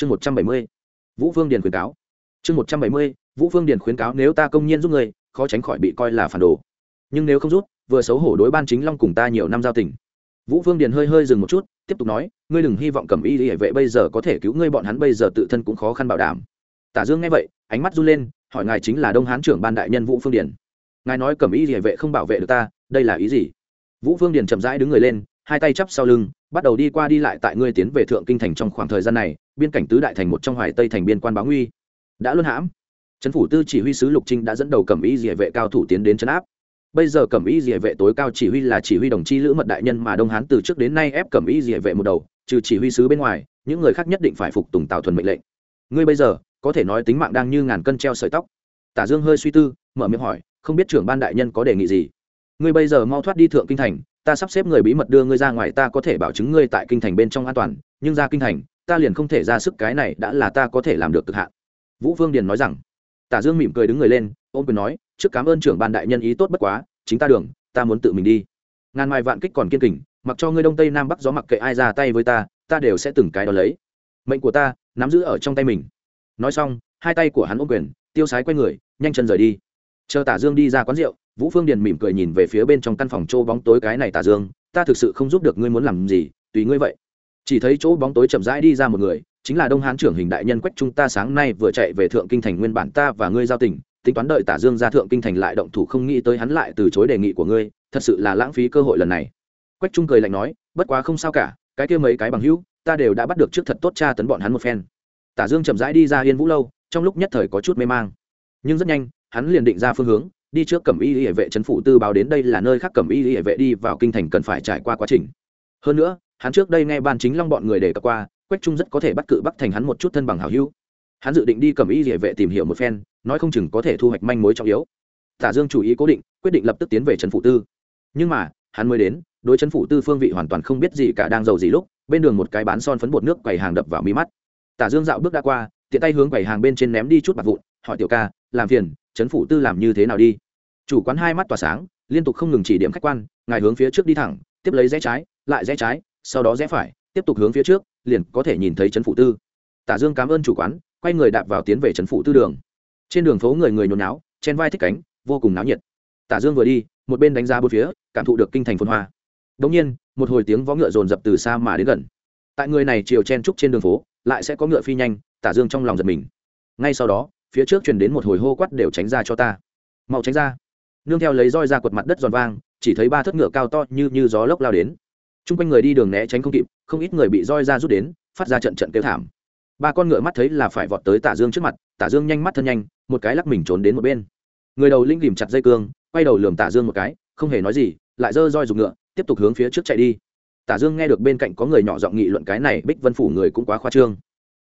chương một trăm bảy mươi, vũ phương điền khuyến cáo. Chương một trăm bảy mươi, vũ phương điền khuyến cáo nếu ta công nhiên giúp người khó tránh khỏi bị coi là phản đồ. Nhưng nếu không rút vừa xấu hổ đối ban chính long cùng ta nhiều năm giao tình. Vũ phương điền hơi hơi dừng một chút, tiếp tục nói, ngươi đừng hy vọng cầm y hệ vệ bây giờ có thể cứu ngươi, bọn hắn bây giờ tự thân cũng khó khăn bảo đảm. Tả dương nghe vậy, ánh mắt run lên, hỏi ngài chính là đông hán trưởng ban đại nhân vũ phương điền. Ngài nói cầm y hệ vệ không bảo vệ được ta, đây là ý gì? Vũ phương điền chậm rãi đứng người lên, hai tay chắp sau lưng, bắt đầu đi qua đi lại tại ngươi tiến về thượng kinh thành trong khoảng thời gian này biên cảnh tứ đại thành một trong hoài tây thành biên quan báo nguy. Đã luôn hãm, trấn phủ tư chỉ huy sứ lục trinh đã dẫn đầu cẩm y dỉa vệ cao thủ tiến đến trấn áp. Bây giờ cẩm y dỉa vệ tối cao chỉ huy là chỉ huy đồng chi lữ mật đại nhân mà đông hán từ trước đến nay ép cẩm y dỉa vệ một đầu, trừ chỉ huy sứ bên ngoài, những người khác nhất định phải phục tùng tào thuần mệnh lệnh. Ngươi bây giờ, có thể nói tính mạng đang như ngàn cân treo sợi tóc. Tả dương hơi suy tư, mở miệng hỏi, không biết trưởng ban đại nhân có đề nghị gì? Ngươi bây giờ mau thoát đi thượng kinh thành, ta sắp xếp người bí mật đưa ngươi ra ngoài, ta có thể bảo chứng ngươi tại kinh thành bên trong an toàn, nhưng ra kinh thành ta liền không thể ra sức, cái này đã là ta có thể làm được cực hạn. Vũ phương điền nói rằng. Tả dương mỉm cười đứng người lên ôm quyền nói, trước cảm ơn trưởng ban đại nhân ý tốt bất quá, chính ta đường, ta muốn tự mình đi. Ngàn mai vạn kích còn kiên kình, mặc cho ngươi đông tây nam bắc gió mặc kệ ai ra tay với ta ta đều sẽ từng cái đó lấy. Mệnh của ta, nắm giữ ở trong tay mình. Nói xong, hai tay của hắn ôm quyền, tiêu sái quay người, nhanh chân rời đi. Chờ tả dương đi ra quán rượu, vũ phương điền mỉm cười nhìn về phía bên trong căn phòng trô bóng tối cái này tả dương, ta thực sự không giúp được ngươi muốn làm gì, tùy ngươi vậy chỉ thấy chỗ bóng tối chậm rãi đi ra một người, chính là đông hán trưởng hình đại nhân quách trung ta sáng nay vừa chạy về thượng kinh thành nguyên bản ta và ngươi giao tình, tính toán đợi tả dương ra thượng kinh thành lại động thủ không nghĩ tới hắn lại từ chối đề nghị của ngươi, thật sự là lãng phí cơ hội lần này. Quách trung cười lạnh nói, bất quá không sao cả, cái kia mấy cái bằng hữu, ta đều đã bắt được trước thật tốt cha tấn bọn hắn một phen. Tả dương chậm rãi đi ra yên vũ lâu, trong lúc nhất thời có chút mê mang. Nhưng rất nhanh, hắn liền định ra phương hướng, đi trước cẩm y hệ vệ trấn phủ tư báo đến đây là nơi khác cẩm y hệ vệ đi vào kinh thành cần phải trải qua quá trình. Hơn nữa hắn trước đây nghe ban chính long bọn người đề cập qua, quách trung rất có thể bắt cự bắc thành hắn một chút thân bằng hảo hữu. Hắn dự định đi cầm y địa vệ tìm hiểu một phen, nói không chừng có thể thu hoạch manh mối trọng yếu. Tả dương chủ ý cố định, quyết định lập tức tiến về trần phụ tư. Nhưng mà, hắn mới đến, đối trấn phụ tư phương vị hoàn toàn không biết gì cả, đang giàu gì lúc, bên đường một cái bán son phấn bột nước quầy hàng đập vào mi mắt. Tả dương dạo bước đã qua, tiện tay hướng quầy hàng bên trên ném đi chút bạc vụn, hỏi tiểu ca, làm phiền, trấn phụ tư làm như thế nào đi? Chủ quán hai mắt tỏa sáng, liên tục không ngừng chỉ điểm khách quan, ngài hướng phía trước đi thẳng, tiếp lấy rẽ trái, lại rẽ trái sau đó rẽ phải, tiếp tục hướng phía trước, liền có thể nhìn thấy trấn phụ tư. Tả dương cảm ơn chủ quán, quay người đạp vào tiến về trấn phụ tư đường. Trên đường phố người người nhốn náo chen vai thích cánh, vô cùng náo nhiệt. Tả dương vừa đi, một bên đánh giá bốn phía, cảm thụ được kinh thành phồn hoa. Đống nhiên, một hồi tiếng vó ngựa rồn rập từ xa mà đến gần. Tại người này chiều chen trúc trên đường phố, lại sẽ có ngựa phi nhanh, tả dương trong lòng giật mình. Ngay sau đó, phía trước truyền đến một hồi hô quát đều tránh ra cho ta. Mau tránh ra. Nương theo lấy roi ra quật mặt đất giòn vang, chỉ thấy ba thất ngựa cao to như như gió lốc lao đến t r u n g quanh người đi đường né tránh không kịp, không ít người bị roi ra rút đến, phát ra trận trận kêu thảm. Ba con ngựa mắt thấy là phải vọt tới tả dương trước mặt, tả dương nhanh mắt thân nhanh, một cái lắc mình trốn đến một bên. Người đầu linh tìm chặt dây cương, quay đầu lườm tả dương một cái, không hề nói gì, lại giơ roi dùng ngựa, tiếp tục hướng phía trước chạy đi. Tả dương nghe được bên cạnh có người nhỏ giọng nghị luận cái này, bích vân phủ người cũng quá khoa trương.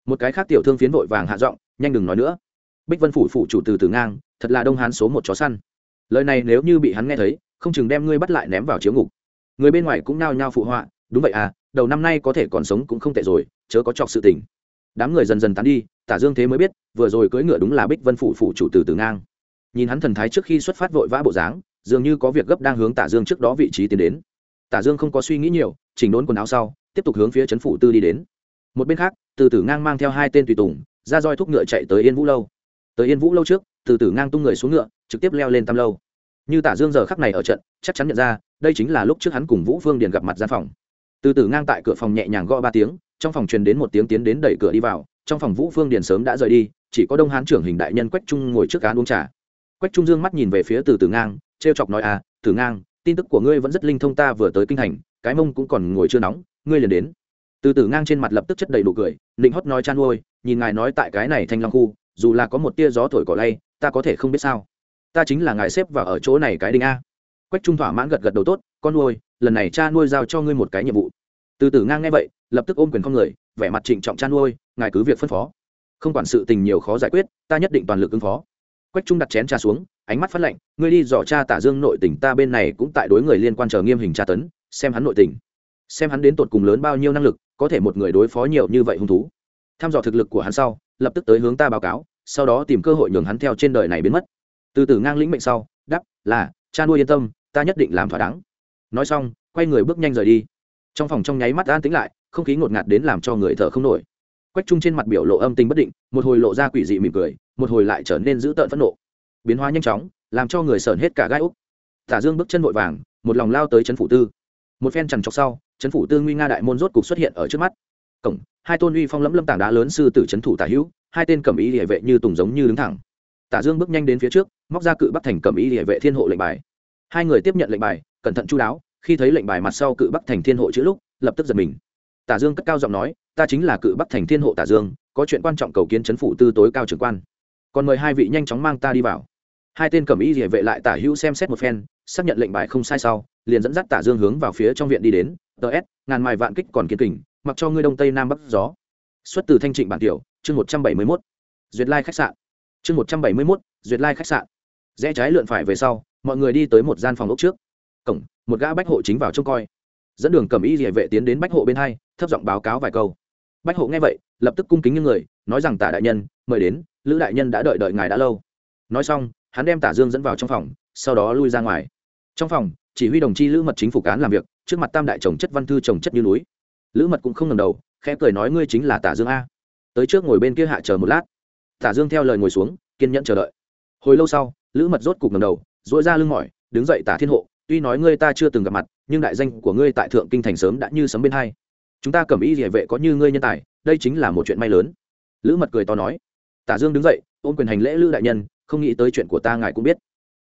Một cái khác tiểu thương phiến vội vàng hạ giọng, nhanh đừng nói nữa. Bích vân phủ phủ chủ từ từ ngang, thật là đông hán số một chó săn. Lời này nếu như bị hắn nghe thấy, không chừng đem ngươi bắt lại ném vào chiếu ngục người bên ngoài cũng nao nhao phụ họa, đúng vậy à đầu năm nay có thể còn sống cũng không tệ rồi, chớ có chọc sự tình. Đám người dần dần tán đi, tả dương thế mới biết, vừa rồi cưỡi ngựa đúng là bích vân phủ phủ chủ từ từ ngang. Nhìn hắn thần thái trước khi xuất phát vội vã bộ dáng, dường như có việc gấp đang hướng tả dương trước đó vị trí tiến đến. Tả dương không có suy nghĩ nhiều, chỉnh đốn quần áo sau, tiếp tục hướng phía trấn phủ tư đi đến. Một bên khác, từ tử ngang mang theo hai tên tùy tùng, ra roi thúc ngựa chạy tới yên vũ lâu. Tới yên vũ lâu trước, từ tử ngang tung người xuống ngựa, trực tiếp leo lên tam lâu như tả dương giờ khắc này ở trận, chắc chắn nhận ra, đây chính là lúc trước hắn cùng vũ phương điền gặp mặt gian phòng. Từ từ ngang tại cửa phòng nhẹ nhàng gõ ba tiếng, trong phòng truyền đến một tiếng tiến đến đẩy cửa đi vào, trong phòng vũ phương điền sớm đã rời đi, chỉ có đông hán trưởng hình đại nhân quách trung ngồi trước án uống trà. Quách trung dương mắt nhìn về phía từ từ ngang, trêu chọc nói à Từ ngang, tin tức của ngươi vẫn rất linh thông ta vừa tới kinh thành, cái mông cũng còn ngồi chưa nóng, ngươi liền đến. Từ từ ngang trên mặt lập tức chất đầy đủ cười, nịnh hót nói, chan ôi, nhìn ngài nói tại cái này thanh long khu, dù là có một tia gió thổi cỏ lay, ta có thể không biết sao ta chính là ngài xếp vào ở chỗ này cái đinh a. Quách trung thỏa mãn gật gật đầu tốt con nuôi lần này cha nuôi giao cho ngươi một cái nhiệm vụ. Từ từ ngang nghe vậy lập tức ôm quyền con người vẻ mặt trịnh trọng cha nuôi ngài cứ việc phân phó. Không quản sự tình nhiều khó giải quyết ta nhất định toàn lực ứng phó. Quách trung đặt chén trà xuống ánh mắt phát lệnh, ngươi đi dò cha tả dương nội tình ta bên này cũng tại đối người liên quan chờ nghiêm hình tra tấn xem hắn nội tình. Xem hắn đến tột cùng lớn bao nhiêu năng lực có thể một người đối phó nhiều như vậy hung thú. Tham dò thực lực của hắn sau lập tức tới hướng ta báo cáo sau đó tìm cơ hội nhường hắn theo trên đời này biến mất từ từ ngang lĩnh mệnh sau đắp là, cha nuôi yên tâm, ta nhất định làm thỏa đáng. Nói xong, quay người bước nhanh rời đi. Trong phòng trong nháy mắt an tính lại, không khí ngột ngạt đến làm cho người thở không nổi. Quách trung trên mặt biểu lộ âm tình bất định, một hồi lộ ra quỷ dị mỉm cười, một hồi lại trở nên dữ tợn phẫn nộ. Biến hóa nhanh chóng, làm cho người sởn hết cả gai úc. Tả dương bước chân vội vàng, một lòng lao tới trấn phủ tư. Một phen trằn trọc sau trấn phủ tư nguy nga đại môn rốt cục xuất hiện ở trước mắt. Cổng, hai tôn uy phong lẫm lâm tảng đá lớn sư tử trấn thủ tả hữu, hai tên cầm ý địa vệ như tùng giống như đứng thẳng. Tả dương bước nhanh đến phía trước móc ra cự bắc thành cầm ý địa vệ thiên hộ lệnh bài. Hai người tiếp nhận lệnh bài, cẩn thận chú đáo, khi thấy lệnh bài mặt sau cự bắc thành thiên hộ chữ lúc, lập tức giật mình. Tả dương cất cao giọng nói, ta chính là cự bắc thành thiên hộ tả dương, có chuyện quan trọng cầu kiến chấn phủ tư tối cao trưởng quan. Còn mời hai vị nhanh chóng mang ta đi vào. Hai tên cầm y địa vệ lại tả hữu xem xét một phen, xác nhận lệnh bài không sai sau, liền dẫn dắt tả dương hướng vào phía trong viện đi đến. Ts ngàn mài vạn kích còn kiên kình, mặc cho ngươi đông tây nam bắc gió. Xuất từ thanh trịnh bản tiểu, chương một trăm bảy mươi mốt. Duyệt lai khách sạn. Chương một trăm bảy mươi mốt, duyệt lai khách sạn rẽ trái lượn phải về sau, mọi người đi tới một gian phòng ốc trước. Cổng, một gã bách hộ chính vào trông coi. Dẫn đường cầm y địa vệ tiến đến bách hộ bên hai, thấp giọng báo cáo vài câu. Bách hộ nghe vậy, lập tức cung kính như người, nói rằng, tả đại nhân, mời đến, lữ đại nhân đã đợi đợi ngài đã lâu. Nói xong, hắn đem tả dương dẫn vào trong phòng, sau đó lui ra ngoài. Trong phòng, chỉ huy đồng chi lữ mật chính phủ cán làm việc, trước mặt tam đại chồng chất văn thư chồng chất như núi. Lữ mật cũng không ngầm đầu, khẽ cười nói, ngươi chính là tả dương a. Tới trước ngồi bên kia hạ chờ một lát. Tả dương theo lời ngồi xuống, kiên nhẫn chờ đợi. Hồi lâu sau lữ mật rốt cục ngầm đầu dỗi ra lưng mỏi, đứng dậy tả thiên hộ, tuy nói ngươi ta chưa từng gặp mặt, nhưng đại danh của ngươi tại thượng kinh thành sớm đã như sấm bên hai. Chúng ta cầm ý địa vệ có như ngươi nhân tài, đây chính là một chuyện may lớn. Lữ mật cười to nói. Tả dương đứng dậy, ôm quyền hành lễ lữ đại nhân, không nghĩ tới chuyện của ta ngài cũng biết.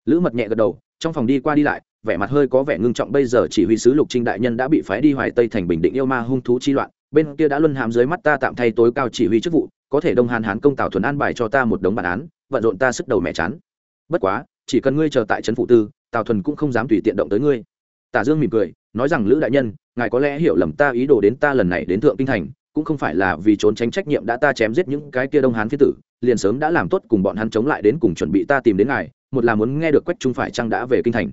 Lữ mật nhẹ gật đầu, trong phòng đi qua đi lại, vẻ mặt hơi có vẻ ngưng trọng bây giờ chỉ huy sứ lục trinh đại nhân đã bị phái đi hoài tây thành bình định yêu ma hung thú chi loạn, bên kia đã luân hàm dưới mắt ta tạm thay tối cao chỉ huy chức vụ, có thể đông hàn hán công tào thuần an bài cho ta một đống bản án, vận rộn ta sức đầu mẹ chán bất quá, chỉ cần ngươi chờ tại trấn phụ tư, tào thuần cũng không dám tùy tiện động tới ngươi. Tả dương mỉm cười, nói rằng, lữ đại nhân, ngài có lẽ hiểu lầm ta ý đồ đến ta lần này đến thượng kinh thành, cũng không phải là vì trốn tránh trách nhiệm đã ta chém giết những cái kia đông hán phi tử, liền sớm đã làm tốt cùng bọn hắn chống lại đến cùng chuẩn bị ta tìm đến ngài, một là muốn nghe được quách trung phải chăng đã về kinh thành,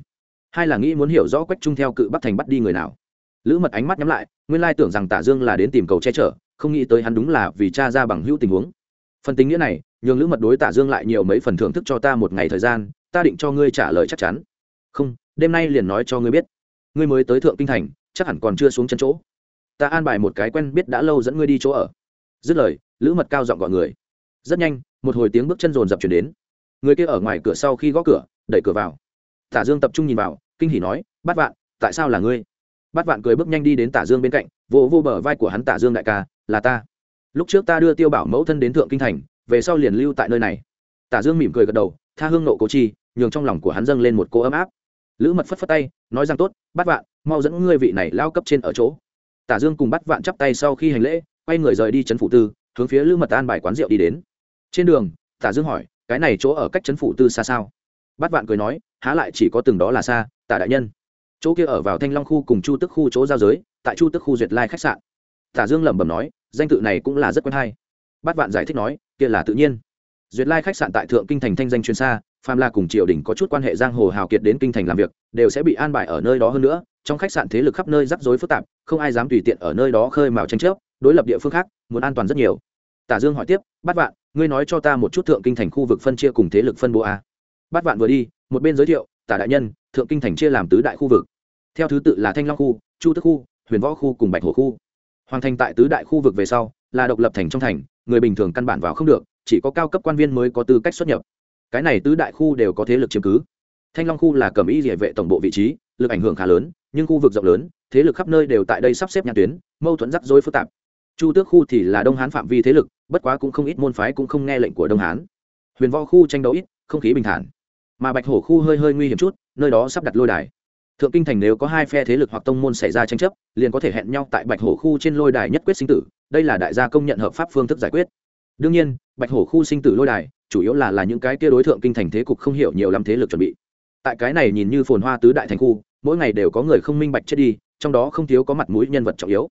hai là nghĩ muốn hiểu rõ quách trung theo cự bắc thành bắt đi người nào. Lữ mật ánh mắt nhắm lại, nguyên lai tưởng rằng tả dương là đến tìm cầu che chở, không nghĩ tới hắn đúng là vì cha ra bằng hữu tình huống phần tính nghĩa này, nhường lữ mật đối tả dương lại nhiều mấy phần thưởng thức cho ta một ngày thời gian, ta định cho ngươi trả lời chắc chắn. Không, đêm nay liền nói cho ngươi biết. Ngươi mới tới thượng kinh thành, chắc hẳn còn chưa xuống chân chỗ. Ta an bài một cái quen biết đã lâu dẫn ngươi đi chỗ ở. Dứt lời, lữ mật cao giọng gọi người. Rất nhanh, một hồi tiếng bước chân rồn rập chuyển đến. Người kia ở ngoài cửa sau khi gõ cửa, đẩy cửa vào. Tả dương tập trung nhìn vào, kinh hỉ nói, bát vạn, tại sao là ngươi? Bát vạn cười bước nhanh đi đến tả dương bên cạnh, vỗ vô bờ vai của hắn tả dương đại ca, là ta lúc trước ta đưa tiêu bảo mẫu thân đến thượng kinh thành, về sau liền lưu tại nơi này. Tả dương mỉm cười gật đầu, tha hương nộ cố chi, nhường trong lòng của hắn dâng lên một cô ấm áp. Lữ mật phất phất tay, nói rằng tốt bát vạn, mau dẫn ngươi vị này lao cấp trên ở chỗ. Tả dương cùng bắt vạn chắp tay sau khi hành lễ, quay người rời đi trấn phủ tư, hướng phía lữ mật an bài quán rượu đi đến. Trên đường, tả dương hỏi, cái này chỗ ở cách trấn phủ tư xa sao? Bắt vạn cười nói, há lại chỉ có từng đó là xa, tả đại nhân. Chỗ kia ở vào thanh long khu cùng chu tức khu chỗ giao giới, tại chu tức khu duyệt lai khách sạn. Tả dương lẩm bẩm nói danh tự này cũng là rất quen hay. Bát vạn giải thích nói, kia là tự nhiên. Duyệt lai khách sạn tại thượng kinh thành thanh danh chuyên xa phàm là cùng triều đình có chút quan hệ giang hồ hào kiệt đến kinh thành làm việc, đều sẽ bị an bài ở nơi đó hơn nữa. Trong khách sạn thế lực khắp nơi rắc rối phức tạp, không ai dám tùy tiện ở nơi đó khơi mào tranh chấp, đối lập địa phương khác, muốn an toàn rất nhiều. Tả dương hỏi tiếp, bát vạn, ngươi nói cho ta một chút thượng kinh thành khu vực phân chia cùng thế lực phân bố a? Bát vạn vừa đi, một bên giới thiệu, tả đại nhân, thượng kinh thành chia làm tứ đại khu vực. Theo thứ tự là thanh long khu, chu tức khu, huyền võ khu cùng bạch hồ khu hoàng thành tại tứ đại khu vực về sau, là độc lập thành trong thành, người bình thường căn bản vào không được, chỉ có cao cấp quan viên mới có tư cách xuất nhập. Cái này tứ đại khu đều có thế lực chiếm cứ. Thanh long khu là cầm y địa vệ tổng bộ vị trí, lực ảnh hưởng khá lớn, nhưng khu vực rộng lớn, thế lực khắp nơi đều tại đây sắp xếp nhà tuyến, mâu thuẫn rắc rối phức tạp. Chu tước khu thì là đông hán phạm vi thế lực, bất quá cũng không ít môn phái cũng không nghe lệnh của đông hán. Huyền võ khu tranh đấu ít, không khí bình thản. Mà bạch hổ khu hơi hơi nguy hiểm chút, nơi đó sắp đặt lôi đài thượng kinh thành nếu có hai phe thế lực hoặc tông môn xảy ra tranh chấp, liền có thể hẹn nhau tại bạch hổ khu trên lôi đài nhất quyết sinh tử, đây là đại gia công nhận hợp pháp phương thức giải quyết. Đương nhiên, bạch hổ khu sinh tử lôi đài, chủ yếu là là những cái kia đối thượng kinh thành thế cục không hiểu nhiều lắm thế lực chuẩn bị. Tại cái này nhìn như phồn hoa tứ đại thành khu, mỗi ngày đều có người không minh bạch chết đi, trong đó không thiếu có mặt mũi nhân vật trọng yếu.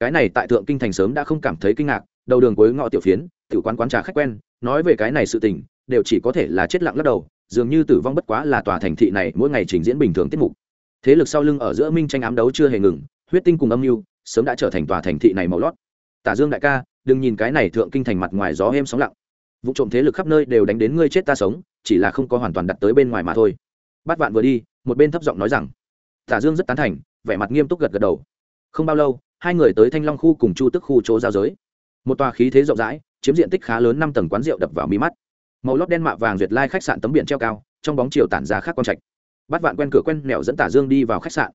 Cái này tại thượng kinh thành sớm đã không cảm thấy kinh ngạc, đầu đường cuối ngõ tiểu phiến tự quán quán trà khách quen, nói về cái này sự tình, đều chỉ có thể là chết lặng lắc đầu, dường như tử vong bất quá là tòa thành thị này mỗi ngày trình diễn bình thường tiết mục thế lực sau lưng ở giữa minh tranh ám đấu chưa hề ngừng, huyết tinh cùng âm mưu sớm đã trở thành tòa thành thị này màu lót. Tả dương đại ca, đừng nhìn cái này thượng kinh thành mặt ngoài gió êm sóng lặng. Vụ trộm thế lực khắp nơi đều đánh đến ngươi chết ta sống, chỉ là không có hoàn toàn đặt tới bên ngoài mà thôi. Bát vạn vừa đi, một bên thấp giọng nói rằng, tả dương rất tán thành, vẻ mặt nghiêm túc gật gật đầu. Không bao lâu, hai người tới thanh long khu cùng chu tức khu chỗ giao giới. Một tòa khí thế rộng rãi, chiếm diện tích khá lớn năm tầng quán rượu đập vào mí mắt. Màu lót đen mạ vàng duyệt lai khách sạn tấm biển treo cao, trong bóng chiều tản ra khác con trạch bắt vạn quen cửa quen nẻo dẫn tả dương đi vào khách sạn.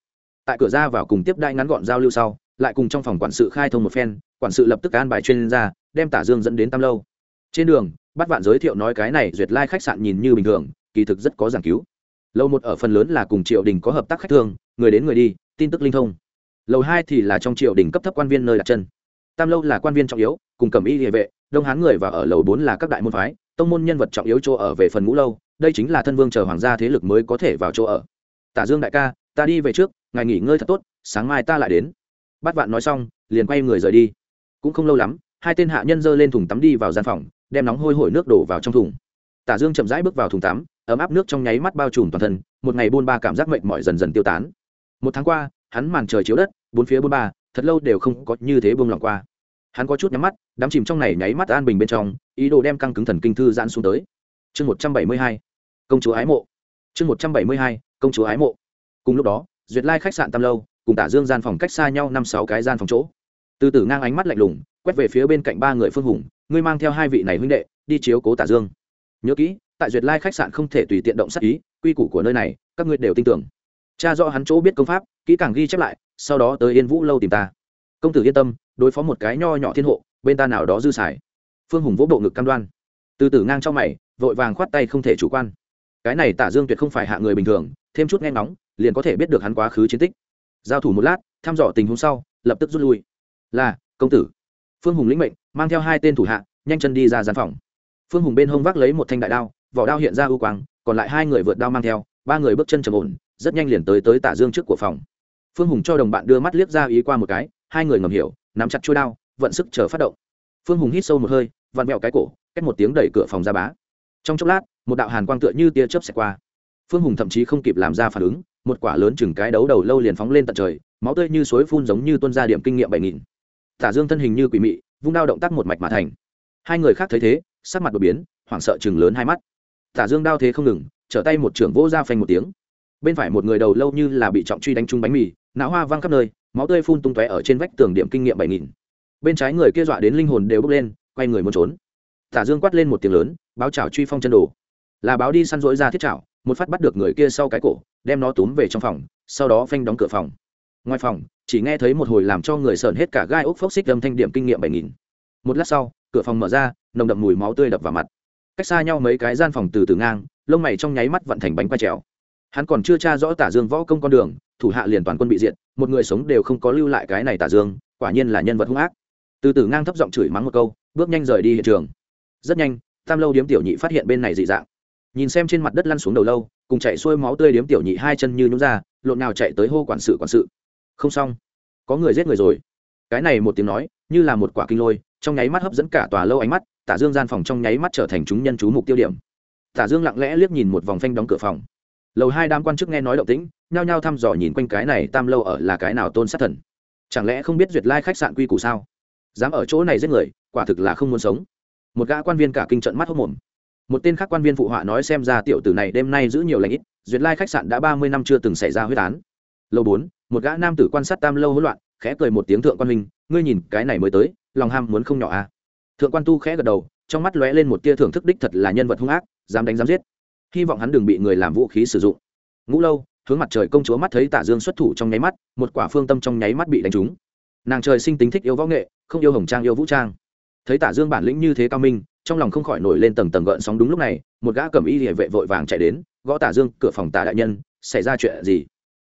Tại cửa ra vào cùng tiếp đai ngắn gọn giao lưu sau, lại cùng trong phòng quản sự khai thông một phen, quản sự lập tức an bài chuyên gia, đem tả dương dẫn đến tam lâu. Trên đường, bắt vạn giới thiệu nói cái này duyệt lai khách sạn nhìn như bình thường, kỳ thực rất có giảng cứu. Lâu một ở phần lớn là cùng triều đình có hợp tác khách thương, người đến người đi, tin tức linh thông. Lầu hai thì là trong triều đình cấp thấp quan viên nơi đặt chân. Tam lâu là quan viên trọng yếu, cùng cầm y địa vệ, đông hán người và ở lầu bốn là các đại môn phái, tông môn nhân vật trọng yếu chỗ ở về phần ngũ lâu đây chính là thân vương chờ hoàng gia thế lực mới có thể vào chỗ ở. Tả dương đại ca, ta đi về trước, ngài nghỉ ngơi thật tốt, sáng mai ta lại đến. Bát vạn nói xong, liền quay người rời đi. Cũng không lâu lắm, hai tên hạ nhân dơ lên thùng tắm đi vào gian phòng, đem nóng hôi hổi nước đổ vào trong thùng. Tả dương chậm rãi bước vào thùng tắm, ấm áp nước trong nháy mắt bao trùm toàn thân, một ngày buôn ba cảm giác mệt mỏi dần dần tiêu tán. Một tháng qua, hắn màn trời chiếu đất, bốn phía buôn ba, thật lâu đều không có như thế buông lòng qua. Hắn có chút nhắm mắt, đắm chìm trong này nháy mắt an bình bên trong, ý đồ đem căng cứng thần kinh thư giãn xuống tới chương một trăm bảy mươi hai, công chúa ái mộ. Chương một trăm bảy mươi hai, công chúa ái mộ. Cùng lúc đó, duyệt lai khách sạn tam lâu, cùng tả dương gian phòng cách xa nhau năm sáu cái gian phòng chỗ. Từ từ ngang ánh mắt lạnh lùng, quét về phía bên cạnh ba người phương hùng, ngươi mang theo hai vị này huynh đệ, đi chiếu cố tả dương. Nhớ kỹ, tại duyệt lai khách sạn không thể tùy tiện động sát ý, quy củ của nơi này, các ngươi đều tin tưởng. Cha do hắn chỗ biết công pháp, kỹ càng ghi chép lại, sau đó tới yên vũ lâu tìm ta. Công tử yên tâm, đối phó một cái nho nhỏ thiên hộ, bên ta nào đó dư xài. Phương hùng vỗ bộ ngực cam đoan. Từ từ ngang trong mày vội vàng khoát tay không thể chủ quan. Cái này tả dương tuyệt không phải hạ người bình thường, thêm chút nghe ngóng, liền có thể biết được hắn quá khứ chiến tích. Giao thủ một lát, thăm dò tình huống sau, lập tức rút lui. Là, công tử. Phương hùng lĩnh mệnh, mang theo hai tên thủ hạ, nhanh chân đi ra gian phòng. Phương hùng bên hông vác lấy một thanh đại đao, vỏ đao hiện ra ưu quang, còn lại hai người vượt đao mang theo, ba người bước chân trầm ổn, rất nhanh liền tới tới tả dương trước của phòng. Phương hùng cho đồng bạn đưa mắt liếc ra ý qua một cái, hai người ngầm hiểu, nắm chặt chuôi đao, vận sức chờ phát động. Phương hùng hít sâu một hơi, vặn mẹo cái cổ, cách một tiếng đẩy cửa phòng ra bá trong chốc lát, một đạo hàn quang tựa như tia chớp xẹt qua. Phương hùng thậm chí không kịp làm ra phản ứng, một quả lớn chừng cái đấu đầu lâu liền phóng lên tận trời, máu tươi như suối phun giống như tuân ra điểm kinh nghiệm bảy nghìn. Tả dương thân hình như quỷ mị, vung đao động tác một mạch mà thành. Hai người khác thấy thế, sắc mặt đột biến, hoảng sợ chừng lớn hai mắt. Tả dương đao thế không ngừng, trở tay một trưởng vô ra phanh một tiếng. Bên phải một người đầu lâu như là bị trọng truy đánh trúng bánh mì não hoa văng khắp nơi, máu tươi phun tung tóe ở trên vách tường điểm kinh nghiệm bảy nghìn. Bên trái người kia dọa đến linh hồn đều bốc lên, quay người muốn trốn tả dương quát lên một tiếng lớn báo chảo truy phong chân đồ. Là báo đi săn rỗi ra thiết chảo một phát bắt được người kia sau cái cổ đem nó túm về trong phòng sau đó phanh đóng cửa phòng. Ngoài phòng chỉ nghe thấy một hồi làm cho người sờn hết cả gai ốc phốc xích âm thanh điểm kinh nghiệm bảy nghìn. Một lát sau cửa phòng mở ra nồng đậm mùi máu tươi đập vào mặt. Cách xa nhau mấy cái gian phòng từ từ ngang lông mày trong nháy mắt vận thành bánh quay trèo. Hắn còn chưa tra rõ tả dương võ công con đường thủ hạ liền toàn quân bị diệt, một người sống đều không có lưu lại cái này tả dương quả nhiên là nhân vật hung ác. Từ từ ngang thấp giọng chửi mắng một câu bước nhanh rời đi hiện trường rất nhanh, tam lâu điếm tiểu nhị phát hiện bên này dị dạng. Nhìn xem trên mặt đất lăn xuống đầu lâu, cùng chạy xuôi máu tươi điếm tiểu nhị hai chân như nhúng ra, lộn nào chạy tới hô quản sự quản sự. Không xong, có người giết người rồi. Cái này một tiếng nói, như là một quả kinh lôi, trong nháy mắt hấp dẫn cả tòa lâu ánh mắt, tả dương gian phòng trong nháy mắt trở thành chúng nhân chú mục tiêu điểm. Tả dương lặng lẽ liếc nhìn một vòng phanh đóng cửa phòng. Lầu hai đám quan chức nghe nói động tĩnh, nhao nhao thăm dò nhìn quanh cái này tam lâu ở là cái nào tôn sát thần. Chẳng lẽ không biết duyệt lai khách sạn quy củ sao? Dám ở chỗ này giết người, quả thực là không muốn sống một gã quan viên cả kinh trận mắt hốc mồm. Một tên khác quan viên phụ họa nói xem ra tiểu tử này đêm nay giữ nhiều lãnh ít, duyệt lai khách sạn đã ba mươi năm chưa từng xảy ra huyết án. Lâu bốn, một gã nam tử quan sát tam lâu hỗn loạn, khẽ cười một tiếng thượng quan minh ngươi nhìn cái này mới tới, lòng ham muốn không nhỏ à. Thượng quan tu khẽ gật đầu, trong mắt lóe lên một tia thưởng thức đích thật là nhân vật hung ác, dám đánh dám giết. Hy vọng hắn đừng bị người làm vũ khí sử dụng. Ngũ lâu, hướng mặt trời công chúa mắt thấy tả dương xuất thủ trong nháy mắt, một quả phương tâm trong nháy mắt bị đánh trúng. Nàng trời sinh tính thích yêu võ nghệ, không yêu hồng trang, yêu vũ trang thấy tả dương bản lĩnh như thế cao minh, trong lòng không khỏi nổi lên tầng tầng gợn sóng. Đúng lúc này, một gã cầm y địa vệ vội vàng chạy đến, gõ tả dương cửa phòng tả đại nhân, xảy ra chuyện gì?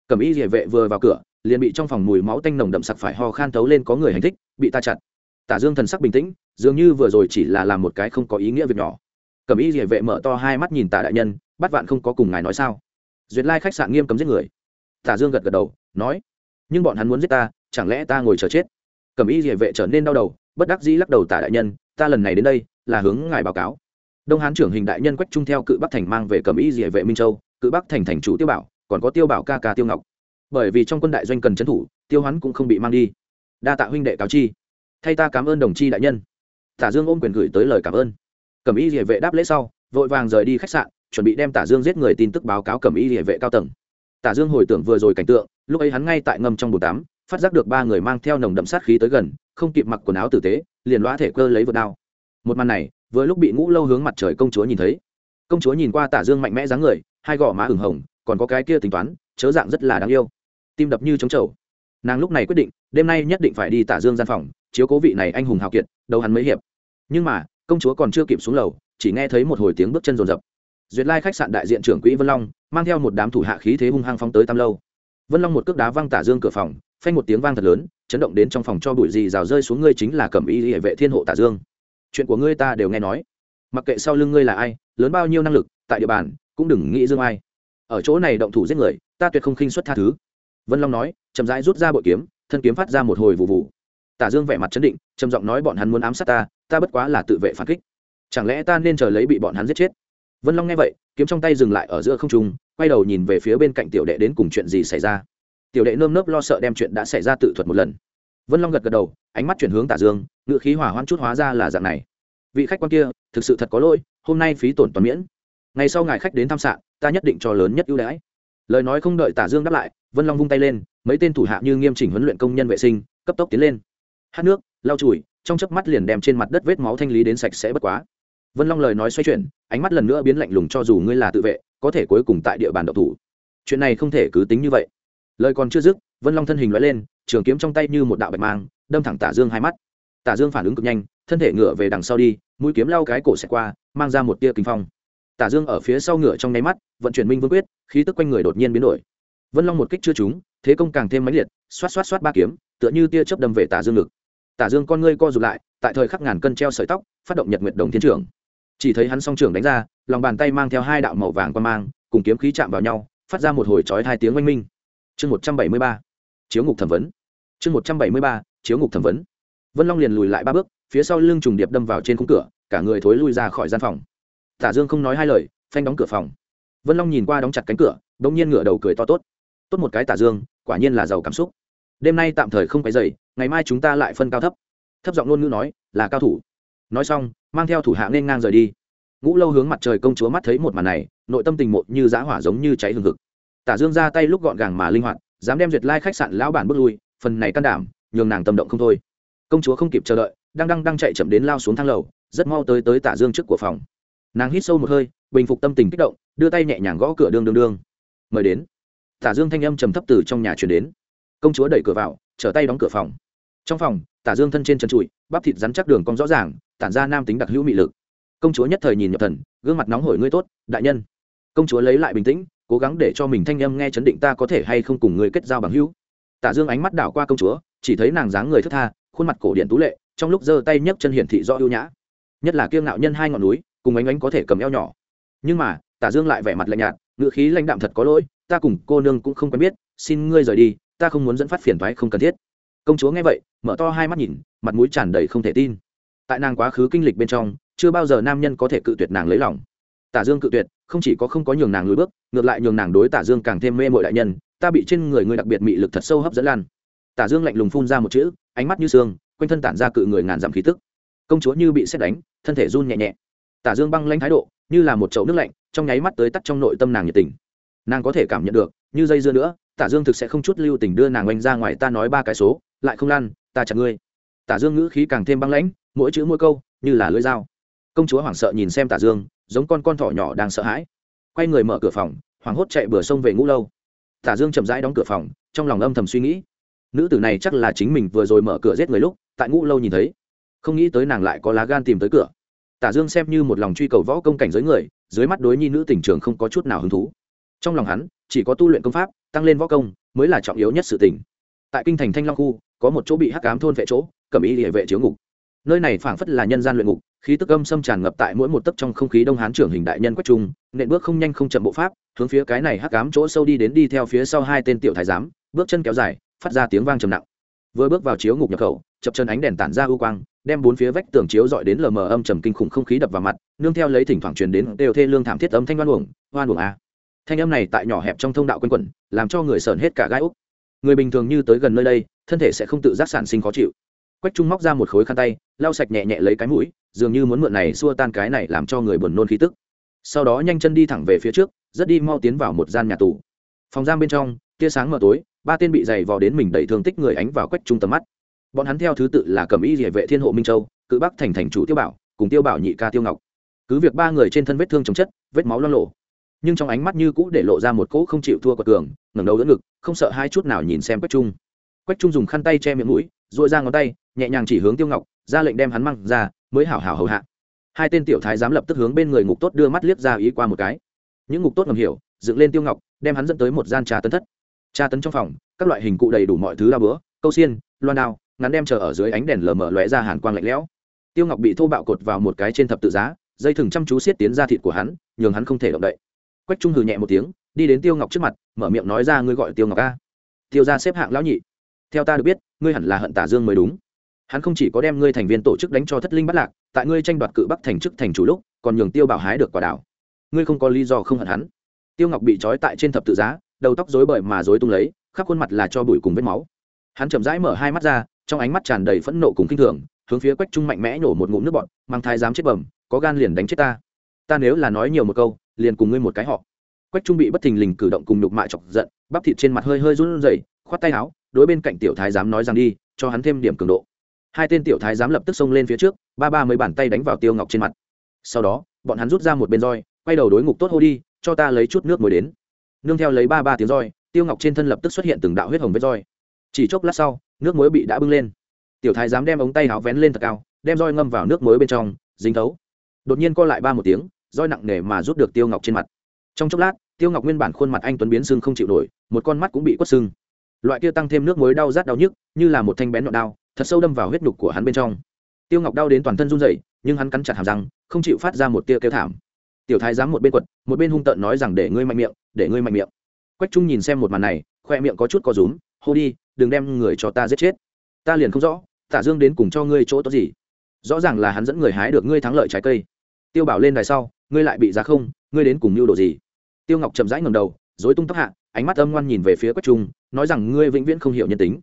Cầm y địa vệ vừa vào cửa, liền bị trong phòng mùi máu tanh nồng đậm sặc phải ho khan thấu lên có người hành thích, bị ta chặt. Tả dương thần sắc bình tĩnh, dường như vừa rồi chỉ là làm một cái không có ý nghĩa việc nhỏ. Cầm y địa vệ mở to hai mắt nhìn tả đại nhân, bắt vạn không có cùng ngài nói sao? Duyệt lai khách sạn nghiêm cấm giết người. Tả dương gật gật đầu, nói, nhưng bọn hắn muốn giết ta, chẳng lẽ ta ngồi chờ chết? Cầm y địa vệ trở nên đau đầu bất đắc dĩ lắc đầu tả đại nhân, ta lần này đến đây, là hướng ngài báo cáo. Đông hán trưởng hình đại nhân quách trung theo cự bắc thành mang về cầm y địa vệ minh châu, cự bắc thành thành chủ tiêu bảo, còn có tiêu bảo ca ca tiêu ngọc. Bởi vì trong quân đại doanh cần trấn thủ, tiêu hắn cũng không bị mang đi. Đa tạ huynh đệ cáo chi. Thay ta cảm ơn đồng chi đại nhân. Tả dương ôm quyền gửi tới lời cảm ơn. Cẩm y địa vệ đáp lễ sau, vội vàng rời đi khách sạn, chuẩn bị đem tả dương giết người tin tức báo cáo cẩm y địa vệ cao tầng. Tả dương hồi tưởng vừa rồi cảnh tượng, lúc ấy hắn ngay tại ngâm trong bồn tắm phát giác được ba người mang theo nồng đậm sát khí tới gần, không kịp mặc quần áo tử tế, liền loa thể cơ lấy vượt đao. Một màn này, vừa lúc bị ngũ lâu hướng mặt trời công chúa nhìn thấy. Công chúa nhìn qua tả dương mạnh mẽ dáng người, hai gò má ửng hồng, còn có cái kia tính toán, chớ dạng rất là đáng yêu. Tim đập như trống trầu. Nàng lúc này quyết định, đêm nay nhất định phải đi tả dương gian phòng, chiếu cố vị này anh hùng hào kiệt, đầu hắn mấy hiệp. Nhưng mà, công chúa còn chưa kịp xuống lầu, chỉ nghe thấy một hồi tiếng bước chân rồn rập. Duyệt lai khách sạn đại diện trưởng quỹ vân long, mang theo một đám thủ hạ khí thế hung hăng phóng tới tam lâu. Vân long một cước đá văng tả dương cửa phòng phanh một tiếng vang thật lớn, chấn động đến trong phòng cho bụi gì rào rơi xuống ngươi chính là cẩm y hệ vệ thiên hộ tả dương. Chuyện của ngươi ta đều nghe nói. Mặc kệ sau lưng ngươi là ai, lớn bao nhiêu năng lực, tại địa bàn, cũng đừng nghĩ dương ai. Ở chỗ này động thủ giết người, ta tuyệt không khinh xuất tha thứ. Vân long nói, chậm rãi rút ra bội kiếm, thân kiếm phát ra một hồi vụ vụ. Tả dương vẻ mặt chấn định, trầm giọng nói bọn hắn muốn ám sát ta ta bất quá là tự vệ phản kích. Chẳng lẽ ta nên chờ lấy bị bọn hắn giết chết? Vân long nghe vậy, kiếm trong tay dừng lại ở giữa không trung, quay đầu nhìn về phía bên cạnh tiểu đệ đến cùng chuyện gì xảy ra tiểu đệ nơm nớp lo sợ đem chuyện đã xảy ra tự thuật một lần. Vân long gật gật đầu, ánh mắt chuyển hướng tả dương ngự khí hỏa hoãn chút hóa ra là dạng này. Vị khách quan kia, thực sự thật có lỗi, hôm nay phí tổn toàn miễn. Ngày sau ngài khách đến thăm sạn, ta nhất định cho lớn nhất ưu đãi. Lời nói không đợi tả dương đáp lại, vân long vung tay lên, mấy tên thủ hạ như nghiêm chỉnh huấn luyện công nhân vệ sinh, cấp tốc tiến lên. Hát nước, lau chùi, trong chớp mắt liền đem trên mặt đất vết máu thanh lý đến sạch sẽ bất quá. Vân long lời nói xoay chuyển, ánh mắt lần nữa biến lạnh lùng cho dù ngươi là tự vệ, có thể cuối cùng tại địa bàn độc thủ. Chuyện này không thể cứ tính như vậy lời còn chưa dứt, vân long thân hình loại lên, trường kiếm trong tay như một đạo bạch mang, đâm thẳng tả dương hai mắt. Tả dương phản ứng cực nhanh, thân thể ngựa về đằng sau đi, mũi kiếm lao cái cổ xẹt qua, mang ra một tia kinh phong. Tả dương ở phía sau ngựa trong nháy mắt, vận chuyển minh vương quyết, khí tức quanh người đột nhiên biến đổi. Vân long một kích chưa trúng, thế công càng thêm mãnh liệt, xoát xoát xoát ba kiếm, tựa như tia chớp đâm về tả dương ngực. Tả dương con ngươi co rụt lại, tại thời khắc ngàn cân treo sợi tóc, phát động nhật nguyệt đồng thiên trưởng chỉ thấy hắn song trưởng đánh ra, lòng bàn tay mang theo hai đạo màu vàng qua mang, cùng kiếm khí chạm vào nhau, phát ra một hồi chói hai tiếng oanh minh chương một trăm bảy mươi ba, chiếu ngục thẩm vấn. Chương một trăm bảy mươi ba, chiếu ngục thẩm vấn. Vân long liền lùi lại ba bước, phía sau lưng trùng điệp đâm vào trên khung cửa, cả người thối lui ra khỏi gian phòng. Tả dương không nói hai lời, phanh đóng cửa phòng. Vân long nhìn qua đóng chặt cánh cửa đ ỗ n g nhiên ngửa đầu cười to tốt. Tốt một cái tả dương, quả nhiên là giàu cảm xúc. Đêm nay tạm thời không phải dày ngày mai chúng ta lại phân cao thấp. Thấp giọng ngôn ngữ nói, là cao thủ. Nói xong, mang theo thủ hạ nên ngang rời đi. Ngũ lâu hướng mặt trời công chúa mắt thấy một màn này, nội tâm tình mộ như giã hỏa giống như cháy hừng hực tả dương ra tay lúc gọn gàng mà linh hoạt, dám đem duyệt lai khách sạn lão bản bước lui, phần này can đảm, nhường nàng tâm động không thôi. Công chúa không kịp chờ đợi, đang đang đang chạy chậm đến lao xuống thang lầu, rất mau tới tới tả dương trước của phòng. Nàng hít sâu một hơi, bình phục tâm tình kích động, đưa tay nhẹ nhàng gõ cửa đương đương đương mời đến. Tả dương thanh âm trầm thấp từ trong nhà truyền đến. Công chúa đẩy cửa vào, trở tay đóng cửa phòng. Trong phòng, tả dương thân trên chân trụi, bắp thịt rắn chắc đường cong rõ ràng, tản ra nam tính đặc hữu mị lực. Công chúa nhất thời nhìn nhập thần, gương mặt nóng hổi, ngươi tốt, đại nhân. Công chúa lấy lại bình tĩnh cố gắng để cho mình thanh âm nghe chấn định ta có thể hay không cùng người kết giao bằng hữu. Tạ dương ánh mắt đảo qua công chúa, chỉ thấy nàng dáng người thất tha, khuôn mặt cổ điện tú lệ, trong lúc giơ tay nhấc chân hiển thị rõ ưu nhã. Nhất là kiêng ngạo nhân hai ngọn núi, cùng ánh ánh có thể cầm eo nhỏ. Nhưng mà tả dương lại vẻ mặt lạnh nhạt ngựa khí lãnh đạm thật có lỗi, ta cùng cô nương cũng không quen biết, xin ngươi rời đi, ta không muốn dẫn phát phiền thoái không cần thiết. Công chúa nghe vậy, mở to hai mắt nhìn, mặt mũi tràn đầy không thể tin. Tại nàng quá khứ kinh lịch bên trong, chưa bao giờ nam nhân có thể cự tuyệt nàng lấy lòng tả dương cự tuyệt, không chỉ có không có nhường nàng lùi bước, ngược lại nhường nàng đối tả dương càng thêm mê mội đại nhân, ta bị trên người ngươi đặc biệt mị lực thật sâu hấp dẫn lan. Tả dương lạnh lùng phun ra một chữ, ánh mắt như xương quanh thân tản ra cự người ngàn dặm khí tức. Công chúa như bị xét đánh, thân thể run nhẹ nhẹ. Tả dương băng lanh thái độ, như là một chậu nước lạnh, trong nháy mắt tới tắt trong nội tâm nàng nhiệt tình. Nàng có thể cảm nhận được, như dây dưa nữa, tả dương thực sẽ không chút lưu tình đưa nàng oanh ra ngoài ta nói ba cái số, lại không lan, ta chặt ngươi. Tả dương ngữ khí càng thêm băng lãnh, mỗi chữ mỗi câu, như là lưỡi dao. Công chúa hoảng sợ nhìn xem tả dương giống con con thỏ nhỏ đang sợ hãi. Quay người mở cửa phòng, hoảng hốt chạy bừa sông về ngũ lâu. Tả dương chậm rãi đóng cửa phòng, trong lòng âm thầm suy nghĩ. Nữ tử này chắc là chính mình vừa rồi mở cửa giết người lúc, tại ngũ lâu nhìn thấy. Không nghĩ tới nàng lại có lá gan tìm tới cửa. Tả dương xem như một lòng truy cầu võ công cảnh giới người, dưới mắt đối nhi nữ tình trường không có chút nào hứng thú. Trong lòng hắn, chỉ có tu luyện công pháp, tăng lên võ công, mới là trọng yếu nhất sự tình. Tại kinh thành thanh long khu, có một chỗ bị hắc cám thôn vệ chỗ, cẩm ý địa vệ chiếu ngục. Nơi này phảng phất là nhân gian luyện ngục khí tức âm xâm tràn ngập tại mỗi một tấc trong không khí đông hán trưởng hình đại nhân quách trung, nện bước không nhanh không chậm bộ pháp, hướng phía cái này hắc cám chỗ sâu đi đến đi theo phía sau hai tên tiểu thái giám, bước chân kéo dài, phát ra tiếng vang trầm nặng. Vừa bước vào chiếu ngục nhập khẩu, chập chân ánh đèn tản ra ưu quang, đem bốn phía vách tường chiếu dọi đến lờ mờ âm trầm kinh khủng không khí đập vào mặt, nương theo lấy thỉnh thoảng truyền đến đều thê lương thảm thiết âm thanh oan uổng oan uổng a. Thanh âm này tại nhỏ hẹp trong thông đạo quanh quẩn, làm cho người sờn hết cả gai úc. Người bình thường như tới gần nơi đây, thân thể sẽ không tự giác sản sinh khó chịu quách trung móc ra một khối khăn tay, lau sạch nhẹ nhẹ lấy cái mũi, dường như muốn mượn này xua tan cái này làm cho người buồn nôn khí tức. Sau đó nhanh chân đi thẳng về phía trước, rất đi mau tiến vào một gian nhà tù. Phòng giam bên trong, tia sáng mờ tối, ba tên bị dày vò đến mình đẩy thương tích người ánh vào quách trung tầm mắt. Bọn hắn theo thứ tự là cẩm y địa vệ thiên hộ minh châu, cự bắc thành thành chủ tiêu bảo, cùng tiêu bảo nhị ca tiêu ngọc. Cứ việc ba người trên thân vết thương chồng chất, vết máu lo lộ nhưng trong ánh mắt như cũ để lộ ra một cỗ không chịu thua của cường, ngẩng đầu đỡ ngực, không sợ hai chút nào nhìn xem quách trung quách trung dùng khăn tay che miệng mũi dội ra ngón tay, nhẹ nhàng chỉ hướng tiêu ngọc, ra lệnh đem hắn măng ra, mới hảo hảo hầu hạ. Hai tên tiểu thái dám lập tức hướng bên người ngục tốt đưa mắt liếc ra ý qua một cái. Những ngục tốt ngầm hiểu, dựng lên tiêu ngọc, đem hắn dẫn tới một gian trà tấn thất. Trà tấn trong phòng, các loại hình cụ đầy đủ mọi thứ la bữa, câu xiên, loan đao, ngắn đem chờ ở dưới ánh đèn lờ mờ lóe ra hàn quang lạnh lẽo. Tiêu ngọc bị thô bạo cột vào một cái trên thập tự giá, dây thừng chăm chú xiết tiến ra thịt của hắn, nhường hắn không thể động đậy. Quách trung hừ nhẹ một tiếng, đi đến tiêu ngọc trước mặt, mở miệng nói ra, ngươi gọi tiêu ngọc a? Tiêu ra xếp hạng lão nhị theo ta được biết, ngươi hẳn là hận tả dương mới đúng. Hắn không chỉ có đem ngươi thành viên tổ chức đánh cho thất linh bắt lạc, tại ngươi tranh đoạt cự bắc thành chức thành chủ lúc, còn nhường tiêu bảo hái được quả đảo. Ngươi không có lý do không hận hắn. Tiêu ngọc bị trói tại trên thập tự giá, đầu tóc rối bời mà rối tung lấy, khắp khuôn mặt là cho bụi cùng vết máu. Hắn chậm rãi mở hai mắt ra, trong ánh mắt tràn đầy phẫn nộ cùng kinh thường, hướng phía quách trung mạnh mẽ nổ một ngụm nước bọt, mang thai dám chết bẩm, có gan liền đánh chết ta. Ta nếu là nói nhiều một câu, liền cùng ngươi một cái họ. Quách trung bị bất thình lình cử động cùng nhục mạ chọc giận, bắp thịt trên mặt hơi hơi run rẩy, khoát tay áo đối bên cạnh tiểu thái giám nói rằng đi, cho hắn thêm điểm cường độ. Hai tên tiểu thái giám lập tức xông lên phía trước, ba ba mấy bàn tay đánh vào tiêu ngọc trên mặt. Sau đó, bọn hắn rút ra một bên roi, quay đầu đối ngục tốt hô đi, cho ta lấy chút nước mới đến. Nương theo lấy ba ba tiếng roi, tiêu ngọc trên thân lập tức xuất hiện từng đạo huyết hồng vết roi. Chỉ chốc lát sau, nước muối bị đã bưng lên. Tiểu thái dám đem ống tay áo vén lên thật cao, đem roi ngâm vào nước muối bên trong, dính thấu. Đột nhiên co lại ba một tiếng, roi nặng nề mà rút được tiêu ngọc trên mặt. Trong chốc lát, tiêu ngọc nguyên bản khuôn mặt anh tuấn biến sưng không chịu nổi, một con mắt cũng bị quất sưng loại kia tăng thêm nước muối đau rát đau nhức như là một thanh bén nhọn đau, thật sâu đâm vào huyết nhục của hắn bên trong. Tiêu ngọc đau đến toàn thân run rẩy nhưng hắn cắn chặt hàm răng không chịu phát ra một tia kêu thảm. Tiểu thái giám một bên quật một bên hung tợn nói rằng để ngươi mạnh miệng để ngươi mạnh miệng. Quách trung nhìn xem một màn này khoe miệng có chút có rúm hô đi đừng đem người cho ta giết chết. Ta liền không rõ tả dương đến cùng cho ngươi chỗ tốt gì. Rõ ràng là hắn dẫn người hái được ngươi thắng lợi trái cây. Tiêu bảo lên đài sau ngươi lại bị giá không? Ngươi đến cùng mưu đồ gì? Tiêu ngọc chậm rãi ngầm đầu dối tung tóc hạ ánh mắt âm ngoan nhìn về phía quách trung, nói rằng, ngươi vĩnh viễn không hiểu nhân tính.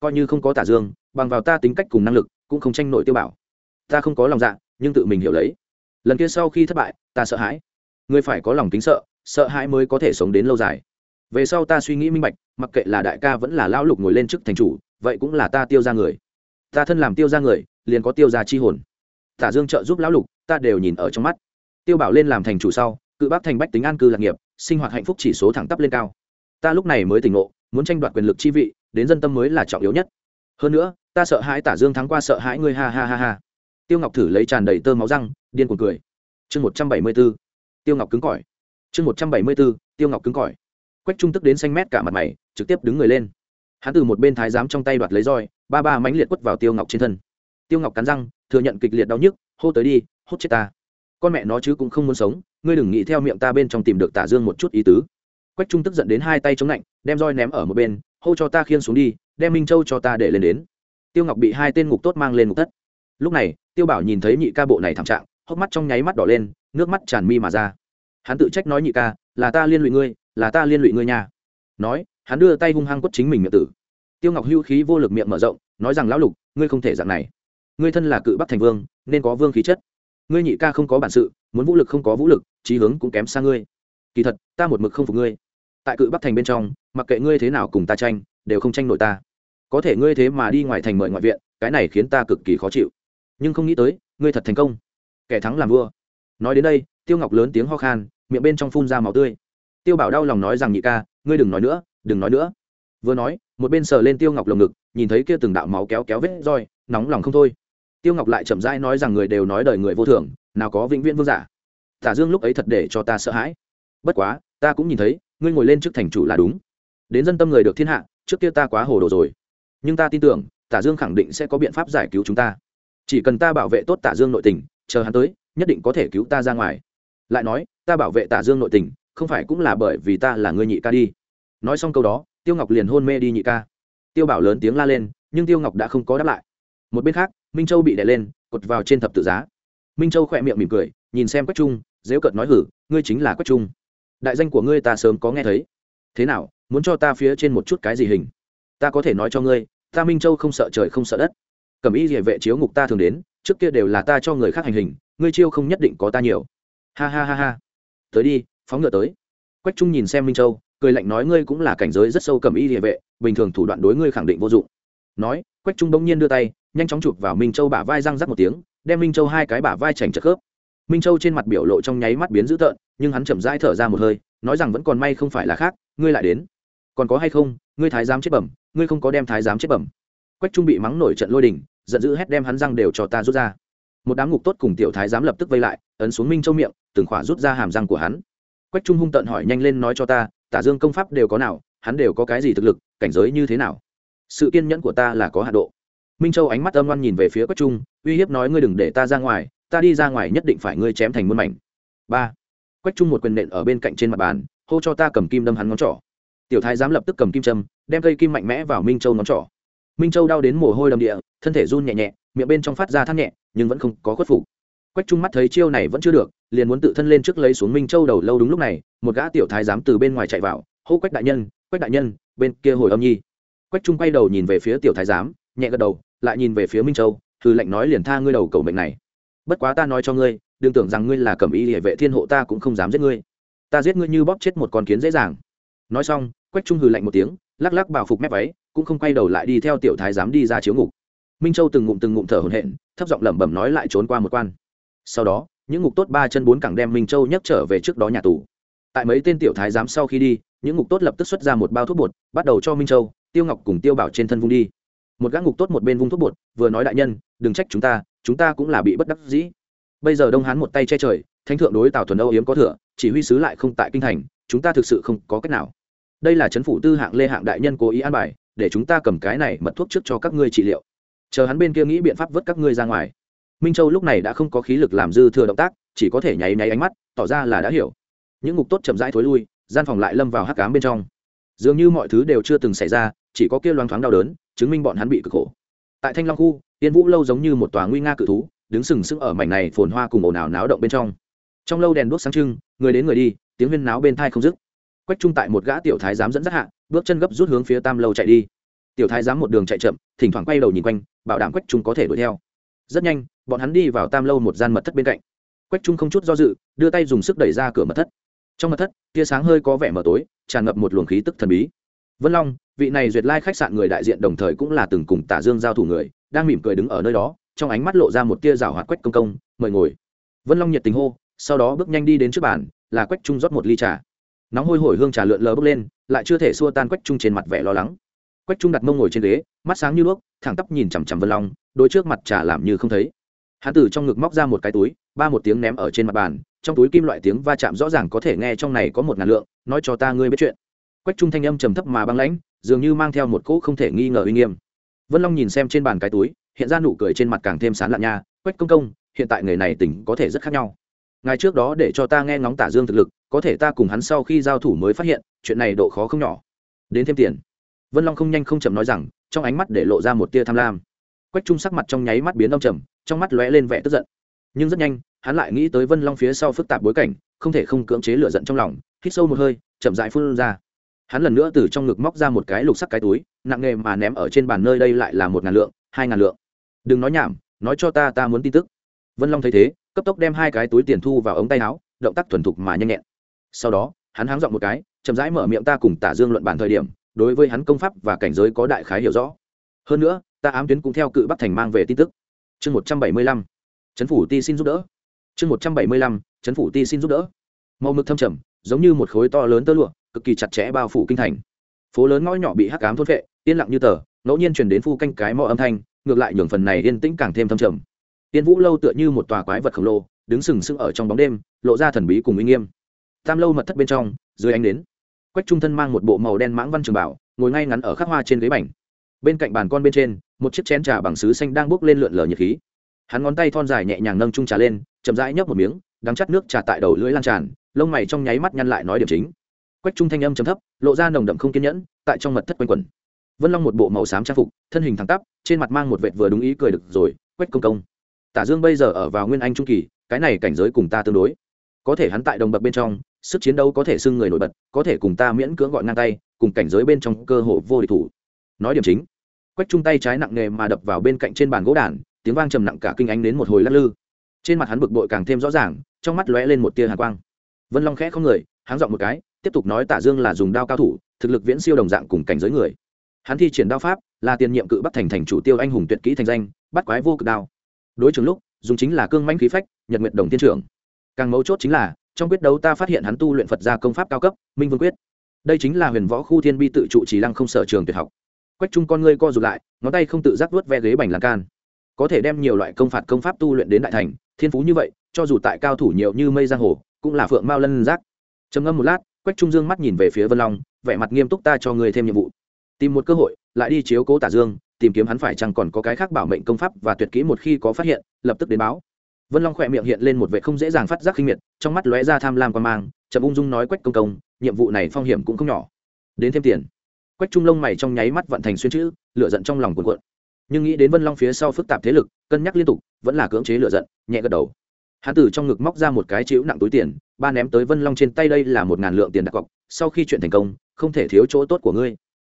Coi như không có tả dương, bằng vào ta tính cách cùng năng lực, cũng không tranh nổi tiêu bảo. Ta không có lòng dạ nhưng tự mình hiểu lấy. Lần kia sau khi thất bại, ta sợ hãi. Ngươi phải có lòng tính sợ sợ hãi mới có thể sống đến lâu dài. Về sau ta suy nghĩ minh bạch, mặc kệ là đại ca vẫn là lão lục ngồi lên chức thành chủ, vậy cũng là ta tiêu ra người. Ta thân làm tiêu ra người, liền có tiêu ra chi hồn. Tả dương trợ giúp lão lục, ta đều nhìn ở trong mắt. Tiêu bảo lên làm thành chủ sau, cự bác thành bách tính an cư lạc nghiệp, sinh hoạt hạnh phúc chỉ số thẳng tắp lên cao ta lúc này mới tỉnh ngộ, muốn tranh đoạt quyền lực chi vị, đến dân tâm mới là trọng yếu nhất. Hơn nữa, ta sợ hãi tả dương thắng qua sợ hãi ngươi, ha ha ha ha. Tiêu ngọc thử lấy tràn đầy tơ máu răng, điên cuồng cười. Chương một trăm bảy mươi b ố tiêu ngọc cứng cỏi. Chương một trăm bảy mươi b ố tiêu ngọc cứng cỏi. Quách trung tức đến xanh mét cả mặt mày, trực tiếp đứng người lên. Hắn từ một bên thái giám trong tay đoạt lấy roi, ba ba mánh liệt quất vào tiêu ngọc trên thân. Tiêu ngọc cắn răng, thừa nhận kịch liệt đau nhức, hô tới đi hốt chết ta. Con mẹ nó chứ cũng không muốn sống, ngươi đừng nghĩ theo miệng ta bên trong tìm được tả dương một chút ý tứ quách trung tức giận đến hai tay chống lạnh, đem roi ném ở một bên, hô cho ta khiên xuống đi, đem minh châu cho ta để lên đến. Tiêu ngọc bị hai tên ngục tốt mang lên ngục thất. Lúc này, tiêu bảo nhìn thấy nhị ca bộ này thảm trạng, hốc mắt trong nháy mắt đỏ lên, nước mắt tràn mi mà ra. Hắn tự trách nói nhị ca, là ta liên lụy ngươi, là ta liên lụy ngươi nha. Nói, hắn đưa tay hung hăng quất chính mình miệng tử. Tiêu ngọc hưu khí vô lực miệng mở rộng, nói rằng, lão lục, ngươi không thể dạng này. Ngươi thân là cự bắc thành vương, nên có vương khí chất. Ngươi nhị ca không có bản sự, muốn vũ lực không có vũ lực trí hướng cũng kém xa ngươi. Kỳ thật, ta một mực không phục ngươi tại cự bắc thành bên trong, mặc kệ ngươi thế nào cùng ta tranh, đều không tranh nổi ta. Có thể ngươi thế mà đi ngoài thành mời ngoại viện, cái này khiến ta cực kỳ khó chịu. Nhưng không nghĩ tới, ngươi thật thành công. Kẻ thắng làm vua. Nói đến đây, tiêu ngọc lớn tiếng ho khan, miệng bên trong phun ra màu tươi. Tiêu bảo đau lòng nói rằng, nhị ca, ngươi đừng nói nữa, đừng nói nữa. Vừa nói, một bên sờ lên tiêu ngọc lồng ngực, nhìn thấy kia từng đạo máu kéo kéo vết roi, nóng lòng không thôi. Tiêu ngọc lại chậm rãi nói rằng, người đều nói đời người vô thường, nào có vĩnh viễn vương giả. Tả dương lúc ấy thật để cho ta sợ hãi. Bất quá ta cũng nhìn thấy, ngươi ngồi lên trước thành chủ là đúng. Đến dân tâm người được thiên hạ, trước kia ta quá hồ đồ rồi. Nhưng ta tin tưởng, tả dương khẳng định sẽ có biện pháp giải cứu chúng ta. Chỉ cần ta bảo vệ tốt tả dương nội tình, chờ hắn tới, nhất định có thể cứu ta ra ngoài. Lại nói, ta bảo vệ tả dương nội tình, không phải cũng là bởi vì ta là ngươi nhị ca đi. Nói xong câu đó, tiêu ngọc liền hôn mê đi nhị ca. Tiêu bảo lớn tiếng la lên, nhưng tiêu ngọc đã không có đáp lại. Một bên khác, minh châu bị đè lên, cột vào trên thập tự giá. Minh châu khỏe miệng mỉm cười, nhìn xem quách trung, dếu cợt nói hử, ngươi chính là quách trung đại danh của ngươi ta sớm có nghe thấy. Thế nào, muốn cho ta phía trên một chút cái gì hình? Ta có thể nói cho ngươi, ta minh châu không sợ trời không sợ đất. Cầm ý địa vệ chiếu ngục ta thường đến, trước kia đều là ta cho người khác hành hình, ngươi chiêu không nhất định có ta nhiều. Ha ha ha ha. Tới đi, phóng ngựa tới. Quách trung nhìn xem minh châu, cười lạnh nói ngươi cũng là cảnh giới rất sâu cầm y địa vệ, bình thường thủ đoạn đối ngươi khẳng định vô dụng. Nói, quách trung bỗng nhiên đưa tay, nhanh chóng chụp vào minh châu bả vai răng rắc một tiếng, đem minh châu hai cái bả vai chảnh chật khớp minh châu trên mặt biểu lộ trong nháy mắt biến dữ tợn, nhưng hắn chậm rãi thở ra một hơi, nói rằng vẫn còn may không phải là khác, ngươi lại đến. Còn có hay không, ngươi thái giám chết bẩm, ngươi không có đem thái giám chết bẩm. Quách trung bị mắng nổi trận lôi đình, giận dữ hét đem hắn răng đều cho ta rút ra. Một đám ngục tốt cùng tiểu thái giám lập tức vây lại, ấn xuống minh châu miệng, từng khỏa rút ra hàm răng của hắn. Quách trung hung tận hỏi nhanh lên nói cho ta, tả dương công pháp đều có nào, hắn đều có cái gì thực lực, cảnh giới như thế nào? Sự kiên nhẫn của ta là có hạ độ. Minh châu ánh mắt âm ngoan nhìn về phía quách trung, uy hiếp nói ngươi đừng để ta ra ngoài ta đi ra ngoài nhất định phải ngươi chém thành muôn mảnh. Ba. Quách trung một quyền nện ở bên cạnh trên mặt bàn, hô cho ta cầm kim đâm hắn ngón trỏ. Tiểu thái giám lập tức cầm kim châm, đem cây kim mạnh mẽ vào minh châu ngón trỏ. Minh châu đau đến mồ hôi đầm địa, thân thể run nhẹ nhẹ, miệng bên trong phát ra thắt nhẹ, nhưng vẫn không có khuất phục. Quách trung mắt thấy chiêu này vẫn chưa được, liền muốn tự thân lên trước lấy xuống minh châu đầu lâu đúng lúc này, một gã tiểu thái giám từ bên ngoài chạy vào, hô quách đại nhân, quách đại nhân, bên kia hồi âm nhi. Quách trung quay đầu nhìn về phía tiểu thái giám nhẹ gật đầu, lại nhìn về phía minh châu thư lệnh nói liền tha ngươi đầu cầu mệnh này bất quá ta nói cho ngươi, đừng tưởng rằng ngươi là cẩm y địa vệ thiên hộ ta cũng không dám giết ngươi. Ta giết ngươi như bóp chết một con kiến dễ dàng. Nói xong, quách trung hừ lạnh một tiếng, lắc lắc bảo phục mép váy, cũng không quay đầu lại đi theo tiểu thái giám đi ra chiếu ngục. Minh châu từng ngụm từng ngụm thở hổn hển, thấp giọng lẩm bẩm nói lại trốn qua một quan. Sau đó, những ngục tốt ba chân bốn cẳng đem minh châu nhấc trở về trước đó nhà tù. Tại mấy tên tiểu thái giám sau khi đi, những ngục tốt lập tức xuất ra một bao thuốc bột, bắt đầu cho minh châu, tiêu ngọc cùng tiêu bảo trên thân vung đi. Một gã ngục tốt một bên vung thuốc bột, vừa nói đại nhân, đừng trách chúng ta chúng ta cũng là bị bất đắc dĩ. Bây giờ đông hán một tay che trời, thánh thượng đối tào thuần âu yếm có thừa, chỉ huy sứ lại không tại kinh thành, chúng ta thực sự không có cách nào. Đây là chấn phủ tư hạng lê hạng đại nhân cố ý an bài, để chúng ta cầm cái này mật thuốc trước cho các ngươi trị liệu. Chờ hắn bên kia nghĩ biện pháp vớt các ngươi ra ngoài. Minh châu lúc này đã không có khí lực làm dư thừa động tác, chỉ có thể nháy nháy ánh mắt, tỏ ra là đã hiểu. Những ngục tốt chậm rãi thối lui, gian phòng lại lâm vào hắc cám bên trong. Dường như mọi thứ đều chưa từng xảy ra, chỉ có kia loáng thoáng đau đớn, chứng minh bọn hắn bị cực khổ. Tại thanh long khu tiên vũ lâu giống như một tòa nguy nga cự thú, đứng sừng sững ở mảnh này phồn hoa cùng ồn ào náo động bên trong. Trong lâu đèn đuốc sáng trưng, người đến người đi, tiếng huyên náo bên thai không dứt. Quách trung tại một gã tiểu thái giám dẫn dắt hạ, bước chân gấp rút hướng phía tam lâu chạy đi. Tiểu thái giám một đường chạy chậm, thỉnh thoảng quay đầu nhìn quanh, bảo đảm quách trung có thể đuổi theo. Rất nhanh, bọn hắn đi vào tam lâu một gian mật thất bên cạnh. Quách trung không chút do dự, đưa tay dùng sức đẩy ra cửa mật thất. Trong mật thất, tia sáng hơi có vẻ mờ tối, tràn ngập một luồng khí tức thần bí. Vân long, vị này duyệt lai khách sạn người đại diện đồng thời cũng là từng cùng tả dương giao thủ người đang mỉm cười đứng ở nơi đó, trong ánh mắt lộ ra một tia rào hoạt quách công công, mời ngồi. Vân long nhiệt tình hô, sau đó bước nhanh đi đến trước bàn, là quách trung rót một ly trà. Nóng hôi hổi hương trà lượn lờ bốc lên, lại chưa thể xua tan quách trung trên mặt vẻ lo lắng. Quách trung đặt mông ngồi trên ghế, mắt sáng như đuốc, thẳng tắp nhìn chằm chằm vân long, đôi trước mặt trà làm như không thấy. Hãn tử trong ngực móc ra một cái túi, ba một tiếng ném ở trên mặt bàn, trong túi kim loại tiếng va chạm rõ ràng có thể nghe trong này có một ngàn lượng, nói cho ta ngươi biết chuyện. Quách trung thanh âm trầm thấp mà băng lãnh, dường như mang theo một cỗ không thể nghi ngờ uy nghiêm vân long nhìn xem trên bàn cái túi, hiện ra nụ cười trên mặt càng thêm sán lạn nha, quách công công, hiện tại người này tỉnh có thể rất khác nhau. Ngài trước đó để cho ta nghe ngóng tả dương thực lực, có thể ta cùng hắn sau khi giao thủ mới phát hiện, chuyện này độ khó không nhỏ. Đến thêm tiền. Vân long không nhanh không chậm nói rằng, trong ánh mắt để lộ ra một tia tham lam. Quách trung sắc mặt trong nháy mắt biến đông trầm, trong mắt lóe lên vẻ tức giận. Nhưng rất nhanh, hắn lại nghĩ tới vân long phía sau phức tạp bối cảnh, không thể không cưỡng chế lửa giận trong lòng, hít sâu một hơi, chậm dại phun ra hắn lần nữa từ trong ngực móc ra một cái lục sắc cái túi, nặng nghề mà ném ở trên bàn nơi đây lại là một ngàn lượng, hai ngàn lượng. Đừng nói nhảm, nói cho ta ta muốn tin tức. Vân long thấy thế, cấp tốc đem hai cái túi tiền thu vào ống tay áo, động tác thuần thục mà nhanh nhẹn. Sau đó, hắn háng dọn một cái, chậm rãi mở miệng ta cùng tả dương luận bàn thời điểm, đối với hắn công pháp và cảnh giới có đại khái hiểu rõ. Hơn nữa, ta ám tuyến cũng theo cự bắc thành mang về tin tức. Chương một trăm bảy mươi lăm, chấn phủ ti xin giúp đỡ. Chương một trăm bảy mươi lăm, chấn phủ ti xin giúp đỡ. Màu mực thâm trầm, giống như một khối to lớn tơ lụa cực kỳ chặt chẽ bao phủ kinh thành. Phố lớn ngõ nhỏ bị hắc cám thốt vệ yên lặng như tờ, ngẫu nhiên truyền đến phu canh cái mò âm thanh, ngược lại nhường phần này yên tĩnh càng thêm thâm trầm. Tiên vũ lâu tựa như một tòa quái vật khổng lồ, đứng sừng sững ở trong bóng đêm, lộ ra thần bí cùng uy nghiêm. Tam lâu mật thất bên trong, dưới ánh đến quách trung thân mang một bộ màu đen mãng văn trường bảo, ngồi ngay ngắn ở khắc hoa trên ghế bành. Bên cạnh bàn con bên trên, một chiếc chén trà bằng sứ xanh đang bốc lên lượn lờ nhiệt khí. Hắn ngón tay thon dài nhẹ nhàng nâng trung trà lên, chậm rãi nhấp một miếng, đắng chắt nước trà tại đầu lưỡi lan tràn, lông mày trong nháy mắt nhăn lại nói điểm chính quách trung thanh âm chấm thấp, lộ ra nồng đậm không kiên nhẫn, tại trong mật thất quanh quẩn. Vân long một bộ màu xám trang phục, thân hình thẳng tắp, trên mặt mang một vệt vừa đúng ý cười được rồi, quách công công, tả dương bây giờ ở vào nguyên anh trung kỳ, cái này cảnh giới cùng ta tương đối. Có thể hắn tại đồng bậc bên trong, sức chiến đấu có thể xưng người nổi bật, có thể cùng ta miễn cưỡng gọi ngang tay, cùng cảnh giới bên trong cơ hội vô địch thủ. Nói điểm chính, quách trung tay trái nặng nề mà đập vào bên cạnh trên bàn gỗ đàn, tiếng vang trầm nặng cả kinh ánh đến một hồi lắc lư. Trên mặt hắn bực bội càng thêm rõ ràng, trong mắt lóe lên một tia hàn quang. Vân long khẽ không người, háng dọn một cái tiếp tục nói tả dương là dùng đao cao thủ, thực lực viễn siêu đồng dạng cùng cảnh giới người. Hắn thi triển đao pháp, là tiền nhiệm cự bắc thành thành chủ tiêu anh hùng tuyệt kỹ thành danh, bắt quái vô cực đao. Đối trường lúc, dùng chính là cương mãnh khí phách, nhật nguyện đồng tiên trưởng. Càng mấu chốt chính là, trong quyết đấu ta phát hiện hắn tu luyện phật gia công pháp cao cấp, minh vương quyết. Đây chính là huyền võ khu thiên bi tự trụ trí lăng không sở trường tuyệt học. Quách trung con ngươi co rụt lại, ngón tay không tự giác vuốt ve ghế bành lan can. Có thể đem nhiều loại công phạt công pháp tu luyện đến đại thành, thiên phú như vậy, cho dù tại cao thủ nhiều như mây giang hồ, cũng là phượng mao lân giác. Trầm ngâm một lát quách trung dương mắt nhìn về phía vân long, vẻ mặt nghiêm túc ta cho người thêm nhiệm vụ. Tìm một cơ hội, lại đi chiếu cố tả dương, tìm kiếm hắn phải chăng còn có cái khác bảo mệnh công pháp và tuyệt kỹ một khi có phát hiện, lập tức đến báo. Vân long khỏe miệng hiện lên một vệ không dễ dàng phát giác khinh miệt, trong mắt lóe ra tham lam quan mang, chậm ung dung nói quách công công, nhiệm vụ này phong hiểm cũng không nhỏ. Đến thêm tiền. Quách trung lông mày trong nháy mắt vận thành xuyên chữ lựa giận trong lòng cuộn cuộn. Nhưng nghĩ đến vân long phía sau phức tạp thế lực, cân nhắc liên tục, vẫn là cưỡng chế lựa giận, nhẹ gật đầu hắn từ trong ngực móc ra một cái chiếu nặng túi tiền, ba ném tới vân long trên tay, đây là một ngàn lượng tiền đặt cọc, sau khi chuyện thành công, không thể thiếu chỗ tốt của ngươi.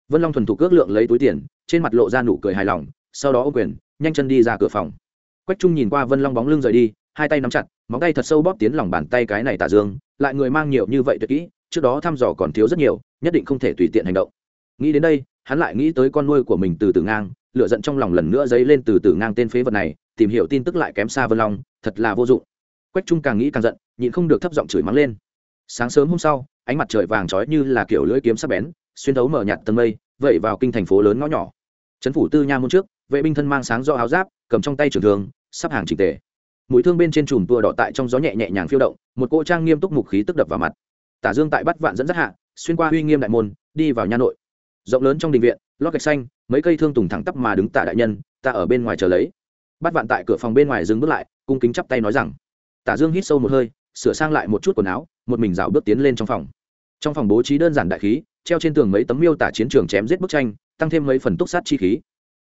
Vân long thuần thủ cước lượng lấy túi tiền, trên mặt lộ ra nụ cười hài lòng, sau đó ô quyền, nhanh chân đi ra cửa phòng. Quách trung nhìn qua vân long bóng lưng rời đi, hai tay nắm chặt, móng tay thật sâu bóp tiến lòng bàn tay cái này tả dương, lại người mang nhiều như vậy tuyệt kỹ, trước đó thăm dò còn thiếu rất nhiều, nhất định không thể tùy tiện hành động. Nghĩ đến đây, hắn lại nghĩ tới con nuôi của mình từ từ ngang lựa giận trong lòng lần nữa dấy lên từ từ ngang tên phế vật này, tìm hiểu tin tức lại kém xa vân long, thật là vô dụng quách trung càng nghĩ càng giận, nhịn không được thấp giọng chửi mắng lên. Sáng sớm hôm sau, ánh mặt trời vàng trói như là kiểu lưỡi kiếm sắc bén, xuyên thấu mở nhạt tầng mây, vẩy vào kinh thành phố lớn ngõ nhỏ. Trấn phủ tư nha môn trước, vệ binh thân mang sáng do áo giáp, cầm trong tay trường thường sắp hàng trình tề. Mũi thương bên trên chùm tua đỏ tại trong gió nhẹ nhẹ nhàng phiêu động, một cỗ trang nghiêm túc mục khí tức đập vào mặt. Tả dương tại bắt vạn dẫn dắt hạ, xuyên qua uy nghiêm đại môn, đi vào nha nội. Rộng lớn trong đình viện, lót gạch xanh, mấy cây thương tùng thẳng tắp mà đứng tả đại nhân, ta ở bên ngoài chờ lấy. Bắt vạn tại cửa phòng bên ngoài dừng bước lại, cung kính chắp tay nói rằng tả dương hít sâu một hơi, sửa sang lại một chút quần áo, một mình dạo bước tiến lên trong phòng. Trong phòng bố trí đơn giản đại khí, treo trên tường mấy tấm miêu tả chiến trường chém giết bức tranh, tăng thêm mấy phần túc sát chi khí.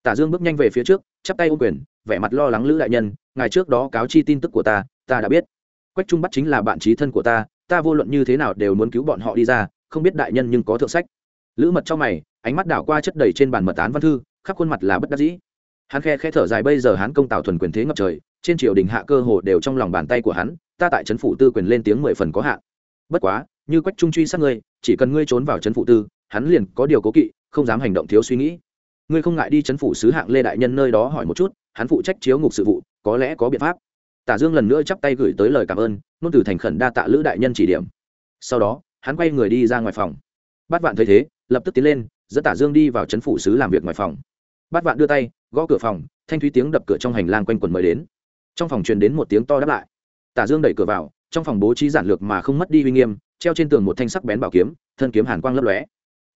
Tả dương bước nhanh về phía trước, chắp tay ô quyền, vẻ mặt lo lắng lữ đại nhân ngày trước đó cáo chi tin tức của ta ta đã biết. Quách trung bắt chính là bạn trí thân của ta ta vô luận như thế nào đều muốn cứu bọn họ đi ra, không biết đại nhân nhưng có thượng sách. Lữ mật trong mày, ánh mắt đảo qua chất đầy trên bàn mật án văn thư, khắp khuôn mặt là bất đắc dĩ. Hắn khe khe thở dài, bây giờ hắn công tạo thuần quyền thế ngập trời trên triều đình hạ cơ hồ đều trong lòng bàn tay của hắn, ta tại trấn phủ tư quyền lên tiếng mười phần có hạn. Bất quá, như quách trung truy sát ngươi, chỉ cần ngươi trốn vào trấn phủ tư, hắn liền có điều cố kỵ, không dám hành động thiếu suy nghĩ. Ngươi không ngại đi trấn phủ sứ hạng lê đại nhân nơi đó hỏi một chút, hắn phụ trách chiếu ngục sự vụ, có lẽ có biện pháp. Tả dương lần nữa chắp tay gửi tới lời cảm ơn, nôn từ thành khẩn đa tạ lữ đại nhân chỉ điểm. Sau đó, hắn quay người đi ra ngoài phòng. Bát vạn thấy thế, lập tức tiến lên, dẫn tả dương đi vào trấn phủ sứ làm việc ngoài phòng. Bát vạn đưa tay, gõ cửa phòng, thanh thúy tiếng đập cửa trong hành lang quanh quần mới đến trong phòng truyền đến một tiếng to đáp lại. Tả dương đẩy cửa vào, trong phòng bố trí giản lược mà không mất đi uy nghiêm, treo trên tường một thanh sắc bén bảo kiếm, thân kiếm hàn quang lấp lóe.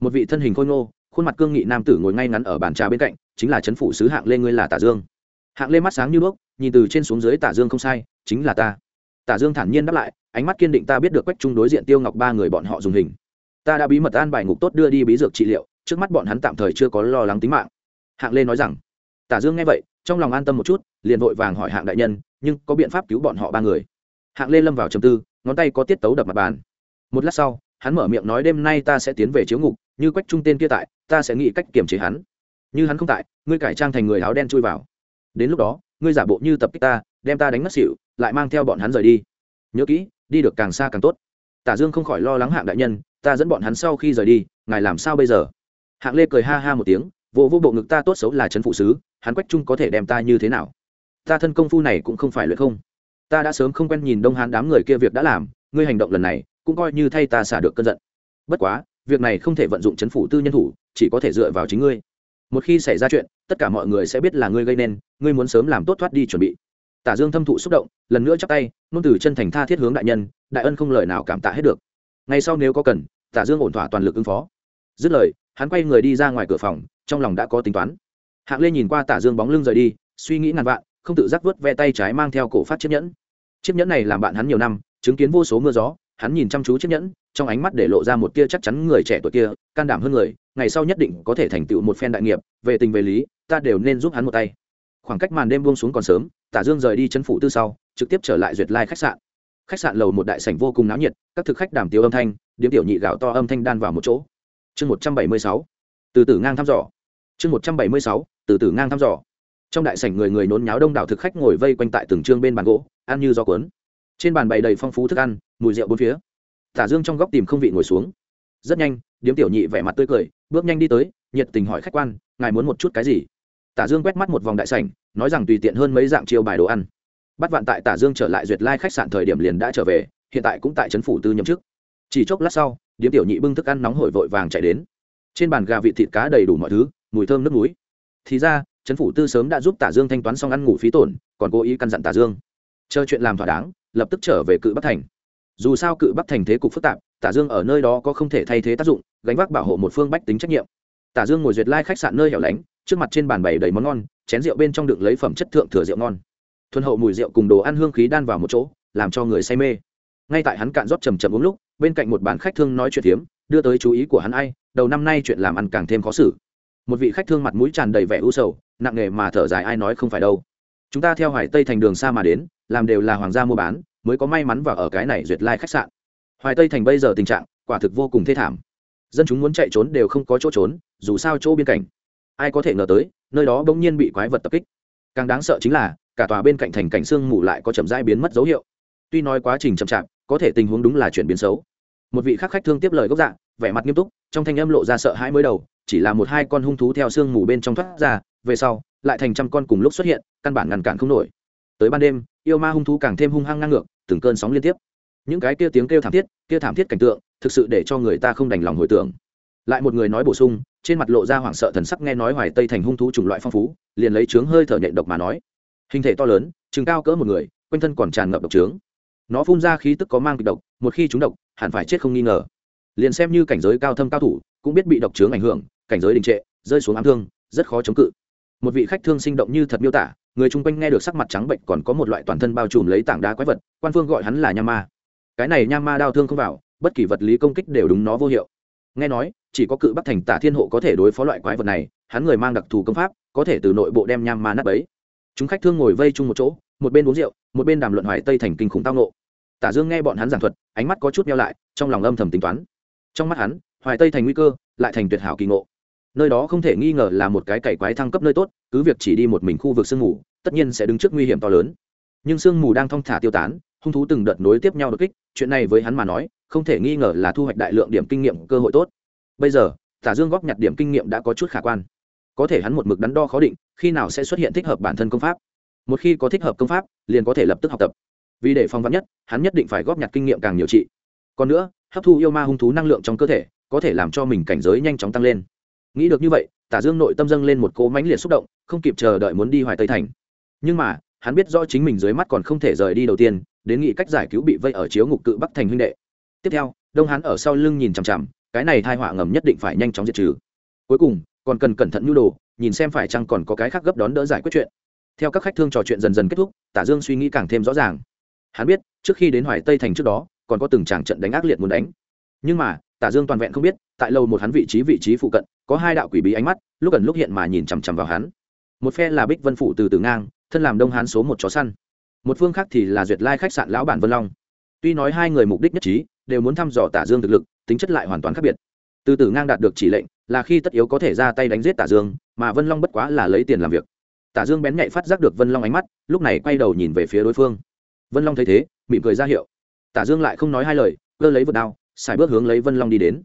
Một vị thân hình khôi ngô, khuôn mặt cương nghị nam tử ngồi ngay ngắn ở bàn trà bên cạnh, chính là trấn phủ sứ hạng lê ngươi là tả dương. Hạng lê mắt sáng như bước nhìn từ trên xuống dưới tả dương không sai, chính là ta. Tả dương thản nhiên đáp lại, ánh mắt kiên định ta biết được quách trung đối diện tiêu ngọc ba người bọn họ dùng hình. Ta đã bí mật an bài ngục tốt đưa đi bí dược trị liệu, trước mắt bọn hắn tạm thời chưa có lo lắng tính mạng. Hạng lê nói rằng, tả dương nghe vậy, trong lòng an tâm một chút liền vội vàng hỏi hạng đại nhân, nhưng có biện pháp cứu bọn họ ba người. Hạng lê lâm vào trầm tư, ngón tay có tiết tấu đập mặt bàn. Một lát sau, hắn mở miệng nói đêm nay ta sẽ tiến về chiếu ngục, như quách trung tên kia tại, ta sẽ nghĩ cách kiềm chế hắn. Như hắn không tại, ngươi cải trang thành người áo đen chui vào. Đến lúc đó, ngươi giả bộ như tập kích ta, đem ta đánh mất xỉu, lại mang theo bọn hắn rời đi. Nhớ kỹ, đi được càng xa càng tốt. Tả dương không khỏi lo lắng hạng đại nhân, ta dẫn bọn hắn sau khi rời đi, ngài làm sao bây giờ? Hạng lê cười ha ha một tiếng, vô vô bộ ngực ta tốt xấu là trấn phụ sứ, hắn quách trung có thể đem ta như thế nào? Ta thân công phu này cũng không phải luyện không. Ta đã sớm không quen nhìn đông hán đám người kia việc đã làm, ngươi hành động lần này cũng coi như thay ta xả được cơn giận. Bất quá, việc này không thể vận dụng chấn phủ tư nhân thủ, chỉ có thể dựa vào chính ngươi. Một khi xảy ra chuyện, tất cả mọi người sẽ biết là ngươi gây nên, ngươi muốn sớm làm tốt thoát đi chuẩn bị. Tả dương thâm thụ xúc động, lần nữa chắp tay, nôn từ chân thành tha thiết hướng đại nhân, đại ân không lời nào cảm tạ hết được. Ngay sau nếu có cần, tả dương ổn thỏa toàn lực ứng phó. Dứt lời, hắn quay người đi ra ngoài cửa phòng, trong lòng đã có tính toán. Hạng lê nhìn qua tả dương bóng lưng rời đi, suy nghĩ ngàn vạn không tự giác vớt ve tay trái mang theo cổ phát chiếc nhẫn. Chiếc nhẫn này làm bạn hắn nhiều năm, chứng kiến vô số mưa gió, hắn nhìn chăm chú chiếc nhẫn, trong ánh mắt để lộ ra một tia chắc chắn người trẻ tuổi kia, can đảm hơn người, ngày sau nhất định có thể thành tựu một phen đại nghiệp, về tình về lý, ta đều nên giúp hắn một tay. Khoảng cách màn đêm buông xuống còn sớm, tả dương rời đi chân phủ tư sau, trực tiếp trở lại duyệt lai khách sạn. Khách sạn lầu một đại sảnh vô cùng náo nhiệt, các thực khách đàm tiếu âm thanh, điếm tiểu nhị gạo to âm thanh đan vào một chỗ. Chương một trăm bảy mươi sáu, từ từ ngang thăm dò. Chương một trăm bảy mươi sáu, từ từ ngang thăm dò trong đại sảnh người người nôn nháo đông đảo thực khách ngồi vây quanh tại từng trương bên bàn gỗ, ăn như gió cuốn. Trên bàn bày đầy phong phú thức ăn, mùi rượu bốn phía. Tả dương trong góc tìm không vị ngồi xuống. Rất nhanh, điếm tiểu nhị vẻ mặt tươi cười, bước nhanh đi tới, nhiệt tình hỏi khách quan, ngài muốn một chút cái gì? Tả dương quét mắt một vòng đại sảnh, nói rằng tùy tiện hơn mấy dạng chiêu bài đồ ăn. Bắt vạn tại tả dương trở lại duyệt lai khách sạn thời điểm liền đã trở về, hiện tại cũng tại trấn phủ tư nhậm chức. Chỉ chốc lát sau, điếm tiểu nhị bưng thức ăn nóng hổi vội vàng chạy đến. Trên bàn gà vị thịt cá đầy đủ mọi thứ, mùi thơm nước núi. Thì ra trấn phủ tư sớm đã giúp tả dương thanh toán xong ăn ngủ phí tổn, còn cố ý căn dặn tả dương. Chờ chuyện làm thỏa đáng, lập tức trở về cự bắc thành. Dù sao cự bắc thành thế cục phức tạp, tả dương ở nơi đó có không thể thay thế tác dụng, gánh vác bảo hộ một phương bách tính trách nhiệm. Tả dương ngồi duyệt lai khách sạn nơi hẻo lánh, trước mặt trên bàn bày đầy món ngon, chén rượu bên trong đựng lấy phẩm chất thượng thừa rượu ngon. Thuần hậu mùi rượu cùng đồ ăn hương khí đan vào một chỗ, làm cho người say mê. Ngay tại hắn cạn rót chầm chầm uống lúc, bên cạnh một bàn khách thương nói chuyện hiếm đưa tới chú ý của hắn ai, đầu năm nay chuyện làm ăn càng thêm khó xử. Một vị khách thương mặt mũi tràn đầy vẻ u sầu nặng nề mà thở dài ai nói không phải đâu. Chúng ta theo hoài tây thành đường xa mà đến, làm đều là hoàng gia mua bán, mới có may mắn vào ở cái này duyệt lai khách sạn. Hoài tây thành bây giờ tình trạng, quả thực vô cùng thê thảm. Dân chúng muốn chạy trốn đều không có chỗ trốn, dù sao chỗ biên cảnh. Ai có thể ngờ tới, nơi đó bỗng nhiên bị quái vật tập kích. Càng đáng sợ chính là, cả tòa bên cạnh thành cảnh sương mù lại có chậm rãi biến mất dấu hiệu. Tuy nói quá trình chậm chạp, có thể tình huống đúng là chuyển biến xấu. Một vị khách khách thương tiếp lời gốc dạng vẻ mặt nghiêm túc, trong thanh âm lộ ra sợ hãi mới đầu, chỉ là một hai con hung thú theo sương mù bên trong thoát ra về sau, lại thành trăm con cùng lúc xuất hiện, căn bản ngăn cản không nổi. Tới ban đêm, yêu ma hung thú càng thêm hung hăng ngang ngược, từng cơn sóng liên tiếp. Những cái kia tiếng kêu thảm thiết, kia thảm thiết cảnh tượng, thực sự để cho người ta không đành lòng hồi tưởng. Lại một người nói bổ sung, trên mặt lộ ra hoảng sợ thần sắc nghe nói hoài tây thành hung thú chủng loại phong phú, liền lấy trướng hơi thở nhện độc mà nói. Hình thể to lớn, chừng cao cỡ một người, quanh thân còn tràn ngập độc trướng. Nó phun ra khí tức có mang kịch độc, một khi chúng độc, hẳn phải chết không nghi ngờ. Liền xem như cảnh giới cao thâm cao thủ, cũng biết bị độc trướng ảnh hưởng, cảnh giới đình trệ, rơi xuống ám thương, rất khó chống cự một vị khách thương sinh động như thật miêu tả, người chung quanh nghe được sắc mặt trắng bệnh còn có một loại toàn thân bao trùm lấy tảng đá quái vật, quan phương gọi hắn là nha ma. Cái này nha ma đau thương không vào, bất kỳ vật lý công kích đều đúng nó vô hiệu. Nghe nói, chỉ có cự bắc thành tả thiên hộ có thể đối phó loại quái vật này, hắn người mang đặc thù công pháp, có thể từ nội bộ đem nham ma nắp ấy chúng khách thương ngồi vây chung một chỗ, một bên uống rượu, một bên đàm luận hoài tây thành kinh khủng tao nộ tả dương nghe bọn hắn giảng thuật, ánh mắt có chút meo lại, trong lòng âm thầm tính toán. Trong mắt hắn, hoài tây thành nguy cơ, lại thành tuyệt hảo kỳ ngộ nơi đó không thể nghi ngờ là một cái cày quái thăng cấp nơi tốt, cứ việc chỉ đi một mình khu vực sương mù, tất nhiên sẽ đứng trước nguy hiểm to lớn. Nhưng sương mù đang thong thả tiêu tán, hung thú từng đợt nối tiếp nhau đột kích, chuyện này với hắn mà nói, không thể nghi ngờ là thu hoạch đại lượng điểm kinh nghiệm cơ hội tốt. Bây giờ, tả dương góp nhặt điểm kinh nghiệm đã có chút khả quan. Có thể hắn một mực đắn đo khó định, khi nào sẽ xuất hiện thích hợp bản thân công pháp. Một khi có thích hợp công pháp, liền có thể lập tức học tập. Vì để phong vắn nhất, hắn nhất định phải góp nhặt kinh nghiệm càng nhiều trị. Còn nữa, hấp thu yêu ma hung thú năng lượng trong cơ thể, có thể làm cho mình cảnh giới nhanh chóng tăng lên nghĩ được như vậy, tả dương nội tâm dâng lên một cỗ mãnh liệt xúc động, không kịp chờ đợi muốn đi hoài tây thành. Nhưng mà, hắn biết rõ chính mình dưới mắt còn không thể rời đi đầu tiên, đến nghĩ cách giải cứu bị vây ở chiếu ngục cự bắc thành huynh đệ. Tiếp theo, đông hắn ở sau lưng nhìn chằm chằm, cái này thai họa ngầm nhất định phải nhanh chóng diệt trừ. Cuối cùng, còn cần cẩn thận nhu đồ, nhìn xem phải chăng còn có cái khác gấp đón đỡ giải quyết chuyện. Theo các khách thương trò chuyện dần dần kết thúc, tả dương suy nghĩ càng thêm rõ ràng. Hắn biết, trước khi đến hoài tây thành trước đó, còn có từng tràng trận đánh ác liệt muốn đánh. Nhưng mà tả dương toàn vẹn không biết, tại lâu một hắn vị trí vị trí phụ cận, có hai đạo quỷ bí ánh mắt, lúc gần lúc hiện mà nhìn chằm chằm vào hắn. Một phe là bích vân phủ từ từ ngang, thân làm đông hán số một chó săn. Một phương khác thì là duyệt lai khách sạn lão bản vân long. Tuy nói hai người mục đích nhất trí, đều muốn thăm dò tả dương thực lực, tính chất lại hoàn toàn khác biệt. Từ từ ngang đạt được chỉ lệnh, là khi tất yếu có thể ra tay đánh giết tả dương, mà vân long bất quá là lấy tiền làm việc. Tả dương bén nhạy phát giác được vân long ánh mắt, lúc này quay đầu nhìn về phía đối phương. Vân long thấy thế, mỉm cười ra hiệu. Tả dương lại không nói hai lời, cơ lấy vượt đao xài bước hướng lấy vân long đi đến.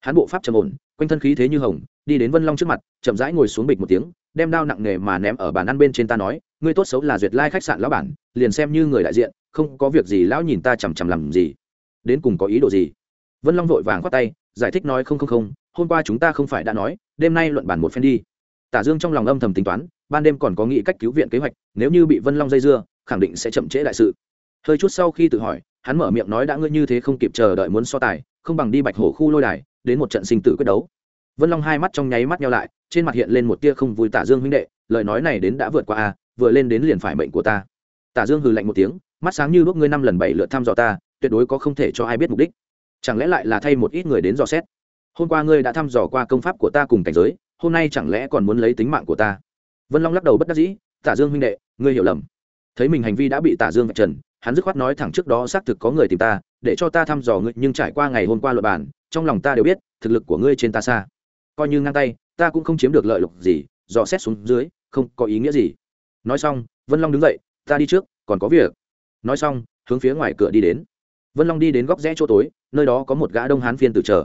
Hắn bộ pháp trầm ổn, quanh thân khí thế như hồng, đi đến vân long trước mặt, chậm rãi ngồi xuống bịch một tiếng, đem đao nặng nề mà ném ở bàn ăn bên trên ta nói, ngươi tốt xấu là duyệt lai khách sạn lão bản, liền xem như người đại diện, không có việc gì lão nhìn ta chằm chằm làm gì? Đến cùng có ý đồ gì? Vân long vội vàng khoát tay, giải thích nói, không không không, hôm qua chúng ta không phải đã nói, đêm nay luận bản một phen đi. Tả dương trong lòng âm thầm tính toán, ban đêm còn có nghĩ cách cứu viện kế hoạch, nếu như bị vân long dây dưa, khẳng định sẽ chậm trễ đại sự hơi chút sau khi tự hỏi, hắn mở miệng nói đã ngươi như thế không kịp chờ đợi muốn so tài, không bằng đi bạch hổ khu lôi đài, đến một trận sinh tử quyết đấu. Vân long hai mắt trong nháy mắt nhau lại, trên mặt hiện lên một tia không vui tả dương huynh đệ, lời nói này đến đã vượt qua a, vừa lên đến liền phải mệnh của ta. Tả dương hừ lạnh một tiếng, mắt sáng như lúc ngươi năm lần bảy lượt thăm dò ta, tuyệt đối có không thể cho ai biết mục đích. Chẳng lẽ lại là thay một ít người đến dò xét? Hôm qua ngươi đã thăm dò qua công pháp của ta cùng cảnh giới, hôm nay chẳng lẽ còn muốn lấy tính mạng của ta? Vân long lắc đầu bất đắc dĩ, tả dương huynh đệ, ngươi hiểu lầm. Thấy mình hành vi đã bị tả dương vạch trần hắn dứt khoát nói thẳng trước đó xác thực có người tìm ta, để cho ta thăm dò ngươi, nhưng trải qua ngày hôm qua luật bản trong lòng ta đều biết, thực lực của ngươi trên ta xa. Coi như ngang tay, ta cũng không chiếm được lợi lộc gì, dò xét xuống dưới, không có ý nghĩa gì. Nói xong, vân long đứng dậy, ta đi trước, còn có việc. Nói xong, hướng phía ngoài cửa đi đến. Vân long đi đến góc rẽ chỗ tối, nơi đó có một gã đông hán phiên tử chờ.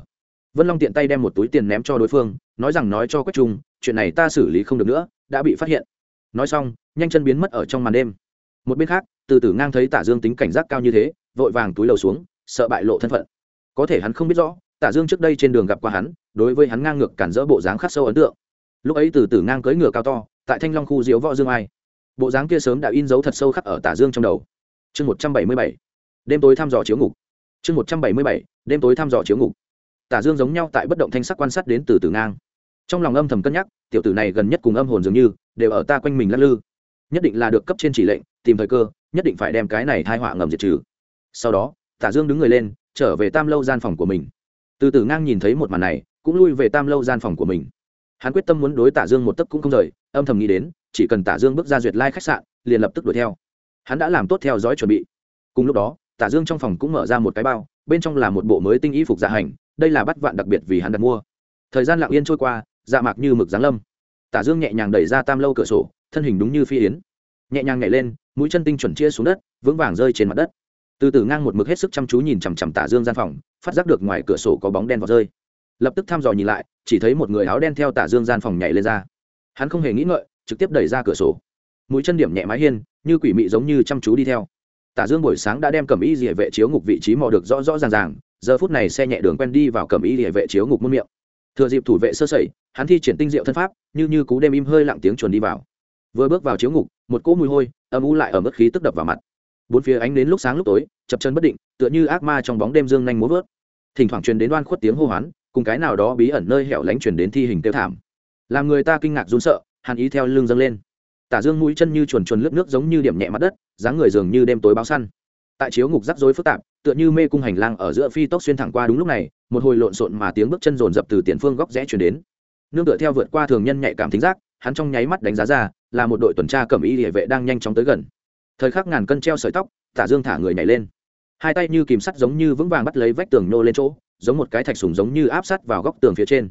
Vân long tiện tay đem một túi tiền ném cho đối phương, nói rằng nói cho quách trung, chuyện này ta xử lý không được nữa, đã bị phát hiện. Nói xong, nhanh chân biến mất ở trong màn đêm một bên khác, từ Tử ngang thấy tả dương tính cảnh giác cao như thế, vội vàng túi lầu xuống, sợ bại lộ thân phận. Có thể hắn không biết rõ tả dương trước đây trên đường gặp qua hắn, đối với hắn ngang ngược cản rỡ bộ dáng khắc sâu ấn tượng. Lúc ấy từ Tử ngang cưỡi ngựa cao to, tại thanh long khu diếu võ dương ai. Bộ dáng kia sớm đã in dấu thật sâu khắc ở tả dương trong đầu. Chương một trăm bảy mươi bảy, đêm tối thăm dò chiếu ngục. Chương một trăm bảy mươi bảy, đêm tối thăm dò chiếu ngục. Tả dương giống nhau tại bất động thanh sắc quan sát đến từ Tử ngang. Trong lòng âm thầm cân nhắc, tiểu tử này gần nhất cùng âm hồn dường như, đều ở ta quanh mình lắc lư. Nhất định là được cấp trên chỉ lệnh tìm thời cơ, nhất định phải đem cái này thai họa ngầm diệt trừ. Sau đó, tả dương đứng người lên, trở về tam lâu gian phòng của mình. Từ từ ngang nhìn thấy một màn này, cũng lui về tam lâu gian phòng của mình. Hắn quyết tâm muốn đối tả dương một tấc cũng không rời, âm thầm nghĩ đến, chỉ cần tả dương bước ra duyệt lai khách sạn, liền lập tức đuổi theo. Hắn đã làm tốt theo dõi chuẩn bị. Cùng lúc đó, tả dương trong phòng cũng mở ra một cái bao, bên trong là một bộ mới tinh y phục dạ hành, đây là bắt vạn đặc biệt vì hắn đặt mua. Thời gian lặng yên trôi qua dạ mạc như mực giáng lâm. Tả dương nhẹ nhàng đẩy ra tam lâu cửa sổ, thân hình đúng như phi yến. Nhẹ nhàng nhảy lên mũi chân tinh chuẩn chia xuống đất, vững vàng rơi trên mặt đất. Từ từ ngang một mực hết sức chăm chú nhìn chằm chằm tả dương gian phòng, phát giác được ngoài cửa sổ có bóng đen vào rơi. Lập tức thăm dò nhìn lại, chỉ thấy một người áo đen theo tả dương gian phòng nhảy lên ra. Hắn không hề nghĩ ngợi, trực tiếp đẩy ra cửa sổ. Mũi chân điểm nhẹ mái hiên, như quỷ mị giống như chăm chú đi theo. Tả dương buổi sáng đã đem cầm y địa vệ chiếu ngục vị trí mò được rõ rõ ràng ràng, giờ phút này xe nhẹ đường quen đi vào cầm y địa vệ chiếu ngục muôn miệng. Thừa dịp thủ vệ sơ sẩy, hắn thi triển tinh diệu thân pháp, như như cú đêm im hơi lặng tiếng chuồn đi vào vừa bước vào chiếu ngục, một cỗ mùi hôi, âm u lại ở mức khí tức đập vào mặt. Bốn phía ánh đến lúc sáng lúc tối, chập chân bất định, tựa như ác ma trong bóng đêm dương nhanh múa vớt. Thỉnh thoảng truyền đến đoan khuất tiếng hô hoán, cùng cái nào đó bí ẩn nơi hẻo lánh truyền đến thi hình tiêu thảm. Làm người ta kinh ngạc run sợ, hàn ý theo lưng dâng lên. Tả dương mũi chân như chuồn chuồn lướt nước giống như điểm nhẹ mặt đất, dáng người dường như đêm tối báo săn. Tại chiếu ngục rắc rối phức tạp, tựa như mê cung hành lang ở giữa phi tốc xuyên thẳng qua đúng lúc này, một hồi lộn xộn mà tiếng bước chân rồn rập từ tiền phương góc rẽ chuyển đến. Nương tựa theo vượt qua thường nhân nhạy cảm thính giác, hắn trong nháy mắt đánh giá ra là một đội tuần tra cẩm y địa vệ đang nhanh chóng tới gần. Thời khắc ngàn cân treo sợi tóc tả dương thả người nhảy lên. Hai tay như kìm sắt giống như vững vàng bắt lấy vách tường nô lên chỗ, giống một cái thạch sùng giống như áp sát vào góc tường phía trên.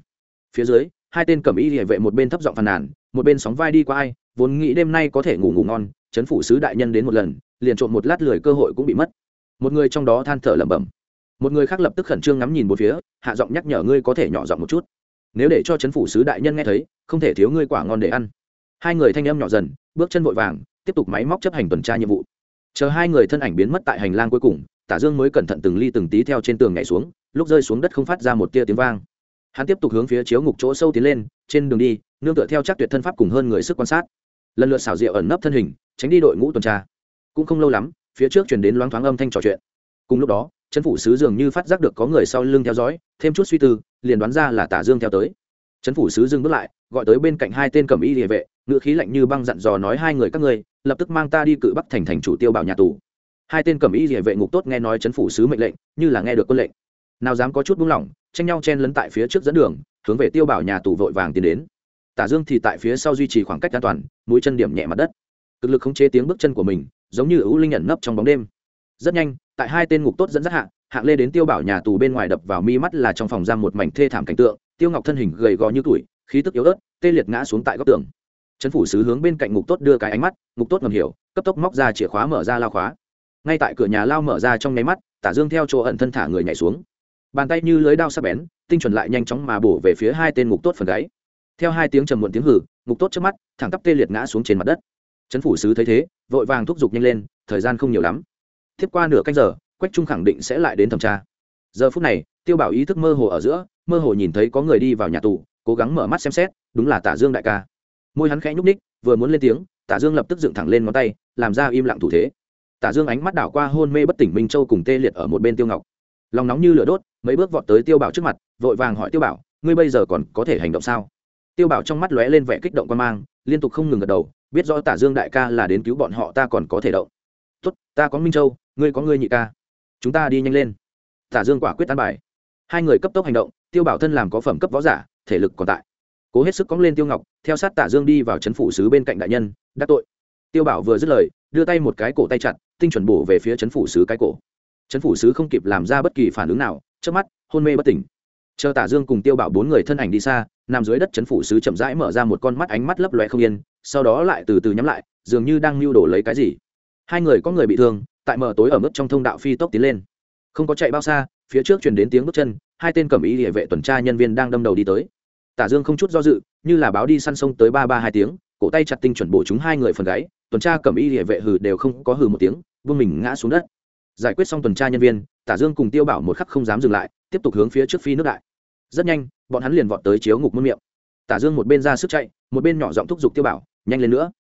Phía dưới, hai tên cẩm y địa vệ một bên thấp giọng phàn nàn, một bên sóng vai đi qua ai, vốn nghĩ đêm nay có thể ngủ ngủ ngon, chấn phủ sứ đại nhân đến một lần, liền trộm một lát lười cơ hội cũng bị mất. Một người trong đó than thở lẩm bẩm. Một người khác lập tức khẩn trương ngắm nhìn một phía, hạ giọng nhắc nhở ngươi có thể nhỏ giọng một chút. Nếu để cho chấn phủ sứ đại nhân nghe thấy, không thể thiếu ngươi quả ngon để ăn hai người thanh âm nhỏ dần, bước chân vội vàng, tiếp tục máy móc chấp hành tuần tra nhiệm vụ. Chờ hai người thân ảnh biến mất tại hành lang cuối cùng, tả dương mới cẩn thận từng ly từng tí theo trên tường nhảy xuống, lúc rơi xuống đất không phát ra một tia tiếng vang. Hắn tiếp tục hướng phía chiếu ngục chỗ sâu tiến lên, trên đường đi, nương tựa theo chắc tuyệt thân pháp cùng hơn người sức quan sát. Lần lượt xảo diệu ẩn nấp thân hình, tránh đi đội ngũ tuần tra. Cũng không lâu lắm, phía trước chuyển đến loáng thoáng âm thanh trò chuyện. Cùng lúc đó, chân phủ sứ dường như phát giác được có người sau lưng theo dõi, thêm chút suy tư, liền đoán ra là tả dương theo tới trấn phủ sứ dừng bước lại, gọi tới bên cạnh hai tên cẩm y địa vệ ngựa khí lạnh như băng dặn dò nói hai người các ngươi, lập tức mang ta đi cự bắc thành thành chủ tiêu bảo nhà tù. Hai tên cẩm y địa vệ ngục tốt nghe nói chấn phủ sứ mệnh lệnh, như là nghe được quân lệnh. Nào dám có chút buông lỏng, tranh nhau chen lấn tại phía trước dẫn đường, hướng về tiêu bảo nhà tù vội vàng tiến đến. Tả dương thì tại phía sau duy trì khoảng cách an toàn, mũi chân điểm nhẹ mặt đất. Cực lực khống chế tiếng bước chân của mình, giống như ưu linh ẩn nấp trong bóng đêm. Rất nhanh, tại hai tên ngục tốt dẫn dắt hạng hạng lê đến tiêu bảo nhà tù bên ngoài đập vào mi mắt là trong phòng giam một mảnh thê thảm cảnh tượng tiêu ngọc thân hình gầy gò như tuổi, khí tức yếu ớt, tê liệt ngã xuống tại góc tường. Trấn phủ sứ hướng bên cạnh ngục tốt đưa cái ánh mắt, ngục tốt ngầm hiểu, cấp tốc móc ra chìa khóa mở ra lao khóa. Ngay tại cửa nhà lao mở ra trong nháy mắt, tả dương theo chỗ ẩn thân thả người nhảy xuống. Bàn tay như lưới đao sắc bén, tinh chuẩn lại nhanh chóng mà bổ về phía hai tên ngục tốt phần gáy. Theo hai tiếng trầm muộn tiếng hử ngục tốt trước mắt, thẳng tắp tê liệt ngã xuống trên mặt đất. Trấn phủ sứ thấy thế, vội vàng thúc giục nhanh lên, thời gian không nhiều lắm. Tiếp qua nửa canh giờ, quách trung khẳng định sẽ lại đến thẩm tra giờ phút này, tiêu bảo ý thức mơ hồ ở giữa, mơ hồ nhìn thấy có người đi vào nhà tù, cố gắng mở mắt xem xét, đúng là tả dương đại ca. Môi hắn khẽ nhúc ních vừa muốn lên tiếng tả dương lập tức dựng thẳng lên ngón tay, làm ra im lặng thủ thế. Tả dương ánh mắt đảo qua hôn mê bất tỉnh minh châu cùng tê liệt ở một bên tiêu ngọc. Lòng nóng như lửa đốt, mấy bước vọt tới tiêu bảo trước mặt, vội vàng hỏi tiêu bảo, ngươi bây giờ còn có thể hành động sao? Tiêu bảo trong mắt lóe lên vẻ kích động quan mang, liên tục không ngừng gật đầu, biết rõ tả dương đại ca là đến cứu bọn họ ta còn có thể động. Tốt, ta có minh châu, ngươi có ngươi nhị ca. Chúng ta đi nhanh lên tả dương quả quyết tan bài. Hai người cấp tốc hành động, tiêu bảo thân làm có phẩm cấp võ giả, thể lực còn tại. Cố hết sức cóng lên tiêu ngọc, theo sát tả dương đi vào c h ấ n phủ sứ bên cạnh đại nhân, đắc tội. Tiêu bảo vừa dứt lời, đưa tay một cái cổ tay chặt, tinh chuẩn bổ về phía c h ấ n phủ sứ cái cổ. C h ấ n phủ sứ không kịp làm ra bất kỳ phản ứng nào trước mắt, hôn mê bất tỉnh. Chờ tả dương cùng tiêu bảo bốn người thân ảnh đi xa, nằm dưới đất c h ấ n phủ sứ chậm rãi mở ra một con mắt ánh mắt lấp loe không yên, sau đó lại từ từ nhắm lại, dường như đang mưu đổ lấy cái gì. Hai người có người bị thương, tại mở tối ở mức trong thông đạo phi tốc tiến lên không có chạy bao xa, phía trước chuyển đến tiếng bước chân, hai tên cẩm ý địa vệ tuần tra nhân viên đang đâm đầu đi tới. Tả dương không chút do dự, như là báo đi săn sông tới ba ba hai tiếng, cổ tay chặt tinh chuẩn bổ chúng hai người phần gáy, tuần tra cẩm ý địa vệ hừ đều không có hừ một tiếng vương mình ngã xuống đất. Giải quyết xong tuần tra nhân viên, tả dương cùng tiêu bảo một khắc không dám dừng lại, tiếp tục hướng phía trước phi nước đại. Rất nhanh, bọn hắn liền vọt tới chiếu ngục muôn miệng. Tả dương một bên ra sức chạy, một bên nhỏ giọng thúc giục tiêu bảo, nhanh lên nữa.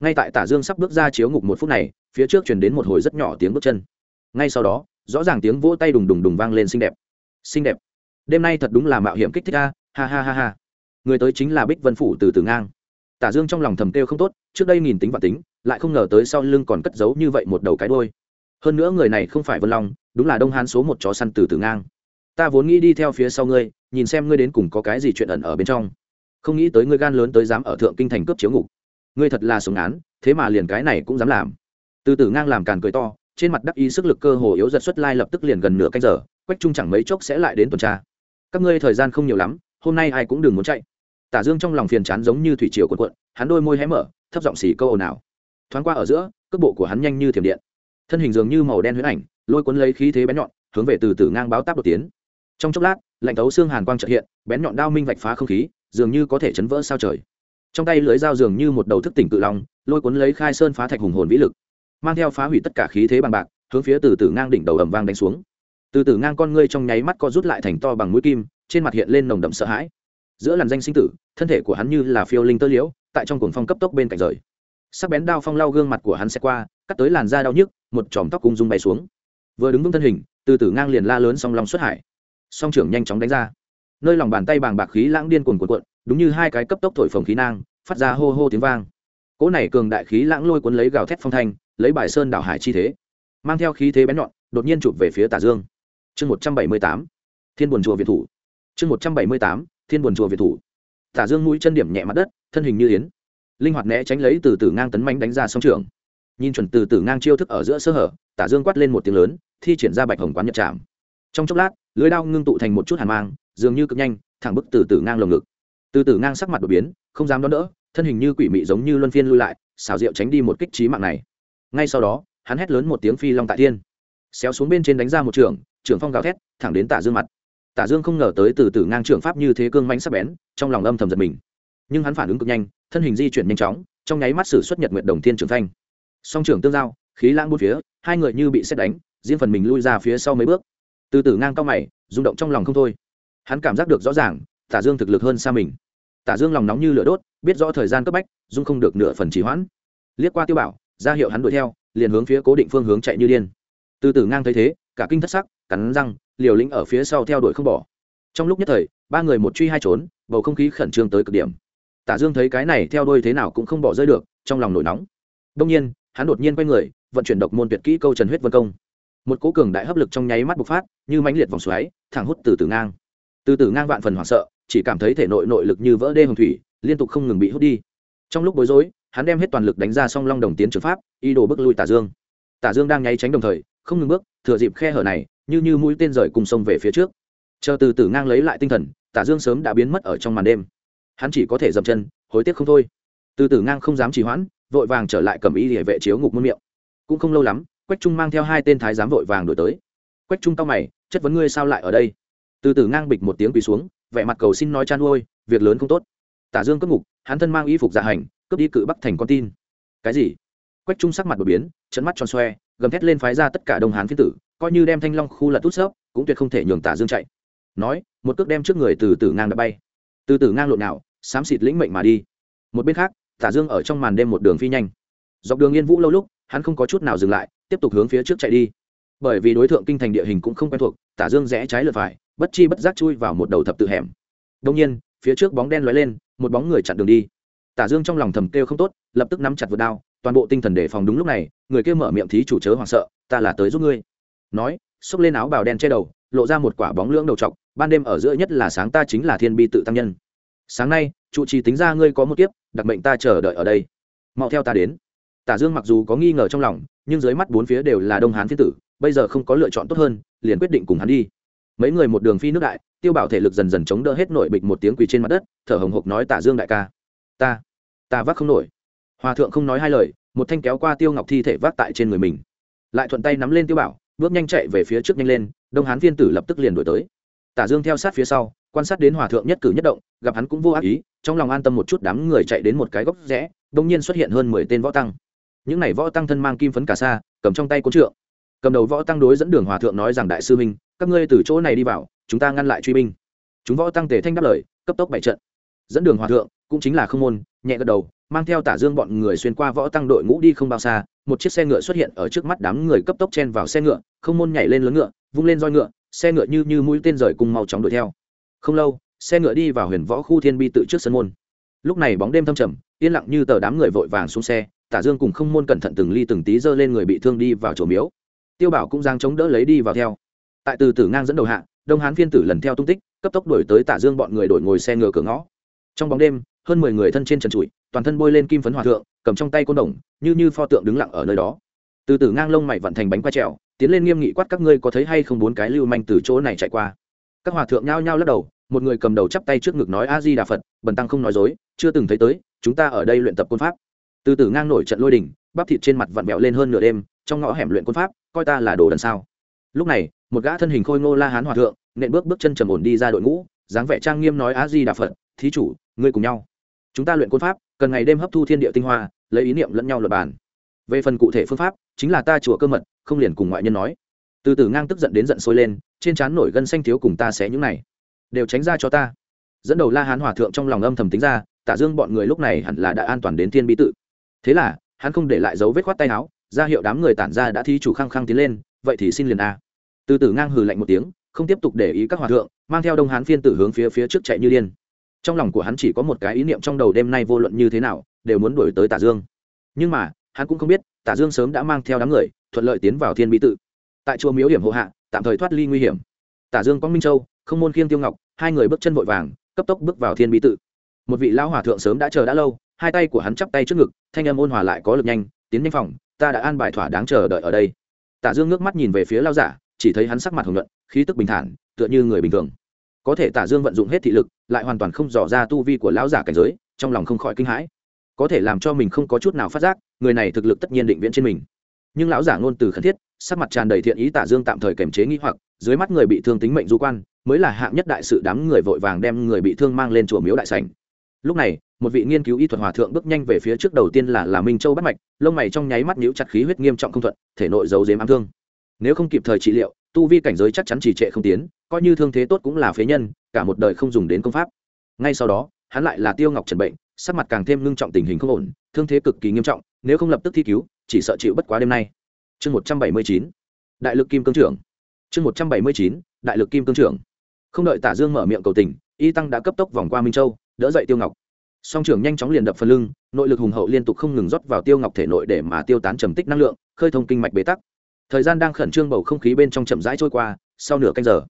Ngay tại tả dương sắp bước ra chiếu ngục một phút này, phía trước truyền đến một hồi rất nhỏ tiếng bước chân. Ngay sau đó rõ ràng tiếng vỗ tay đùng đùng đùng vang lên xinh đẹp. Xinh đẹp. Đêm nay thật đúng là mạo hiểm kích thích a, ha ha ha ha. Người tới chính là bích vân phủ từ từ ngang. Tả dương trong lòng thầm kêu không tốt, trước đây nghìn tính và tính, lại không ngờ tới sau lưng còn cất giấu như vậy một đầu cái đôi hơn nữa người này không phải vân long, đúng là đông hán số một chó săn từ từ ngang. Ta vốn nghĩ đi theo phía sau ngươi, nhìn xem ngươi đến cùng có cái gì chuyện ẩn ở bên trong. Không nghĩ tới ngươi gan lớn tới dám ở thượng kinh thành cướp chiếu ngục. Ngươi thật là sống án, thế mà liền cái này cũng dám làm. Từ từ ngang làm càn cười to trên mặt đắc ý sức lực cơ hồ yếu giật xuất lai lập tức liền gần nửa canh giờ, quách trung chẳng mấy chốc sẽ lại đến tuần tra. Các ngươi thời gian không nhiều lắm, hôm nay ai cũng đừng muốn chạy. Tả dương trong lòng phiền chán giống như thủy triều cuộn cuộn, hắn đôi môi hé mở, thấp giọng xì câu ồn ào. Thoáng qua ở giữa, cước bộ của hắn nhanh như thiểm điện. Thân hình dường như màu đen huyễn ảnh, lôi cuốn lấy khí thế bén nhọn, hướng về từ từ ngang báo táp đột tiến. Trong chốc lát, lạnh thấu xương hàn quang trợ hiện, bén nhọn đao minh vạch phá không khí, dường như có thể chấn vỡ sao trời. Trong tay lưới dao dường như một đầu thức tỉnh cự long, lôi cuốn lấy khai sơn phá thạch hùng hồn vĩ lực mang theo phá hủy tất cả khí thế bằng bạc, hướng phía từ từ ngang đỉnh đầu ầm vang đánh xuống. Từ từ ngang con ngươi trong nháy mắt co rút lại thành to bằng mũi kim, trên mặt hiện lên nồng đậm sợ hãi. Giữa làn danh sinh tử, thân thể của hắn như là phiêu linh tơ liễu, tại trong cuồng phong cấp tốc bên cạnh rời. Sắc bén đao phong lau gương mặt của hắn sẽ qua, cắt tới làn da đau nhức, một chòm tóc cung dung bay xuống. Vừa đứng vững thân hình, từ từ ngang liền la lớn song long xuất hải. Song trưởng nhanh chóng đánh ra. Nơi lòng bàn tay bàng bạc khí lãng điên cuồn cuộn cuộn, đúng như hai cái cấp tốc thổi phồng khí nang, phát ra hô hô tiếng vang. Cỗ này cường đại khí lãng lôi cuốn lấy gào thét phong thanh lấy bài sơn đảo hải chi thế, mang theo khí thế bén nhọn, đột nhiên chụp về phía tả dương. Chương một trăm bảy mươi tám, thiên buồn chùa việt thủ. Chương một trăm bảy mươi tám, thiên buồn chùa việt thủ. Tả dương mũi chân điểm nhẹ mặt đất, thân hình như yến, linh hoạt né tránh lấy từ từ ngang tấn manh đánh ra song trường. Nhìn chuẩn từ từ ngang chiêu thức ở giữa sơ hở tả dương quát lên một tiếng lớn, thi triển ra bạch hồng quán nhật chạm trong chốc lát, lưới đao ngưng tụ thành một chút hàn mang, dường như cực nhanh, thẳng bức từ từ ngang lồng ngực. Từ từ ngang sắc mặt đột biến, không dám đón đỡ, thân hình như quỷ mị giống như luân phiên lui lại, xảo diệu tránh đi một kích trí mạng này ngay sau đó, hắn hét lớn một tiếng phi long tại thiên. Xéo xuống bên trên đánh ra một trường, trưởng phong gào thét, thẳng đến tả dương mặt. Tả dương không ngờ tới từ từ ngang trưởng pháp như thế cương mãnh sắc bén, trong lòng âm thầm giật mình. Nhưng hắn phản ứng cực nhanh, thân hình di chuyển nhanh chóng, trong nháy mắt sử xuất nhật nguyện đồng thiên trưởng thanh song trưởng tương giao, khí lãng bút phía, hai người như bị xét đánh, riêng phần mình lui ra phía sau mấy bước. Từ từ ngang cao mày, rung động trong lòng không thôi. Hắn cảm giác được rõ ràng, tả dương thực lực hơn xa mình. Tả dương lòng nóng như lửa đốt, biết rõ thời gian cấp bách dung không được nửa phần trì hoãn. Liếc qua tiêu bảo ra hiệu hắn đuổi theo, liền hướng phía cố định phương hướng chạy như điên. Từ từ ngang thấy thế, cả kinh thất sắc, cắn răng, liều lĩnh ở phía sau theo đuổi không bỏ. Trong lúc nhất thời, ba người một truy hai trốn, bầu không khí khẩn trương tới cực điểm. Tả dương thấy cái này theo đuôi thế nào cũng không bỏ rơi được, trong lòng nổi nóng. Đông nhiên, hắn đột nhiên quay người, vận chuyển độc môn tuyệt kỹ câu trần huyết vân công. Một cố cường đại hấp lực trong nháy mắt bộc phát, như mãnh liệt vòng xoáy, thẳng hút từ từ ngang. Từ từ ngang vạn phần hoảng sợ, chỉ cảm thấy thể nội nội lực như vỡ đê hồng thủy, liên tục không ngừng bị hút đi. Trong lúc bối rối hắn đem hết toàn lực đánh ra song long đồng tiến trường pháp, ý đồ bước lui tả dương. Tả dương đang nháy tránh đồng thời, không ngừng bước, thừa dịp khe hở này, như như mũi tên rời cùng sông về phía trước. Chờ từ từ ngang lấy lại tinh thần, tả dương sớm đã biến mất ở trong màn đêm. Hắn chỉ có thể dậm chân, hối tiếc không thôi. Từ từ ngang không dám trì hoãn, vội vàng trở lại cầm ý địa vệ chiếu ngục muôn miệng. Cũng không lâu lắm, quách trung mang theo hai tên thái giám vội vàng đổi tới. Quách trung cao mày, chất vấn ngươi sao lại ở đây? Từ từ ngang bịch một tiếng quỳ xuống, vẻ mặt cầu xin nói chan nuôi việc lớn không tốt. Tả dương cất ngục, hắn thân mang y phục dạ hành cướp đi cự bắc thành con tin. Cái gì? Quách trung sắc mặt đột biến trận mắt tròn xoe, gầm thét lên phái ra tất cả đông hán phiên tử, coi như đem thanh long khu lật tút xớp cũng tuyệt không thể nhường tả dương chạy. Nói, một cước đem trước người từ từ ngang đã bay. Từ từ ngang lộn nào, xám xịt lĩnh mệnh mà đi. Một bên khác, tả dương ở trong màn đêm một đường phi nhanh. Dọc đường yên vũ lâu lúc, hắn không có chút nào dừng lại, tiếp tục hướng phía trước chạy đi. Bởi vì đối tượng kinh thành địa hình cũng không quen thuộc, tả dương rẽ trái lượt phải, bất chi bất giác chui vào một đầu thập tự hẻm. Đông nhiên, phía trước bóng đen lóe lên, một bóng người chặn đường đi tả dương trong lòng thầm kêu không tốt, lập tức nắm chặt vượt đao, toàn bộ tinh thần đề phòng đúng lúc này, người kia mở miệng thí chủ chớ hoảng sợ, ta là tới giúp ngươi. Nói, xốc lên áo bào đen che đầu, lộ ra một quả bóng lưỡng đầu trọc, ban đêm ở giữa nhất là sáng ta chính là thiên bi tự tăng nhân. Sáng nay, trụ trì tính ra ngươi có một kiếp, đặc mệnh ta chờ đợi ở đây. Mau theo ta đến. Tả dương mặc dù có nghi ngờ trong lòng, nhưng dưới mắt bốn phía đều là đông hán thiên tử, bây giờ không có lựa chọn tốt hơn, liền quyết định cùng hắn đi. Mấy người một đường phi nước đại, tiêu bảo thể lực dần dần chống đỡ hết nội bịch một tiếng quỳ trên mặt đất, thở hồng hộc nói tả dương đại ca. Ta ta vác không nổi. Hòa thượng không nói hai lời, một thanh kéo qua tiêu ngọc thi thể vác tại trên người mình. Lại thuận tay nắm lên tiêu bảo, bước nhanh chạy về phía trước nhanh lên, đông hán viên tử lập tức liền đổi tới. Tả dương theo sát phía sau, quan sát đến hòa thượng nhất cử nhất động, gặp hắn cũng vô ác ý, trong lòng an tâm một chút đám người chạy đến một cái góc rẽ đông nhiên xuất hiện hơn mười tên võ tăng. Những này võ tăng thân mang kim phấn cả xa, cầm trong tay côn trượng. Cầm đầu võ tăng đối dẫn đường hòa thượng nói rằng, đại sư minh các ngươi từ chỗ này đi vào, chúng ta ngăn lại truy binh. Chúng võ tăng tề thanh đáp lời, cấp tốc bảy trận. Dẫn đường hòa thượng cũng chính là không môn nhẹ gật đầu, mang theo tả dương bọn người xuyên qua võ tăng đội ngũ đi không bao xa, một chiếc xe ngựa xuất hiện ở trước mắt đám người cấp tốc chen vào xe ngựa, không môn nhảy lên lớn ngựa, vung lên roi ngựa, xe ngựa như như mũi tên rời cùng mau chóng đuổi theo. Không lâu, xe ngựa đi vào huyền võ khu thiên bi tự trước sân môn. Lúc này bóng đêm thâm trầm, yên lặng như tờ đám người vội vàng xuống xe, tả dương cùng không môn cẩn thận từng ly từng tí giơ lên người bị thương đi vào chỗ miếu. Tiêu bảo cũng giang chống đỡ lấy đi vào theo. Tại từ tử ngang dẫn đầu hạ, đông hán phiên tử lần theo tung tích, cấp tốc đuổi tới tả dương bọn người đổi ngồi xe ngựa cửa ngõ. Trong bóng đêm hơn mười người thân trên trần trụi, toàn thân bôi lên kim phấn hòa thượng, cầm trong tay côn đồng, như như pho tượng đứng lặng ở nơi đó. Từ từ ngang lông mày vận thành bánh quay trèo, tiến lên nghiêm nghị quát, các ngươi có thấy hay không bốn cái lưu manh từ chỗ này chạy qua? Các hòa thượng nhao nhao lắc đầu, một người cầm đầu chắp tay trước ngực nói, a di đà phật, bần tăng không nói dối, chưa từng thấy tới, chúng ta ở đây luyện tập côn pháp. Từ từ ngang nổi trận lôi đình, bắp thịt trên mặt vặn vẹo lên hơn nửa đêm, trong ngõ hẻm luyện côn pháp, coi ta là đồ đần sao. Lúc này, một gã thân hình khôi ngô la hán hòa thượng, nện bước bước chân trầm ổn đi ra đội ngũ, dáng vẻ trang nghiêm nói, a di đà phật, thí chủ, ngươi cùng nhau chúng ta luyện côn pháp, cần ngày đêm hấp thu thiên địa tinh hoa, lấy ý niệm lẫn nhau luật bàn. Về phần cụ thể phương pháp, chính là ta chùa cơ mật, không liền cùng ngoại nhân nói. Từ từ ngang tức giận đến giận sôi lên, trên trán nổi gân xanh thiếu cùng ta sẽ những này. Đều tránh ra cho ta. Dẫn đầu la hán hòa thượng trong lòng âm thầm tính ra tả dương bọn người lúc này hẳn là đã an toàn đến thiên bí tự. Thế là, hắn không để lại dấu vết khoát tay áo, ra hiệu đám người tản ra đã thi chủ khăng khăng tiến lên, vậy thì xin liền a. Từ từ ngang hừ lạnh một tiếng, không tiếp tục để ý các hòa thượng, mang theo đông hán phiên tử hướng phía phía trước chạy như điên trong lòng của hắn chỉ có một cái ý niệm trong đầu đêm nay vô luận như thế nào, đều muốn đuổi tới tả dương. Nhưng mà, hắn cũng không biết, tả dương sớm đã mang theo đám người, thuận lợi tiến vào thiên bí tự. Tại chùa miếu hiểm hộ hạ, tạm thời thoát ly nguy hiểm. Tả dương quang minh châu, không môn khiêng tiêu ngọc, hai người bước chân vội vàng, cấp tốc bước vào thiên bí tự. Một vị lão hòa thượng sớm đã chờ đã lâu, hai tay của hắn chắp tay trước ngực, thanh âm ôn hòa lại có lực nhanh, tiến nhanh phòng, ta đã an bài thỏa đáng chờ đợi ở đây. Tả dương ngước mắt nhìn về phía lao giả, chỉ thấy hắn sắc mặt hồng luận khí tức bình thản, tựa như người bình thường có thể tả dương vận dụng hết thị lực, lại hoàn toàn không dò ra tu vi của lão giả cảnh giới, trong lòng không khỏi kinh hãi. Có thể làm cho mình không có chút nào phát giác, người này thực lực tất nhiên định viễn trên mình. Nhưng lão giả ngôn từ khẩn thiết, sắc mặt tràn đầy thiện ý tả dương tạm thời kiềm chế nghĩ hoặc, dưới mắt người bị thương tính mệnh du quan, mới là hạng nhất đại sự đám người vội vàng đem người bị thương mang lên chùa miếu đại sảnh. Lúc này, một vị nghiên cứu y thuật hòa thượng bước nhanh về phía trước đầu tiên là là minh châu bắt mạch, lông mày trong nháy mắt nhíu chặt khí huyết nghiêm trọng không thuận, thể nội giấu dếm ám thương. Nếu không kịp thời trị liệu, tu vi cảnh giới chắc chắn trì trệ không tiến coi như thương thế tốt cũng là phế nhân, cả một đời không dùng đến công pháp. Ngay sau đó, hắn lại là tiêu ngọc trần bệnh, sắc mặt càng thêm ngưng trọng tình hình không ổn, thương thế cực kỳ nghiêm trọng, nếu không lập tức thi cứu, chỉ sợ chịu bất quá đêm nay. Chương một trăm bảy mươi chín, đại lực kim cương trưởng. Chương một trăm bảy mươi chín, đại lực kim cương trưởng. Không đợi tả dương mở miệng cầu tình, y tăng đã cấp tốc vòng qua minh châu, đỡ dậy tiêu ngọc. Song trưởng nhanh chóng liền đập phần lưng, nội lực hùng hậu liên tục không ngừng rót vào tiêu ngọc thể nội để mà tiêu tán trầm tích năng lượng, khơi thông kinh mạch bế tắc. Thời gian đang khẩn trương bầu không khí bên trong chậm rãi trôi qua, sau nửa canh giờ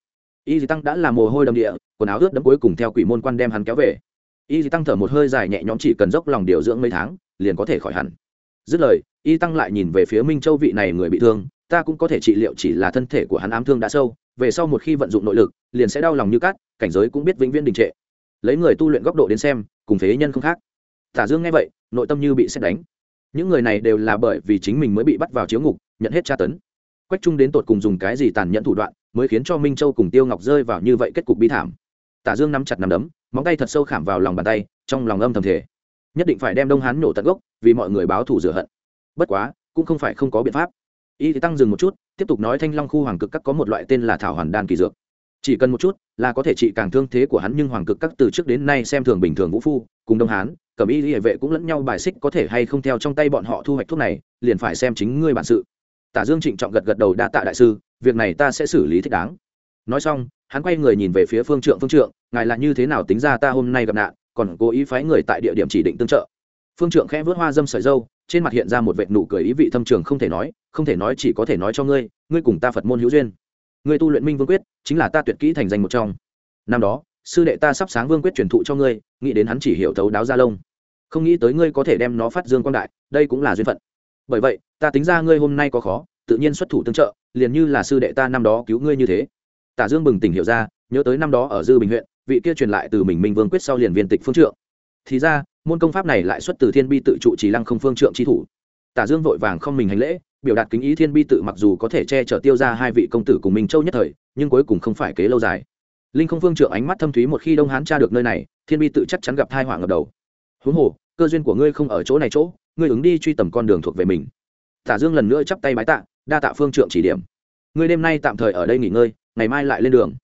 y tăng đã làm mồ hôi đầm địa, quần áo ướt đẫm cuối cùng theo quỷ môn quan đem hắn kéo về. y tăng thở một hơi dài nhẹ nhõm chỉ cần dốc lòng điều dưỡng mấy tháng, liền có thể khỏi hẳn. Dứt lời, y tăng lại nhìn về phía minh châu vị này người bị thương, ta cũng có thể trị liệu chỉ là thân thể của hắn ám thương đã sâu, về sau một khi vận dụng nội lực, liền sẽ đau lòng như cát, cảnh giới cũng biết vĩnh viễn đình trệ. Lấy người tu luyện góc độ đến xem, cùng phế nhân không khác. Tả dương nghe vậy, nội tâm như bị xét đánh. Những người này đều là bởi vì chính mình mới bị bắt vào chiếu ngục, nhận hết tra tấn. Quách trung đến tột cùng dùng cái gì tàn nhẫn thủ đoạn mới khiến cho minh châu cùng tiêu ngọc rơi vào như vậy kết cục bi thảm. Tả dương nắm chặt nắm đấm, móng tay thật sâu khảm vào lòng bàn tay, trong lòng âm thầm thể nhất định phải đem đông hán nổ tận gốc, vì mọi người báo thù rửa hận. Bất quá, cũng không phải không có biện pháp. Y thì tăng dừng một chút, tiếp tục nói thanh long khu hoàng cực các có một loại tên là thảo hoàn đan kỳ dược. Chỉ cần một chút là có thể trị càng thương thế của hắn, nhưng hoàng cực các từ trước đến nay xem thường bình thường vũ phu, cùng đông hán cẩm y hệ vệ cũng lẫn nhau bài xích có thể hay không theo trong tay bọn họ thu hoạch thuốc này, liền phải xem chính ngươi bản sự tả dương trịnh trọng gật gật đầu đa tạ đại sư, việc này ta sẽ xử lý thích đáng. Nói xong, hắn quay người nhìn về phía phương trượng phương trượng, ngài là như thế nào tính ra ta hôm nay gặp nạn, còn cố ý phái người tại địa điểm chỉ định tương trợ? Phương trượng khẽ vớt hoa dâm sợi dâu, trên mặt hiện ra một vệt nụ cười ý vị thâm trường không thể nói, không thể nói chỉ có thể nói cho ngươi ngươi cùng ta phật môn hữu duyên. Ngươi tu luyện minh vương quyết, chính là ta tuyệt kỹ thành danh một trong. Năm đó, sư đệ ta sắp sáng vương quyết truyền thụ cho ngươi, nghĩ đến hắn chỉ hiểu thấu đáo gia lông. Không nghĩ tới ngươi có thể đem nó phát dương quang đại, đây cũng là duyên phận. Bởi vậy ta tính ra ngươi hôm nay có khó, tự nhiên xuất thủ tương trợ, liền như là sư đệ ta năm đó cứu ngươi như thế. Tả dương bừng tỉnh hiểu ra, nhớ tới năm đó ở dư bình huyện, vị kia truyền lại từ mình minh vương quyết sau liền viên tịch phương trượng. Thì ra, môn công pháp này lại xuất từ thiên bi tự trụ trí lăng không phương trượng chi thủ. Tả dương vội vàng không mình hành lễ, biểu đạt kính ý thiên bi tự mặc dù có thể che chở tiêu ra hai vị công tử cùng mình châu nhất thời, nhưng cuối cùng không phải kế lâu dài. Linh không phương trượng ánh mắt thâm thúy một khi đông hán tra được nơi này, thiên bi tự chắc chắn gặp thai họa ngập đầu. Huống hồ, cơ duyên của ngươi không ở chỗ này chỗ, ngươi ứng đi truy tầm con đường thuộc về mình tả dương lần nữa chắp tay bái tạ, đa tạ phương trượng chỉ điểm. Ngươi đêm nay tạm thời ở đây nghỉ ngơi, ngày mai lại lên đường.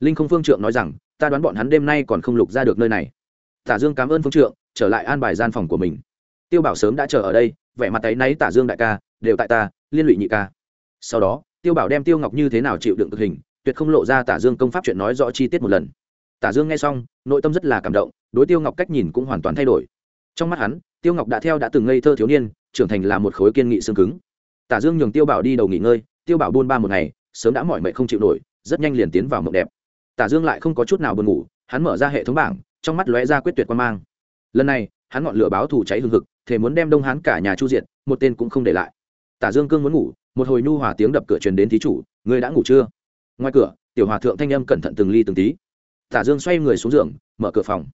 Linh không phương trượng nói rằng, ta đoán bọn hắn đêm nay còn không lục ra được nơi này. Tả dương cảm ơn phương trượng, trở lại an bài gian phòng của mình. Tiêu bảo sớm đã chờ ở đây, vẻ mặt ấy náy tả dương đại ca, đều tại ta, liên lụy nhị ca. Sau đó, tiêu bảo đem tiêu ngọc như thế nào chịu đựng thực hình, tuyệt không lộ ra tả dương công pháp chuyện nói rõ chi tiết một lần. Tả dương nghe xong, nội tâm rất là cảm động, đối tiêu ngọc cách nhìn cũng hoàn toàn thay đổi. Trong mắt hắn tiêu ngọc đã theo đã từng ngây thơ thiếu niên, trưởng thành là một khối kiên nghị xương cứng. Tả dương nhường tiêu bảo đi đầu nghỉ ngơi, tiêu bảo buôn ba một ngày, sớm đã mỏi mệt không chịu nổi, rất nhanh liền tiến vào mộng đẹp. Tả dương lại không có chút nào buồn ngủ, hắn mở ra hệ thống bảng, trong mắt lóe ra quyết tuyệt quan mang. Lần này, hắn ngọn lửa báo thù cháy hừng hực thể muốn đem đông hắn cả nhà chu diện một tên cũng không để lại. Tả dương cương muốn ngủ, một hồi nhu hòa tiếng đập cửa truyền đến thí chủ người đã ngủ chưa? Ngoài cửa, tiểu hòa thượng thanh âm cẩn thận từng ly từng tí. Tả dương xoay người xuống giường, mở cửa phòng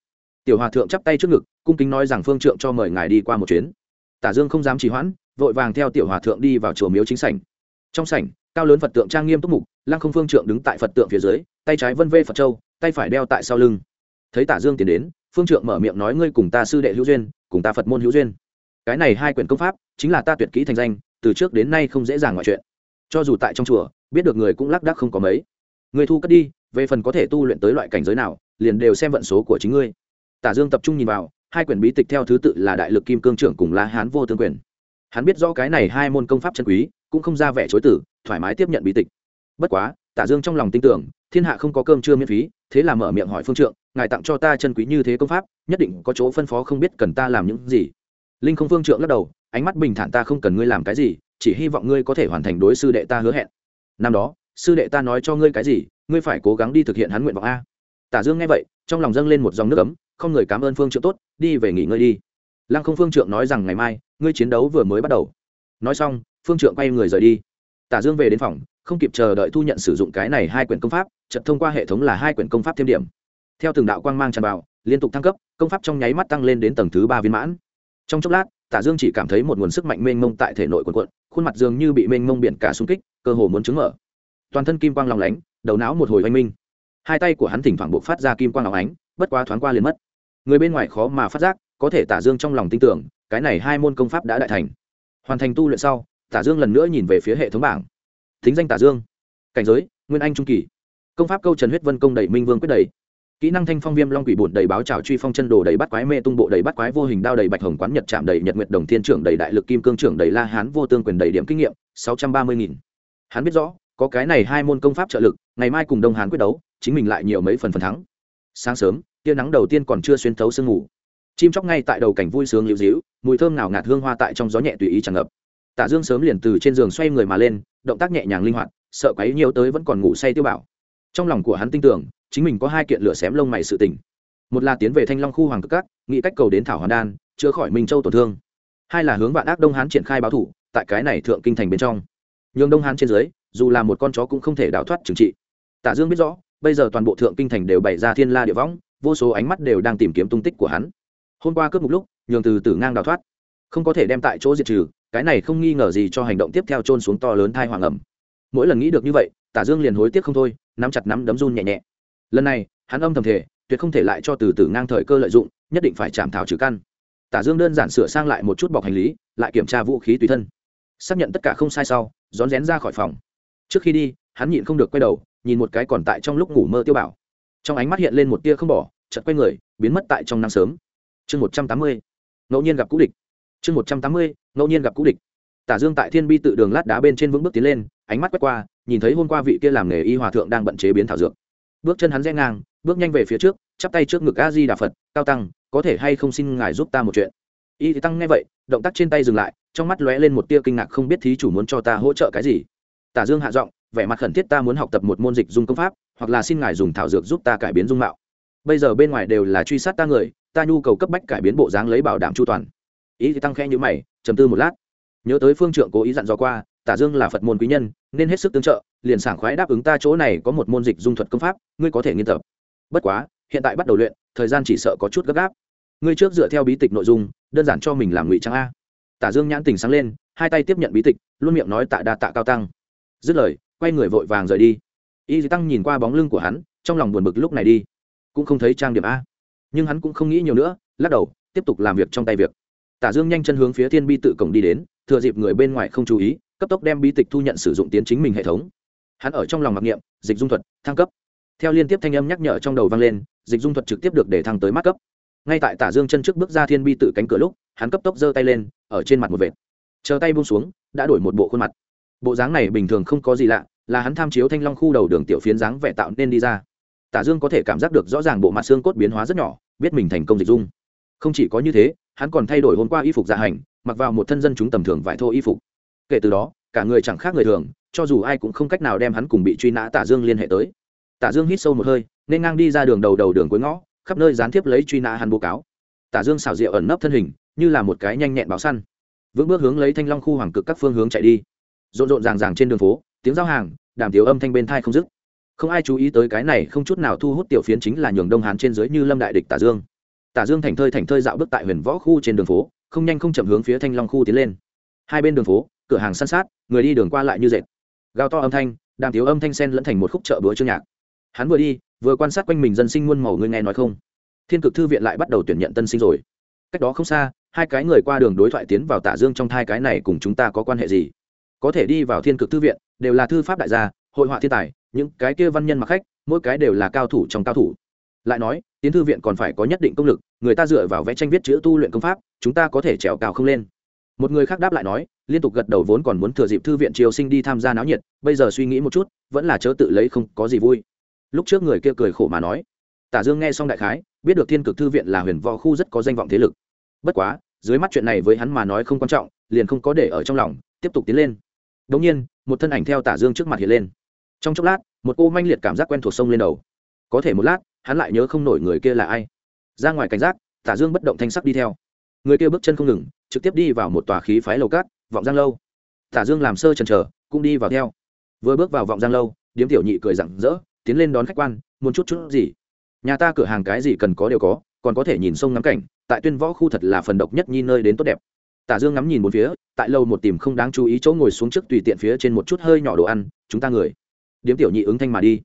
tiểu hòa thượng chắp tay trước ngực, cung kính nói rằng phương trượng cho mời ngài đi qua một chuyến. Tả dương không dám trì hoãn, vội vàng theo tiểu hòa thượng đi vào chùa miếu chính sảnh. Trong sảnh, cao lớn phật tượng trang nghiêm túc mục, lăng không phương trượng đứng tại phật tượng phía dưới, tay trái vân vê phật châu, tay phải đeo tại sau lưng. Thấy tả dương tiến đến, phương trượng mở miệng nói ngươi cùng ta sư đệ hữu duyên, cùng ta phật môn hữu duyên. Cái này hai quyển công pháp, chính là ta tuyệt kỹ thành danh, từ trước đến nay không dễ dàng ngoại chuyện. Cho dù tại trong chùa, biết được người cũng lác đác không có mấy. Người thu cất đi, về phần có thể tu luyện tới loại cảnh giới nào, liền đều xem vận số của chính ngươi tả dương tập trung nhìn vào, hai quyển bí tịch theo thứ tự là đại lực kim cương trưởng cùng la hán vô tương quyền. Hắn biết rõ cái này hai môn công pháp chân quý, cũng không ra vẻ chối tử thoải mái tiếp nhận bí tịch. Bất quá, tả dương trong lòng tin tưởng, thiên hạ không có cơm chưa miễn phí, thế là mở miệng hỏi phương trượng, ngài tặng cho ta chân quý như thế công pháp, nhất định có chỗ phân phó không biết cần ta làm những gì. Linh không phương trượng lắc đầu, ánh mắt bình thản ta không cần ngươi làm cái gì, chỉ hy vọng ngươi có thể hoàn thành đối sư đệ ta hứa hẹn. Năm đó, sư đệ ta nói cho ngươi cái gì, ngươi phải cố gắng đi thực hiện hắn nguyện vọng a. Tả dương nghe vậy, trong lòng dâng lên một dòng nước ấm không người cảm ơn phương trượng tốt, đi về nghỉ ngơi đi. Lăng không phương trượng nói rằng ngày mai, ngươi chiến đấu vừa mới bắt đầu. Nói xong, phương trượng quay người rời đi. Tả dương về đến phòng, không kịp chờ đợi thu nhận sử dụng cái này hai quyển công pháp chật thông qua hệ thống là hai quyển công pháp thêm điểm. Theo từng đạo quang mang tràn vào, liên tục thăng cấp, công pháp trong nháy mắt tăng lên đến tầng thứ ba viên mãn. Trong chốc lát, tả dương chỉ cảm thấy một nguồn sức mạnh mênh mông tại thể nội quần quận khuôn mặt dường như bị mênh mông biển cả xung kích, cơ hồ muốn chứng mở. Toàn thân kim quang lòng lánh, đầu não một hồi oanh minh. Hai tay của hắn thỉnh thoảng buộc phát ra kim quang lòng ánh, bất quá thoáng qua liền mất người bên ngoài khó mà phát giác, có thể tả dương trong lòng tin tưởng, cái này hai môn công pháp đã đại thành. Hoàn thành tu luyện sau, tả dương lần nữa nhìn về phía hệ thống bảng. Thính danh tả dương. Cảnh giới, nguyên anh trung kỳ. Công pháp câu trần huyết vân công đầy minh vương quyết đầy. Kỹ năng thanh phong viêm long quỷ bổn đầy báo trào truy phong chân đồ đầy bắt quái mê tung bộ đầy bắt quái vô hình đao đầy bạch hồng quán nhật chạm đầy nhật nguyệt đồng thiên trưởng đầy đại lực kim cương trưởng đầy la hán vô tương quyền đầy điểm kinh nghiệm, sáu trăm ba mươi nghìn. Hắn biết rõ, có cái này hai môn công pháp trợ lực, ngày mai cùng đông hán quyết đấu, chính mình lại nhiều mấy phần phần thắng sáng sớm tia nắng đầu tiên còn chưa xuyên thấu sương mù. Chim chóc ngay tại đầu cảnh vui sướng liễu dĩu mùi thơm nào ngạt hương hoa tại trong gió nhẹ tùy ý tràn ngập. Tạ dương sớm liền từ trên giường xoay người mà lên động tác nhẹ nhàng linh hoạt sợ quấy nhiều tới vẫn còn ngủ say tiêu bảo. Trong lòng của hắn tin tưởng chính mình có hai kiện lửa xém lông mày sự tình. Một là tiến về thanh long khu hoàng cực cát, nghĩ cách cầu đến thảo hoàn đan chữa khỏi minh châu tổn thương. Hai là hướng vạn ác đông hán triển khai báo thủ tại cái này thượng kinh thành bên trong. Nhường đông hán trên dưới dù là một con chó cũng không thể đào thoát trừng trị. Tả dương biết rõ bây giờ toàn bộ thượng kinh thành đều bày ra thiên la địa võng, vô số ánh mắt đều đang tìm kiếm tung tích của hắn. Hôm qua cướp một lúc, nhường từ từ ngang đào thoát. Không có thể đem tại chỗ diệt trừ, cái này không nghi ngờ gì cho hành động tiếp theo trôn xuống to lớn thai hoàng ẩm. Mỗi lần nghĩ được như vậy, tả dương liền hối tiếc không thôi, nắm chặt nắm đấm run nhẹ nhẹ. Lần này, hắn âm thầm thể tuyệt không thể lại cho từ từ ngang thời cơ lợi dụng, nhất định phải chạm thảo trừ căn. Tả dương đơn giản sửa sang lại một chút bọc hành lý, lại kiểm tra vũ khí tùy thân. Xác nhận tất cả không sai sau, rón rén ra khỏi phòng. Trước khi đi, hắn nhịn không được quay đầu nhìn một cái còn tại trong lúc ngủ mơ tiêu bảo. Trong ánh mắt hiện lên một tia không bỏ chật quay người, biến mất tại trong nắng sớm. Chương một trăm tám mươi, ngẫu nhiên gặp cũ địch. Chương một trăm tám mươi, ngẫu nhiên gặp cũ địch. Tả dương tại thiên bi tự đường lát đá bên trên vững bước tiến lên, ánh mắt quét qua, nhìn thấy hôm qua vị kia làm nghề y hòa thượng đang bận chế biến thảo dược. Bước chân hắn rẽ ngang, bước nhanh về phía trước, chắp tay trước ngực a di đà phật, cao tăng, có thể hay không xin ngài giúp ta một chuyện? Y thì tăng nghe vậy, động tác trên tay dừng lại, trong mắt lóe lên một tia kinh ngạc không biết thí chủ muốn cho ta hỗ trợ cái gì. Tả dương hạ giọng vẻ mặt khẩn thiết ta muốn học tập một môn dịch dung công pháp, hoặc là xin ngài dùng thảo dược giúp ta cải biến dung mạo. Bây giờ bên ngoài đều là truy sát ta người, ta nhu cầu cấp bách cải biến bộ dáng lấy bảo đảm chu toàn. Ý thì tăng khẽ như mày, trầm tư một lát. Nhớ tới phương trượng cố ý dặn dò qua, tả dương là phật môn quý nhân, nên hết sức tương trợ, liền sảng khoái đáp ứng ta chỗ này có một môn dịch dung thuật công pháp, ngươi có thể nghiên tập. Bất quá, hiện tại bắt đầu luyện, thời gian chỉ sợ có chút gấp gáp. Ngươi trước dựa theo bí tịch nội dung, đơn giản cho mình làm ngụy trang a. Tả dương nhãn tình sáng lên, hai tay tiếp nhận bí tịch, luôn miệng nói tạ đa tạ cao tăng. Dứt lời quay người vội vàng rời đi. Y tăng nhìn qua bóng lưng của hắn, trong lòng buồn bực lúc này đi. Cũng không thấy trang điểm a. Nhưng hắn cũng không nghĩ nhiều nữa, lắc đầu, tiếp tục làm việc trong tay việc. Tả dương nhanh chân hướng phía thiên bi tự cổng đi đến, thừa dịp người bên ngoài không chú ý, cấp tốc đem bi tịch thu nhận sử dụng tiến chính mình hệ thống. Hắn ở trong lòng mặc niệm, dịch dung thuật, thăng cấp. Theo liên tiếp thanh âm nhắc nhở trong đầu vang lên, dịch dung thuật trực tiếp được để thăng tới mắt cấp. Ngay tại tả dương chân trước bước ra thiên bi tự cánh cửa lúc, hắn cấp tốc giơ tay lên, ở trên mặt một vệt. Chờ tay buông xuống, đã đổi một bộ khuôn mặt bộ dáng này bình thường không có gì lạ, là hắn tham chiếu thanh long khu đầu đường tiểu phiến dáng vẻ tạo nên đi ra. Tả dương có thể cảm giác được rõ ràng bộ mặt xương cốt biến hóa rất nhỏ, biết mình thành công dịch dung. Không chỉ có như thế, hắn còn thay đổi hôm qua y phục dạ hành, mặc vào một thân dân chúng tầm thường vải thô y phục. Kể từ đó, cả người chẳng khác người thường, cho dù ai cũng không cách nào đem hắn cùng bị truy nã tả dương liên hệ tới. Tả dương hít sâu một hơi, nên ngang đi ra đường đầu đầu đường cuối ngõ, khắp nơi gián tiếp lấy truy nã hắn bố cáo. Tả dương xào rượu ẩn nấp thân hình, như là một cái nhanh nhẹn báo săn. Vững bước hướng lấy thanh long khu hoàng cực các phương hướng chạy đi rộn rộn ràng ràng trên đường phố, tiếng giao hàng, đàm tiếu âm thanh bên thai không dứt. Không ai chú ý tới cái này không chút nào thu hút tiểu phiến chính là nhường đông hán trên dưới như lâm đại địch tả dương. Tả dương thành thơi thành thơi dạo bước tại huyền võ khu trên đường phố, không nhanh không chậm hướng phía thanh long khu tiến lên. Hai bên đường phố, cửa hàng săn sát, người đi đường qua lại như dệt. Gào to âm thanh, đàm tiếu âm thanh sen lẫn thành một khúc chợ bữa chương nhạc. Hắn vừa đi, vừa quan sát quanh mình dân sinh muôn màu người nghe nói không? Thiên cực thư viện lại bắt đầu tuyển nhận tân sinh rồi. Cách đó không xa, hai cái người qua đường đối thoại tiến vào tả dương trong thai cái này cùng chúng ta có quan hệ gì? Có thể đi vào thiên cực thư viện, đều là thư pháp đại gia, hội họa thiên tài, những cái kia văn nhân mặc khách, mỗi cái đều là cao thủ trong cao thủ. Lại nói, tiến thư viện còn phải có nhất định công lực, người ta dựa vào vẽ tranh viết chữ tu luyện công pháp, chúng ta có thể trèo cao không lên. Một người khác đáp lại nói, liên tục gật đầu vốn còn muốn thừa dịp thư viện triều sinh đi tham gia náo nhiệt, bây giờ suy nghĩ một chút, vẫn là chớ tự lấy không có gì vui. Lúc trước người kia cười khổ mà nói, tả dương nghe xong đại khái, biết được thiên cực thư viện là huyền võ khu rất có danh vọng thế lực. Bất quá, dưới mắt chuyện này với hắn mà nói không quan trọng, liền không có để ở trong lòng, tiếp tục tiến lên đống nhiên, một thân ảnh theo tả dương trước mặt hiện lên. Trong chốc lát, một cô manh liệt cảm giác quen thuộc sông lên đầu. Có thể một lát, hắn lại nhớ không nổi người kia là ai. Ra ngoài cảnh giác, tả dương bất động thanh sắc đi theo. Người kia bước chân không ngừng, trực tiếp đi vào một tòa khí phái lầu cát, vọng giang lâu. Tả dương làm sơ trần trở cũng đi vào theo. Vừa bước vào vọng giang lâu, điếm tiểu nhị cười rặng rỡ, tiến lên đón khách quan, muốn chút chút gì? Nhà ta cửa hàng cái gì cần có đều có, còn có thể nhìn sông ngắm cảnh, tại tuyên võ khu thật là phần độc nhất nhi nơi đến tốt đẹp tả dương ngắm nhìn bốn phía, tại lâu một tìm không đáng chú ý chỗ ngồi xuống trước tùy tiện phía trên một chút hơi nhỏ đồ ăn, chúng ta người. Điếm tiểu nhị ứng thanh mà đi.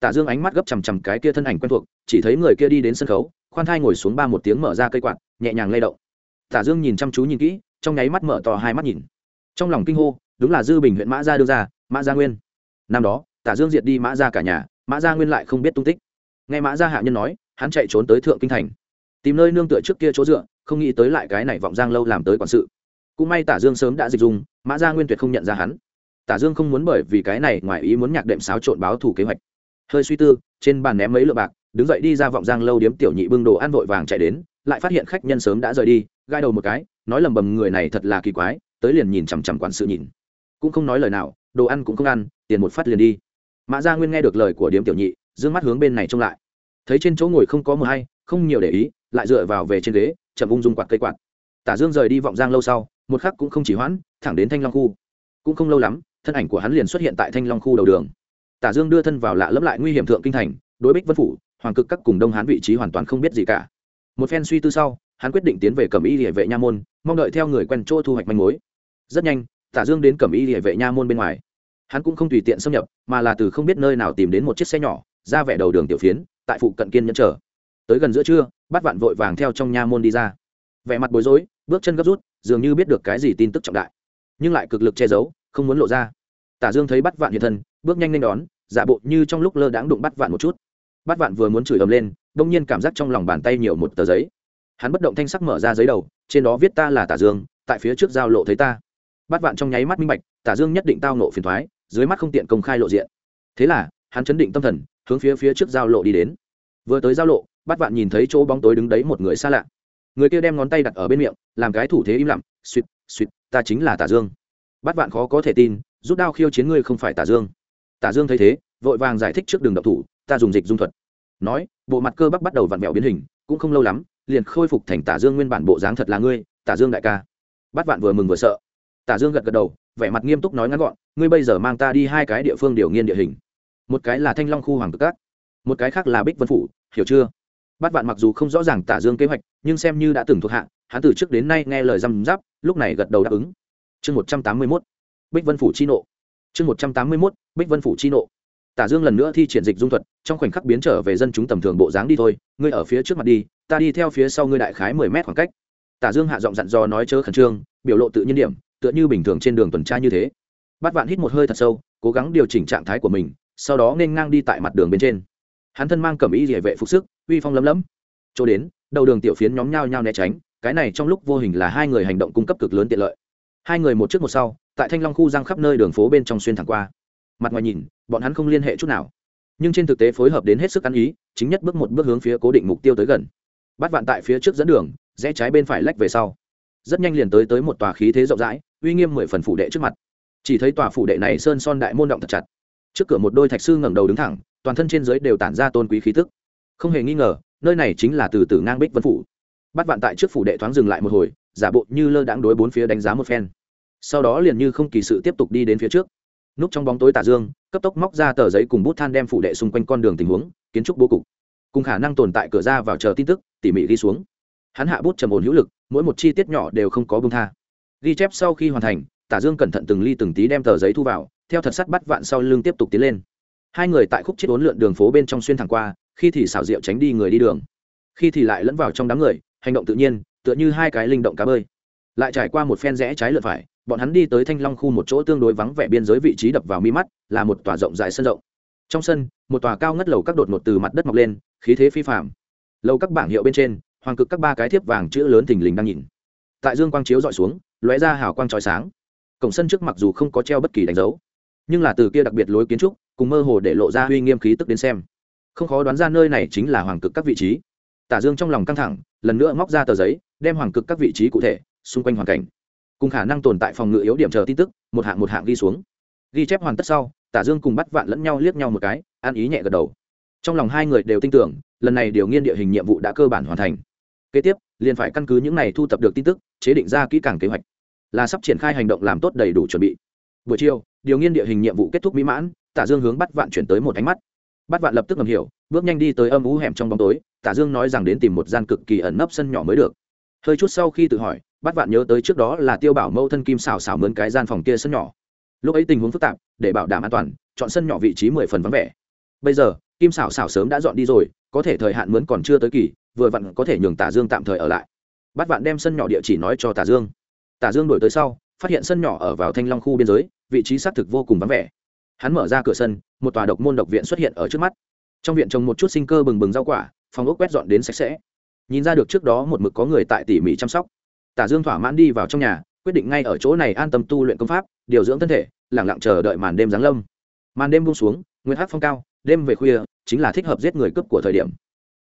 Tả dương ánh mắt gấp chằm chằm cái kia thân ảnh quen thuộc, chỉ thấy người kia đi đến sân khấu, khoan thai ngồi xuống ba một tiếng mở ra cây quạt, nhẹ nhàng lay động. Tả dương nhìn chăm chú nhìn kỹ, trong nháy mắt mở to hai mắt nhìn. Trong lòng kinh hô, đúng là dư bình huyện mã gia đưa ra, mã gia nguyên. Năm đó, tả dương diệt đi mã gia cả nhà, mã gia nguyên lại không biết tung tích. Nghe mã gia hạ nhân nói, hắn chạy trốn tới thượng kinh thành tìm nơi nương tựa trước kia chỗ dựa, không nghĩ tới lại cái này vọng giang lâu làm tới quản sự. Cũng may tả dương sớm đã dịch dùng mã gia nguyên tuyệt không nhận ra hắn. Tả dương không muốn bởi vì cái này ngoài ý muốn nhạc đệm xáo trộn báo thủ kế hoạch. Hơi suy tư, trên bàn ném mấy lượng bạc, đứng dậy đi ra vọng giang lâu điếm tiểu nhị bưng đồ ăn vội vàng chạy đến, lại phát hiện khách nhân sớm đã rời đi gai đầu một cái, nói lầm bầm người này thật là kỳ quái, tới liền nhìn chằm chằm quản sự nhìn. Cũng không nói lời nào, đồ ăn cũng không ăn, tiền một phát liền đi. Mã gia nguyên nghe được lời của điếm tiểu nhị d ư ơ n g mắt hướng bên này trông lại. Thấy trên chỗ ngồi không có mờ hay không nhiều để ý, lại dựa vào về trên ghế, chậm ung dung quạt cây quạt. Tả dương rời đi vọng giang lâu sau, một khắc cũng không chỉ hoãn, thẳng đến thanh long khu. Cũng không lâu lắm, thân ảnh của hắn liền xuất hiện tại thanh long khu đầu đường. Tả dương đưa thân vào lạ lẫm lại nguy hiểm thượng kinh thành, đối bích vân phủ, hoàng cực các cùng đông hán vị trí hoàn toàn không biết gì cả. Một phen suy tư sau, hắn quyết định tiến về cẩm y địa vệ nha môn, mong đợi theo người quen chỗ thu hoạch manh mối. Rất nhanh, tả dương đến cẩm y địa vệ nha môn bên ngoài. Hắn cũng không tùy tiện xâm nhập, mà là từ không biết nơi nào tìm đến một chiếc xe nhỏ, ra vẻ đầu đường tiểu phiến, tại phụ cận kiên nhẫn chờ tới gần giữa trưa, bắt vạn vội vàng theo trong nha môn đi ra. Vẻ mặt bối rối, bước chân gấp rút, dường như biết được cái gì tin tức trọng đại. Nhưng lại cực lực che giấu, không muốn lộ ra. Tả dương thấy bắt vạn hiện thân, bước nhanh lên đón, giả bộ như trong lúc lơ đãng đụng bắt vạn một chút. Bắt vạn vừa muốn chửi ầm lên đông nhiên cảm giác trong lòng bàn tay nhiều một tờ giấy. Hắn bất động thanh sắc mở ra giấy đầu, trên đó viết ta là tả dương, tại phía trước giao lộ thấy ta. Bắt vạn trong nháy mắt minh bạch, tả dương nhất định tao nộ phiền thoái dưới mắt không tiện công khai lộ diện. Thế là, hắn chấn định tâm thần, hướng phía phía trước giao lộ đi đến. Vừa tới giao lộ bắt vạn nhìn thấy chỗ bóng tối đứng đấy một người xa lạ. Người kia đem ngón tay đặt ở bên miệng, làm cái thủ thế im lặng suýt suýt ta chính là tả dương. Bắt vạn khó có thể tin, rút đao khiêu chiến ngươi không phải tả dương. Tả dương thấy thế, vội vàng giải thích trước đường độc thủ, ta dùng dịch dung thuật. Nói, bộ mặt cơ bắp bắt đầu vặn vẹo biến hình, cũng không lâu lắm, liền khôi phục thành tả dương nguyên bản bộ dáng thật là ngươi, tả dương đại ca. Bắt vạn vừa mừng vừa sợ. Tả dương gật gật đầu, vẻ mặt nghiêm túc nói ngắn gọn, ngươi bây giờ mang ta đi hai cái địa phương điều nghiên địa hình. Một cái là thanh long khu hoàng cực cát một cái khác là bích vân phủ, hiểu chưa? Bát vạn mặc dù không rõ ràng tả dương kế hoạch, nhưng xem như đã từng thuộc hạ, hắn từ trước đến nay nghe lời răm giáp lúc này gật đầu đáp ứng. Chương một trăm tám mươi mốt, bích vân phủ chi nộ. Chương một trăm tám mươi mốt, bích vân phủ chi nộ. Tả dương lần nữa thi triển dịch dung thuật, trong khoảnh khắc biến trở về dân chúng tầm thường bộ dáng đi thôi, ngươi ở phía trước mặt đi, ta đi theo phía sau ngươi đại khái mười mét khoảng cách. Tả dương hạ giọng dặn dò nói chớ khẩn trương, biểu lộ tự nhiên điểm, tựa như bình thường trên đường tuần tra như thế. Bát vạn hít một hơi thật sâu, cố gắng điều chỉnh trạng thái của mình, sau đó nên ngang đi tại mặt đường bên trên. Hắn thân mang cẩm y địa vệ phục sức uy phong lấm lấm. Chỗ đến, đầu đường tiểu phiến nhóm nhau nhau né tránh, cái này trong lúc vô hình là hai người hành động cung cấp cực lớn tiện lợi. Hai người một trước một sau, tại thanh long khu giang khắp nơi đường phố bên trong xuyên thẳng qua. Mặt ngoài nhìn, bọn hắn không liên hệ chút nào. Nhưng trên thực tế phối hợp đến hết sức ăn ý, chính nhất bước một bước hướng phía cố định mục tiêu tới gần. Bắt vạn tại phía trước dẫn đường, rẽ trái bên phải lách về sau. Rất nhanh liền tới tới một tòa khí thế rộng rãi, uy nghiêm mười phần phủ đệ trước mặt. Chỉ thấy tòa phủ đệ này sơn son đại môn động thật chặt. Trước cửa một đôi thạch sư ngẩng đầu đứng thẳng, toàn thân trên dưới đều tản ra tôn quý khí tức không hề nghi ngờ, nơi này chính là từ từ ngang bích vân phủ. Bắt vạn tại trước phủ đệ thoáng dừng lại một hồi, giả bộ như lơ đãng đối bốn phía đánh giá một phen. Sau đó liền như không kỳ sự tiếp tục đi đến phía trước. Núp trong bóng tối tà dương, cấp tốc móc ra tờ giấy cùng bút than đem phủ đệ xung quanh con đường tình huống, kiến trúc bố cục. Cùng khả năng tồn tại cửa ra vào chờ tin tức, tỉ mỉ ghi xuống. Hắn hạ bút trầm ổn hữu lực, mỗi một chi tiết nhỏ đều không có bông tha. Ghi chép sau khi hoàn thành tả dương cẩn thận từng ly từng tí đem tờ giấy thu vào, theo thật sắt bắt vạn sau lưng tiếp tục tiến lên. Hai người tại khúc chết bốn lượn đường phố bên trong xuyên thẳng qua khi thì xảo diệu tránh đi người đi đường. Khi thì lại lẫn vào trong đám người, hành động tự nhiên, tựa như hai cái linh động cá bơi. Lại trải qua một phen rẽ trái lượt phải, bọn hắn đi tới thanh long khu một chỗ tương đối vắng vẻ biên giới vị trí đập vào mi mắt, là một tòa rộng dài sân rộng. Trong sân, một tòa cao ngất lầu các đột ngột từ mặt đất mọc lên, khí thế phi phạm lầu các bảng hiệu bên trên, hoàng cực các ba cái thiếp vàng chữ lớn thình lình đang nhìn. Tại dương quang chiếu dọi xuống, lóe ra hào quang trói sáng. Cổng sân trước mặc dù không có treo bất kỳ đánh dấu, nhưng là từ kia đặc biệt lối kiến trúc, cùng mơ hồ để lộ ra uy nghiêm khí tức đến xem không khó đoán ra nơi này chính là hoàng cực các vị trí. Tả dương trong lòng căng thẳng, lần nữa móc ra tờ giấy, đem hoàng cực các vị trí cụ thể, xung quanh hoàn cảnh. Cùng khả năng tồn tại phòng ngự yếu điểm chờ tin tức, một hạng một hạng ghi xuống. Ghi chép hoàn tất sau, tả dương cùng bắt vạn lẫn nhau liếc nhau một cái ăn ý nhẹ gật đầu. Trong lòng hai người đều tin tưởng, lần này điều nghiên địa hình nhiệm vụ đã cơ bản hoàn thành. Kế tiếp, liền phải căn cứ những này thu thập được tin tức, chế định ra kỹ càng kế hoạch. Là sắp triển khai hành động làm tốt đầy đủ chuẩn bị. Buổi chiều, điều nghiên địa hình nhiệm vụ kết thúc mỹ mãn, tả dương hướng bắt vạn chuyển tới một ánh mắt. Bát vạn lập tức ngầm hiểu, bước nhanh đi tới âm ú hẻm trong bóng tối, tả dương nói rằng đến tìm một gian cực kỳ ẩn nấp sân nhỏ mới được. Hơi chút sau khi tự hỏi, Bát vạn nhớ tới trước đó là tiêu bảo mâu thân kim xảo xảo mướn cái gian phòng kia sân nhỏ. Lúc ấy tình huống phức tạp, để bảo đảm an toàn, chọn sân nhỏ vị trí mười phần vắng vẻ. Bây giờ, kim xảo xảo sớm đã dọn đi rồi, có thể thời hạn mướn còn chưa tới kỳ, vừa vặn có thể nhường tả dương tạm thời ở lại. Bát vạn đem sân nhỏ địa chỉ nói cho tả dương. Tả dương đổi tới sau, phát hiện sân nhỏ ở vào thanh long khu biên giới, vị trí xác thực vô cùng vắng vẻ hắn mở ra cửa sân, một tòa độc môn độc viện xuất hiện ở trước mắt. Trong viện trồng một chút sinh cơ bừng bừng rau quả, phòng ốc quét dọn đến sạch sẽ. Nhìn ra được trước đó một mực có người tại tỉ mỉ chăm sóc. Tả dương thỏa mãn đi vào trong nhà, quyết định ngay ở chỗ này an tâm tu luyện công pháp, điều dưỡng thân thể lẳng lặng chờ đợi màn đêm giáng lâm. Màn đêm buông xuống nguyên hát phong cao, đêm về khuya, chính là thích hợp giết người cướp của thời điểm.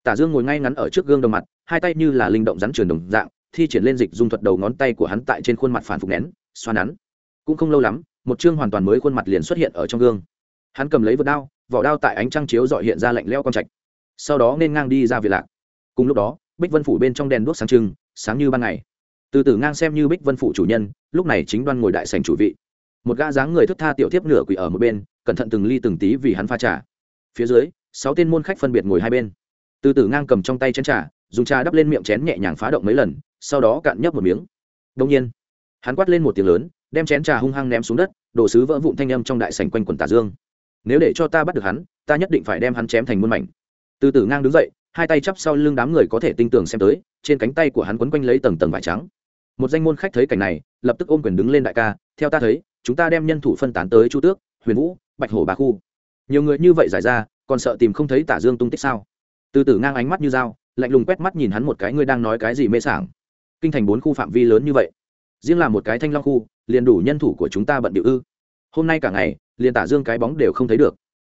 Tả dương ngồi ngay ngắn ở trước gương đồng mặt, hai tay như là linh động rắn trường đồng dạng, thi triển lên dịch dung thuật đầu ngón tay của hắn tại trên khuôn mặt phản phục nén, xoa nắn. Cũng không lâu lắm một chương hoàn toàn mới khuôn mặt liền xuất hiện ở trong gương. Hắn cầm lấy vật đao, vỏ đao tại ánh trăng chiếu dọi hiện ra lạnh leo con trạch. Sau đó nên ngang đi ra việt lạc. Cùng lúc đó, bích vân phủ bên trong đèn đuốc sáng trưng, sáng như ban ngày. Từ từ ngang xem như bích vân phủ chủ nhân, lúc này chính đoan ngồi đại sành chủ vị. Một gã dáng người thức tha tiểu tiếp nửa quỷ ở một bên, cẩn thận từng ly từng tí vì hắn pha trà. Phía dưới, sáu tên môn khách phân biệt ngồi hai bên. Từ từ ngang cầm trong tay chén trà, dùng trà đắp lên miệng chén nhẹ nhàng phá động mấy lần, sau đó cạn nhấp một miếng. Đông nhiên, hắn quát lên một tiếng lớn đem chén trà hung hăng ném xuống đất đổ sứ vỡ vụn thanh âm trong đại sành quanh quần tà dương. Nếu để cho ta bắt được hắn, ta nhất định phải đem hắn chém thành muôn mảnh. Từ từ ngang đứng dậy, hai tay chắp sau lưng đám người có thể tinh tường xem tới, trên cánh tay của hắn quấn quanh lấy tầng tầng vải trắng. Một danh môn khách thấy cảnh này, lập tức ôm quyền đứng lên đại ca, theo ta thấy, chúng ta đem nhân thủ phân tán tới chu tước, huyền vũ, bạch hổ bà khu. Nhiều người như vậy giải ra, còn sợ tìm không thấy tả dương tung tích sao? Từ từ ngang ánh mắt như dao, lạnh lùng quét mắt nhìn hắn một cái, ngươi đang nói cái gì mê sảng? Kinh thành bốn khu phạm vi lớn như vậy, riêng là một cái thanh long khu liền đủ nhân thủ của chúng ta bận điệu ư? Hôm nay cả ngày, liền tả dương cái bóng đều không thấy được.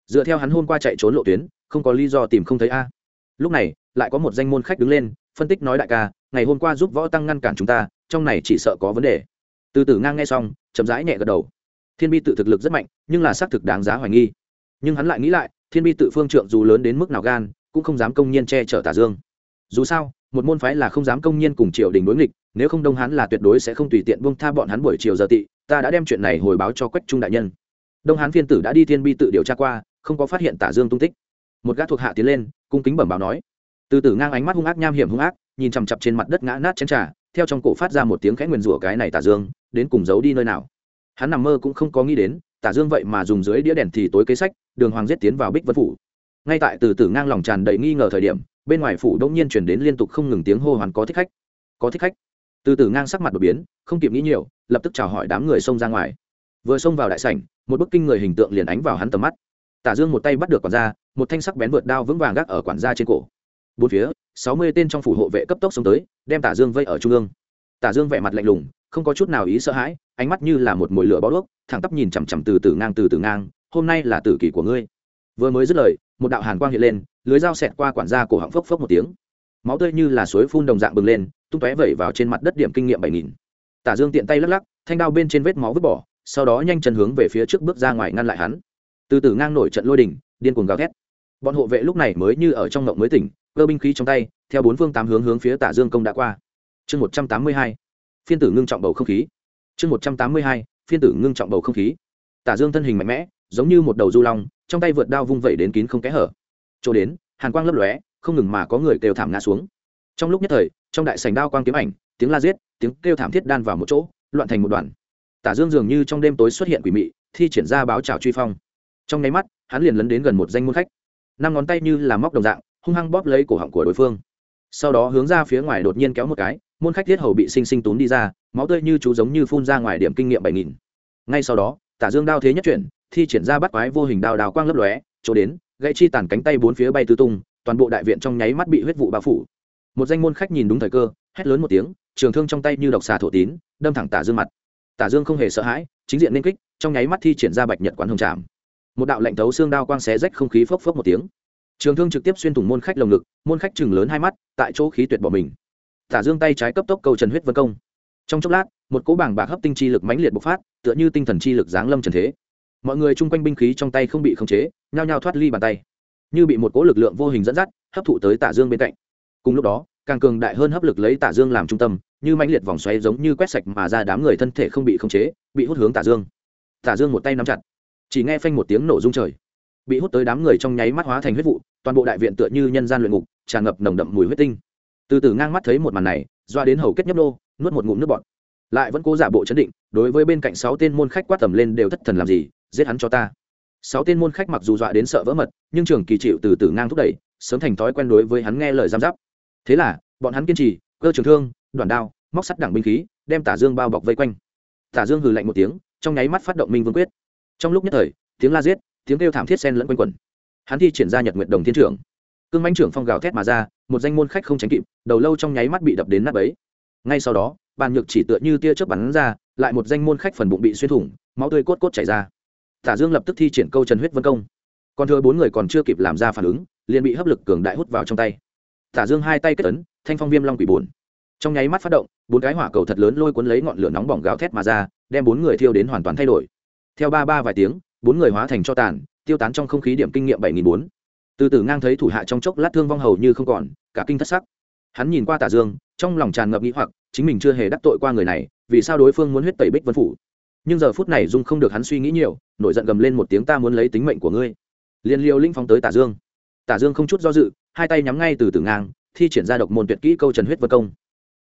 Dựa theo hắn hôm qua chạy trốn lộ tuyến, không có lý do tìm không thấy a. Lúc này, lại có một danh môn khách đứng lên, phân tích nói đại ca, ngày hôm qua giúp võ tăng ngăn cản chúng ta, trong này chỉ sợ có vấn đề. Từ từ ngang nghe xong, chậm rãi nhẹ gật đầu. Thiên bi tự thực lực rất mạnh, nhưng là xác thực đáng giá hoài nghi. Nhưng hắn lại nghĩ lại, thiên bi tự phương trượng dù lớn đến mức nào gan, cũng không dám công nhiên che chở tả dương. Dù sao, một môn phái là không dám công nhiên cùng triều đình đối nghịch nếu không đông Hán là tuyệt đối sẽ không tùy tiện buông tha bọn hắn buổi chiều giờ tị, ta đã đem chuyện này hồi báo cho quách trung đại nhân. Đông hán phiên tử đã đi thiên bi tự điều tra qua, không có phát hiện tả dương tung tích. Một gã thuộc hạ tiến lên, cung kính bẩm báo nói. Từ Tử ngang ánh mắt hung ác nham hiểm hung ác, nhìn chằm chặp trên mặt đất ngã nát chén trà, theo trong cổ phát ra một tiếng khẽ nguyền rủa cái này tả dương, đến cùng giấu đi nơi nào? Hắn nằm mơ cũng không có nghĩ đến, tả dương vậy mà dùng dưới đĩa đèn thì tối kế sách, đường hoàng giết tiến vào bích vân phủ. Ngay tại từ Tử ngang lòng tràn đầy nghi ngờ thời điểm, bên ngoài phủ đông nhiên chuyển đến liên tục không ngừng tiếng hô hoán, có thích khách, có thích khách từ từ ngang sắc mặt đột biến, không kịp nghĩ nhiều, lập tức chào hỏi đám người xông ra ngoài. Vừa xông vào đại sảnh, một bức kinh người hình tượng liền ánh vào hắn tầm mắt. Tả dương một tay bắt được quản gia, một thanh sắc bén vượt đao vững vàng gác ở quản gia trên cổ. Bốn phía, sáu mươi tên trong phủ hộ vệ cấp tốc xông tới, đem tả dương vây ở trung ương. Tả dương vẻ mặt lạnh lùng, không có chút nào ý sợ hãi, ánh mắt như là một mồi lửa bó đuốc, thẳng tắp nhìn chằm chằm từ từ ngang, từ từ ngang, hôm nay là tử kỷ của ngươi. Vừa mới dứt lời, một đạo hàn quang hiện lên, lưới dao xẹt qua quản gia cổ họng phốc phốc một tiếng. Máu tươi như là suối phun đồng dạng bừng lên tung tóe vẩy vào trên mặt đất điểm kinh nghiệm bảy nghìn. Tả dương tiện tay lắc lắc, thanh đao bên trên vết máu vứt bỏ, sau đó nhanh chân hướng về phía trước bước ra ngoài ngăn lại hắn. Từ từ ngang nổi trận lôi đỉnh điên cuồng gào thét. Bọn hộ vệ lúc này mới như ở trong ngộng mới tỉnh, cơ binh khí trong tay, theo bốn phương tám hướng hướng phía tả dương công đã qua. Chương một trăm tám mươi hai, phiên tử ngưng trọng bầu không khí. Chương một trăm tám mươi hai, phiên tử ngưng trọng bầu không khí. Tả dương thân hình mạnh mẽ, giống như một đầu du long, trong tay vượt đao vung vẩy đến kín không kẽ hở. Chỗ đến, hàn quang lấp lóe, không ngừng mà có người kêu thảm ngã xuống. Trong lúc nhất thời trong đại sành đao quang kiếm ảnh, tiếng la giết, tiếng kêu thảm thiết đan vào một chỗ, loạn thành một đoàn. Tả dương dường như trong đêm tối xuất hiện quỷ mị, thi triển ra báo trào truy phong. Trong nháy mắt, hắn liền lấn đến gần một danh môn khách. Năm ngón tay như là móc đồng dạng, hung hăng bóp lấy cổ họng của đối phương. Sau đó hướng ra phía ngoài đột nhiên kéo một cái, môn khách thiết hầu bị sinh sinh tốn đi ra, máu tươi như chú giống như phun ra ngoài điểm kinh nghiệm bảy nghìn. Ngay sau đó, tả dương đao thế nhất chuyển, thi triển ra bắt quái vô hình đao đào quang lấp lóe, chỗ đến, gãy chi tàn cánh tay bốn phía bay tứ tung, toàn bộ đại viện trong nháy mắt bị huyết vụ bao phủ một danh môn khách nhìn đúng thời cơ, hét lớn một tiếng, trường thương trong tay như độc xà thổ tín, đâm thẳng tả dương mặt. Tả dương không hề sợ hãi, chính diện nên kích, trong nháy mắt thi triển ra bạch nhật quán hồng tràm một đạo lệnh thấu xương đao quang xé rách không khí phốc phốc một tiếng. Trường thương trực tiếp xuyên thủng môn khách lồng ngực, môn khách chừng lớn hai mắt, tại chỗ khí tuyệt bỏ mình. Tả dương tay trái cấp tốc cầu trần huyết vân công. Trong chốc lát, một cỗ bảng bạc hấp tinh chi lực mãnh liệt bộc phát, tựa như tinh thần chi lực giáng lâm trần thế. Mọi người chung quanh binh khí trong tay không bị khống chế, nhao nhao thoát ly bàn tay. Như bị một cỗ lực lượng vô hình dẫn dắt, hấp thụ tới tả dương bên cạnh cùng lúc đó, càng cường đại hơn hấp lực lấy tả dương làm trung tâm, như mãnh liệt vòng xoáy giống như quét sạch mà ra đám người thân thể không bị khống chế, bị hút hướng tả dương. Tả dương một tay nắm chặt. Chỉ nghe phanh một tiếng nổ rung trời. Bị hút tới đám người trong nháy mắt hóa thành huyết vụ, toàn bộ đại viện tựa như nhân gian luyện ngục, tràn ngập nồng đậm mùi huyết tinh. Từ từ ngang mắt thấy một màn này, doa đến hầu kết nhấp nô, nuốt một ngụm nước bọt. Lại vẫn cố giả bộ chấn định, đối với bên cạnh sáu tên môn khách quát tầm lên đều thất thần làm gì, giết hắn cho ta. Sáu tên môn khách mặc dù dọa đến sợ vỡ mật, nhưng trường kỳ chịu từ từ ngang thúc đẩy, sớm thành thói quen đối với hắn nghe lời giam giáp thế là, bọn hắn kiên trì, cơ trường thương đoàn đao, móc sắt đẳng binh khí, đem tả dương bao bọc vây quanh. Tả dương hừ lạnh một tiếng, trong nháy mắt phát động minh vương quyết. Trong lúc nhất thời, tiếng la giết, tiếng kêu thảm thiết sen lẫn quanh quẩn. Hắn thi triển ra nhật nguyện đồng thiên trưởng. Cương manh trưởng phong gào thét mà ra, một danh môn khách không tránh kịp, đầu lâu trong nháy mắt bị đập đến nắp ấy ngay sau đó, bàn nhược chỉ tựa như tia chớp bắn ra, lại một danh môn khách phần bụng bị xuyên thủng, máu tươi cốt cốt chảy ra. Tả dương lập tức thi triển câu trần huyết vân công. Còn thừa bốn người còn chưa kịp làm ra phản ứng, liền bị hấp lực cường đại hút vào trong tay tả dương hai tay kết ấn, thanh phong viêm long quỷ bùn trong nháy mắt phát động, bốn cái hỏa cầu thật lớn lôi cuốn lấy ngọn lửa nóng bỏng gáo thét mà ra, đem bốn người thiêu đến hoàn toàn thay đổi. Theo ba ba vài tiếng, bốn người hóa thành cho tàn, tiêu tán trong không khí điểm kinh nghiệm bảy nghìn bốn. Từ từ ngang thấy thủ hạ trong chốc lát thương vong hầu như không còn, cả kinh thất sắc. Hắn nhìn qua tả dương, trong lòng tràn ngập nghĩ hoặc, chính mình chưa hề đắc tội qua người này, vì sao đối phương muốn huyết tẩy bích vân phủ? Nhưng giờ phút này dung không được hắn suy nghĩ nhiều, nổi giận gầm lên một tiếng, ta muốn lấy tính mệnh của ngươi. Liền liều linh phóng tới tả dương. Tả dương không chút do dự hai tay nhắm ngay từ từ ngang, thi triển ra độc môn tuyệt kỹ câu trần huyết vân công.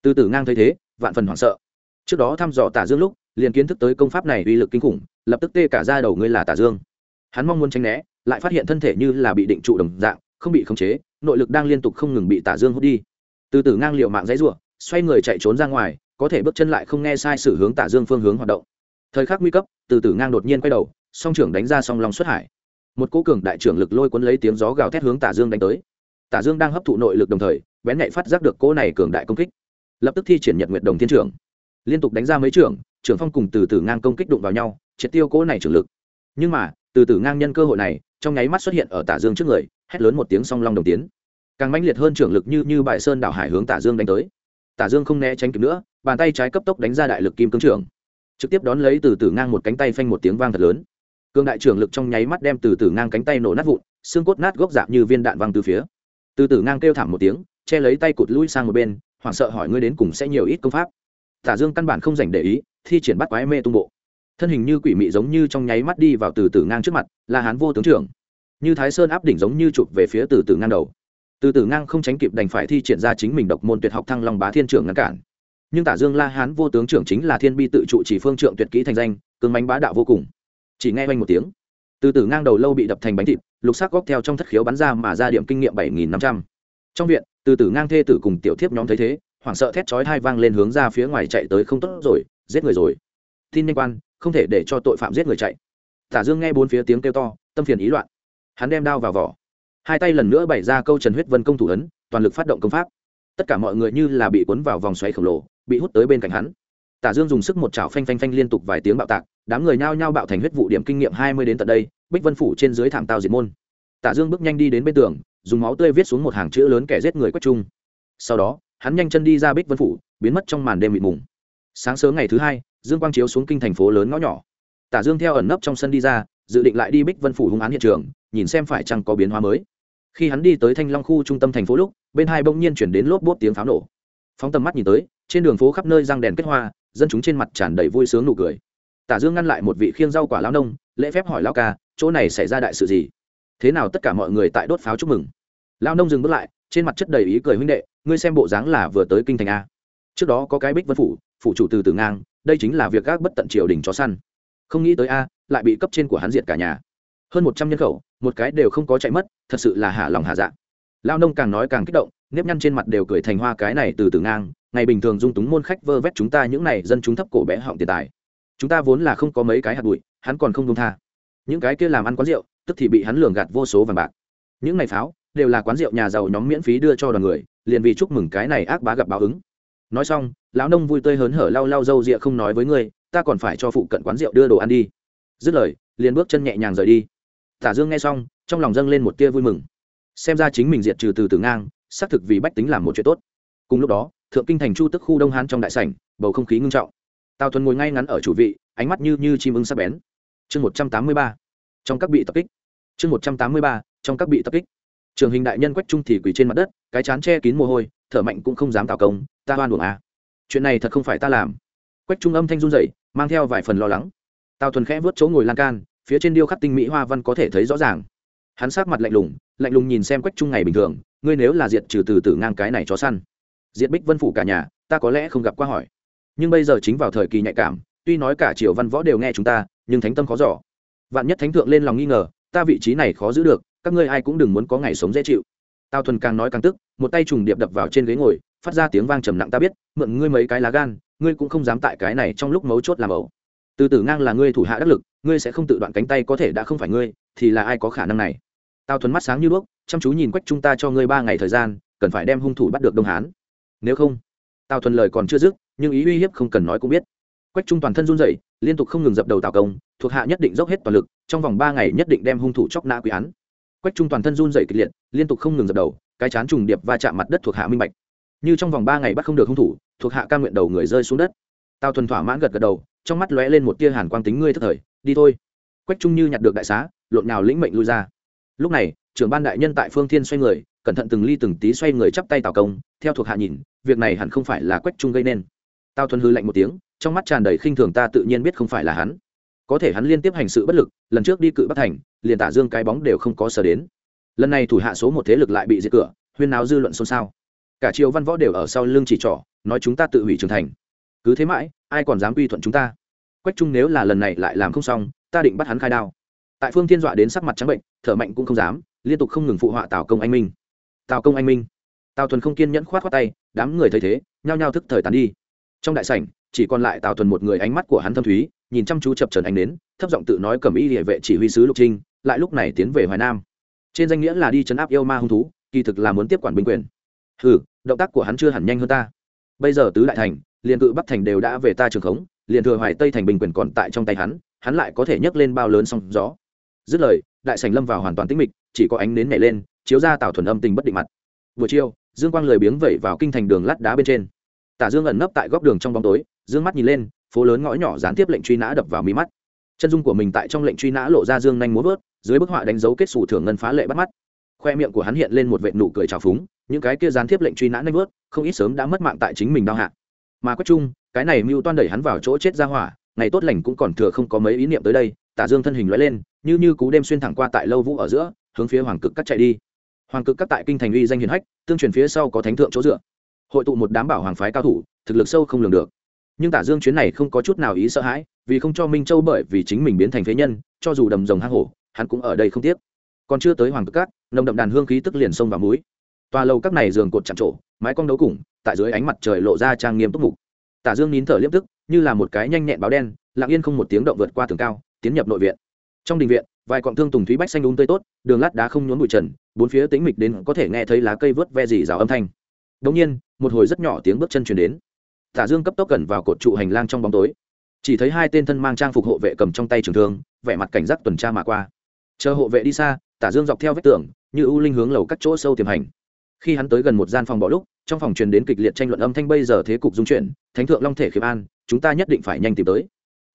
Từ từ ngang thấy thế, vạn phần hoảng sợ. Trước đó thăm dò tả dương lúc, liền kiến thức tới công pháp này uy lực kinh khủng, lập tức tê cả ra đầu ngươi là tả dương. Hắn mong muốn tránh né, lại phát hiện thân thể như là bị định trụ đồng dạng, không bị khống chế, nội lực đang liên tục không ngừng bị tả dương hút đi. Từ từ ngang liệu mạng dãy rủa, xoay người chạy trốn ra ngoài, có thể bước chân lại không nghe sai sự hướng tả dương phương hướng hoạt động. Thời khắc nguy cấp, từ từ ngang đột nhiên quay đầu, song trưởng đánh ra song long xuất hải. Một cố cường đại trưởng lực lôi cuốn lấy tiếng gió gào thét hướng tả dương đánh tới tả dương đang hấp thụ nội lực đồng thời, bén nhạy phát giác được cô này cường đại công kích. Lập tức thi triển nhật nguyệt đồng thiên trưởng. Liên tục đánh ra mấy trưởng trưởng phong cùng từ từ ngang công kích đụng vào nhau, triệt tiêu cô này trưởng lực. Nhưng mà, từ từ ngang nhân cơ hội này, trong nháy mắt xuất hiện ở tả dương trước người, hét lớn một tiếng song long đồng tiến. Càng mãnh liệt hơn trưởng lực như như bài sơn đảo hải hướng tả dương đánh tới. Tả dương không né tránh kịp nữa, bàn tay trái cấp tốc đánh ra đại lực kim cương trưởng. Trực tiếp đón lấy từ từ ngang một cánh tay phanh một tiếng vang thật lớn. Cương đại trưởng lực trong nháy mắt đem từ từ ngang cánh tay nổ nát vụn, xương cốt nát gốc dạng như viên đạn văng từ phía từ từ ngang kêu thảm một tiếng, che lấy tay cụt lui sang một bên, hoảng sợ hỏi ngươi đến cùng sẽ nhiều ít công pháp. Tả dương căn bản không dành để ý, thi triển bắt quái mê tung bộ. Thân hình như quỷ mị giống như trong nháy mắt đi vào từ từ ngang trước mặt là hán vô tướng trưởng. Như thái sơn áp đỉnh giống như chụp về phía từ từ ngang đầu. Từ từ ngang không tránh kịp đành phải thi triển ra chính mình độc môn tuyệt học thăng long bá thiên trưởng ngăn cản. Nhưng tả dương la hán vô tướng trưởng chính là thiên bi tự trụ chỉ phương trượng tuyệt kỹ thành danh cường mánh bá đạo vô cùng. Chỉ nghe quanh một tiếng từ từ ngang đầu lâu bị đập thành bánh thịt, lục sắc góc theo trong thất khiếu bắn ra mà ra điểm kinh nghiệm bảy nghìn năm trăm. Trong viện, từ từ ngang thê tử cùng tiểu thiếp nhóm thấy thế, hoảng sợ thét chói hai vang lên hướng ra phía ngoài chạy tới không tốt rồi, giết người rồi. Tin nhanh quan, không thể để cho tội phạm giết người chạy. Tả dương nghe bốn phía tiếng kêu to, tâm phiền ý loạn. Hắn đem đao vào vỏ. Hai tay lần nữa bày ra câu trần huyết vân công thủ ấn, toàn lực phát động công pháp. Tất cả mọi người như là bị cuốn vào vòng xoáy khổng lồ, bị hút tới bên cạnh hắn tả dương dùng sức một chảo phanh phanh phanh liên tục vài tiếng bạo tạc, đám người nhao nhao bạo thành huyết vụ điểm kinh nghiệm hai mươi đến tận đây, bích vân phủ trên dưới thảm tao diệt môn. Tả dương bước nhanh đi đến bên tường, dùng máu tươi viết xuống một hàng chữ lớn kẻ giết người quách trung. Sau đó, hắn nhanh chân đi ra bích vân phủ, biến mất trong màn đêm mịt mùng. Sáng sớm ngày thứ hai, dương quang chiếu xuống kinh thành phố lớn ngõ nhỏ. Tả dương theo ẩn nấp trong sân đi ra, dự định lại đi bích vân phủ hung án hiện trường, nhìn xem phải chăng có biến hóa mới. Khi hắn đi tới thanh long khu trung tâm thành phố lúc, bên hai bỗng nhiên chuyển đến lốp bốt tiếng pháo nổ. Phóng tầm mắt nhìn tới trên đường phố khắp nơi răng đèn kết hoa, dân chúng trên mặt tràn đầy vui sướng nụ cười. Tả dương ngăn lại một vị khiêng rau quả lao nông, lễ phép hỏi lao ca, chỗ này xảy ra đại sự gì? Thế nào tất cả mọi người tại đốt pháo chúc mừng? Lao nông dừng bước lại, trên mặt chất đầy ý cười huynh đệ, ngươi xem bộ dáng là vừa tới kinh thành a. Trước đó có cái bích vân phủ phủ chủ từ từ ngang, đây chính là việc các bất tận triều đình chó săn. Không nghĩ tới a, lại bị cấp trên của hắn diệt cả nhà. Hơn một trăm nhân khẩu, một cái đều không có chạy mất, thật sự là hạ lòng hạ dạ. Lao nông càng nói càng kích động, nếp nhăn trên mặt đều cười thành hoa cái này từ từ ngang ngày bình thường dung túng môn khách vơ vét chúng ta những này dân chúng thấp cổ bé họng tiền tài. Chúng ta vốn là không có mấy cái hạt bụi, hắn còn không đông tha. Những cái kia làm ăn quán rượu, tức thì bị hắn lường gạt vô số vàng bạc. Những ngày pháo, đều là quán rượu nhà giàu nhóm miễn phí đưa cho đoàn người, liền vì chúc mừng cái này ác bá gặp báo ứng. Nói xong, lão nông vui tươi hớn hở lau lau râu rịa không nói với ngươi, ta còn phải cho phụ cận quán rượu đưa đồ ăn đi. Dứt lời, liền bước chân nhẹ nhàng rời đi. Tả dương nghe xong, trong lòng dâng lên một tia vui mừng. Xem ra chính mình diệt trừ từ từ ngang, xác thực vì bách tính làm một chuyện tốt. Cùng lúc đó thượng kinh thành chu tức khu đông hán trong đại sảnh, bầu không khí ngưng trọng. Tào thuần ngồi ngay ngắn ở chủ vị, ánh mắt như như chim ưng sắc bén. Chương một trăm tám mươi ba. Trong các bị tập kích. Chương một trăm tám mươi ba, trong các bị tập kích. Trường hình đại nhân quách trung thì quỳ trên mặt đất, cái chán che kín mồ hôi, thở mạnh cũng không dám tạo công, ta oan buồng à. chuyện này thật không phải ta làm. Quách trung âm thanh run dậy mang theo vài phần lo lắng. Tào thuần khẽ vớt chỗ ngồi lan can, phía trên điêu khắc tinh mỹ hoa văn có thể thấy rõ ràng. Hắn sát mặt lạnh lùng lạnh lùng nhìn xem quách trung ngày bình thường, ngươi nếu là diệt trừ từ từ ngang cái này chó săn diệt bích vân phủ cả nhà, ta có lẽ không gặp qua hỏi. Nhưng bây giờ chính vào thời kỳ nhạy cảm, tuy nói cả triều văn võ đều nghe chúng ta, nhưng thánh tâm khó giỏ vạn nhất thánh thượng lên lòng nghi ngờ, ta vị trí này khó giữ được, các ngươi ai cũng đừng muốn có ngày sống dễ chịu. Tao thuần càng nói càng tức, một tay trùng điệp đập vào trên ghế ngồi, phát ra tiếng vang trầm nặng ta biết, mượn ngươi mấy cái lá gan, ngươi cũng không dám tại cái này trong lúc mấu chốt làm ẩu. Từ tử ngang là ngươi thủ hạ đắc lực, ngươi sẽ không tự đoạn cánh tay có thể đã không phải ngươi, thì là ai có khả năng này? Tao thuần mắt sáng như đuốc, chăm chú nhìn quách chúng ta cho ngươi ba ngày thời gian, cần phải đem hung thủ bắt được đông hán nếu không, tào thuần lời còn chưa dứt, nhưng ý uy hiếp không cần nói cũng biết. Quách trung toàn thân run rẩy, liên tục không ngừng dập đầu tào công, thuộc hạ nhất định dốc hết toàn lực, trong vòng ba ngày nhất định đem hung thủ chóc nã quy án. Quách trung toàn thân run rẩy kịch liệt, liên tục không ngừng dập đầu, cái chán trùng điệp va chạm mặt đất thuộc hạ minh bạch. Như trong vòng ba ngày bắt không được hung thủ, thuộc hạ ca nguyện đầu người rơi xuống đất. Tào thuần thỏa mãn gật gật đầu, trong mắt lóe lên một tia hàn quang tính ngươi thất thời, đi thôi. Quách trung như nhặt được đại xá, lộn nào lĩnh mệnh lui ra. Lúc này, trưởng ban đại nhân tại phương thiên xoay người cẩn thận từng ly từng tí xoay người chắp tay tào công, theo thuộc hạ nhìn, việc này hẳn không phải là quách trung gây nên. Tào thuần hư lạnh một tiếng, trong mắt tràn đầy khinh thường ta tự nhiên biết không phải là hắn. Có thể hắn liên tiếp hành sự bất lực, lần trước đi cự bắc thành, liền tả dương cái bóng đều không có sở đến. Lần này thủ hạ số một thế lực lại bị diệt cửa, huyên náo dư luận xôn xao. Cả triều văn võ đều ở sau lưng chỉ trỏ, nói chúng ta tự hủy trưởng thành. Cứ thế mãi, ai còn dám quy thuận chúng ta? Quách trung nếu là lần này lại làm không xong, ta định bắt hắn khai đao. Tại phương thiên dọa đến sắc mặt trắng bệnh, thở mạnh cũng không dám, liên tục không ngừng phụ họa tào công anh minh tào công anh minh. Tào thuần không kiên nhẫn khoát khoát tay, đám người thấy thế, nhao nhao thức thời tàn đi. Trong đại sảnh, chỉ còn lại tào thuần một người ánh mắt của hắn thâm thúy, nhìn chăm chú chập trần ánh đến thấp giọng tự nói cầm y địa vệ chỉ huy sứ lục trinh, lại lúc này tiến về hoài nam. Trên danh nghĩa là đi chấn áp yêu ma hung thú, kỳ thực là muốn tiếp quản binh quyền. Hừ, động tác của hắn chưa hẳn nhanh hơn ta. Bây giờ tứ đại thành, liền cự bắc thành đều đã về ta trường khống, liền thừa hoài tây thành bình quyền còn tại trong tay hắn hắn lại có thể nhấc lên bao lớn song gió. Dứt lời, đại sành lâm vào hoàn toàn tĩnh mịch, chỉ có ánh nến nhảy lên chiếu ra tào thuần âm tình bất định mặt. Buổi chiều, dương quang lười biếng vẩy vào kinh thành đường lát đá bên trên. Tả dương ẩn nấp tại góc đường trong bóng tối, dương mắt nhìn lên, phố lớn ngõ nhỏ gián tiếp lệnh truy nã đập vào mi mắt. Chân dung của mình tại trong lệnh truy nã lộ ra dương nhanh muốn vớt, dưới bức họa đánh dấu kết xù thưởng ngân phá lệ bắt mắt. Khoe miệng của hắn hiện lên một vệ nụ cười trào phúng, những cái kia gián tiếp lệnh truy nã nhanh vớt, không ít sớm đã mất mạng tại chính mình đau hạ. Mà quách trung, cái này mưu toan đẩy hắn vào chỗ chết ra hỏa, ngày tốt lành cũng còn thừa không có mấy ý niệm tới đây, tả dương thân hình lóe lên, như như cú đêm xuyên thẳng qua tại lâu vũ ở giữa, hướng phía hoàng cực cắt chạy đi hoàng cực cắt tại kinh thành uy danh hiền hách, tương truyền phía sau có thánh thượng chỗ dựa. Hội tụ một đám bảo hoàng phái cao thủ, thực lực sâu không lường được. Nhưng tả dương chuyến này không có chút nào ý sợ hãi, vì không cho minh châu bởi vì chính mình biến thành phế nhân, cho dù đầm rồng hang hổ, hắn cũng ở đây không tiếc. Còn chưa tới hoàng cực các, nồng đậm đàn hương khí tức liền sông vào mũi. Tòa lầu các này giường cột chạm trổ, mái cong đấu cùng, tại dưới ánh mặt trời lộ ra trang nghiêm túc mục. Tả dương nín thở liếp tức, như là một cái nhanh nhẹn báo đen, lặng yên không một tiếng động vượt qua tường cao, tiến nhập nội viện. Trong đình viện vài cọng thương tùng thúy bách xanh đúng tươi tốt, đường lát đá không nhốn bụi trần, bốn phía tĩnh mịch đến có thể nghe thấy lá cây vớt ve dì rào âm thanh. Đống nhiên, một hồi rất nhỏ tiếng bước chân chuyển đến. Tả dương cấp tốc gần vào cột trụ hành lang trong bóng tối. Chỉ thấy hai tên thân mang trang phục hộ vệ cầm trong tay trường thương, vẻ mặt cảnh giác tuần tra mà qua. Chờ hộ vệ đi xa, tả dương dọc theo vết tường, như ưu linh hướng lầu các chỗ sâu tiềm hành. Khi hắn tới gần một gian phòng bỏ lúc, trong phòng truyền đến kịch liệt tranh luận âm thanh bây giờ thế cục dung chuyển, thánh thượng long thể khiêm an, chúng ta nhất định phải nhanh tìm tới.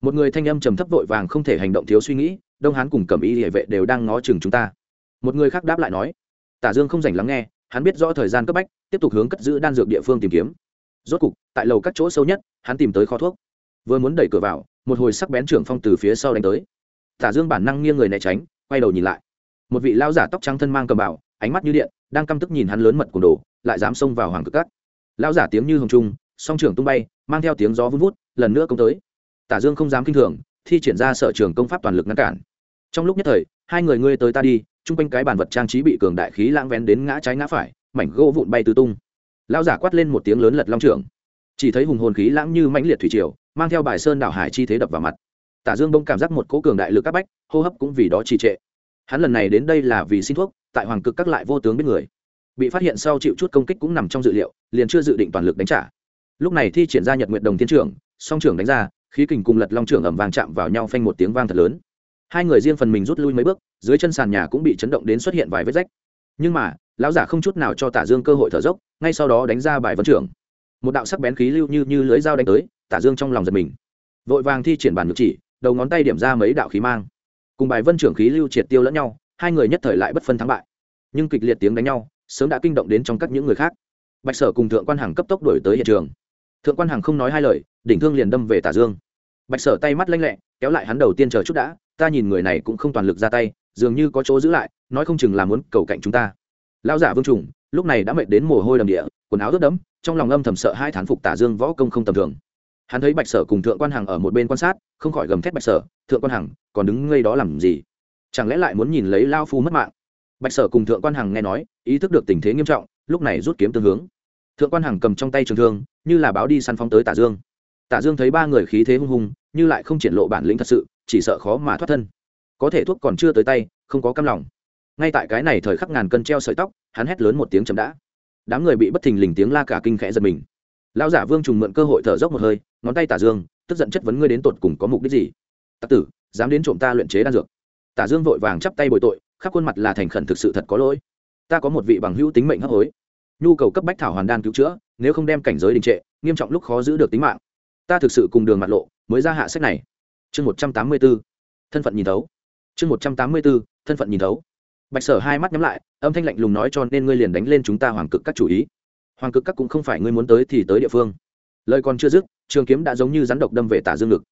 Một người thanh âm trầm thấp vội vàng không thể hành động thiếu suy nghĩ đông hán cùng cẩm y địa vệ đều đang ngó chừng chúng ta. Một người khác đáp lại nói, tả dương không dành lắng nghe, hắn biết rõ thời gian cấp bách, tiếp tục hướng cất giữ đan dược địa phương tìm kiếm. Rốt cục, tại lầu các chỗ sâu nhất, hắn tìm tới kho thuốc. Vừa muốn đẩy cửa vào, một hồi sắc bén trưởng phong từ phía sau đánh tới. Tả dương bản năng nghiêng người né tránh, quay đầu nhìn lại. Một vị lao giả tóc trắng thân mang cầm bảo ánh mắt như điện, đang căm tức nhìn hắn lớn mật cùng đồ, lại dám xông vào hoàng cực cắt. lao giả tiếng như hồng trung, song trưởng tung bay, mang theo tiếng gió vun vút, lần nữa công tới. Tả dương không dám kinh thường thi triển ra sở trường công pháp toàn lực ngăn cản. Trong lúc nhất thời, hai người ngươi tới ta đi, chung quanh cái bàn vật trang trí bị cường đại khí lãng vén đến ngã trái ngã phải, mảnh gỗ vụn bay tứ tung. Lao giả quát lên một tiếng lớn lật long trưởng chỉ thấy hùng hồn khí lãng như mãnh liệt thủy triều, mang theo bài sơn đảo hải chi thế đập vào mặt. Tả dương bông cảm giác một cỗ cường đại lực áp bách, hô hấp cũng vì đó trì trệ. Hắn lần này đến đây là vì xin thuốc, tại hoàng cực các lại vô tướng biết người. Bị phát hiện sau chịu chút công kích cũng nằm trong dự liệu, liền chưa dự định toàn lực đánh trả. Lúc này thi triển ra nhật nguyện đồng thiên trưởng song trưởng đánh ra khí kình cùng lật long trưởng ẩm vàng chạm vào nhau phanh một tiếng vang thật lớn. Hai người riêng phần mình rút lui mấy bước, dưới chân sàn nhà cũng bị chấn động đến xuất hiện vài vết rách. Nhưng mà, lão giả không chút nào cho tả dương cơ hội thở dốc, ngay sau đó đánh ra bài vấn trưởng. Một đạo sắc bén khí lưu như như lưới dao đánh tới, tả dương trong lòng giật mình. Vội vàng thi triển bản ngược chỉ, đầu ngón tay điểm ra mấy đạo khí mang. Cùng bài vân trưởng khí lưu triệt tiêu lẫn nhau, hai người nhất thời lại bất phân thắng bại. Nhưng kịch liệt tiếng đánh nhau, sớm đã kinh động đến trong các những người khác. Bạch sở cùng thượng quan hằng cấp tốc đổi tới hiện trường. Thượng quan hằng không nói hai lời, đỉnh thương liền đâm về tả dương bạch sở tay mắt lanh lẹ, kéo lại hắn đầu tiên chờ chút đã, ta nhìn người này cũng không toàn lực ra tay, dường như có chỗ giữ lại, nói không chừng là muốn cầu cạnh chúng ta. Lão giả vương trùng, lúc này đã mệt đến mồ hôi đầm địa, quần áo ướt đẫm, trong lòng âm thầm sợ hai thán phục tả dương võ công không tầm thường. Hắn thấy bạch sở cùng thượng quan hằng ở một bên quan sát, không khỏi gầm thét bạch sở, thượng quan hằng, còn đứng ngây đó làm gì? Chẳng lẽ lại muốn nhìn lấy lao phu mất mạng? Bạch sở cùng thượng quan hằng nghe nói, ý thức được tình thế nghiêm trọng, lúc này rút kiếm tương hướng. Thượng quan hằng cầm trong tay trường thương, như là báo đi săn phóng tới tả dương tả dương thấy ba người khí thế hung hùng, như lại không triển lộ bản lĩnh thật sự, chỉ sợ khó mà thoát thân. Có thể thuốc còn chưa tới tay, không có cam lòng. Ngay tại cái này thời khắc ngàn cân treo sợi tóc, hắn hét lớn một tiếng chấm đã. Đám người bị bất thình lình tiếng la cả kinh khẽ giật mình. Lão giả vương trùng mượn cơ hội thở dốc một hơi, ngón tay tả dương, tức giận chất vấn ngươi đến tột cùng có mục đích gì? Tặc tử, dám đến trộm ta luyện chế đan dược. Tả dương vội vàng chắp tay bồi tội, khắp khuôn mặt là thành khẩn thực sự thật có lỗi. Ta có một vị bằng hữu tính mệnh hấp hối. Nhu cầu cấp bách thảo hoàn đan cứu chữa, nếu không đem cảnh giới đình trệ, nghiêm trọng lúc khó giữ được tính mạng ta thực sự cùng đường mặt lộ mới ra hạ sách này. Chương một trăm tám mươi b ố thân phận nhìn thấu. Chương một trăm tám mươi b ố thân phận nhìn thấu. Bạch sở hai mắt nhắm lại, âm thanh lạnh lùng nói cho nên ngươi liền đánh lên chúng ta hoàng cực các chủ ý. Hoàng cực các cũng không phải ngươi muốn tới thì tới địa phương. Lời còn chưa dứt, trường kiếm đã giống như rắn độc đâm về tả dương ngực.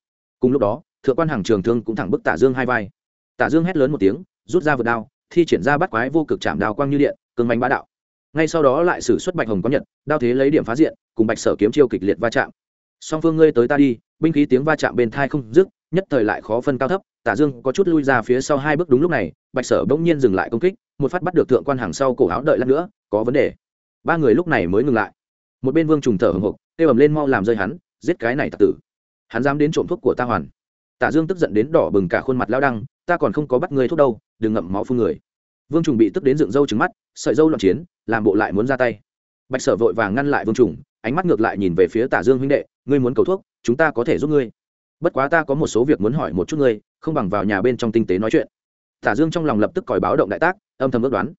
Cùng lúc đó, thượng quan hàng trường thương cũng thẳng bức tả dương hai vai. Tả dương hét lớn một tiếng, rút ra vượt đao, thi triển ra bắt quái vô cực chạm đao quang như điện, cường mạnh bá đạo. Ngay sau đó lại xử xuất bạch hồng có nhật, đao thế lấy điểm phá diện, cùng bạch sở kiếm chiêu kịch liệt va chạm song phương ngươi tới ta đi, binh khí tiếng va chạm bên thai không dứt, nhất thời lại khó phân cao thấp, tả dương có chút lui ra phía sau hai bước đúng lúc này, bạch sở bỗng nhiên dừng lại công kích, một phát bắt được thượng quan hàng sau cổ áo đợi lát nữa, có vấn đề. Ba người lúc này mới ngừng lại. Một bên vương trùng thở hồng hộc, kêu ầm lên mau làm rơi hắn, giết cái này tặc tử. Hắn dám đến trộm thuốc của ta hoàn. Tả dương tức giận đến đỏ bừng cả khuôn mặt lao đăng, ta còn không có bắt người thuốc đâu, đừng ngậm máu phương người. Vương trùng bị tức đến dựng râu trứng mắt, sợi râu loạn chiến, làm bộ lại muốn ra tay. Bạch sở vội vàng ngăn lại vương trùng ánh mắt ngược lại nhìn về phía tả dương huynh đệ, ngươi muốn cầu thuốc, chúng ta có thể giúp ngươi. Bất quá ta có một số việc muốn hỏi một chút ngươi, không bằng vào nhà bên trong tinh tế nói chuyện. Tả dương trong lòng lập tức còi báo động đại tác, âm thầm ước đoán.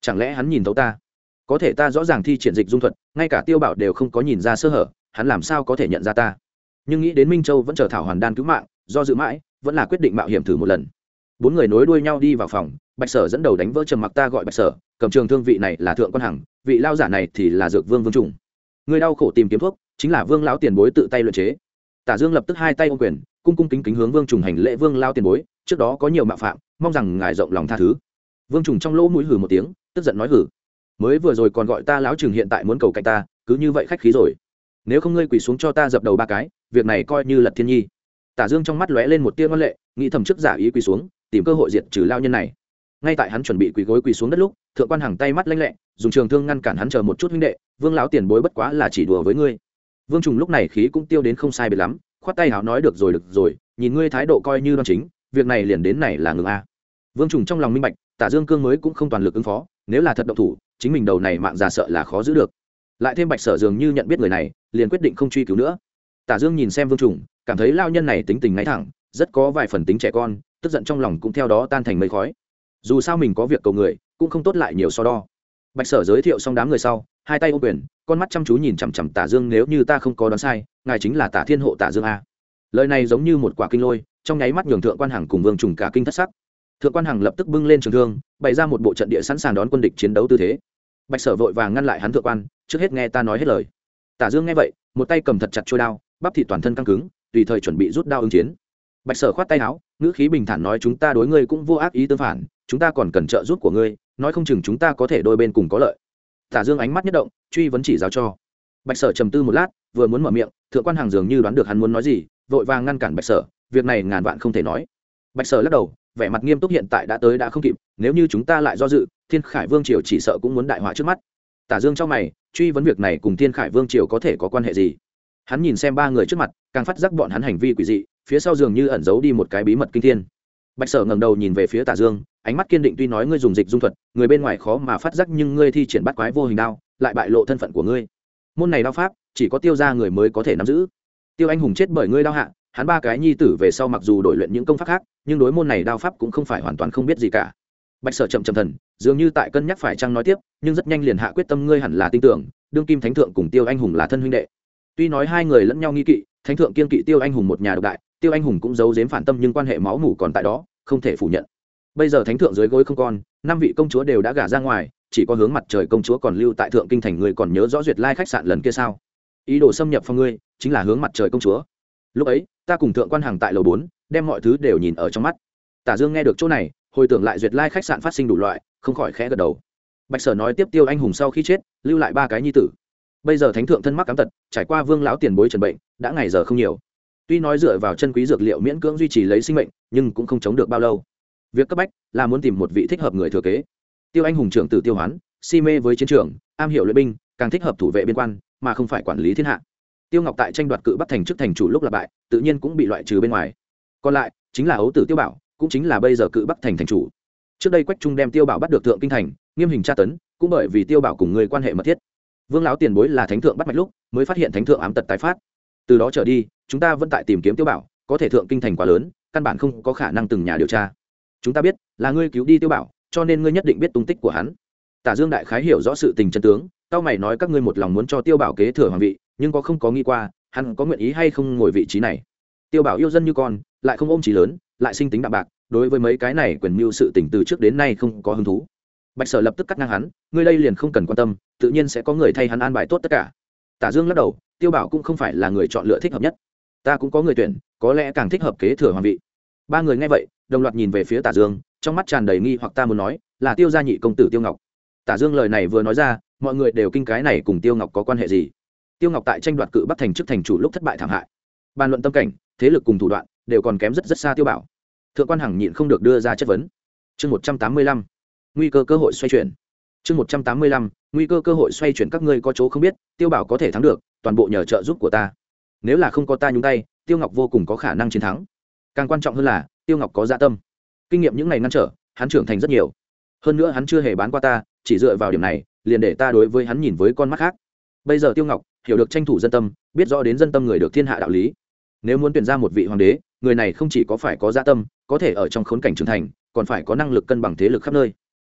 Chẳng lẽ hắn nhìn thấu ta? Có thể ta rõ ràng thi triển dịch dung thuật, ngay cả tiêu bảo đều không có nhìn ra sơ hở, hắn làm sao có thể nhận ra ta? Nhưng nghĩ đến minh châu vẫn chờ thảo hoàn đan cứu mạng, do dự mãi, vẫn là quyết định mạo hiểm thử một lần. Bốn người nối đuôi nhau đi vào phòng, bạch sở dẫn đầu đánh vỡ trầm mặc, ta gọi bạch sở, cầm trường thương vị này là thượng quan hằng, vị lao giả này thì là dược vương vương trùng người đau khổ tìm kiếm thuốc, chính là vương lão tiền bối tự tay luyện chế. Tả dương lập tức hai tay ô quyền, cung cung kính kính hướng vương trùng hành lễ vương lao tiền bối, trước đó có nhiều mạo phạm, mong rằng ngài rộng lòng tha thứ. Vương trùng trong lỗ mũi hử một tiếng, tức giận nói hử mới vừa rồi còn gọi ta lão trường hiện tại muốn cầu cạnh ta, cứ như vậy khách khí rồi. Nếu không ngươi quỳ xuống cho ta dập đầu ba cái, việc này coi như lật thiên nhi. Tả dương trong mắt lóe lên một tia ngân lệ, nghĩ thầm trước giả ý quỳ xuống, tìm cơ hội diệt trừ lao nhân này ngay tại hắn chuẩn bị quỳ gối quỳ xuống đất lúc, thượng quan hàng tay mắt lanh lẹ, dùng trường thương ngăn cản hắn chờ một chút huynh đệ, vương lão tiền bối bất quá là chỉ đùa với ngươi. Vương trùng lúc này khí cũng tiêu đến không sai biệt lắm, khoát tay hào nói, được rồi được rồi, nhìn ngươi thái độ coi như đoan chính, việc này liền đến này là ngừng a. Vương trùng trong lòng minh bạch, tả dương cương mới cũng không toàn lực ứng phó, nếu là thật động thủ, chính mình đầu này mạng già sợ là khó giữ được. Lại thêm bạch sở dường như nhận biết người này, liền quyết định không truy cứu nữa. Tả dương nhìn xem vương trùng, cảm thấy lao nhân này tính tình ngay thẳng, rất có vài phần tính trẻ con, tức giận trong lòng cũng theo đó tan thành mây khói dù sao mình có việc cầu người, cũng không tốt lại nhiều so đo. Bạch sở giới thiệu xong đám người sau, hai tay ô quyền, con mắt chăm chú nhìn chằm chằm tả dương, nếu như ta không có đoán sai, ngài chính là tả thiên hộ tả dương a. Lời này giống như một quả kinh lôi, trong nháy mắt nhường thượng quan hằng cùng vương trùng cả kinh thất sắc. Thượng quan hằng lập tức bưng lên trường thương, bày ra một bộ trận địa sẵn sàng đón quân địch chiến đấu tư thế. Bạch sở vội vàng ngăn lại hắn thượng quan, trước hết nghe ta nói hết lời. Tả dương nghe vậy, một tay cầm thật chặt trôi đao, bắp thịt toàn thân căng cứng, tùy thời chuẩn bị rút đao ứng chiến. Bạch sở khoát tay áo, ngữ khí bình thản nói, chúng ta đối ngươi cũng vô ác ý tương phản chúng ta còn cần trợ giúp của ngươi, nói không chừng chúng ta có thể đôi bên cùng có lợi. Tả dương ánh mắt nhất động, truy vấn chỉ giáo cho. Bạch sở trầm tư một lát, vừa muốn mở miệng, thượng quan hàng dường như đoán được hắn muốn nói gì, vội vàng ngăn cản bạch sở, việc này ngàn vạn không thể nói. Bạch sở lắc đầu, vẻ mặt nghiêm túc hiện tại đã tới đã không kịp, nếu như chúng ta lại do dự, thiên khải vương triều chỉ sợ cũng muốn đại họa trước mắt. Tả dương trong mày, truy vấn việc này cùng thiên khải vương triều có thể có quan hệ gì? Hắn nhìn xem ba người trước mặt, càng phát giác bọn hắn hành vi quỷ dị, phía sau dường như ẩn giấu đi một cái bí mật kinh thiên bạch sở ngẩng đầu nhìn về phía tả dương, ánh mắt kiên định tuy nói ngươi dùng dịch dung thuật, người bên ngoài khó mà phát giác nhưng ngươi thi triển bắt quái vô hình đao, lại bại lộ thân phận của ngươi. Môn này đao pháp, chỉ có tiêu gia người mới có thể nắm giữ. Tiêu anh hùng chết bởi ngươi đao hạ, hắn ba cái nhi tử về sau mặc dù đổi luyện những công pháp khác, nhưng đối môn này đao pháp cũng không phải hoàn toàn không biết gì cả. Bạch sở chậm chậm thần, dường như tại cân nhắc phải chăng nói tiếp, nhưng rất nhanh liền hạ quyết tâm ngươi hẳn là tin tưởng, đương kim thánh thượng cùng tiêu anh hùng là thân huynh đệ. Tuy nói hai người lẫn nhau nghi kỵ, thánh thượng kiên kỵ tiêu anh hùng một nhà độc đại, tiêu anh hùng cũng giấu giếm phản tâm nhưng quan hệ máu mủ còn tại đó không thể phủ nhận. Bây giờ thánh thượng dưới gối không còn năm vị công chúa đều đã gả ra ngoài, chỉ có hướng mặt trời công chúa còn lưu tại thượng kinh thành người còn nhớ rõ duyệt lai khách sạn lần kia sao? Ý đồ xâm nhập phòng ngươi, chính là hướng mặt trời công chúa. Lúc ấy, ta cùng thượng quan hàng tại lầu bốn, đem mọi thứ đều nhìn ở trong mắt. Tả dương nghe được chỗ này, hồi tưởng lại duyệt lai khách sạn phát sinh đủ loại, không khỏi khẽ gật đầu. Bạch sở nói tiếp tiêu anh hùng sau khi chết, lưu lại ba cái nhi tử. Bây giờ thánh thượng thân mắc cám tật, trải qua vương lão tiền bối trần bệnh, đã ngày giờ không nhiều tuy nói dựa vào chân quý dược liệu miễn cưỡng duy trì lấy sinh mệnh, nhưng cũng không chống được bao lâu. Việc cấp bách là muốn tìm một vị thích hợp người thừa kế. Tiêu anh hùng trưởng tử tiêu hoán, si mê với chiến trường, am hiểu luyện binh, càng thích hợp thủ vệ biên quan, mà không phải quản lý thiên hạ. Tiêu ngọc tại tranh đoạt cự bắc thành chức thành chủ lúc là bại, tự nhiên cũng bị loại trừ bên ngoài. Còn lại, chính là ấu tử tiêu bảo, cũng chính là bây giờ cự bắc thành thành chủ. Trước đây quách trung đem tiêu bảo bắt được thượng kinh thành, nghiêm hình tra tấn, cũng bởi vì tiêu bảo cùng người quan hệ mật thiết. Vương lão tiền bối là thánh thượng bắt mạch lúc, mới phát hiện thánh thượng ám tật tái phát. Từ đó trở đi chúng ta vẫn tại tìm kiếm tiêu bảo, có thể thượng kinh thành quá lớn, căn bản không có khả năng từng nhà điều tra. Chúng ta biết, là ngươi cứu đi tiêu bảo, cho nên ngươi nhất định biết tung tích của hắn. Tả dương đại khái hiểu rõ sự tình chân tướng tao mày nói các ngươi một lòng muốn cho tiêu bảo kế thừa hoàng vị, nhưng có không có nghi qua, hắn có nguyện ý hay không ngồi vị trí này. Tiêu bảo yêu dân như con, lại không ôm trí lớn, lại sinh tính đạm bạc, đối với mấy cái này quyền mưu sự tình từ trước đến nay không có hứng thú. Bạch sở lập tức cắt ngang hắn, ngươi đây liền không cần quan tâm, tự nhiên sẽ có người thay hắn an bài tốt tất cả. Tả dương lắc đầu, tiêu bảo cũng không phải là người chọn lựa thích hợp nhất ta cũng có người tuyển, có lẽ càng thích hợp kế thừa hoàng vị. Ba người nghe vậy, đồng loạt nhìn về phía tả dương, trong mắt tràn đầy nghi hoặc ta muốn nói, là tiêu gia nhị công tử tiêu ngọc. Tả dương lời này vừa nói ra, mọi người đều kinh cái này cùng tiêu ngọc có quan hệ gì? Tiêu ngọc tại tranh đoạt cự bắc thành chức thành chủ lúc thất bại thảm hại. Bàn luận tâm cảnh, thế lực cùng thủ đoạn, đều còn kém rất rất xa tiêu bảo. Thượng quan hằng nhịn không được đưa ra chất vấn. Chương một trăm tám mươi lăm, nguy cơ cơ hội xoay chuyển. Chương một trăm tám mươi lăm, nguy cơ cơ hội xoay chuyển các ngươi có chỗ không biết, tiêu bảo có thể thắng được, toàn bộ nhờ trợ giúp của ta nếu là không có ta nhúng tay, tiêu ngọc vô cùng có khả năng chiến thắng. Càng quan trọng hơn là, tiêu ngọc có dạ tâm. Kinh nghiệm những ngày ngăn trở, hắn trưởng thành rất nhiều. Hơn nữa hắn chưa hề bán qua ta, chỉ dựa vào điểm này, liền để ta đối với hắn nhìn với con mắt khác. Bây giờ tiêu ngọc, hiểu được tranh thủ dân tâm, biết rõ đến dân tâm người được thiên hạ đạo lý. Nếu muốn tuyển ra một vị hoàng đế, người này không chỉ có phải có gia dạ tâm, có thể ở trong khốn cảnh trưởng thành, còn phải có năng lực cân bằng thế lực khắp nơi.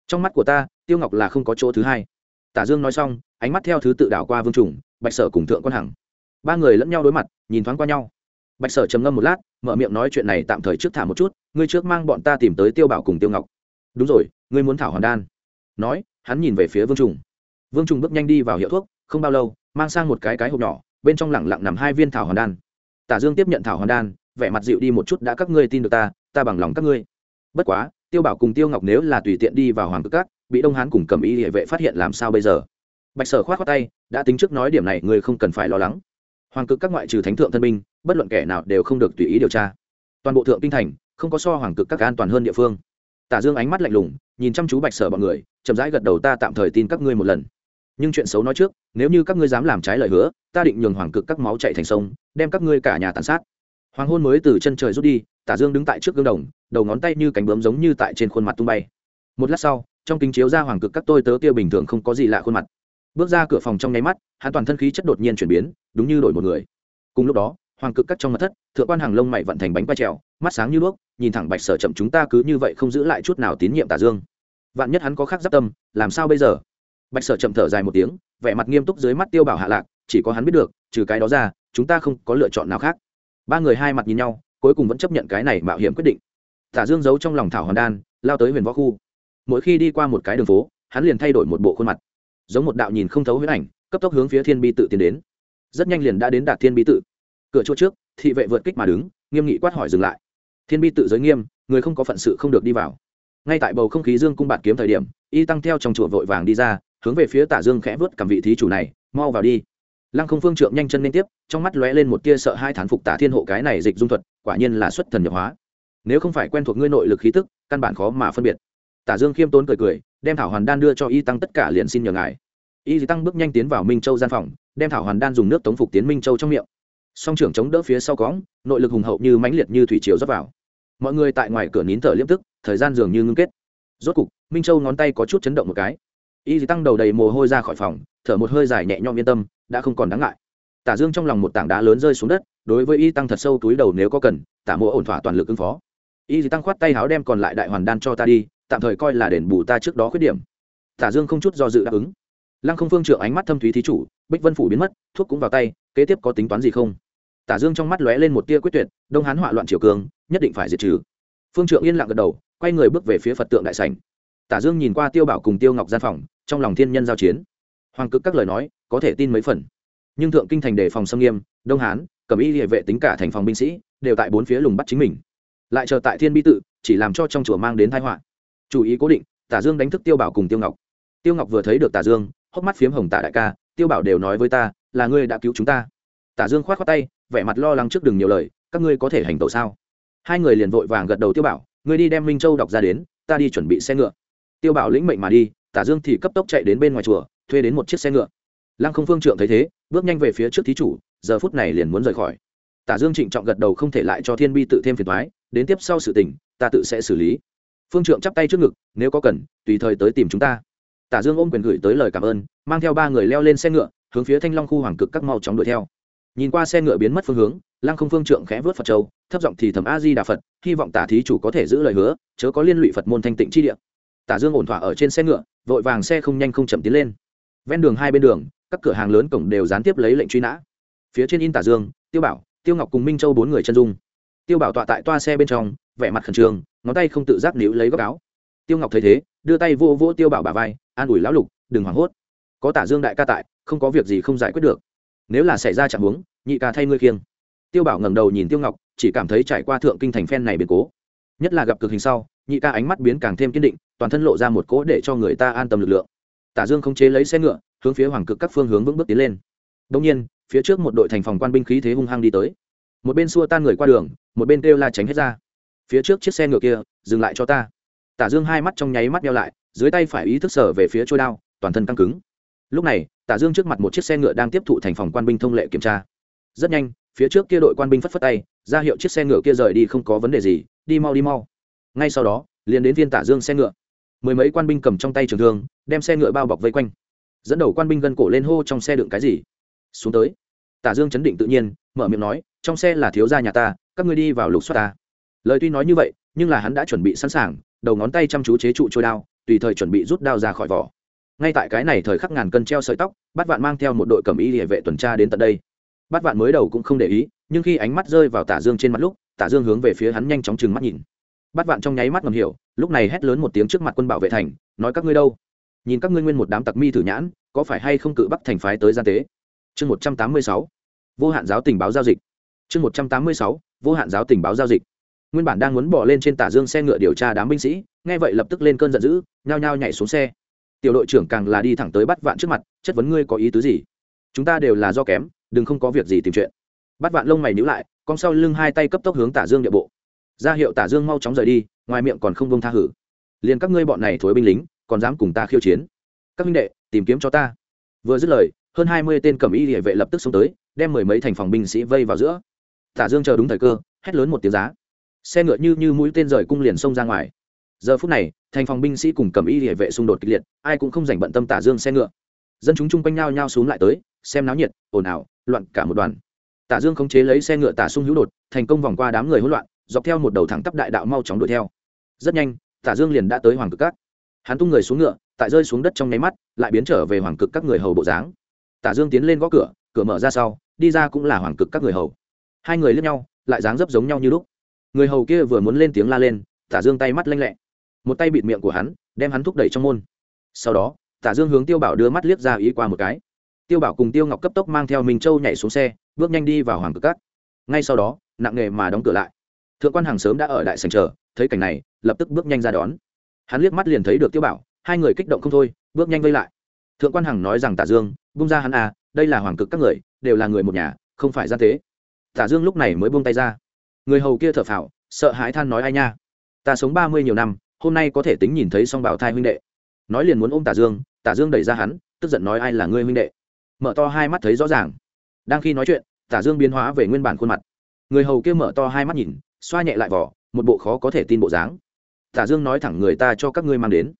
Trong mắt của ta, tiêu ngọc là không có chỗ thứ hai. Tả dương nói xong, ánh mắt theo thứ tự đảo qua vương trùng, bạch sở cùng thượng quan hằng ba người lẫn nhau đối mặt, nhìn thoáng qua nhau. Bạch sở trầm ngâm một lát, mở miệng nói chuyện này tạm thời trước thả một chút, ngươi trước mang bọn ta tìm tới tiêu bảo cùng tiêu ngọc. Đúng rồi, ngươi muốn thảo hoàn đan. Nói, hắn nhìn về phía vương trùng. Vương trùng bước nhanh đi vào hiệu thuốc, không bao lâu, mang sang một cái cái hộp nhỏ, bên trong lẳng lặng nằm hai viên thảo hoàn đan. Tả dương tiếp nhận thảo hoàn đan, vẻ mặt dịu đi một chút, đã các ngươi tin được ta ta bằng lòng các ngươi. Bất quá, tiêu bảo cùng tiêu ngọc nếu là tùy tiện đi vào hoàng cực các, bị đông hán cùng cầm y địa vệ phát hiện làm sao bây giờ? Bạch sở khoát khoát tay, đã tính trước nói điểm này, ngươi không cần phải lo lắng hoàng cực các ngoại trừ thánh thượng thân binh, bất luận kẻ nào đều không được tùy ý điều tra. Toàn bộ thượng kinh thành, không có so hoàng cực các an toàn hơn địa phương. Tả dương ánh mắt lạnh lùng, nhìn chăm chú bạch sở bọn người, chậm rãi gật đầu, ta tạm thời tin các ngươi một lần. Nhưng chuyện xấu nói trước, nếu như các ngươi dám làm trái lời hứa, ta định nhường hoàng cực các máu chạy thành sông, đem các ngươi cả nhà tàn sát. Hoàng hôn mới từ chân trời rút đi, tả dương đứng tại trước gương đồng, đầu ngón tay như cánh bướm giống như tại trên khuôn mặt tung bay. Một lát sau, trong kính chiếu ra hoàng cực các tôi tớ kia bình thường không có gì lạ khuôn mặt. Bước ra cửa phòng trong nháy mắt, hắn toàn thân khí chất đột nhiên chuyển biến đúng như đổi một người. Cùng lúc đó, hoàng cực cắt trong mặt thất, thượng quan hàng lông mày vận thành bánh quay trèo, mắt sáng như đuốc, nhìn thẳng bạch sở chậm chúng ta cứ như vậy không giữ lại chút nào tín nhiệm tả dương. Vạn nhất hắn có khác giáp tâm, làm sao bây giờ? Bạch sở chậm thở dài một tiếng, vẻ mặt nghiêm túc dưới mắt tiêu bảo hạ lạc, chỉ có hắn biết được, trừ cái đó ra, chúng ta không có lựa chọn nào khác. Ba người hai mặt nhìn nhau, cuối cùng vẫn chấp nhận cái này mạo hiểm quyết định. Tả dương giấu trong lòng thảo hoàn đan, lao tới huyền võ khu. Mỗi khi đi qua một cái đường phố, hắn liền thay đổi một bộ khuôn mặt. Giống một đạo nhìn không thấu huyết ảnh, cấp tốc hướng phía thiên bi tự tiến đến rất nhanh liền đã đến đạt thiên bi tự. Cửa chỗ trước, thị vệ vượt kích mà đứng, nghiêm nghị quát hỏi dừng lại. Thiên bi tự giới nghiêm, người không có phận sự không được đi vào. Ngay tại bầu không khí dương cung bạt kiếm thời điểm, y tăng theo trong chùa vội vàng đi ra, hướng về phía tả dương khẽ vớt cầm vị thí chủ này, mau vào đi. Lăng không phương trượng nhanh chân liên tiếp, trong mắt lóe lên một tia sợ hai thán phục tả thiên hộ cái này dịch dung thuật, quả nhiên là xuất thần nhập hóa. Nếu không phải quen thuộc ngươi nội lực khí tức, căn bản khó mà phân biệt. Tả dương khiêm tốn cười cười, đem thảo hoàn đan đưa cho y tăng tất cả liền xin nhờ ngài. Y tăng bước nhanh tiến vào minh châu gian phòng đem thảo hoàn đan dùng nước tống phục tiến minh châu trong miệng song trưởng chống đỡ phía sau cõng nội lực hùng hậu như mãnh liệt như thủy triều dốc vào mọi người tại ngoài cửa nín thở liếp tức thời gian dường như ngưng kết rốt cục minh châu ngón tay có chút chấn động một cái y tăng đầu đầy mồ hôi ra khỏi phòng thở một hơi dài nhẹ nhõm yên tâm đã không còn đáng ngại tả dương trong lòng một tảng đá lớn rơi xuống đất đối với y tăng thật sâu túi đầu nếu có cần tả mộ ổn thỏa toàn lực ứng phó y tăng khoát tay háo đem còn lại đại hoàn đan cho ta đi tạm thời coi là đền bù ta trước đó khuyết điểm tả dương không chút do dự đáp ứng lăng không phương trượng ánh mắt thâm thúy thí chủ, bích vân phủ biến mất, thuốc cũng vào tay, kế tiếp có tính toán gì không? Tả dương trong mắt lóe lên một tia quyết tuyệt, đông hán hỏa loạn triều cường, nhất định phải diệt trừ. Phương trượng yên lặng gật đầu, quay người bước về phía phật tượng đại sảnh. Tả dương nhìn qua tiêu bảo cùng tiêu ngọc gian phòng, trong lòng thiên nhân giao chiến. Hoàng cực các lời nói, có thể tin mấy phần. Nhưng thượng kinh thành đề phòng xâm nghiêm, đông hán, cầm y địa vệ tính cả thành phòng binh sĩ, đều tại bốn phía lùng bắt chính mình. Lại chờ tại thiên bi tự, chỉ làm cho trong chùa mang đến thái họa. Chủ ý cố định, tả dương đánh thức tiêu bảo cùng tiêu ngọc. Tiêu ngọc vừa thấy được tả dương hốc mắt phiếm hồng tả đại ca, tiêu bảo đều nói với ta, là ngươi đã cứu chúng ta. Tả dương khoát khoát tay, vẻ mặt lo lắng trước đừng nhiều lời, các ngươi có thể hành tẩu sao? Hai người liền vội vàng gật đầu tiêu bảo, ngươi đi đem minh châu đọc ra đến, ta đi chuẩn bị xe ngựa. Tiêu bảo lĩnh mệnh mà đi, tả dương thì cấp tốc chạy đến bên ngoài chùa, thuê đến một chiếc xe ngựa. Lăng không phương trượng thấy thế, bước nhanh về phía trước thí chủ, giờ phút này liền muốn rời khỏi. Tả dương trịnh trọng gật đầu không thể lại cho thiên bi tự thêm phiền thoái đến tiếp sau sự tình, ta tự sẽ xử lý. Phương trượng chắp tay trước ngực, nếu có cần, tùy thời tới tìm chúng ta tả dương ôm quyền gửi tới lời cảm ơn, mang theo ba người leo lên xe ngựa, hướng phía thanh long khu hoàng cực các mau chóng đuổi theo. Nhìn qua xe ngựa biến mất phương hướng, lăng không phương trượng khẽ vớt phật châu, thấp giọng thì thầm a di đà phật, hy vọng tả thí chủ có thể giữ lời hứa, chớ có liên lụy phật môn thanh tịnh chi địa. Tả dương ổn thỏa ở trên xe ngựa, vội vàng xe không nhanh không chậm tiến lên. Ven đường hai bên đường, các cửa hàng lớn cổng đều gián tiếp lấy lệnh truy nã. Phía trên in tả dương, tiêu bảo, tiêu ngọc cùng minh châu bốn người chân dung. Tiêu bảo tọa tại toa xe bên trong, vẻ mặt khẩn trương, ngón tay không tự giác níu lấy góc áo. Tiêu ngọc thấy thế đưa tay vô vô tiêu bảo bà vai, an ủi lão lục, đừng hoảng hốt. Có tả dương đại ca tại, không có việc gì không giải quyết được. Nếu là xảy ra chẳng huống, nhị ca thay ngươi khiêng. Tiêu bảo ngẩng đầu nhìn tiêu ngọc, chỉ cảm thấy trải qua thượng kinh thành phen này biến cố. Nhất là gặp cực hình sau, nhị ca ánh mắt biến càng thêm kiên định, toàn thân lộ ra một cỗ để cho người ta an tâm lực lượng. Tả dương không chế lấy xe ngựa, hướng phía hoàng cực các phương hướng vững bước tiến lên. Đông nhiên, phía trước một đội thành phòng quan binh khí thế hung hăng đi tới. Một bên xua tan người qua đường, một bên kêu la tránh hết ra. Phía trước chiếc xe ngựa kia, dừng lại cho ta tả dương hai mắt trong nháy mắt nhau lại, dưới tay phải ý thức sở về phía trôi đao, toàn thân căng cứng. Lúc này, tả dương trước mặt một chiếc xe ngựa đang tiếp thụ thành phòng quan binh thông lệ kiểm tra. Rất nhanh, phía trước kia đội quan binh phất phất tay, ra hiệu chiếc xe ngựa kia rời đi không có vấn đề gì, đi mau đi mau. Ngay sau đó, liền đến viên tả dương xe ngựa. Mười mấy quan binh cầm trong tay trường thương, đem xe ngựa bao bọc vây quanh. Dẫn đầu quan binh gân cổ lên hô trong xe đựng cái gì? Xuống tới. Tả dương chấn định tự nhiên, mở miệng nói, trong xe là thiếu gia nhà ta, các ngươi đi vào lục soát ta. Lời tuy nói như vậy, nhưng là hắn đã chuẩn bị sẵn sàng đầu ngón tay chăm chú chế trụ trôi đao, tùy thời chuẩn bị rút đao ra khỏi vỏ. Ngay tại cái này thời khắc ngàn cân treo sợi tóc, bát vạn mang theo một đội cầm y địa vệ tuần tra đến tận đây. Bát vạn mới đầu cũng không để ý, nhưng khi ánh mắt rơi vào tả dương trên mặt lúc, tả dương hướng về phía hắn nhanh chóng chừng mắt nhìn. Bát vạn trong nháy mắt ngầm hiểu, lúc này hét lớn một tiếng trước mặt quân bảo vệ thành, nói các ngươi đâu? Nhìn các ngươi nguyên một đám tặc mi thử nhãn, có phải hay không cự bắc thành phái tới gian tế? Chương một trăm tám mươi sáu, vô hạn giáo tình báo giao dịch. Chương một trăm tám mươi sáu, vô hạn giáo tình báo giao dịch nguyên bản đang muốn bỏ lên trên tả dương xe ngựa điều tra đám binh sĩ, nghe vậy lập tức lên cơn giận dữ, nhao nhao nhảy xuống xe. Tiểu đội trưởng càng là đi thẳng tới bắt vạn trước mặt, chất vấn ngươi có ý tứ gì? Chúng ta đều là do kém, đừng không có việc gì tìm chuyện. Bắt vạn lông mày nhíu lại con sau lưng hai tay cấp tốc hướng tả dương địa bộ. Ra hiệu tả dương mau chóng rời đi, ngoài miệng còn không bông tha hử. Liền các ngươi bọn này thối binh lính, còn dám cùng ta khiêu chiến? Các minh đệ, tìm kiếm cho ta. Vừa dứt lời, hơn hai mươi tên cẩm y địa vệ lập tức xông tới, đem mười mấy thành phòng binh sĩ vây vào giữa. Tả dương chờ đúng thời cơ, hét lớn một tiếng giá xe ngựa như như mũi tên rời cung liền xông ra ngoài. Giờ phút này, thành phòng binh sĩ cùng cầm y địa vệ xung đột kịch liệt, ai cũng không dành bận tâm tả dương xe ngựa. Dân chúng chung quanh nhau nhau xuống lại tới, xem náo nhiệt, ồn ào, loạn cả một đoàn. Tả dương khống chế lấy xe ngựa tả sung hữu đột, thành công vòng qua đám người hỗn loạn, dọc theo một đầu thẳng tắp đại đạo mau chóng đuổi theo. Rất nhanh, tả dương liền đã tới hoàng cực các. Hắn tung người xuống ngựa, tại rơi xuống đất trong nháy mắt, lại biến trở về hoàng cực các người hầu bộ dáng. Tả dương tiến lên gõ cửa cửa mở ra sau, đi ra cũng là hoàng cực các người hầu. Hai người lướt nhau, lại dáng dấp giống nhau như lúc người hầu kia vừa muốn lên tiếng la lên, tả dương tay mắt lanh lẹ. Một tay bịt miệng của hắn, đem hắn thúc đẩy trong môn. Sau đó, tả dương hướng tiêu bảo đưa mắt liếc ra ý qua một cái. Tiêu bảo cùng tiêu ngọc cấp tốc mang theo minh châu nhảy xuống xe, bước nhanh đi vào hoàng cực cát ngay sau đó, nặng nghề mà đóng cửa lại. Thượng quan hàng sớm đã ở đại sành chờ, thấy cảnh này, lập tức bước nhanh ra đón. Hắn liếc mắt liền thấy được tiêu bảo, hai người kích động không thôi, bước nhanh vây lại. Thượng quan hằng nói rằng tả dương bung ra hắn à đây là hoàng cực các người, đều là người một nhà, không phải gian tế. Tả dương lúc này mới buông tay ra người hầu kia thở phào, sợ hãi than nói, ai nha, ta sống ba mươi nhiều năm, hôm nay có thể tính nhìn thấy song bảo thai huynh đệ. Nói liền muốn ôm tả dương tả dương đẩy ra hắn, tức giận nói, ai là ngươi huynh đệ? Mở to hai mắt thấy rõ ràng. Đang khi nói chuyện, tả dương biến hóa về nguyên bản khuôn mặt. Người hầu kia mở to hai mắt nhìn, xoa nhẹ lại vỏ, một bộ khó có thể tin bộ dáng. Tả dương nói thẳng, người ta cho các ngươi mang đến.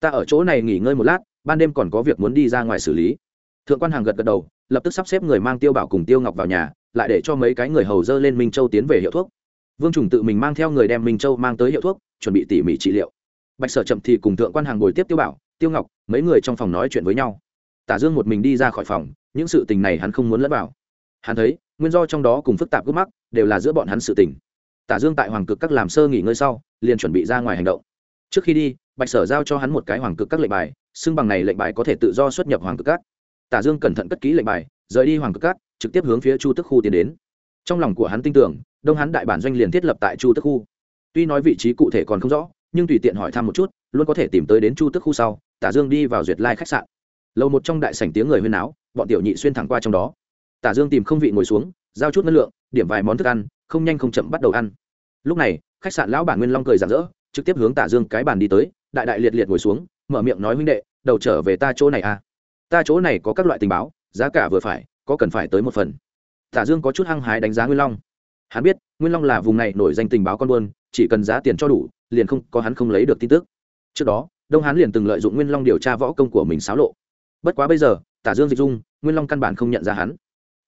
Ta ở chỗ này nghỉ ngơi một lát, ban đêm còn có việc muốn đi ra ngoài xử lý. Thượng quan hàng gật gật đầu, lập tức sắp xếp người mang tiêu bảo cùng tiêu ngọc vào nhà lại để cho mấy cái người hầu dơ lên minh châu tiến về hiệu thuốc. Vương trùng tự mình mang theo người đem minh châu mang tới hiệu thuốc, chuẩn bị tỉ mỉ trị liệu. Bạch sở chậm thì cùng thượng quan hàng ngồi tiếp tiêu bảo, tiêu ngọc, mấy người trong phòng nói chuyện với nhau. Tả dương một mình đi ra khỏi phòng, những sự tình này hắn không muốn lẫn vào. Hắn thấy, nguyên do trong đó cùng phức tạp gốc mắc, đều là giữa bọn hắn sự tình. Tả dương tại hoàng cực các làm sơ nghỉ ngơi sau, liền chuẩn bị ra ngoài hành động. Trước khi đi, bạch sở giao cho hắn một cái hoàng cực các lệnh bài, xưng bằng này lệnh bài có thể tự do xuất nhập hoàng cực các. Tả dương cẩn thận cất kỹ lệnh bài, rời đi hoàng cực các trực tiếp hướng phía chu tức khu tiến đến. Trong lòng của hắn tin tưởng, đông hắn đại bản doanh liền thiết lập tại chu tức khu. Tuy nói vị trí cụ thể còn không rõ, nhưng tùy tiện hỏi thăm một chút, luôn có thể tìm tới đến chu tức khu sau, tả dương đi vào duyệt lai khách sạn. Lâu một trong đại sảnh tiếng người huyên áo bọn tiểu nhị xuyên thẳng qua trong đó. Tả dương tìm không vị ngồi xuống, giao chút ngân lượng, điểm vài món thức ăn, không nhanh không chậm bắt đầu ăn. Lúc này, khách sạn lão bản nguyên long cười rạng rỡ, trực tiếp hướng tả dương cái bàn đi tới, đại đại liệt liệt ngồi xuống, mở miệng nói huynh đệ, đầu trở về ta chỗ này à. Ta chỗ này có các loại tình báo, giá cả vừa phải có cần phải tới một phần. Tả dương có chút hăng hái đánh giá nguyên long. Hắn biết, nguyên long là vùng này nổi danh tình báo con buôn, chỉ cần giá tiền cho đủ, liền không, có hắn không lấy được tin tức. Trước đó, đông hán liền từng lợi dụng nguyên long điều tra võ công của mình xáo lộ. Bất quá bây giờ tả dương dịch dung, nguyên long căn bản không nhận ra hắn.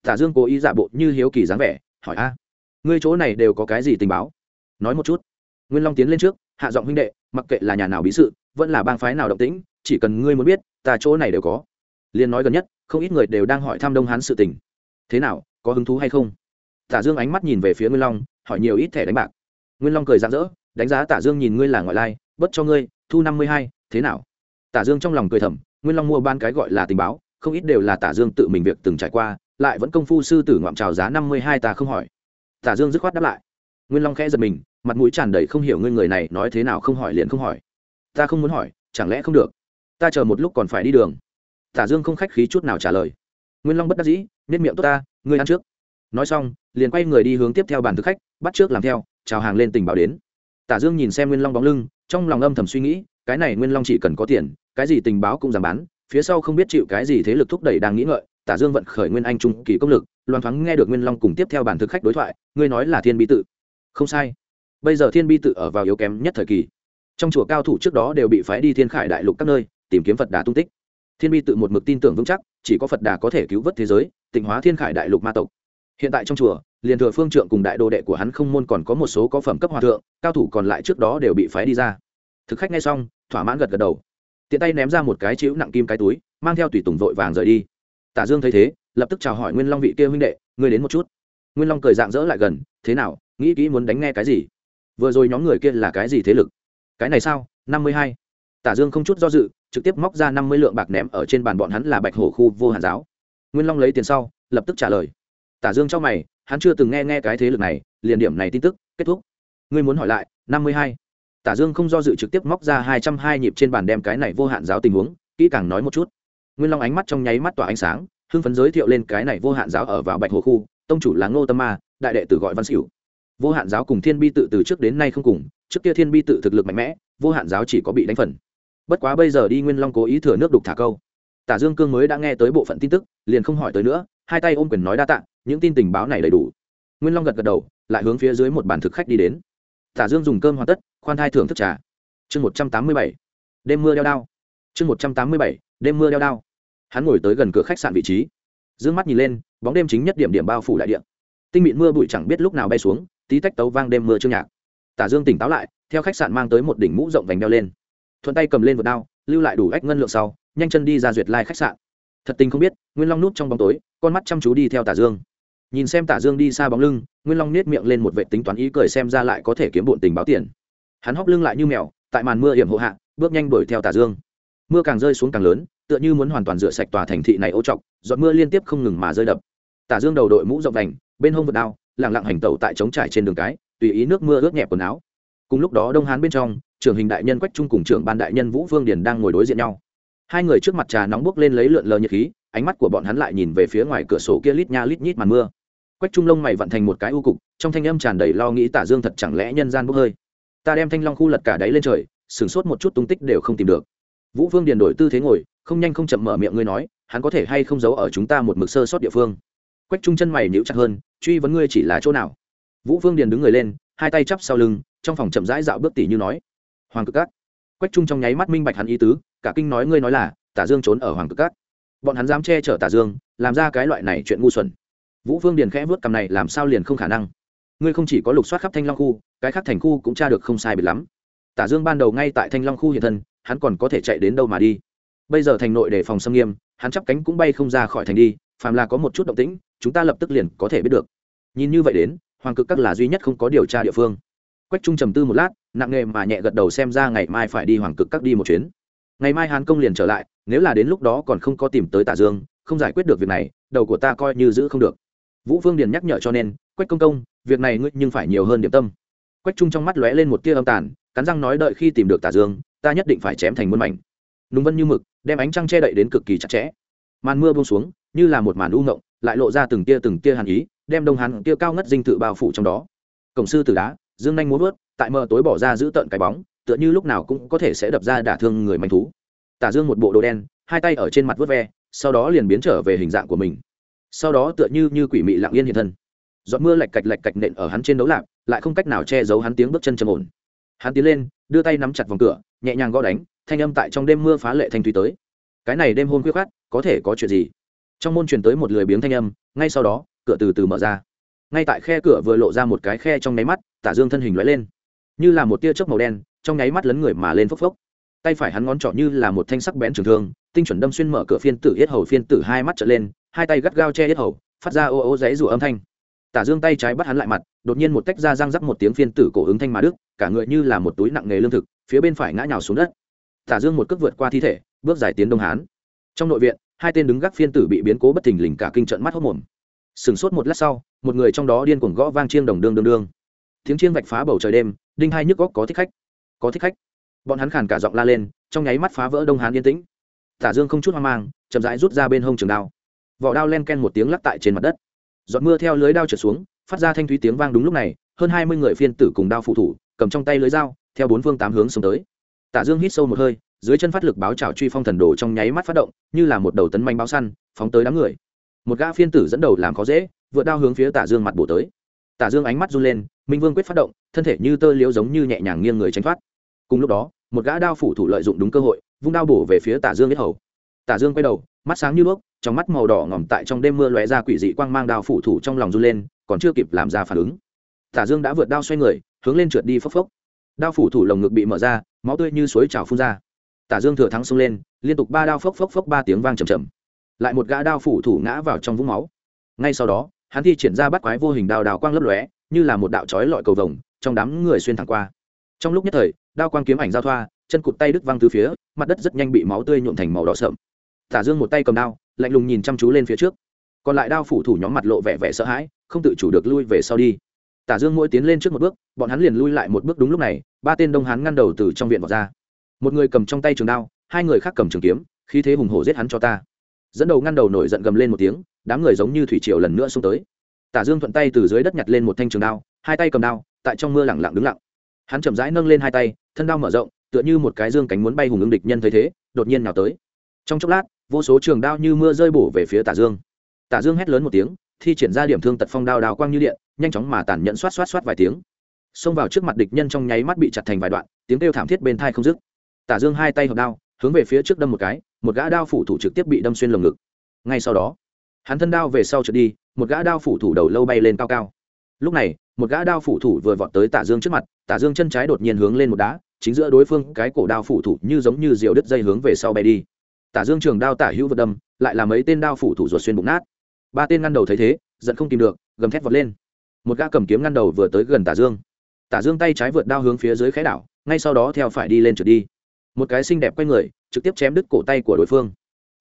Tả dương cố ý giả bộ như hiếu kỳ dáng vẻ, hỏi, a, ngươi chỗ này đều có cái gì tình báo? Nói một chút. Nguyên long tiến lên trước, hạ giọng huynh đệ, mặc kệ là nhà nào bí sự, vẫn là bang phái nào động tĩnh, chỉ cần ngươi muốn biết, ta chỗ này đều có. Liên nói gần nhất không ít người đều đang hỏi thăm đông hán sự tình. Thế nào, có hứng thú hay không? Tả dương ánh mắt nhìn về phía nguyên long, hỏi nhiều ít thẻ đánh bạc. Nguyên long cười rạng rỡ, đánh giá tả dương nhìn ngươi là ngoại lai, bất cho ngươi, thu năm mươi hai, thế nào? Tả dương trong lòng cười thầm, nguyên long mua ban cái gọi là tình báo, không ít đều là tả dương tự mình việc từng trải qua, lại vẫn công phu sư tử ngoạm trào giá năm mươi hai ta không hỏi. Tả dương dứt khoát đáp lại. Nguyên long khẽ giật mình, mặt mũi tràn đầy không hiểu ngươi người này nói thế nào không hỏi liền không hỏi. Ta không muốn hỏi, chẳng lẽ không được? Ta chờ một lúc còn phải đi đường tả dương không khách khí chút nào trả lời. Nguyên long bất đắc dĩ nên miệng tốt ta, ngươi ăn trước. Nói xong, liền quay người đi hướng tiếp theo bàn thực khách, bắt trước làm theo, chào hàng lên tình báo đến. Tả dương nhìn xem nguyên long bóng lưng, trong lòng âm thầm suy nghĩ, cái này nguyên long chỉ cần có tiền, cái gì tình báo cũng giảm bán, phía sau không biết chịu cái gì thế lực thúc đẩy đang nghĩ ngợi, tả dương vận khởi nguyên anh trung kỳ công lực, loan thoáng nghe được nguyên long cùng tiếp theo bản thực khách đối thoại, ngươi nói là thiên bi tự. Không sai. Bây giờ thiên bi tự ở vào yếu kém nhất thời kỳ. Trong chùa cao thủ trước đó đều bị phái đi thiên khải đại lục các nơi, tìm kiếm phật đà tung tích thiên bi tự một mực tin tưởng vững chắc, chỉ có phật đà có thể cứu vớt thế giới, tịnh hóa thiên khải đại lục ma tộc. Hiện tại trong chùa, liền thừa phương trượng cùng đại đồ đệ của hắn không môn còn có một số có phẩm cấp hòa thượng, cao thủ còn lại trước đó đều bị phái đi ra. Thực khách nghe xong, thỏa mãn gật gật đầu. Tiện tay ném ra một cái chịu nặng kim cái túi, mang theo tùy tùng vội vàng rời đi. Tả dương thấy thế, lập tức chào hỏi nguyên long vị kia huynh đệ, ngươi đến một chút. Nguyên long cười dạng dỡ lại gần, thế nào, nghĩ kỹ muốn đánh nghe cái gì? Vừa rồi nhóm người kia là cái gì thế lực? Cái này sao? Năm mươi hai. Tả dương không chút do dự trực tiếp móc ra năm mươi lượng bạc ném ở trên bàn bọn hắn là bạch hổ khu vô hàn giáo. Nguyên long lấy tiền sau, lập tức trả lời. Tả dương cho mày, hắn chưa từng nghe nghe cái thế lực này, liền điểm này tin tức, kết thúc. Ngươi muốn hỏi lại, năm mươi hai. Tả dương không do dự trực tiếp móc ra hai trăm hai nhịp trên bàn đem cái này vô hạn giáo tình huống, kỹ càng nói một chút. Nguyên long ánh mắt trong nháy mắt tỏa ánh sáng, hưng phấn giới thiệu lên cái này vô hạn giáo ở vào bạch hồ khu, tông chủ là ngô tâm ma, đại đệ tử gọi văn xỉu vô hạn giáo cùng thiên bi tự từ trước đến nay không cùng, trước kia thiên bi tự thực lực mạnh mẽ, vô hạn giáo chỉ có bị đánh phần bất quá bây giờ đi nguyên long cố ý thừa nước đục thả câu. Tả dương cương mới đã nghe tới bộ phận tin tức, liền không hỏi tới nữa, hai tay ôm quyền nói đa tạ, những tin tình báo này đầy đủ. Nguyên long gật gật đầu, lại hướng phía dưới một bàn thực khách đi đến. Tả dương dùng cơm hoàn tất, khoan thai thưởng thức trà. Chương một trăm tám mươi bảy. Đêm mưa đeo đao. Chương một trăm tám mươi bảy. Đêm mưa đeo đao. Hắn ngồi tới gần cửa khách sạn vị trí. D ư ơ n g mắt nhìn lên, bóng đêm chính nhất điểm điểm bao phủ đại điện tinh mịn mưa bụi chẳng biết lúc nào bay xuống, tí tách tấu vang đêm mưa trương nhạc. Tả dương tỉnh táo lại, theo khách sạn mang tới một đỉnh mũ rộng vành đeo lên thuận tay cầm lên vượt đao, lưu lại đủ ách ngân lượng sau, nhanh chân đi ra duyệt lai、like、khách sạn. Thật tình không biết, nguyên long nút trong bóng tối, con mắt chăm chú đi theo tả dương. Nhìn xem tả dương đi xa bóng lưng, nguyên long nết miệng lên một vệ tính toán ý cười xem ra lại có thể kiếm bộn tình báo tiền. Hắn hóc lưng lại như mèo, tại màn mưa hiểm hộ hạ, bước nhanh đuổi theo tả dương. Mưa càng rơi xuống càng lớn, tựa như muốn hoàn toàn rửa sạch tòa thành thị này ô trọc, giọt mưa liên tiếp không ngừng mà rơi đập. Tả dương đầu đội mũ rộng đành, bên hông vượt đao lẳng lặng hành tẩu tại trống trải trên đường cái, tùy ý nước mưa ướt nhẹp quần áo. Cùng lúc đó đông hán bên trong trưởng hình đại nhân quách trung cùng trưởng ban đại nhân vũ Vương điền đang ngồi đối diện nhau. Hai người trước mặt trà nóng bốc lên lấy lượn lờ nhiệt khí, ánh mắt của bọn hắn lại nhìn về phía ngoài cửa sổ kia lít nha lít nhít màn mưa. Quách trung lông mày vận thành một cái u cục, trong thanh âm tràn đầy lo nghĩ tả dương thật chẳng lẽ nhân gian bốc hơi. Ta đem thanh long khu lật cả đáy lên trời, sửng sốt một chút tung tích đều không tìm được. Vũ Vương điền đổi tư thế ngồi, không nhanh không chậm mở miệng ngươi nói, hắn có thể hay không giấu ở chúng ta một mực sơ sót địa phương? Quách trung chân mày níu chặt hơn, truy vấn ngươi chỉ là chỗ nào? Vũ Vương điền đứng người lên, hai tay chắp sau lưng, trong phòng chậm rãi dạo bước tỉ như nói hoàng cực Cát, quách trung trong nháy mắt minh bạch hắn ý tứ cả kinh nói ngươi nói là tả dương trốn ở hoàng cực Cát, bọn hắn dám che chở tả dương làm ra cái loại này chuyện ngu xuẩn. Vũ Vương điền khẽ vớt cầm này làm sao liền không khả năng? Ngươi không chỉ có lục soát khắp thanh long khu cái khác thành khu cũng tra được không sai biệt lắm. Tả dương ban đầu ngay tại thanh long khu hiện thân hắn còn có thể chạy đến đâu mà đi. Bây giờ thành nội để phòng xâm nghiêm hắn chắp cánh cũng bay không ra khỏi thành đi phàm là có một chút động tĩnh chúng ta lập tức liền có thể biết được. Nhìn như vậy đến hoàng cực các là duy nhất không có điều tra địa phương. Quách trung trầm tư một lát nặng nghề mà nhẹ gật đầu xem ra ngày mai phải đi hoàng cực các đi một chuyến. Ngày mai hàn công liền trở lại, nếu là đến lúc đó còn không có tìm tới tả dương, không giải quyết được việc này, đầu của ta coi như giữ không được. Vũ phương điền nhắc nhở cho nên, quách công công, việc này ngươi nhưng phải nhiều hơn điểm tâm. Quách trung trong mắt lóe lên một tia âm tàn, cắn răng nói đợi khi tìm được tả dương, ta nhất định phải chém thành muôn mảnh. Nung vân như mực, đem ánh trăng che đậy đến cực kỳ chặt chẽ. Màn mưa buông xuống, như là một màn u ngộng, lại lộ ra từng tia từng tia hàn ý, đem đông hàn tia cao ngất dinh tự bao phủ trong đó. Cổng sư từ đá dương nhanh muốn vớt, tại mờ tối bỏ ra giữ tận cái bóng, tựa như lúc nào cũng có thể sẽ đập ra đả thương người manh thú. Tả dương một bộ đồ đen, hai tay ở trên mặt vớt ve, sau đó liền biến trở về hình dạng của mình. Sau đó tựa như như quỷ mị lặng yên hiện thân. Giọt mưa lạch cạch lạch cạch nện ở hắn trên đấu lạp, lại không cách nào che giấu hắn tiếng bước chân trầm ổn. Hắn tiến lên, đưa tay nắm chặt vòng cửa, nhẹ nhàng gõ đánh, thanh âm tại trong đêm mưa phá lệ thanh thúy tới. Cái này đêm hôn khuyết khát có thể có chuyện gì? Trong môn truyền tới một lười biếng thanh âm, ngay sau đó, cửa từ từ mở ra. Ngay tại khe cửa vừa lộ ra một cái khe trong nháy mắt tả dương thân hình lóe lên. Như là một tia chớp màu đen, trong nháy mắt lấn người mà lên phốc phốc. Tay phải hắn ngón trỏ như là một thanh sắc bén trường thương, tinh chuẩn đâm xuyên mở cửa phiên tử yết hầu phiên tử hai mắt trở lên, hai tay gắt gao che yết hầu, phát ra ô ô giấy rủ âm thanh. Tả dương tay trái bắt hắn lại mặt, đột nhiên một tách ra răng rắc một tiếng phiên tử cổ ứng thanh mà đức cả người như là một túi nặng nghề lương thực, phía bên phải ngã nhào xuống đất. Tả dương một cước vượt qua thi thể, bước giải tiến đông hán. Trong nội viện, hai tên đứng gác phiên tử bị biến cố bất thình lình cả kinh trận mắt hốc mồm. Sừng sốt một lát sau, một người trong đó điên cuồng gõ vang chiêng đồng đương đương đương tiếng chiêng vạch phá bầu trời đêm, đinh hai nhức góc có thích khách. Có thích khách. Bọn hắn khàn cả giọng la lên, trong nháy mắt phá vỡ đông hán yên tĩnh. Tả dương không chút hoang mang, chậm rãi rút ra bên hông trường đao. Vỏ đao len ken một tiếng lắc tại trên mặt đất. Giọt mưa theo lưới đao trượt xuống, phát ra thanh thúy tiếng vang đúng lúc này, hơn hai mươi người phiên tử cùng đao phụ thủ, cầm trong tay lưới dao, theo bốn phương tám hướng xuống tới. Tả dương hít sâu một hơi, dưới chân phát lực báo trào truy phong thần đồ trong nháy mắt phát động, như là một đầu tấn manh báo săn, phóng tới đám người. Một gã phiên tử dẫn đầu làm khó dễ, vượt đao hướng phía tả dương mặt bổ tới. Tả dương ánh mắt run lên minh vương quyết phát động thân thể như tơ liễu giống như nhẹ nhàng nghiêng người tránh thoát cùng lúc đó một gã đao phủ thủ lợi dụng đúng cơ hội vung đao bổ về phía tả dương biết hầu tả dương quay đầu mắt sáng như đuốc trong mắt màu đỏ ngỏm tại trong đêm mưa lóe ra quỷ dị quang mang đao phủ thủ trong lòng run lên còn chưa kịp làm ra phản ứng tả dương đã vượt đao xoay người hướng lên trượt đi phốc phốc đao phủ thủ lồng ngực bị mở ra máu tươi như suối trào phun ra tả dương thừa thắng xông lên liên tục ba đao phốc phốc phốc ba tiếng vang trầm trầm lại một gã đao phủ thủ ngã vào trong vũng máu ngay sau đó hắn thi triển ra bắt quái vô hình đao đào quang lấp lóe như là một đạo chói lọi cầu vồng, trong đám người xuyên thẳng qua. Trong lúc nhất thời, đao quang kiếm ảnh giao thoa, chân cụt tay đứt văng từ phía, mặt đất rất nhanh bị máu tươi nhuộm thành màu đỏ sẫm tả dương một tay cầm đao, lạnh lùng nhìn chăm chú lên phía trước. Còn lại đao phủ thủ nhóm mặt lộ vẻ vẻ sợ hãi, không tự chủ được lui về sau đi. Tả dương mỗi tiến lên trước một bước, bọn hắn liền lui lại một bước đúng lúc này, ba tên đông hắn ngăn đầu từ trong viện bỏ ra. Một người cầm trong tay trường đao, hai người khác cầm trường kiếm, khí thế hùng hổ giết hắn cho ta. Dẫn đầu ngăn đầu nổi giận gầm lên một tiếng, đám người giống như thủy triều lần nữa xông tới tả dương thuận tay từ dưới đất nhặt lên một thanh trường đao, hai tay cầm đao, tại trong mưa lẳng lặng đứng lặng. Hắn chậm rãi nâng lên hai tay, thân đao mở rộng, tựa như một cái dương cánh muốn bay hùng ứng địch nhân thấy thế, đột nhiên nào tới. Trong chốc lát, vô số trường đao như mưa rơi bổ về phía tả dương. Tả dương hét lớn một tiếng, thi triển ra điểm thương tật phong đao đào quang như điện, nhanh chóng mà tàn nhẫn xoát xoát xoát vài tiếng. Xông vào trước mặt địch nhân trong nháy mắt bị chặt thành vài đoạn, tiếng kêu thảm thiết bên thai không dứt. Tả dương hai tay hợp đao, hướng về phía trước đâm một cái, một gã đao phủ thủ trực tiếp bị đâm xuyên lồng ngực. Ngay sau đó hắn thân đao về sau trượt đi, một gã đao phủ thủ đầu lâu bay lên cao cao. Lúc này, một gã đao phủ thủ vừa vọt tới tả dương trước mặt, tả dương chân trái đột nhiên hướng lên một đá, chính giữa đối phương, cái cổ đao phủ thủ như giống như diều đứt dây hướng về sau bay đi. Tả dương trường đao tả hữu vật đâm, lại là mấy tên đao phủ thủ ruột xuyên bụng nát. Ba tên ngăn đầu thấy thế, giận không tìm được, gầm thét vọt lên. Một gã cầm kiếm ngăn đầu vừa tới gần tả dương. Tả dương tay trái vượt đao hướng phía dưới khái đảo, ngay sau đó theo phải đi lên trượt đi. Một cái xinh đẹp quay người, trực tiếp chém đứt cổ tay của đối phương.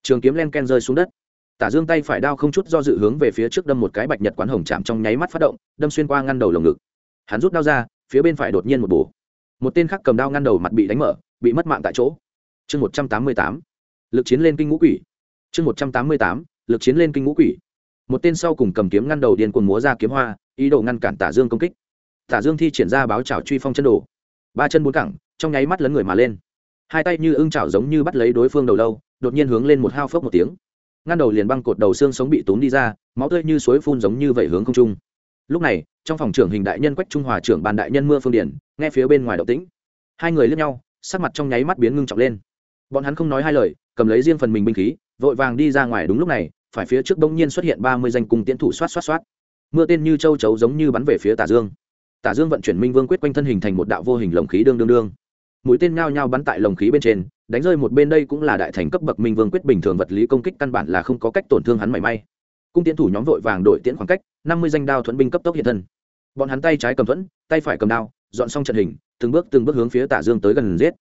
Trường kiếm len ken rơi xuống đất tả dương tay phải đao không chút do dự hướng về phía trước đâm một cái bạch nhật quán hồng chạm trong nháy mắt phát động, đâm xuyên qua ngăn đầu lồng ngực. Hắn rút đao ra, phía bên phải đột nhiên một bổ. Một tên khác cầm đao ngăn đầu mặt bị đánh mở, bị mất mạng tại chỗ. Chương một trăm tám mươi tám. Lực chiến lên kinh ngũ quỷ. Chương một trăm tám mươi tám. Lực chiến lên kinh ngũ quỷ. Một tên sau cùng cầm kiếm ngăn đầu điên cuồng múa ra kiếm hoa, ý đồ ngăn cản tả dương công kích. Tả dương thi triển ra báo trào truy phong chân đồ. Ba chân bốn cẳng, trong nháy mắt lấn người mà lên. Hai tay như ưng chảo giống như bắt lấy đối phương đầu lâu, đột nhiên hướng lên một hao phốc một tiếng ngăn đầu liền băng cột đầu xương sống bị tốn đi ra, máu tươi như suối phun giống như vậy hướng không trung. Lúc này, trong phòng trưởng hình đại nhân quách trung hòa trưởng bàn đại nhân mưa phương điển nghe phía bên ngoài động tĩnh. Hai người lướt nhau, sắc mặt trong nháy mắt biến ngưng trọng lên. Bọn hắn không nói hai lời, cầm lấy riêng phần mình binh khí, vội vàng đi ra ngoài đúng lúc này, phải phía trước bỗng nhiên xuất hiện ba mươi danh cung tiễn thủ xoát xoát xoát. Mưa tên như châu chấu giống như bắn về phía tả dương. Tả dương vận chuyển minh vương quyết quanh thân hình thành một đạo vô hình lồng khí đương đương đương. Mũi tên nhao nhao bắn tại lồng khí bên trên đánh rơi một bên đây cũng là đại thành cấp bậc minh vương quyết bình thường vật lý công kích căn bản là không có cách tổn thương hắn mảy may. Cung tiến thủ nhóm vội vàng đội tiễn khoảng cách, năm mươi danh đao thuẫn binh cấp tốc hiện thân. Bọn hắn tay trái cầm thuẫn, tay phải cầm đao, dọn xong trận hình, từng bước từng bước hướng phía tả dương tới gần giết.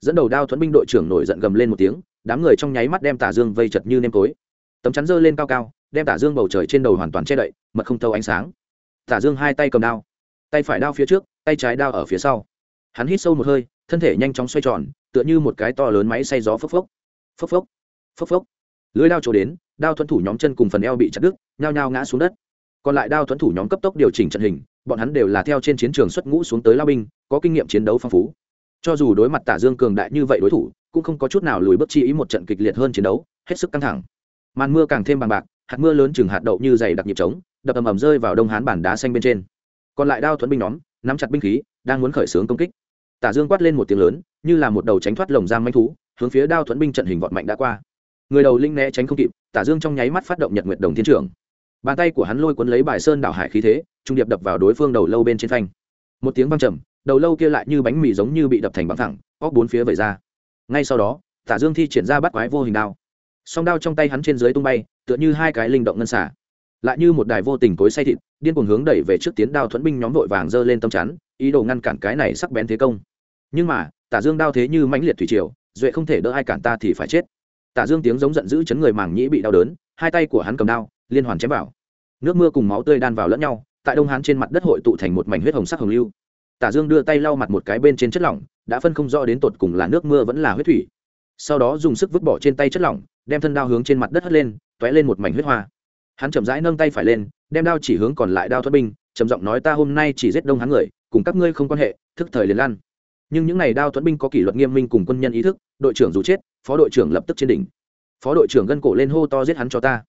Dẫn đầu đao thuẫn binh đội trưởng nổi giận gầm lên một tiếng, đám người trong nháy mắt đem tả dương vây chật như nêm tối. Tấm chắn dơ lên cao cao, đem tả dương bầu trời trên đầu hoàn toàn che đậy, mật không thâu ánh sáng. Tả dương hai tay cầm đao, tay phải đao phía trước, tay trái đao ở phía sau. Hắn hít sâu một hơi thân thể nhanh chóng xoay tròn, tựa như một cái to lớn máy xay gió phốc phốc. Phốc phốc phốc phốc. Lưới đao trổ đến, đao thuẫn thủ nhóm chân cùng phần eo bị chặt đứt, nhao nhao ngã xuống đất. Còn lại đao thuẫn thủ nhóm cấp tốc điều chỉnh trận hình, bọn hắn đều là theo trên chiến trường xuất ngũ xuống tới lao binh, có kinh nghiệm chiến đấu phong phú. Cho dù đối mặt tả dương cường đại như vậy đối thủ, cũng không có chút nào lùi bước chi ý một trận kịch liệt hơn chiến đấu, hết sức căng thẳng. Màn mưa càng thêm bằng bạc, hạt mưa lớn chừng hạt đậu như dày đặc nhịp trống, đập ầm ầm rơi vào đông hán bản đá xanh bên trên. Còn lại đao thuẫn binh nhóm, nắm chặt binh khí, đang muốn khởi xướng công kích tả dương quát lên một tiếng lớn, như là một đầu tránh thoát lồng giam manh thú, hướng phía đao thuẫn binh trận hình vọt mạnh đã qua. Người đầu linh né tránh không kịp, tả dương trong nháy mắt phát động nhật nguyệt đồng thiên trưởng. Bàn tay của hắn lôi cuốn lấy bài sơn đảo hải khí thế, trung điệp đập vào đối phương đầu lâu bên trên phanh. Một tiếng vang trầm, đầu lâu kia lại như bánh mì giống như bị đập thành bằng thẳng, óc bốn phía vẩy ra. Ngay sau đó, tả dương thi triển ra bắt quái vô hình đao. Song đao trong tay hắn trên dưới tung bay, tựa như hai cái linh động ngân xả. Lại như một đài vô tình cối say thịt, điên cuồng hướng đẩy về trước tiến đao thuẫn binh nhóm vội vàng giơ lên tâm chắn, ý đồ ngăn cản cái này sắc bén thế công nhưng mà, tả dương đao thế như mãnh liệt thủy triều, duệ không thể đỡ ai cản ta thì phải chết. Tả dương tiếng giống giận dữ chấn người màng nhĩ bị đau đớn, hai tay của hắn cầm đao, liên hoàn chém vào. Nước mưa cùng máu tươi đan vào lẫn nhau, tại đông hán trên mặt đất hội tụ thành một mảnh huyết hồng sắc hồng lưu. Tả dương đưa tay lau mặt một cái bên trên chất lỏng, đã phân không rõ đến tột cùng là nước mưa vẫn là huyết thủy. Sau đó dùng sức vứt bỏ trên tay chất lỏng, đem thân đao hướng trên mặt đất hất lên t lên một mảnh huyết hoa. Hắn chậm rãi nâng tay phải lên, đem đao chỉ hướng còn lại đao thoát binh, trầm giọng nói, ta hôm nay chỉ giết đông hắn người, cùng các ngươi không quan hệ, thức thời liền lan nhưng những ngày đao thuẫn binh có kỷ luật nghiêm minh cùng quân nhân ý thức, đội trưởng dù chết, phó đội trưởng lập tức trên đỉnh. Phó đội trưởng gân cổ lên hô to giết hắn cho ta.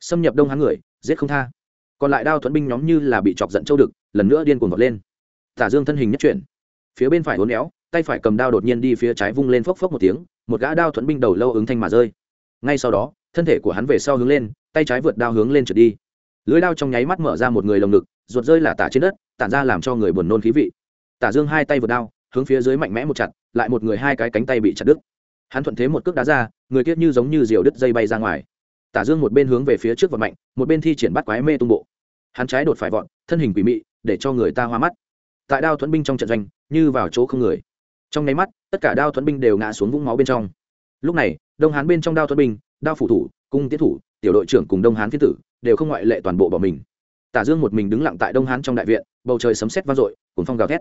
Xâm nhập đông hắn người, giết không tha. Còn lại đao thuẫn binh nhóm như là bị chọc giận châu đực, lần nữa điên cuồng vọt lên. Tả dương thân hình nhất chuyển. Phía bên phải hốn éo, tay phải cầm đao đột nhiên đi phía trái vung lên phốc phốc một tiếng, một gã đao thuẫn binh đầu lâu ứng thanh mà rơi. Ngay sau đó, thân thể của hắn về sau hướng lên, tay trái vượt đao hướng lên trượt đi. Lưới đao trong nháy mắt mở ra một người lồng ngực, ruột rơi là tả trên đất, tản ra làm cho người buồn nôn khí vị. Tả dương hai tay vượt đao hướng phía dưới mạnh mẽ một chặt, lại một người hai cái cánh tay bị chặt đứt. Hắn thuận thế một cước đá ra, người kiết như giống như diều đứt dây bay ra ngoài. Tả dương một bên hướng về phía trước và mạnh, một bên thi triển bắt quái mê tung bộ. Hắn trái đột phải vọt, thân hình quỷ mị, để cho người ta hoa mắt. Tại đao thuẫn binh trong trận doanh, như vào chỗ không người. Trong nháy mắt, tất cả đao thuẫn binh đều ngã xuống vũng máu bên trong. Lúc này, đông hán bên trong đao thuẫn binh, đao phủ thủ, cung tiến thủ, tiểu đội trưởng cùng đông hán phi tử đều không ngoại lệ toàn bộ bỏ mình. Tả dương một mình đứng lặng tại đông hán trong đại viện, bầu trời sấm sét vang dội cuốn phong gào thét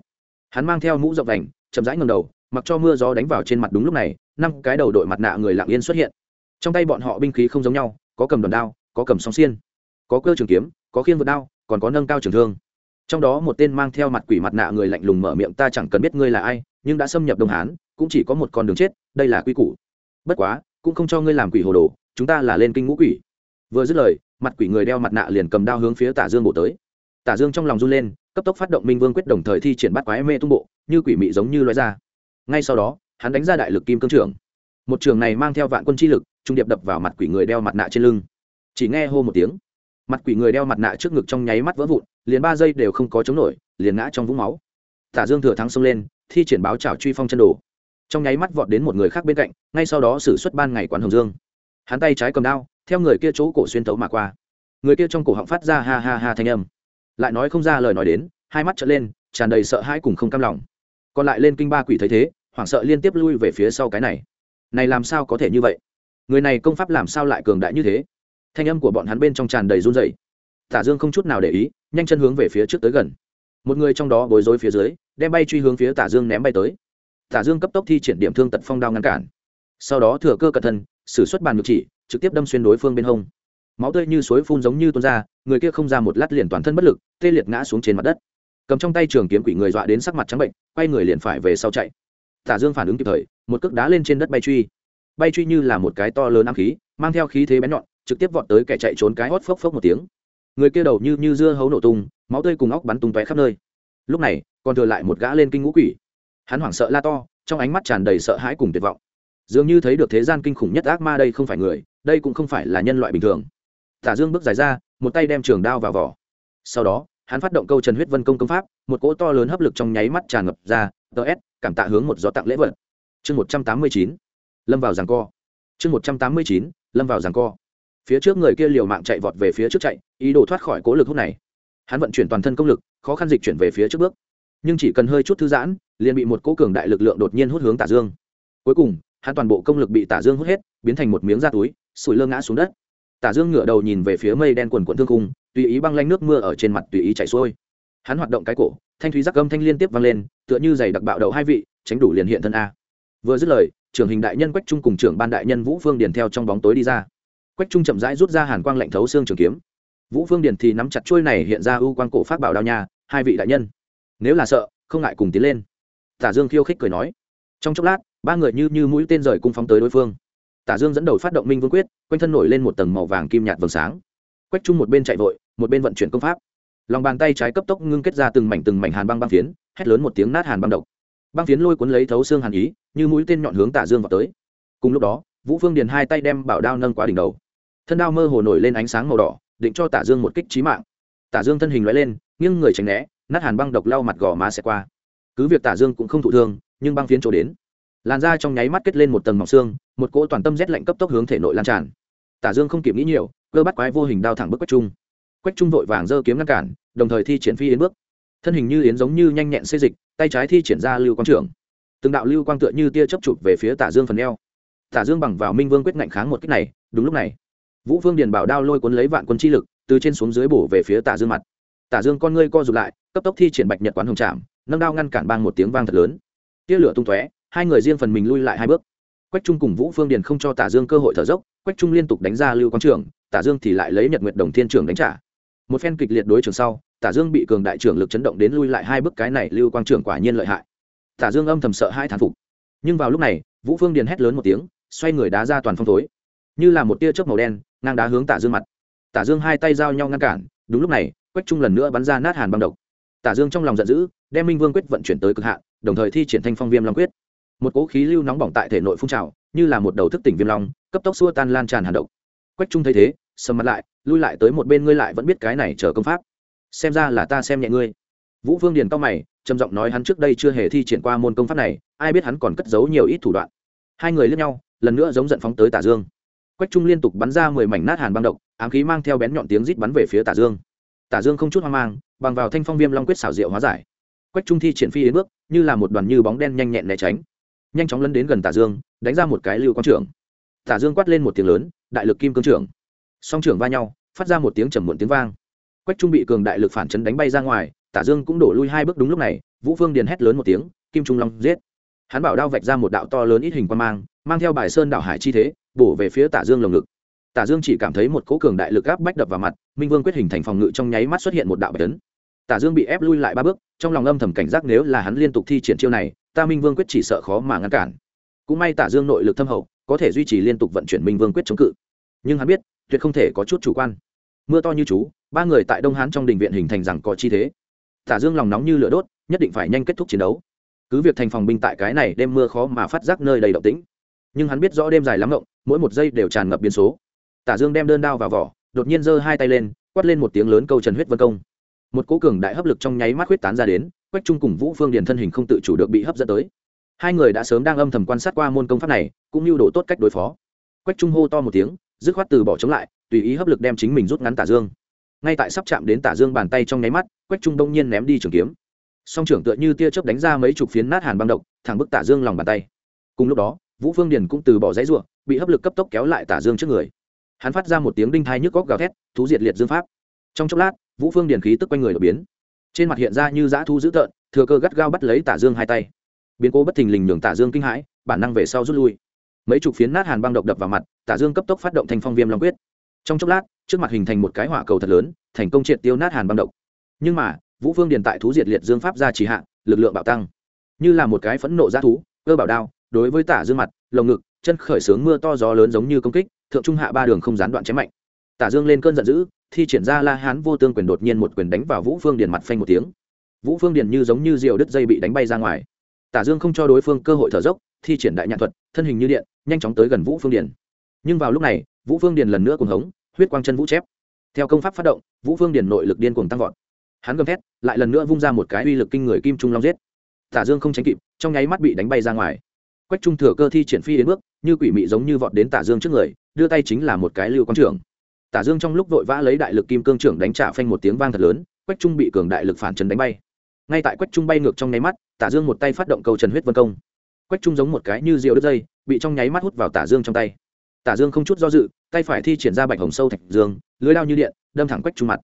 hắn mang theo mũ rộng vành, chậm rãi ngầm đầu, mặc cho mưa gió đánh vào trên mặt đúng lúc này, năm cái đầu đội mặt nạ người lặng yên xuất hiện. Trong tay bọn họ binh khí không giống nhau, có cầm đòn đao, có cầm song xiên, có cơ trường kiếm, có khiên vượt đao, còn có nâng cao trường thương. Trong đó một tên mang theo mặt quỷ mặt nạ người lạnh lùng mở miệng, ta chẳng cần biết ngươi là ai, nhưng đã xâm nhập đông hán, cũng chỉ có một con đường chết, đây là quy củ. Bất quá, cũng không cho ngươi làm quỷ hồ đồ, chúng ta là lên kinh ngũ quỷ. Vừa dứt lời, mặt quỷ người đeo mặt nạ liền cầm đao hướng phía tả dương bộ tới. Tả dương trong lòng run lên cấp tốc phát động minh vương quyết đồng thời thi triển bắt quái mê tung bộ, như quỷ mị giống như loài ra. Ngay sau đó, hắn đánh ra đại lực kim cương trưởng. Một trường này mang theo vạn quân chi lực, trung điệp đập vào mặt quỷ người đeo mặt nạ trên lưng. Chỉ nghe hô một tiếng. Mặt quỷ người đeo mặt nạ trước ngực trong nháy mắt vỡ vụn, liền ba giây đều không có chống nổi, liền ngã trong vũng máu. Tả dương thừa thắng xông lên, thi triển báo trào truy phong chân đồ. Trong nháy mắt vọt đến một người khác bên cạnh, ngay sau đó xử xuất ban ngày quán hồng dương. Hắn tay trái cầm đao, theo người kia chỗ cổ xuyên tấu mà qua. Người kia trong cổ họng phát ra ha ha ha thanh âm lại nói không ra lời nói đến, hai mắt trở lên, tràn đầy sợ hãi cùng không cam lòng. Còn lại lên kinh ba quỷ thấy thế, hoảng sợ liên tiếp lui về phía sau cái này. Này làm sao có thể như vậy? Người này công pháp làm sao lại cường đại như thế? Thanh âm của bọn hắn bên trong tràn đầy run rẩy. Tả dương không chút nào để ý, nhanh chân hướng về phía trước tới gần. Một người trong đó bối rối phía dưới, đem bay truy hướng phía tả dương ném bay tới. Tả dương cấp tốc thi triển điểm thương tật phong đao ngăn cản. Sau đó thừa cơ cẩn thân sử xuất bàn ngược chỉ, trực tiếp đâm xuyên đối phương bên hông máu tươi như suối phun giống như tuôn ra, người kia không ra một lát liền toàn thân bất lực, tê liệt ngã xuống trên mặt đất. Cầm trong tay trường kiếm quỷ người dọa đến sắc mặt trắng bệnh, quay người liền phải về sau chạy. Tả dương phản ứng kịp thời, một cước đá lên trên đất bay truy. Bay truy như là một cái to lớn ám khí, mang theo khí thế bén nhọn, trực tiếp vọt tới kẻ chạy trốn cái hót phốc phốc một tiếng. Người kia đầu như như dưa hấu nổ tung, máu tươi cùng óc bắn tung tóe khắp nơi. Lúc này, còn thừa lại một gã lên kinh ngũ quỷ. Hắn hoảng sợ la to, trong ánh mắt tràn đầy sợ hãi cùng tuyệt vọng. Dường như thấy được thế gian kinh khủng nhất ác ma đây không phải người, đây cũng không phải là nhân loại bình thường tả dương bước dài ra, một tay đem trường đao vào vỏ. Sau đó, hắn phát động câu trần huyết vân công công pháp, một cỗ to lớn hấp lực trong nháy mắt tràn ngập ra ts cảm tạ hướng một gió tặng lễ vật. Chương một trăm tám mươi chín, lâm vào giằng co. Chương một trăm tám mươi chín, lâm vào giằng co. Phía trước người kia liều mạng chạy vọt về phía trước chạy, ý đồ thoát khỏi cố lực hút này. Hắn vận chuyển toàn thân công lực, khó khăn dịch chuyển về phía trước bước. Nhưng chỉ cần hơi chút thư giãn, liền bị một cố cường đại lực lượng đột nhiên hút hướng tả dương. Cuối cùng, hắn toàn bộ công lực bị tả dương hút hết, biến thành một miếng da túi, sủi lơ ngã xuống đất tả dương ngửa đầu nhìn về phía mây đen quần quần thương khung, tùy ý băng lanh nước mưa ở trên mặt tùy ý chảy xuôi. Hắn hoạt động cái cổ thanh thúy giác âm thanh liên tiếp vang lên tựa như giày đặc bạo đầu hai vị tránh đủ liền hiện thân a. Vừa dứt lời trưởng hình đại nhân quách trung cùng trưởng ban đại nhân vũ phương điền theo trong bóng tối đi ra. Quách trung chậm rãi rút ra hàn quang lạnh thấu xương trường kiếm. Vũ phương điền thì nắm chặt chuôi này hiện ra ưu quang cổ phát bảo đao nha hai vị đại nhân. Nếu là sợ không ngại cùng tiến lên. Tả dương khiêu khích cười nói. Trong chốc lát ba người như như mũi tên rời cung phóng tới đối phương tả dương dẫn đầu phát động minh vương quyết, quanh thân nổi lên một tầng màu vàng kim nhạt vầng sáng. Quách trung một bên chạy vội, một bên vận chuyển công pháp. Lòng bàn tay trái cấp tốc ngưng kết ra từng mảnh từng mảnh hàn băng băng phiến, hét lớn một tiếng nát hàn băng độc. Băng phiến lôi cuốn lấy thấu xương hàn ý, như mũi tên nhọn hướng tả dương vào tới. Cùng lúc đó, vũ phương điền hai tay đem bảo đao nâng quá đỉnh đầu. Thân đao mơ hồ nổi lên ánh sáng màu đỏ, định cho tả dương một kích trí mạng. Tả dương thân hình lóe lên, nghiêng người tránh né, nát hàn băng độc lau mặt gò má xẹt qua. Cứ việc tả dương cũng không thụ thương, nhưng băng phiến trổ đến. Làn da trong nháy mắt kết lên một tầng mỏng xương một cỗ toàn tâm rét lạnh cấp tốc hướng thể nội lan tràn. Tả dương không kịp nghĩ nhiều, cơ bắt quái vô hình đao thẳng bức quách trung. Quách trung vội vàng giơ kiếm ngăn cản, đồng thời thi triển phi yến bước. Thân hình như yến giống như nhanh nhẹn xê dịch, tay trái thi triển ra lưu quang trưởng. Từng đạo lưu quang tựa như tia chấp chụp về phía tả dương phần eo. Tả dương bằng vào minh vương quyết ngạnh kháng một cách này, đúng lúc này, vũ vương điền bảo đao lôi cuốn lấy vạn quân chi lực, từ trên xuống dưới bổ về phía tả dương mặt. Tả dương con ngươi co rụt lại, cấp tốc thi triển bạch nhật quán hồng trạm nâng đao ngăn cản bang một tiếng vang thật lớn. Tia lửa tung tóe, hai người riêng phần mình lui lại hai bước quách trung cùng vũ phương điền không cho tả dương cơ hội thở dốc quách trung liên tục đánh ra lưu quang Trường, tả dương thì lại lấy nhật nguyệt đồng thiên Trường đánh trả. Một phen kịch liệt đối trường sau tả dương bị cường đại trưởng lực chấn động đến lui lại hai bước cái này lưu quang Trường quả nhiên lợi hại. Tả dương âm thầm sợ hai thán phục. Nhưng vào lúc này vũ phương điền hét lớn một tiếng xoay người đá ra toàn phong tối như là một tia chớp màu đen ngang đá hướng tả dương mặt. Tả dương hai tay giao nhau ngăn cản đúng lúc này quách trung lần nữa bắn ra nát hàn băng độc. Tả dương trong lòng giận dữ đem minh vương quyết vận chuyển tới cực hạn đồng thời thi triển thanh phong viêm long quyết một cỗ khí lưu nóng bỏng tại thể nội phun trào, như là một đầu thức tỉnh viêm long, cấp tốc xua tan lan tràn hàn độc. Quách trung thấy thế, sầm mặt lại, lui lại tới một bên ngươi lại vẫn biết cái này chờ công pháp. Xem ra là ta xem nhẹ ngươi. Vũ Vương điền cao mày, trầm giọng nói hắn trước đây chưa hề thi triển qua môn công pháp này, ai biết hắn còn cất giấu nhiều ít thủ đoạn. Hai người lướt nhau, lần nữa giống giận phóng tới tả dương. Quách trung liên tục bắn ra mười mảnh nát hàn băng độc, ám khí mang theo bén nhọn tiếng rít bắn về phía tả dương. Tả dương không chút hoang mang, bằng vào thanh phong viêm long quyết xảo diệu hóa giải. Quách trung thi triển phi đến bước, như là một đoàn như bóng đen nhanh nhẹn né tránh nhanh chóng lấn đến gần tả dương, đánh ra một cái lưu quang trưởng. Tả dương quát lên một tiếng lớn, đại lực kim cương trưởng. Song trưởng va nhau, phát ra một tiếng trầm muộn tiếng vang. Quách trung bị cường đại lực phản chấn đánh bay ra ngoài, tả dương cũng đổ lui hai bước đúng lúc này, vũ phương điền hét lớn một tiếng, kim trung long giết. Hắn bảo đao vạch ra một đạo to lớn ít hình quan mang mang theo bài sơn đạo hải chi thế, bổ về phía tả dương lồng ngực. Tả dương chỉ cảm thấy một cỗ cường đại lực áp bách đập vào mặt, minh vương quyết hình thành phòng ngự trong nháy mắt xuất hiện một đạo bạch tấn tả dương bị ép lui lại ba bước trong lòng âm thầm cảnh giác nếu là hắn liên tục thi triển chiêu này ta minh vương quyết chỉ sợ khó mà ngăn cản. Cũng may tả dương nội lực thâm hậu có thể duy trì liên tục vận chuyển minh vương quyết chống cự. Nhưng hắn biết tuyệt không thể có chút chủ quan. Mưa to như chú ba người tại đông hán trong đình viện hình thành rằng có chi thế. Tả dương lòng nóng như lửa đốt nhất định phải nhanh kết thúc chiến đấu. Cứ việc thành phòng binh tại cái này đêm mưa khó mà phát giác nơi đầy động tĩnh. Nhưng hắn biết rõ đêm dài lắm động, mỗi một giây đều tràn ngập biến số. Tả dương đem đơn đao vào vỏ đột nhiên giơ hai tay lên quát lên một tiếng lớn câu trần huyết vân công một cố cường đại hấp lực trong nháy mắt huyết tán ra đến, quách trung cùng vũ phương điền thân hình không tự chủ được bị hấp dẫn tới. Hai người đã sớm đang âm thầm quan sát qua môn công pháp này, cũng như đổ tốt cách đối phó. Quách trung hô to một tiếng, dứt khoát từ bỏ chống lại, tùy ý hấp lực đem chính mình rút ngắn tả dương. Ngay tại sắp chạm đến tả dương bàn tay trong nháy mắt, quách trung đông nhiên ném đi trường kiếm. Song trưởng tựa như tia chớp đánh ra mấy chục phiến nát hàn băng độc, thẳng bức tả dương lòng bàn tay. Cùng lúc đó, vũ phương điền cũng từ bỏ dãy ruộng bị hấp lực cấp tốc kéo lại tả dương trước người. Hắn phát ra một tiếng đinh thai nhức góc gào thét, thú diệt liệt dương pháp. Trong chốc lát vũ phương điền khí tức quanh người đột biến trên mặt hiện ra như dã thu dữ tợn thừa cơ gắt gao bắt lấy tả dương hai tay biến cố bất thình lình nhường tả dương kinh hãi bản năng về sau rút lui mấy chục phiến nát hàn băng độc đập vào mặt tả dương cấp tốc phát động thành phong viêm long quyết trong chốc lát trước mặt hình thành một cái hỏa cầu thật lớn thành công triệt tiêu nát hàn băng độc nhưng mà vũ phương điền tại thú diệt liệt dương pháp ra trì hạ lực lượng bạo tăng như là một cái phẫn nộ g thú cơ bảo đao đối với tả dương mặt lồng ngực chân khởi sướng mưa to gió lớn giống như công kích thượng trung hạ ba đường không gián đoạn chém mạnh tả dương lên cơn giận dữ thi triển ra la hán vô tương quyền đột nhiên một quyền đánh vào vũ phương điền mặt phanh một tiếng. Vũ phương điền như giống như diều đứt dây bị đánh bay ra ngoài. Tả dương không cho đối phương cơ hội thở dốc, thi triển đại nhãn thuật, thân hình như điện, nhanh chóng tới gần vũ phương điền. Nhưng vào lúc này, vũ phương điền lần nữa cuồng hống, huyết quang chân vũ chép. Theo công pháp phát động, vũ phương điền nội lực điên cuồng tăng vọt. Hắn gầm thét, lại lần nữa vung ra một cái uy lực kinh người kim trung long giết. Tả dương không tránh kịp, trong nháy mắt bị đánh bay ra ngoài. Quách trung thừa cơ thi triển phi đến bước, như quỷ mị giống như vọt đến tả dương trước người, đưa tay chính là một cái lưu quang trưởng tả dương trong lúc vội vã lấy đại lực kim cương trưởng đánh trả phanh một tiếng vang thật lớn, quách trung bị cường đại lực phản chấn đánh bay. Ngay tại quách trung bay ngược trong nháy mắt, tả dương một tay phát động cầu trần huyết vân công. Quách trung giống một cái như rượu đứt dây, bị trong nháy mắt hút vào tả dương trong tay. Tả dương không chút do dự, tay phải thi triển ra bạch hồng sâu thạch dương, lưới đao như điện, đâm thẳng quách trung mặt.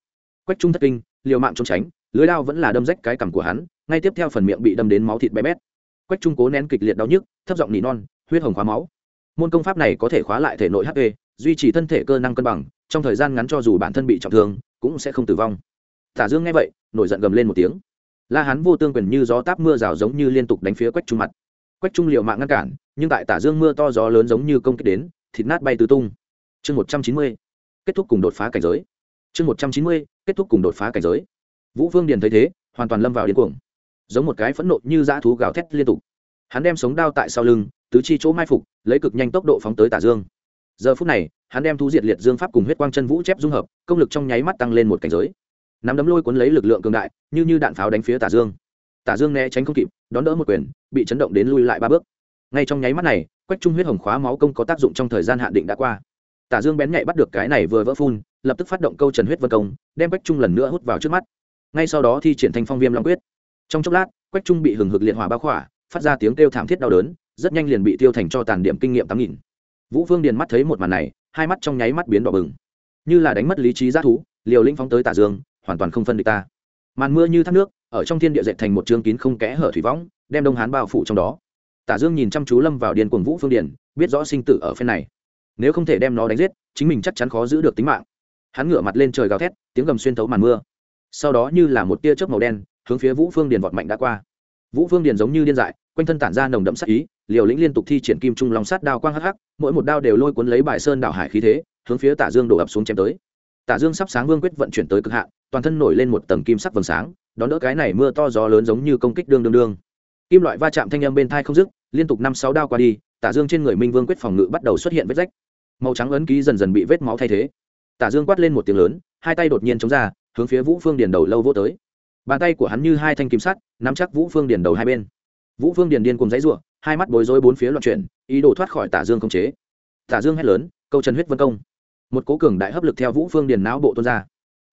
Quách trung thất kinh, liều mạng trốn tránh, lưới đao vẫn là đâm rách cái cằm của hắn, ngay tiếp theo phần miệng bị đâm đến máu thịt bé bét. Quách trung cố nén kịch liệt đau nhức, thấp giọng nỉ non, huyết hồng khóa máu. Môn công pháp này có thể khóa lại thể nội hp duy trì thân thể cơ năng cân bằng, trong thời gian ngắn cho dù bản thân bị trọng thương, cũng sẽ không tử vong. Tả dương nghe vậy, nổi giận gầm lên một tiếng. La hắn vô tương quyền như gió táp mưa rào giống như liên tục đánh phía quách trung mặt. Quách trung liệu mạng ngăn cản, nhưng tại tả dương mưa to gió lớn giống như công kích đến, thịt nát bay tứ tung. Chương một trăm chín mươi, kết thúc cùng đột phá cảnh giới. Chương một trăm chín mươi, kết thúc cùng đột phá cảnh giới. Vũ vương điền thấy thế, hoàn toàn lâm vào điên cuồng. Giống một cái phẫn nộ như dã thú gào thét liên tục. Hắn đem sống đao tại sau lưng, tứ chi chỗ mai phục, lấy cực nhanh tốc độ phóng tới tả dương giờ phút này, hắn đem thu diệt liệt dương pháp cùng huyết quang chân vũ chép dung hợp, công lực trong nháy mắt tăng lên một cảnh giới. Nắm đấm lôi cuốn lấy lực lượng cường đại, như như đạn pháo đánh phía tả dương. Tả dương né tránh không kịp, đón đỡ một quyền, bị chấn động đến lui lại ba bước. Ngay trong nháy mắt này, quách trung huyết hồng khóa máu công có tác dụng trong thời gian hạn định đã qua. Tả dương bén nhạy bắt được cái này vừa vỡ phun, lập tức phát động câu trần huyết vân công, đem quách trung lần nữa hút vào trước mắt. Ngay sau đó thi triển thành phong viêm long quyết. Trong chốc lát, quách trung bị hừng hực liệt hỏa bao khỏa, phát ra tiếng kêu thảm thiết đau đớn, rất nhanh liền bị tiêu thành cho tàn điểm kinh nghiệm tám nghìn vũ phương điền mắt thấy một màn này, hai mắt trong nháy mắt biến đỏ bừng. Như là đánh mất lý trí giác thú, liều linh phóng tới tả dương, hoàn toàn không phân địch ta. Màn mưa như thác nước, ở trong thiên địa dệt thành một chương kín không kẽ hở thủy võng, đem đông hán bao phủ trong đó. Tả dương nhìn chăm chú lâm vào điên cuồng vũ phương điền, biết rõ sinh tử ở phen này. Nếu không thể đem nó đánh giết, chính mình chắc chắn khó giữ được tính mạng. Hắn ngửa mặt lên trời gào thét, tiếng gầm xuyên thấu màn mưa. Sau đó như là một tia chớp màu đen, hướng phía vũ phương điền vọt mạnh đã qua. Vũ phương điền giống như điên dại quanh thân tản ra nồng đậm sắc ý, liều lĩnh liên tục thi triển kim trung long sát đao quang hắc hắc, mỗi một đao đều lôi cuốn lấy bài sơn đảo hải khí thế, hướng phía tả dương đổ ập xuống chém tới. Tả dương sắp sáng vương quyết vận chuyển tới cực hạn, toàn thân nổi lên một tầng kim sắc vầng sáng, đón đỡ cái này mưa to gió lớn giống như công kích đương đương đương. Kim loại va chạm thanh âm bên thai không dứt, liên tục năm sáu đao qua đi, tả dương trên người minh vương quyết phòng ngự bắt đầu xuất hiện vết rách. Màu trắng ấn ký dần dần bị vết máu thay thế. Tả dương quát lên một tiếng lớn, hai tay đột nhiên chống ra, hướng phía vũ phương điền đầu lâu vô tới. Bàn tay của hắn như hai thanh kim sắt, nắm chắc vũ phương điền đầu hai bên vũ phương điền điên cùng dãy ruộng hai mắt bối rối bốn phía loạn chuyển, ý đồ thoát khỏi tả dương không chế. Tả dương hét lớn, câu trần huyết vân công! Một cố cường đại hấp lực theo vũ phương điền não bộ tuôn ra.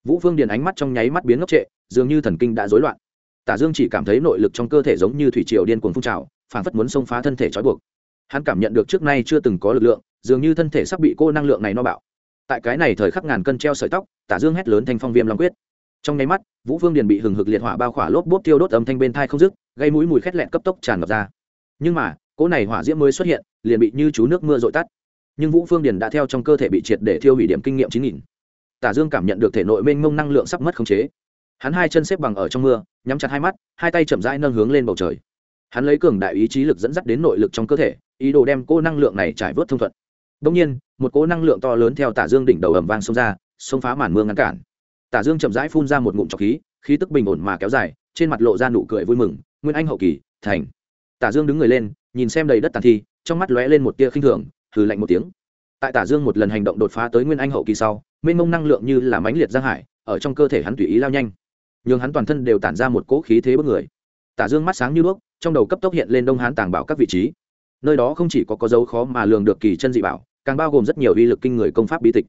Vũ phương điền ánh mắt trong nháy mắt biến ngốc trệ, dường như thần kinh đã rối loạn. Tả dương chỉ cảm thấy nội lực trong cơ thể giống như thủy triều điên cuồng phun trào phản phất muốn xông phá thân thể trói buộc. Hắn cảm nhận được trước nay chưa từng có lực lượng, dường như thân thể sắp bị cô năng lượng này no bạo. Tại cái này thời khắc ngàn cân treo sợi tóc, tả dương hét lớn thành phong viêm long quyết trong nháy mắt, vũ phương điền bị hừng hực liệt hỏa bao khỏa lốp bốp tiêu đốt âm thanh bên thai không dứt, gây mũi mùi khét lẹn cấp tốc tràn ngập ra. Nhưng mà, cỗ này hỏa diễm mới xuất hiện, liền bị như chú nước mưa dội tắt. Nhưng vũ phương điền đã theo trong cơ thể bị triệt để thiêu hủy điểm kinh nghiệm chín nghìn. Tả dương cảm nhận được thể nội mênh mông năng lượng sắp mất khống chế. Hắn hai chân xếp bằng ở trong mưa, nhắm chặt hai mắt, hai tay chậm rãi nâng hướng lên bầu trời. Hắn lấy cường đại ý chí lực dẫn dắt đến nội lực trong cơ thể, ý đồ đem cô năng lượng này trải vớt thông thuận. Đông nhiên, một cỗ năng lượng to lớn theo tả dương đỉnh đầu ầm vang xông ra, xông phá màn mưa ngăn cản tả dương chậm rãi phun ra một ngụm trọc khí khí tức bình ổn mà kéo dài, trên mặt lộ ra nụ cười vui mừng, nguyên anh hậu kỳ, thành. Tả dương đứng người lên, nhìn xem đầy đất tàn thi, trong mắt lóe lên một tia khinh thường, hừ lạnh một tiếng. Tại tả dương một lần hành động đột phá tới nguyên anh hậu kỳ sau, mênh mông năng lượng như là mãnh liệt giang hải, ở trong cơ thể hắn tùy ý lao nhanh. Nhưng hắn toàn thân đều tản ra một cỗ khí thế bất người. Tả dương mắt sáng như đuốc, trong đầu cấp tốc hiện lên đông hán tàng bảo các vị trí. Nơi đó không chỉ có có dấu khó mà lường được kỳ chân dị bảo, càng bao gồm rất nhiều uy lực kinh người công pháp bí tịch.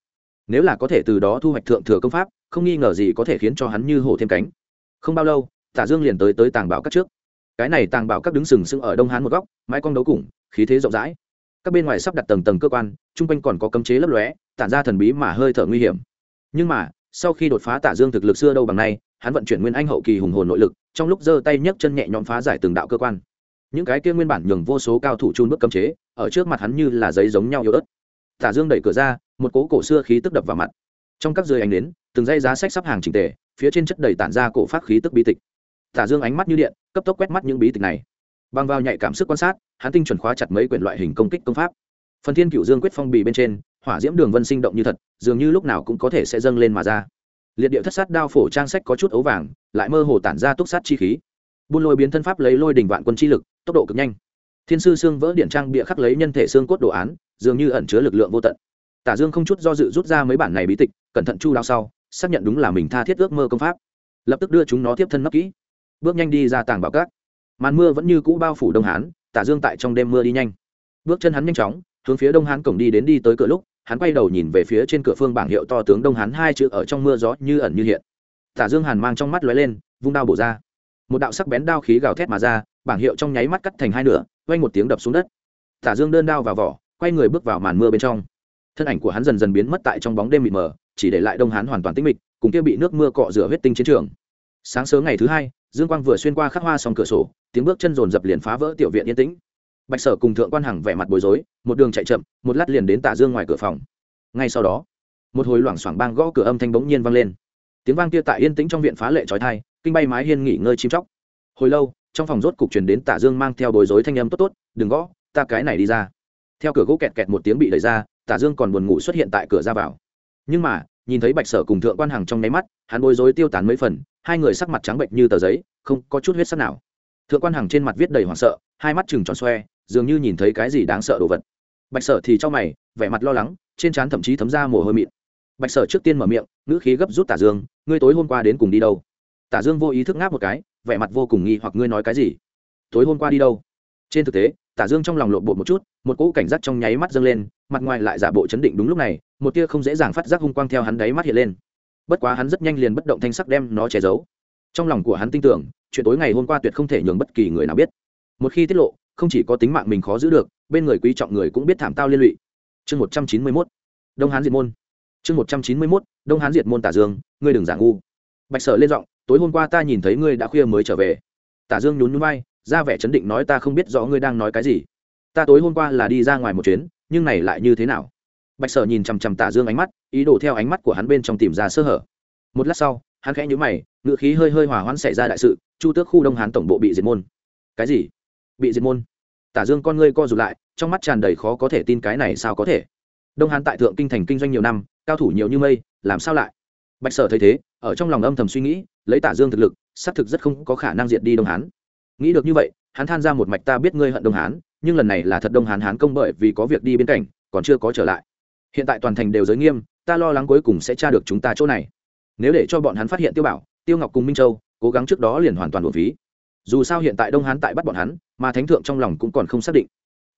Nếu là có thể từ đó thu hoạch thượng thừa công pháp không nghi ngờ gì có thể khiến cho hắn như hổ thêm cánh. Không bao lâu, tả dương liền tới tới tàng bảo các trước. Cái này tàng bảo các đứng sừng sững ở đông hán một góc, mái cong đấu củng khí thế rộng rãi. Các bên ngoài sắp đặt tầng tầng cơ quan, chung quanh còn có cấm chế lấp lóe, tản ra thần bí mà hơi thở nguy hiểm. Nhưng mà, sau khi đột phá tả dương thực lực xưa đâu bằng nay, hắn vận chuyển nguyên anh hậu kỳ hùng hồn nội lực, trong lúc giơ tay nhấc chân nhẹ nhõm phá giải từng đạo cơ quan. Những cái kia nguyên bản nhường vô số cao thủ chun bước cấm chế, ở trước mặt hắn như là giấy giống nhau yếu ớt. Tả dương đẩy cửa ra, một cố cổ xưa khí tức đập vào mặt. Trong các dưới ánh đến từng dây giá sách sắp hàng trình tề, phía trên chất đầy tản ra cổ phát khí tức bí tịch. Tả dương ánh mắt như điện, cấp tốc quét mắt những bí tịch này. Bằng vào nhạy cảm sức quan sát, hắn tinh chuẩn khóa chặt mấy quyển loại hình công kích công pháp. Phần thiên cựu dương quyết phong bì bên trên, hỏa diễm đường vân sinh động như thật, dường như lúc nào cũng có thể sẽ dâng lên mà ra. Liệt điệu thất sát đao phổ trang sách có chút ấu vàng, lại mơ hồ tản ra túc sát chi khí. Buôn lôi biến thân pháp lấy lôi đình vạn quân chi lực, tốc độ cực nhanh. Thiên sư xương vỡ điện trang bịa khắc lấy nhân thể xương cốt đồ án, dường như ẩn chứa lực lượng vô tận. Tả dương không chút do dự rút ra mấy bản này bí tịch, cẩn thận chu đao sau xác nhận đúng là mình tha thiết ước mơ công pháp. Lập tức đưa chúng nó tiếp thân nấp kỹ. Bước nhanh đi ra tàng bảo cát. Màn mưa vẫn như cũ bao phủ đông hán, tả dương tại trong đêm mưa đi nhanh. Bước chân hắn nhanh chóng, hướng phía đông hán cổng đi đến đi tới cửa lúc, hắn quay đầu nhìn về phía trên cửa phương bảng hiệu to tướng đông hán hai chữ ở trong mưa gió như ẩn như hiện. Tả dương hàn mang trong mắt lóe lên, vung đao bổ ra. Một đạo sắc bén đao khí gào thét mà ra, bảng hiệu trong nháy mắt cắt thành hai nửa quanh một tiếng đập xuống đất. Tả dương đơn đao vào vỏ, quay người bước vào màn mưa bên trong. Thân ảnh của hắn dần dần biến mất tại trong bóng đêm mịt mờ chỉ để lại đông hán hoàn toàn tĩnh mịch, cùng kia bị nước mưa cọ rửa huyết tinh chiến trường. Sáng sớm ngày thứ hai, dương quang vừa xuyên qua khắc hoa xong cửa sổ, tiếng bước chân rồn dập liền phá vỡ tiểu viện yên tĩnh. Bạch sở cùng thượng quan hằng vẻ mặt bối rối, một đường chạy chậm, một lát liền đến tả dương ngoài cửa phòng. Ngay sau đó, một hồi loảng xoảng bang gõ cửa âm thanh bỗng nhiên vang lên. Tiếng vang kia tại yên tĩnh trong viện phá lệ trói thai kinh bay mái hiên nghỉ ngơi chim chóc. Hồi lâu, trong phòng rốt cục truyền đến tả dương mang theo bối rối thanh âm, tốt tốt, đừng gõ, ta cái này đi ra. Theo cửa gỗ kẹt kẹt một tiếng bị đẩy ra, tả dương còn buồn ngủ xuất hiện tại cửa ra vào nhưng mà, nhìn thấy bạch sở cùng thượng quan hằng trong nháy mắt, hắn bối rối tiêu tán mấy phần, hai người sắc mặt trắng bệnh như tờ giấy, không có chút huyết sắc nào. Thượng quan hằng trên mặt viết đầy hoảng sợ, hai mắt chừng tròn xoe, dường như nhìn thấy cái gì đáng sợ đồ vật. Bạch sở thì trong mày, vẻ mặt lo lắng, trên trán thậm chí thấm ra mồ hôi mịn. Bạch sở trước tiên mở miệng, ngữ khí gấp rút tả dương, ngươi tối hôm qua đến cùng đi đâu? Tả dương vô ý thức ngáp một cái, vẻ mặt vô cùng nghi hoặc, ngươi nói cái gì? Tối hôm qua đi đâu? Trên thực tế tả dương trong lòng lộn bộ một chút, một cỗ cảnh giác trong nháy mắt dâng lên, mặt ngoài lại giả bộ chấn định đúng lúc này, một tia không dễ dàng phát giác hung quang theo hắn đáy mắt hiện lên. Bất quá hắn rất nhanh liền bất động thanh sắc đem nó che giấu. Trong lòng của hắn tin tưởng, chuyện tối ngày hôm qua tuyệt không thể nhường bất kỳ người nào biết. Một khi tiết lộ, không chỉ có tính mạng mình khó giữ được, bên người quý trọng người cũng biết thảm tao liên lụy. Chương một trăm chín mươi mốt. Đông hán diệt môn. Chương một trăm chín mươi mốt. Đông hán diệt môn tả dương, ngươi đừng giả ngu. Bạch sở lên giọng, tối hôm qua ta nhìn thấy ngươi đã khuya mới trở về. Tả dương nhún nhún vai ra vẻ chấn định nói ta không biết rõ ngươi đang nói cái gì. Ta tối hôm qua là đi ra ngoài một chuyến, nhưng này lại như thế nào? Bạch sở nhìn chằm chằm tả dương ánh mắt, ý đồ theo ánh mắt của hắn bên trong tìm ra sơ hở. Một lát sau, hắn khẽ nhíu mày ngự khí hơi hơi hòa hoãn xảy ra đại sự, chu tước khu đông hán tổng bộ bị diệt môn. Cái gì? Bị diệt môn? Tả dương con ngươi co rụt lại, trong mắt tràn đầy khó có thể tin cái này sao có thể? Đông hán tại thượng kinh thành kinh doanh nhiều năm, cao thủ nhiều như mây, làm sao lại? Bạch sở thấy thế, ở trong lòng âm thầm suy nghĩ, lấy tả dương thực lực, xác thực rất không có khả năng diệt đi đông hán nghĩ được như vậy, hắn than ra một mạch, ta biết ngươi hận đông hán, nhưng lần này là thật đông hán hán công bởi vì có việc đi bên cạnh, còn chưa có trở lại. Hiện tại toàn thành đều giới nghiêm, ta lo lắng cuối cùng sẽ tra được chúng ta chỗ này. Nếu để cho bọn hắn phát hiện tiêu bảo, tiêu ngọc cùng minh châu, cố gắng trước đó liền hoàn toàn đột phí. Dù sao hiện tại đông hán tại bắt bọn hắn, mà thánh thượng trong lòng cũng còn không xác định.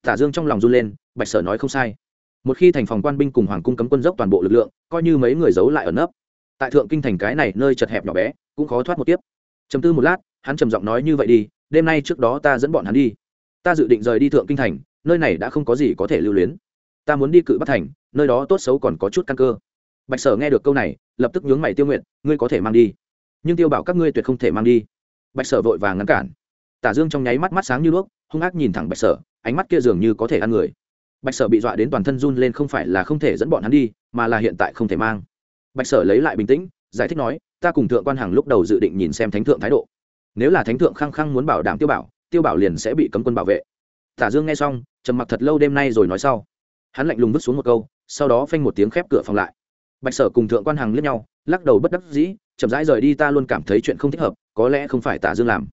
Tả dương trong lòng run lên, bạch sở nói không sai. Một khi thành phòng quan binh cùng hoàng cung cấm quân dốc toàn bộ lực lượng, coi như mấy người giấu lại ở nấp. Tại thượng kinh thành cái này nơi chật hẹp nhỏ bé, cũng khó thoát một tiếp Trầm tư một lát, hắn trầm giọng nói như vậy đi đêm nay trước đó ta dẫn bọn hắn đi. Ta dự định rời đi thượng kinh thành, nơi này đã không có gì có thể lưu luyến. Ta muốn đi cự bắc thành, nơi đó tốt xấu còn có chút căn cơ. Bạch sở nghe được câu này, lập tức nhướng mày tiêu nguyện ngươi có thể mang đi. Nhưng tiêu bảo các ngươi tuyệt không thể mang đi. Bạch sở vội vàng ngăn cản. Tả dương trong nháy mắt mắt sáng như đuốc, hung ác nhìn thẳng bạch sở, ánh mắt kia dường như có thể ăn người. Bạch sở bị dọa đến toàn thân run lên không phải là không thể dẫn bọn hắn đi, mà là hiện tại không thể mang. Bạch sở lấy lại bình tĩnh, giải thích nói, ta cùng thượng quan hàng lúc đầu dự định nhìn xem thánh thượng thái độ nếu là thánh thượng khăng khăng muốn bảo đảm tiêu bảo tiêu bảo liền sẽ bị cấm quân bảo vệ. Tả dương nghe xong, trầm mặc thật lâu đêm nay rồi nói sau. Hắn lạnh lùng vứt xuống một câu, sau đó phanh một tiếng khép cửa phòng lại. Bạch sở cùng thượng quan hàng liếc nhau, lắc đầu bất đắc dĩ, chậm rãi rời đi ta luôn cảm thấy chuyện không thích hợp, có lẽ không phải tả dương làm.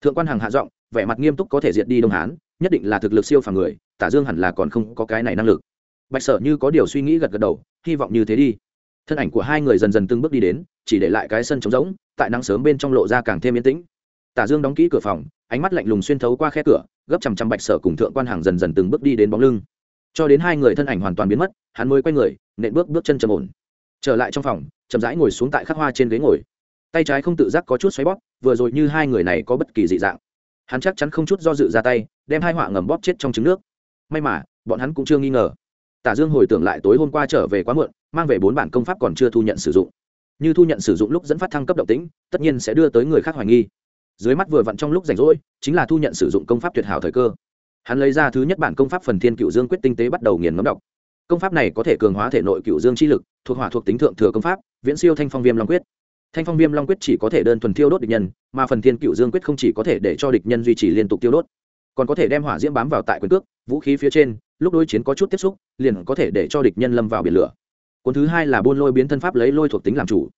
Thượng quan hàng hạ giọng, vẻ mặt nghiêm túc có thể diệt đi đông hán, nhất định là thực lực siêu phàm người, tả dương hẳn là còn không có cái này năng lực. Bạch sở như có điều suy nghĩ gật gật đầu, hy vọng như thế đi. Thân ảnh của hai người dần dần từng bước đi đến, chỉ để lại cái sân trống rỗng, tại nắng sớm bên trong lộ ra càng thêm yên tĩnh tả dương đóng kỹ cửa phòng, ánh mắt lạnh lùng xuyên thấu qua khe cửa, gấp chằm chằm bạch sở cùng thượng quan hàng dần dần từng bước đi đến bóng lưng. Cho đến hai người thân ảnh hoàn toàn biến mất, hắn mới quay người, nện bước bước chân trầm ổn. Trở lại trong phòng, chậm rãi ngồi xuống tại khắc hoa trên ghế ngồi. Tay trái không tự giác có chút xoáy bóp, vừa rồi như hai người này có bất kỳ dị dạng. Hắn chắc chắn không chút do dự ra tay, đem hai họa ngầm bóp chết trong trứng nước. May mà, bọn hắn cũng chưa nghi ngờ. Tả dương hồi tưởng lại tối hôm qua trở về quá muộn, mang về bốn bản công pháp còn chưa thu nhận sử dụng. Như thu nhận sử dụng lúc dẫn phát thăng cấp động tĩnh, tất nhiên sẽ đưa tới người khác hoài nghi dưới mắt vừa vặn trong lúc rảnh rỗi, chính là thu nhận sử dụng công pháp tuyệt hảo thời cơ. Hắn lấy ra thứ nhất bản công pháp phần thiên cựu dương quyết tinh tế bắt đầu nghiền ngấm đọc. Công pháp này có thể cường hóa thể nội cựu dương chi lực, thuộc hỏa thuộc tính thượng thừa công pháp, viễn siêu thanh phong viêm long quyết. Thanh phong viêm long quyết chỉ có thể đơn thuần tiêu đốt địch nhân, mà phần thiên cựu dương quyết không chỉ có thể để cho địch nhân duy trì liên tục tiêu đốt, còn có thể đem hỏa diễm bám vào tại quyền cước, vũ khí phía trên, lúc đối chiến có chút tiếp xúc, liền có thể để cho địch nhân lâm vào biển lửa. Cuốn thứ hai là buôn lôi biến thân pháp lấy lôi thuộc tính làm chủ.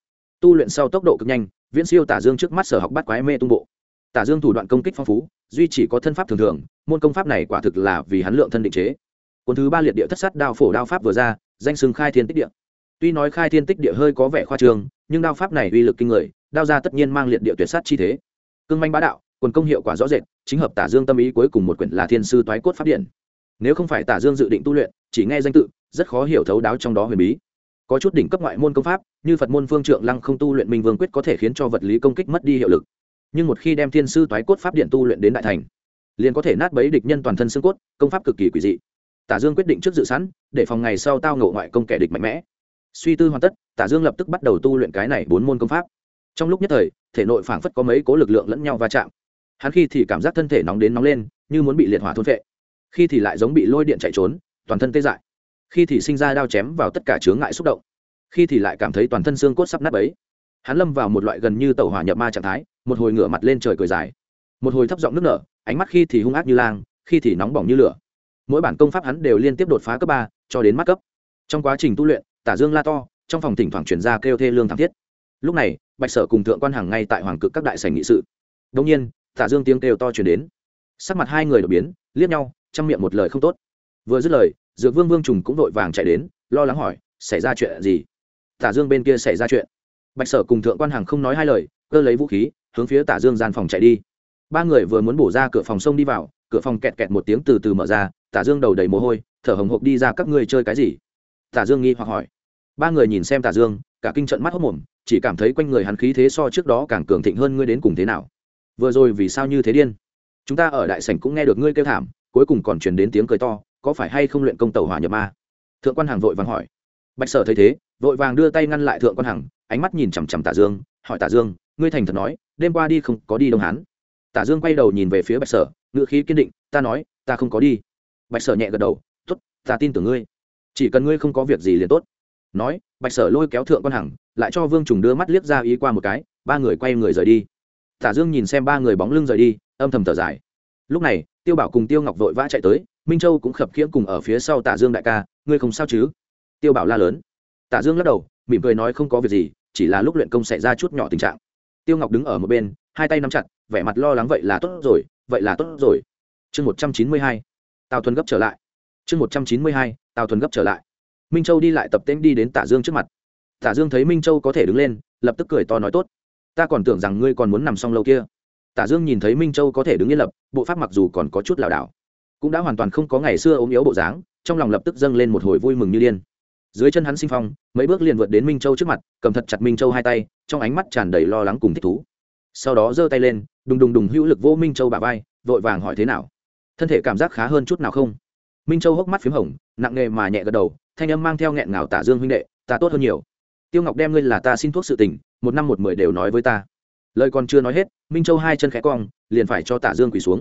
Tu luyện sau tốc độ cực nhanh, viễn siêu tả dương trước mắt sở học bắt quái mê tung bộ tả dương thủ đoạn công kích phong phú, duy chỉ có thân pháp thường thường, môn công pháp này quả thực là vì hắn lượng thân định chế. Cuốn thứ ba liệt địa thất sát đao phổ đao pháp vừa ra, danh sừng khai thiên tích địa. Tuy nói khai thiên tích địa hơi có vẻ khoa trương, nhưng đao pháp này uy lực kinh người, đao ra tất nhiên mang liệt địa tuyệt sát chi thế. Cương manh bá đạo quần công hiệu quả rõ rệt, chính hợp tả dương tâm ý cuối cùng một quyển là thiên sư toái cốt pháp điện. Nếu không phải tả dương dự định tu luyện, chỉ nghe danh tự, rất khó hiểu thấu đáo trong đó huyền bí. Có chút đỉnh cấp ngoại môn công pháp, như phật môn phương trượng lăng không tu luyện minh vương quyết có thể khiến cho vật lý công kích mất đi hiệu lực nhưng một khi đem thiên sư toái cốt pháp điện tu luyện đến đại thành, liền có thể nát bấy địch nhân toàn thân xương cốt, công pháp cực kỳ quỷ dị. Tả dương quyết định trước dự sẵn, để phòng ngày sau tao ngộ ngoại công kẻ địch mạnh mẽ. Suy tư hoàn tất, tả dương lập tức bắt đầu tu luyện cái này bốn môn công pháp. Trong lúc nhất thời, thể nội phảng phất có mấy cố lực lượng lẫn nhau va chạm. Hắn khi thì cảm giác thân thể nóng đến nóng lên, như muốn bị liệt hỏa thôn vệ khi thì lại giống bị lôi điện chạy trốn, toàn thân tê dại. Khi thì sinh ra đao chém vào tất cả chướng ngại xúc động. Khi thì lại cảm thấy toàn thân xương cốt sắp nát ấy hắn lâm vào một loại gần như tàu hỏa nhập ma trạng thái một hồi ngửa mặt lên trời cười dài. Một hồi thấp giọng nước nở, ánh mắt khi thì hung ác như lang, khi thì nóng bỏng như lửa. Mỗi bản công pháp hắn đều liên tiếp đột phá cấp ba, cho đến mắt cấp. Trong quá trình tu luyện, tả dương la to, trong phòng thỉnh thoảng chuyển ra kêu thê lương thảm thiết. Lúc này, bạch sở cùng thượng quan hàng ngay tại hoàng cực các đại sảnh nghị sự. Đông nhiên, tả dương tiếng kêu to chuyển đến. Sắc mặt hai người đột biến, liếc nhau chăm miệng một lời không tốt. Vừa dứt lời, dược vương vương trùng cũng vội vàng chạy đến, lo lắng hỏi, xảy ra chuyện gì? Tả dương bên kia xảy ra chuyện. Bạch sở cùng thượng quan hàng không nói hai lời cơ lấy vũ khí, hướng phía tả dương gian phòng chạy đi. Ba người vừa muốn bổ ra cửa phòng sông đi vào, cửa phòng kẹt kẹt một tiếng từ từ mở ra, tả dương đầu đầy mồ hôi, thở hồng hộc đi ra, các ngươi chơi cái gì? Tả dương nghi hoặc hỏi. Ba người nhìn xem tả dương, cả kinh trận mắt hốc mồm, chỉ cảm thấy quanh người hắn khí thế so trước đó càng cường thịnh hơn ngươi đến cùng thế nào. Vừa rồi vì sao như thế điên? Chúng ta ở đại sảnh cũng nghe được ngươi kêu thảm, cuối cùng còn truyền đến tiếng cười to, có phải hay không luyện công tàu hỏa nhập ma? Thượng quan hàng vội vàng hỏi. Bạch sở thấy thế, vội vàng đưa tay ngăn lại thượng quan hằng ánh mắt nhìn chằm chằm tả dương, hỏi tả dương ngươi thành thật nói, đêm qua đi không có đi đông hán. Tả dương quay đầu nhìn về phía bạch sở, ngữ khí kiên định, ta nói, ta không có đi. Bạch sở nhẹ gật đầu t ố t ta tin tưởng ngươi. Chỉ cần ngươi không có việc gì liền tốt. Nói, bạch sở lôi kéo thượng quan hằng, lại cho vương trùng đưa mắt liếc ra ý qua một cái, ba người quay người rời đi. Tả dương nhìn xem ba người bóng lưng rời đi, âm thầm thở dài. Lúc này, tiêu bảo cùng tiêu ngọc vội vã chạy tới, minh châu cũng khập khiễng cùng ở phía sau tả dương đại ca, ngươi không sao chứ? Tiêu bảo la lớn. Tả dương lắc đầu, mỉm cười nói không có việc gì, chỉ là lúc luyện công xảy ra chút nhỏ tình trạng tiêu ngọc đứng ở một bên, hai tay nắm chặt, vẻ mặt lo lắng vậy là tốt rồi, vậy là tốt rồi. Chương một trăm chín mươi hai, tào thuần gấp trở lại. Chương một trăm chín mươi hai, tào thuần gấp trở lại. Minh châu đi lại tập tên đi đến tả dương trước mặt. Tả dương thấy minh châu có thể đứng lên, lập tức cười to nói tốt. Ta còn tưởng rằng ngươi còn muốn nằm xong lâu kia. Tả dương nhìn thấy minh châu có thể đứng yên lập, bộ pháp mặc dù còn có chút lảo đảo, cũng đã hoàn toàn không có ngày xưa ốm yếu bộ dáng, trong lòng lập tức dâng lên một hồi vui mừng như điên dưới chân hắn sinh phong, mấy bước liền vượt đến minh châu trước mặt, cầm thật chặt minh châu hai tay, trong ánh mắt tràn đầy lo lắng cùng thích thú. Sau đó giơ tay lên, đùng đùng đùng hữu lực vô minh châu bà vai, vội vàng hỏi thế nào? Thân thể cảm giác khá hơn chút nào không? Minh châu hốc mắt p h í m hồng, nặng nề mà nhẹ gật đầu, thanh âm mang theo nghẹn ngào tả dương huynh đệ, ta tốt hơn nhiều. Tiêu ngọc đem ngươi là ta xin thuốc sự tình, một năm một mười đều nói với ta. Lời còn chưa nói hết, minh châu hai chân khẽ cong, liền phải cho tả dương quỳ xuống.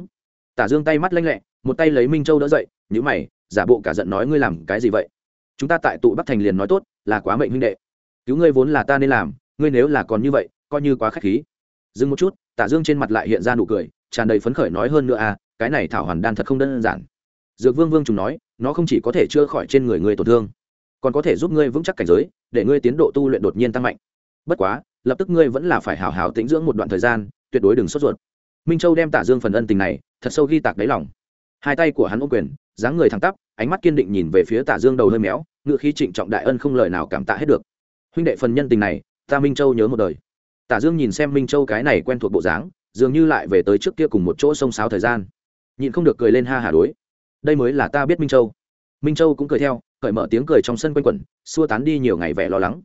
Tả dương tay mắt lanh lẹ, một tay lấy minh châu đỡ dậy nhữ mày, giả bộ cả giận nói ngươi làm cái gì vậy? Chúng ta tại tụ bắc thành liền nói tốt, là quá mệnh huynh đệ. Cứu ngươi vốn là ta nên làm, ngươi nếu là còn như vậy, coi như quá k h á c h khí. Dừng một chút tả dương trên mặt lại hiện ra nụ cười, tràn đầy phấn khởi nói hơn nữa à cái này thảo hoàn đan thật không đơn giản. Dược vương vương trùng nói, nó không chỉ có thể chữa khỏi trên người ngươi tổn thương, còn có thể giúp ngươi vững chắc cảnh giới, để ngươi tiến độ tu luyện đột nhiên tăng mạnh. Bất quá, lập tức ngươi vẫn là phải hào hào tĩnh dưỡng một đoạn thời gian, tuyệt đối đừng sốt ruột. Minh châu đem tả dương phần ân tình này, thật sâu ghi tạc đáy lòng. Hai tay của hắn ô quyền dáng người thẳng tắp, ánh mắt kiên định nhìn về phía tả dương đầu hơi méo ngựa khí trịnh trọng đại ân không lời nào cảm tạ hết được. Huynh đệ phần nhân tình này, ta minh châu nhớ một đời. Tả dương nhìn xem minh châu cái này quen thuộc bộ dáng, dường như lại về tới trước kia cùng một chỗ sông sáo thời gian. Nhịn không được cười lên ha hà đối. Đây mới là ta biết minh châu. Minh châu cũng cười theo, cởi mở tiếng cười trong sân quanh quẩn, xua tán đi nhiều ngày vẻ lo lắng.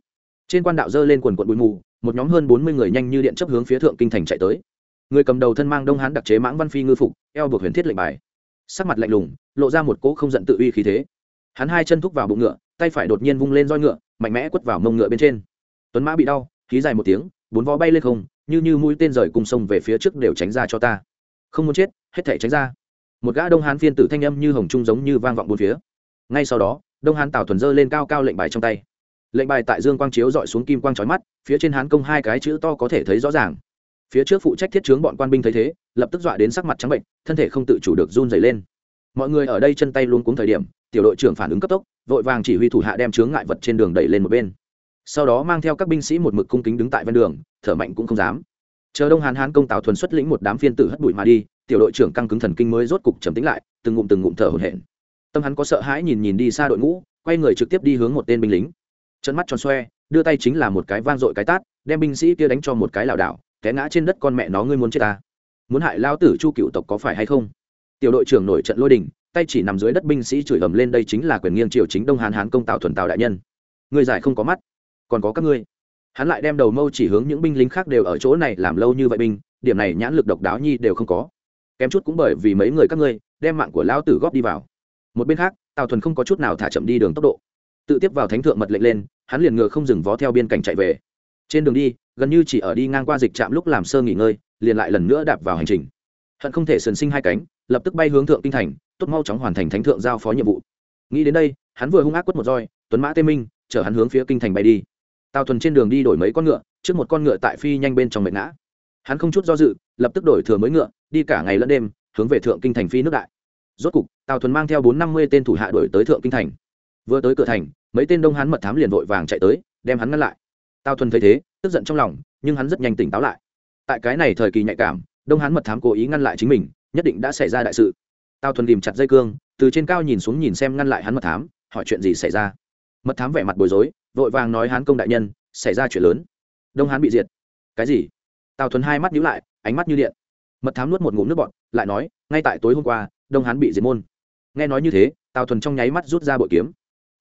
Trên quan đạo dơ lên quần quận bụi mù, một nhóm hơn bốn mươi người nhanh như điện chấp hướng phía thượng kinh thành chạy tới. Người cầm đầu thân mang đông hán đặc chế mãng văn phi ngư phục, eo buộc huyền thiết lệnh bài sắc mặt lạnh lùng, lộ ra một cỗ không giận tự uy khí thế. Hắn hai chân thúc vào bụng ngựa, tay phải đột nhiên vung lên roi ngựa, mạnh mẽ quất vào mông ngựa bên trên. Tuấn mã bị đau, khí dài một tiếng, bốn vó bay lên không, như như mũi tên rời cùng sông về phía trước đều tránh ra cho ta. Không muốn chết, hết thể tránh ra. Một gã đông hán phiên tử thanh âm như hồng trung giống như vang vọng bốn phía. Ngay sau đó, đông hán tào thuần dơ lên cao cao lệnh bài trong tay. Lệnh bài tại dương quang chiếu dọi xuống kim quang trói mắt, phía trên hán công hai cái chữ to có thể thấy rõ ràng. Phía trước phụ trách thiết chướng bọn quan binh thấy thế lập tức dọa đến sắc mặt trắng bệnh, thân thể không tự chủ được run dày lên. Mọi người ở đây chân tay luôn cuống thời điểm, tiểu đội trưởng phản ứng cấp tốc, vội vàng chỉ huy thủ hạ đem chướng ngại vật trên đường đẩy lên một bên. Sau đó mang theo các binh sĩ một mực cung kính đứng tại ven đường, thở mạnh cũng không dám. Chờ đông hán hán công tào thuần xuất lĩnh một đám phiên tử hất bụi mà đi, tiểu đội trưởng căng cứng thần kinh mới rốt cục trầm tính lại, từng ngụm từng ngụm thở hổn hển. Tâm hắn có sợ hãi nhìn nhìn đi xa đội ngũ, quay người trực tiếp đi hướng một tên binh lính. Chân mắt tròn xoe, đưa tay chính là một cái vang dội cái tát, đem binh sĩ kia đánh cho một cái lảo đảo, té ngã trên đất con mẹ nó ngươi muốn chết ta muốn hại lao tử chu cựu tộc có phải hay không? Tiểu đội trưởng nổi trận lôi đình, tay chỉ nằm dưới đất binh sĩ chửi ầm lên đây chính là quyền nghiêng triều chính đông hán hán công tạo thuần tào đại nhân. Người giải không có mắt, còn có các ngươi. Hắn lại đem đầu mâu chỉ hướng những binh lính khác đều ở chỗ này làm lâu như vậy binh, điểm này nhãn lực độc đáo nhi đều không có. Kém chút cũng bởi vì mấy người các ngươi, đem mạng của lão tử góp đi vào. Một bên khác, tào thuần không có chút nào thả chậm đi đường tốc độ. Tự tiếp vào thánh thượng mật lệnh lên, hắn liền ngựa không dừng vó theo biên cảnh chạy về. Trên đường đi, gần như chỉ ở đi ngang qua dịch trạm lúc làm sơ nghỉ ngơi liền lại lần nữa đạp vào hành trình. Hận không thể sần sinh hai cánh, lập tức bay hướng thượng kinh thành, tốt mau chóng hoàn thành thánh thượng giao phó nhiệm vụ. Nghĩ đến đây, hắn vừa hung ác quất một roi, tuấn mã tê minh, chở hắn hướng phía kinh thành bay đi. Tào thuần trên đường đi đổi mấy con ngựa, trước một con ngựa tại phi nhanh bên trong mệt ngã. Hắn không chút do dự, lập tức đổi thừa mới ngựa, đi cả ngày lẫn đêm, hướng về thượng kinh thành phi nước đại. Rốt cục, tào thuần mang theo bốn năm mươi tên thủ hạ đổi tới thượng kinh thành. Vừa tới cửa thành, mấy tên đông hắn mật thám liền vội vàng chạy tới, đem hắn ngăn lại. Tào thuần thấy thế, tức giận trong lòng, nhưng hắn rất nhanh tỉnh táo lại tại cái này thời kỳ nhạy cảm, đông Hán mật thám cố ý ngăn lại chính mình, nhất định đã xảy ra đại sự. Tào thuần tìm chặt dây cương, từ trên cao nhìn xuống nhìn xem ngăn lại hắn mật thám, hỏi chuyện gì xảy ra. Mật thám vẻ mặt bối rối, vội vàng nói hán công đại nhân, xảy ra chuyện lớn. Đông hán bị diệt. Cái gì? Tào thuần hai mắt nhíu lại, ánh mắt như điện. Mật thám nuốt một ngụm nước bọt, lại nói, ngay tại tối hôm qua, đông hán bị diệt môn. Nghe nói như thế, tào thuần trong nháy mắt rút ra bội kiếm.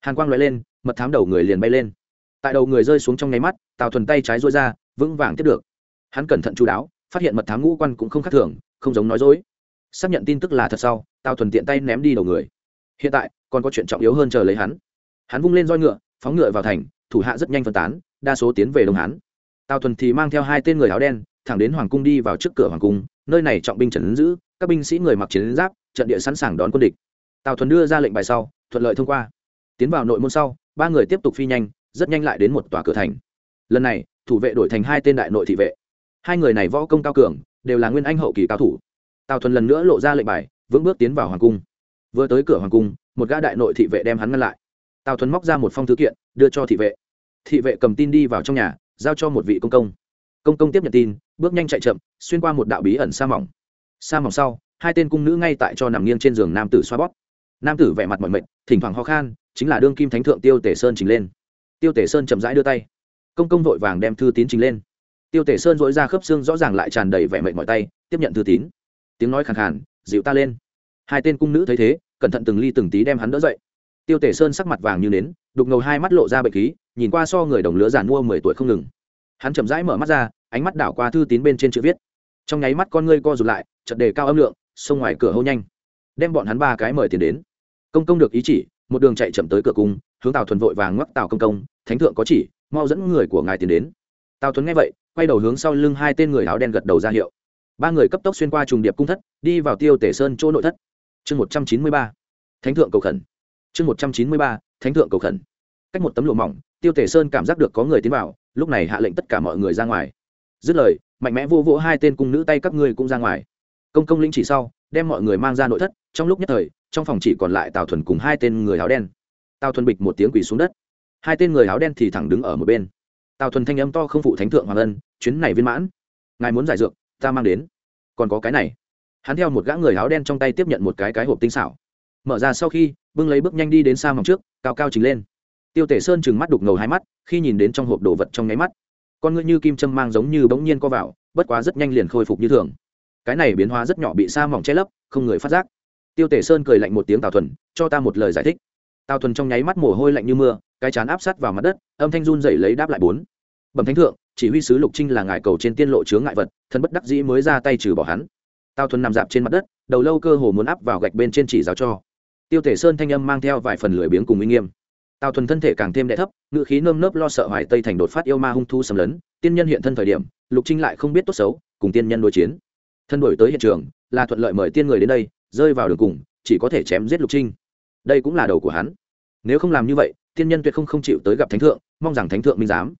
Hàn quang loại lên, mật thám đầu người liền bay lên. Tại đầu người rơi xuống trong nháy mắt, tào thuần tay trái rối ra, vững vàng tiếp được hắn cẩn thận chú đáo, phát hiện mật thám ngũ quan cũng không khác thường, không giống nói dối. Xác nhận tin tức là thật sau tao thuần tiện tay ném đi đầu người. Hiện tại, còn có chuyện trọng yếu hơn chờ lấy hắn. Hắn vung lên roi ngựa, phóng ngựa vào thành, thủ hạ rất nhanh phân tán, đa số tiến về đông hán. Tào thuần thì mang theo hai tên người áo đen, thẳng đến hoàng cung đi vào trước cửa hoàng cung, nơi này trọng binh trần giữ, các binh sĩ người mặc chiến giáp, trận địa sẵn sàng đón quân địch. Tào thuần đưa ra lệnh bài sau, thuận lợi thông qua. Tiến vào nội môn sau, ba người tiếp tục phi nhanh, rất nhanh lại đến một tòa cửa thành. Lần này, thủ vệ đổi thành hai tên đại nội thị vệ hai người này võ công cao cường, đều là nguyên anh hậu kỳ cao thủ. Tào thuần lần nữa lộ ra lệnh bài, vững bước tiến vào hoàng cung. Vừa tới cửa hoàng cung, một gã đại nội thị vệ đem hắn ngăn lại. Tào thuần móc ra một phong thư kiện, đưa cho thị vệ. Thị vệ cầm tin đi vào trong nhà, giao cho một vị công công. Công công tiếp nhận tin, bước nhanh chạy chậm, xuyên qua một đạo bí ẩn sa mỏng. Sa mỏng sau, hai tên cung nữ ngay tại cho nằm nghiêng trên giường nam tử xoa bóp. Nam tử vẻ mặt mọi mệt, thỉnh thoảng ho khan, chính là đương kim thánh thượng tiêu tể sơn trình lên. Tiêu tể sơn chậm rãi đưa tay. Công công vội vàng đem thư tín trình lên tiêu tể sơn dỗi ra khớp xương rõ ràng lại tràn đầy vẻ mệt mọi tay, tiếp nhận thư tín. Tiếng nói khàn khàn, dịu ta lên. Hai tên cung nữ thấy thế, cẩn thận từng ly từng tí đem hắn đỡ dậy. Tiêu tể sơn sắc mặt vàng như nến, đục ngầu hai mắt lộ ra bệnh khí, nhìn qua so người đồng lứa giàn mua mười tuổi không ngừng. Hắn chậm rãi mở mắt ra, ánh mắt đảo qua thư tín bên trên chữ viết. Trong nháy mắt con ngươi co rụt lại chật đề cao âm lượng, xông ngoài cửa hô nhanh. Đem bọn hắn ba cái mời tiền đến. Công công được ý chỉ, một đường chạy chậm tới cửa cung, hướng tàu thuần vội vàng ngoắc tàu công công, thánh thượng có chỉ, mau dẫn người của ngài tiền đến tào thuần nghe vậy, quay đầu hướng sau lưng hai tên người áo đen gật đầu ra hiệu. Ba người cấp tốc xuyên qua trùng điệp cung thất, đi vào tiêu tể sơn chỗ nội thất. Chương một trăm chín mươi ba, thánh thượng cầu khẩn. Chương một trăm chín mươi ba, thánh thượng cầu khẩn. Cách một tấm lụa mỏng, tiêu tể sơn cảm giác được có người tiến vào, lúc này hạ lệnh tất cả mọi người ra ngoài. Dứt lời, mạnh mẽ vô vỗ hai tên cung nữ tay các ngươi cũng ra ngoài. Công công lĩnh chỉ sau, đem mọi người mang ra nội thất, trong lúc nhất thời, trong phòng chỉ còn lại tào thuần cùng hai tên người áo đen. Tào thuần bịch một tiếng quỳ xuống đất. Hai tên người áo đen thì thẳng đứng ở một bên tào thuần thanh âm to không phụ thánh thượng hoàng ân, chuyến này viên mãn. Ngài muốn giải dược, ta mang đến. Còn có cái này. Hắn theo một gã người áo đen trong tay tiếp nhận một cái cái hộp tinh xảo. Mở ra sau khi, bưng lấy bước nhanh đi đến xa mỏng trước, cao cao trình lên. Tiêu tể sơn chừng mắt đục ngầu hai mắt, khi nhìn đến trong hộp đồ vật trong nháy mắt, con ngươi như kim châm mang giống như bỗng nhiên co vào, bất quá rất nhanh liền khôi phục như thường. Cái này biến hóa rất nhỏ bị sa mỏng che lấp, không người phát giác. Tiêu tể sơn cười lạnh một tiếng tào thuần, cho ta một lời giải thích tào thuần trong nháy mắt mồ hôi lạnh như mưa, cái chán áp sát vào mặt đất, âm thanh run dậy lấy đáp lại bốn. Bẩm thánh thượng, chỉ huy sứ lục trinh là ngài cầu trên tiên lộ chướng ngại vật thần bất đắc dĩ mới ra tay trừ bỏ hắn. Tào thuần nằm dạp trên mặt đất, đầu lâu cơ hồ muốn áp vào gạch bên trên chỉ giáo cho. Tiêu thể sơn thanh âm mang theo vài phần lười biếng cùng uy nghiêm. Tào thuần thân thể càng thêm đ thấp ngự khí nơm nớp lo sợ hoài tây thành đột phát yêu ma hung thu xâm lấn, tiên nhân hiện thân thời điểm, lục trinh lại không biết tốt xấu, cùng tiên nhân đối chiến. Thân đổi tới hiện trường, là thuận lợi mời tiên người đến đây, rơi vào đường cùng, chỉ có thể chém giết lục trinh đây cũng là đầu của hắn. Nếu không làm như vậy, tiên nhân tuyệt không không chịu tới gặp thánh thượng, mong rằng thánh thượng minh giám.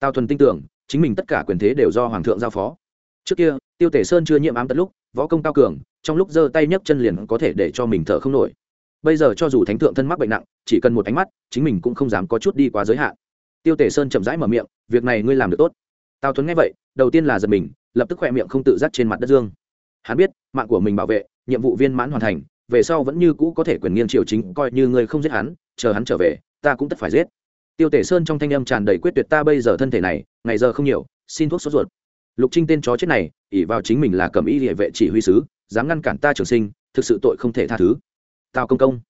Tào thuần tin tưởng, chính mình tất cả quyền thế đều do hoàng thượng giao phó. Trước kia, tiêu tể sơn chưa nhiễm ám tận lúc, võ công cao cường, trong lúc giơ tay nhấc chân liền có thể để cho mình thở không nổi. Bây giờ cho dù thánh thượng thân mắc bệnh nặng, chỉ cần một ánh mắt, chính mình cũng không dám có chút đi quá giới hạn. Tiêu tể sơn chậm rãi mở miệng, việc này ngươi làm được tốt. Tào Thuần nghe vậy, đầu tiên là giật mình, lập tức khoe miệng không tự giác trên mặt đất dương. Hắn biết, mạng của mình bảo vệ, nhiệm vụ viên mãn hoàn thành về sau vẫn như cũ có thể quyền nghiêng triều chính, coi như ngươi không giết hắn, chờ hắn trở về, ta cũng tất phải giết. Tiêu tể sơn trong thanh âm tràn đầy quyết tuyệt, ta bây giờ thân thể này, ngày giờ không nhiều, xin thuốc sốt ruột. Lục trinh tên chó chết này ỉ vào chính mình là cầm y địa vệ chỉ huy sứ, dám ngăn cản ta trường sinh, thực sự tội không thể tha thứ. Tào công công.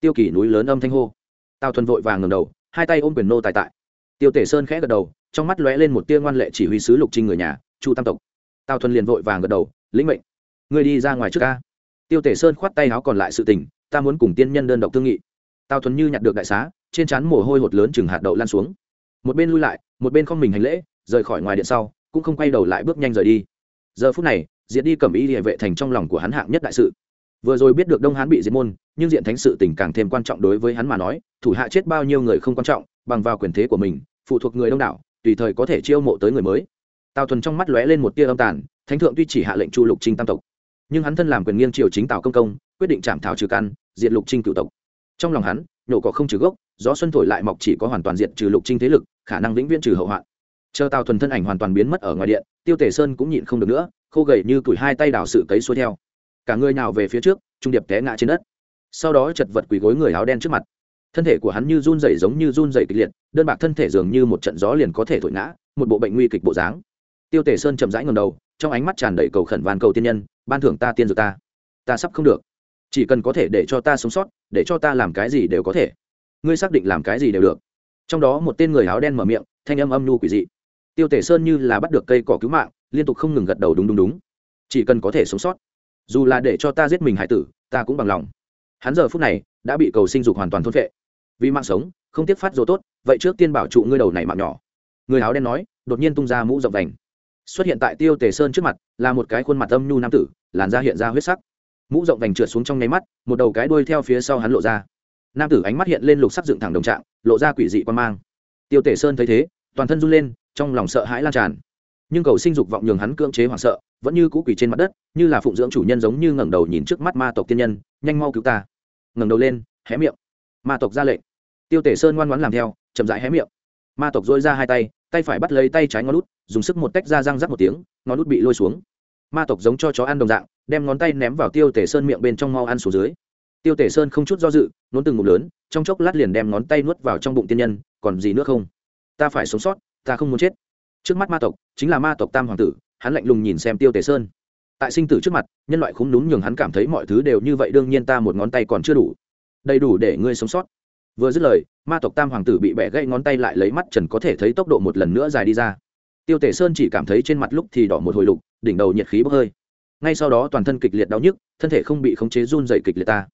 Tiêu kỳ núi lớn âm thanh hô. Tào thuần vội vàng ngầm đầu, hai tay ôm quyền nô tài tại. Tiêu tể sơn khẽ gật đầu, trong mắt lóe lên một tia ngoan lệ chỉ huy sứ lục trinh người nhà, chu tam tộc. Tào thuần liền vội vàng gật đầu, lĩnh mệnh. Người đi ra ngoài trước ca tiêu tể sơn khoát tay áo còn lại sự tình, ta muốn cùng tiên nhân đơn độc thương nghị. Tào thuần như nhặt được đại xá, trên trán mồ hôi hột lớn chừng hạt đậu lan xuống. Một bên lui lại, một bên không mình hành lễ, rời khỏi ngoài điện sau, cũng không quay đầu lại bước nhanh rời đi. Giờ phút này, diệt đi cầm ý địa vệ thành trong lòng của hắn hạng nhất đại sự. Vừa rồi biết được đông hán bị diệt môn, nhưng diện thánh sự tình càng thêm quan trọng đối với hắn mà nói, thủ hạ chết bao nhiêu người không quan trọng, bằng vào quyền thế của mình, phụ thuộc người đông đảo, tùy thời có thể chiêu mộ tới người mới. Tào thuần trong mắt lóe lên một tia âm tàn, thánh thượng tuy chỉ hạ lệnh chu lục trinh tam tộc nhưng hắn thân làm quyền nghiêng triều chính tào công công, quyết định chạm thảo trừ căn, diệt lục trinh cựu tộc. Trong lòng hắn, nhổ có không trừ gốc, gió xuân thổi lại mọc chỉ có hoàn toàn diệt trừ lục trinh thế lực, khả năng vĩnh viễn trừ hậu hoạn. Chờ tào thuần thân ảnh hoàn toàn biến mất ở ngoài điện, tiêu tể sơn cũng nhịn không được nữa, khô gầy như tuổi hai tay đào sự cấy xuôi theo. Cả người nào về phía trước, trung điệp té ngã trên đất. Sau đó chật vật quỳ gối người áo đen trước mặt. Thân thể của hắn như run rẩy giống như run rẩy kịch liệt, đơn bạc thân thể dường như một trận gió liền có thể thổi ngã, một bộ bệnh nguy kịch bộ dáng. Tiêu tể sơn chậm rãi ngầm đầu, trong ánh mắt tràn đầy cầu khẩn van cầu tiên nhân ban thưởng ta tiên dược ta. Ta sắp không được. Chỉ cần có thể để cho ta sống sót, để cho ta làm cái gì đều có thể. Ngươi xác định làm cái gì đều được. Trong đó một tên người áo đen mở miệng, thanh âm âm nhu quỷ dị. Tiêu tể sơn như là bắt được cây cỏ cứu mạng, liên tục không ngừng gật đầu đúng đúng đúng. Chỉ cần có thể sống sót. Dù là để cho ta giết mình hải tử, ta cũng bằng lòng. Hắn giờ phút này đã bị cầu sinh dục hoàn toàn thôn vệ vì mạng sống, không tiếp phát dỗ tốt, vậy trước tiên bảo trụ ngươi đầu này mạng nhỏ. Người áo đen nói, đột nhiên tung ra mũ rộng vành xuất hiện tại tiêu tề sơn trước mặt, là một cái khuôn mặt âm nhu nam tử, làn da hiện ra huyết sắc. Mũ rộng vành trượt xuống trong nháy mắt, một đầu cái đuôi theo phía sau hắn lộ ra. Nam tử ánh mắt hiện lên lục sắc dựng thẳng đồng trạng, lộ ra quỷ dị quan mang. Tiêu tề sơn thấy thế, toàn thân run lên, trong lòng sợ hãi lan tràn. Nhưng cầu sinh dục vọng nhường hắn cưỡng chế hoảng sợ, vẫn như cũ quỳ trên mặt đất, như là phụng dưỡng chủ nhân giống như ngẩng đầu nhìn trước mắt ma tộc tiên nhân, nhanh mau cứu ta. Ngẩng đầu lên, hé miệng. Ma tộc ra lệnh. Tiêu tể sơn ngoan ngoãn làm theo, chậm rãi hé miệng ma tộc dôi ra hai tay tay phải bắt lấy tay trái ngón út, dùng sức một tách ra răng rắc một tiếng, ngón út bị lôi xuống. Ma tộc giống cho chó ăn đồng dạng, đem ngón tay ném vào tiêu tể sơn miệng bên trong mau ăn xuống dưới. Tiêu tể sơn không chút do dự nốn từng ngụm lớn, trong chốc lát liền đem ngón tay nuốt vào trong bụng tiên nhân, còn gì nữa không? Ta phải sống sót, ta không muốn chết. Trước mắt ma tộc chính là ma tộc tam hoàng tử, hắn lạnh lùng nhìn xem tiêu tề sơn. Tại sinh tử trước mặt, nhân loại khúng đúng nhường hắn cảm thấy mọi thứ đều như vậy, đương nhiên ta một ngón tay còn chưa đủ. Đầy đủ để ngươi sống sót vừa dứt lời, ma tộc tam hoàng tử bị bẻ gãy ngón tay lại lấy mắt trần có thể thấy tốc độ một lần nữa dài đi ra. Tiêu tể sơn chỉ cảm thấy trên mặt lúc thì đỏ một hồi lục, đỉnh đầu nhiệt khí bốc hơi. Ngay sau đó toàn thân kịch liệt đau nhức, thân thể không bị khống chế run dày kịch liệt ta.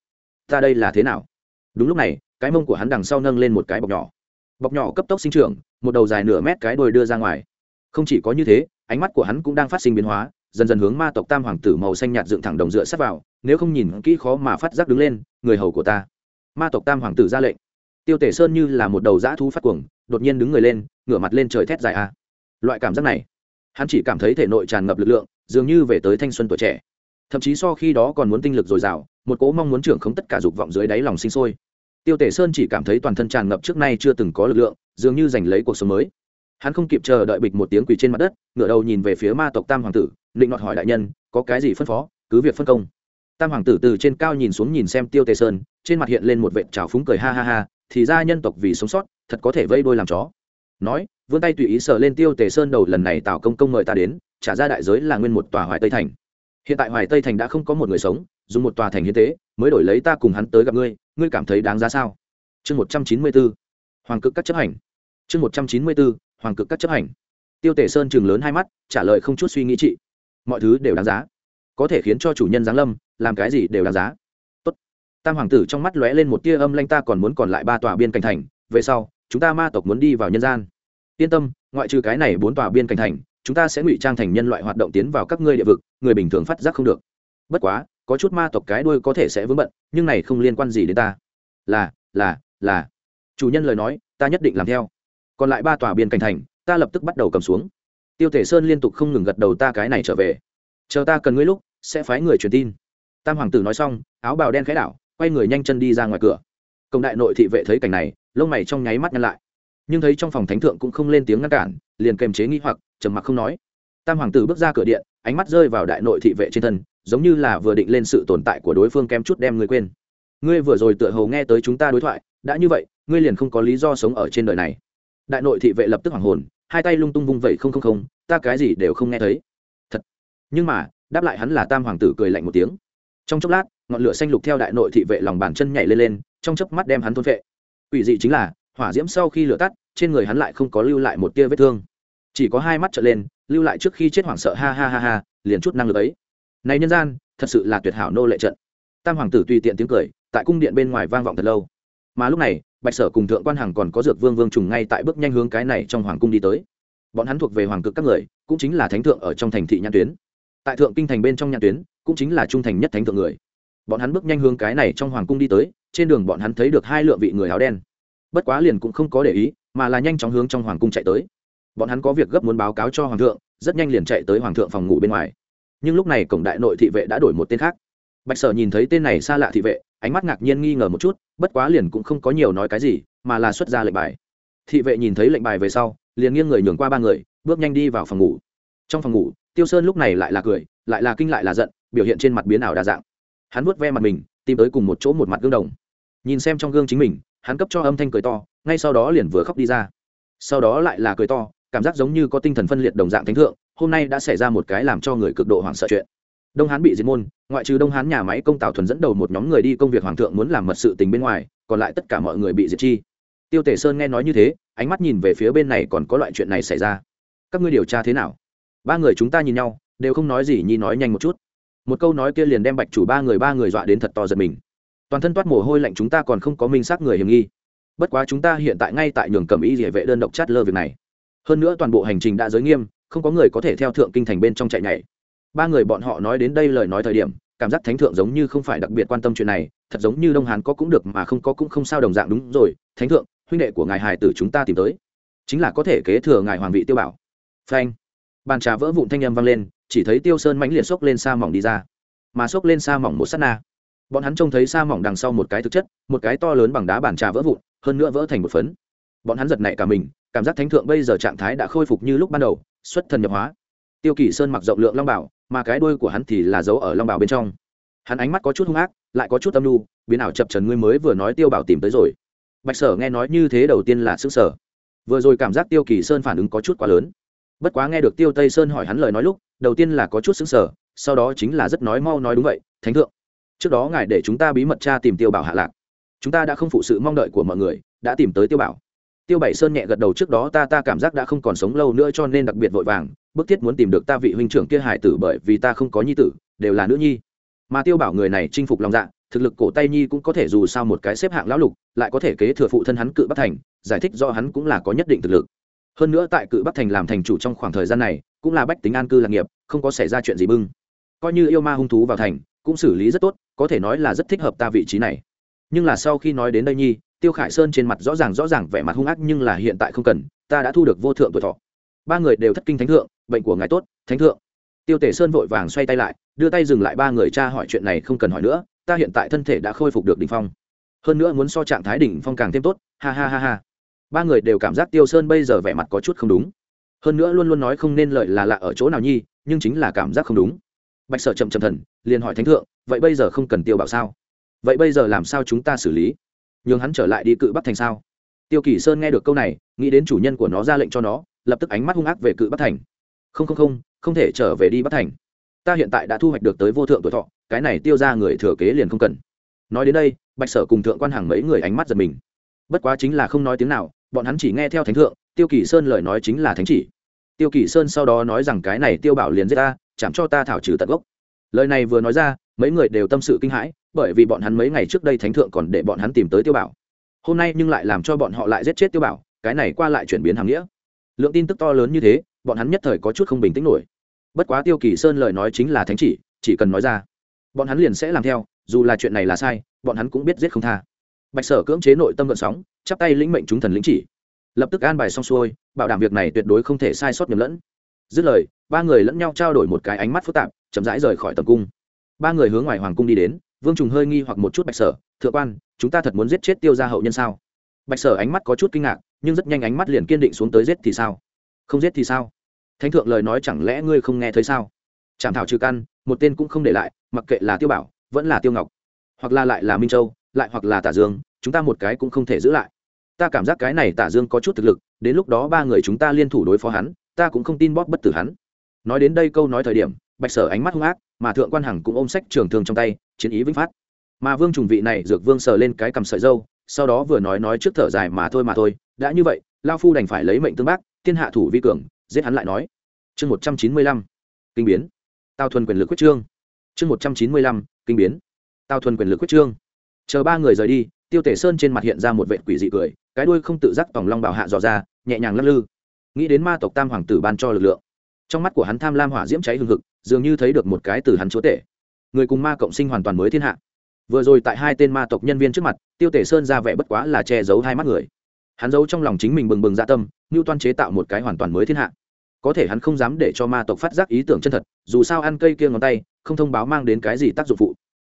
Ta đây là thế nào? Đúng lúc này, cái mông của hắn đằng sau nâng lên một cái bọc nhỏ. Bọc nhỏ cấp tốc sinh trưởng, một đầu dài nửa mét cái đôi đưa ra ngoài. Không chỉ có như thế, ánh mắt của hắn cũng đang phát sinh biến hóa, dần dần hướng ma tộc tam hoàng tử màu xanh nhạt dựng thẳng đồng dựa sát vào, nếu không nhìn kỹ khó mà phát giác đứng lên, người hầu của ta. Ma tộc tam hoàng tử ra lệnh tiêu tể sơn như là một đầu dã thú phát cuồng, đột nhiên đứng người lên, ngửa mặt lên trời thét dài a. Loại cảm giác này, hắn chỉ cảm thấy thể nội tràn ngập lực lượng, dường như về tới thanh xuân tuổi trẻ. Thậm chí so khi đó còn muốn tinh lực dồi dào, một cố mong muốn trưởng không tất cả dục vọng dưới đáy lòng sinh sôi. Tiêu tể sơn chỉ cảm thấy toàn thân tràn ngập trước nay chưa từng có lực lượng, dường như giành lấy cuộc sống mới. Hắn không kịp chờ đợi bịch một tiếng quỳ trên mặt đất, ngửa đầu nhìn về phía ma tộc tam hoàng tử, định nọt hỏi đại nhân, có cái gì phân phó? Cứ việc phân công. Tam hoàng tử từ trên cao nhìn xuống nhìn xem tiêu tề sơn, trên mặt hiện lên một vệ trào phúng cười ha ha ha thì ra nhân tộc vì sống sót, thật có thể vây đôi làm chó. Nói, vươn tay tùy ý sờ lên tiêu tề sơn đầu lần này tào công công mời ta đến, trả ra đại giới là nguyên một tòa hoài tây thành. Hiện tại hoài tây thành đã không có một người sống, dùng một tòa thành hiến tế, mới đổi lấy ta cùng hắn tới gặp ngươi ngươi cảm thấy đáng giá sao? Chương một trăm chín mươi bốn hoàng cực các chấp hành. Chương một trăm chín mươi bốn hoàng cực các chấp hành. Tiêu tể sơn chừng lớn hai mắt, trả lời không chút suy nghĩ trị mọi thứ đều đáng giá. Có thể khiến cho chủ nhân giáng lâm, làm cái gì đều đáng giá tam hoàng tử trong mắt lóe lên một tia âm lanh ta còn muốn còn lại ba tòa biên cảnh thành, về sau, chúng ta ma tộc muốn đi vào nhân gian. Yên tâm, ngoại trừ cái này bốn tòa biên cảnh thành, chúng ta sẽ ngụy trang thành nhân loại hoạt động tiến vào các ngươi địa vực, người bình thường phát giác không được. Bất quá, có chút ma tộc cái đuôi có thể sẽ vướng bận, nhưng này không liên quan gì đến ta. Là là là. Chủ nhân lời nói, ta nhất định làm theo. Còn lại ba tòa biên cảnh thành, ta lập tức bắt đầu cầm xuống. Tiêu thể sơn liên tục không ngừng gật đầu ta cái này trở về. Chờ ta cần ngươi lúc, sẽ phái người truyền tin. Tam hoàng tử nói xong, áo bào đen khẽ đảo quay người nhanh chân đi ra ngoài cửa. Công đại nội thị vệ thấy cảnh này, lông mày trong nháy mắt nhăn lại. Nhưng thấy trong phòng thánh thượng cũng không lên tiếng ngăn cản, liền kềm chế nghĩ hoặc, trầm mặc không nói. Tam hoàng tử bước ra cửa điện, ánh mắt rơi vào đại nội thị vệ trên thân, giống như là vừa định lên sự tồn tại của đối phương kém chút đem ngươi quên. Ngươi vừa rồi tựa hồ nghe tới chúng ta đối thoại, đã như vậy, ngươi liền không có lý do sống ở trên đời này. Đại nội thị vệ lập tức hoảng hồn, hai tay lung tung vung vẩy không không không, ta cái gì đều không nghe thấy. Thật. Nhưng mà, đáp lại hắn là tam hoàng tử cười lạnh một tiếng. Trong chốc lát ngọn lửa xanh lục theo đại nội thị vệ lòng bàn chân nhảy lên lên, trong chớp mắt đem hắn thôn vệ quỷ dị chính là, hỏa diễm sau khi lửa tắt, trên người hắn lại không có lưu lại một tia vết thương. Chỉ có hai mắt trở lên, lưu lại trước khi chết hoảng sợ ha ha ha ha, liền chút năng lực ấy. Này nhân gian, thật sự là tuyệt hảo nô lệ trận. Tam hoàng tử tùy tiện tiếng cười, tại cung điện bên ngoài vang vọng thật lâu. Mà lúc này, bạch sở cùng thượng quan hằng còn có dược vương vương trùng ngay tại bước nhanh hướng cái này trong hoàng cung đi tới. Bọn hắn thuộc về hoàng cực các người, cũng chính là thánh thượng ở trong thành thị nhãn tuyến. Tại thượng kinh thành bên trong nhãn tuyến, cũng chính là trung thành nhất thánh thượng người bọn hắn bước nhanh hướng cái này trong hoàng cung đi tới, trên đường bọn hắn thấy được hai lượng vị người áo đen. Bất quá liền cũng không có để ý, mà là nhanh chóng hướng trong hoàng cung chạy tới. Bọn hắn có việc gấp muốn báo cáo cho hoàng thượng, rất nhanh liền chạy tới hoàng thượng phòng ngủ bên ngoài. Nhưng lúc này cổng đại nội thị vệ đã đổi một tên khác. Bạch sở nhìn thấy tên này xa lạ thị vệ, ánh mắt ngạc nhiên nghi ngờ một chút, bất quá liền cũng không có nhiều nói cái gì, mà là xuất ra lệnh bài. Thị vệ nhìn thấy lệnh bài về sau, liền nghiêng người nhường qua ba người, bước nhanh đi vào phòng ngủ. Trong phòng ngủ, tiêu sơn lúc này lại là cười, lại là kinh lại là giận, biểu hiện trên mặt biến ảo đa dạng hắn vuốt ve mặt mình, tìm tới cùng một chỗ một mặt gương đồng. Nhìn xem trong gương chính mình, hắn cấp cho âm thanh cười to, ngay sau đó liền vừa khóc đi ra. Sau đó lại là cười to, cảm giác giống như có tinh thần phân liệt đồng dạng thánh thượng, hôm nay đã xảy ra một cái làm cho người cực độ hoảng sợ chuyện. Đông hán bị diệt môn, ngoại trừ đông hán nhà máy công tào thuần dẫn đầu một nhóm người đi công việc hoàng thượng muốn làm mật sự tình bên ngoài, còn lại tất cả mọi người bị diệt chi. Tiêu tể sơn nghe nói như thế, ánh mắt nhìn về phía bên này còn có loại chuyện này xảy ra. Các ngươi điều tra thế nào? Ba người chúng ta nhìn nhau, đều không nói gì nhi nói nhanh một chút một câu nói kia liền đem bạch chủ ba người ba người dọa đến thật to giật mình. Toàn thân toát mồ hôi lạnh chúng ta còn không có minh xác người hiểm nghi. Bất quá chúng ta hiện tại ngay tại nhường cầm ý địa vệ đơn độc chát lơ việc này. Hơn nữa toàn bộ hành trình đã giới nghiêm, không có người có thể theo thượng kinh thành bên trong chạy nhảy. Ba người bọn họ nói đến đây lời nói thời điểm, cảm giác thánh thượng giống như không phải đặc biệt quan tâm chuyện này, thật giống như đông hán có cũng được mà không có cũng không sao đồng dạng đúng rồi, thánh thượng, huynh đệ của ngài hài tử chúng ta tìm tới. Chính là có thể kế thừa ngài hoàng vị tiêu bảo. Phanh. Bàn trà vỡ vụn thanh âm vang lên chỉ thấy tiêu sơn mãnh liệt xốc lên sa mỏng đi ra, mà xốc lên sa mỏng một s á t na. Bọn hắn trông thấy sa mỏng đằng sau một cái thực chất, một cái to lớn bằng đá bàn trà vỡ vụn, hơn nữa vỡ thành một phấn. Bọn hắn giật nảy cả mình, cảm giác thánh thượng bây giờ trạng thái đã khôi phục như lúc ban đầu, xuất thần nhập hóa. Tiêu kỳ sơn mặc rộng lượng long bảo, mà cái đuôi của hắn thì là giấu ở long bảo bên trong. Hắn ánh mắt có chút hung ác, lại có chút âm lưu biến ảo chập trần ngươi mới vừa nói tiêu bảo tìm tới rồi. Bạch sở nghe nói như thế đầu tiên là xứ sở. Vừa rồi cảm giác tiêu kỳ sơn phản ứng có chút quá lớn. Bất quá nghe được tiêu tây sơn hỏi hắn lời nói lúc đầu tiên là có chút xứng sở, sau đó chính là rất nói mau nói đúng vậy, thánh thượng, trước đó ngài để chúng ta bí mật tra tìm tiêu bảo hạ lạc. Chúng ta đã không phụ sự mong đợi của mọi người, đã tìm tới tiêu bảo. Tiêu bảy sơn nhẹ gật đầu trước đó, ta ta cảm giác đã không còn sống lâu nữa cho nên đặc biệt vội vàng, bức thiết muốn tìm được ta vị huynh trưởng kia hải tử bởi vì ta không có nhi tử, đều là nữ nhi. Mà tiêu bảo người này chinh phục lòng dạ thực lực cổ tay nhi cũng có thể dù sao một cái xếp hạng lão lục, lại có thể kế thừa phụ thân hắn cự bắc thành, giải thích do hắn cũng là có nhất định thực lực hơn nữa tại cự bắc thành làm thành chủ trong khoảng thời gian này, cũng là bách tính an cư lạc nghiệp, không có xảy ra chuyện gì bưng. Coi như yêu ma hung thú vào thành, cũng xử lý rất tốt, có thể nói là rất thích hợp ta vị trí này. Nhưng là sau khi nói đến đây nhi, tiêu khải sơn trên mặt rõ ràng rõ ràng vẻ mặt hung ác nhưng là hiện tại không cần, ta đã thu được vô thượng tuổi thọ. Ba người đều thất kinh thánh thượng, bệnh của ngài tốt, thánh thượng. Tiêu tể sơn vội vàng xoay tay lại, đưa tay dừng lại ba người cha hỏi chuyện này không cần hỏi nữa, ta hiện tại thân thể đã khôi phục được đỉnh phong. Hơn nữa muốn so trạng thái đỉnh phong càng thêm tốt, ha ha ha ha ba người đều cảm giác tiêu sơn bây giờ vẻ mặt có chút không đúng hơn nữa luôn luôn nói không nên lợi là lạ ở chỗ nào nhi nhưng chính là cảm giác không đúng bạch sở chậm chậm thần liền hỏi thánh thượng vậy bây giờ không cần tiêu bảo sao vậy bây giờ làm sao chúng ta xử lý nhường hắn trở lại đi cự bắc thành sao tiêu kỳ sơn nghe được câu này nghĩ đến chủ nhân của nó ra lệnh cho nó lập tức ánh mắt hung ác về cự bắc thành không không không không thể trở về đi bắc thành ta hiện tại đã thu hoạch được tới vô thượng tuổi thọ cái này tiêu ra người thừa kế liền không cần nói đến đây bạch sở cùng thượng quan hàng mấy người ánh mắt giật mình bất quá chính là không nói tiếng nào bọn hắn chỉ nghe theo thánh thượng, tiêu kỳ sơn lời nói chính là thánh chỉ. Tiêu kỳ sơn sau đó nói rằng cái này tiêu bảo liền giết ta chẳng cho ta thảo trừ tận gốc. Lời này vừa nói ra, mấy người đều tâm sự kinh hãi, bởi vì bọn hắn mấy ngày trước đây thánh thượng còn để bọn hắn tìm tới tiêu bảo. Hôm nay nhưng lại làm cho bọn họ lại giết chết tiêu bảo, cái này qua lại chuyển biến hàng nghĩa. Lượng tin tức to lớn như thế, bọn hắn nhất thời có chút không bình tĩnh nổi. Bất quá tiêu kỳ sơn lời nói chính là thánh chỉ chỉ cần nói ra, bọn hắn liền sẽ làm theo, dù là chuyện này là sai, bọn hắn cũng biết giết không tha bạch sở cưỡng chế nội tâm gợn sóng, chắp tay lĩnh mệnh chúng thần lĩnh chỉ. Lập tức an bài xong xuôi, bảo đảm việc này tuyệt đối không thể sai sót nhầm lẫn. Dứt lời, ba người lẫn nhau trao đổi một cái ánh mắt phức tạp, chậm rãi rời khỏi tầm cung. Ba người hướng ngoài hoàng cung đi đến, vương trùng hơi nghi hoặc một chút bạch sở, thượng quan, chúng ta thật muốn giết chết tiêu gia hậu nhân sao? Bạch sở ánh mắt có chút kinh ngạc, nhưng rất nhanh ánh mắt liền kiên định xuống tới giết thì sao? Không giết thì sao? Thánh thượng lời nói chẳng lẽ ngươi không nghe thấy sao? Chảm thảo trừ căn, một tên cũng không để lại, mặc kệ là tiêu bảo, vẫn là tiêu ngọc, hoặc là lại là minh châu lại hoặc là tả dương, chúng ta một cái cũng không thể giữ lại. Ta cảm giác cái này tả dương có chút thực lực, đến lúc đó ba người chúng ta liên thủ đối phó hắn, ta cũng không tin bóp bất tử hắn. Nói đến đây câu nói thời điểm, bạch sở ánh mắt hung ác, mà thượng quan hằng cũng ôm sách trường thương trong tay, chiến ý vĩnh phát. Mà vương trùng vị này dược vương sờ lên cái cầm sợi dâu, sau đó vừa nói nói trước thở dài mà thôi mà thôi, đã như vậy, lao phu đành phải lấy mệnh tương bác, thiên hạ thủ vi cường, giết hắn lại nói. Chương một trăm chín mươi lăm, kinh biến. Tao thuần quyền lực quyết trương. Chương một trăm chín mươi lăm, kinh biến. Tao thuần quyền lực quyết trương chờ ba người rời đi, tiêu tể sơn trên mặt hiện ra một vệ quỷ dị cười, cái đuôi không tự giác tòng long bảo hạ dò ra, nhẹ nhàng lắc lư. Nghĩ đến ma tộc tam hoàng tử ban cho lực lượng, trong mắt của hắn tham lam hỏa diễm cháy hừng hực, dường như thấy được một cái từ hắn chúa tể. Người cùng ma cộng sinh hoàn toàn mới thiên hạ. Vừa rồi tại hai tên ma tộc nhân viên trước mặt, tiêu tể sơn ra vẻ bất quá là che giấu hai mắt người. Hắn giấu trong lòng chính mình bừng bừng dạ tâm như toan chế tạo một cái hoàn toàn mới thiên hạ. Có thể hắn không dám để cho ma tộc phát giác ý tưởng chân thật, dù sao ăn cây kia ngón tay, không thông báo mang đến cái gì tác dụng phụ.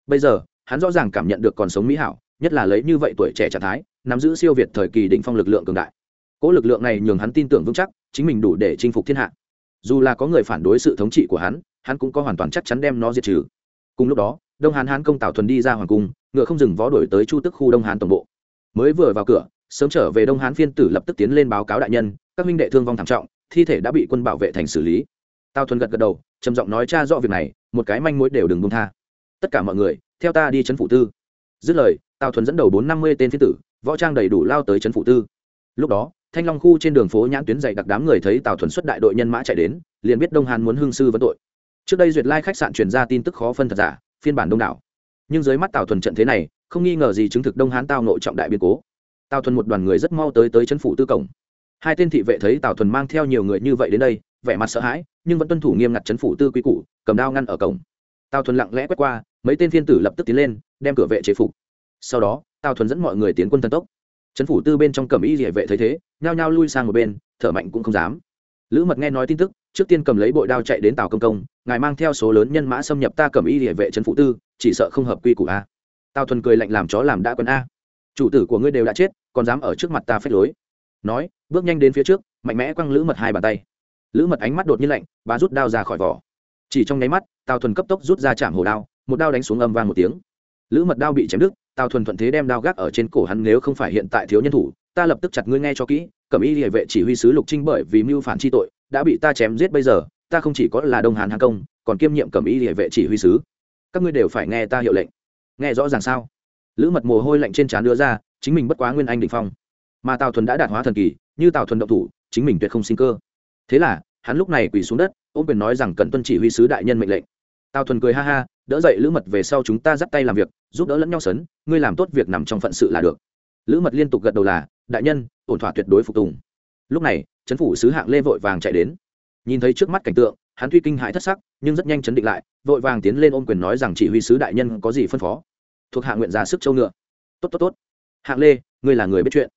Bây giờ hắn rõ ràng cảm nhận được còn sống mỹ hảo, nhất là lấy như vậy tuổi trẻ trạng thái, nắm giữ siêu việt thời kỳ định phong lực lượng cường đại. Cỗ lực lượng này nhường hắn tin tưởng vững chắc, chính mình đủ để chinh phục thiên hạ. Dù là có người phản đối sự thống trị của hắn hắn cũng có hoàn toàn chắc chắn đem nó diệt trừ. Cùng lúc đó, đông hán hán công tào thuần đi ra hoàng cung, ngựa không dừng vó đổi tới chu tức khu đông hán tổng bộ. Mới vừa vào cửa, sớm trở về đông hán phiên tử lập tức tiến lên báo cáo đại nhân, các minh đệ thương vong thảm trọng, thi thể đã bị quân bảo vệ thành xử lý. Tào thuần gật gật đầu, trầm giọng nói cha rõ việc này, một cái manh mối đều đừng bông tha tất cả mọi người, theo ta đi trấn phủ tư. Dứt lời, tào thuần dẫn đầu bốn năm mươi tên phiên tử, võ trang đầy đủ lao tới trấn phủ tư. Lúc đó, thanh long khu trên đường phố nhãn tuyến dày đặc đám người thấy tào thuần xuất đại đội nhân mã chạy đến, liền biết đông hàn muốn hương sư vấn tội. Trước đây duyệt lai khách sạn truyền ra tin tức khó phân thật giả, phiên bản đông đảo. Nhưng dưới mắt tào thuần trận thế này, không nghi ngờ gì chứng thực đông hán tao nội trọng đại biên cố. Tào thuần một đoàn người rất mau tới tới chân phủ tư cổng. Hai tên thị vệ thấy tào thuần mang theo nhiều người như vậy đến đây, vẻ mặt sợ hãi, nhưng vẫn tuân thủ nghiêm ngặt trấn phủ tư quy củ, cầm đao ngăn ở cổng. Tào thuần lặng lẽ quét qua mấy tên phiên tử lập tức tiến lên, đem cửa vệ chế phục. Sau đó, tào thuần dẫn mọi người tiến quân thần tốc. Trấn phủ tư bên trong cầm y địa vệ thấy thế, nhao nhao lui sang một bên, thở mạnh cũng không dám. Lữ mật nghe nói tin tức, trước tiên cầm lấy bội đao chạy đến tàu công công, ngài mang theo số lớn nhân mã xâm nhập ta cầm y địa vệ trấn phủ tư, chỉ sợ không hợp quy củ a. Tào thuần cười lạnh làm chó làm đã quân a. Chủ tử của ngươi đều đã chết, còn dám ở trước mặt ta phép lối? Nói, bước nhanh đến phía trước, mạnh mẽ quăng lữ mật hai bàn tay. Lữ mật ánh mắt đột nhiên lạnh và rút đao ra khỏi vỏ. Chỉ trong nháy mắt, tào thuần cấp tốc rút ra chạm hồ đao một đao đánh xuống âm vang một tiếng. Lữ mật đao bị chém đứt, tào thuần thuận thế đem đao gác ở trên cổ hắn, nếu không phải hiện tại thiếu nhân thủ, ta lập tức chặt ngươi nghe cho kỹ, cẩm y địa vệ chỉ huy sứ lục trinh bởi vì mưu phản chi tội, đã bị ta chém giết bây giờ, ta không chỉ có là đông hàn hàng công, còn kiêm nhiệm cẩm y địa vệ chỉ huy sứ. Các ngươi đều phải nghe ta hiệu lệnh. Nghe rõ ràng sao? Lữ mật mồ hôi lạnh trên trán đưa ra, chính mình bất quá nguyên anh định phong. Mà tào thuần đã đạt hóa thần kỳ, như tào thuần động thủ, chính mình tuyệt không sinh cơ. Thế là, hắn lúc này quỳ xuống đất, ôm quyền nói rằng cần tuân chỉ huy sứ đại nhân mệnh lệnh tào thuần cười ha ha, đỡ dậy lữ mật về sau chúng ta dắt tay làm việc, giúp đỡ lẫn nhau sấn, ngươi làm tốt việc nằm trong phận sự là được. Lữ mật liên tục gật đầu là, đại nhân, ổn thỏa tuyệt đối phục tùng. Lúc này chấn phủ sứ hạng lê vội vàng chạy đến. Nhìn thấy trước mắt cảnh tượng, hắn tuy kinh hãi thất sắc, nhưng rất nhanh chấn định lại, vội vàng tiến lên ôm quyền nói rằng chỉ huy sứ đại nhân có gì phân phó. Thuộc hạ nguyện ra sức châu ngựa. Tốt tốt tốt. Hạng lê, ngươi là người biết chuyện.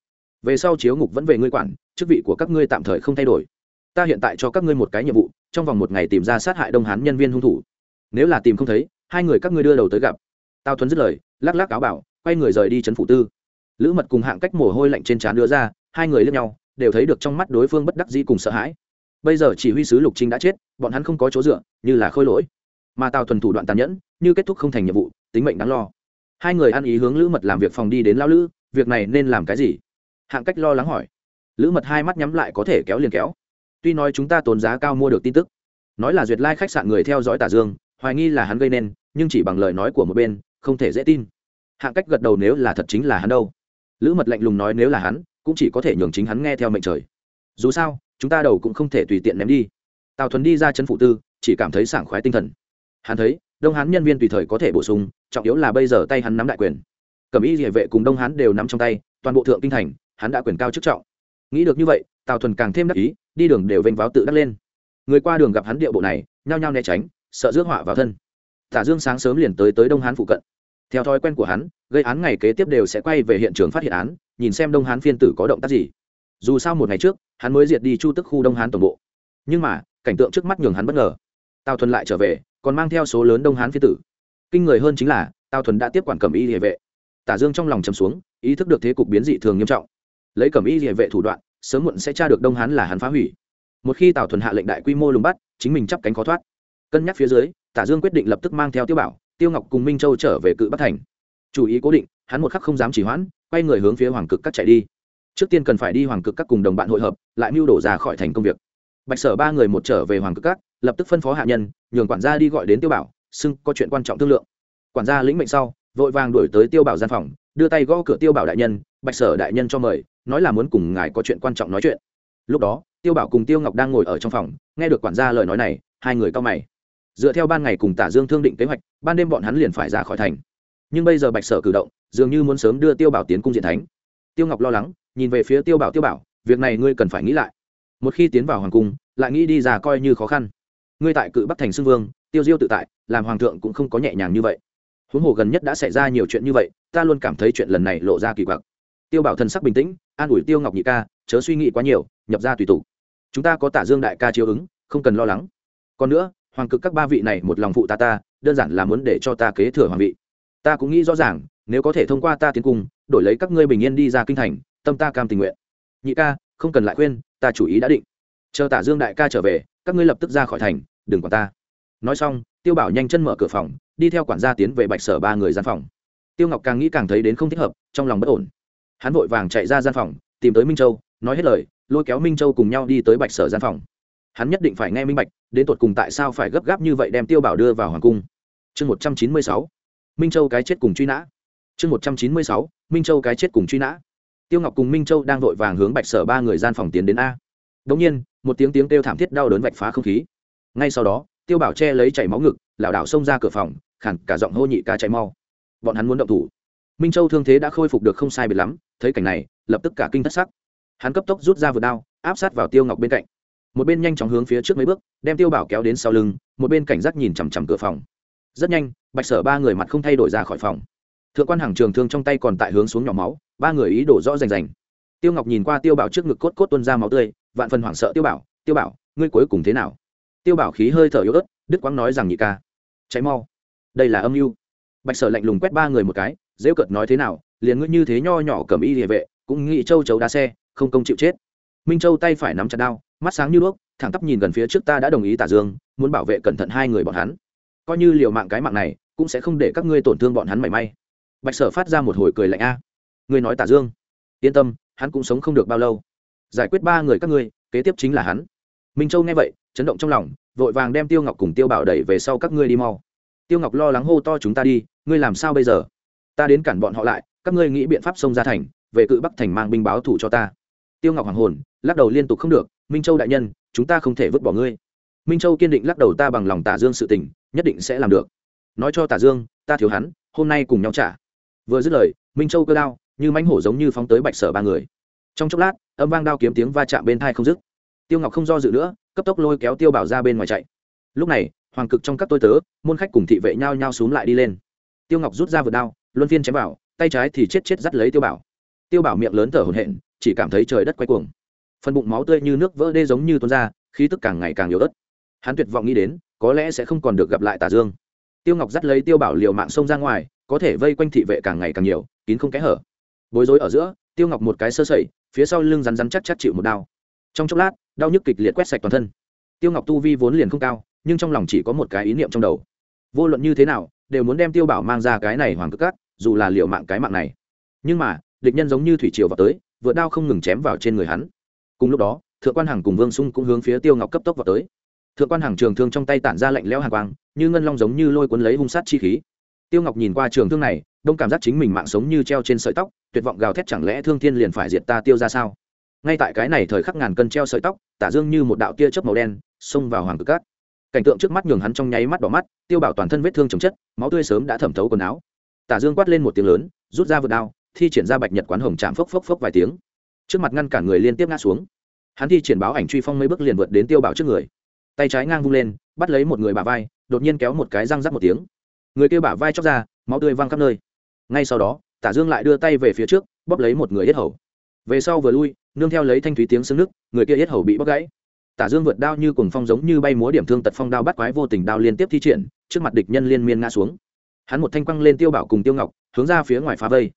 Về sau chiếu ngục vẫn về ngươi quản, chức vị của các ngươi tạm thời không thay đổi. Ta hiện tại cho các ngươi một cái nhiệm vụ, trong vòng một ngày tìm ra sát hại đông hán nhân viên hung thủ nếu là tìm không thấy, hai người các ngươi đưa đầu tới gặp. Tao thuấn dứt lời, lắc lắc áo bảo, quay người rời đi trấn phủ tư. Lữ mật cùng hạng cách mồ hôi lạnh trên trán đưa ra, hai người lướt nhau, đều thấy được trong mắt đối phương bất đắc dĩ cùng sợ hãi. Bây giờ chỉ huy sứ lục trinh đã chết, bọn hắn không có chỗ dựa, như là khôi lỗi. Mà tào thuần thủ đoạn tàn nhẫn, như kết thúc không thành nhiệm vụ, tính mệnh đáng lo. Hai người ăn ý hướng lữ mật làm việc phòng đi đến lao lữ, việc này nên làm cái gì? Hạng cách lo lắng hỏi. Lữ mật hai mắt nhắm lại có thể kéo liền kéo. Tuy nói chúng ta tốn giá cao mua được tin tức, nói là duyệt lai khách sạn người theo dõi tả dương hoài nghi là hắn gây nên, nhưng chỉ bằng lời nói của một bên, không thể dễ tin. Hạng cách gật đầu nếu là thật chính là hắn đâu. Lữ mật lạnh lùng nói nếu là hắn, cũng chỉ có thể nhường chính hắn nghe theo mệnh trời. Dù sao, chúng ta đầu cũng không thể tùy tiện ném đi. Tào thuần đi ra chân phụ tư, chỉ cảm thấy sảng khoái tinh thần. Hắn thấy, đông hán nhân viên tùy thời có thể bổ sung, trọng yếu là bây giờ tay hắn nắm đại quyền. Cẩm y địa vệ cùng đông hán đều nắm trong tay, toàn bộ thượng kinh thành, hắn đã quyền cao chức trọng. Nghĩ được như vậy, tào thuần càng thêm đắc ý, đi đường đều vênh váo tự đắc lên. Người qua đường gặp hắn điệu bộ này, nhao nhao né tránh sợ rước họa vào thân. Tả dương sáng sớm liền tới tới đông hán phụ cận. Theo thói quen của hắn, gây án ngày kế tiếp đều sẽ quay về hiện trường phát hiện án, nhìn xem đông hán phiên tử có động tác gì. Dù sao một ngày trước, hắn mới diệt đi chu tức khu đông hán tổng bộ. Nhưng mà, cảnh tượng trước mắt nhường hắn bất ngờ. Tào thuần lại trở về, còn mang theo số lớn đông hán phiên tử. Kinh người hơn chính là, tào thuần đã tiếp quản cẩm y địa vệ. Tả dương trong lòng chầm xuống, ý thức được thế cục biến dị thường nghiêm trọng. Lấy cẩm y địa vệ thủ đoạn, sớm muộn sẽ tra được đông hán là hắn phá hủy. Một khi tào thuần hạ lệnh đại quy mô lùng bắt, chính mình chắp cánh khó thoát cân nhắc phía dưới, tả dương quyết định lập tức mang theo tiêu bảo, tiêu ngọc cùng minh châu trở về cự bắc thành. Chủ ý cố định, hắn một khắc không dám chỉ hoãn, quay người hướng phía hoàng cực các chạy đi. Trước tiên cần phải đi hoàng cực các cùng đồng bạn hội hợp, lại mưu đổ ra khỏi thành công việc. Bạch sở ba người một trở về hoàng cực các, lập tức phân phó hạ nhân, nhường quản gia đi gọi đến tiêu bảo, xưng có chuyện quan trọng thương lượng. Quản gia lĩnh mệnh sau, vội vàng đuổi tới tiêu bảo gian phòng, đưa tay gõ cửa tiêu bảo đại nhân, bạch sở đại nhân cho mời, nói là muốn cùng ngài có chuyện quan trọng nói chuyện. Lúc đó, tiêu bảo cùng tiêu ngọc đang ngồi ở trong phòng, nghe được quản gia lời nói này, hai người cao mày dựa theo ban ngày cùng tả dương thương định kế hoạch, ban đêm bọn hắn liền phải ra khỏi thành. Nhưng bây giờ bạch sở cử động, dường như muốn sớm đưa tiêu bảo tiến cung diện thánh. Tiêu ngọc lo lắng, nhìn về phía tiêu bảo tiêu bảo, việc này ngươi cần phải nghĩ lại. Một khi tiến vào hoàng cung, lại nghĩ đi ra coi như khó khăn. Ngươi tại cự bắc thành xưng vương, tiêu diêu tự tại, làm hoàng thượng cũng không có nhẹ nhàng như vậy. Huống hồ gần nhất đã xảy ra nhiều chuyện như vậy, ta luôn cảm thấy chuyện lần này lộ ra kỳ quặc. Tiêu bảo thần sắc bình tĩnh, an ủi tiêu ngọc nhị ca, chớ suy nghĩ quá nhiều, nhập ra tùy tục. Chúng ta có tả dương đại ca chiếu ứng, không cần lo lắng. Còn nữa hoàng cực các ba vị này một lòng phụ ta ta, đơn giản là muốn để cho ta kế thừa hoàng vị. Ta cũng nghĩ rõ ràng, nếu có thể thông qua ta tiến cung, đổi lấy các ngươi bình yên đi ra kinh thành, tâm ta cam tình nguyện. Nhị ca, không cần lại khuyên, ta chủ ý đã định. Chờ tả dương đại ca trở về, các ngươi lập tức ra khỏi thành, đừng quản ta. Nói xong, tiêu bảo nhanh chân mở cửa phòng, đi theo quản gia tiến về bạch sở ba người gian phòng. Tiêu ngọc càng nghĩ càng thấy đến không thích hợp, trong lòng bất ổn. Hắn vội vàng chạy ra gian phòng, tìm tới minh châu, nói hết lời, lôi kéo minh châu cùng nhau đi tới bạch sở gian phòng hắn nhất định phải nghe minh bạch, đến tột cùng tại sao phải gấp gáp như vậy đem tiêu bảo đưa vào hoàng cung. Chương một trăm chín mươi sáu, minh châu cái chết cùng truy nã. Chương một trăm chín mươi sáu, minh châu cái chết cùng truy nã. Tiêu ngọc cùng minh châu đang vội vàng hướng bạch sở ba người gian phòng tiến đến a. Đ ỗ n g nhiên, một tiếng tiếng kêu thảm thiết đau đớn vạch phá không khí. Ngay sau đó, tiêu bảo che lấy chảy máu ngực, lảo đảo xông ra cửa phòng khẳng cả giọng hô nhị ca chạy mau. Bọn hắn muốn động thủ. Minh châu thương thế đã khôi phục được không sai biệt lắm, thấy cảnh này, lập tức cả kinh thất sắc. Hắn cấp tốc rút ra vượt đao, áp sát vào tiêu ngọc bên cạnh một bên nhanh chóng hướng phía trước mấy bước, đem tiêu bảo kéo đến sau lưng, một bên cảnh giác nhìn chằm chằm cửa phòng. Rất nhanh, bạch sở ba người mặt không thay đổi ra khỏi phòng. Thượng quan hàng trường thương trong tay còn tại hướng xuống nhỏ máu, ba người ý đổ rõ rành rành. Tiêu ngọc nhìn qua tiêu bảo trước ngực cốt cốt tuân ra máu tươi, vạn phần hoảng sợ tiêu bảo tiêu bảo, ngươi cuối cùng thế nào? Tiêu bảo khí hơi thở yếu ớt đức quang nói rằng nhị ca cháy mau. Đây là âm mưu. Bạch sở lạnh lùng quét ba người một cái, dễ cợt nói thế nào, liền ngươi như thế nho nhỏ cầm y địa vệ, cũng nghĩ châu chấu đá xe, không công chịu chết minh châu tay phải nắm chặt đao, mắt sáng như đuốc, thẳng tắp nhìn gần phía trước ta đã đồng ý tả dương, muốn bảo vệ cẩn thận hai người bọn hắn. Coi như liều mạng cái mạng này, cũng sẽ không để các ngươi tổn thương bọn hắn mảy may. Bạch sở phát ra một hồi cười lạnh a. Ngươi nói tả dương. Yên tâm, hắn cũng sống không được bao lâu. Giải quyết ba người các ngươi, kế tiếp chính là hắn. Minh châu nghe vậy, chấn động trong lòng, vội vàng đem tiêu ngọc cùng tiêu bảo đẩy về sau các ngươi đi mau. Tiêu ngọc lo lắng hô to chúng ta đi, ngươi làm sao bây giờ? Ta đến cản bọn họ lại, các ngươi nghĩ biện pháp xông ra thành, về cự bắc thành mang binh báo thủ cho ta tiêu ngọc hoàng hồn lắc đầu liên tục không được minh châu đại nhân chúng ta không thể vứt bỏ ngươi. Minh châu kiên định lắc đầu ta bằng lòng tả dương sự tình nhất định sẽ làm được. Nói cho tả dương ta thiếu hắn hôm nay cùng nhau trả. Vừa dứt lời minh châu cơ đao như mánh hổ giống như phóng tới bạch sở ba người. Trong chốc lát âm vang đao kiếm tiếng va chạm bên thai không dứt. Tiêu ngọc không do dự nữa cấp tốc lôi kéo tiêu bảo ra bên ngoài chạy. Lúc này hoàng cực trong các tôi tớ môn khách cùng thị vệ nhau nhau xúm lại đi lên. Tiêu ngọc rút ra vượt đao luân phiên chém bảo, tay trái thì chết chết dắt lấy tiêu bảo. Tiêu bảo miệng lớn thở hổn hển chỉ cảm thấy trời đất quay cuồng. Phần bụng máu tươi như nước vỡ đê giống như tuôn ra, khí tức càng ngày càng yếu ớt. Hắn tuyệt vọng nghĩ đến, có lẽ sẽ không còn được gặp lại tả dương. Tiêu ngọc dắt lấy tiêu bảo liều mạng xông ra ngoài, có thể vây quanh thị vệ càng ngày càng nhiều, kín không kẽ hở. Bối rối ở giữa, tiêu ngọc một cái sơ sẩy, phía sau lưng rắn rắn chắc chắc chịu một đau trong chốc lát, đau nhức kịch liệt quét sạch toàn thân. Tiêu ngọc tu vi vốn liền không cao, nhưng trong lòng chỉ có một cái ý niệm trong đầu. Vô luận như thế nào, đều muốn đem tiêu bảo mang ra cái này hoàng cực cát dù là liệu mạng cái mạng này. Nhưng mà, địch nhân giống như thủy triều vào tới vừa đao không ngừng chém vào trên người hắn. Cùng lúc đó, thượng quan hằng cùng vương sung cũng hướng phía tiêu ngọc cấp tốc vào tới. Thượng quan hằng trường thương trong tay tản ra lạnh lẽo hàng quang, như ngân long giống như lôi cuốn lấy hung sát chi khí. Tiêu ngọc nhìn qua trường thương này, đông cảm giác chính mình mạng sống như treo trên sợi tóc, tuyệt vọng gào thét chẳng lẽ thương thiên liền phải diệt ta tiêu ra sao? Ngay tại cái này thời khắc ngàn cân treo sợi tóc, tả dương như một đạo tia chớp màu đen, xông vào hoàng cực cát. Cảnh tượng trước mắt nhường hắn trong nháy mắt đỏ mắt, tiêu bảo toàn thân vết thương chồng chất, máu tươi sớm đã thẩm thấu quần áo. Tả dương quát lên một tiếng lớn, rút ra vượt đao thi triển ra bạch nhật quán hồng chạm phốc phốc phốc vài tiếng. Trước mặt ngăn cả người liên tiếp ngã xuống. Hắn thi triển báo ảnh truy phong mấy bước liền vượt đến tiêu bảo trước người. Tay trái ngang vung lên, bắt lấy một người bả vai, đột nhiên kéo một cái răng rắc một tiếng. Người kêu bả vai chóc ra, máu tươi văng khắp nơi. Ngay sau đó, tả dương lại đưa tay về phía trước, bóp lấy một người yết hầu. Về sau vừa lui, nương theo lấy thanh thúy tiếng xương nước, người kia yết hầu bị bóp gãy. Tả dương vượt đao như cùng phong giống như bay múa điểm thương tật phong đao bắt quái vô tình đao liên tiếp thi triển, trước mặt địch nhân liên miên ngã xuống. Hắn một thanh quăng lên tiêu bảo cùng tiêu ngọc, hướng ra phía ngoài phá vây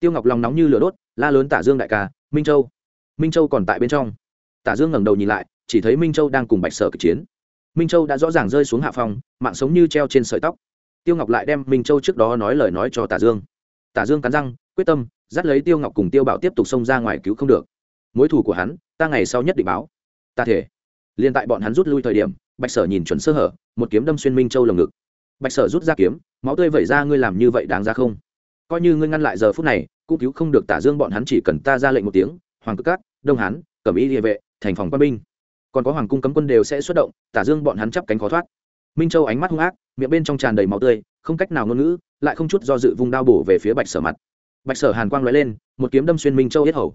tiêu ngọc lòng nóng như lửa đốt, la lớn tả dương đại ca, minh châu. Minh châu còn tại bên trong. Tả dương ngẩng đầu nhìn lại, chỉ thấy minh châu đang cùng bạch sở kịch chiến. Minh châu đã rõ ràng rơi xuống hạ phòng mạng sống như treo trên sợi tóc. Tiêu ngọc lại đem minh châu trước đó nói lời nói cho tả dương. Tả dương cắn răng, quyết tâm, dắt lấy tiêu ngọc cùng tiêu bảo tiếp tục xông ra ngoài cứu không được. Mối thủ của hắn, ta ngày sau nhất định báo. Ta thể. Liền tại bọn hắn rút lui thời điểm, bạch sở nhìn chuẩn sơ hở, một kiếm đâm xuyên minh châu lồng ngực. Bạch sở rút ra kiếm, máu tươi vẩy ra, ngươi làm như vậy đáng ra không? Coi như ngươi ngăn lại giờ phút này, cũng cứu không được tả dương bọn hắn chỉ cần ta ra lệnh một tiếng, hoàng cực cát, đông hán, cẩm Y địa vệ, thành phòng quân binh. Còn có hoàng cung cấm quân đều sẽ xuất động, tả dương bọn hắn chắp cánh khó thoát. Minh châu ánh mắt hung ác, miệng bên trong tràn đầy máu tươi, không cách nào ngôn ngữ, lại không chút do dự vùng đao bổ về phía bạch sở mặt. Bạch sở hàn quang lóe lên, một kiếm đâm xuyên minh châu yết hầu.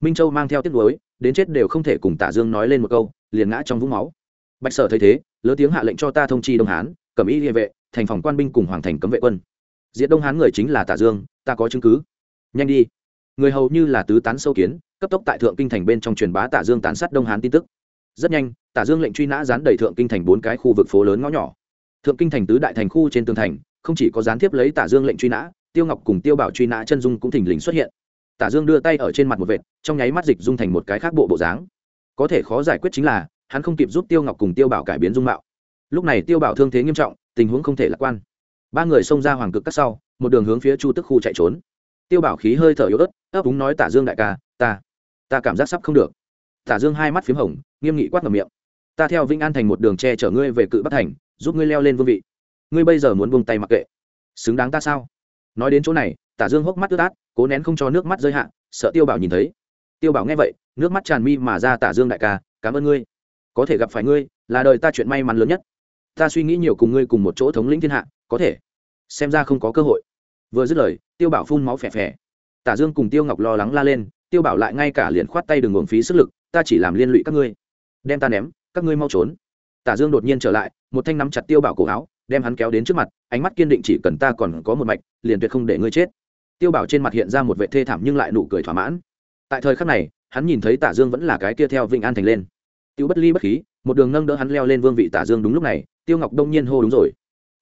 Minh châu mang theo tiếc nuối, đến chết đều không thể cùng tả dương nói lên một câu, liền ngã trong vũng máu. Bạch sở thấy thế, lớn tiếng hạ lệnh cho ta thông chi đông hán, cẩm y địa vệ, thành phòng quan binh cùng hoàng thành cấm vệ quân diệt đông hán người chính là tả dương, ta có chứng cứ. Nhanh đi. Người hầu như là tứ tán sâu kiến, cấp tốc tại thượng kinh thành bên trong truyền bá tả dương tán sát đông hán tin tức. Rất nhanh, tả dương lệnh truy nã dán đầy thượng kinh thành bốn cái khu vực phố lớn ngõ nhỏ. Thượng kinh thành tứ đại thành khu trên tường thành, không chỉ có gián tiếp lấy tả dương lệnh truy nã, tiêu ngọc cùng tiêu bảo truy nã chân dung cũng thình lình xuất hiện. Tả dương đưa tay ở trên mặt một vệt, trong nháy mắt dịch dung thành một cái khác bộ bộ dáng. Có thể khó giải quyết chính là, hắn không kịp giúp tiêu ngọc cùng tiêu bảo cải biến dung mạo. Lúc này tiêu bảo thương thế nghiêm trọng, tình huống không thể lạc quan ba người xông ra hoàng cực cắt sau, một đường hướng phía chu tức khu chạy trốn. Tiêu bảo khí hơi thở yếu ớt, ấp úng nói tả dương đại ca, ta ta cảm giác sắp không được. Tả dương hai mắt p h í m hồng, nghiêm nghị quát ngầm miệng, ta theo vĩnh an thành một đường tre chở ngươi về cự bắc thành, giúp ngươi leo lên vương vị. Ngươi bây giờ muốn buông tay mặc kệ. Xứng đáng ta sao? Nói đến chỗ này, tả dương hốc mắt ướt át, cố nén không cho nước mắt rơi hạ, sợ tiêu bảo nhìn thấy. Tiêu bảo nghe vậy, nước mắt tràn mi mà ra tả dương đại ca, cảm ơn ngươi. Có thể gặp phải ngươi là đời ta chuyện may mắn lớn nhất ta suy nghĩ nhiều cùng ngươi cùng một chỗ thống lĩnh thiên hạ, có thể. Xem ra không có cơ hội. Vừa dứt lời, tiêu bảo phun máu phè phè. Tả dương cùng tiêu ngọc lo lắng la lên, tiêu bảo lại ngay cả liền khoát tay đừng uổng phí sức lực, ta chỉ làm liên lụy các ngươi. Đem ta ném, các ngươi mau trốn. Tả dương đột nhiên trở lại, một thanh nắm chặt tiêu bảo cổ áo, đem hắn kéo đến trước mặt, ánh mắt kiên định chỉ cần ta còn có một mạch, liền tuyệt không để ngươi chết. Tiêu bảo trên mặt hiện ra một vệ thê thảm nhưng lại nụ cười thỏa mãn. Tại thời khắc này, hắn nhìn thấy tả dương vẫn là cái kia theo vịnh an thành lên. Tiêu bất ly bất khí một đường nâng đỡ hắn leo lên vương vị tả dương đúng lúc này, tiêu ngọc đông nhiên hô đúng rồi.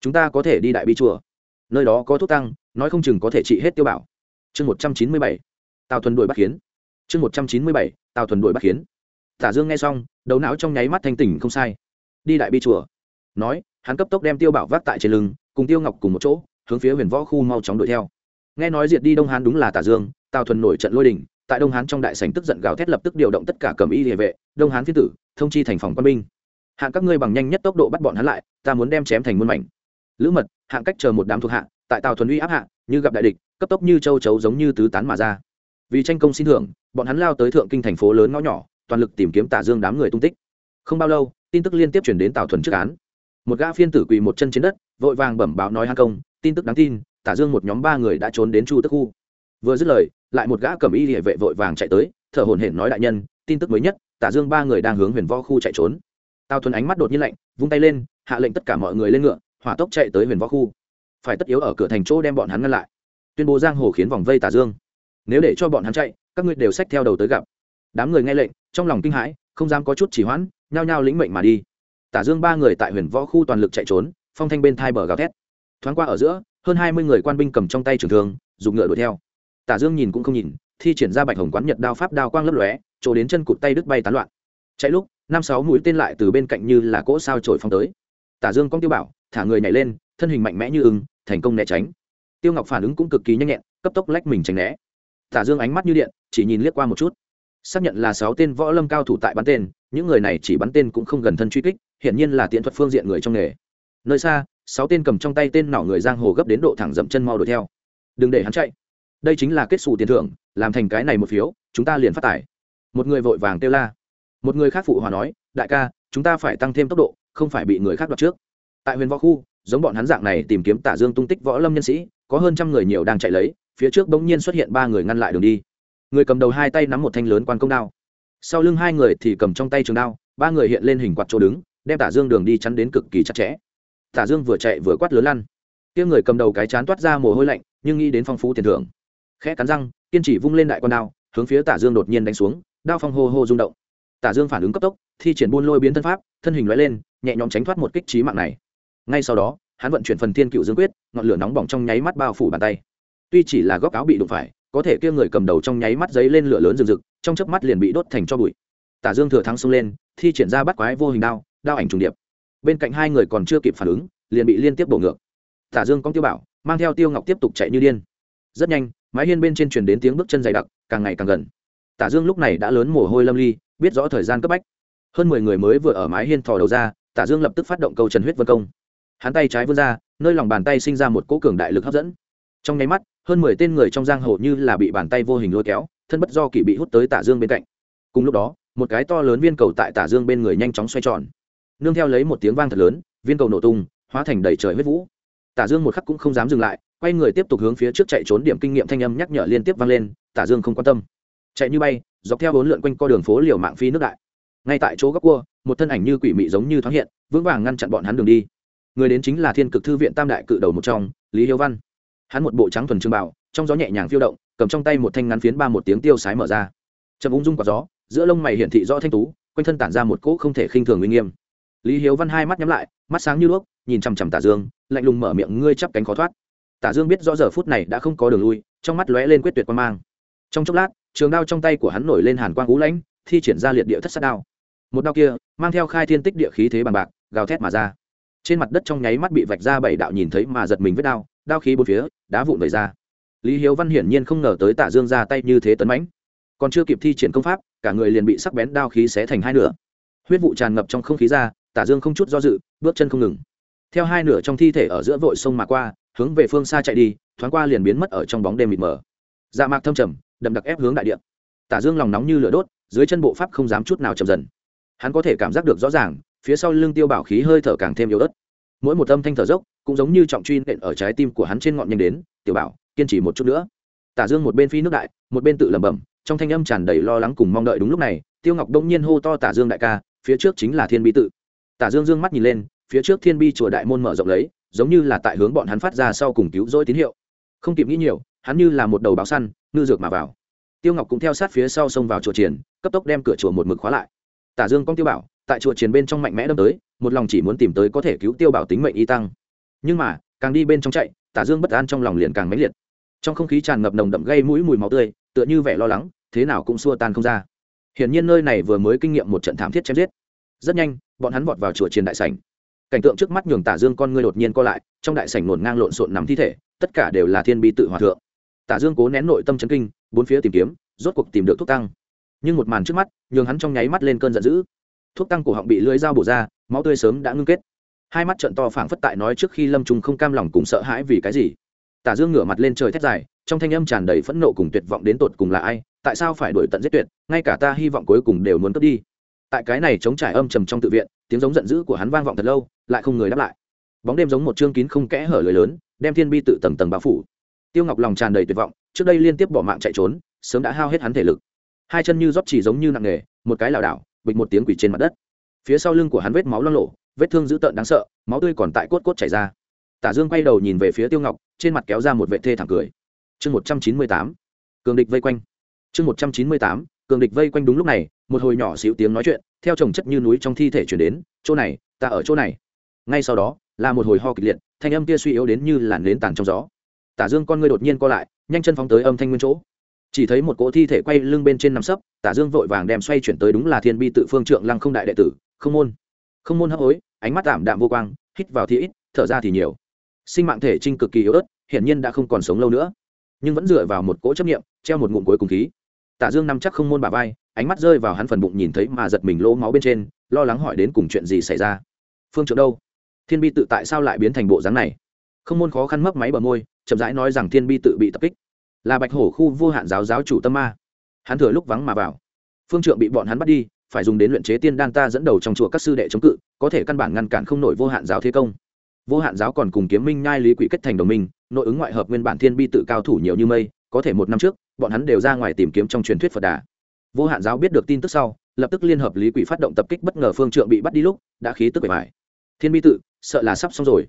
Chúng ta có thể đi đại bi chùa. Nơi đó có thuốc tăng, nói không chừng có thể trị hết tiêu bảo. Chương một trăm chín mươi bảy. Tào thuần đuổi bắt khiến chương một trăm chín mươi bảy. Tào thuần đuổi bắt khiến tả dương nghe xong đầu não trong nháy mắt thanh tỉnh không sai. Đi đại bi chùa. Nói, hắn cấp tốc đem tiêu bảo vác tại trên lưng, cùng tiêu ngọc cùng một chỗ, hướng phía huyền võ khu mau chóng đuổi theo. Nghe nói diệt đi đông hán đúng là tả dương, tào thuần nổi trận lôi đình tại đông hán trong đại sảnh tức giận gào thét lập tức điều động tất cả cầm y địa vệ, đông hán phiên tử, thông chi thành phòng quân binh. Hạng các ngươi bằng nhanh nhất tốc độ bắt bọn hắn lại, ta muốn đem chém thành muôn mảnh. Lữ mật, hạng cách chờ một đám thuộc hạ, tại tàu thuần uy áp hạ, như gặp đại địch, cấp tốc như châu chấu giống như tứ tán mà ra. Vì tranh công xin thưởng, bọn hắn lao tới thượng kinh thành phố lớn ngõ nhỏ, toàn lực tìm kiếm tả dương đám người tung tích. Không bao lâu, tin tức liên tiếp chuyển đến tàu thuần trước án. Một gã phiên tử quỳ một chân trên đất, vội vàng bẩm báo nói hang công, tin tức đáng tin, tả dương một nhóm ba người đã trốn đến chu tức khu vừa dứt lời, lại một gã cầm y địa vệ vội vàng chạy tới, thở hổn hển nói đại nhân, tin tức mới nhất, tả dương ba người đang hướng huyền võ khu chạy trốn. Tao thuần ánh mắt đột nhiên lạnh, vung tay lên, hạ lệnh tất cả mọi người lên ngựa, hỏa tốc chạy tới huyền võ khu. Phải tất yếu ở cửa thành chỗ đem bọn hắn ngăn lại. Tuyên bố giang hồ khiến vòng vây tà dương. Nếu để cho bọn hắn chạy, các ngươi đều xách theo đầu tới gặp. Đám người nghe lệnh, trong lòng kinh hãi, không dám có chút chỉ hoãn, nhao nhao lĩnh mệnh mà đi. Tả dương ba người tại huyền võ khu toàn lực chạy trốn, phong thanh bên thai bờ gào thét. Thoáng qua ở giữa, hơn hai mươi người quan binh cầm trong tay trường thương, dùng ngựa đuổi theo tả dương nhìn cũng không nhìn, thi triển ra bạch hồng quán nhật đao pháp đao quang lấp lóe, chỗ đến chân cụt tay đứt bay tán loạn. Chạy lúc, năm sáu mũi tên lại từ bên cạnh như là cỗ sao trổi phong tới. Tả dương cong tiêu bảo, thả người nhảy lên, thân hình mạnh mẽ như ưng, thành công né tránh. Tiêu ngọc phản ứng cũng cực kỳ nhanh nhẹn, cấp tốc lách mình tránh né. Tả dương ánh mắt như điện, chỉ nhìn liếc qua một chút. Xác nhận là sáu tên võ lâm cao thủ tại bắn tên, những người này chỉ bắn tên cũng không gần thân truy kích, hiển nhiên là tiện thuật phương diện người trong nghề. Nơi xa, sáu tên cầm trong tay tên nỏ người giang hồ gấp đến độ thẳng dậm chân mau đuổi theo. Đừng để hắn chạy đây chính là kết xù tiền thưởng, làm thành cái này một phiếu, chúng ta liền phát tải. Một người vội vàng kêu la. Một người khác phụ hòa nói, đại ca, chúng ta phải tăng thêm tốc độ, không phải bị người khác đoạt trước. Tại huyền võ khu, giống bọn hắn dạng này tìm kiếm tả dương tung tích võ lâm nhân sĩ, có hơn trăm người nhiều đang chạy lấy, phía trước bỗng nhiên xuất hiện ba người ngăn lại đường đi. Người cầm đầu hai tay nắm một thanh lớn quan công đao. Sau lưng hai người thì cầm trong tay trường đao, ba người hiện lên hình quạt chỗ đứng, đem tả dương đường đi chắn đến cực kỳ chặt chẽ. Tả dương vừa chạy vừa quát lớn lăn. Kia người cầm đầu cái chán toát ra mồ hôi lạnh, nhưng nghĩ đến phong phú tiền thưởng khẽ cắn răng, kiên trì vung lên đại con đao, hướng phía tả dương đột nhiên đánh xuống, đao phong hô hô rung động. Tả dương phản ứng cấp tốc, thi triển buôn lôi biến thân pháp, thân hình lóe lên, nhẹ nhõm tránh thoát một kích trí mạng này. Ngay sau đó, hắn vận chuyển phần thiên cựu dương quyết, ngọn lửa nóng bỏng trong nháy mắt bao phủ bàn tay. Tuy chỉ là góc áo bị đụng phải, có thể kia người cầm đầu trong nháy mắt giấy lên lửa lớn rừng rực, trong chớp mắt liền bị đốt thành cho bụi. Tả dương thừa thắng xông lên, thi triển ra bắt quái vô hình đao đao ảnh trùng điệp. Bên cạnh hai người còn chưa kịp phản ứng, liền bị liên tiếp bổ ngược. Tả dương cong tiêu bảo, mang theo tiêu ngọc tiếp tục chạy như điên. Rất nhanh mái hiên bên trên truyền đến tiếng bước chân dày đặc, càng ngày càng gần. Tả dương lúc này đã lớn mồ hôi lâm ly, biết rõ thời gian cấp bách. Hơn mười người mới vừa ở mái hiên thò đầu ra, tả dương lập tức phát động câu trần huyết vân công. Hắn tay trái vươn ra, nơi lòng bàn tay sinh ra một cỗ cường đại lực hấp dẫn. Trong nháy mắt, hơn mười tên người trong giang hồ như là bị bàn tay vô hình lôi kéo, thân bất do kỳ bị hút tới tả dương bên cạnh. Cùng lúc đó, một cái to lớn viên cầu tại tả dương bên người nhanh chóng xoay tròn. Nương theo lấy một tiếng vang thật lớn, viên cầu nổ tung, hóa thành đầy trời huyết vũ. Tả dương một khắc cũng không dám dừng lại quay người tiếp tục hướng phía trước chạy trốn điểm kinh nghiệm thanh âm nhắc nhở liên tiếp vang lên, tả dương không quan tâm. Chạy như bay, dọc theo bốn lượn quanh co đường phố liều mạng phi nước đại. Ngay tại chỗ góc cua, một thân ảnh như quỷ mị giống như thoáng hiện, vững vàng ngăn chặn bọn hắn đường đi. Người đến chính là thiên cực thư viện tam đại cự đầu một trong, lý hiếu văn. Hắn một bộ trắng thuần trương bảo trong gió nhẹ nhàng phiêu động, cầm trong tay một thanh ngắn phiến ba một tiếng tiêu sái mở ra. Chậm ung dung quả gió, giữa lông mày hiển thị rõ thanh tú, quanh thân tản ra một cỗ không thể khinh thường uy nghiêm. Lý hiếu văn hai mắt nhắm lại, mắt sáng như đuốc, nhìn chằm chằm tả dương, lạnh lùng mở miệng, ngươi chắp cánh khó thoát tả dương biết rõ giờ phút này đã không có đường lui, trong mắt lóe lên quyết tuyệt quan mang. Trong chốc lát, trường đao trong tay của hắn nổi lên hàn quang ú lãnh, thi triển ra liệt địa thất sát đao. Một đao kia, mang theo khai thiên tích địa khí thế bằng bạc, gào thét mà ra. Trên mặt đất trong nháy mắt bị vạch ra bảy đạo nhìn thấy mà giật mình vết đao đao khí bốn phía, đá vụn vẩy ra. Lý hiếu văn hiển nhiên không ngờ tới tả dương ra tay như thế tấn mãnh. Còn chưa kịp thi triển công pháp, cả người liền bị sắc bén đao khí xé thành hai nửa. Huyết vụ tràn ngập trong không khí ra, tả dương không chút do dự, bước chân không ngừng. Theo hai nửa trong thi thể ở giữa vội sông mà qua hướng về phương xa chạy đi, thoáng qua liền biến mất ở trong bóng đêm mịt mờ. Dạ mạc thâm trầm, đậm đặc ép hướng đại điện tả dương lòng nóng như lửa đốt, dưới chân bộ pháp không dám chút nào chậm dần. Hắn có thể cảm giác được rõ ràng, phía sau lưng tiêu bảo khí hơi thở càng thêm yếu ớt. Mỗi một âm thanh thở dốc, cũng giống như trọng truy nện ở trái tim của hắn trên ngọn nhanh đến, tiểu bảo, kiên trì một chút nữa. Tả dương một bên phi nước đại, một bên tự lẩm bẩm, trong thanh âm tràn đầy lo lắng cùng mong đợi đúng lúc này, tiêu ngọc đông nhiên hô to tả dương đại ca, phía trước chính là thiên bi tự. Tả dương dương mắt nhìn lên, phía trước thiên bi chùa đại môn mở rộng lấy giống như là tại hướng bọn hắn phát ra sau cùng cứu rỗi tín hiệu. Không kịp nghĩ nhiều, hắn như là một đầu báo săn, ngư dược mà vào. Tiêu ngọc cũng theo sát phía sau xông vào chùa triển cấp tốc đem cửa chùa một mực khóa lại. Tả dương cong tiêu bảo, tại chùa triển bên trong mạnh mẽ đâm tới, một lòng chỉ muốn tìm tới có thể cứu tiêu bảo tính mệnh y tăng. Nhưng mà, càng đi bên trong chạy, tả dương bất an trong lòng liền càng mãnh liệt. Trong không khí tràn ngập nồng đậm gây mũi mùi máu tươi, tựa như vẻ lo lắng, thế nào cũng xua tan không ra. Hiển nhiên nơi này vừa mới kinh nghiệm một trận thảm thiết chém giết. Rất nhanh, bọn hắn vọt vào chùa triền đại sảnh cảnh tượng trước mắt nhường tả dương con ngươi đột nhiên co lại, trong đại sảnh nổn ngang lộn xộn nằm thi thể, tất cả đều là thiên bi tự hòa thượng. Tả dương cố nén nội tâm chấn kinh, bốn phía tìm kiếm, rốt cuộc tìm được thuốc tăng. Nhưng một màn trước mắt, nhường hắn trong nháy mắt lên cơn giận dữ. Thuốc tăng cổ họng bị lưới dao bổ ra, máu tươi sớm đã ngưng kết. Hai mắt trận to phảng phất tại nói trước khi lâm trùng không cam lòng cùng sợ hãi vì cái gì. Tả dương ngửa mặt lên trời thét dài, trong thanh âm tràn đầy phẫn nộ cùng tuyệt vọng đến tột cùng là ai, tại sao phải đuổi tận giết tuyệt, ngay cả ta hy vọng cuối cùng đều muốn cướp đi. Tại cái này chống trải âm trầm trong tự viện, tiếng giống giận dữ của hắn vang vọng thật lâu lại không người đáp lại. Bóng đêm giống một chương kín không kẽ hở lưới lớn, đem thiên bi tự tầng tầng bao phủ. Tiêu ngọc lòng tràn đầy tuyệt vọng, trước đây liên tiếp bỏ mạng chạy trốn, sớm đã hao hết hắn thể lực. Hai chân như rót chỉ giống như nặng nghề một cái lảo đảo, bịch một tiếng quỷ trên mặt đất. Phía sau lưng của hắn vết máu loang lộ vết thương dữ tợn đáng sợ, máu tươi còn tại cốt cốt chảy ra. Tả dương quay đầu nhìn về phía tiêu ngọc, trên mặt kéo ra một vệ thê thẳng cười. Chương một trăm chín mươi tám, cường địch vây quanh. Chương một trăm chín mươi tám, cường địch vây quanh đúng lúc này, một hồi nhỏ xíu tiếng nói chuyện, theo chồng chất như núi trong thi thể chuyển đến, chỗ này, ta ở chỗ này ngay sau đó, là một hồi ho kịch liệt, thanh âm kia suy yếu đến như làn nến tàn trong gió. Tả dương con ngươi đột nhiên co lại, nhanh chân phóng tới âm thanh nguyên chỗ. Chỉ thấy một cỗ thi thể quay lưng bên trên nằm sấp, tả dương vội vàng đem xoay chuyển tới đúng là thiên bi tự phương trượng lăng không đại đệ tử, không môn. Không môn hấp hối, ánh mắt tạm đạm vô quang, hít vào thì ít, thở ra thì nhiều. Sinh mạng thể trinh cực kỳ yếu ớt, hiển nhiên đã không còn sống lâu nữa. Nhưng vẫn dựa vào một cỗ chấp nghiệm treo một ngụm cuối cùng khí. Tả dương nằm chắc không môn bà vai, ánh mắt rơi vào hắn phần bụng nhìn thấy mà giật mình lỗ máu bên trên, lo lắng hỏi đến cùng chuyện gì xảy ra. Phương trượng đâu? Thiên bi tự tại sao lại biến thành bộ dáng này? Không môn khó khăn mấp máy bờ môi, chậm rãi nói rằng thiên bi tự bị tập kích. Là bạch hổ khu vô hạn giáo giáo chủ tâm ma. Hắn thừa lúc vắng mà vào. Phương trượng bị bọn hắn bắt đi, phải dùng đến luyện chế tiên đan ta dẫn đầu trong chùa các sư đệ chống cự, có thể căn bản ngăn cản không nổi vô hạn giáo thế công. Vô hạn giáo còn cùng kiếm minh nhai lý quỷ kết thành đồng minh, nội ứng ngoại hợp nguyên bản thiên bi tự cao thủ nhiều như mây, có thể một năm trước, bọn hắn đều ra ngoài tìm kiếm trong truyền thuyết phật đà. Vô hạn giáo biết được tin tức sau, lập tức liên hợp lý quỷ phát động tập kích bất ngờ phương trượng bị bắt đi lúc, đã khí tức bề bài thiên bi tự, sợ là sắp xong rồi.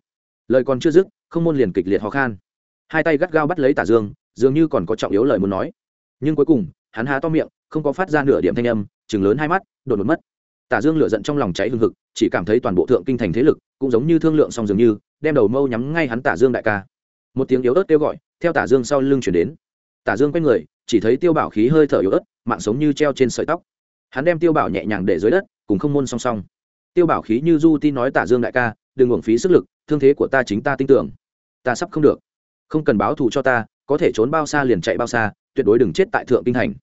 Lời còn chưa dứt, không môn liền kịch liệt ho khan. Hai tay gắt gao bắt lấy tả dương, dường như còn có trọng yếu lời muốn nói. Nhưng cuối cùng, hắn há to miệng, không có phát ra nửa điểm thanh âm chừng lớn hai mắt, đột ngột mất. Tả dương lửa giận trong lòng cháy hừng hực, chỉ cảm thấy toàn bộ thượng kinh thành thế lực cũng giống như thương lượng xong dường như, đem đầu mâu nhắm ngay hắn tả dương đại ca. Một tiếng yếu ớt kêu gọi, theo tả dương sau lưng chuyển đến. Tả dương quay người, chỉ thấy tiêu bảo khí hơi thở yếu ớt, mạng sống như treo trên sợi tóc. Hắn đem tiêu bảo nhẹ nhàng để dưới đất, cùng không môn song song tiêu bảo khí như du ti nói tả dương đại ca, đừng uổng phí sức lực, thương thế của ta chính ta tin tưởng. Ta sắp không được. Không cần báo thù cho ta, có thể trốn bao xa liền chạy bao xa, tuyệt đối đừng chết tại thượng kinh thành.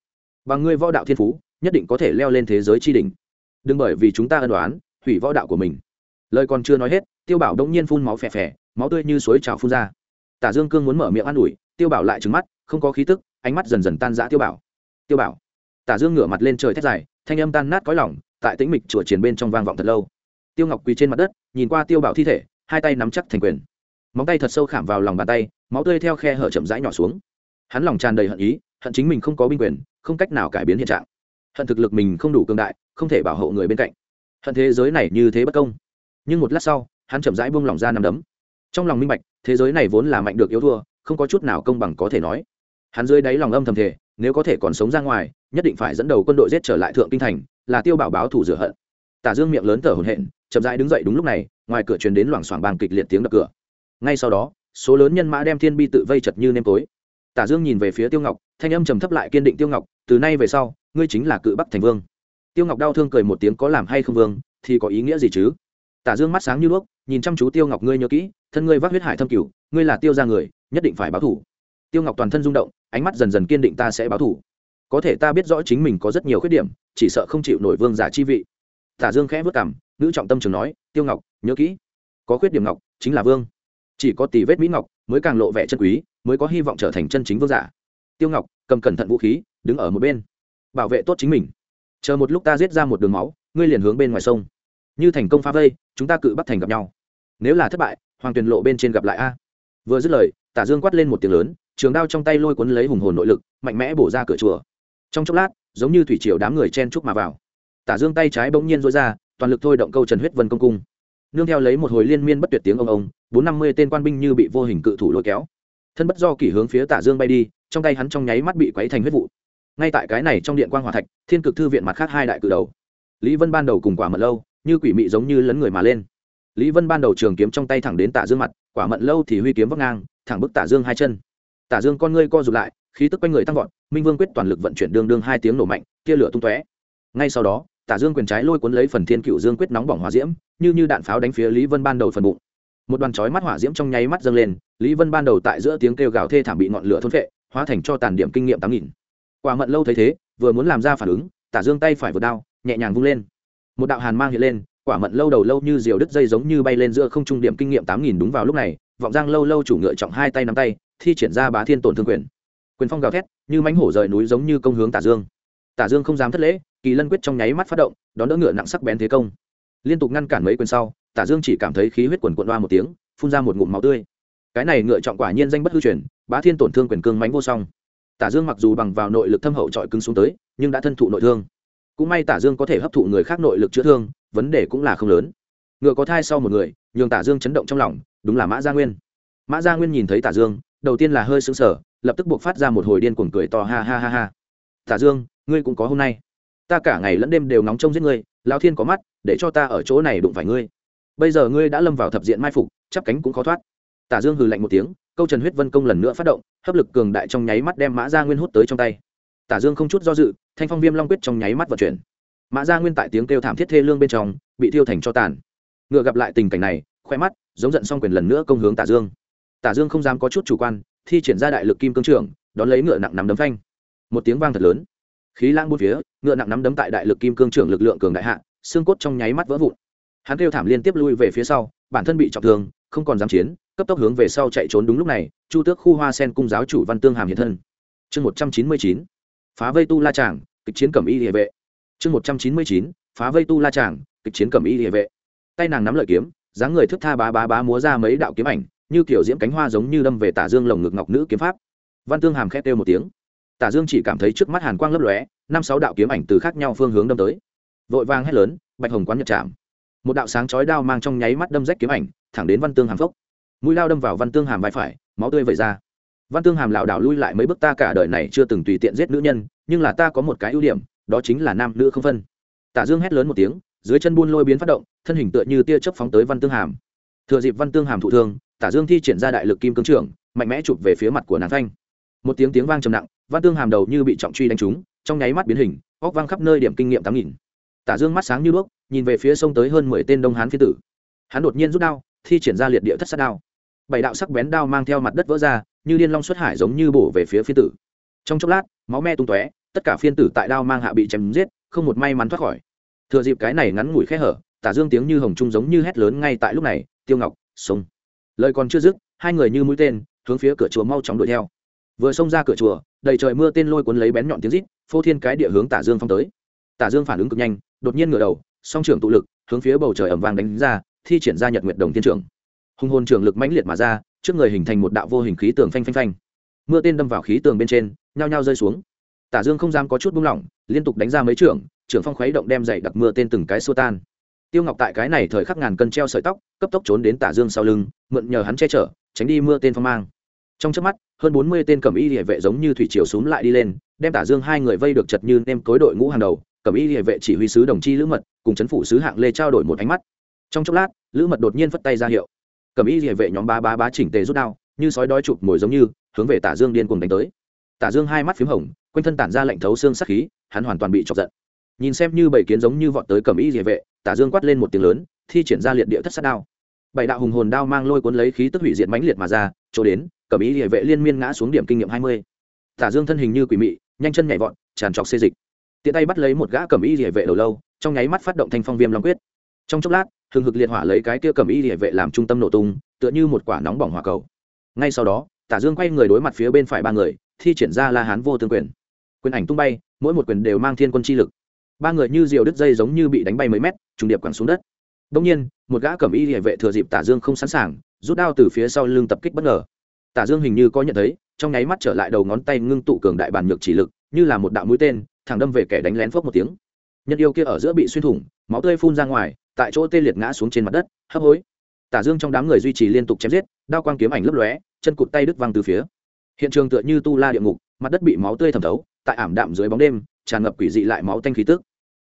Bằng ngươi võ đạo thiên phú, nhất định có thể leo lên thế giới tri đỉnh. Đừng bởi vì chúng ta ân đoán hủy võ đạo của mình. Lời còn chưa nói hết, tiêu bảo đông nhiên phun máu phè phè, máu tươi như suối trào phun ra. Tả dương cương muốn mở miệng an ủi, tiêu bảo lại trứng mắt, không có khí tức, ánh mắt dần dần tan rã tiêu bảo. Tiêu bảo. Tả dương ngửa mặt lên trời thét dài, thanh âm tan nát cõi lỏng tại tĩnh mịch chùa chiến bên trong vang vọng thật lâu. Tiêu ngọc quỳ trên mặt đất, nhìn qua tiêu bảo thi thể, hai tay nắm chắc thành quyền. Móng tay thật sâu khảm vào lòng bàn tay, máu tươi theo khe hở chậm rãi nhỏ xuống. Hắn lòng tràn đầy hận ý, hận chính mình không có binh quyền, không cách nào cải biến hiện trạng. Hận thực lực mình không đủ cường đại, không thể bảo hộ người bên cạnh. Hận thế giới này như thế bất công. Nhưng một lát sau, hắn chậm rãi buông lỏng ra nằm đấm. Trong lòng minh bạch, thế giới này vốn là mạnh được yếu thua, không có chút nào công bằng có thể nói. Hắn dưới đáy lòng âm thầm thể nếu có thể còn sống ra ngoài, nhất định phải dẫn đầu quân đội giết trở lại thượng kinh thành là tiêu bảo báo thủ rửa hận. Tả dương miệng lớn thở hổn hển, chậm rãi đứng dậy đúng lúc này, ngoài cửa truyền đến loảng xoảng bang kịch liệt tiếng đập cửa. Ngay sau đó, số lớn nhân mã đem thiên bi tự vây chật như nêm tối. Tả dương nhìn về phía tiêu ngọc, thanh âm trầm thấp lại kiên định tiêu ngọc, từ nay về sau, ngươi chính là cự bắc thành vương. Tiêu ngọc đau thương cười một tiếng, có làm hay không vương, thì có ý nghĩa gì chứ? Tả dương mắt sáng như đuốc, nhìn chăm chú tiêu ngọc, ngươi nhớ kỹ, thân ngươi vác huyết hải thâm cửu, ngươi là tiêu gia người, nhất định phải báo thủ tiêu ngọc toàn thân rung động, ánh mắt dần dần kiên định, ta sẽ báo thủ có thể ta biết rõ chính mình có rất nhiều khuyết điểm, chỉ sợ không chịu nổi vương giả chi vị. Tả dương khẽ vất cảm nữ trọng tâm trường nói, tiêu ngọc, nhớ kỹ, có khuyết điểm ngọc chính là vương. Chỉ có tỷ vết mỹ ngọc mới càng lộ vẻ chân quý, mới có hy vọng trở thành chân chính vương giả. Tiêu ngọc, cầm cẩn thận vũ khí, đứng ở một bên, bảo vệ tốt chính mình. Chờ một lúc ta giết ra một đường máu, ngươi liền hướng bên ngoài sông. Như thành công phá vây, chúng ta cự bắt thành gặp nhau. Nếu là thất bại, hoàng tuyền lộ bên trên gặp lại a. Vừa dứt lời, tả dương quát lên một tiếng lớn, trường đao trong tay lôi cuốn lấy hùng hồn nội lực, mạnh mẽ bổ ra cửa chùa trong chốc lát, giống như thủy triều đám người chen chúc mà vào. Tả dương tay trái bỗng nhiên rối ra, toàn lực thôi động câu trần huyết vân công cung. Nương theo lấy một hồi liên miên bất tuyệt tiếng ông ông, bốn năm mươi tên quan binh như bị vô hình cự thủ lôi kéo. Thân bất do kỷ hướng phía tả dương bay đi, trong tay hắn trong nháy mắt bị quấy thành huyết vụ. Ngay tại cái này trong điện Quang hòa thạch, thiên cực thư viện mặt khác hai đại cự đầu. Lý vân ban đầu cùng quả mận lâu, như quỷ mị giống như lấn người mà lên. Lý vân ban đầu trường kiếm trong tay thẳng đến tả dương mặt, quả mận lâu thì huy kiếm vấp ngang, thẳng bức tả dương hai chân. Tả dương con ngươi co rụt lại khí tức quanh người tăng vọt, minh vương quyết toàn lực vận chuyển đương đương hai tiếng nổ mạnh, tia lửa tung tóe. Ngay sau đó, tả dương quyền trái lôi cuốn lấy phần thiên cựu dương quyết nóng bỏng hỏa diễm, như như đạn pháo đánh phía lý vân ban đầu phần bụng. Một đoàn chói mắt hỏa diễm trong nháy mắt dâng lên, lý vân ban đầu tại giữa tiếng kêu gào thê thảm bị ngọn lửa thôn phệ, hóa thành cho tàn điểm kinh nghiệm tám nghìn. Quả mận lâu thấy thế, vừa muốn làm ra phản ứng, tả dương tay phải vượt đao, nhẹ nhàng vung lên. Một đạo hàn mang hiện lên, quả mận lâu đầu lâu như diều đứt dây giống như bay lên giữa không trung điểm kinh nghiệm tám nghìn đúng vào lúc này, vọng giang lâu lâu chủ ngựa trọng hai tay nắm tay, thi triển ra bá thiên tổn thương quyền quyền phong gào thét, như mánh hổ rời núi giống như công hướng tả dương. Tả dương không dám thất lễ, kỳ lân quyết trong nháy mắt phát động, đón đỡ ngựa nặng sắc bén thế công. Liên tục ngăn cản mấy quyền sau, tả dương chỉ cảm thấy khí huyết quần quận đoa một tiếng, phun ra một ngụm máu tươi. Cái này ngựa trọng quả nhiên danh bất hư truyền, bá thiên tổn thương quyền cương mánh vô song. Tả dương mặc dù bằng vào nội lực thâm hậu trọi cứng xuống tới, nhưng đã thân thụ nội thương. Cũng may tả dương có thể hấp thụ người khác nội lực chữa thương, vấn đề cũng là không lớn. Ngựa có thai sau một người, nhường tả dương chấn động trong lòng, đúng là mã gia nguyên. Mã gia nguyên nhìn thấy tả dương, đầu tiên là hơi sững sờ lập tức buộc phát ra một hồi điên cuồng cười to ha ha ha ha. Tả dương, ngươi cũng có hôm nay. Ta cả ngày lẫn đêm đều nóng trông giết ngươi lao thiên có mắt, để cho ta ở chỗ này đụng phải ngươi. Bây giờ ngươi đã lâm vào thập diện mai phục, chắp cánh cũng khó thoát. Tả dương hừ lạnh một tiếng, câu trần huyết vân công lần nữa phát động, hấp lực cường đại trong nháy mắt đem mã gia nguyên hút tới trong tay. Tả dương không chút do dự, thanh phong viêm long quyết trong nháy mắt vận chuyển. Mã gia nguyên tại tiếng kêu thảm thiết thê lương bên trong, bị thiêu thành cho tàn. Ngựa gặp lại tình cảnh này, khoe mắt, giống giận xong quyền lần nữa công hướng tả dương. Tả dương không dám có chút chủ quan thi triển ra đại lực kim cương trưởng đón lấy ngựa nặng nắm đấm phanh. Một tiếng vang thật lớn. Khí lãng bốn phía, ngựa nặng nắm đấm tại đại lực kim cương trưởng lực lượng cường đại hạ, xương cốt trong nháy mắt vỡ vụn. Hắn kêu thảm liên tiếp lui về phía sau, bản thân bị trọng thương, không còn dám chiến, cấp tốc hướng về sau chạy trốn đúng lúc này, chu tước khu hoa sen cung giáo chủ văn tương hàm hiện thân. Chương một trăm chín mươi chín, phá vây tu la tràng, kịch chiến cẩm y địa vệ. Chương một trăm chín mươi chín, phá vây tu la tràng, kịch chiến cẩm y địa vệ. Tay nàng nắm lợi kiếm, dáng người thức tha bá bá bá múa ra mấy đạo kiếm ảnh như kiểu diễm cánh hoa giống như đâm về tả dương lồng ngực ngọc nữ kiếm pháp. Văn tương hàm khét kêu một tiếng. Tả dương chỉ cảm thấy trước mắt hàn quang lấp lóe, năm sáu đạo kiếm ảnh từ khác nhau phương hướng đâm tới. Vội vang hét lớn, bạch hồng quán nhật chạm. Một đạo sáng chói đao mang trong nháy mắt đâm rách kiếm ảnh, thẳng đến văn tương hàm phốc. Mũi lao đâm vào văn tương hàm vai phải, máu tươi vẩy ra. Văn tương hàm lảo đảo lui lại mấy bước, ta cả đời này chưa từng tùy tiện giết nữ nhân, nhưng là ta có một cái ưu điểm, đó chính là nam nữ không phân. Tả dương hét lớn một tiếng, dưới chân buôn lôi biến phát động, thân hình tựa như tia chớp phóng tới văn tương hàm. Thừa dịp văn tương hàm thụ thương tả dương thi triển ra đại lực kim cương trưởng, mạnh mẽ chụp về phía mặt của nàng thanh một tiếng tiếng vang trầm nặng, văn tương hàm đầu như bị trọng truy đánh trúng, trong nháy mắt biến hình, óc vang khắp nơi điểm kinh nghiệm tám nghìn. Tả dương mắt sáng như đuốc, nhìn về phía sông tới hơn mười tên đông hán phi tử. Hắn đột nhiên rút đao, thi triển ra liệt địa thất sát đao. Bảy đạo sắc bén đao mang theo mặt đất vỡ ra, như liên long xuất hải giống như bổ về phía phi tử. Trong chốc lát, máu me tung tóe, tất cả phiên tử tại đao mang hạ bị chém giết, không một may mắn thoát khỏi. Thừa dịp cái này ngắn ngủi khe hở, tả dương tiếng như hồng trung giống như hét lớn ngay tại lúc này, tiêu ngọc, sông lời còn chưa dứt, hai người như mũi tên, hướng phía cửa chùa mau chóng đuổi theo. Vừa xông ra cửa chùa, đầy trời mưa tên lôi cuốn lấy bén nhọn tiếng rít, phô thiên cái địa hướng tả dương phong tới. Tả dương phản ứng cực nhanh, đột nhiên ngửa đầu, song trưởng tụ lực, hướng phía bầu trời ẩm vàng đánh ra, thi triển ra nhật nguyệt đồng thiên trưởng hùng hồn trưởng lực mãnh liệt mà ra, trước người hình thành một đạo vô hình khí tường phanh phanh phanh. Mưa tên đâm vào khí tường bên trên, nhao nhao rơi xuống. Tả dương không dám có chút buông lỏng, liên tục đánh ra mấy trưởng trưởng phong khuấy động đem dậy đặc mưa tên từng cái xua tan tiêu ngọc tại cái này thời khắc ngàn cân treo sợi tóc, cấp tốc trốn đến tả dương sau lưng, mượn nhờ hắn che chở, tránh đi mưa tên phong mang. Trong chớp mắt, hơn bốn mươi tên cẩm y địa vệ giống như thủy triều xuống lại đi lên, đem tả dương hai người vây được chật như nem cối đội ngũ hàng đầu, cẩm y địa vệ chỉ huy sứ đồng chi lữ mật cùng chấn phủ sứ hạng lê trao đổi một ánh mắt. Trong chốc lát, lữ mật đột nhiên phất tay ra hiệu. Cẩm y địa vệ nhóm ba ba bá chỉnh tề rút đao, như sói đói chụp mồi giống như, hướng về tả dương điên cuồng đánh tới. Tả dương hai mắt p hồng, quanh thân tản ra lệnh thấu xương sắc khí, hắn hoàn toàn bị chọc giận nhìn xem như bảy kiến giống như vọt tới cẩm y địa vệ, tả dương quát lên một tiếng lớn, thi triển ra liệt địa thất sát đao. Bảy đạo hùng hồn đao mang lôi cuốn lấy khí tức hủy diệt mãnh liệt mà ra, chỗ đến cẩm y địa vệ liên miên ngã xuống điểm kinh nghiệm hai mươi. Tả dương thân hình như quỷ mị, nhanh chân nhảy vọt, tràn trọc xê dịch. Tiện tay bắt lấy một gã cẩm y địa vệ đầu lâu, trong nháy mắt phát động thanh phong viêm long quyết. Trong chốc lát, hừng hực liệt hỏa lấy cái kia cẩm y địa vệ làm trung tâm nổ tung, tựa như một quả nóng bỏng hỏa cầu. Ngay sau đó, tả dương quay người đối mặt phía bên phải ba người, thi triển ra la hán vô tương quyền. Quyền ảnh tung bay, mỗi một quyền đều mang thiên quân chi lực ba người như diều đứt dây giống như bị đánh bay mấy mét, trùng điệp quẳng xuống đất. Đông nhiên, một gã cẩm y địa vệ thừa dịp tả dương không sẵn sàng, rút đao từ phía sau lưng tập kích bất ngờ. Tả dương hình như có nhận thấy, trong nháy mắt trở lại đầu ngón tay ngưng tụ cường đại bản nhược chỉ lực, như là một đạo mũi tên, thẳng đâm về kẻ đánh lén phốc một tiếng. Nhân yêu kia ở giữa bị xuyên thủng, máu tươi phun ra ngoài, tại chỗ tê liệt ngã xuống trên mặt đất, hấp hối. Tả dương trong đám người duy trì liên tục chém giết, đao quang kiếm ảnh lấp lóe, chân cụt tay đứt văng từ phía. Hiện trường tựa như tu la địa ngục, mặt đất bị máu tươi thẩm thấu, tại ảm đạm dưới bóng đêm tràn ngập quỷ dị lại máu tanh khí tức.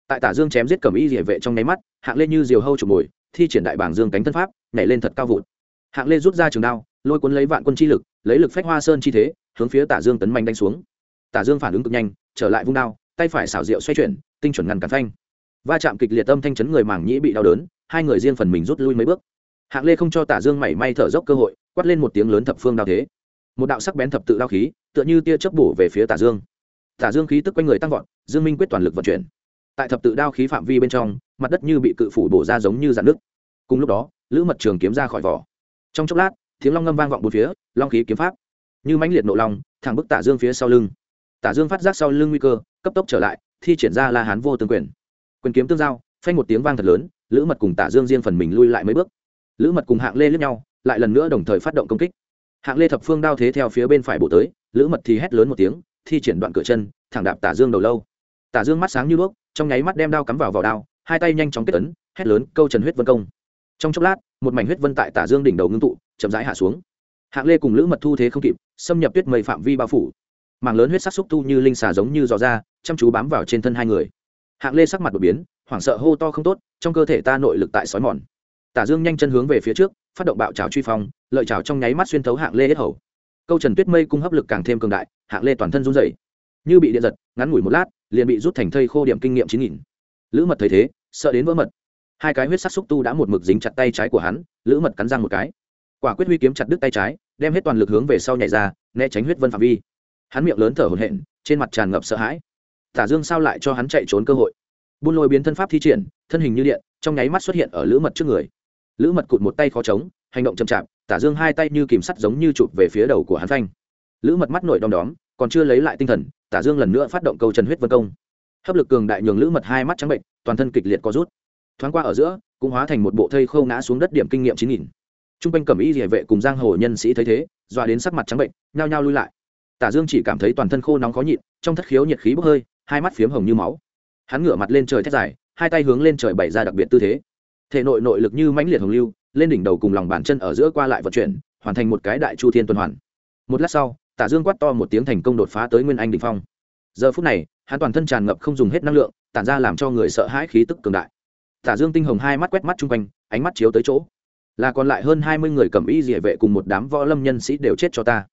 Tại tả dương chém giết cầm y địa vệ trong nháy mắt, hạng Lê như diều hâu trục mồi, thi triển đại bảng dương cánh thân pháp, nhảy lên thật cao vụt. Hạng lê rút ra trường đao, lôi cuốn lấy vạn quân chi lực, lấy lực phách hoa sơn chi thế, hướng phía tả dương tấn mạnh đánh xuống. Tả dương phản ứng cực nhanh, trở lại vung đao, tay phải xảo diệu xoay chuyển, tinh chuẩn ngăn cản phanh. Va chạm kịch liệt âm thanh chấn người mảng nhĩ bị đau đớn, hai người riêng phần mình rút lui mấy bước. Hạng lê không cho tả dương mảy may thở dốc cơ hội, quát lên một tiếng lớn thập phương đao thế. Một đạo sắc bén thập tự đao khí, tựa như tia chớp bổ về phía tả dương tả dương khí tức quanh người tăng vọt, dương minh quyết toàn lực vận chuyển. Tại thập tự đao khí phạm vi bên trong, mặt đất như bị cự phủ bổ ra giống như dạn nước cùng lúc đó, lữ mật trường kiếm ra khỏi vỏ. Trong chốc lát, tiếng long ngâm vang vọng bốn phía, long khí kiếm pháp. Như mãnh liệt nộ long, thẳng bức tả dương phía sau lưng. Tả dương phát giác sau lưng nguy cơ, cấp tốc trở lại, thi triển ra la hán vô tương quyền. Quyền kiếm tương giao, phanh một tiếng vang thật lớn, lữ mật cùng tả dương riêng phần mình lui lại mấy bước. Lữ mật cùng hạng lê lướt nhau, lại lần nữa đồng thời phát động công kích. Hạng lê thập phương đao thế theo phía bên phải bổ tới, lữ mật thì hét lớn một tiếng thi triển đoạn cửa chân, thẳng đạp tả dương đầu lâu. Tả dương mắt sáng như đuốc, trong nháy mắt đem đao cắm vào vào đao, hai tay nhanh chóng kết ấn, hét lớn, câu trần huyết vân công. Trong chốc lát, một mảnh huyết vân tại tả dương đỉnh đầu ngưng tụ, chậm rãi hạ xuống. Hạng lê cùng lữ mật thu thế không kịp, xâm nhập tuyết mây phạm vi bao phủ. Mảng lớn huyết sắc xúc tu như linh xà giống như giò ra, chăm chú bám vào trên thân hai người. Hạng lê sắc mặt đột biến, hoảng sợ hô to không tốt, trong cơ thể ta nội lực tại sói mòn. Tả dương nhanh chân hướng về phía trước, phát động bạo trào truy phong, lợi trào trong nháy mắt xuyên thấu hạng lê hết hầu câu trần tuyết mây cung hấp lực càng thêm cường đại, hạng lê toàn thân run dày như bị điện giật, ngắn ngủi một lát, liền bị rút thành thây khô điểm kinh nghiệm chín nghìn. Lữ mật thấy thế, sợ đến vỡ mật. Hai cái huyết sắc xúc tu đã một mực dính chặt tay trái của hắn, lữ mật cắn răng một cái. Quả quyết huy kiếm chặt đứt tay trái, đem hết toàn lực hướng về sau nhảy ra, né tránh huyết vân phạm vi. Hắn miệng lớn thở hổn hển, trên mặt tràn ngập sợ hãi. Tả dương sao lại cho hắn chạy trốn cơ hội? Buôn lôi biến thân pháp thi triển, thân hình như điện, trong nháy mắt xuất hiện ở lữ mật trước người. Lữ mật cụt một tay khó chống, hành động chậm chạp tả dương hai tay như kìm sắt giống như chụp về phía đầu của hắn phanh. Lữ mật mắt nổi đom đóm, còn chưa lấy lại tinh thần, tả dương lần nữa phát động câu trần huyết vân công. Hấp lực cường đại nhường lữ mật hai mắt trắng bệnh, toàn thân kịch liệt có rút. Thoáng qua ở giữa, cũng hóa thành một bộ thây khâu ngã xuống đất điểm kinh nghiệm chín nghìn. T r u n g quanh cầm ý địa vệ cùng giang hồ nhân sĩ thấy thế, dọa đến sắc mặt trắng bệnh, nhao nhao lui lại. Tả dương chỉ cảm thấy toàn thân khô nóng khó nhịn, trong thất khiếu nhiệt khí bốc hơi, hai mắt phiếm hồng như máu. Hắn ngửa mặt lên trời thét dài, hai tay hướng lên trời bày ra đặc biệt tư thế. Thể nội nội lực như mãnh liệt hồng lưu lên đỉnh đầu cùng lòng bàn chân ở giữa qua lại vận chuyển, hoàn thành một cái đại chu thiên tuần hoàn. Một lát sau, tả dương quát to một tiếng thành công đột phá tới nguyên anh đỉnh phong. Giờ phút này, hắn toàn thân tràn ngập không dùng hết năng lượng, tản ra làm cho người sợ hãi khí tức cường đại. Tả dương tinh hồng hai mắt quét mắt chung quanh, ánh mắt chiếu tới chỗ. Là còn lại hơn hai mươi người cầm y địa vệ cùng một đám võ lâm nhân sĩ đều chết cho ta.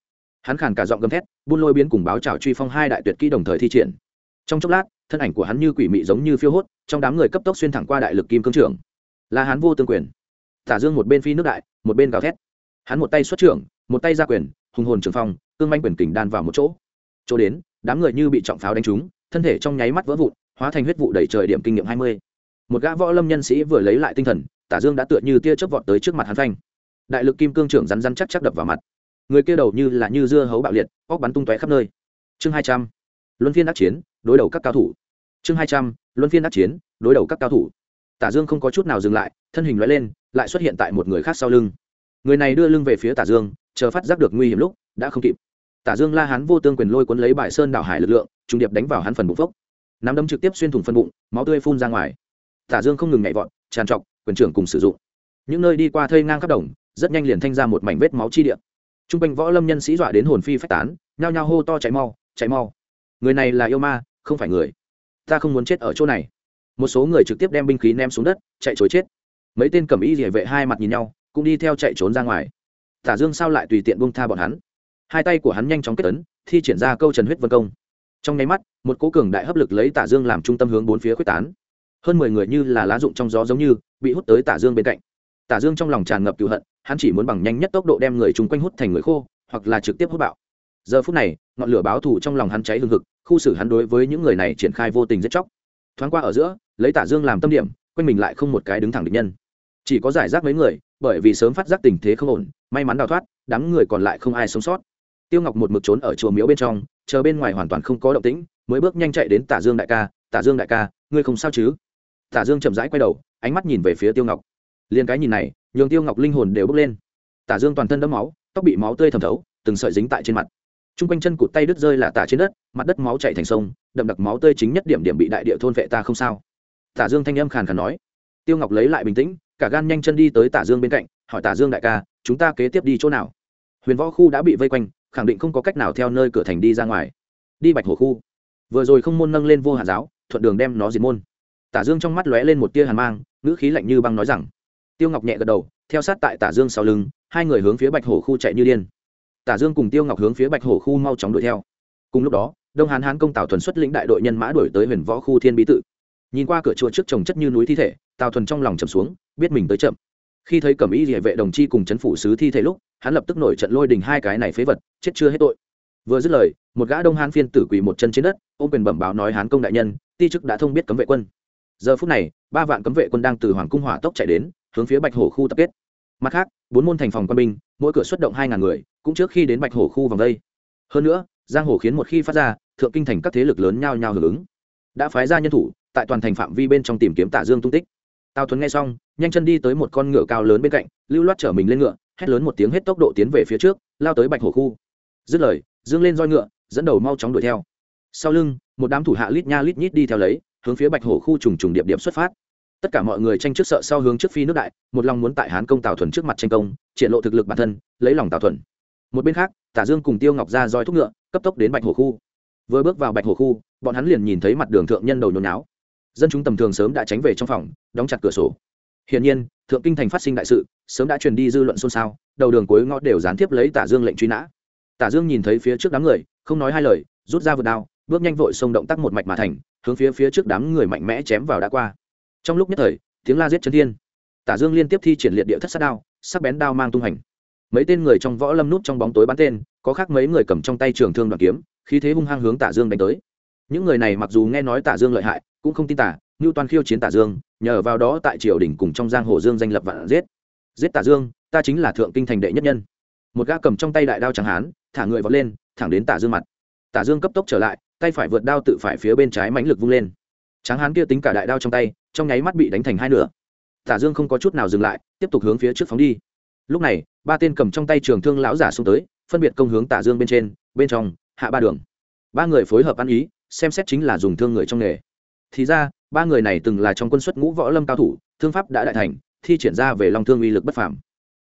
Hắn khàn cả giọng gầm thét, buôn lôi biến cùng báo trào truy phong hai đại tuyệt kỹ đồng thời thi triển. Trong chốc lát, thân ảnh của hắn như quỷ mị giống như phiêu hốt, trong đám người cấp tốc xuyên thẳng qua đại lực kim cương trưởng. Là hắn vô tương quyền tả dương một bên phi nước đại, một bên gào thét. Hắn một tay xuất trưởng, một tay ra quyền, hùng hồn trường phong, cương manh quyền kình đan vào một chỗ. Chỗ đến, đám người như bị trọng pháo đánh trúng, thân thể trong nháy mắt vỡ vụn, hóa thành huyết vụ đẩy trời điểm kinh nghiệm hai mươi. Một gã võ lâm nhân sĩ vừa lấy lại tinh thần, tả dương đã tựa như tia chớp vọt tới trước mặt hắn phanh. Đại lực kim cương trưởng rắn rắn chắc chắc đập vào mặt. Người kia đầu như là như dưa hấu bạo liệt, óc bắn tung tóe khắp nơi. Chương hai trăm. Luân phiên đắc chiến, đối đầu các cao thủ. Chương hai trăm. Luân phiên đắc chiến, đối đầu các cao thủ. Tả dương không có chút nào dừng lại, thân hình loại lên lại xuất hiện tại một người khác sau lưng. Người này đưa lưng về phía tả dương, chờ phát giác được nguy hiểm lúc, đã không kịp. Tả dương la hán vô tương quyền lôi cuốn lấy bại sơn đảo hải lực lượng trung điệp đánh vào hắn phần bụng phốc. Nắm đấm trực tiếp xuyên thủng phân bụng, máu tươi phun ra ngoài. Tả dương không ngừng nhảy vọt, tràn trọc, quyền trưởng cùng sử dụng. Những nơi đi qua thây ngang khắp đồng, rất nhanh liền thanh ra một mảnh vết máu chi địa. Trung quanh võ lâm nhân sĩ dọa đến hồn phi phách tán, nhao nhao hô to chạy mau chạy mau. Người này là yêu ma, không phải người. Ta không muốn chết ở chỗ này. Một số người trực tiếp đem binh khí ném xuống đất, chạy chối chết mấy tên cầm y địa vệ hai mặt nhìn nhau, cũng đi theo chạy trốn ra ngoài. Tả dương sao lại tùy tiện buông tha bọn hắn? Hai tay của hắn nhanh chóng kết ấn, thi triển ra câu trần huyết vân công. Trong nháy mắt, một cố cường đại hấp lực lấy tả dương làm trung tâm hướng bốn phía quyết tán. Hơn mười người như là lá rụng trong gió giống như, bị hút tới tả dương bên cạnh. Tả dương trong lòng tràn ngập cựu hận, hắn chỉ muốn bằng nhanh nhất tốc độ đem người chung quanh hút thành người khô, hoặc là trực tiếp hút bạo. Giờ phút này, ngọn lửa báo thù trong lòng hắn cháy hừng hực, khu xử hắn đối với những người này triển khai vô tình giết chóc. Thoáng qua ở giữa, lấy tả dương làm tâm điểm, quanh mình lại không một cái đứng thẳng địch nhân chỉ có giải rác mấy người, bởi vì sớm phát giác tình thế không ổn, may mắn đào thoát, đám người còn lại không ai sống sót. Tiêu ngọc một mực trốn ở chùa miếu bên trong, chờ bên ngoài hoàn toàn không có động tĩnh, mới bước nhanh chạy đến tả dương đại ca, tả dương đại ca, ngươi không sao chứ? Tả dương chậm rãi quay đầu, ánh mắt nhìn về phía tiêu ngọc. Liền cái nhìn này, nhường tiêu ngọc linh hồn đều bước lên. Tả dương toàn thân đẫm máu, tóc bị máu tươi thẩm thấu, từng sợi dính tại trên mặt. T r u n g quanh chân cụt tay đứt rơi là tả trên đất, mặt đất máu chạy thành sông, đậm đặc máu tươi chính nhất điểm điểm bị đại địa thôn vệ ta không sao. Tả dương thanh âm khàn khàn nói. Tiêu ngọc lấy lại bình tĩnh cả gan nhanh chân đi tới tả dương bên cạnh, hỏi tả dương đại ca, chúng ta kế tiếp đi chỗ nào? Huyền võ khu đã bị vây quanh, khẳng định không có cách nào theo nơi cửa thành đi ra ngoài. Đi bạch hồ khu. Vừa rồi không môn nâng lên vô hạ giáo, thuận đường đem nó diệt môn. Tả dương trong mắt lóe lên một tia hàn mang, ngữ khí lạnh như băng nói rằng. Tiêu ngọc nhẹ gật đầu, theo sát tại tả dương sau lưng, hai người hướng phía bạch hồ khu chạy như điên. Tả dương cùng tiêu ngọc hướng phía bạch hồ khu mau chóng đuổi theo. Cùng lúc đó, đông hán hán công tào thuần xuất lĩnh đại đội nhân mã đuổi tới huyền võ khu thiên bí tự. Nhìn qua cửa chùa trước trồng chất như núi thi thể, tào thuần trong lòng trầm xuống biết mình tới chậm. Khi thấy cẩm y địa vệ đồng chi cùng chấn phủ sứ thi thể lúc, hắn lập tức nổi trận lôi đình hai cái này phế vật, chết chưa hết tội. Vừa dứt lời, một gã đông hán phiên tử quỳ một chân trên đất, ôm quyền bẩm báo nói hán công đại nhân, ti chức đã thông biết cấm vệ quân. Giờ phút này, ba vạn cấm vệ quân đang từ hoàng cung hỏa tốc chạy đến, hướng phía bạch hổ khu tập kết. Mặt khác, bốn môn thành phòng quân binh, mỗi cửa xuất động hai ngàn người, cũng trước khi đến bạch hổ khu vòng đây. Hơn nữa, giang hồ khiến một khi phát ra, thượng kinh thành các thế lực lớn nhao nhao hưởng ứng. Đã phái ra nhân thủ, tại toàn thành phạm vi bên trong tìm kiếm tả dương tung tích tào thuấn nghe xong, nhanh chân đi tới một con ngựa cao lớn bên cạnh, lưu loát chở mình lên ngựa, hét lớn một tiếng hết tốc độ tiến về phía trước, lao tới bạch hổ khu. Dứt lời, dương lên roi ngựa, dẫn đầu mau chóng đuổi theo. Sau lưng, một đám thủ hạ lít nha lít nhít đi theo lấy, hướng phía bạch hổ khu trùng trùng điệp điệp xuất phát. Tất cả mọi người tranh trước sợ sau hướng trước phi nước đại, một lòng muốn tại hán công tào thuần trước mặt tranh công, triển lộ thực lực bản thân, lấy lòng tào thuần. Một bên khác, tả dương cùng tiêu ngọc ra roi thúc ngựa, cấp tốc đến bạch hổ khu. Vừa bước vào bạch hổ khu, bọn hắn liền nhìn thấy mặt đường thượng nhân đầu nhốn náo dân chúng tầm thường sớm đã tránh về trong phòng, đóng chặt cửa sổ. Hiển nhiên, thượng kinh thành phát sinh đại sự, sớm đã truyền đi dư luận xôn xao, đầu đường cuối ngõ đều gián tiếp lấy tả dương lệnh truy nã. Tả dương nhìn thấy phía trước đám người, không nói hai lời, rút ra vượt đao, bước nhanh vội xông động tác một mạch mà thành, hướng phía phía trước đám người mạnh mẽ chém vào đã qua. Trong lúc nhất thời, tiếng la giết chân thiên. Tả dương liên tiếp thi triển liệt địa thất sát đao, sắc bén đao mang tung hành. Mấy tên người trong võ lâm nút trong bóng tối bắn tên, có khác mấy người cầm trong tay trường thương đoạn kiếm, khí thế hung hăng hướng tả dương đánh tới những người này mặc dù nghe nói tả dương lợi hại, cũng không tin tả như toàn khiêu chiến tả dương, nhờ vào đó tại triều đình cùng trong giang hồ dương danh lập vạn giết. Giết tả dương, ta chính là thượng kinh thành đệ nhất nhân. Một gã cầm trong tay đại đao trắng hán, thả người vọt lên, thẳng đến tả dương mặt. Tả dương cấp tốc trở lại, tay phải vượt đao tự phải phía bên trái mãnh lực vung lên. Tráng hán kia tính cả đại đao trong tay, trong nháy mắt bị đánh thành hai nửa. Tả dương không có chút nào dừng lại, tiếp tục hướng phía trước phóng đi. Lúc này, ba tên cầm trong tay trường thương lão giả xuống tới, phân biệt công hướng tả dương bên trên, bên trong, hạ ba đường. Ba người phối hợp ăn ý xem xét chính là dùng thương người trong nghề. Thì ra, ba người này từng là trong quân xuất ngũ võ lâm cao thủ, thương pháp đã đại thành, thi triển ra về long thương uy lực bất phàm.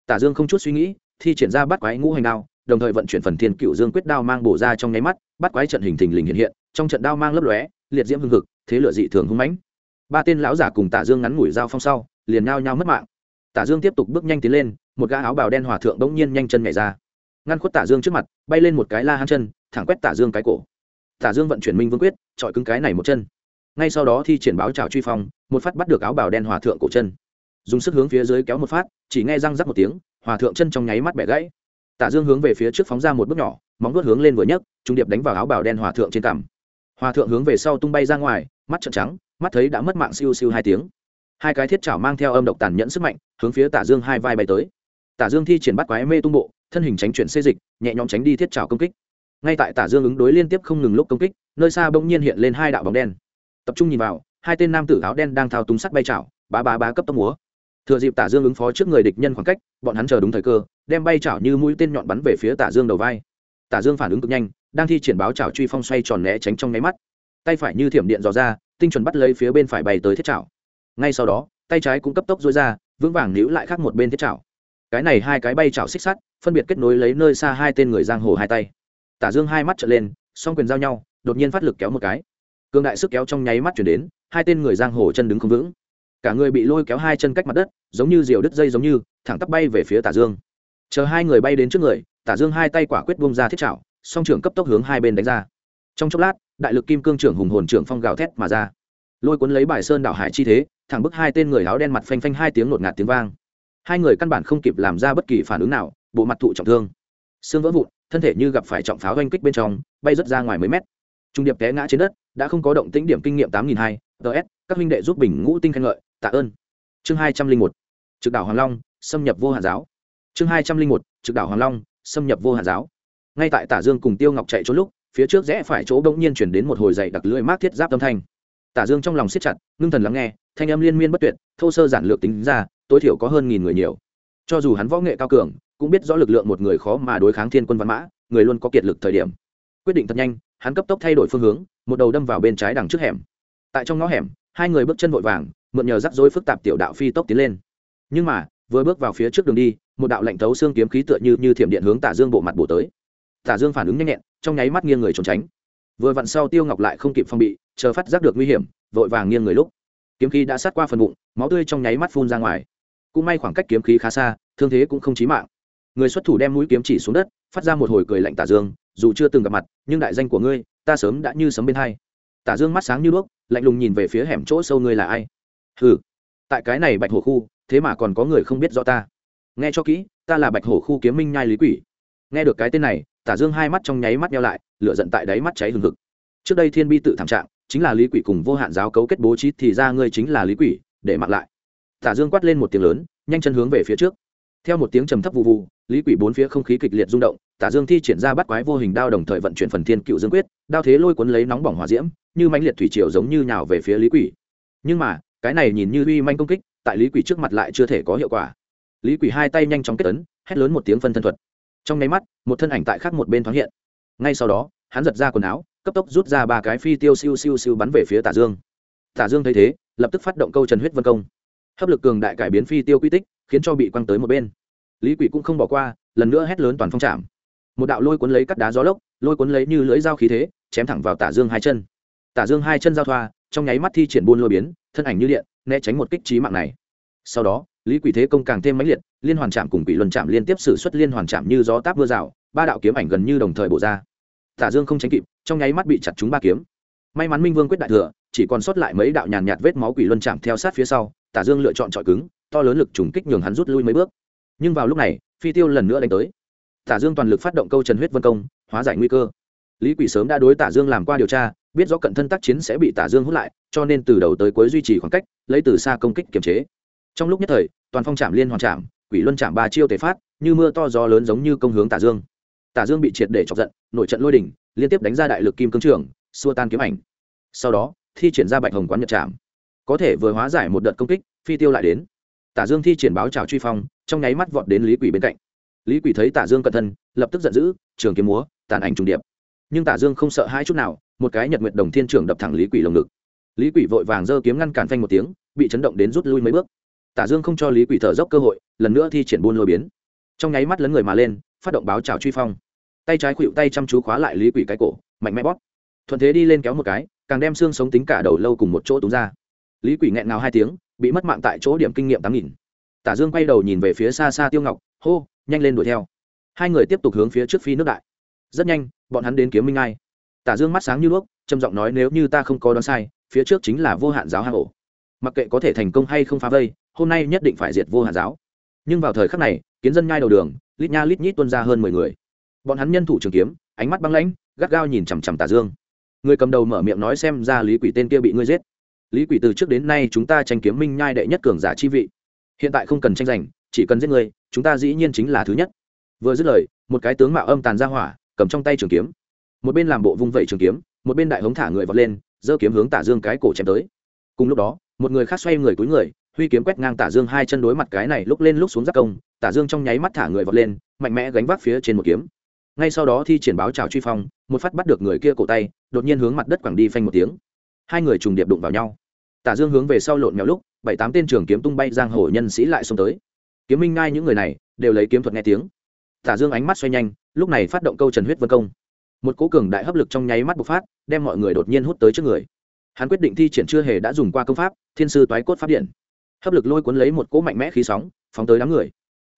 Tả dương không chút suy nghĩ, thi triển ra bắt quái ngũ hành đao, đồng thời vận chuyển phần thiên cựu dương quyết đao mang bổ ra trong nháy mắt, bắt quái trận hình thình lình hiện hiện, trong trận đao mang lấp lóe, liệt diễm hưng hực, thế lửa dị thường hung mãnh. Ba tên lão giả cùng tả dương ngắn ngủi dao phong sau, liền nhao nhao mất mạng. Tả dương tiếp tục bước nhanh tiến lên, một gã áo bào đen hòa thượng bỗng nhiên nhanh chân nhảy ra. Ngăn khuất tả dương trước mặt, bay lên một cái la hang chân, thẳng quét tả dương cái cổ tả dương vận chuyển minh vương quyết, chọi cứng cái này một chân. Ngay sau đó thi triển báo trào truy phong, một phát bắt được áo bào đen hòa thượng cổ chân. Dùng sức hướng phía dưới kéo một phát, chỉ nghe răng rắc một tiếng, hòa thượng chân trong nháy mắt bẻ gãy. Tả dương hướng về phía trước phóng ra một bước nhỏ, móng vuốt hướng lên vừa nhấc, trung điệp đánh vào áo bào đen hòa thượng trên cằm. Hòa thượng hướng về sau tung bay ra ngoài, mắt trợn trắng, mắt thấy đã mất mạng siêu siêu hai tiếng. Hai cái thiết chảo mang theo âm độc tàn nhẫn sức mạnh, hướng phía tả dương hai vai bay tới. Tả dương thi triển bắt quái mê tung bộ, thân hình tránh chuyển xê dịch, nhẹ nhõm tránh đi thiết chảo công kích ngay tại tả dương ứng đối liên tiếp không ngừng lúc công kích, nơi xa bỗng nhiên hiện lên hai đạo bóng đen. Tập trung nhìn vào, hai tên nam tử áo đen đang thao túng sắt bay chảo, bá bá bá cấp tốc múa. Thừa dịp tả dương ứng phó trước người địch nhân khoảng cách, bọn hắn chờ đúng thời cơ, đem bay chảo như mũi tên nhọn bắn về phía tả dương đầu vai. Tả dương phản ứng cực nhanh, đang thi triển báo chảo truy phong xoay tròn né tránh trong nháy mắt. Tay phải như thiểm điện dò ra, tinh chuẩn bắt lấy phía bên phải bay tới thiết chảo. Ngay sau đó, tay trái cũng cấp tốc dối ra, vững vàng níu lại khác một bên thiết chảo. Cái này hai cái bay chảo xích sắt, phân biệt kết nối lấy nơi xa hai tên người giang hồ hai tay tả dương hai mắt trở lên, song quyền giao nhau, đột nhiên phát lực kéo một cái. Cương đại sức kéo trong nháy mắt chuyển đến, hai tên người giang hồ chân đứng không vững. Cả người bị lôi kéo hai chân cách mặt đất, giống như diều đứt dây giống như, thẳng tắp bay về phía tả dương. Chờ hai người bay đến trước người, tả dương hai tay quả quyết bung ra thiết chảo song trưởng cấp tốc hướng hai bên đánh ra. Trong chốc lát, đại lực kim cương trưởng hùng hồn trưởng phong gào thét mà ra. Lôi cuốn lấy bài sơn đảo hải chi thế, thẳng bức hai tên người áo đen mặt phanh phanh hai tiếng nột ngạt tiếng vang. Hai người căn bản không kịp làm ra bất kỳ phản ứng nào, bộ mặt thụ trọng thương. Xương vỡ vụn thân thể như gặp phải trọng pháo oanh kích bên trong, bay rớt ra ngoài mấy mét. Trung điệp té ngã trên đất, đã không có động tĩnh điểm kinh nghiệm tám nghìn hai ts các huynh đệ giúp bình ngũ tinh khen ngợi, tạ ơn. Chương hai trăm linh một, trực đảo hoàng long, xâm nhập vô hạn giáo. Chương hai trăm linh một, trực đảo hoàng long, xâm nhập vô hạn giáo. Ngay tại tả dương cùng tiêu ngọc chạy trốn lúc, phía trước rẽ phải chỗ bỗng nhiên chuyển đến một hồi dày đặc lưỡi mát thiết giáp âm thanh. Tả dương trong lòng siết chặt, ngưng thần lắng nghe, thanh âm liên miên bất tuyệt, thô sơ giản lược tính ra, tối thiểu có hơn nghìn người nhiều. Cho dù hắn võ nghệ cao cường cũng biết rõ lực lượng một người khó mà đối kháng thiên quân văn mã, người luôn có kiệt lực thời điểm. Quyết định thật nhanh, hắn cấp tốc thay đổi phương hướng, một đầu đâm vào bên trái đằng trước hẻm. Tại trong ngõ hẻm, hai người bước chân vội vàng, mượn nhờ rắc rối phức tạp tiểu đạo phi tốc tiến lên. Nhưng mà, vừa bước vào phía trước đường đi, một đạo lạnh thấu xương kiếm khí tựa như như thiểm điện hướng tả dương bộ mặt bổ tới. Tả dương phản ứng nhanh nhẹn, trong nháy mắt nghiêng người trốn tránh. Vừa vặn sau tiêu ngọc lại không kịp phong bị, chờ phát giác được nguy hiểm, vội vàng nghiêng người lúc. Kiếm khí đã sát qua phần bụng, máu tươi trong nháy mắt phun ra ngoài. Cũng may khoảng cách kiếm khí khá xa, thương thế cũng không chí mạng người xuất thủ đem mũi kiếm chỉ xuống đất, phát ra một hồi cười lạnh tả dương, dù chưa từng gặp mặt, nhưng đại danh của ngươi, ta sớm đã như sấm bên hai. Tả dương mắt sáng như đuốc, lạnh lùng nhìn về phía hẻm chỗ sâu ngươi là ai? Hừ, tại cái này bạch hổ khu, thế mà còn có người không biết rõ ta. Nghe cho kỹ, ta là bạch hổ khu kiếm minh nhai lý quỷ. Nghe được cái tên này, tả dương hai mắt trong nháy mắt nhau lại, lửa giận tại đáy mắt cháy hừng hực. Trước đây thiên bi tự thảm trạng, chính là lý quỷ cùng vô hạn giáo cấu kết bố trí thì ra ngươi chính là lý quỷ, để mặc lại. Tả dương quát lên một tiếng lớn, nhanh chân hướng về phía trước. Theo một tiếng trầm thấp vụ vụ lý quỷ bốn phía không khí kịch liệt rung động, tả dương thi triển ra bắt quái vô hình đao đồng thời vận chuyển phần thiên cựu dương quyết, đao thế lôi cuốn lấy nóng bỏng hỏa diễm, như mãnh liệt thủy triều giống như nhào về phía lý quỷ. Nhưng mà, cái này nhìn như uy manh công kích, tại lý quỷ trước mặt lại chưa thể có hiệu quả. Lý quỷ hai tay nhanh chóng kết ấn, hét lớn một tiếng phân thân thuật. Trong nháy mắt, một thân ảnh tại khác một bên thoáng hiện. Ngay sau đó, hắn giật ra quần áo, cấp tốc rút ra ba cái phi tiêu siêu siêu siêu bắn về phía tả dương. Tả dương thấy thế, lập tức phát động câu trần huyết vân công. Hấp lực cường đại cải biến phi tiêu quy tích, khiến cho bị quăng tới một bên lý quỷ cũng không bỏ qua, lần nữa hét lớn toàn phong trạm. Một đạo lôi cuốn lấy cắt đá gió lốc, lôi cuốn lấy như lưỡi dao khí thế, chém thẳng vào tả dương hai chân. Tả dương hai chân giao thoa, trong nháy mắt thi triển buôn lôi biến, thân ảnh như điện, né tránh một kích trí mạng này. Sau đó, lý quỷ thế công càng thêm mãnh liệt, liên hoàn chạm cùng quỷ luân chạm liên tiếp xử suất liên hoàn chạm như gió táp mưa rào, ba đạo kiếm ảnh gần như đồng thời bổ ra. Tả dương không tránh kịp, trong nháy mắt bị chặt trúng ba kiếm. May mắn minh vương quyết đại thừa, chỉ còn sót lại mấy đạo nhàn nhạt vết máu quỷ luân chạm theo sát phía sau, tả dương lựa chọn trọi cứng, to lớn lực trùng kích nhường hắn rút lui mấy bước nhưng vào lúc này, phi tiêu lần nữa đánh tới. Tả dương toàn lực phát động câu trần huyết vân công, hóa giải nguy cơ. Lý quỷ sớm đã đối tả dương làm qua điều tra, biết rõ cận thân tác chiến sẽ bị tả dương hút lại, cho nên từ đầu tới cuối duy trì khoảng cách, lấy từ xa công kích kiềm chế. Trong lúc nhất thời, toàn phong trạm liên hoàn trạm quỷ luân trạm ba chiêu tề phát, như mưa to gió lớn giống như công hướng tả dương. Tả dương bị triệt để chọc giận, nội trận lôi đỉnh, liên tiếp đánh ra đại lực kim cương trưởng xua tan kiếm ảnh. Sau đó, thi triển ra bạch hồng quán nhật trạm có thể vừa hóa giải một đợt công kích, phi tiêu lại đến tả dương thi triển báo trào truy phong, trong nháy mắt vọt đến lý quỷ bên cạnh. Lý quỷ thấy tả dương cẩn thân, lập tức giận dữ, trường kiếm múa, tàn ảnh trùng điệp. Nhưng tả dương không sợ hai chút nào, một cái nhật nguyệt đồng thiên trưởng đập thẳng lý quỷ lồng ngực. Lý quỷ vội vàng giơ kiếm ngăn cản phanh một tiếng, bị chấn động đến rút lui mấy bước. Tả dương không cho lý quỷ thở dốc cơ hội, lần nữa thi triển buôn lôi biến. Trong nháy mắt lấn người mà lên, phát động báo trào truy phong. Tay trái khuỵu tay chăm chú khóa lại lý quỷ cái cổ, mạnh mẽ bóp. Thuận thế đi lên kéo một cái, càng đem xương sống tính cả đầu lâu cùng một chỗ túng ra. Lý quỷ nghẹn ngào hai tiếng bị mất mạng tại chỗ điểm kinh nghiệm tám nghìn. Tả dương quay đầu nhìn về phía xa xa tiêu ngọc, hô, nhanh lên đuổi theo. Hai người tiếp tục hướng phía trước phi nước đại. Rất nhanh, bọn hắn đến kiếm minh ai. Tả dương mắt sáng như đuốc, trầm giọng nói nếu như ta không có đoán sai, phía trước chính là vô hạn giáo hạ ổ. Mặc kệ có thể thành công hay không phá vây, hôm nay nhất định phải diệt vô hạn giáo. Nhưng vào thời khắc này, kiến dân nhai đầu đường, lít nha lít nhít tuân ra hơn mười người. Bọn hắn nhân thủ trường kiếm, ánh mắt băng lãnh, gắt gao nhìn chằm chằm tả dương. Người cầm đầu mở miệng nói xem ra lý quỷ tên kia bị ngươi giết lý quỷ từ trước đến nay chúng ta tranh kiếm minh nhai đệ nhất cường giả chi vị. Hiện tại không cần tranh giành, chỉ cần giết người, chúng ta dĩ nhiên chính là thứ nhất. Vừa dứt lời, một cái tướng mạo âm tàn ra hỏa, cầm trong tay trường kiếm. Một bên làm bộ vung vẩy trường kiếm, một bên đại hống thả người vọt lên, giơ kiếm hướng tả dương cái cổ chém tới. Cùng lúc đó, một người khác xoay người túi người, huy kiếm quét ngang tả dương hai chân đối mặt cái này lúc lên lúc xuống giáp công, tả dương trong nháy mắt thả người vọt lên, mạnh mẽ gánh vác phía trên một kiếm. Ngay sau đó thi triển báo trào truy phong, một phát bắt được người kia cổ tay, đột nhiên hướng mặt đất quẳng đi phanh một tiếng. Hai người trùng điệp đụng vào nhau tả dương hướng về sau lộn mèo lúc, bảy tám tên trường kiếm tung bay, giang hồ nhân sĩ lại xông tới. Kiếm minh ngai những người này đều lấy kiếm thuật nghe tiếng. Tả dương ánh mắt xoay nhanh, lúc này phát động câu trần huyết vân công. Một cố cường đại hấp lực trong nháy mắt bộc phát, đem mọi người đột nhiên hút tới trước người. Hắn quyết định thi triển chưa hề đã dùng qua công pháp, thiên sư toái cốt pháp điện. Hấp lực lôi cuốn lấy một cỗ mạnh mẽ khí sóng, phóng tới đám người.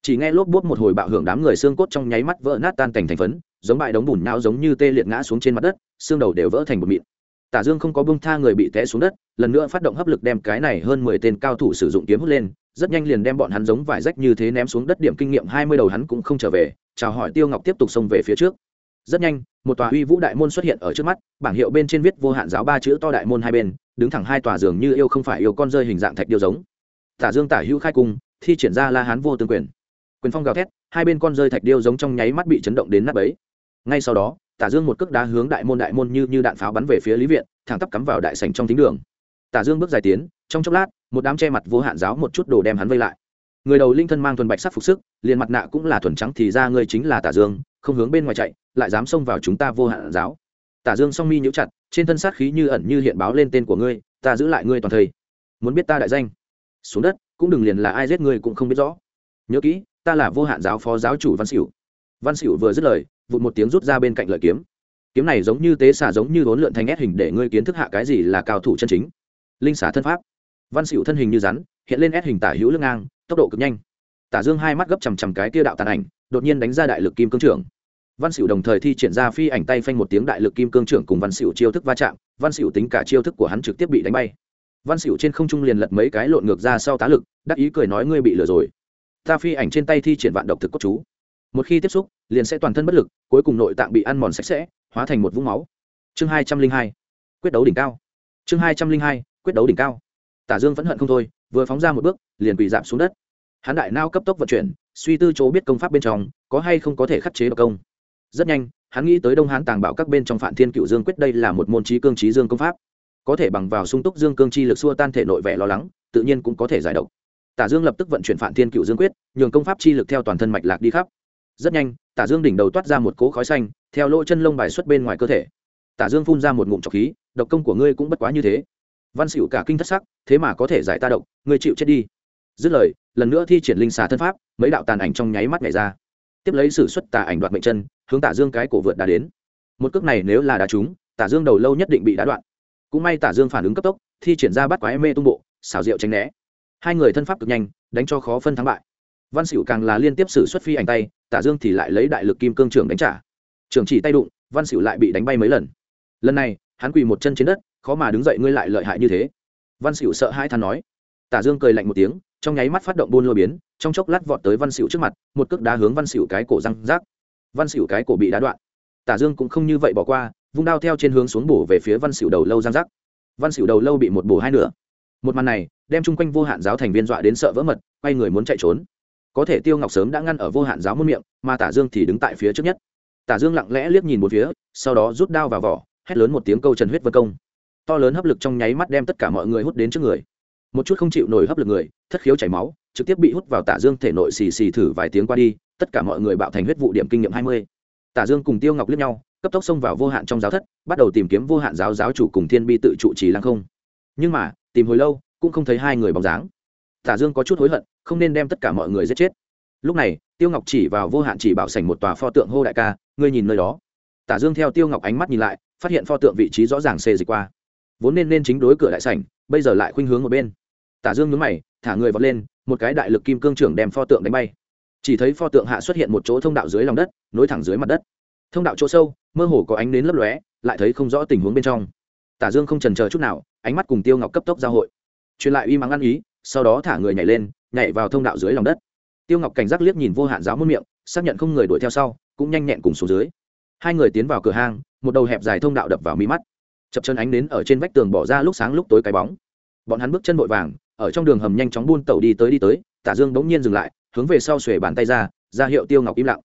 Chỉ nghe lốp bốt một hồi bạo hưởng đám người xương cốt trong nháy mắt vỡ nát tan cảnh thành phấn, giống bại đống bùn não giống như tê liệt ngã xuống trên mặt đất, xương đầu đều vỡ thành một mịn. Tả dương không có bông tha người bị té xuống đất lần nữa phát động hấp lực đem cái này hơn mười tên cao thủ sử dụng kiếm hút lên, rất nhanh liền đem bọn hắn giống vải rách như thế ném xuống đất điểm kinh nghiệm hai mươi đầu hắn cũng không trở về, chào hỏi tiêu ngọc tiếp tục xông về phía trước. Rất nhanh, một tòa uy vũ đại môn xuất hiện ở trước mắt, bảng hiệu bên trên viết vô hạn giáo ba chữ to đại môn hai bên, đứng thẳng hai tòa giường như yêu không phải yêu con rơi hình dạng thạch điêu giống. Tả dương tả hữu khai cung, thi triển ra la hán vô tương quyền. Quyền phong gào thét, hai bên con rơi thạch điêu giống trong nháy mắt bị chấn động đến nắp ấy ngay sau đó, tả dương một cước đá hướng đại môn đại môn như như đạn pháo bắn về phía lý viện, thẳng tắp cắm vào đại sảnh trong thính đường tả dương bước dài tiến, trong chốc lát, một đám che mặt vô hạn giáo một chút đồ đem hắn vây lại. Người đầu linh thân mang thuần bạch sắc phục sức, liền mặt nạ cũng là thuần trắng thì ra ngươi chính là tả dương, không hướng bên ngoài chạy, lại dám xông vào chúng ta vô hạn giáo. Tả dương song mi nhíu chặt, trên thân sát khí như ẩn như hiện báo lên tên của ngươi, ta giữ lại ngươi toàn thây muốn biết ta đại danh? Xuống đất, cũng đừng liền là ai giết ngươi cũng không biết rõ. Nhớ kỹ, ta là vô hạn giáo phó giáo chủ văn xỉu văn xỉu vừa dứt lời, vụt một tiếng rút ra bên cạnh lợi kiếm. Kiếm này giống như tế xả giống như vốn lượn thành ép hình để ngươi kiến thức hạ cái gì là cao thủ chân chính linh xả thân pháp. Văn xỉu thân hình như rắn, hiện lên ép hình tả hữu lưng ngang, tốc độ cực nhanh. Tả dương hai mắt gấp chằm chằm cái kia đạo tàn ảnh, đột nhiên đánh ra đại lực kim cương trưởng. Văn xỉu đồng thời thi triển ra phi ảnh tay phanh một tiếng đại lực kim cương trưởng cùng văn xỉu chiêu thức va chạm, văn xỉu tính cả chiêu thức của hắn trực tiếp bị đánh bay. Văn xỉu trên không trung liền lật mấy cái lộn ngược ra sau tá lực, đắc ý cười nói ngươi bị lừa rồi. Ta phi ảnh trên tay thi triển vạn độc thực cốt chú. Một khi tiếp xúc, liền sẽ toàn thân bất lực, cuối cùng nội tạng bị ăn mòn sạch sẽ, hóa thành một vũng máu. Chương hai trăm linh hai, quyết đấu đỉnh cao. Chương hai trăm linh hai quyết đấu đỉnh cao. Tả dương vẫn hận không thôi, vừa phóng ra một bước, liền bị giảm xuống đất. Hắn đại nao cấp tốc vận chuyển, suy tư chỗ biết công pháp bên trong, có hay không có thể khắc chế độc công. Rất nhanh, hắn nghĩ tới đông hán tàng bảo các bên trong phản thiên cựu dương quyết đây là một môn trí cương trí dương công pháp. Có thể bằng vào sung túc dương cương chi lực xua tan thể nội vẻ lo lắng, tự nhiên cũng có thể giải độc. Tả dương lập tức vận chuyển phản thiên cựu dương quyết, nhường công pháp chi lực theo toàn thân mạch lạc đi khắp. Rất nhanh, tả dương đỉnh đầu toát ra một cỗ khói xanh, theo lỗ chân lông bài xuất bên ngoài cơ thể. Tả dương phun ra một ngụm trọc khí, độc công của ngươi cũng bất quá như thế văn xỉu cả kinh thất sắc, thế mà có thể giải ta độc người chịu chết đi. Dứt lời, lần nữa thi triển linh xà thân pháp, mấy đạo tàn ảnh trong nháy mắt nhảy ra. Tiếp lấy sử xuất tà ảnh đoạt mệnh chân, hướng tả dương cái cổ vượt đá đến. Một cước này nếu là đá trúng tả dương đầu lâu nhất định bị đá đoạn. Cũng may tả dương phản ứng cấp tốc, thi triển ra bắt quái mê tung bộ, xảo diệu tránh né. Hai người thân pháp cực nhanh, đánh cho khó phân thắng bại. Văn xỉu càng là liên tiếp xử xuất phi ảnh tay tả dương thì lại lấy đại lực kim cương trường đánh trả. Trường chỉ tay đụng, văn xỉu lại bị đánh bay mấy lần. Lần này, hắn quỳ một chân trên đất khó mà đứng dậy ngươi lại lợi hại như thế. Văn xỉu sợ hai than nói. Tả dương cười lạnh một tiếng, trong nháy mắt phát động buôn lôi biến, trong chốc lát vọt tới văn xỉu trước mặt, một cước đá hướng văn xỉu cái cổ răng rác. Văn xỉu cái cổ bị đá đoạn. Tả dương cũng không như vậy bỏ qua, vung đao theo trên hướng xuống bổ về phía văn xỉu đầu lâu răng rác. Văn xỉu đầu lâu bị một bổ hai nửa. Một màn này, đem chung quanh vô hạn giáo thành viên dọa đến sợ vỡ mật, quay người muốn chạy trốn. Có thể tiêu ngọc sớm đã ngăn ở vô hạn giáo muôn miệng, mà tả dương thì đứng tại phía trước nhất. Tả dương lặng lẽ liếc nhìn một phía, sau đó rút đao vào vỏ, hét lớn một tiếng câu trần huyết vân công to lớn hấp lực trong nháy mắt đem tất cả mọi người hút đến trước người. Một chút không chịu nổi hấp lực người, thất khiếu chảy máu, trực tiếp bị hút vào tả dương thể nội xì xì thử vài tiếng qua đi, tất cả mọi người bạo thành huyết vụ điểm kinh nghiệm hai mươi. Tả dương cùng tiêu ngọc liếc nhau, cấp tốc xông vào vô hạn trong giáo thất, bắt đầu tìm kiếm vô hạn giáo giáo chủ cùng thiên bi tự trụ trì lăng không. Nhưng mà, tìm hồi lâu, cũng không thấy hai người bóng dáng. Tả dương có chút hối hận, không nên đem tất cả mọi người giết chết. Lúc này, tiêu ngọc chỉ vào vô hạn chỉ bảo sảnh một tòa pho tượng hô đại ca, ngươi nhìn nơi đó. Tả dương theo tiêu ngọc ánh mắt nhìn lại, phát hiện pho tượng vị trí rõ ràng xê dịch qua vốn nên nên chính đối cửa đại sảnh, bây giờ lại khuynh hướng một bên. Tả dương nhướng mày, thả người vọt lên, một cái đại lực kim cương trưởng đem pho tượng đánh bay. Chỉ thấy pho tượng hạ xuất hiện một chỗ thông đạo dưới lòng đất, nối thẳng dưới mặt đất. Thông đạo chỗ sâu, mơ hồ có ánh nến lấp lóe, lại thấy không rõ tình huống bên trong. Tả dương không trần chờ chút nào, ánh mắt cùng tiêu ngọc cấp tốc giao hội. Truyền lại uy mắng ăn ý, sau đó thả người nhảy lên, nhảy vào thông đạo dưới lòng đất. Tiêu ngọc cảnh giác liếc nhìn vô hạn giáo muôn miệng, xác nhận không người đuổi theo sau, cũng nhanh nhẹn cùng xuống dưới. Hai người tiến vào cửa hang, một đầu hẹp dài thông đạo đập vào mi mắt chập chân ánh đến ở trên vách tường bỏ ra lúc sáng lúc tối cái bóng. Bọn hắn bước chân vội vàng, ở trong đường hầm nhanh chóng buôn tẩu đi tới đi tới, tả dương bỗng nhiên dừng lại, hướng về sau xuề bàn tay ra ra hiệu tiêu ngọc im lặng.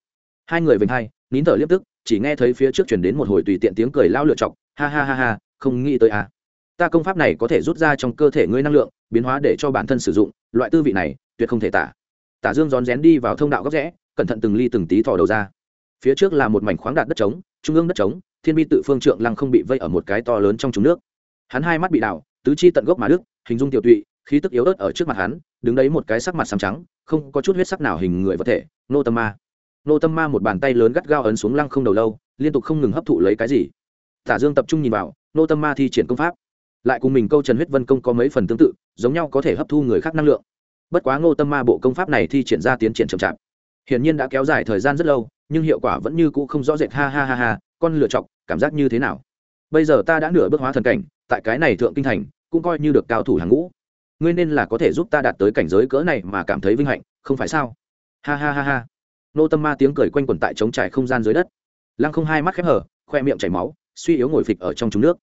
Hai người vênh hai, nín thở liếp tức, chỉ nghe thấy phía trước chuyển đến một hồi tùy tiện tiếng cười lao lựa chọc, ha ha ha ha, không nghĩ tới à. ta công pháp này có thể rút ra trong cơ thể ngươi năng lượng, biến hóa để cho bản thân sử dụng, loại tư vị này, tuyệt không thể tả. Tả dương rón rén đi vào thông đạo góc rẽ, cẩn thận từng ly từng tí thò đầu ra. Phía trước là một mảnh khoáng đạt đất trống, trung ương đất trống thiên bi tự phương trượng lăng không bị vây ở một cái to lớn trong trúng nước. Hắn hai mắt bị đảo, tứ chi tận gốc mà đức hình dung tiểu tụy, khí tức yếu ớt ở trước mặt hắn, đứng đấy một cái sắc mặt xám trắng, không có chút huyết sắc nào hình người vật thể, nô tâm ma. Nô tâm ma một bàn tay lớn gắt gao ấn xuống lăng không đầu lâu, liên tục không ngừng hấp thụ lấy cái gì. Tả dương tập trung nhìn vào, nô tâm ma thi triển công pháp. Lại cùng mình câu trần huyết vân công có mấy phần tương tự, giống nhau có thể hấp thu người khác năng lượng. Bất quá ngô tâm ma bộ công pháp này thi triển ra tiến triển chậm chạp. Hiển nhiên đã kéo dài thời gian rất lâu, nhưng hiệu quả vẫn như cũ không rõ rệt, ha ha ha ha con lựa chọc, cảm giác như thế nào? Bây giờ ta đã nửa bước hóa thần cảnh, tại cái này thượng kinh thành, cũng coi như được cao thủ hàng ngũ. Ngươi nên là có thể giúp ta đạt tới cảnh giới cỡ này mà cảm thấy vinh hạnh, không phải sao? Ha ha ha ha. Nô tâm ma tiếng cười quanh quẩn tại trống trải không gian dưới đất. Lăng không hai mắt khép hở khoe miệng chảy máu, suy yếu ngồi phịch ở trong trúng nước.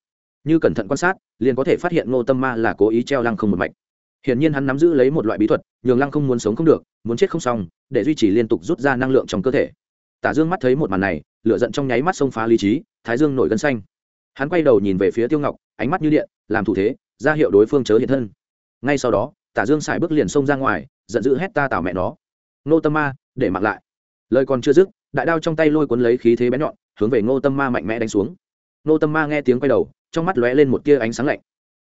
Như cẩn thận quan sát, liền có thể phát hiện nô tâm ma là cố ý treo lăng không một mạch. Hiển nhiên hắn nắm giữ lấy một loại bí thuật, nhường lăng không muốn sống không được, muốn chết không xong, để duy trì liên tục rút ra năng lượng trong cơ thể tả dương mắt thấy một màn này, lửa giận trong nháy mắt xông phá lý trí, thái dương nổi gân xanh. Hắn quay đầu nhìn về phía tiêu ngọc, ánh mắt như điện, làm thủ thế, ra hiệu đối phương chớ hiện thân. Ngay sau đó, tả dương xài bước liền xông ra ngoài, giận dữ hét ta tảo mẹ nó. Nô tâm ma, để mặc lại. Lời còn chưa dứt, đại đao trong tay lôi cuốn lấy khí thế bén nhọn, hướng về ngô tâm ma mạnh mẽ đánh xuống. Ngô tâm ma nghe tiếng quay đầu, trong mắt lóe lên một tia ánh sáng lạnh.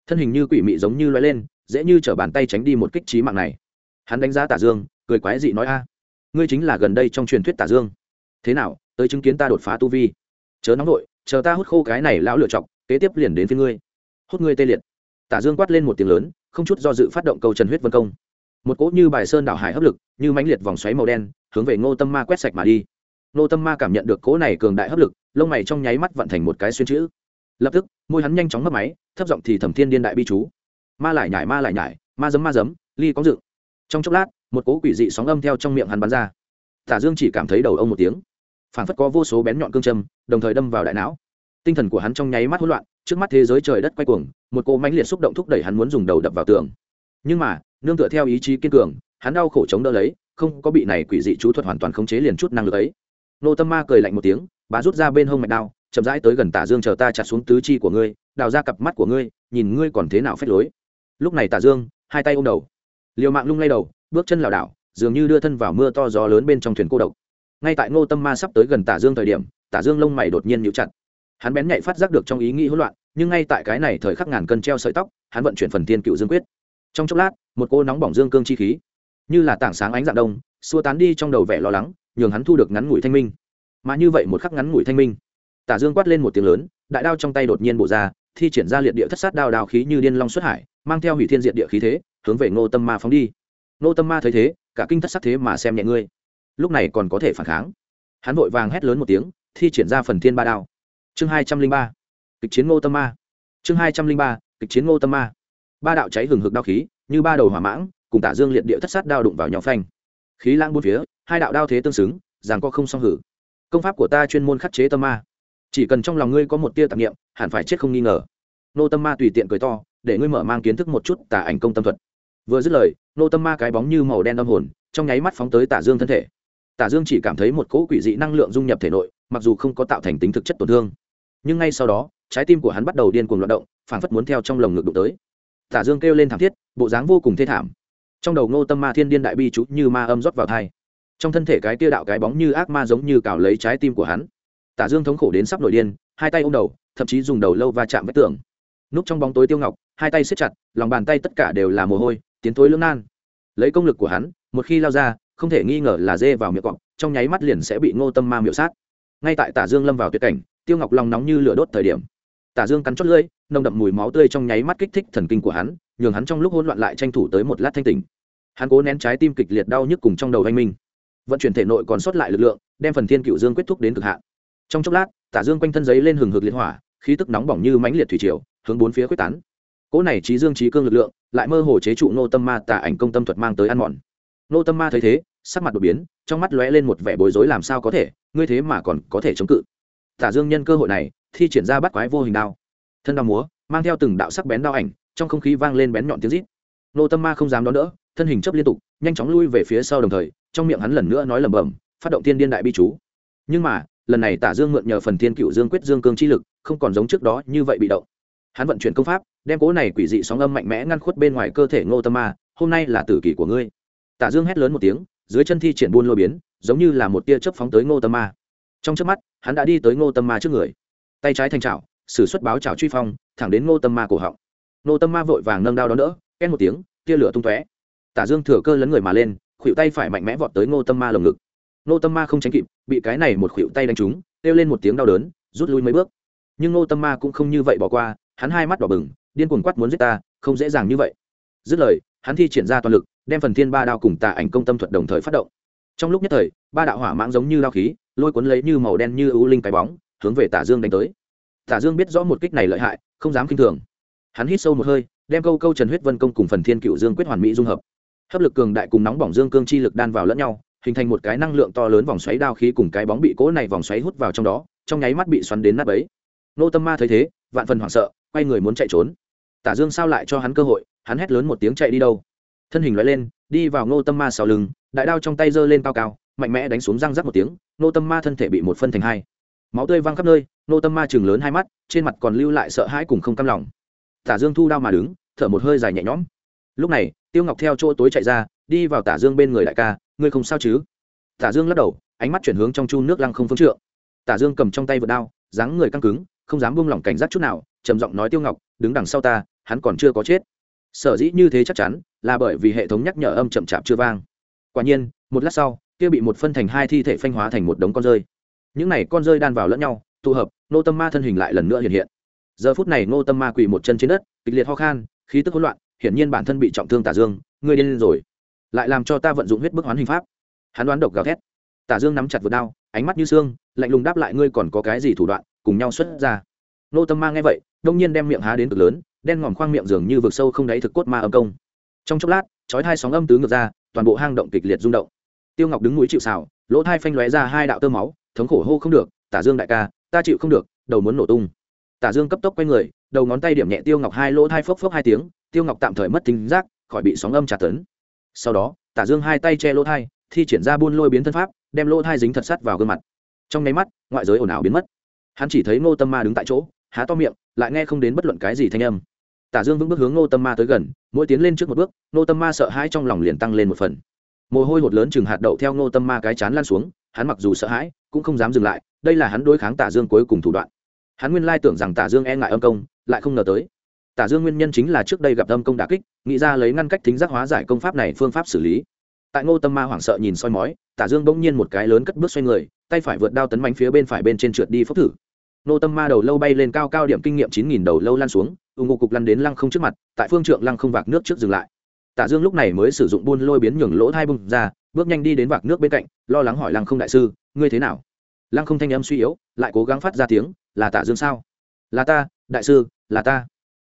Thân hình như quỷ mị giống như lóe lên, dễ như t bàn tay tránh đi một kích trí mạng này. Hắn đánh giá tả dương, cười quái dị nói a, ngươi chính là gần đây trong truyền thuyết tả dương thế nào, tới chứng kiến ta đột phá tu vi? Chớ nóng đội chờ ta hút khô cái này lão lựa chọc, kế tiếp liền đến phía ngươi. Hút ngươi tê liệt. Tả dương quát lên một tiếng lớn, không chút do dự phát động câu trần huyết vân công. Một cỗ như bài sơn đảo hải hấp lực, như mãnh liệt vòng xoáy màu đen, hướng về ngô tâm ma quét sạch mà đi. Ngô tâm ma cảm nhận được cỗ này cường đại hấp lực, lông mày trong nháy mắt vận thành một cái xuyên chữ. Lập tức, môi hắn nhanh chóng mất máy, thấp giọng thì thẩm thiên điên đại bi chú. Ma lại nhải, ma lại nhải, ma giấm ma giấm ly có dự. trong chốc lát, một cỗ quỷ dị sóng âm theo trong miệng hắn bắn ra. Tả dương chỉ cảm thấy đầu ông một tiếng phảng phất có vô số bén nhọn cương châm, đồng thời đâm vào đại não. Tinh thần của hắn trong nháy mắt hỗn loạn, trước mắt thế giới trời đất quay cuồng, một cỗ mãnh liệt xúc động thúc đẩy hắn muốn dùng đầu đập vào tường. Nhưng mà, nương tựa theo ý chí kiên cường, hắn đau khổ chống đỡ lấy, không có bị này quỷ dị chú thuật hoàn toàn khống chế liền chút năng lực ấy. Nô tâm ma cười lạnh một tiếng, bá rút ra bên hông mạch đao, chậm rãi tới gần tả dương chờ ta chặt xuống tứ chi của ngươi, đào ra cặp mắt của ngươi, nhìn ngươi còn thế nào phép lối. Lúc này tả dương, hai tay ôm đầu. Liều mạng lung lay đầu, bước chân lảo đảo, dường như đưa thân vào mưa to gió lớn bên trong thuyền cô độc ngay tại ngô tâm ma sắp tới gần tả dương thời điểm, tả dương lông mày đột nhiên nhíu chặt. Hắn bén nhạy phát giác được trong ý nghĩ hỗn loạn, nhưng ngay tại cái này thời khắc ngàn cân treo sợi tóc, hắn vận chuyển phần tiên cựu dương quyết. Trong chốc lát, một cô nóng bỏng dương cương chi khí, như là tảng sáng ánh dạng đông, xua tán đi trong đầu vẻ lo lắng, nhường hắn thu được ngắn ngủi thanh minh. Mà như vậy một khắc ngắn ngủi thanh minh, tả dương quát lên một tiếng lớn, đại đao trong tay đột nhiên bổ ra, thi triển ra liệt địa thất sát đao đao khí như điên long xuất hải, mang theo hủy thiên diện địa khí thế, hướng về ngô tâm ma phóng đi. Ngô tâm ma thấy thế, cả kinh thất sắc thế mà xem nhẹ ngươi lúc này còn có thể phản kháng. Hắn vội vàng hét lớn một tiếng, thi triển ra phần thiên ba đao. Chương hai trăm linh ba, kịch chiến ngô tâm ma. Chương hai trăm linh ba, kịch chiến ngô tâm ma. Ba đạo cháy hừng hực đao khí, như ba đầu hỏa mãng, cùng tả dương liệt địa thất sát đao đụng vào nhau phanh. Khí lãng bốn phía, hai đạo đao thế tương xứng rằng có không song hử. Công pháp của ta chuyên môn khắc chế tâm ma. Chỉ cần trong lòng ngươi có một tia tạp nghiệm hẳn phải chết không nghi ngờ. Nô tâm ma tùy tiện cười to, để ngươi mở mang kiến thức một chút tả ảnh công tâm thuật. Vừa dứt lời nô tâm ma cái bóng như màu đen âm hồn, trong nháy mắt phóng tới tả dương thân thể tả dương chỉ cảm thấy một cỗ quỷ dị năng lượng dung nhập thể nội, mặc dù không có tạo thành tính thực chất tổn thương. Nhưng ngay sau đó, trái tim của hắn bắt đầu điên cuồng loạt động phản phất muốn theo trong lồng ngực đụng tới. Tả dương kêu lên thảm thiết, bộ dáng vô cùng thê thảm. Trong đầu ngô tâm ma thiên điên đại bi chú như ma âm rót vào thai. Trong thân thể cái tia đạo cái bóng như ác ma giống như cào lấy trái tim của hắn. Tả dương thống khổ đến sắp nổi điên, hai tay ôm đầu, thậm chí dùng đầu lâu va chạm với tường. Núp trong bóng tối tiêu ngọc, hai tay siết chặt, lòng bàn tay tất cả đều là mồ hôi, tiến thối lưỡng nan. Lấy công lực của hắn, một khi lao ra không thể nghi ngờ là dê vào miệng cọp, trong nháy mắt liền sẽ bị ngô tâm ma miệu sát. Ngay tại tả dương lâm vào tuyệt cảnh, tiêu ngọc lòng nóng như lửa đốt thời điểm, tả dương cắn chót lưỡi, nồng đậm mùi máu tươi trong nháy mắt kích thích thần kinh của hắn, nhường hắn trong lúc hỗn loạn lại tranh thủ tới một lát thanh tỉnh. Hắn cố nén trái tim kịch liệt đau nhức cùng trong đầu anh minh. Vận chuyển thể nội còn sót lại lực lượng, đem phần thiên cựu dương quyết thúc đến cực hạn. Trong chốc lát, tả dương quanh thân giấy lên hừng hực liệt hỏa, khí tức nóng bỏng như mãnh liệt thủy triều, hướng bốn phía quyết tán. Cỗ này trí dương trí cương lực lượng, lại mơ hồ chế trụ nô tâm ma tả ảnh công tâm thuật mang tới ăn mòn. Nô tâm ma thấy thế sắc mặt đột biến, trong mắt lóe lên một vẻ bối rối làm sao có thể, ngươi thế mà còn có thể chống cự. Tả dương nhân cơ hội này, thi triển ra bắt quái vô hình đao. Thân đao múa, mang theo từng đạo sắc bén đao ảnh, trong không khí vang lên bén nhọn tiếng rít. Nô tâm ma không dám đón đỡ, thân hình chấp liên tục, nhanh chóng lui về phía sau đồng thời, trong miệng hắn lần nữa nói lẩm bẩm, phát động tiên điên đại bi chú. Nhưng mà, lần này tả dương mượn nhờ phần thiên cựu dương quyết dương cương chi lực, không còn giống trước đó như vậy bị động. Hắn vận chuyển công pháp, đem cố này quỷ dị sóng âm mạnh mẽ ngăn khuất bên ngoài cơ thể ngô tâm ma, hôm nay là tử kỷ của ngươi. Tả dương hét lớn một tiếng dưới chân thi triển buôn lôi biến, giống như là một tia chớp phóng tới ngô tâm ma. Trong chớp mắt, hắn đã đi tới ngô tâm ma trước người. Tay trái thành trào sử xuất báo trào truy phong, thẳng đến ngô tâm ma cổ họng. Ngô tâm ma vội vàng nâng đao đón đỡ, két một tiếng, tia lửa tung tóe. Tả dương thừa cơ lấn người mà lên khuỵu tay phải mạnh mẽ vọt tới ngô tâm ma lồng ngực. Ngô tâm ma không tránh kịp, bị cái này một khuỵu tay đánh trúng, kêu lên một tiếng đau đớn, rút lui mấy bước. Nhưng ngô tâm ma cũng không như vậy bỏ qua, hắn hai mắt đỏ bừng, điên cuồng quát muốn giết ta, không dễ dàng như vậy. Dứt lời, hắn thi triển ra toàn lực đem phần thiên ba đao cùng tà ảnh công tâm thuật đồng thời phát động. Trong lúc nhất thời, ba đạo hỏa mãng giống như lao khí, lôi cuốn lấy như màu đen như ưu linh cái bóng, hướng về tả dương đánh tới. Tả dương biết rõ một kích này lợi hại, không dám k i n h thường. Hắn hít sâu một hơi, đem câu câu trần huyết vân công cùng phần thiên cựu dương quyết hoàn mỹ dung hợp. Hấp lực cường đại cùng nóng bỏng dương cương chi lực đan vào lẫn nhau, hình thành một cái năng lượng to lớn vòng xoáy đao khí cùng cái bóng bị cỗ này vòng xoáy hút vào trong đó, trong nháy mắt bị xoắn đến nắp ấy nô tâm ma thấy thế, vạn phần hoảng sợ, quay người muốn chạy trốn. Tả dương sao lại cho hắn cơ hội, hắn hét lớn một tiếng chạy đi đâu? Thân hình loại lên, đi vào ngô tâm ma sau lưng, đại đao trong tay giơ lên cao cao, mạnh mẽ đánh xuống răng rắc một tiếng, ngô tâm ma thân thể bị một phân thành hai. Máu tươi văng khắp nơi, ngô tâm ma chừng lớn hai mắt, trên mặt còn lưu lại sợ hãi cùng không cam lòng. Tả dương thu đao mà đứng, thở một hơi dài nhẹ nhõm. Lúc này, tiêu ngọc theo chỗ tối chạy ra, đi vào tả dương bên người đại ca, ngươi không sao chứ? Tả dương lắc đầu, ánh mắt chuyển hướng trong chu nước lăng không phương trượng. Tả dương cầm trong tay vượt đao, dáng người căng cứng, không dám buông lỏng cảnh giác chút nào, trầm giọng nói tiêu ngọc, đứng đằng sau ta, hắn còn chưa có chết sở dĩ như thế chắc chắn là bởi vì hệ thống nhắc nhở âm chậm chạp chưa vang. Quả nhiên, một lát sau, kia bị một phân thành hai thi thể phanh hóa thành một đống con rơi. Những này con rơi đan vào lẫn nhau, tụ hợp nô tâm ma thân hình lại lần nữa hiện hiện. Giờ phút này nô tâm ma quỳ một chân trên đất, kịch liệt ho khan, khí tức hỗn loạn, hiển nhiên bản thân bị trọng thương tả dương, ngươi điên lên rồi. Lại làm cho ta vận dụng huyết bức hoán hình pháp. Hắn đoán độc gào thét. Tả dương nắm chặt vượt đao, ánh mắt như xương, lạnh lùng đáp lại ngươi còn có cái gì thủ đoạn, cùng nhau xuất ra. Nô tâm ma nghe vậy, đông nhiên đem miệng há đến cực lớn đen ngòm khoang miệng dường như vực sâu không đáy thực cốt ma âm công. Trong chốc lát, chói hai sóng âm tứ ngược ra, toàn bộ hang động kịch liệt rung động. Tiêu ngọc đứng núi chịu xào lỗ thai phanh lóe ra hai đạo tơ máu, thống khổ hô không được, tả dương đại ca, ta chịu không được, đầu muốn nổ tung. Tả dương cấp tốc quay người, đầu ngón tay điểm nhẹ tiêu ngọc hai lỗ thai phốc phốc hai tiếng, tiêu ngọc tạm thời mất tính giác, khỏi bị sóng âm trả tấn. Sau đó, tả dương hai tay che lỗ thai, thi triển ra buôn lôi biến thân pháp, đem lỗ thai dính thật sắt vào gương mặt. Trong nháy mắt, ngoại giới ồn ào biến mất. Hắn chỉ thấy ngô tâm ma đứng tại chỗ, há to miệng, lại nghe không đến bất luận cái gì thanh âm tả dương vững bước hướng ngô tâm ma tới gần, mỗi tiến lên trước một bước, ngô tâm ma sợ hãi trong lòng liền tăng lên một phần. Mồ hôi hột lớn chừng hạt đậu theo ngô tâm ma cái chán lan xuống, hắn mặc dù sợ hãi, cũng không dám dừng lại, đây là hắn đối kháng tả dương cuối cùng thủ đoạn. Hắn nguyên lai tưởng rằng tả dương e ngại âm công, lại không ngờ tới. Tả dương nguyên nhân chính là trước đây gặp âm công đà kích, nghĩ ra lấy ngăn cách thính giác hóa giải công pháp này phương pháp xử lý. Tại ngô tâm ma hoảng sợ nhìn soi mói, tả dương bỗng nhiên một cái lớn cất bước xoay người, tay phải vượt đao tấn bánh phía bên phải bên trên trượt đi phốc thử. Nô tâm ma đầu lâu bay lên cao cao điểm kinh nghiệm chín nghìn đầu lâu lan xuống ủng hộ cục lăn đến lăng không trước mặt, tại phương trượng lăng không vạc nước trước dừng lại. Tả dương lúc này mới sử dụng buôn lôi biến nhường lỗ thai bung ra, bước nhanh đi đến vạc nước bên cạnh, lo lắng hỏi lăng không đại sư, ngươi thế nào? Lăng không thanh âm suy yếu, lại cố gắng phát ra tiếng, là tả dương sao? Là ta, đại sư, là ta.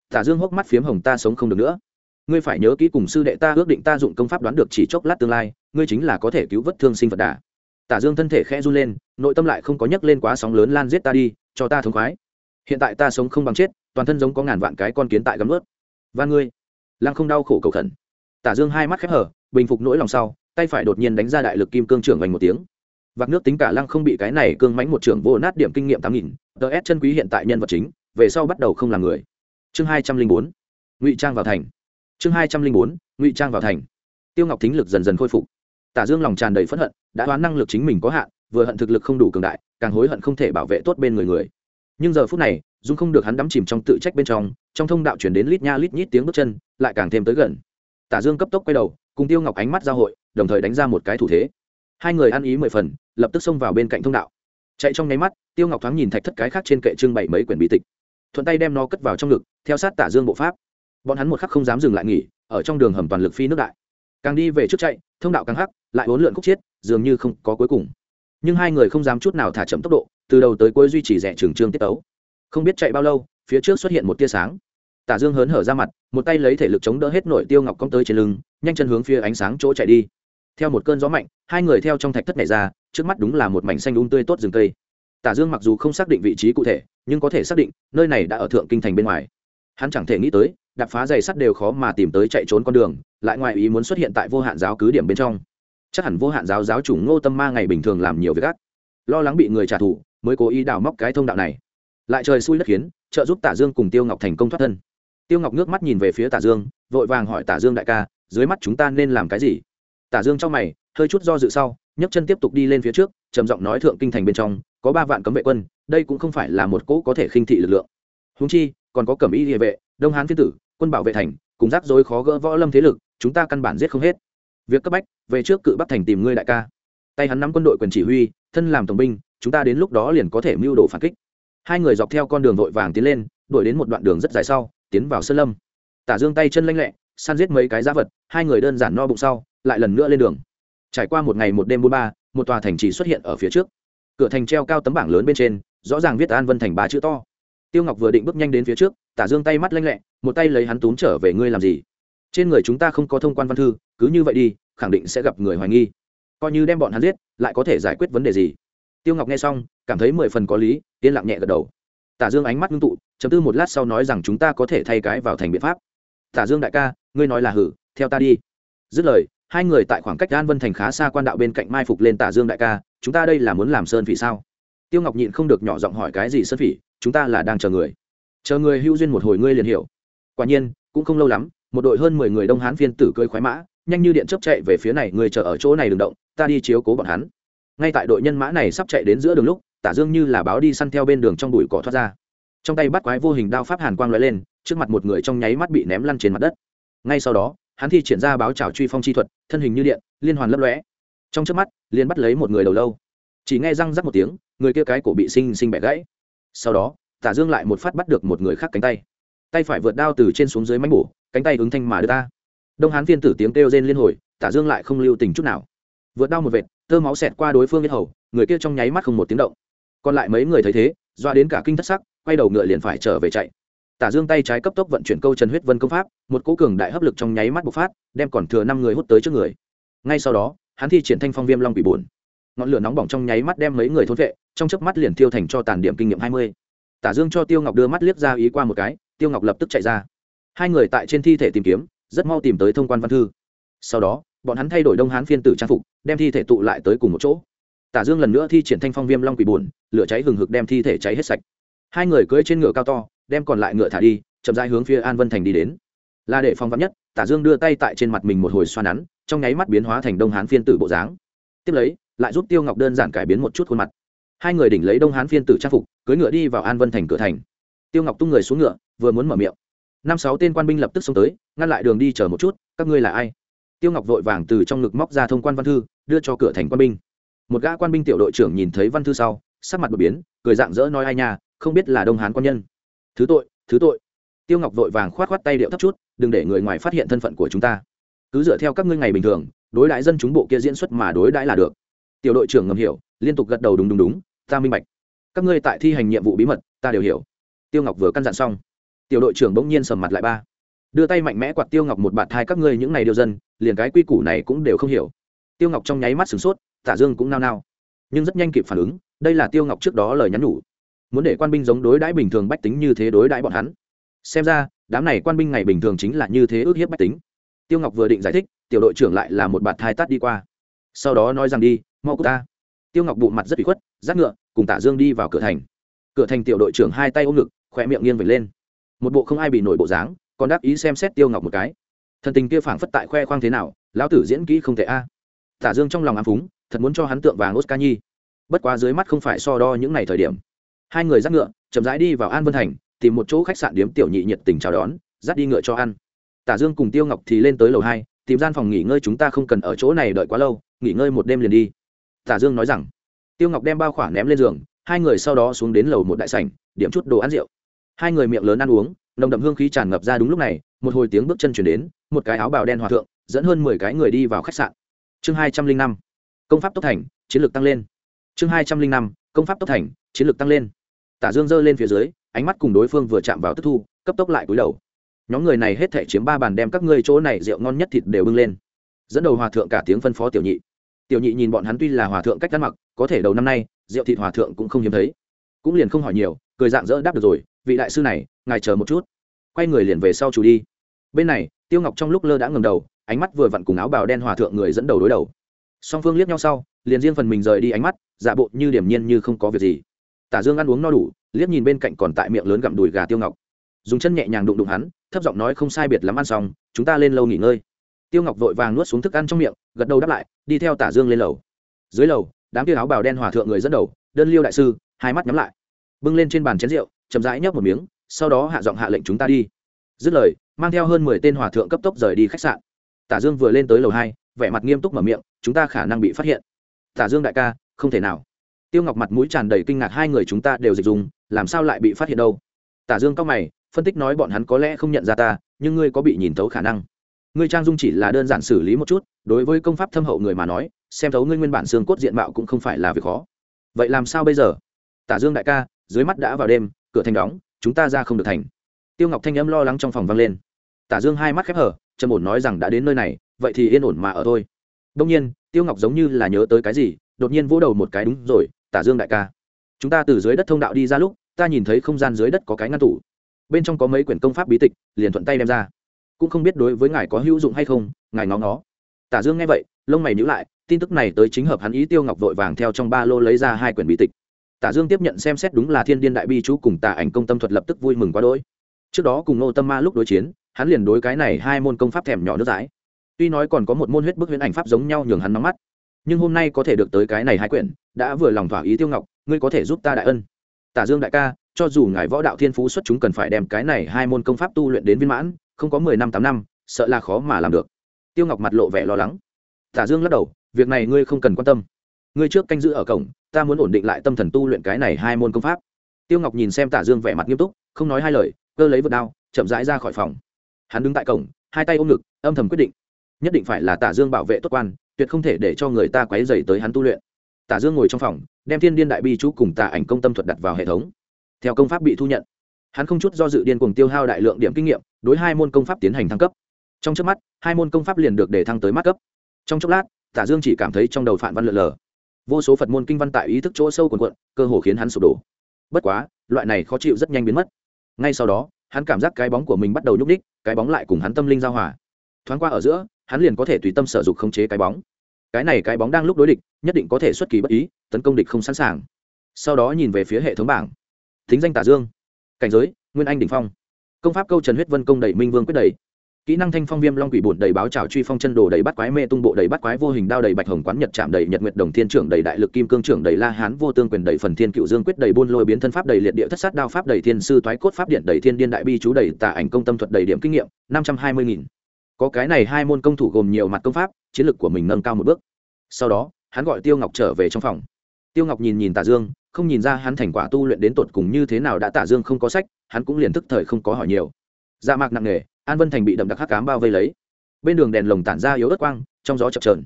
Tả dương hốc mắt phiếm hồng, ta sống không được nữa. Ngươi phải nhớ kỹ cùng sư đệ ta ước định ta dụng công pháp đoán được chỉ chốc lát tương lai, ngươi chính là có thể cứu vớt thương sinh vật đà. Tả dương thân thể khẽ run lên, nội tâm lại không có nhấc lên quá sóng lớn lan giết ta đi, cho ta thống khoái. Hiện tại ta sống không bằng chết toàn thân giống có ngàn vạn cái con kiến tại gắm ướt. Và ngươi. Lăng không đau khổ cầu khẩn. Tả dương hai mắt khép hở bình phục nỗi lòng sau, tay phải đột nhiên đánh ra đại lực kim cương trưởng vành một tiếng. Vạc nước tính cả lăng không bị cái này cương mánh một trưởng vô nát điểm kinh nghiệm tám nghìn ts chân quý hiện tại nhân vật chính, về sau bắt đầu không là người. Chương hai trăm linh bốn, ngụy trang vào thành. Chương hai trăm linh bốn, ngụy trang vào thành. Tiêu ngọc thính lực dần dần khôi phục. Tả dương lòng tràn đầy phẫn hận, đã đoán năng lực chính mình có hạn, vừa hận thực lực không đủ cường đại, càng hối hận không thể bảo vệ tốt bên người người. Nhưng giờ phút này dung không được hắn đắm chìm trong tự trách bên trong trong thông đạo chuyển đến lít nha lít nhít tiếng bước chân, lại càng thêm tới gần. Tả dương cấp tốc quay đầu, cùng tiêu ngọc ánh mắt giao hội, đồng thời đánh ra một cái thủ thế. Hai người ăn ý mười phần, lập tức xông vào bên cạnh thông đạo. Chạy trong nháy mắt, tiêu ngọc thoáng nhìn thạch thất cái khác trên kệ trưng bày mấy quyển bí tịch. Thuận tay đem nó cất vào trong ngực, theo sát tả dương bộ pháp. Bọn hắn một khắc không dám dừng lại nghỉ, ở trong đường hầm toàn lực phi nước đại. Càng đi về trước chạy, thông đạo càng hắc, lại bốn lượn khúc chiết, dường như không có cuối cùng. Nhưng hai người không dám chút nào thả chậm tốc độ, từ đầu tới cuối duy trì rẻ trường trương tiết tấu không biết chạy bao lâu, phía trước xuất hiện một tia sáng. Tả dương hớn hở ra mặt, một tay lấy thể lực chống đỡ hết nội tiêu ngọc cong tới trên lưng, nhanh chân hướng phía ánh sáng chỗ chạy đi. Theo một cơn gió mạnh, hai người theo trong thạch thất này ra, trước mắt đúng là một mảnh xanh đúng tươi tốt rừng cây. Tả dương mặc dù không xác định vị trí cụ thể, nhưng có thể xác định, nơi này đã ở thượng kinh thành bên ngoài. Hắn chẳng thể nghĩ tới, đạp phá giày sắt đều khó mà tìm tới chạy trốn con đường, lại ngoài ý muốn xuất hiện tại vô hạn giáo cứ điểm bên trong. Chắc hẳn vô hạn giáo giáo chủ ngô tâm ma ngày bình thường làm nhiều việc gắt lo lắng bị người trả thù, mới cố ý đào móc cái thông đạo này lại trời xui đất khiến, trợ giúp tả dương cùng tiêu ngọc thành công thoát thân. Tiêu ngọc nước mắt nhìn về phía tả dương, vội vàng hỏi tả dương đại ca, dưới mắt chúng ta nên làm cái gì? Tả dương trong mày, hơi chút do dự sau, nhấc chân tiếp tục đi lên phía trước, trầm giọng nói thượng kinh thành bên trong, có ba vạn cấm vệ quân, đây cũng không phải là một cỗ có thể khinh thị lực lượng. Húng chi, còn có cẩm y địa vệ, đông hán phiên tử, quân bảo vệ thành, cùng rắc rối khó gỡ võ lâm thế lực, chúng ta căn bản giết không hết. Việc cấp bách, về trước cự bắc thành tìm ngươi đại ca. Tay hắn nắm quân đội quyền chỉ huy, thân làm tổng binh, chúng ta đến lúc đó liền có thể mưu đồ phản kích hai người dọc theo con đường vội vàng tiến lên, đuổi đến một đoạn đường rất dài sau, tiến vào sơn lâm. Tả dương tay chân lanh lẹ săn giết mấy cái giá vật, hai người đơn giản no bụng sau, lại lần nữa lên đường. Trải qua một ngày một đêm bốn ba, một tòa thành trì xuất hiện ở phía trước. Cửa thành treo cao tấm bảng lớn bên trên, rõ ràng viết an vân thành ba chữ to. Tiêu ngọc vừa định bước nhanh đến phía trước, tả dương tay mắt lanh lẹ, một tay lấy hắn túm trở về ngươi làm gì? Trên người chúng ta không có thông quan văn thư, cứ như vậy đi, khẳng định sẽ gặp người hoài nghi. Coi như đem bọn hắn giết, lại có thể giải quyết vấn đề gì? Tiêu ngọc nghe xong cảm thấy mười phần có lý, yên lặng nhẹ gật đầu. Tả dương ánh mắt ngưng tụ, chấm tư một lát sau nói rằng chúng ta có thể thay cái vào thành biện pháp. Tả dương đại ca, ngươi nói là hử, theo ta đi. Dứt lời, hai người tại khoảng cách an vân thành khá xa quan đạo bên cạnh mai phục lên tả dương đại ca, chúng ta đây là muốn làm sơn phỉ sao? Tiêu ngọc nhịn không được nhỏ giọng hỏi cái gì sơn phỉ, chúng ta là đang chờ người. Chờ người hưu duyên một hồi ngươi liền hiểu. Quả nhiên, cũng không lâu lắm, một đội hơn mười người đông hán phiên tử cơi khoái mã, nhanh như điện chấp chạy về phía này, người chờ ở chỗ này đừng động, ta đi chiếu cố bọn hắn. Ngay tại đội nhân mã này sắp chạy đến giữa đường lúc tả dương như là báo đi săn theo bên đường trong bụi cỏ thoát ra. Trong tay bắt quái vô hình đao pháp hàn quang lóe lên, trước mặt một người trong nháy mắt bị ném lăn trên mặt đất. Ngay sau đó, hắn thi triển ra báo trào truy phong chi thuật, thân hình như điện, liên hoàn lấp lóe. Trong trước mắt liên bắt lấy một người đầu lâu. Chỉ nghe răng rắc một tiếng, người kia cái cổ bị sinh sinh bẻ gãy. Sau đó, tả dương lại một phát bắt được một người khác cánh tay. Tay phải vượt đao từ trên xuống dưới mánh bổ, cánh tay ứng thanh mà đưa ta. Đông hán phiên tử tiếng kêu rên liên hồi, tả dương lại không lưu tình chút nào. Vượt đao một vệt, tơ máu xẹt qua đối phương yết hầu, người kia trong nháy mắt không một tiếng động còn lại mấy người thấy thế, doa đến cả kinh thất sắc, quay đầu ngựa liền phải trở về chạy. Tả dương tay trái cấp tốc vận chuyển câu trần huyết vân công pháp, một cỗ cường đại hấp lực trong nháy mắt bộc phát, đem còn thừa năm người hút tới trước người. Ngay sau đó, hắn thi triển thanh phong viêm long bị buồn ngọn lửa nóng bỏng trong nháy mắt đem mấy người thôn vệ, trong chớp mắt liền tiêu thành cho tàn điểm kinh nghiệm hai mươi. Tả dương cho tiêu ngọc đưa mắt liếc ra ý qua một cái, tiêu ngọc lập tức chạy ra. Hai người tại trên thi thể tìm kiếm, rất mau tìm tới thông quan văn thư. Sau đó, bọn hắn thay đổi đông hán phiên tử trang phục, đem thi thể tụ lại tới cùng một chỗ tả dương lần nữa thi triển thanh phong viêm long quỷ buồn, lửa cháy hừng hực đem thi thể cháy hết sạch. Hai người cưỡi trên ngựa cao to, đem còn lại ngựa thả đi, chậm rãi hướng phía an vân thành đi đến. Là để phong vắn nhất, tả dương đưa tay tại trên mặt mình một hồi xoa nắn, trong nháy mắt biến hóa thành đông hán phiên tử bộ dáng. Tiếp lấy, lại giúp tiêu ngọc đơn giản cải biến một chút khuôn mặt. Hai người đỉnh lấy đông hán phiên tử trang phục, cưỡi ngựa đi vào an vân thành cửa thành. Tiêu ngọc tung người xuống ngựa, vừa muốn mở miệng. Năm sáu tên quan binh lập tức xông tới, ngăn lại đường đi chờ một chút, các ngươi là ai? Tiêu ngọc vội vàng từ trong ngực móc ra thông quan văn thư, đưa cho cửa thành quan binh một gã quan binh tiểu đội trưởng nhìn thấy văn thư sau, sắc mặt đột biến, cười dạng dỡ nói ai nha, không biết là đông hán quan nhân. Thứ tội thứ tội. Tiêu ngọc vội vàng khoát khoát tay điệu thấp chút, đừng để người ngoài phát hiện thân phận của chúng ta. Cứ dựa theo các ngươi ngày bình thường, đối đãi dân chúng bộ kia diễn xuất mà đối đãi là được. Tiểu đội trưởng ngầm hiểu, liên tục gật đầu đúng đúng đúng, ta minh bạch. Các ngươi tại thi hành nhiệm vụ bí mật, ta đều hiểu. Tiêu ngọc vừa căn dặn xong, tiểu đội trưởng bỗng nhiên sầm mặt lại ba. Đưa tay mạnh mẽ quạt tiêu ngọc một bạt thai các ngươi những ngày điều dân, liền cái quy củ này cũng đều không hiểu. Tiêu ngọc trong nháy mắt sửng sốt tả dương cũng nao nao. Nhưng rất nhanh kịp phản ứng, đây là tiêu ngọc trước đó lời nhắn nhủ. Muốn để quan binh giống đối đãi bình thường bách tính như thế đối đãi bọn hắn. Xem ra, đám này quan binh ngày bình thường chính là như thế ước hiếp bách tính. Tiêu ngọc vừa định giải thích, tiểu đội trưởng lại là một bạt thai tát đi qua. Sau đó nói rằng đi, mau cô ta. Tiêu ngọc bụng mặt rất bị khuất rát ngựa, cùng tả dương đi vào cửa thành. Cửa thành tiểu đội trưởng hai tay ôm ngực khỏe miệng nghiêng về lên. Một bộ không ai bị nổi bộ dáng, còn đáp ý xem xét tiêu ngọc một cái. Thần tình kia phảng phất tại khoe khoang thế nào, lão tử diễn kỹ không thể a. Tả dương trong lòng ám phúng thật muốn cho hắn tượng vàng oscar nhi. Bất quá dưới mắt không phải so đo những ngày thời điểm. Hai người dắt ngựa, chậm rãi đi vào an vân thành, tìm một chỗ khách sạn điếm tiểu nhị nhiệt tình chào đón, dắt đi ngựa cho ăn. Tả dương cùng tiêu ngọc thì lên tới lầu hai, tìm gian phòng nghỉ ngơi chúng ta không cần ở chỗ này đợi quá lâu, nghỉ ngơi một đêm liền đi. Tả dương nói rằng. Tiêu ngọc đem bao khỏa ném lên giường, hai người sau đó xuống đến lầu một đại sảnh, điểm chút đồ ăn rượu. Hai người miệng lớn ăn uống, nồng đậm hương khí tràn ngập ra đúng lúc này, một hồi tiếng bước chân chuyển đến, một cái áo bào đen hòa thượng, dẫn hơn mười cái người đi vào khách sạn. Chương hai trăm linh năm công pháp tốc thành, chiến lược tăng lên. Chương hai trăm linh năm, công pháp tốc thành, chiến lược tăng lên. Tả dương giơ lên phía dưới, ánh mắt cùng đối phương vừa chạm vào tức thu, cấp tốc lại cúi đầu. Nhóm người này hết thể chiếm ba bàn đem các ngươi chỗ này rượu ngon nhất thịt đều bưng lên. Dẫn đầu hòa thượng cả tiếng phân phó tiểu nhị. Tiểu nhị nhìn bọn hắn tuy là hòa thượng cách ăn mặc, có thể đầu năm nay, rượu thịt hòa thượng cũng không hiếm thấy. Cũng liền không hỏi nhiều, cười dạng dỡ đáp được rồi, vị đại sư này, ngài chờ một chút. Quay người liền về sau chủ đi. Bên này, tiêu ngọc trong lúc lơ đã ngầm đầu, ánh mắt vừa vặn cùng áo bào đen hòa thượng người dẫn đầu đối đầu song phương liếc nhau sau, liền riêng phần mình rời đi ánh mắt, giả bộ như điểm nhiên như không có việc gì. Tả dương ăn uống no đủ, liếc nhìn bên cạnh còn tại miệng lớn gặm đùi gà tiêu ngọc. Dùng chân nhẹ nhàng đụng đụng hắn, thấp giọng nói không sai biệt lắm ăn xong, chúng ta lên lâu nghỉ ngơi. Tiêu ngọc vội vàng nuốt xuống thức ăn trong miệng, gật đầu đáp lại, đi theo tả dương lên lầu. Dưới lầu, đám tiêu áo bào đen hòa thượng người dẫn đầu, đơn liêu đại sư, hai mắt nhắm lại. Bưng lên trên bàn chén rượu, chậm rãi nhấp một miếng, sau đó hạ giọng hạ lệnh chúng ta đi. Dứt lời, mang theo hơn mười tên hòa thượng cấp tốc rời đi khách sạn. Tả dương vừa lên tới lầu hai vẻ mặt nghiêm túc mở miệng, chúng ta khả năng bị phát hiện. Tả dương đại ca, không thể nào. Tiêu ngọc mặt mũi tràn đầy kinh ngạc hai người chúng ta đều dịch dùng, làm sao lại bị phát hiện đâu? Tả dương cao mày, phân tích nói bọn hắn có lẽ không nhận ra ta, nhưng ngươi có bị nhìn thấu khả năng. Ngươi trang dung chỉ là đơn giản xử lý một chút, đối với công pháp thâm hậu người mà nói, xem thấu ngươi nguyên bản xương cốt diện mạo cũng không phải là việc khó. Vậy làm sao bây giờ? Tả dương đại ca, dưới mắt đã vào đêm, cửa thành đóng, chúng ta ra không được thành. Tiêu ngọc thanh âm lo lắng trong phòng vang lên. Tả dương hai mắt khép hở, trầm ổn nói rằng đã đến nơi này vậy thì yên ổn mà ở thôi. Đông nhiên, tiêu ngọc giống như là nhớ tới cái gì, đột nhiên vỗ đầu một cái đúng rồi, tả dương đại ca. Chúng ta từ dưới đất thông đạo đi ra lúc, ta nhìn thấy không gian dưới đất có cái ngăn tủ. Bên trong có mấy quyển công pháp bí tịch, liền thuận tay đem ra. Cũng không biết đối với ngài có hữu dụng hay không, ngài ngó ngó. tả dương nghe vậy, lông mày nhíu lại, tin tức này tới chính hợp hắn ý tiêu ngọc vội vàng theo trong ba lô lấy ra hai quyển bí tịch. Tả dương tiếp nhận xem xét đúng là thiên điên đại bi chú cùng tà ảnh công tâm thuật lập tức vui mừng quá đỗi. Trước đó cùng nô tâm ma lúc đối chiến, hắn liền đối cái này hai môn công pháp thèm nhỏ nước dãi tuy nói còn có một môn huyết bức huyễn ảnh pháp giống nhau nhường hắn nóng mắt, nhưng hôm nay có thể được tới cái này hai quyển, đã vừa lòng thỏa ý tiêu ngọc, ngươi có thể giúp ta đại ân. Tả dương đại ca, cho dù ngài võ đạo thiên phú xuất chúng cần phải đem cái này hai môn công pháp tu luyện đến viên mãn, không có mười năm, tám năm, sợ là khó mà làm được. Tiêu ngọc mặt lộ vẻ lo lắng. Tả dương lắc đầu, việc này ngươi không cần quan tâm. Ngươi trước canh giữ ở cổng, ta muốn ổn định lại tâm thần tu luyện cái này hai môn công pháp. Tiêu ngọc nhìn xem tả dương vẻ mặt nghiêm túc, không nói hai lời, cơ lấy vượt đao, chậm rãi ra khỏi phòng. Hắn đứng tại cổng, hai tay ôm ngực, âm thầm quyết định nhất định phải là tả dương bảo vệ tốt quan, tuyệt không thể để cho người ta quấy dày tới hắn tu luyện. Tả dương ngồi trong phòng, đem thiên điên đại bi chú cùng tả ảnh công tâm thuật đặt vào hệ thống. Theo công pháp bị thu nhận, hắn không chút do dự điên cùng tiêu hao đại lượng điểm kinh nghiệm, đối hai môn công pháp tiến hành thăng cấp. Trong trước mắt, hai môn công pháp liền được để thăng tới mắt cấp. Trong chốc lát, tả dương chỉ cảm thấy trong đầu phản văn lượn lờ. Vô số phật môn kinh văn tại ý thức chỗ sâu quần quận cơ hồ khiến hắn sụp đổ. Bất quá, loại này khó chịu rất nhanh biến mất. Ngay sau đó, hắn cảm giác cái bóng của mình bắt đầu nhúc đích cái bóng lại cùng hắn tâm linh giao hòa. Thoáng qua ở giữa hắn liền có thể tùy tâm sở dục khống chế cái bóng. Cái này cái bóng đang lúc đối địch, nhất định có thể xuất kỳ bất ý, tấn công địch không sẵn sàng. Sau đó nhìn về phía hệ thống bảng. Thính danh tả dương. Cảnh giới, nguyên anh đ ỉ n h phong. Công pháp câu trần huyết vân công đẩy minh vương quyết đẩy kỹ năng thanh phong viêm long quỷ bổn đầy báo trào truy phong chân đồ đầy bắt quái mê tung bộ đầy bắt quái vô hình đao đầy bạch hồng quán nhật chạm đầy nhật nguyệt đồng thiên trưởng đầy đại lực kim cương trưởng đầy la hán vô tương quyền đầy phần thiên cựu dương quyết đầy buôn lôi biến thân pháp đầy liệt địa thất sát đao pháp đầy thiên sư thoái cốt pháp điện đầy thiên điên đại bi chú đầy tà ảnh công tâm thuật đầy điểm kinh nghiệm, năm trăm hai mươi nghìn có cái này hai môn công thủ gồm nhiều mặt công pháp, chiến lược của mình nâng cao một bước. Sau đó, hắn gọi tiêu ngọc trở về trong phòng. Tiêu ngọc nhìn nhìn tả dương, không nhìn ra hắn thành quả tu luyện đến tột cùng như thế nào đã tả dương không có sách, hắn cũng liền tức thời không có hỏi nhiều. Dạ mạc nặng nề, an vân thành bị đậm đặc hắc cám bao vây lấy. Bên đường đèn lồng tản ra yếu ớt quang, trong gió chập trờn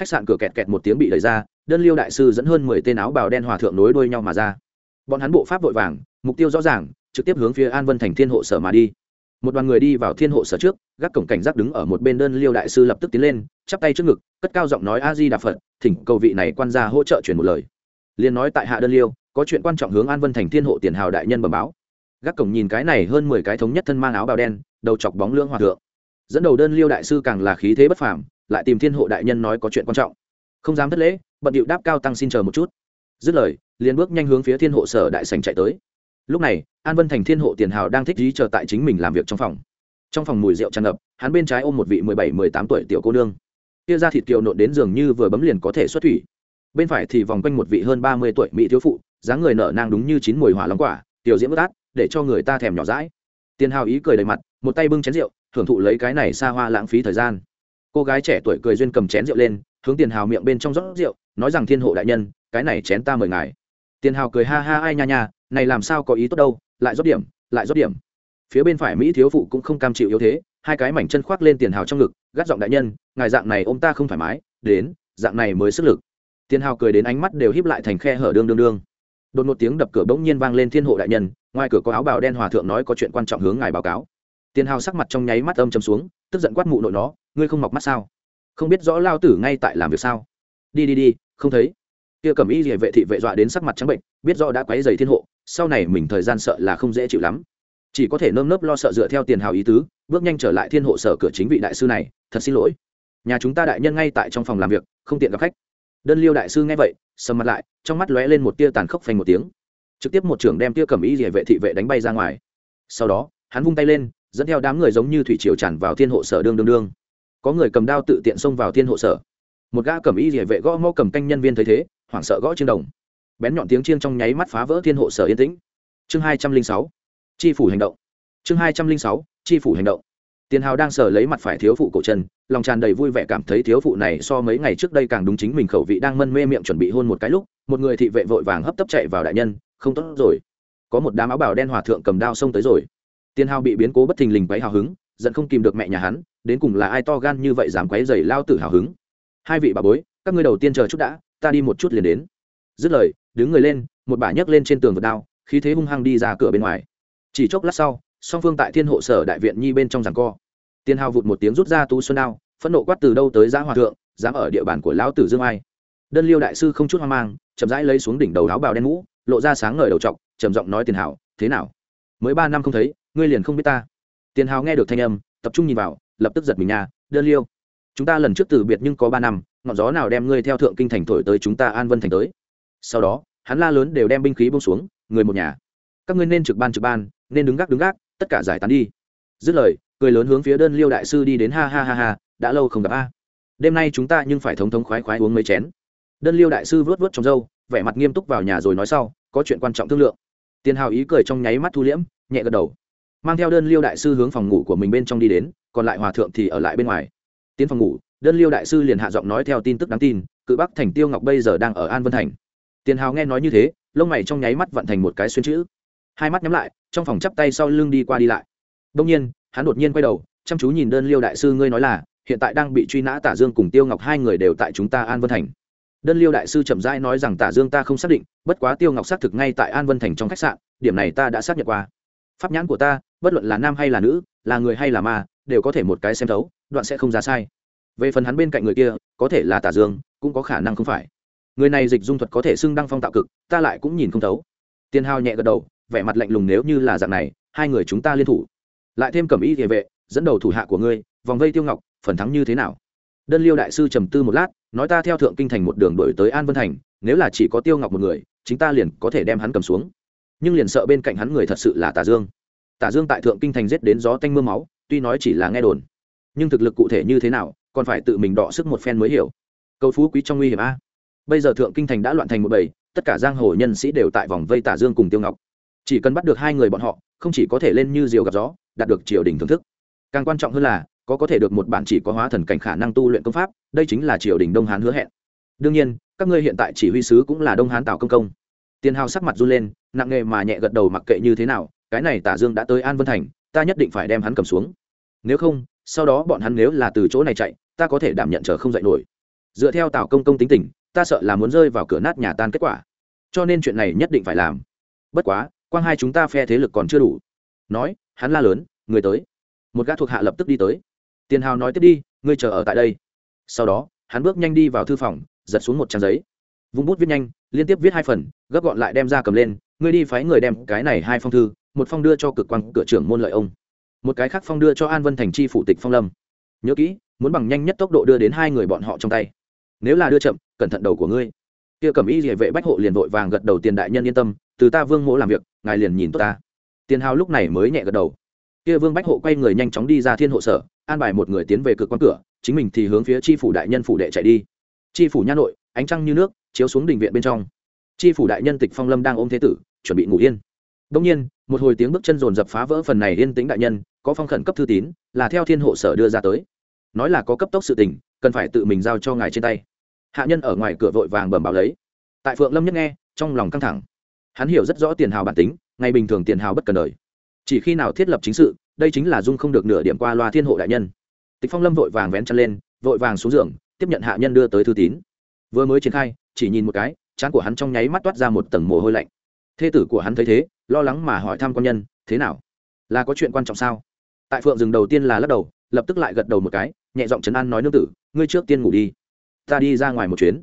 khách sạn cửa kẹt kẹt một tiếng bị đẩy ra, đơn liêu đại sư dẫn hơn mười tên áo bào đen hòa thượng nối đuôi nhau mà ra. Bọn hắn bộ pháp vội vàng, mục tiêu rõ ràng, trực tiếp hướng phía an vân thành thiên hộ sở mà đi một đoàn người đi vào thiên hộ sở trước, gác cổng cảnh giác đứng ở một bên đơn liêu đại sư lập tức tiến lên, chắp tay trước ngực, cất cao giọng nói a di đà phật, thỉnh cầu vị này quan gia hỗ trợ chuyển một lời. Liền nói tại hạ đơn liêu, có chuyện quan trọng hướng an vân thành thiên hộ tiền hào đại nhân bẩm báo. Gác cổng nhìn cái này hơn mười cái thống nhất thân mang áo bào đen, đầu chọc bóng lưỡng hòa thượng. Dẫn đầu đơn liêu đại sư càng là khí thế bất phàm, lại tìm thiên hộ đại nhân nói có chuyện quan trọng. Không dám thất lễ, bận điệu đáp cao tăng xin chờ một chút. Dứt lời, liền bước nhanh hướng phía thiên hộ sở đại sành chạy tới lúc này, an vân thành thiên hộ tiền hào đang thích trí chờ tại chính mình làm việc trong phòng. Trong phòng mùi rượu tràn ngập, hắn bên trái ôm một vị mười bảy, mười tám tuổi tiểu cô nương. Kia ra thịt kiều nộn đến giường như vừa bấm liền có thể xuất thủy. Bên phải thì vòng quanh một vị hơn ba mươi tuổi mỹ thiếu phụ, dáng người nở nang đúng như chín mùi hỏa lóng quả, tiểu diễm bất át, để cho người ta thèm nhỏ rãi tiền hào ý cười đầy mặt, một tay bưng chén rượu hưởng thụ lấy cái này xa hoa lãng phí thời gian. Cô gái trẻ tuổi cười duyên cầm chén rượu lên, hướng tiền hào miệng bên trong rót rượu, nói rằng, thiên hộ đại nhân, cái này chén ta mời ngài. Tiền hào cười ha ha ai nha nha này làm sao có ý tốt đâu, lại rót điểm, lại rót điểm. Phía bên phải mỹ thiếu phụ cũng không cam chịu yếu thế, hai cái mảnh chân khoác lên tiền hào trong ngực, gắt giọng đại nhân, ngài dạng này ô m ta không thoải mái, đến, dạng này mới sức lực. Tiền hào cười đến ánh mắt đều híp lại thành khe hở đương đương đương. Đột một tiếng đập cửa bỗng nhiên vang lên thiên hộ đại nhân, ngoài cửa có áo bào đen hòa thượng nói có chuyện quan trọng hướng ngài báo cáo. Tiền hào sắc mặt trong nháy mắt âm chầm xuống, tức giận quát mụ nội nó, ngươi không mọc mắt sao? Không biết rõ lao tử ngay tại làm việc sao? Đi đi đi, không thấy. Kia cầm y địa vệ thị vệ dọa đến sắc mặt trắng bệnh, biết rõ đã quấy dày thiên hộ sau này mình thời gian sợ là không dễ chịu lắm. Chỉ có thể nơm nớp lo sợ dựa theo tiền hào ý tứ, bước nhanh trở lại thiên hộ sở cửa chính vị đại sư này, thật xin lỗi. Nhà chúng ta đại nhân ngay tại trong phòng làm việc, không tiện gặp khách. Đơn liêu đại sư nghe vậy, sầm mặt lại, trong mắt lóe lên một tia tàn khốc phanh một tiếng. Trực tiếp một trưởng đem tia cầm y địa vệ thị vệ đánh bay ra ngoài. Sau đó, hắn vung tay lên, dẫn theo đám người giống như thủy triều tràn vào thiên hộ sở đương đương đương. Có người cầm đao tự tiện xông vào thiên hộ sở. Một gã cầm y địa vệ gõ mõ cầm canh nhân viên thấy thế, hoảng sợ gõ trên đồng bén nhọn tiếng chiêng trong nháy mắt phá vỡ thiên hộ sở yên tĩnh. Chương hai trăm linh sáu tri phủ hành động. Chương hai trăm linh sáu tri phủ hành động. Tiền hào đang sờ lấy mặt phải thiếu phụ cổ chân, lòng tràn đầy vui vẻ cảm thấy thiếu phụ này so mấy ngày trước đây càng đúng chính mình khẩu vị đang mân mê miệng chuẩn bị hôn một cái lúc, một người thị vệ vội vàng hấp tấp chạy vào đại nhân, không tốt rồi. Có một đám áo bào đen hòa thượng cầm đao xông tới rồi. Tiền hào bị biến cố bất thình lình quấy hào hứng, giận không kìm được mẹ nhà hắn, đến cùng là ai to gan như vậy dám quấy dày lao tử hào hứng. Hai vị bà bối, các ngươi đầu tiên chờ chút đã, ta đi một chút liền đến. Dứt lời đứng người lên, một bà nhấc lên trên tường vượt đao, khí thế hung hăng đi ra cửa bên ngoài. Chỉ chốc lát sau, song phương tại thiên hộ sở đại viện nhi bên trong giảng co. Tiên hào vụt một tiếng rút ra tú xuân đao, phẫn nộ quát từ đâu tới giá hòa thượng, dám ở địa bàn của lão tử dương ai. Đơn liêu đại sư không chút hoang mang, chậm rãi lấy xuống đỉnh đầu áo bào đen mũ, lộ ra sáng ngời đầu trọc, trầm giọng nói tiền hào, thế nào? Mới ba năm không thấy, ngươi liền không biết ta? Tiền hào nghe được thanh âm, tập trung nhìn vào, lập tức giật mình nha, đơn liêu, chúng ta lần trước từ biệt nhưng có ba năm, ngọn gió nào đem ngươi theo thượng kinh thành thổi tới chúng ta an vân thành tới? Sau đó, hắn la lớn đều đem binh khí bông xuống, người một nhà. Các ngươi nên trực ban trực ban, nên đứng gác đứng gác, tất cả giải tán đi. Dứt lời, cười lớn hướng phía đơn liêu đại sư đi đến ha ha ha ha, đã lâu không gặp a. Đêm nay chúng ta nhưng phải thống thống khoái khoái uống mấy chén. Đơn liêu đại sư vớt vớt trong râu, vẻ mặt nghiêm túc vào nhà rồi nói sau, có chuyện quan trọng thương lượng. Tiền hào ý cười trong nháy mắt thu liễm, nhẹ gật đầu. Mang theo đơn liêu đại sư hướng phòng ngủ của mình bên trong đi đến, còn lại hòa thượng thì ở lại bên ngoài. Tiến phòng ngủ, đơn liêu đại sư liền hạ giọng nói theo tin tức đáng tin, cự bắc thành tiêu ngọc bây giờ đang ở an vân thành tiền hào nghe nói như thế, lông mày trong nháy mắt vận thành một cái xuyên chữ. Hai mắt nhắm lại, trong phòng chắp tay sau lưng đi qua đi lại. Đông nhiên, hắn đột nhiên quay đầu, chăm chú nhìn đơn liêu đại sư ngươi nói là, hiện tại đang bị truy nã tả dương cùng tiêu ngọc hai người đều tại chúng ta an vân thành. Đơn liêu đại sư chậm rãi nói rằng tả dương ta không xác định, bất quá tiêu ngọc xác thực ngay tại an vân thành trong khách sạn, điểm này ta đã xác nhận qua. Pháp nhãn của ta, bất luận là nam hay là nữ, là người hay là ma, đều có thể một cái xem thấu, đoạn sẽ không ra sai. Về phần hắn bên cạnh người kia, có thể là tả dương, cũng có khả năng không phải người này dịch dung thuật có thể xưng đăng phong tạo cực, ta lại cũng nhìn không thấu. Tiền hào nhẹ gật đầu, vẻ mặt lạnh lùng nếu như là dạng này, hai người chúng ta liên thủ. Lại thêm cẩm y địa vệ, dẫn đầu thủ hạ của ngươi, vòng vây tiêu ngọc, phần thắng như thế nào? Đơn liêu đại sư trầm tư một lát, nói ta theo thượng kinh thành một đường đổi tới an vân thành, nếu là chỉ có tiêu ngọc một người, chính ta liền có thể đem hắn cầm xuống. Nhưng liền sợ bên cạnh hắn người thật sự là tả dương. Tả dương tại thượng kinh thành giết đến gió tanh mưa máu, tuy nói chỉ là nghe đồn, nhưng thực lực cụ thể như thế nào, còn phải tự mình đọ sức một phen mới hiểu. Cầu phú quý trong nguy hiểm a bây giờ thượng kinh thành đã loạn thành một bầy, tất cả giang hồ nhân sĩ đều tại vòng vây tả dương cùng tiêu ngọc. Chỉ cần bắt được hai người bọn họ, không chỉ có thể lên như diều gặp gió, đạt được triều đình thưởng thức. Càng quan trọng hơn là, có có thể được một bản chỉ có hóa thần cảnh khả năng tu luyện công pháp, đây chính là triều đình đông hán hứa hẹn. Đương nhiên, các ngươi hiện tại chỉ huy sứ cũng là đông hán tào công công. Tiền hào sắc mặt run lên, nặng nghề mà nhẹ gật đầu mặc kệ như thế nào, cái này tả dương đã tới an vân thành, ta nhất định phải đem hắn cầm xuống. Nếu không, sau đó bọn hắn nếu là từ chỗ này chạy, ta có thể đảm nhận chờ không dạy nổi. Dựa theo tào công công tính tình ta sợ là muốn rơi vào cửa nát nhà tan kết quả. Cho nên chuyện này nhất định phải làm. Bất quá, quang hai chúng ta phe thế lực còn chưa đủ. Nói, hắn la lớn, người tới. Một gã thuộc hạ lập tức đi tới. Tiền hào nói, tiếp đi, ngươi chờ ở tại đây. Sau đó, hắn bước nhanh đi vào thư phòng, giật xuống một trang giấy. Vung bút viết nhanh, liên tiếp viết hai phần, gấp gọn lại đem ra cầm lên, ngươi đi phái người đem cái này hai phong thư, một phong đưa cho cực quan cửa trưởng môn lợi ông, một cái khác phong đưa cho an vân thành chi phủ tịch phong lâm. Nhớ kỹ, muốn bằng nhanh nhất tốc độ đưa đến hai người bọn họ trong tay nếu là đưa chậm, cẩn thận đầu của ngươi. Kia cầm y địa vệ bách hộ liền vội vàng gật đầu tiền đại nhân yên tâm, từ ta vương mỗ làm việc, ngài liền nhìn tốt ta. Tiền hào lúc này mới nhẹ gật đầu. Kia vương bách hộ quay người nhanh chóng đi ra thiên hộ sở, an bài một người tiến về cực quan cửa, chính mình thì hướng phía tri phủ đại nhân phủ đệ chạy đi. Tri phủ nha nội, ánh trăng như nước, chiếu xuống đình viện bên trong. Tri phủ đại nhân tịch phong lâm đang ôm thế tử, chuẩn bị ngủ yên. Đông nhiên, một hồi tiếng bước chân rồn dập phá vỡ phần này yên tĩnh đại nhân, có phong khẩn cấp thư tín, là theo thiên hộ sở đưa ra tới. Nói là có cấp tốc sự tình, cần phải tự mình giao cho ngài trên tay hạ nhân ở ngoài cửa vội vàng bẩm báo lấy. Tại phượng lâm nhất nghe, trong lòng căng thẳng. Hắn hiểu rất rõ tiền hào bản tính, ngày bình thường tiền hào bất cần đời. Chỉ khi nào thiết lập chính sự, đây chính là dung không được nửa điểm qua loa thiên hộ đại nhân. Tịch phong lâm vội vàng vén chân lên, vội vàng xuống giường, tiếp nhận hạ nhân đưa tới thư tín. Vừa mới triển khai, chỉ nhìn một cái, trán của hắn trong nháy mắt toát ra một tầng mồ hôi lạnh. Thê tử của hắn thấy thế, lo lắng mà hỏi thăm quan nhân, thế nào? Là có chuyện quan trọng sao? Tại phượng rừng đầu tiên là lắc đầu, lập tức lại gật đầu một cái, nhẹ giọng trấn an nói, nương tử, ngươi trước tiên ngủ đi ta đi ra ngoài một chuyến.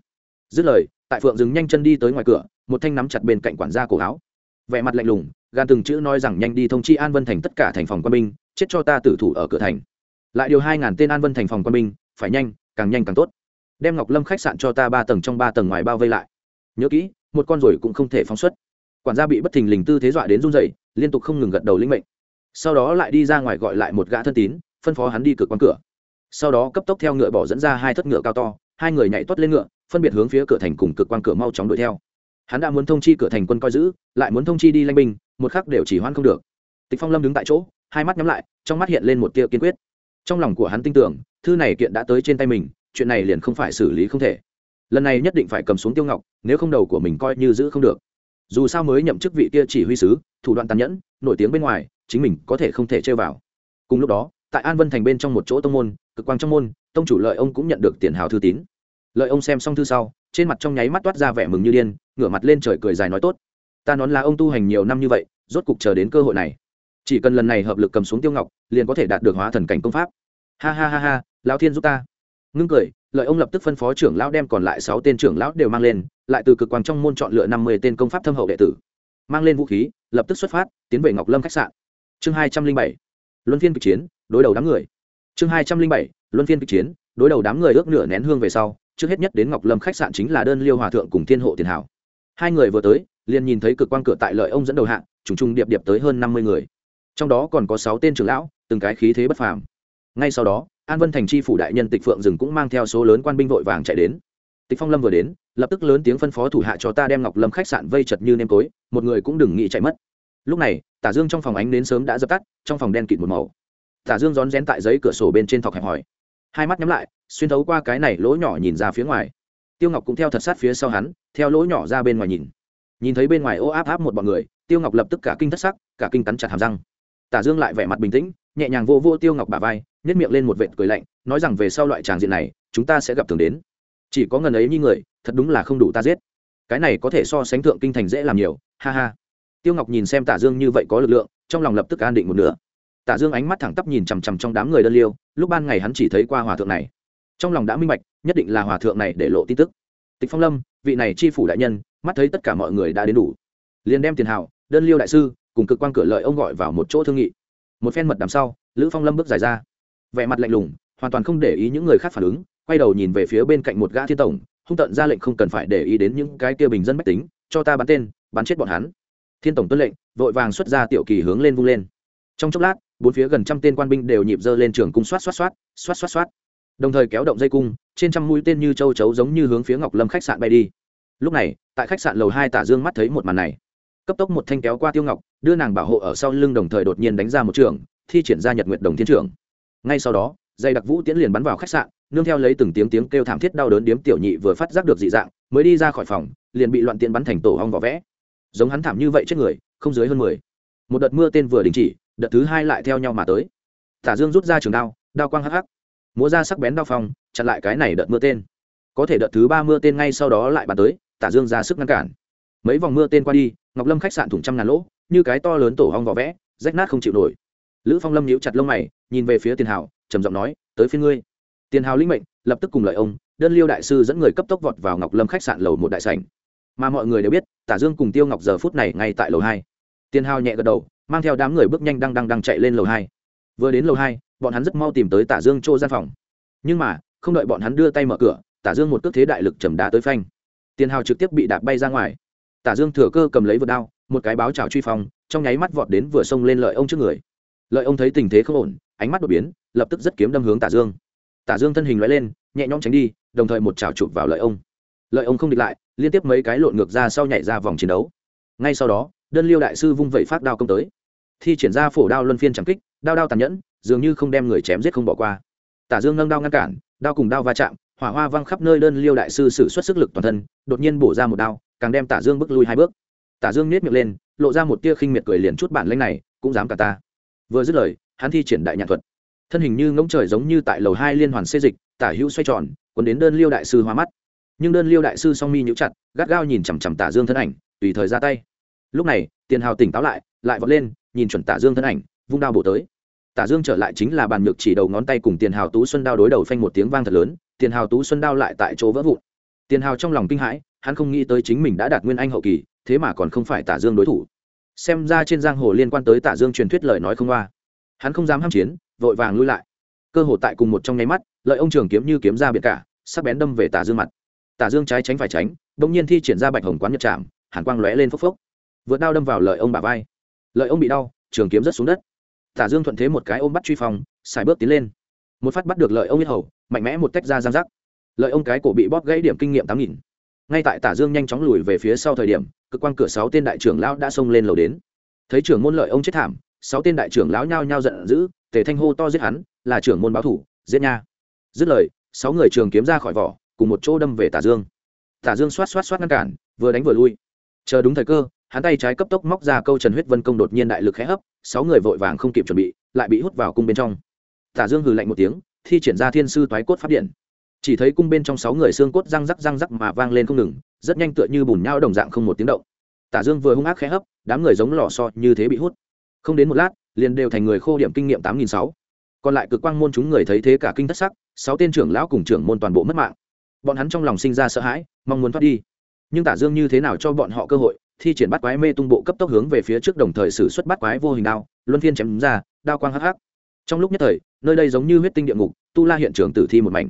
Dứt lời, tại phượng dừng nhanh chân đi tới ngoài cửa, một thanh nắm chặt bên cạnh quản gia cổ áo. Vẻ mặt lạnh lùng, gan từng chữ nói rằng nhanh đi thông chi an vân thành tất cả thành phòng quân binh, chết cho ta tử thủ ở cửa thành. Lại điều hai ngàn tên an vân thành phòng quân binh, phải nhanh, càng nhanh càng tốt. Đem ngọc lâm khách sạn cho ta ba tầng trong ba tầng ngoài bao vây lại. Nhớ kỹ, một con rồi cũng không thể phóng xuất. Quản gia bị bất thình lình tư thế dọa đến run dậy liên tục không ngừng gật đầu linh mệnh. Sau đó lại đi ra ngoài gọi lại một gã thân tín, phân phó hắn đi cửa quan cửa. Sau đó cấp tốc theo ngựa bỏ dẫn ra hai thất ngựa cao to hai người nhảy toát lên ngựa, phân biệt hướng phía cửa thành cùng cực quan cửa mau chóng đuổi theo. Hắn đã muốn thông chi cửa thành quân coi giữ, lại muốn thông chi đi lanh binh, một khắc đều chỉ hoan không được. Tịch phong lâm đứng tại chỗ, hai mắt nhắm lại, trong mắt hiện lên một tia kiên quyết. Trong lòng của hắn tin tưởng, thư này kiện đã tới trên tay mình, chuyện này liền không phải xử lý không thể. Lần này nhất định phải cầm xuống tiêu ngọc, nếu không đầu của mình coi như giữ không được. Dù sao mới nhậm chức vị kia chỉ huy sứ, thủ đoạn tàn nhẫn, nổi tiếng bên ngoài, chính mình có thể không thể chơi vào. Cùng lúc đó tại an vân thành bên trong một chỗ tông môn, cực quang trong môn, tông chủ lợi ông cũng nhận được tiền hào thư tín. Lợi ông xem xong thư sau, trên mặt trong nháy mắt toát ra vẻ mừng như điên, ngửa mặt lên trời cười dài nói tốt. Ta nón là ông tu hành nhiều năm như vậy, rốt cục chờ đến cơ hội này. Chỉ cần lần này hợp lực cầm xuống tiêu ngọc, liền có thể đạt được hóa thần cảnh công pháp. Ha ha ha ha, lão thiên giúp ta. Ngưng cười, lợi ông lập tức phân phó trưởng lão đem còn lại sáu tên trưởng lão đều mang lên, lại từ cực quang trong môn chọn lựa năm mươi tên công pháp thâm hậu đệ tử. Mang lên vũ khí, lập tức xuất phát, tiến về ngọc lâm khách sạn. Chương hai trăm linh bảy. Luân phiên kịch chiến đối đầu đám người. Chương hai trăm linh bảy, luân phiên kịch chiến, đối đầu đám người ước nửa nén hương về sau, trước hết nhất đến ngọc lâm khách sạn chính là đơn liêu hòa thượng cùng thiên hộ tiền hảo. Hai người vừa tới, liền nhìn thấy cực quan cửa tại lợi ông dẫn đầu hạng trùng trùng điệp điệp tới hơn năm mươi người. Trong đó còn có sáu tên trưởng lão, từng cái khí thế bất phàm. Ngay sau đó, an vân thành chi phủ đại nhân tịch phượng rừng cũng mang theo số lớn quan binh vội vàng chạy đến. Tịch phong lâm vừa đến, lập tức lớn tiếng phân phó thủ hạ cho ta đem ngọc lâm khách sạn vây chật như nêm tối một người cũng đừng nghĩ chạy mất. Lúc này, tả dương trong phòng ánh đến sớm đã dập tắt, trong phòng đen kịt một màu tả dương rón rén tại giấy cửa sổ bên trên thọc hẹp hỏi. Hai mắt nhắm lại, xuyên thấu qua cái này lỗ nhỏ nhìn ra phía ngoài. Tiêu ngọc cũng theo thật sát phía sau hắn, theo lỗ nhỏ ra bên ngoài nhìn. Nhìn thấy bên ngoài ô áp áp một bọn người, tiêu ngọc lập tức cả kinh thất sắc, cả kinh cắn chặt hàm răng. Tả dương lại vẻ mặt bình tĩnh, nhẹ nhàng vô vô tiêu ngọc bà vai nhét miệng lên một vệt cười lạnh, nói rằng về sau loại tràng diện này, chúng ta sẽ gặp thường đến. Chỉ có ngần ấy như người, thật đúng là không đủ ta giết. Cái này có thể so sánh thượng kinh thành dễ làm nhiều, ha ha. Tiêu ngọc nhìn xem tả dương như vậy có lực lượng, trong lòng lập tức an định một nửa. Tạ dương ánh mắt thẳng tắp nhìn chằm chằm trong đám người đơn liêu lúc ban ngày hắn chỉ thấy qua hòa thượng này. Trong lòng đã minh bạch nhất định là hòa thượng này để lộ tin tức. Tịch phong lâm vị này chi phủ đại nhân mắt thấy tất cả mọi người đã đến đủ. Liền đem tiền hạo, đơn liêu đại sư cùng cực quan cửa lợi ông gọi vào một chỗ thương nghị. Một phen mật đằng sau lữ phong lâm bước dài ra. Vẻ mặt lạnh lùng hoàn toàn không để ý những người khác phản ứng quay đầu nhìn về phía bên cạnh một gã thiên tổng hung tận ra lệnh không cần phải để ý đến những cái kia bình dân bách tính cho ta bắn tên bắn chết bọn hắn. Thiên tổng tuân lệnh vội vàng xuất ra tiểu kỳ hướng lên vung lên. Trong chốc lát bốn phía gần trăm tên quan binh đều nhịp dơ lên trường cung xoát xoát xoát xoát xoát xoát. Đồng thời kéo động dây cung, trên trăm mũi tên như châu chấu giống như hướng phía ngọc lâm khách sạn bay đi. Lúc này, tại khách sạn lầu hai tả dương mắt thấy một màn này. Cấp tốc một thanh kéo qua tiêu ngọc, đưa nàng bảo hộ ở sau lưng đồng thời đột nhiên đánh ra một trường, thi triển ra nhật nguyện đồng thiên trưởng ngay sau đó, dây đặc vũ tiễn liền bắn vào khách sạn, nương theo lấy từng tiếng tiếng kêu thảm thiết đau đớn điếm tiểu nhị vừa phát giác được dị dạng, mới đi ra khỏi phòng, liền bị loạn tiễn bắn thành tổ hong vỏ vẽ. Giống hắn thảm như vậy chết người, không dưới hơn mười. Một đợt mưa tên vừa đình chỉ đợt thứ hai lại theo nhau mà tới. Tả dương rút ra trường đao đao quang hắc hắc. Múa ra sắc bén đao phong, chặn lại cái này đợt mưa tên. Có thể đợt thứ ba mưa tên ngay sau đó lại bàn tới, tả dương ra sức ngăn cản. Mấy vòng mưa tên qua đi, ngọc lâm khách sạn thủng trăm ngàn lỗ, như cái to lớn tổ hong vỏ vẽ, rách nát không chịu nổi. Lữ phong lâm nhíu chặt lông mày, nhìn về phía tiền hào, trầm giọng nói, tới phía ngươi. Tiền hào linh mệnh, lập tức cùng lợi ông, đơn liêu đại sư dẫn người cấp tốc vọt vào ngọc lâm khách sạn lầu một đại sảnh. Mà mọi người đều biết, tả dương cùng tiêu ngọc giờ phút này ngay tại lầu hai. Tiền hào nhẹ gật đầu mang theo đám người bước nhanh đang đang đang chạy lên lầu hai. Vừa đến lầu hai, bọn hắn rất mau tìm tới tả dương chỗ gian phòng. Nhưng mà, không đợi bọn hắn đưa tay mở cửa, tả dương một cước thế đại lực chầm đá tới phanh. Tiền hào trực tiếp bị đạp bay ra ngoài. Tả dương thừa cơ cầm lấy vượt đao, một cái báo chảo truy phong, trong nháy mắt vọt đến vừa xông lên lợi ông trước người. Lợi ông thấy tình thế không ổn, ánh mắt đột biến, lập tức rất kiếm đâm hướng tả dương. Tả dương thân hình loại lên, nhẹ nhõm tránh đi, đồng thời một chảo chụp vào lợi ông. Lợi ông không địch lại, liên tiếp mấy cái lộn ngược ra sau nhảy ra vòng chiến đấu. Ngay sau đó, đơn liêu đại sư vung vẩy phát đao công tới thi triển ra phổ đao luân phiên chẳng kích, đao đao tàn nhẫn, dường như không đem người chém giết không bỏ qua. Tả dương nâng đao ngăn cản, đao cùng đao va chạm, hỏa hoa văng khắp nơi đơn liêu đại sư sử xuất sức lực toàn thân, đột nhiên bổ ra một đao, càng đem tả dương bước lui hai bước. Tả dương nết miệng lên, lộ ra một tia khinh miệt cười liền chút bản lanh này, cũng dám cả ta. Vừa dứt lời, hắn thi triển đại nhạn thuật. Thân hình như ngỗng trời giống như tại lầu hai liên hoàn xê dịch, tả hữu xoay tròn, cuốn đến đơn liêu đại sư hoa mắt. Nhưng đơn liêu đại sư song mi nhũ chặt, gắt gao nhìn chằm chằm tả dương thân ảnh, tùy thời ra tay. Lúc này, tiền hào tỉnh táo lại lại vọt lên nhìn chuẩn tả dương thân ảnh, vung đao bổ tới. Tả dương trở lại chính là bàn nhược chỉ đầu ngón tay cùng tiền hào tú xuân đao đối đầu phanh một tiếng vang thật lớn, tiền hào tú xuân đao lại tại chỗ vỡ vụn. Tiền hào trong lòng kinh hãi, hắn không nghĩ tới chính mình đã đạt nguyên anh hậu kỳ, thế mà còn không phải tả dương đối thủ. Xem ra trên giang hồ liên quan tới tả dương truyền thuyết lời nói không qua hắn không dám ham chiến, vội vàng lui lại. Cơ hồ tại cùng một trong nháy mắt, lợi ông trường kiếm như kiếm ra biệt cả, sắc bén đâm về tả dương mặt. Tả dương trái tránh phải tránh, bỗng nhiên thi triển ra bạch hồng quán nhật chạm, hàn quang lóe lên phốc phốc. Vượt đao đâm vào lợi ông bả vai lợi ông bị đau, trường kiếm rất xuống đất. Tả dương thuận thế một cái ôm bắt truy phòng xài bước tiến lên. Một phát bắt được lợi ông yết hầu, mạnh mẽ một tách ra giang rắc lợi ông cái cổ bị bóp gãy điểm kinh nghiệm tám nghìn. Ngay tại tả dương nhanh chóng lùi về phía sau thời điểm cơ quan cửa sáu tên đại trưởng lão đã xông lên lầu đến. Thấy trưởng môn lợi ông chết thảm, sáu tên đại trưởng lão nhao nhao giận dữ, tề thanh hô to giết hắn, là trưởng môn báo thủ, giết nha. Dứt lời, sáu người trường kiếm ra khỏi vỏ, cùng một chỗ đâm về tả dương. Tả dương xoát xoát xoát ngăn cản, vừa đánh vừa lui. Chờ đúng thời cơ hắn tay trái cấp tốc móc ra câu trần huyết vân công đột nhiên đại lực khẽ hấp, sáu người vội vàng không kịp chuẩn bị, lại bị hút vào cung bên trong. Tả dương hừ lạnh một tiếng, thi triển ra thiên sư toái cốt phát điện. Chỉ thấy cung bên trong sáu người xương cốt răng rắc răng rắc mà vang lên không ngừng, rất nhanh tựa như bùn nhau đồng dạng không một tiếng động. Tả dương vừa hung ác khẽ hấp, đám người giống lò so như thế bị hút. Không đến một lát, liền đều thành người khô điểm kinh nghiệm tám nghìn sáu. Còn lại cực quang môn chúng người thấy thế cả kinh thất sắc, sáu tên trưởng lão cùng trưởng môn toàn bộ mất mạng. Bọn hắn trong lòng sinh ra sợ hãi, mong muốn thoát đi. Nhưng tả dương như thế nào cho bọn họ cơ hội thi triển bắt quái mê tung bộ cấp tốc hướng về phía trước đồng thời xử xuất bắt quái vô hình đao, luân phiên chém ra, đao quang hắc hắc. Trong lúc nhất thời, nơi đây giống như huyết tinh địa ngục, tu la hiện trường tử thi một mảnh.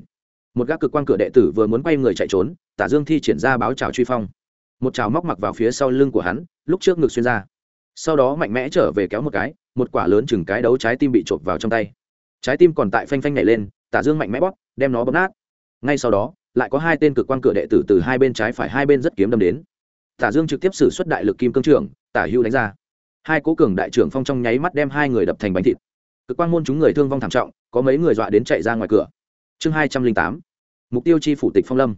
Một gác cực quan cửa đệ tử vừa muốn quay người chạy trốn, tả dương thi triển ra báo trào truy phong. Một trào móc mặc vào phía sau lưng của hắn, lúc trước ngực xuyên ra. Sau đó mạnh mẽ trở về kéo một cái, một quả lớn chừng cái đấu trái tim bị chộp vào trong tay. Trái tim còn tại phanh phanh nhảy lên, tả dương mạnh mẽ bóp, đem nó bóp nát. Ngay sau đó, lại có hai tên cực quan cửa đệ tử từ hai bên trái phải hai bên rất kiếm đâm đến tả dương trực tiếp xử suất đại lực kim cương trưởng, tả hưu đánh ra. Hai cố cường đại trưởng phong trong nháy mắt đem hai người đập thành bánh thịt. Cực quan môn chúng người thương vong thảm trọng, có mấy người dọa đến chạy ra ngoài cửa. Chương hai trăm linh tám, mục tiêu chi phủ tịch phong lâm.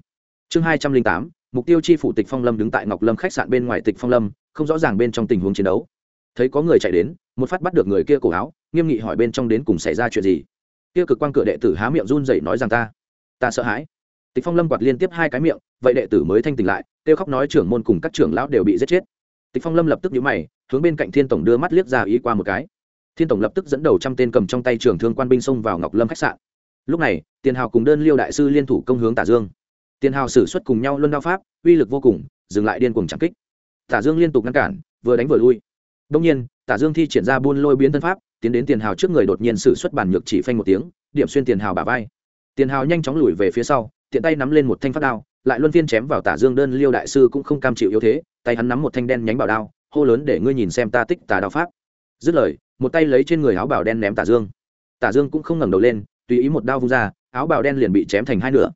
Chương hai trăm linh tám, mục tiêu chi phủ tịch phong lâm đứng tại ngọc lâm khách sạn bên ngoài tịch phong lâm, không rõ ràng bên trong tình huống chiến đấu. Thấy có người chạy đến, một phát bắt được người kia cổ áo, nghiêm nghị hỏi bên trong đến cùng xảy ra chuyện gì. Kia cực quan cửa đệ tử há miệng run dậy nói rằng ta ta sợ hãi tịch phong lâm quạt liên tiếp hai cái miệng, vậy đệ tử mới thanh tỉnh lại, kêu khóc nói trưởng môn cùng các trưởng lão đều bị giết chết. Tịch phong lâm lập tức nhíu mày, hướng bên cạnh thiên tổng đưa mắt liếc ra ý qua một cái. Thiên tổng lập tức dẫn đầu trăm tên cầm trong tay trưởng thương quan binh xông vào ngọc lâm khách sạn. Lúc này, tiền hào cùng đơn liêu đại sư liên thủ công hướng tả dương. Tiền hào xử xuất cùng nhau luân đao pháp, uy lực vô cùng, dừng lại điên cuồng chẳng kích. Tả dương liên tục ngăn cản, vừa đánh vừa lui. Đông nhiên, tả dương thi triển ra buôn lôi biến thân pháp, tiến đến tiền hào trước người đột nhiên xử xuất bản nhược chỉ phanh một tiếng, điểm xuyên tiền hào bả vai tiền hào nhanh chóng lùi về phía sau, tiện tay nắm lên một thanh phát đao, lại luân phiên chém vào tả dương đơn liêu đại sư cũng không cam chịu yếu thế, tay hắn nắm một thanh đen nhánh bảo đao, hô lớn để ngươi nhìn xem ta tích tà đao pháp. Dứt lời, một tay lấy trên người áo bảo đen ném tả dương. Tả dương cũng không ngẩng đầu lên, tùy ý một đao vung ra, áo bảo đen liền bị chém thành hai nửa.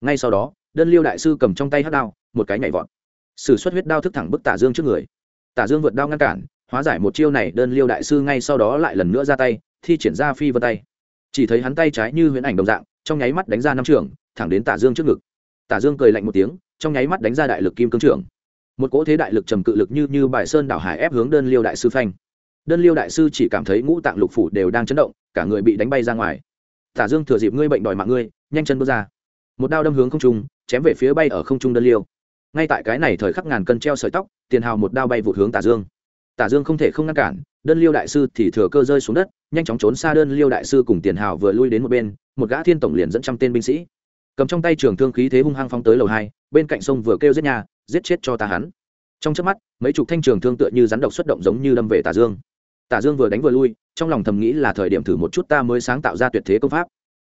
Ngay sau đó, đơn liêu đại sư cầm trong tay hắc đao, một cái nhảy vọt. Sử xuất huyết đao thức thẳng bức tả dương trước người. Tả dương vượt đao ngăn cản, hóa giải một chiêu này, đơn liêu đại sư ngay sau đó lại lần nữa ra tay, thi triển ra phi vân tay. Chỉ thấy hắn tay trái như huyễn ảnh đồng dạng trong nháy mắt đánh ra năm trường, thẳng đến tả dương trước ngực. Tả dương cười lạnh một tiếng, trong nháy mắt đánh ra đại lực kim cương trưởng. Một cỗ thế đại lực trầm cự lực như như bài sơn đảo hải ép hướng đơn liêu đại sư phanh. Đơn liêu đại sư chỉ cảm thấy ngũ tạng lục phủ đều đang chấn động, cả người bị đánh bay ra ngoài. Tả dương thừa dịp ngươi bệnh đòi mạng ngươi, nhanh chân bước ra. Một đao đâm hướng không trung, chém về phía bay ở không trung đơn liêu. Ngay tại cái này thời khắc ngàn cân treo sợi tóc, tiền hào một đao bay vụt hướng tả dương. Tả dương không thể không ngăn cản, đơn liêu đại sư thì thừa cơ rơi xuống đất nhanh chóng trốn xa đơn liêu đại sư cùng tiền hào vừa lui đến một bên, một gã thiên tổng liền dẫn trăm tên binh sĩ. Cầm trong tay trường thương khí thế hung hăng phóng tới lầu hai, bên cạnh sông vừa kêu giết nhà, giết chết cho ta hắn. Trong chớp mắt, mấy chục thanh trường thương tựa như rắn độc xuất động giống như đâm về tả dương. Tả dương vừa đánh vừa lui, trong lòng thầm nghĩ là thời điểm thử một chút ta mới sáng tạo ra tuyệt thế công pháp.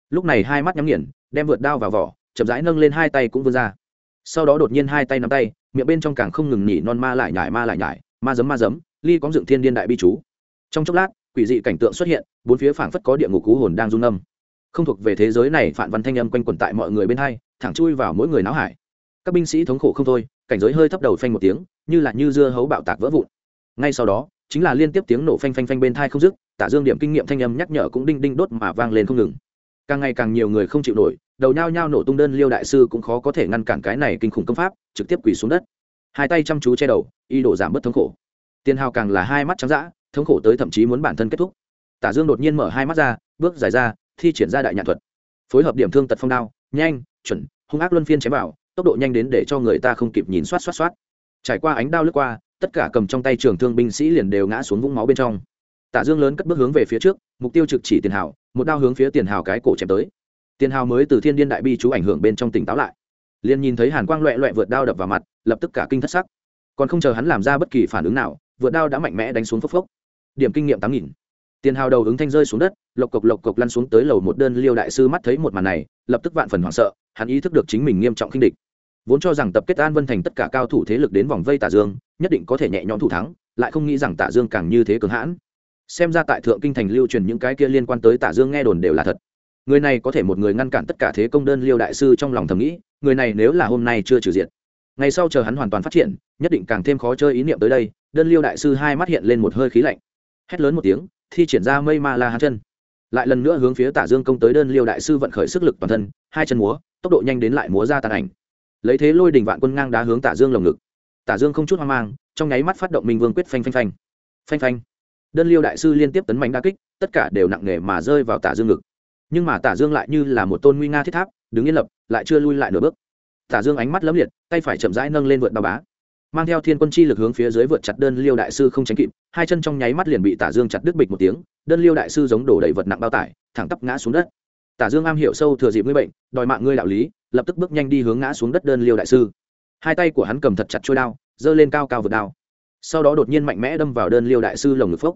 Lúc này hai mắt nhắm nghiền, đem vượt đao vào vỏ, chậm rãi nâng lên hai tay cũng vươn ra. Sau đó đột nhiên hai tay nắm tay, miệng bên trong càng không ngừng nhỉ non ma lại nhải ma lại nhải, ma giấm ma giấm ly cóng dựng thiên điên đại bi chú. Trong chốc lát quỷ dị cảnh tượng xuất hiện, bốn phía phảng phất có địa ngục cú hồn đang rung âm. Không thuộc về thế giới này phản văn thanh âm quanh quẩn tại mọi người bên hai, thẳng chui vào mỗi người náo hải. Các binh sĩ thống khổ không thôi, cảnh giới hơi thấp đầu phanh một tiếng, như là như dưa hấu bạo tạc vỡ vụn. Ngay sau đó, chính là liên tiếp tiếng nổ phanh phanh phanh bên thai không dứt tả dương điểm kinh nghiệm thanh âm nhắc nhở cũng đinh đinh đốt mà vang lên không ngừng. Càng ngày càng nhiều người không chịu nổi, đầu nhao nhao nổ tung đơn liêu đại sư cũng khó có thể ngăn cản cái này kinh khủng công pháp, trực tiếp quỳ xuống đất. Hai tay chăm chú che đầu y đổ giảm bớt thống khổ. Tiền hào càng là hai mắt trắng dã thống khổ tới thậm chí muốn bản thân kết thúc. Tả dương đột nhiên mở hai mắt ra, bước dài ra, thi triển ra đại nhạn thuật. Phối hợp điểm thương tật phong đao, nhanh, chuẩn, hung ác luân phiên chém vào, tốc độ nhanh đến để cho người ta không kịp nhìn xoát xoát xoát. Trải qua ánh đao lướt qua, tất cả cầm trong tay trường thương binh sĩ liền đều ngã xuống vũng máu bên trong. Tả dương lớn cất bước hướng về phía trước, mục tiêu trực chỉ tiền hào, một đao hướng phía tiền hào cái cổ chém tới. Tiền hào mới từ thiên điên đại bi chú ảnh hưởng bên trong tỉnh táo lại. Liền nhìn thấy hàn quang loẹ loẹ vượt đao đập vào mặt, lập tức cả kinh thất sắc. Còn không chờ hắn làm ra bất kỳ phản ứng nào, vượt đao đã mạnh mẽ đánh xuống phốc phốc điểm kinh nghiệm tám nghìn. Tiền hào đầu ứng thanh rơi xuống đất, lộc cộc lộc cộc lăn xuống tới lầu một đơn liêu đại sư mắt thấy một màn này, lập tức vạn phần hoảng sợ, hắn ý thức được chính mình nghiêm trọng khinh địch. Vốn cho rằng tập kết an vân thành tất cả cao thủ thế lực đến vòng vây tả dương, nhất định có thể nhẹ nhõm thủ thắng, lại không nghĩ rằng tả dương càng như thế cường hãn. Xem ra tại thượng kinh thành lưu truyền những cái kia liên quan tới tả dương nghe đồn đều là thật. Người này có thể một người ngăn cản tất cả thế công đơn liêu đại sư trong lòng thầm nghĩ, người này nếu là hôm nay chưa trừ diện ngày sau chờ hắn hoàn toàn phát triển, nhất định càng thêm khó chơi ý niệm tới đây, đơn liêu đại sư hai mắt hiện lên một hơi khí lạnh hét lớn một tiếng, thi triển ra mây ma la hán chân. Lại lần nữa hướng phía tả dương công tới đơn liêu đại sư vận khởi sức lực toàn thân, hai chân múa, tốc độ nhanh đến lại múa ra tàn ảnh. Lấy thế lôi đình vạn quân ngang đá hướng tả dương lồng ngực. Tả dương không chút hoang mang, trong nháy mắt phát động minh vương quyết phanh phanh phanh. Phanh phanh. Đơn liêu đại sư liên tiếp tấn mạnh đa kích, tất cả đều nặng nề mà rơi vào tả dương ngực. Nhưng mà tả dương lại như là một tôn nguy nga thiết tháp, đứng yên lập, lại chưa lui lại nửa bước. Tả dương ánh mắt lấm liệt, tay phải chậm rãi nâng lên vượt đao bá mang theo thiên quân chi lực hướng phía dưới vượt chặt đơn liêu đại sư không tránh kịp, hai chân trong nháy mắt liền bị tả dương chặt đứt bịch một tiếng, đơn liêu đại sư giống đổ đầy vật nặng bao tải, thẳng tắp ngã xuống đất. Tả dương am hiểu sâu thừa dịp ngươi bệnh, đòi mạng ngươi đạo lý, lập tức bước nhanh đi hướng ngã xuống đất đơn liêu đại sư. Hai tay của hắn cầm thật chặt trôi đao, giơ lên cao cao vượt đao. Sau đó đột nhiên mạnh mẽ đâm vào đơn liêu đại sư lồng ngực phốc.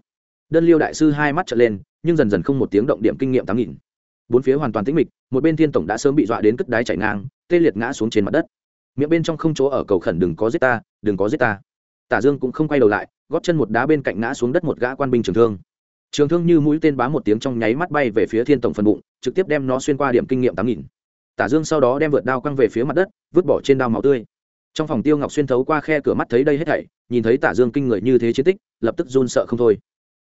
Đơn liêu đại sư hai mắt trở lên, nhưng dần dần không một tiếng động điểm kinh nghiệm tám nghìn. Bốn phía hoàn toàn tĩnh mịch, một bên thiên tổng đã sớm bị dọa đến cất đáy chảy ngang, tê liệt ngã xuống trên mặt đất miệng bên trong không chỗ ở cầu khẩn đừng có giết ta, đừng có giết ta. Tả dương cũng không quay đầu lại, góp chân một đá bên cạnh ngã xuống đất một gã quan binh trường thương. Trường thương như mũi tên bám một tiếng trong nháy mắt bay về phía thiên tổng phần bụng, trực tiếp đem nó xuyên qua điểm kinh nghiệm tám nghìn. Tả dương sau đó đem vượt đao quăng về phía mặt đất, vứt bỏ trên đao máu tươi. Trong phòng tiêu ngọc xuyên thấu qua khe cửa mắt thấy đây hết thảy, nhìn thấy tả dương kinh người như thế chiến tích, lập tức run sợ không thôi.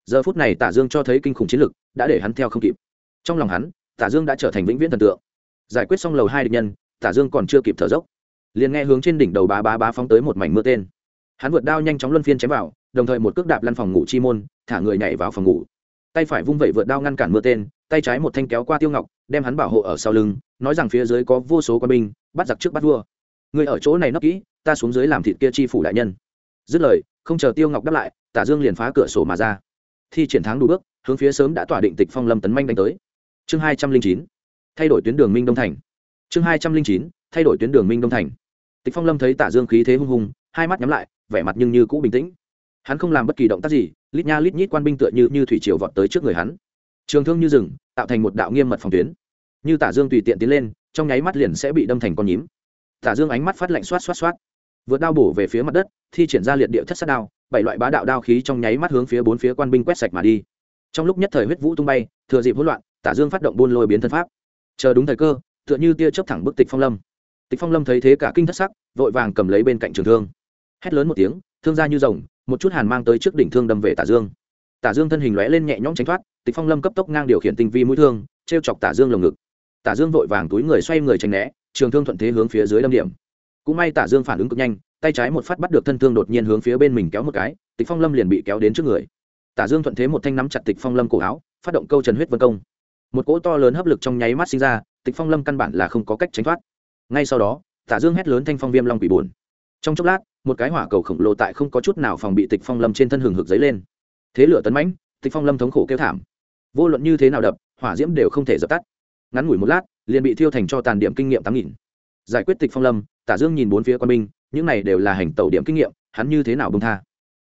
Giờ phút này tả dương cho thấy kinh khủng chiến lực, đã để hắn theo không kịp. Trong lòng hắn, tả dương đã trở thành vĩnh viễn thần tượng. Giải quyết xong lầu hai địch nhân, tả dương còn chưa kịp thở dốc liền nghe hướng trên đỉnh đầu bá bá bá phóng tới một mảnh mưa tên. Hắn vượt đao nhanh chóng luân phiên chém vào, đồng thời một cước đạp lăn phòng ngủ chi môn, thả người nhảy vào phòng ngủ. Tay phải vung vẩy vượt đao ngăn cản mưa tên, tay trái một thanh kéo qua tiêu ngọc, đem hắn bảo hộ ở sau lưng, nói rằng phía dưới có vô số quân binh, bắt giặc trước bắt vua. Người ở chỗ này nấp kỹ, ta xuống dưới làm thịt kia chi phủ đại nhân. Dứt lời, không chờ tiêu ngọc đáp lại, tả dương liền phá cửa sổ mà ra. Thi triển thắng đủ bước, hướng phía sớm đã tỏa định tịch phong lâm tấn manh đánh tới. Chương hai trăm linh chín, thay đổi tuyến đường minh đông thành. Chương hai trăm linh chín, thay đổi tuyến đường minh đông thành tịch phong lâm thấy tả dương khí thế hung hùng, hai mắt nhắm lại, vẻ mặt nhưng như cũ bình tĩnh. Hắn không làm bất kỳ động tác gì, lít nha lít nhít quan binh tựa như như thủy triều vọt tới trước người hắn. Trường thương như rừng, tạo thành một đạo nghiêm mật phòng tuyến. Như tả dương tùy tiện tiến lên, trong nháy mắt liền sẽ bị đâm thành con nhím. Tả dương ánh mắt phát lạnh xoát xoát xoát. Vượt đao bổ về phía mặt đất, thi triển ra liệt địa thất sát đao, bảy loại bá đạo đao khí trong nháy mắt hướng phía bốn phía quan binh quét sạch mà đi. Trong lúc nhất thời huyết vũ tung bay, thừa dịp hỗn loạn tả dương phát động buôn lôi biến thân pháp. Chờ đúng thời cơ, tựa như tia chớp thẳng bức tịch phong lâm tịch phong lâm thấy thế cả kinh thất sắc, vội vàng cầm lấy bên cạnh trường thương. Hét lớn một tiếng, thương ra như rồng, một chút hàn mang tới trước đỉnh thương đâm về tả dương. Tả dương thân hình lóe lên nhẹ nhõm tránh thoát, tịch phong lâm cấp tốc ngang điều khiển tinh vi mũi thương treo chọc tả dương lồng ngực. Tả dương vội vàng túi người xoay người tránh né, trường thương thuận thế hướng phía dưới đâm điểm. Cũng may tả dương phản ứng cực nhanh, tay trái một phát bắt được thân thương đột nhiên hướng phía bên mình kéo một cái, tịch phong lâm liền bị kéo đến trước người. Tả dương thuận thế một thanh nắm chặt tịch phong lâm cổ áo, phát động câu trần huyết vân công. Một cỗ to lớn hấp lực trong nháy mắt sinh ra, tịch phong lâm căn bản là không có cách tránh thoát ngay sau đó tả dương hét lớn thanh phong viêm long quỷ buồn. Trong chốc lát, một cái hỏa cầu khổng lồ tại không có chút nào phòng bị tịch phong lâm trên thân hừng hực dấy lên. Thế lửa tấn mãnh, tịch phong lâm thống khổ kêu thảm. Vô luận như thế nào đập, hỏa diễm đều không thể dập tắt. Ngắn ngủi một lát, liền bị thiêu thành cho tàn điểm kinh nghiệm tám nghìn. Giải quyết tịch phong lâm tả dương nhìn bốn phía quan binh, những này đều là hành tẩu điểm kinh nghiệm, hắn như thế nào bông tha?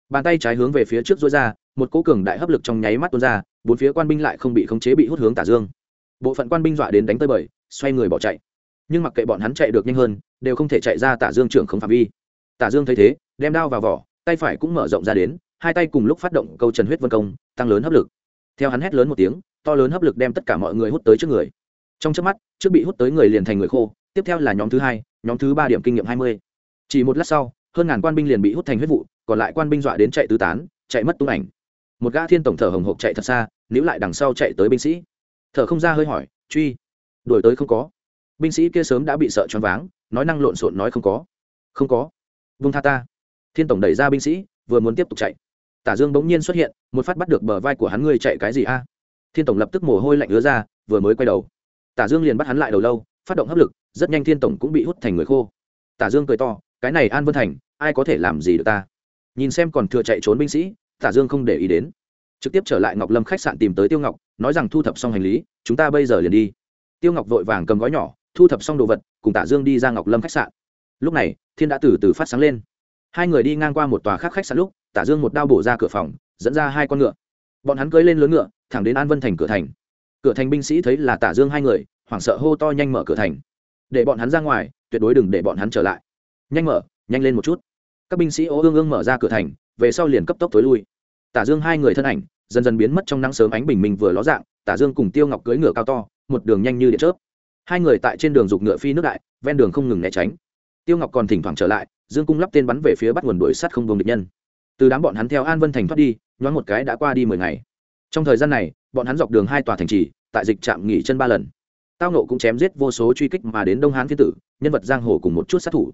Bàn tay trái hướng về phía trước dối ra, một cỗ cường đại hấp lực trong nháy mắt tuôn ra, bốn phía quan binh lại không bị khống chế bị hút hướng tả dương. Bộ phận quan binh dọa đến đánh tới bời, xoay người bỏ chạy nhưng mặc kệ bọn hắn chạy được nhanh hơn, đều không thể chạy ra tả dương trưởng không phạm vi. Tả dương thấy thế, đem đao vào vỏ, tay phải cũng mở rộng ra đến, hai tay cùng lúc phát động câu trần huyết vân công, tăng lớn hấp lực. Theo hắn hét lớn một tiếng, to lớn hấp lực đem tất cả mọi người hút tới trước người. Trong trước mắt, trước bị hút tới người liền thành người khô, tiếp theo là nhóm thứ hai, nhóm thứ ba điểm kinh nghiệm hai mươi. Chỉ một lát sau, hơn ngàn quan binh liền bị hút thành huyết vụ, còn lại quan binh dọa đến chạy tứ tán, chạy mất tung ảnh. Một gã thiên tổng thở hồng hộc chạy thật xa, níu lại đằng sau chạy tới binh sĩ. Thở không ra hơi hỏi, truy, đuổi tới không có binh sĩ kia sớm đã bị sợ choáng váng, nói năng lộn xộn nói không có. Không có. Vung tha ta. Thiên tổng đẩy ra binh sĩ, vừa muốn tiếp tục chạy. Tả dương bỗng nhiên xuất hiện, một phát bắt được bờ vai của hắn ngươi chạy cái gì a? Thiên tổng lập tức mồ hôi lạnh ứa ra, vừa mới quay đầu. Tả dương liền bắt hắn lại đầu lâu, phát động hấp lực, rất nhanh thiên tổng cũng bị hút thành người khô. Tả dương cười to, cái này an vân thành, ai có thể làm gì được ta? Nhìn xem còn thừa chạy trốn binh sĩ, tả dương không để ý đến. Trực tiếp trở lại ngọc lâm khách sạn tìm tới tiêu ngọc, nói rằng thu thập xong hành lý, chúng ta bây giờ liền đi. Tiêu ngọc vội vàng cầm gói nhỏ thu thập xong đồ vật, cùng tả dương đi ra ngọc lâm khách sạn. Lúc này, thiên đã từ từ phát sáng lên. Hai người đi ngang qua một tòa khác khách sạn lúc tả dương một đao bổ ra cửa phòng, dẫn ra hai con ngựa. Bọn hắn cưỡi lên lớn ngựa, thẳng đến an vân thành cửa thành. Cửa thành binh sĩ thấy là tả dương hai người, hoảng sợ hô to nhanh mở cửa thành. Để bọn hắn ra ngoài, tuyệt đối đừng để bọn hắn trở lại. Nhanh mở, nhanh lên một chút. Các binh sĩ ô ương ương mở ra cửa thành, về sau liền cấp tốc tối lui. Tả dương hai người thân ảnh, dần dần biến mất trong nắng sớm ánh bình minh vừa ló dạng tả dương cùng tiêu ngọc cưỡi ngựa cao to, một đường nhanh như điện chớp hai người tại trên đường dục ngựa phi nước đại, ven đường không ngừng né tránh. Tiêu ngọc còn thỉnh thoảng trở lại, dương cung lắp tên bắn về phía bắt nguồn đuổi sắt không vùng địch nhân. Từ đám bọn hắn theo an vân thành thoát đi, nhoáng một cái đã qua đi mười ngày. Trong thời gian này, bọn hắn dọc đường hai tòa thành trì, tại dịch trạm nghỉ chân ba lần. Tao nộ cũng chém giết vô số truy kích mà đến đông hán thiên tử, nhân vật giang hồ cùng một chút sát thủ.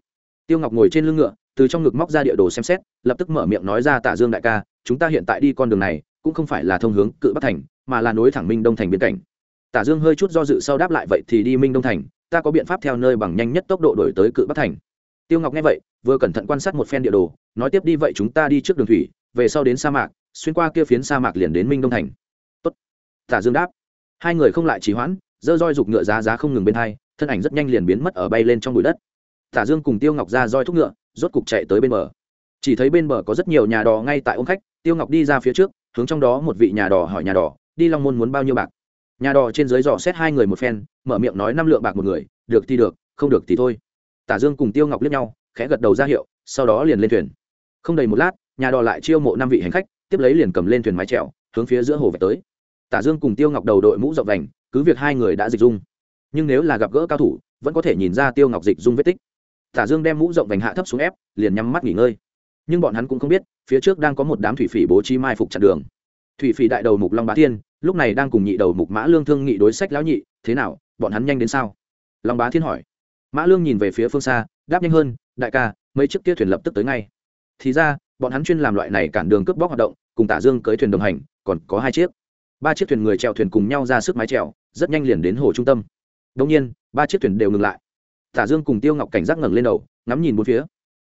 Tiêu ngọc ngồi trên lưng ngựa, từ trong ngực móc ra địa đồ xem xét, lập tức mở miệng nói ra, tạ dương đại ca, chúng ta hiện tại đi con đường này, cũng không phải là thông hướng cự bắc thành, mà là nối thẳng minh đông thành biên cảnh tả dương hơi chút do dự sau đáp lại, vậy thì đi minh đông thành, ta có biện pháp theo nơi bằng nhanh nhất tốc độ đổi tới cự bắc thành. Tiêu ngọc nghe vậy, vừa cẩn thận quan sát một phen địa đồ, nói tiếp, đi vậy chúng ta đi trước đường thủy, về sau đến sa mạc, xuyên qua kia phiến sa mạc liền đến minh đông thành. Tốt. tả dương đáp. Hai người không lại trì hoãn dơ roi giục ngựa giá giá không ngừng bên hai, thân ảnh rất nhanh liền biến mất ở bay lên trong bụi đất. Tả dương cùng tiêu ngọc ra roi thúc ngựa, rốt cục chạy tới bên bờ. Chỉ thấy bên bờ có rất nhiều nhà đò ngay tại ôm khách, tiêu ngọc đi ra phía trước, hướng trong đó một vị nhà đò hỏi nhà đò, đi long môn muốn bao nhiêu bạc? Nhà đò trên dưới dò xét hai người một phen, mở miệng nói năm lượng bạc một người, được thì được, không được thì thôi. Tả dương cùng tiêu ngọc liếc nhau, khẽ gật đầu ra hiệu, sau đó liền lên thuyền. Không đầy một lát, nhà đò lại chiêu mộ năm vị hành khách, tiếp lấy liền cầm lên thuyền mái trèo hướng phía giữa hồ về tới. Tả dương cùng tiêu ngọc đầu đội mũ rộng vành, cứ việc hai người đã dịch dung, nhưng nếu là gặp gỡ cao thủ, vẫn có thể nhìn ra tiêu ngọc dịch dung vết tích. Tả dương đem mũ rộng vành hạ thấp xuống ép, liền nhắm mắt nghỉ ngơi. Nhưng bọn hắn cũng không biết, phía trước đang có một đám thủy phỉ bố trí mai phục chặn đường. Thủy phỉ đại đầu mục long bá thiên lúc này đang cùng nhị đầu mục mã lương thương nghị đối sách lão nhị, thế nào, bọn hắn nhanh đến sao? Long bá thiên hỏi. Mã lương nhìn về phía phương xa, đáp nhanh hơn, đại ca, mấy chiếc kia thuyền lập tức tới ngay. Thì ra, bọn hắn chuyên làm loại này cản đường cướp bóc hoạt động, cùng tả dương cưới thuyền đồng hành, còn có hai chiếc. Ba chiếc thuyền người chèo thuyền cùng nhau ra sức mái chèo, rất nhanh liền đến hồ trung tâm. Đông nhiên, ba chiếc thuyền đều ngừng lại. Tả dương cùng tiêu ngọc cảnh giác ngẩng lên đầu, ngắm nhìn bốn phía.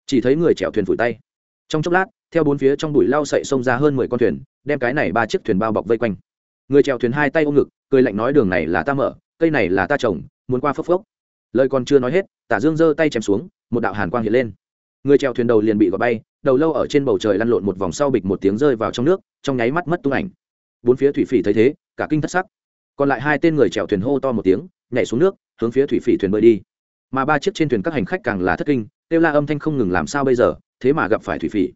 Chỉ thấy người chèo thuyền phủi tay. Trong chốc lát, theo bốn phía trong bụi lau sậy xông ra hơn mười con thuyền, đem cái này ba chiếc thuyền bao bọc vây quanh người chèo thuyền hai tay ôm ngực, cười lạnh nói, đường này là ta mở, cây này là ta trồng, muốn qua phốc phốc. Lời còn chưa nói hết, tả dương giơ tay chém xuống, một đạo hàn quang hiện lên. Người chèo thuyền đầu liền bị gọt bay, đầu lâu ở trên bầu trời lăn lộn một vòng sau bịch một tiếng rơi vào trong nước, trong nháy mắt mất tung ảnh. Bốn phía thủy phỉ thấy thế, cả kinh thất sắc. Còn lại hai tên người chèo thuyền hô to một tiếng, nhảy xuống nước, hướng phía thủy phỉ thuyền bơi đi. Mà ba chiếc trên thuyền các hành khách càng là thất kinh, kêu la âm thanh không ngừng làm sao bây giờ, thế mà gặp phải thủy phỉ.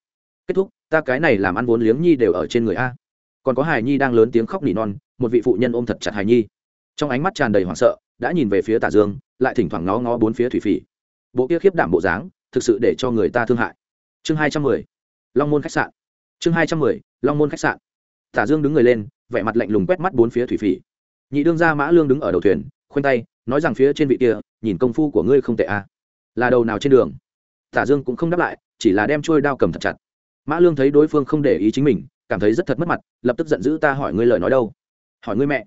Kết thúc, ta cái này làm ăn vốn liếng nhi đều ở trên người a còn có hài nhi đang lớn tiếng khóc nỉ non, một vị phụ nhân ôm thật chặt hài nhi. Trong ánh mắt tràn đầy hoảng sợ, đã nhìn về phía tả dương, lại thỉnh thoảng ngó ngó bốn phía thủy phỉ. Bộ kia khiếp đảm bộ dáng, thực sự để cho người ta thương hại. Chương hai trăm mười, long môn khách sạn. Chương hai trăm mười, long môn khách sạn. Tả dương đứng người lên, vẻ mặt lạnh lùng quét mắt bốn phía thủy phỉ. Nhị đương gia mã lương đứng ở đầu thuyền, khoanh tay, nói rằng phía trên vị kia, nhìn công phu của ngươi không tệ a à. là đầu nào trên đường? Tả dương cũng không đáp lại, chỉ là đem trôi đao cầm thật chặt. Mã lương thấy đối phương không để ý chính mình cảm thấy rất thật mất mặt, lập tức giận dữ ta hỏi ngươi lời nói đâu. Hỏi ngươi mẹ.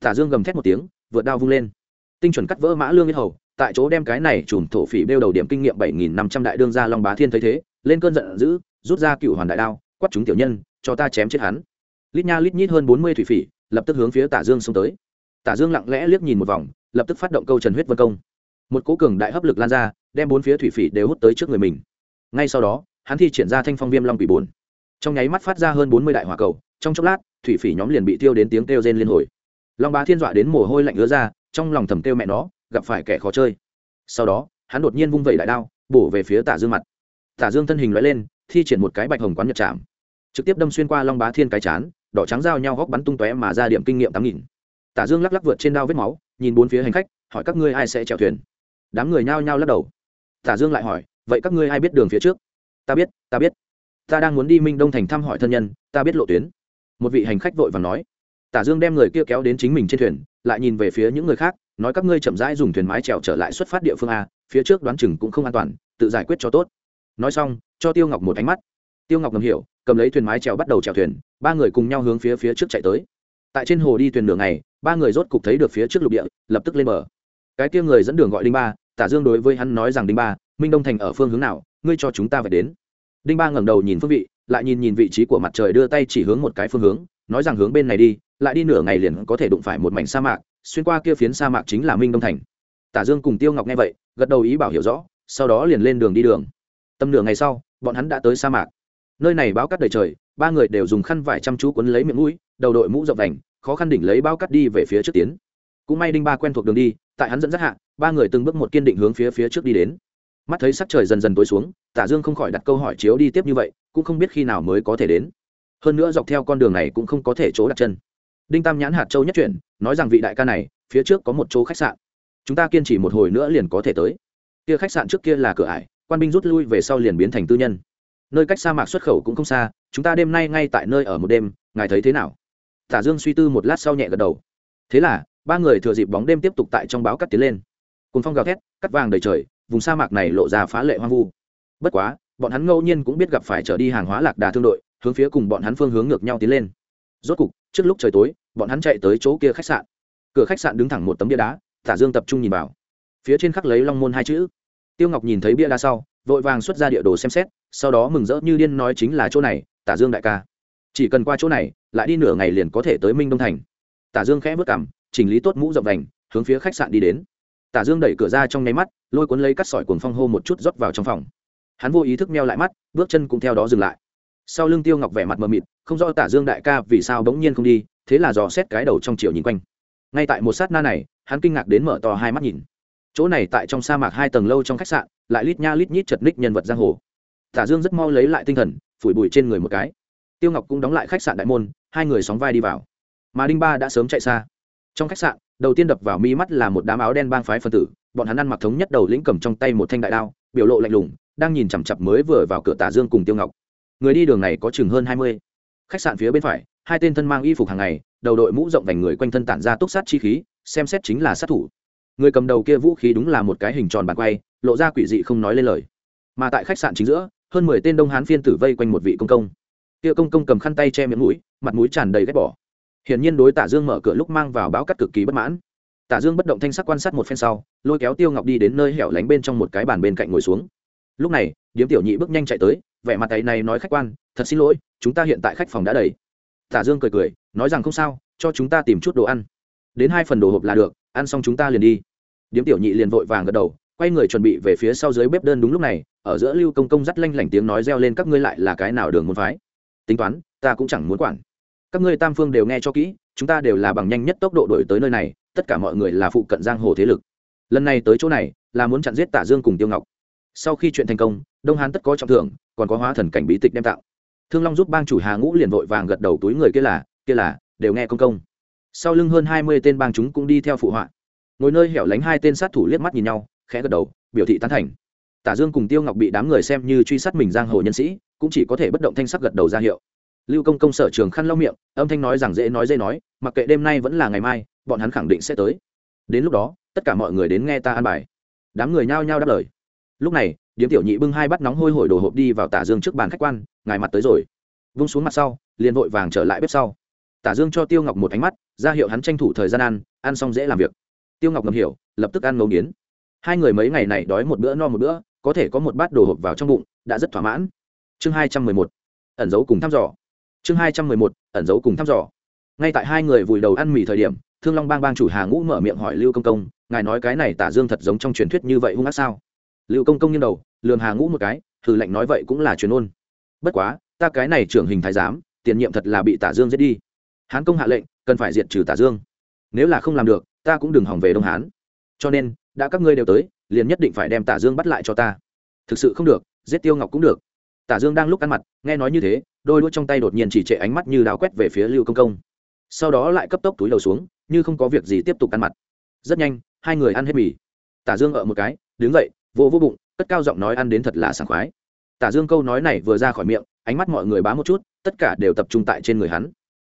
Tả dương gầm thét một tiếng, vượt đao vung lên. Tinh chuẩn cắt vỡ mã lương yết hầu, tại chỗ đem cái này chùm thổ phỉ bêu đầu điểm kinh nghiệm bảy nghìn năm trăm đại đương ra long bá thiên thấy thế, lên cơn giận dữ, rút ra cựu hoàn đại đao quắt chúng tiểu nhân, cho ta chém chết hắn. Lít nha lít nhít hơn bốn mươi thủy phỉ, lập tức hướng phía tả dương xông tới. Tả dương lặng lẽ liếc nhìn một vòng, lập tức phát động câu trần huyết vân công. Một cố cường đại hấp lực lan ra, đem bốn phía thủy phỉ đều hút tới trước người mình. Ngay sau đó, hắn thi triển ra thanh phong viêm long quỷ bồn trong nháy mắt phát ra hơn bốn mươi đại hỏa cầu, trong chốc lát, thủy phỉ nhóm liền bị tiêu đến tiếng kêu rên liên hồi. Long bá thiên dọa đến mồ hôi lạnh ứa ra, trong lòng thầm kêu mẹ nó, gặp phải kẻ khó chơi. Sau đó, hắn đột nhiên vung vẩy đại đao, bổ về phía tả dương mặt. Tả dương thân hình loại lên, thi triển một cái bạch hồng quán nhật chạm trực tiếp đâm xuyên qua long bá thiên cái chán, đỏ trắng giao nhau góc bắn tung tóe mà ra điểm kinh nghiệm tám nghìn. Tả dương lắc lắc vượt trên đao vết máu, nhìn bốn phía hành khách, hỏi các ngươi ai sẽ chèo thuyền? Đám người nhao nhao lắc đầu. Tả dương lại hỏi, vậy các ngươi ai biết đường phía trước? Ta biết ta biết ta đang muốn đi minh đông thành thăm hỏi thân nhân, ta biết lộ tuyến. Một vị hành khách vội và nói. Tả dương đem người kia kéo đến chính mình trên thuyền, lại nhìn về phía những người khác, nói các ngươi chậm rãi dùng thuyền mái trèo trở lại xuất phát địa phương a, phía trước đoán chừng cũng không an toàn, tự giải quyết cho tốt. Nói xong, cho tiêu ngọc một ánh mắt. Tiêu ngọc ngầm hiểu, cầm lấy thuyền mái trèo bắt đầu chèo thuyền, ba người cùng nhau hướng phía phía trước chạy tới. Tại trên hồ đi thuyền đường này ba người rốt cục thấy được phía trước lục địa, lập tức lên bờ. Cái kia người dẫn đường gọi đinh ba, tả dương đối với hắn nói rằng, đinh ba, minh đông thành ở phương hướng nào? Ngươi cho chúng ta phải đến đinh ba ngẩng đầu nhìn phương vị, lại nhìn nhìn vị trí của mặt trời đưa tay chỉ hướng một cái phương hướng, nói rằng hướng bên này đi, lại đi nửa ngày liền có thể đụng phải một mảnh sa mạc, xuyên qua kia phiến sa mạc chính là minh đông thành. Tả dương cùng tiêu ngọc nghe vậy, gật đầu ý bảo hiểu rõ, sau đó liền lên đường đi đường. Tầm nửa ngày sau, bọn hắn đã tới sa mạc. Nơi này báo cắt đầy trời, ba người đều dùng khăn vải chăm chú quấn lấy miệng mũi, đầu đội mũ rộng đành khó khăn đỉnh lấy bao cắt đi về phía trước tiến. Cũng may đinh ba quen thuộc đường đi, tại hắn dẫn dắt hạ, ba người từng bước một kiên định hướng phía phía trước đi đến mắt thấy sắc trời dần dần tối xuống, tả dương không khỏi đặt câu hỏi chiếu đi tiếp như vậy, cũng không biết khi nào mới có thể đến. Hơn nữa dọc theo con đường này cũng không có thể chỗ đặt chân. Đinh tam nhãn hạt châu nhất chuyển, nói rằng vị đại ca này, phía trước có một chỗ khách sạn. Chúng ta kiên trì một hồi nữa liền có thể tới. Kia khách sạn trước kia là cửa ải, quan binh rút lui về sau liền biến thành tư nhân. Nơi cách sa mạc xuất khẩu cũng không xa, chúng ta đêm nay ngay tại nơi ở một đêm, ngài thấy thế nào? Tả dương suy tư một lát sau nhẹ gật đầu. Thế là, ba người thừa dịp bóng đêm tiếp tục tại trong báo cắt tiến lên. Cùng phong gào thét, cắt vàng đầy trời vùng sa mạc này lộ ra phá lệ hoang vu. Bất quá, bọn hắn ngẫu nhiên cũng biết gặp phải trở đi hàng hóa lạc đà thương đội, hướng phía cùng bọn hắn phương hướng ngược nhau tiến lên. Rốt cục, trước lúc trời tối, bọn hắn chạy tới chỗ kia khách sạn. Cửa khách sạn đứng thẳng một tấm bia đá, tả dương tập trung nhìn vào. Phía trên khắc lấy long môn hai chữ. Tiêu ngọc nhìn thấy bia đá sau, vội vàng xuất ra địa đồ xem xét, sau đó mừng rỡ như điên nói chính là chỗ này, tả dương đại ca. Chỉ cần qua chỗ này, lại đi nửa ngày liền có thể tới minh đông thành. Tả dương khẽ vất cảm chỉnh lý tốt mũ rộng vành, hướng phía khách sạn đi đến. Tả dương đẩy cửa ra trong nháy mắt lôi cuốn lấy cắt sỏi cuồng phong hô một chút rót vào trong phòng. Hắn vô ý thức meo lại mắt, bước chân cũng theo đó dừng lại. Sau lưng tiêu ngọc vẻ mặt mờ mịt, không rõ tả dương đại ca vì sao bỗng nhiên không đi, thế là dò xét cái đầu trong chiều nhìn quanh. Ngay tại một sát na này, hắn kinh ngạc đến mở to hai mắt nhìn. Chỗ này tại trong sa mạc hai tầng lâu trong khách sạn, lại lít nha lít nhít chật ních nhân vật giang hồ. Tả dương rất mau lấy lại tinh thần, phủi bụi trên người một cái. Tiêu ngọc cũng đóng lại khách sạn đại môn, hai người sóng vai đi vào. Mà đinh ba đã sớm chạy xa. Trong khách sạn, đầu tiên đập vào mi mắt là một đám áo đen bang phái phân tử bọn hắn ăn mặc thống nhất đầu lĩnh cầm trong tay một thanh đại đao, biểu lộ lạnh lùng, đang nhìn chằm chặp mới vừa vào cửa tả dương cùng tiêu ngọc. Người đi đường này có chừng hơn hai mươi. Khách sạn phía bên phải, hai tên thân mang y phục hàng ngày, đầu đội mũ rộng vành người quanh thân tản ra túc sát chi khí, xem xét chính là sát thủ. Người cầm đầu kia vũ khí đúng là một cái hình tròn bàn quay, lộ ra quỷ dị không nói lên lời. Mà tại khách sạn chính giữa, hơn mười tên đông hán phiên tử vây quanh một vị công công. Kia công công cầm khăn tay che miệng mũi, mặt mũi tràn đầy ghét bỏ. Hiển nhiên đối tả dương mở cửa lúc mang vào báo cắt cực kỳ bất mãn tả dương bất động thanh sắc quan sát một phen sau, lôi kéo tiêu ngọc đi đến nơi hẻo lánh bên trong một cái bàn bên cạnh ngồi xuống. Lúc này, điếm tiểu nhị bước nhanh chạy tới, vẻ mặt tay này nói khách quan, thật xin lỗi, chúng ta hiện tại khách phòng đã đầy. Tả dương cười cười, nói rằng, không sao, cho chúng ta tìm chút đồ ăn. Đến hai phần đồ hộp là được, ăn xong chúng ta liền đi. Điếm tiểu nhị liền vội vàng gật đầu, quay người chuẩn bị về phía sau dưới bếp đơn đúng lúc này, ở giữa lưu công công dắt lanh lảnh tiếng nói reo lên, các ngươi lại là cái nào đường muốn phái? Tính toán, ta cũng chẳng muốn quản. Các ngươi tam phương đều nghe cho kỹ, chúng ta đều là bằng nhanh nhất tốc độ đổi tới nơi này tất cả mọi người là phụ cận giang hồ thế lực. Lần này tới chỗ này là muốn chặn giết tả dương cùng tiêu ngọc. Sau khi chuyện thành công, đông hán tất có trọng thưởng, còn có hóa thần cảnh bí tịch đem tạo thương long giúp bang chủ hà ngũ liền vội vàng gật đầu túi người kia là kia là, đều nghe công công. Sau lưng hơn hai mươi tên bang chúng cũng đi theo phụ họa. Ngồi nơi hẻo lánh hai tên sát thủ liếc mắt nhìn nhau, khẽ gật đầu, biểu thị tán thành. Tả dương cùng tiêu ngọc bị đám người xem như truy sát mình giang hồ nhân sĩ, cũng chỉ có thể bất động thanh sắc gật đầu ra hiệu. Lưu công công sở trường khăn lau miệng, âm thanh nói rằng dễ nói dễ nói, mặc kệ đêm nay vẫn là ngày mai bọn hắn khẳng định sẽ tới. Đến lúc đó, tất cả mọi người đến nghe ta an bài. Đám người nhao nhao đáp lời. Lúc này, điếm tiểu nhị bưng hai bát nóng hôi hổi đồ hộp đi vào tả dương trước bàn khách quan, ngài mặt tới rồi. Vung xuống mặt sau, liền vội vàng trở lại bếp sau. Tả dương cho tiêu ngọc một ánh mắt, ra hiệu hắn tranh thủ thời gian ăn ăn xong dễ làm việc. Tiêu ngọc ngầm hiểu, lập tức ăn ngấu nghiến. Hai người mấy ngày này đói một bữa no một bữa, có thể có một bát đồ hộp vào trong bụng, đã rất thỏa mãn. Chương hai trăm mười một, ẩn dấu cùng thăm dò. Chương hai trăm mười một, ẩn dấu cùng thăm dò. Ngay tại hai người vùi đầu ăn mì thời điểm thương long bang bang chủ hà ngũ mở miệng hỏi lưu công công, ngài nói cái này tả dương thật giống trong truyền thuyết như vậy hung ác sao? Lưu công công nghiêng đầu lường hà ngũ một cái thử lệnh nói vậy cũng là truyền ôn. Bất quá, ta cái này trưởng hình thái giám, tiền nhiệm thật là bị tả dương giết đi. Hán công hạ lệnh, cần phải diệt trừ tả dương. Nếu là không làm được, ta cũng đừng hỏng về đông hán. Cho nên, đã các ngươi đều tới, liền nhất định phải đem tả dương bắt lại cho ta. Thực sự không được, giết tiêu ngọc cũng được. Tả dương đang lúc ăn mặt, nghe nói như thế, đôi đuôi trong tay đột nhiên chỉ trệ ánh mắt như đào quét về phía lưu công công. Sau đó lại cấp tốc túi đầu xuống như không có việc gì tiếp tục ăn mặt. Rất nhanh, hai người ăn hết mì. Tả dương ở một cái, đứng dậy vô vô bụng, cất cao giọng nói ăn đến thật là sảng khoái. Tả dương câu nói này vừa ra khỏi miệng, ánh mắt mọi người bá một chút, tất cả đều tập trung tại trên người hắn.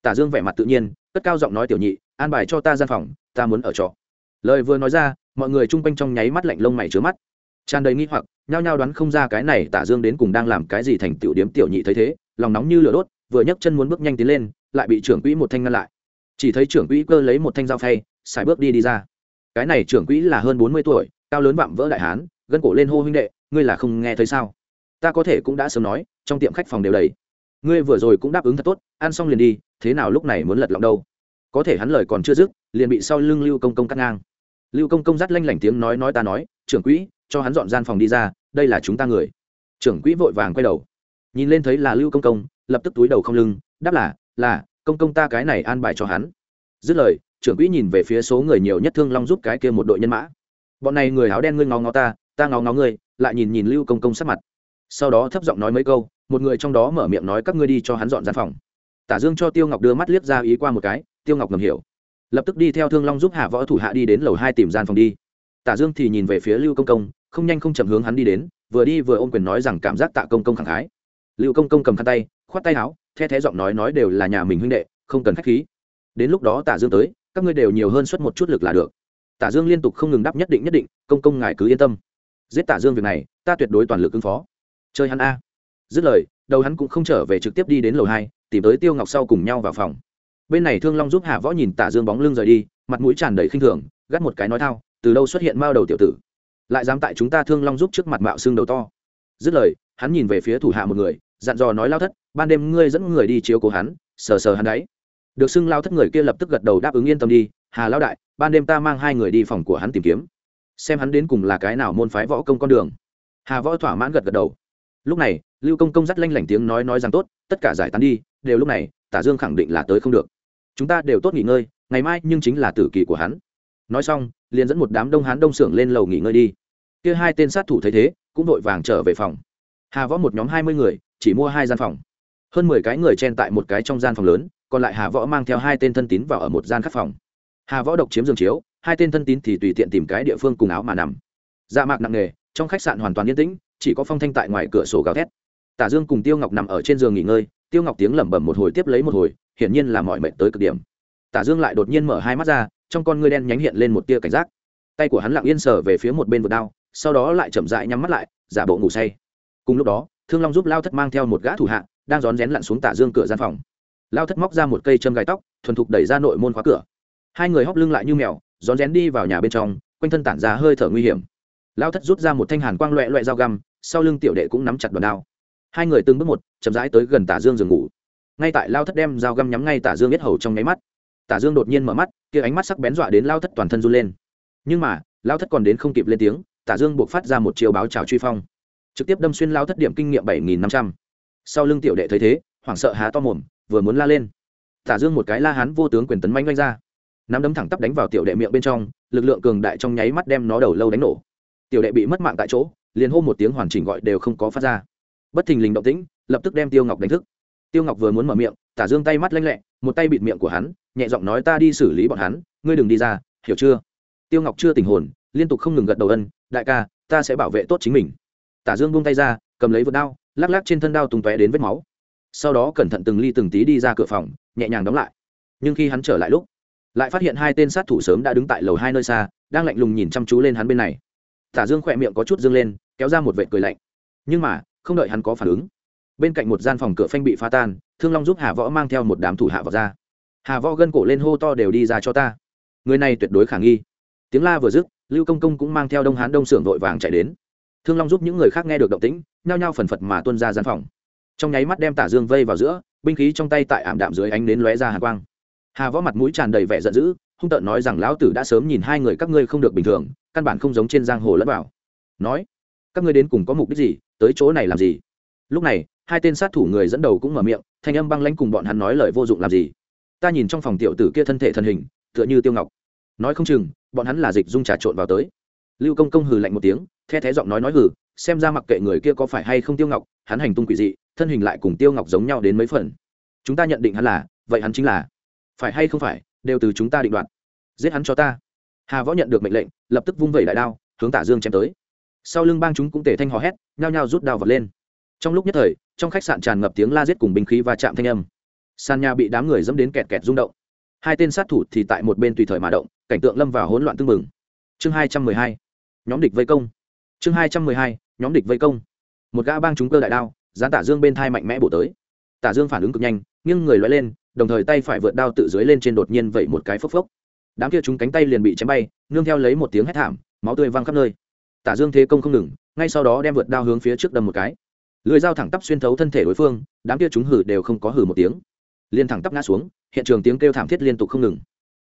Tả dương vẻ mặt tự nhiên, cất cao giọng nói tiểu nhị, an bài cho ta gian phòng, ta muốn ở trọ. Lời vừa nói ra, mọi người chung quanh trong nháy mắt lạnh lông mày chứa mắt. Tràn đầy nghi hoặc, nhao nhao đoán không ra cái này tả dương đến cùng đang làm cái gì thành tiểu điếm tiểu nhị thấy thế, lòng nóng như lửa đốt, vừa nhấc chân muốn bước nhanh tiến lên, lại bị trưởng quỹ một thanh ngăn lại chỉ thấy trưởng quỹ cơ lấy một thanh dao phay, xài bước đi đi ra. Cái này trưởng quỹ là hơn bốn mươi tuổi, cao lớn vạm vỡ đại hán, gân cổ lên hô huynh đệ, ngươi là không nghe thấy sao? Ta có thể cũng đã sớm nói, trong tiệm khách phòng đều đầy. Ngươi vừa rồi cũng đáp ứng thật tốt, ăn xong liền đi, thế nào lúc này muốn lật lọng đâu? Có thể hắn lời còn chưa dứt, liền bị sau lưng lưu công công cắt ngang. Lưu công công dắt lanh lảnh tiếng nói nói ta nói, trưởng quỹ, cho hắn dọn gian phòng đi ra, đây là chúng ta người. Trưởng quỹ vội vàng quay đầu. Nhìn lên thấy là lưu công công, lập tức túi đầu không lưng, đáp là là công công ta cái này an bài cho hắn. Dứt lời, trưởng quỹ nhìn về phía số người nhiều nhất thương long giúp cái kia một đội nhân mã. Bọn này người áo đen ngươi ngó ngó ta ta ngó ngó ngươi, lại nhìn nhìn lưu công công sắc mặt. Sau đó thấp giọng nói mấy câu, một người trong đó mở miệng nói các ngươi đi cho hắn dọn gian phòng. Tả dương cho tiêu ngọc đưa mắt liếc ra ý qua một cái, tiêu ngọc ngầm hiểu. Lập tức đi theo thương long giúp hạ võ thủ hạ đi đến lầu hai tìm gian phòng đi. Tả dương thì nhìn về phía lưu công công, không nhanh không chậm hướng hắn đi đến, vừa đi vừa ôm quyền nói rằng cảm giác tạ công công khẳng khái. Lưu công công cầm khăn tay, khoát tay áo the thé giọng nói nói đều là nhà mình huynh đệ, không cần khách khí. Đến lúc đó tả dương tới, các ngươi đều nhiều hơn suất một chút lực là được. Tả dương liên tục không ngừng đáp nhất định nhất định, công công ngài cứ yên tâm. Giết tả dương việc này, ta tuyệt đối toàn lực ứng phó. Chơi hắn a. Dứt lời, đầu hắn cũng không trở về trực tiếp đi đến lầu hai, tìm tới tiêu ngọc sau cùng nhau vào phòng. Bên này thương long giúp hạ võ nhìn tả dương bóng lưng rời đi, mặt mũi tràn đầy khinh thường, gắt một cái nói thao, từ đâu xuất hiện mao đầu tiểu tử. Lại dám tại chúng ta thương long giúp trước mặt mạo xương đầu to. Dứt lời, hắn nhìn về phía thủ hạ một người, dặn dò nói lao thất ban đêm ngươi dẫn người đi chiếu cố hắn, sờ sờ hắn đấy. Được xưng lao thất người kia lập tức gật đầu đáp ứng yên tâm đi, hà lao đại, ban đêm ta mang hai người đi phòng của hắn tìm kiếm. Xem hắn đến cùng là cái nào môn phái võ công con đường. Hà võ thỏa mãn gật gật đầu. Lúc này, lưu công công dắt lanh lảnh tiếng nói nói rằng tốt, tất cả giải tán đi, đều lúc này, tả dương khẳng định là tới không được. Chúng ta đều tốt nghỉ ngơi, ngày mai nhưng chính là tử kỳ của hắn. Nói xong, liền dẫn một đám đông hán đông xưởng lên lầu nghỉ ngơi đi. Kia hai tên sát thủ thấy thế, cũng vội vàng trở về phòng. Hà võ một nhóm hai mươi người, chỉ mua hai gian phòng hơn mười cái người chen tại một cái trong gian phòng lớn, còn lại hà võ mang theo hai tên thân tín vào ở một gian khắc phòng. Hà võ độc chiếm giường chiếu, hai tên thân tín thì tùy tiện tìm cái địa phương cùng áo mà nằm. Dạ mạc nặng nề, trong khách sạn hoàn toàn yên tĩnh, chỉ có phong thanh tại ngoài cửa sổ gào thét. Tả dương cùng tiêu ngọc nằm ở trên giường nghỉ ngơi, tiêu ngọc tiếng lẩm bẩm một hồi tiếp lấy một hồi, hiển nhiên là mọi mệnh tới cực điểm. Tả dương lại đột nhiên mở hai mắt ra, trong con ngươi đen nhánh hiện lên một tia cảnh giác. Tay của hắn lặng yên sờ về phía một bên vượt đao, sau đó lại chậm rãi nhắm mắt lại, giả bộ ngủ say. Cùng lúc đó, thương long giúp lao thất mang theo một gã thủ hạ đang rón rén lặn xuống tả dương cửa gian phòng. Lao thất móc ra một cây châm gai tóc, thuần thục đẩy ra nội môn khóa cửa. Hai người hóc lưng lại như mèo, rón rén đi vào nhà bên trong, quanh thân tản ra hơi thở nguy hiểm. Lao thất rút ra một thanh hàn quang loẹ loẹ dao găm, sau lưng tiểu đệ cũng nắm chặt đòn đao. Hai người từng bước một, chậm rãi tới gần tả dương giường ngủ. Ngay tại lao thất đem dao găm nhắm ngay tả dương biết hầu trong nháy mắt, tả dương đột nhiên mở mắt, kia ánh mắt sắc bén dọa đến lao thất toàn thân run lên. Nhưng mà, lao thất còn đến không kịp lên tiếng, tả dương buộc phát ra một chiều báo trào truy phong. Trực tiếp đâm xuyên lao thất điểm kinh nghiệm bảy nghìn năm trăm sau lưng tiểu đệ thấy thế, hoảng sợ há to mồm, vừa muốn la lên. Tả dương một cái la hán vô tướng quyền tấn manh manh ra. Nắm đấm thẳng tắp đánh vào tiểu đệ miệng bên trong, lực lượng cường đại trong nháy mắt đem nó đầu lâu đánh nổ. Tiểu đệ bị mất mạng tại chỗ, liền hô một tiếng hoàn chỉnh gọi đều không có phát ra. Bất thình lình động tĩnh, lập tức đem tiêu ngọc đánh thức. Tiêu ngọc vừa muốn mở miệng, tả dương tay mắt lanh lẹ, một tay bịt miệng của hắn, nhẹ giọng nói ta đi xử lý bọn hắn, ngươi đừng đi ra, hiểu chưa? Tiêu ngọc chưa tình hồn, liên tục không ngừng gật đầu ân, đại ca, ta sẽ bảo vệ tốt chính mình. Tả dương buông tay ra, cầm lấy vượt đao lắc lắc trên thân đao tung tóe đến vết máu. Sau đó cẩn thận từng ly từng tí đi ra cửa phòng, nhẹ nhàng đóng lại. Nhưng khi hắn trở lại lúc, lại phát hiện hai tên sát thủ sớm đã đứng tại lầu hai nơi xa, đang lạnh lùng nhìn chăm chú lên hắn bên này. Tả dương khỏe miệng có chút dương lên, kéo ra một vệ cười lạnh. Nhưng mà, không đợi hắn có phản ứng, bên cạnh một gian phòng cửa phanh bị phá tan, thương long giúp hà võ mang theo một đám thủ hạ vào ra. Hà võ gân cổ lên hô to đều đi ra cho ta. Người này tuyệt đối khả nghi. Tiếng la vừa dứt, lưu công công cũng mang theo đông hán đông xưởng vội vàng chạy đến thương long giúp những người khác nghe được động tĩnh, nhao nhao phần phật mà tuân ra gian phòng. Trong nháy mắt đem tả dương vây vào giữa, binh khí trong tay tại ảm đạm dưới ánh nến lóe ra hà quang. Hà võ mặt mũi tràn đầy vẻ giận dữ, hung tợn nói rằng, lão tử đã sớm nhìn hai người các ngươi không được bình thường, căn bản không giống trên giang hồ lẫn vào. Nói, các ngươi đến cùng có mục đích gì, tới chỗ này làm gì? Lúc này, hai tên sát thủ người dẫn đầu cũng mở miệng, thanh âm băng lãnh cùng bọn hắn nói lời vô dụng làm gì? Ta nhìn trong phòng tiểu tử kia thân thể thân hình, tựa như tiêu ngọc. Nói không chừng, bọn hắn là dịch dung trà trộn vào tới lưu công công hừ lạnh một tiếng, the thé giọng nói nói hừ, xem ra mặc kệ người kia có phải hay không tiêu ngọc, hắn hành tung quỷ dị, thân hình lại cùng tiêu ngọc giống nhau đến mấy phần. Chúng ta nhận định hắn là, vậy hắn chính là. Phải hay không phải, đều từ chúng ta định đoạt. Giết hắn cho ta. Hà võ nhận được mệnh lệnh, lập tức vung vẩy đại đao, hướng tả dương chém tới. Sau lưng bang chúng cũng tể thanh hò hét, nhao nhao rút đao vật lên. Trong lúc nhất thời, trong khách sạn tràn ngập tiếng la giết cùng binh khí và chạm thanh âm. Sàn nhà bị đám người dẫm đến kẹt kẹt rung động. Hai tên sát thủ thì tại một bên tùy thời mà động, cảnh tượng lâm vào hỗn loạn tương mừng. chương hai trăm mười hai nhóm địch vây công. Chương hai trăm mười hai, nhóm địch vây công. Một gã bang chúng cơ đại đao gián tả dương bên thai mạnh mẽ bổ tới. Tả dương phản ứng cực nhanh, nghiêng người loay lên, đồng thời tay phải vượt đao tự dưới lên trên đột nhiên vậy một cái phốc phốc. Đám kia chúng cánh tay liền bị chém bay, nương theo lấy một tiếng hét thảm, máu tươi văng khắp nơi. Tả dương thế công không ngừng, ngay sau đó đem vượt đao hướng phía trước đâm một cái. Lưỡi dao thẳng tắp xuyên thấu thân thể đối phương, đám kia chúng hử đều không có hử một tiếng. Liền thẳng tắp ngã xuống, hiện trường tiếng kêu thảm thiết liên tục không ngừng.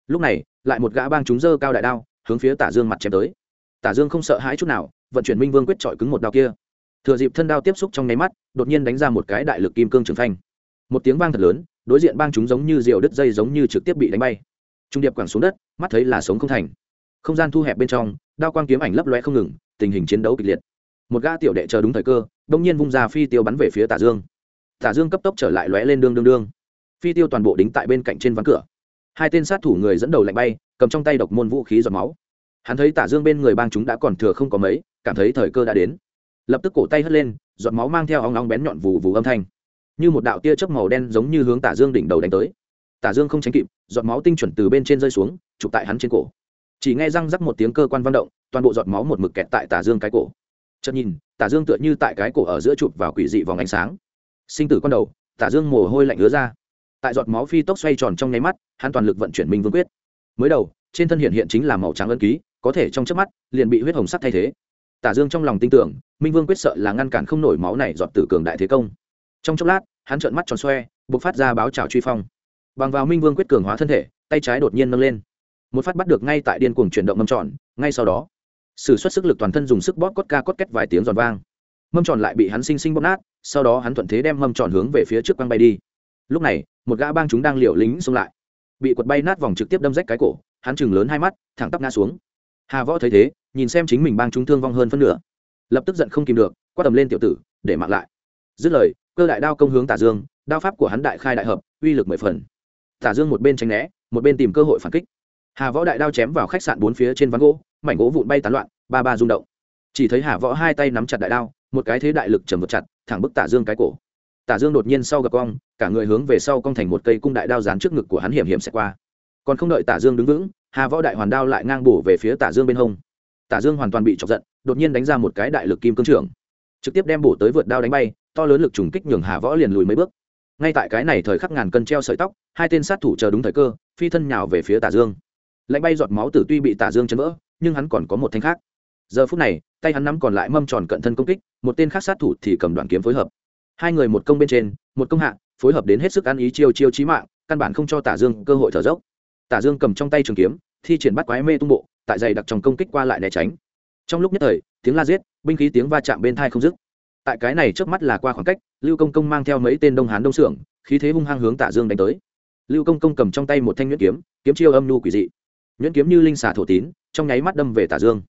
Lúc này, lại một gã bang chúng dơ cao đại đao, hướng phía tả dương mặt chém tới tả dương không sợ hãi chút nào, vận chuyển minh vương quyết trọi cứng một đao kia. Thừa dịp thân đao tiếp xúc trong nháy mắt, đột nhiên đánh ra một cái đại lực kim cương trường phanh. Một tiếng vang thật lớn, đối diện bang chúng giống như rượu đứt dây giống như trực tiếp bị đánh bay. Trung điệp quẳng xuống đất, mắt thấy là sống không thành. Không gian thu hẹp bên trong, đao quang kiếm ảnh lấp loe không ngừng, tình hình chiến đấu kịch liệt. Một gã tiểu đệ chờ đúng thời cơ, đông nhiên vung ra phi tiêu bắn về phía tả dương. Tả dương cấp tốc trở lại lóe lên đương đương đương. Phi tiêu toàn bộ đính tại bên cạnh trên ván cửa. Hai tên sát thủ người dẫn đầu lạnh bay, cầm trong tay độc môn vũ khí giọt máu hắn thấy tả dương bên người bang chúng đã còn thừa không có mấy, cảm thấy thời cơ đã đến. Lập tức cổ tay hất lên, giọt máu mang theo óng óng bén nhọn vù vù âm thanh. Như một đạo tia chớp màu đen giống như hướng tả dương đỉnh đầu đánh tới. Tả dương không tránh kịp, giọt máu tinh chuẩn từ bên trên rơi xuống, chụp tại hắn trên cổ. Chỉ nghe răng rắc một tiếng cơ quan văn động, toàn bộ giọt máu một mực kẹt tại tả dương cái cổ. Chợt nhìn, tả dương tựa như tại cái cổ ở giữa chụp vào quỷ dị vòng ánh sáng. Sinh tử con đầu, tả dương mồ hôi lạnh ứa ra. Tại giọt máu phi tốc xoay tròn trong nháy mắt, hắn toàn lực vận chuyển minh vương quyết. Mới đầu, trên thân hiện hiện chính là màu trắng ân ký có thể trong chớp mắt, liền bị huyết hồng sắc thay thế. Tả dương trong lòng tin tưởng, minh vương quyết sợ là ngăn cản không nổi máu này dọn tử cường đại thế công. Trong chốc lát, hắn trợn mắt tròn xoe, buộc phát ra báo trào truy phong. Bằng vào minh vương quyết cường hóa thân thể, tay trái đột nhiên nâng lên. Một phát bắt được ngay tại điên cuồng chuyển động mâm tròn, ngay sau đó, sử xuất sức lực toàn thân dùng sức bóp cốt ca cốt két vài tiếng giòn vang. Mâm tròn lại bị hắn sinh sinh bóp nát, sau đó hắn thuận thế đem mâm tròn hướng về phía trước quăng bay đi. Lúc này, một gã bang chúng đang liều lính xông lại. Bị quật bay nát vòng trực tiếp đâm rách cái cổ, hắn chừng lớn hai mắt, thẳng tắp ngã xuống hà võ thấy thế, nhìn xem chính mình bang chúng thương vong hơn phân nửa. Lập tức giận không kìm được, quát tầm lên tiểu tử, để mặc lại. Dứt lời, cơ đại đao công hướng tả dương, đao pháp của hắn đại khai đại hợp, uy lực mười phần. Tả dương một bên tránh né, một bên tìm cơ hội phản kích. Hà võ đại đao chém vào khách sạn bốn phía trên ván gỗ, mảnh gỗ vụn bay tán loạn, ba ba rung động. Chỉ thấy hà võ hai tay nắm chặt đại đao, một cái thế đại lực trầm vật chặt, thẳng bức tả dương cái cổ. Tả dương đột nhiên sau gặp cong, cả người hướng về sau cong thành một cây cung đại đao dán trước ngực của hắn hiểm hiểm sẽ qua. Còn không đợi tả dương đứng vững hà võ đại hoàn đao lại ngang bổ về phía tả dương bên hông. Tả dương hoàn toàn bị chọc giận, đột nhiên đánh ra một cái đại lực kim cương trưởng. Trực tiếp đem bổ tới vượt đao đánh bay, to lớn lực trùng kích nhường hà võ liền lùi mấy bước. Ngay tại cái này thời khắc ngàn cân treo sợi tóc, hai tên sát thủ chờ đúng thời cơ, phi thân nhào về phía tả dương. Lạnh bay giọt máu tử tuy bị tả dương chấn vỡ, nhưng hắn còn có một thanh khác. Giờ phút này, tay hắn nắm còn lại mâm tròn cận thân công kích, một tên khác sát thủ thì cầm đoạn kiếm phối hợp. Hai người một công bên trên, một công hạ, phối hợp đến hết sức ăn ý chiêu chiêu chí mạng, căn bản không cho tả dương cơ hội thở dốc tả dương cầm trong tay trường kiếm, thi triển bắt quái mê tung bộ, tại dày đặc trong công kích qua lại né tránh. Trong lúc nhất thời, tiếng la giết, binh khí tiếng va chạm bên thai không dứt. Tại cái này trước mắt là qua khoảng cách, lưu công công mang theo mấy tên đông hán đông xưởng khí thế hung hăng hướng tả dương đánh tới. Lưu công công cầm trong tay một thanh nhuyễn kiếm kiếm chiêu âm nhu quỷ dị. Nhuyễn kiếm như linh xà thổ tín, trong nháy mắt đâm về tả dương.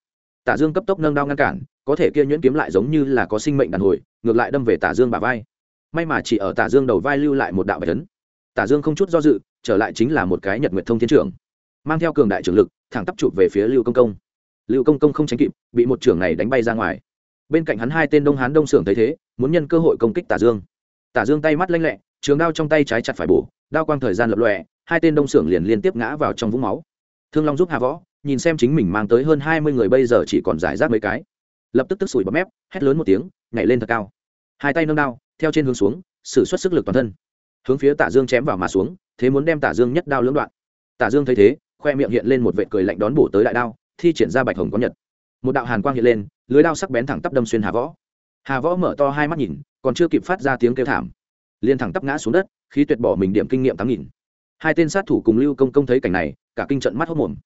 Tả dương cấp tốc nâng đao ngăn cản, có thể kia nhuyễn kiếm lại giống như là có sinh mệnh đàn hồi, ngược lại đâm về tả dương bả vai. May mà chỉ ở tả dương đầu vai lưu lại một đạo bạch tấn tả dương không chút do dự trở lại chính là một cái nhật nguyện thông thiên trưởng mang theo cường đại trưởng lực, thẳng tắp chụp về phía lưu công công. Lưu công công không tránh kịp, bị một trưởng này đánh bay ra ngoài. Bên cạnh hắn hai tên đông hán đông xưởng thấy thế, muốn nhân cơ hội công kích tả dương. Tả dương tay mắt lanh lẹ, trường đao trong tay trái chặt phải bổ, đao quang thời gian lập lọe hai tên đông xưởng liền liên tiếp ngã vào trong vũng máu. Thương long giúp hà võ, nhìn xem chính mình mang tới hơn hai mươi người bây giờ chỉ còn giải rác mấy cái. Lập tức tức sủi bọt mép, hét lớn một tiếng, nhảy lên thật cao. Hai tay nâng đao, theo trên hướng xuống, sử xuất sức lực toàn thân hướng phía tả dương chém vào mà xuống, thế muốn đem tả dương nhất đao lưỡng đoạn. Tả dương thấy thế, khoe miệng hiện lên một vệ cười lạnh đón bổ tới đại đao, thi triển ra bạch hồng có nhật. Một đạo hàn quang hiện lên, lưới đao sắc bén thẳng tắp đâm xuyên hà võ. Hà võ mở to hai mắt nhìn, còn chưa kịp phát ra tiếng kêu thảm. Liền thẳng tắp ngã xuống đất, khí tuyệt bỏ mình điểm kinh nghiệm tám nghìn. Hai tên sát thủ cùng lưu công công thấy cảnh này, cả kinh trận mắt hốc mồm.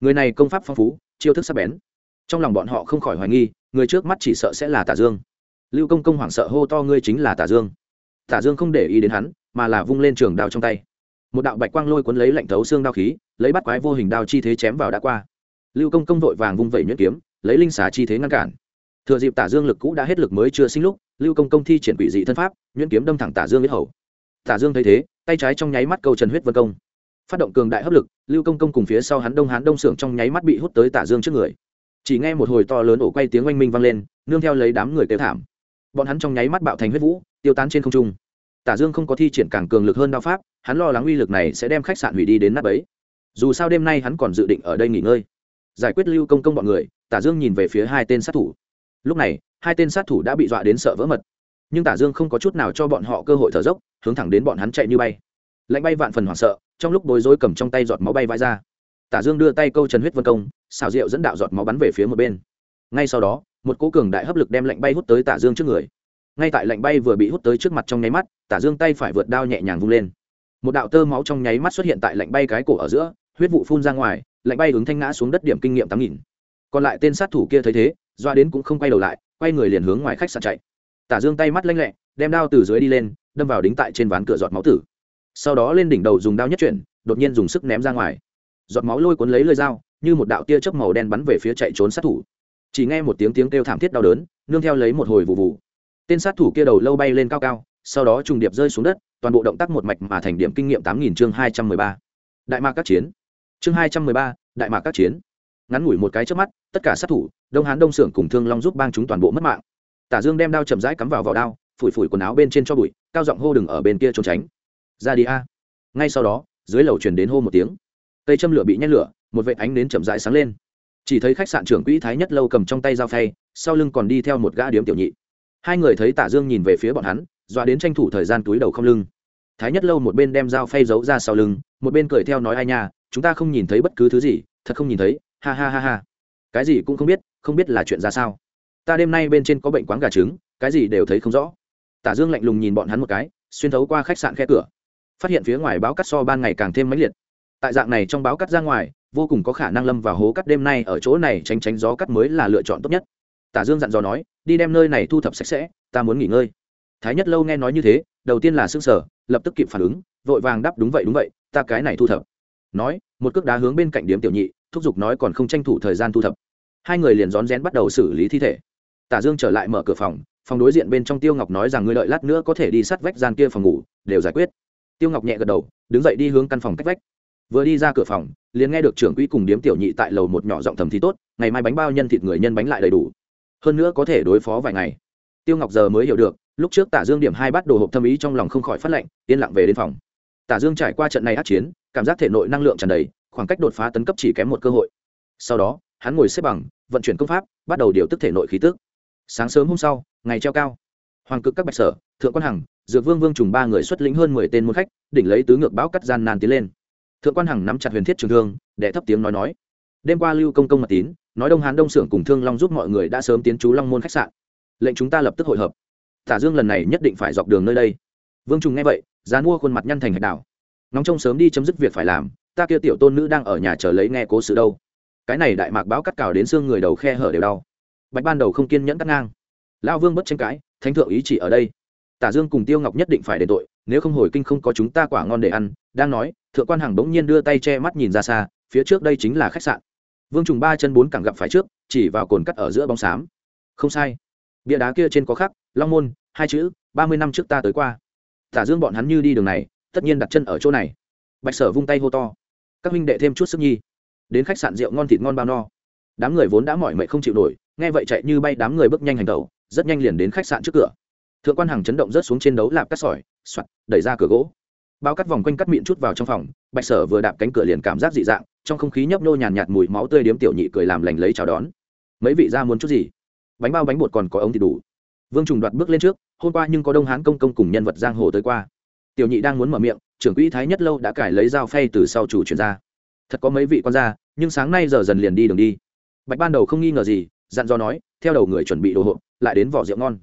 Người này công pháp phong phú, chiêu thức sắc bén. Trong lòng bọn họ không khỏi hoài nghi, người trước mắt chỉ sợ sẽ là tả dương. Lưu công công hoảng sợ hô to, ngươi chính là tả dương. Tả dương không để ý đến hắn mà là vung lên trường đao trong tay. Một đạo bạch quang lôi cuốn lấy lạnh thấu xương đao khí, lấy bắt quái vô hình đao chi thế chém vào đã qua. Lưu công công vội vàng vung vẩy nhuyễn kiếm, lấy linh xà chi thế ngăn cản. Thừa dịp tả dương lực cũ đã hết lực mới chưa sinh lúc, lưu công công thi triển quỷ dị thân pháp, nhuyễn kiếm đâm thẳng tả dương huyết hầu. Tả dương thấy thế, tay trái trong nháy mắt câu trần huyết vân công. Phát động cường đại hấp lực, lưu công công cùng phía sau hắn đông hán đông sưởng trong nháy mắt bị hút tới tả dương trước người. Chỉ nghe một hồi to lớn ổ quay tiếng oanh minh vang lên, nương theo lấy đám người kêu thảm. Bọn hắn trong nháy mắt bạo thành huyết vũ, tiêu tán trên không trung tả dương không có thi triển càng cường lực hơn đao pháp, hắn lo lắng uy lực này sẽ đem khách sạn hủy đi đến nắp ấy dù sao đêm nay hắn còn dự định ở đây nghỉ ngơi. Giải quyết lưu công công bọn người, tả dương nhìn về phía hai tên sát thủ. Lúc này, hai tên sát thủ đã bị dọa đến sợ vỡ mật. Nhưng tả dương không có chút nào cho bọn họ cơ hội thở dốc, hướng thẳng đến bọn hắn chạy như bay. Lạnh bay vạn phần hoảng sợ, trong lúc bối rối cầm trong tay giọt máu bay vãi ra. Tả dương đưa tay câu trần huyết vân công, xào rượu dẫn đạo giọt máu bắn về phía một bên. Ngay sau đó, một cố cường đại hấp lực đem lạnh bay hút tới tả dương trước người ngay tại lạnh bay vừa bị hút tới trước mặt trong nháy mắt, tả dương tay phải vượt đao nhẹ nhàng vung lên. Một đạo tơ máu trong nháy mắt xuất hiện tại lạnh bay cái cổ ở giữa, huyết vụ phun ra ngoài, lạnh bay ứng thanh ngã xuống đất điểm kinh nghiệm tám nghìn. Còn lại tên sát thủ kia thấy thế, doa đến cũng không quay đầu lại, quay người liền hướng ngoài khách sạn chạy. Tả dương tay mắt lanh lẹ, đem đao từ dưới đi lên, đâm vào đính tại trên ván cửa giọt máu tử. Sau đó lên đỉnh đầu dùng đao nhất chuyển, đột nhiên dùng sức ném ra ngoài. Giọt máu lôi cuốn lấy lưỡi dao, như một đạo tia chớp màu đen bắn về phía chạy trốn sát thủ. Chỉ nghe một tiếng tiếng kêu thảm thiết đau đớn, nương theo lấy một hồi vụ vụ tên sát thủ kia đầu lâu bay lên cao cao, sau đó trùng điệp rơi xuống đất, toàn bộ động tác một mạch mà thành điểm kinh nghiệm tám nghìn chương hai trăm mười ba. Đại mạc các chiến. Chương hai trăm mười ba, đại mạc các chiến. Ngắn ngủi một cái trước mắt, tất cả sát thủ, đông hán đông xưởng cùng thương long giúp bang chúng toàn bộ mất mạng. Tả dương đem đao chậm rãi cắm vào vào đao, phủi phủi quần áo bên trên cho bụi, cao giọng hô đừng ở bên kia trốn tránh. Ra đi a. Ngay sau đó, dưới lầu truyền đến hô một tiếng. Cây châm lửa bị nhét lửa, một vệ ánh đến chậm rãi sáng lên. Chỉ thấy khách sạn trưởng quỹ thái nhất lâu cầm trong tay dao phay, sau lưng còn đi theo một gã điếm tiểu nhị hai người thấy tả dương nhìn về phía bọn hắn, dọa đến tranh thủ thời gian túi đầu không lưng. Thái nhất lâu một bên đem dao phay giấu ra sau lưng, một bên cười theo nói ai nha, chúng ta không nhìn thấy bất cứ thứ gì, thật không nhìn thấy, ha ha ha ha. Cái gì cũng không biết không biết là chuyện ra sao. Ta đêm nay bên trên có bệnh quán gà trứng, cái gì đều thấy không rõ. Tả dương lạnh lùng nhìn bọn hắn một cái, xuyên thấu qua khách sạn khe cửa. Phát hiện phía ngoài báo cắt so ban ngày càng thêm mãnh liệt. Tại dạng này trong báo cắt ra ngoài, vô cùng có khả năng lâm vào hố cắt đêm nay ở chỗ này tránh tránh gió cắt mới là lựa chọn tốt nhất tả dương dặn dò nói, đi đem nơi này thu thập sạch sẽ, ta muốn nghỉ ngơi. Thái nhất lâu nghe nói như thế, đầu tiên là s ư sở lập tức kịp phản ứng, vội vàng đáp, đúng vậy đúng vậy, ta cái này thu thập. Nói, một cước đá hướng bên cạnh điếm tiểu nhị, thúc giục nói còn không tranh thủ thời gian thu thập. Hai người liền rón rén bắt đầu xử lý thi thể. Tả dương trở lại mở cửa phòng phòng đối diện bên trong tiêu ngọc nói rằng ngươi đợi lát nữa có thể đi sát vách gian kia phòng ngủ, đều giải quyết. Tiêu ngọc nhẹ gật đầu, đứng dậy đi hướng căn phòng cách vách. Vừa đi ra cửa phòng, liền nghe được trưởng quỹ cùng điếm tiểu nhị tại lầu một nhỏ giọng thầm thì tốt, ngày mai bánh bao nhân thịt người nhân bánh lại đầy đủ hơn nữa có thể đối phó vài ngày. Tiêu ngọc giờ mới hiểu được, lúc trước tả dương điểm hai bắt đồ hộp thâm ý trong lòng không khỏi phát lệnh, yên lặng về đến phòng. Tả dương trải qua trận này át chiến, cảm giác thể nội năng lượng tràn đầy, khoảng cách đột phá tấn cấp chỉ kém một cơ hội. Sau đó, hắn ngồi xếp bằng, vận chuyển công pháp, bắt đầu điều tức thể nội khí tức. Sáng sớm hôm sau, ngày treo cao. Hoàng cực các bạch sở, thượng quan hằng, dược vương vương trùng ba người xuất lĩnh hơn mười tên môn khách, đỉnh lấy tứ ngược bão cắt gian nan tiến lên. Thượng quan hằng nắm chặt huyền thiết trường thương, đệ thấp tiếng nói nói. Đêm qua lưu công công mật tín nói đông hán đông xưởng cùng thương long giúp mọi người đã sớm tiến trú long môn khách sạn. Lệnh chúng ta lập tức hội hợp. Tả dương lần này nhất định phải dọc đường nơi đây. Vương trùng nghe vậy dán mua khuôn mặt nhăn thành hạch đảo. Nóng trông sớm đi chấm dứt việc phải làm, ta kia tiểu tôn nữ đang ở nhà chờ lấy nghe cố sự đâu. Cái này đại mạc báo cắt cào đến xương người đầu khe hở đều đau. Bạch ban đầu không kiên nhẫn cắt ngang. Lão vương bất tranh cãi, thánh thượng ý chỉ ở đây. Tả dương cùng tiêu ngọc nhất định phải đền tội, nếu không hồi kinh không có chúng ta quả ngon để ăn, đang nói, thượng quan hằng bỗng nhiên đưa tay che mắt nhìn ra xa, phía trước đây chính là khách sạn vương trùng ba chân bốn cẳng gặp phải trước, chỉ vào cồn cắt ở giữa bóng xám. Không sai. Bia đá kia trên có khắc, long môn, hai chữ, ba mươi năm trước ta tới qua. Tả dương bọn hắn như đi đường này, tất nhiên đặt chân ở chỗ này. Bạch sở vung tay hô to. Các huynh đệ thêm chút sức nhi. Đến khách sạn rượu ngon thịt ngon bao no. Đám người vốn đã mỏi mệt không chịu nổi, nghe vậy chạy như bay đám người bước nhanh hành tẩu, rất nhanh liền đến khách sạn trước cửa. Thượng quan hàng chấn động rớt xuống trên đấu lạp cắt sỏi, soạt, đẩy ra cửa gỗ. Bao cắt vòng quanh cắt miệng chút vào trong phòng, bạch sở vừa đạp cánh cửa liền cảm giác dị dạng trong không khí nhấp nô nhàn nhạt mùi máu tươi điếm tiểu nhị cười làm lành lấy chào đón. Mấy vị ra muốn chút gì? Bánh bao bánh bột còn có ống thì đủ. Vương trùng đoạt bước lên trước, hôm qua nhưng có đông hán công công cùng nhân vật giang hồ tới qua. Tiểu nhị đang muốn mở miệng, trưởng quỹ thái nhất lâu đã cải lấy dao phay từ sau chủ chuyển ra. Thật có mấy vị con ra nhưng sáng nay giờ dần liền đi đường đi. Bạch ban đầu không nghi ngờ gì, dặn dò nói, theo đầu người chuẩn bị đồ hộp, lại đến vỏ rượu ngon.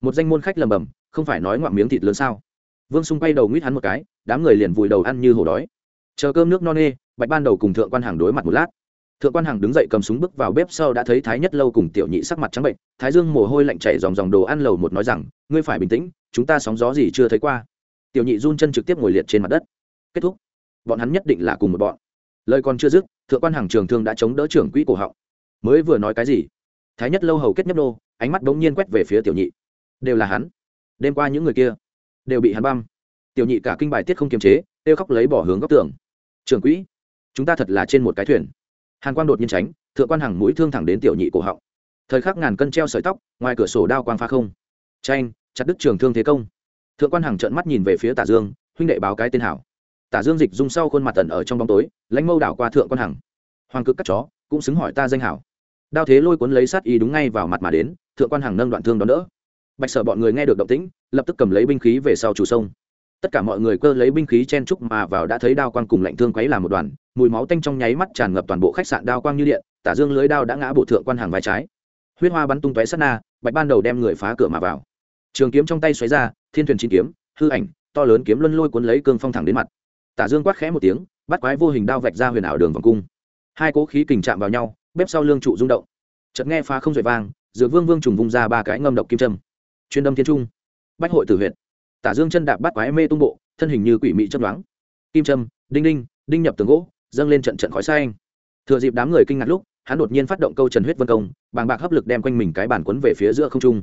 Một danh môn khách lầm bầm, không phải nói ngoạm miếng thịt lớn sao? Vương xung quay đầu nguyết hắn một cái, đám người liền vùi đầu ăn như hổ đói. Chờ cơm nước no nê bạch ban đầu cùng thượng quan hàng đối mặt một lát. Thượng quan hàng đứng dậy cầm súng bước vào bếp sau đã thấy thái nhất lâu cùng tiểu nhị sắc mặt trắng bệnh. Thái dương mồ hôi lạnh chảy dòng dòng đồ ăn lầu một nói rằng, ngươi phải bình tĩnh, chúng ta sóng gió gì chưa thấy qua. Tiểu nhị run chân trực tiếp ngồi liệt trên mặt đất. Kết thúc. Bọn hắn nhất định là cùng một bọn. Lời còn chưa dứt, thượng quan hàng trường thương đã chống đỡ trưởng quỹ cổ họng. Mới vừa nói cái gì? Thái nhất lâu hầu kết nhấp đô ánh mắt bỗng nhiên quét về phía tiểu nhị. Đều là hắn. Đêm qua những người kia đều bị hắn băm. Tiểu nhị cả kinh bài tiết không kiềm chế, kêu khóc lấy bỏ hướng góc tường. Trưởng quỹ chúng ta thật là trên một cái thuyền. Hàn quang đột nhiên tránh, thượng quan hàng mũi thương thẳng đến tiểu nhị cổ họng. Thời khắc ngàn cân treo sợi tóc, ngoài cửa sổ đao quang pha không. Tranh, chặt đứt trường thương thế công. Thượng quan hàng trợn mắt nhìn về phía tả dương, huynh đệ báo cái tên hảo. Tả dương dịch dung sau khuôn mặt tần ở trong bóng tối, lãnh mâu đảo qua thượng quan hằng. Hoàng cực cắt chó, cũng xứng hỏi ta danh hảo. Đao thế lôi cuốn lấy sát y đúng ngay vào mặt mà đến, thượng quan hằng nâng đoạn thương đón đỡ. Bạch sở bọn người nghe được động tĩnh, lập tức cầm lấy binh khí về sau chủ sông. Tất cả mọi người cơ lấy binh khí chen trúc mà vào đã thấy đao quang cùng lạnh thương quấy làm một đoàn mùi máu tanh trong nháy mắt tràn ngập toàn bộ khách sạn đao quang như điện, tả dương lưới đao đã ngã bộ thượng quan hàng vai trái. Huyết hoa bắn tung tóe sát na, bạch ban đầu đem người phá cửa mà vào. Trường kiếm trong tay xoáy ra, thiên thuyền chín kiếm, hư ảnh, to lớn kiếm luân lôi cuốn lấy cương phong thẳng đến mặt. Tả dương quát khẽ một tiếng, bắt quái vô hình đao vạch ra huyền ảo đường vòng cung. Hai cỗ khí kình chạm vào nhau, bếp sau lương trụ rung động. Chợt nghe phá không dội vang, dược vương vương trùng vung ra ba cái ngâm độc kim trâm chuyên đâm thiên trung. Bách hội tử huyện tả dương chân đạp bắt quái mê tung bộ, thân hình như quỷ mị chấp đoán kim trâm đinh đinh đinh nhập tường gỗ dâng lên trận trận khói xanh, thừa dịp đám người kinh ngạc lúc hắn đột nhiên phát động câu trần huyết vân công bàng bạc hấp lực đem quanh mình cái bàn quấn về phía giữa không trung.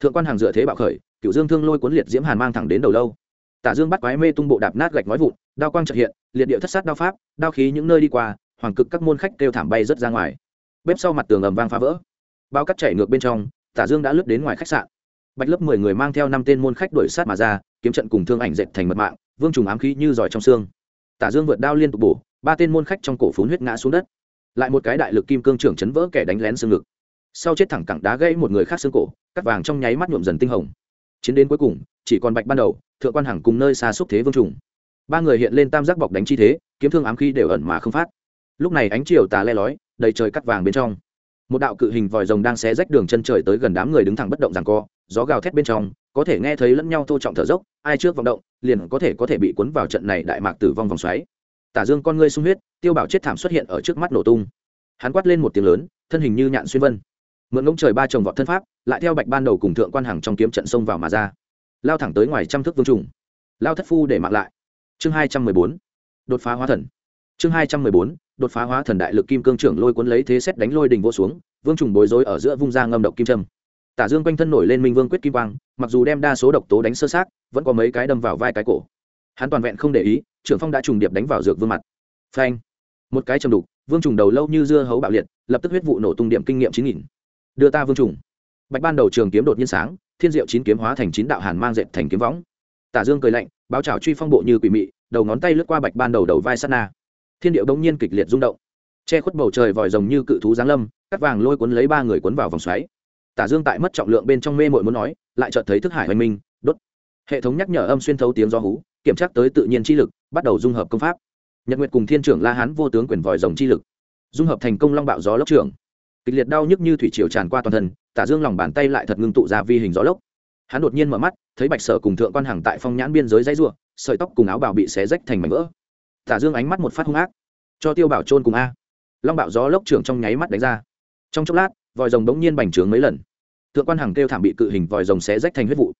Thượng quan hàng dựa thế bạo khởi cựu dương thương lôi cuốn liệt diễm hàn mang thẳng đến đầu lâu. Tả dương bắt quái mê tung bộ đạp nát gạch nói vụn đao quang trợ hiện liệt điệu thất sát đao pháp đao khí những nơi đi qua hoàng cực các môn khách kêu thảm bay rất ra ngoài. Bếp sau mặt tường ầm vang phá vỡ. Bao cắt chảy ngược bên trong tả dương đã lướt đến ngoài khách sạn. Bạch lớp mười người mang theo năm tên môn khách đuổi sát mà ra kiếm trận cùng thương ảnh dệt thành mật mạng vương trùng ám khí như giỏi trong xương. Tả dương vượt đao liên tục bổ ba tên môn khách trong cổ phún huyết ngã xuống đất. Lại một cái đại lực kim cương trưởng chấn vỡ kẻ đánh lén xương ngực. Sau chết thẳng cẳng đá gãy một người khác xương cổ, cắt vàng trong nháy mắt nhuộm dần tinh hồng. Chiến đến cuối cùng, chỉ còn bạch ban đầu, thượng quan hằng cùng nơi xa xúc thế vương trùng. Ba người hiện lên tam giác bọc đánh chi thế, kiếm thương ám khí đều ẩn mà không phát. Lúc này ánh chiều tà le lói, đầy trời cắt vàng bên trong. Một đạo cự hình vòi rồng đang xé rách đường chân trời tới gần đám người đứng thẳng bất động rằng co, gió gào thét bên trong, có thể nghe thấy lẫn nhau thô trọng thở dốc, ai trước vọng động, liền có thể có thể bị cuốn vào trận này đại mạc tử vong vòng xoáy tả dương con ngươi sung huyết, tiêu bảo chết thảm xuất hiện ở trước mắt nổ tung. Hắn quát lên một tiếng lớn, thân hình như nhạn xuyên vân. Mượn ngỗng trời ba chồng vọt thân pháp, lại theo bạch ban đầu cùng thượng quan hàng trong kiếm trận sông vào mà ra. Lao thẳng tới ngoài trăm thước vương trùng. Lao thất phu để mạng lại. Chương hai trăm mười bốn. Đột phá hóa thần. Chương hai trăm mười bốn. Đột phá hóa thần đại lực kim cương trưởng lôi cuốn lấy thế xét đánh lôi đình vô xuống, vương trùng bối rối ở giữa vung ra ngâm độc kim trâm tả dương quanh thân nổi lên minh vương quyết kim quang, mặc dù đem đa số độc tố đánh sơ sát vẫn có mấy cái đâm vào vai cái cổ hắn toàn vẹn không để ý, trưởng phong đã trùng điệp đánh vào dược vương mặt. Phanh. Một cái chầm đục, vương trùng đầu lâu như dưa hấu bạo liệt, lập tức huyết vụ nổ tung điểm kinh nghiệm chín nghìn. Đưa ta vương trùng. Bạch ban đầu trường kiếm đột nhiên sáng, thiên diệu chín kiếm hóa thành chín đạo hàn mang dệt thành kiếm võng. Tả dương cười lạnh, báo trào truy phong bộ như quỷ mị, đầu ngón tay lướt qua bạch ban đầu đầu vai sát na. Thiên điệu đông nhiên kịch liệt rung động. Che khuất bầu trời vòi rồng như cự thú giáng lâm, cắt vàng lôi cuốn lấy ba người cuốn vào vòng xoáy. Tả dương tại mất trọng lượng bên trong mê mội muốn nói, lại chợt thấy thức hải hoành minh, đốt. Hệ thống nhắc nhở âm xuyên thấu tiếng do hú kiểm tra tới tự nhiên chi lực, bắt đầu dung hợp công pháp. Nhật nguyệt cùng thiên trưởng la hán vô tướng quyền vòi rồng chi lực, dung hợp thành công long bạo gió lốc trưởng. Kịch liệt đau nhức như thủy triều tràn qua toàn thân, tả dương lòng bàn tay lại thật ngưng tụ ra vi hình gió lốc. Hắn đột nhiên mở mắt, thấy bạch sở cùng thượng quan hàng tại phong nhãn biên giới dãy ruộng sợi tóc cùng áo bào bị xé rách thành mảnh vỡ. Tả dương ánh mắt một phát hung ác. Cho tiêu bảo trôn cùng a. Long bạo gió lốc trưởng trong nháy mắt đánh ra. Trong chốc lát, vòi rồng bỗng nhiên bành trướng mấy lần. Thượng quan hàng kêu thảm bị cự hình vòi rồng xé rách thành huyết vụ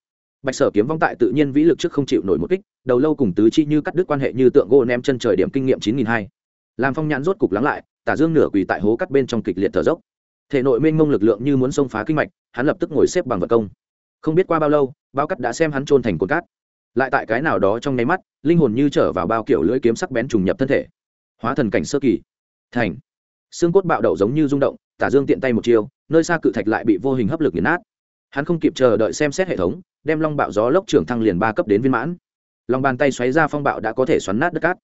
bạch sở kiếm vong tại tự nhiên vĩ lực trước không chịu nổi một kích đầu lâu cùng tứ chi như cắt đứt quan hệ như tượng gỗ ném chân trời điểm kinh nghiệm chín nghìn hai. Làm phong nhãn rốt cục lắng lại tả dương nửa quỳ tại hố cắt bên trong kịch liệt thở dốc. Thể nội mênh mông lực lượng như muốn xông phá kinh mạch hắn lập tức ngồi xếp bằng vật công. Không biết qua bao lâu bao cắt đã xem hắn trôn thành cột cát. Lại tại cái nào đó trong nháy mắt linh hồn như trở vào bao kiểu lưỡi kiếm sắc bén trùng nhập thân thể. Hóa thần cảnh sơ kỳ. Thành. Xương cốt bạo đậu giống như rung động tả dương tiện tay một chiều, nơi xa cự thạch lại bị vô hình hấp lực nghiền nát hắn không kịp chờ đợi xem xét hệ thống, đem long bạo gió lốc trưởng thăng liền ba cấp đến viên mãn. Lòng bàn tay xoáy ra phong bạo đã có thể xoắn nát đất cát.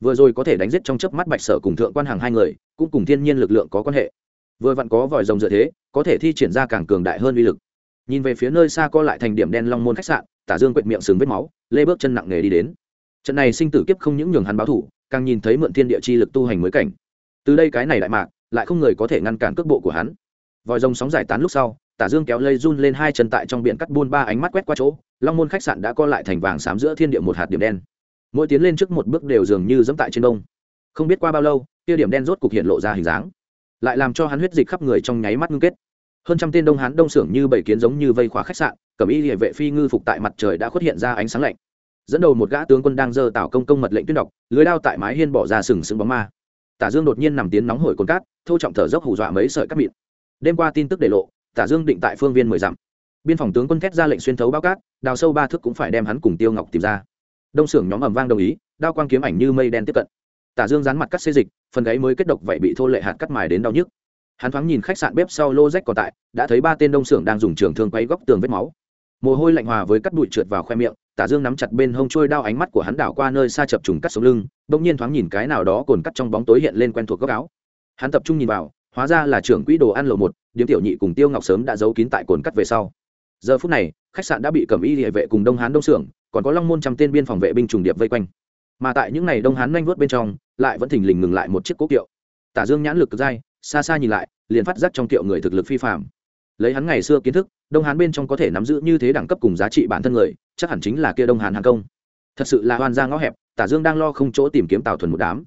Vừa rồi có thể đánh giết trong chớp mắt bạch sở cùng thượng quan hàng hai người, cũng cùng thiên nhiên lực lượng có quan hệ. Vừa vặn có vòi rồng dựa thế, có thể thi triển ra càng cường đại hơn uy lực. Nhìn về phía nơi xa co lại thành điểm đen long môn khách sạn, tả dương quệt miệng sừng vết máu, lê bước chân nặng nề đi đến. Trận này sinh tử kiếp không những nhường hắn báo thủ, càng nhìn thấy mượn thiên địa chi lực tu hành mới cảnh. Từ đây cái này đại mạc, lại không người có thể ngăn cản cước bộ của hắn. Vòi rồng sóng giải tán lúc sau tả dương kéo lây run lên hai chân tại trong biển cắt buôn ba ánh mắt quét qua chỗ, long môn khách sạn đã co lại thành vàng xám giữa thiên địa một hạt điểm đen. Mỗi tiến lên trước một bước đều dường như dẫm tại trên đông không biết qua bao lâu kia điểm đen rốt cục hiện lộ ra hình dáng, lại làm cho hắn huyết dịch khắp người trong nháy mắt ngưng kết. Hơn trăm tên đông hán đông xưởng như bảy kiến giống như vây khóa khách sạn cẩm y hệ vệ phi ngư phục tại mặt trời đã khuất hiện ra ánh sáng lạnh. Dẫn đầu một gã tướng quân đang dơ tạo công công mật lệnh tuyên đọc, lưới đao tại mái hiên bỏ ra sừng sững bóng ma. Tả dương đột nhiên nằm tiến nóng hổi cồn cát, thô trọng thở dốc hù dọa mấy sợi cắt mịn. Đêm qua tin tức để lộ tả dương định tại phương viên mười dặm. Biên phòng tướng quân thét ra lệnh xuyên thấu bao cát, đào sâu ba thước cũng phải đem hắn cùng tiêu ngọc tìm ra. Đông xưởng nhóm ẩm vang đồng ý, đao quang kiếm ảnh như mây đen tiếp cận. Tả dương dán mặt cắt xê dịch, phần gáy mới kết độc vậy bị thô lệ hạt cắt mài đến đau nhức. Hắn thoáng nhìn khách sạn bếp sau lô rách còn tại, đã thấy ba tên đông xưởng đang dùng trường thương quấy góc tường vết máu. Mồ hôi lạnh hòa với cắt bụi trượt vào khoe miệng, tả dương nắm chặt bên hông trôi đao ánh mắt của hắn đảo qua nơi xa chập trùng cắt sống lưng, bỗng nhiên thoáng nhìn cái nào đó cồn cắt trong bóng tối hiện lên quen thuộc góc áo. Hắn tập trung nhìn vào hóa ra là trưởng quỹ đồ ăn lầu một, điếm tiểu nhị cùng tiêu ngọc sớm đã giấu kín tại cồn cắt về sau. Giờ phút này, khách sạn đã bị cẩm y địa vệ cùng đông hán đông xưởng còn có long môn trăm tên biên phòng vệ binh trùng điệp vây quanh. Mà tại những ngày đông hán nhanh vớt bên trong, lại vẫn thình lình ngừng lại một chiếc cố kiệu. Tả dương nhãn lực cực dai, xa xa nhìn lại, liền phát giác trong kiệu người thực lực phi phạm lấy hắn ngày xưa kiến thức, đông hán bên trong có thể nắm giữ như thế đẳng cấp cùng giá trị bản thân người, chắc hẳn chính là kia đông hán hàng công. Thật sự là hoan ra ngõ hẹp, tả dương đang lo không chỗ tìm kiếm tào thuần một đám.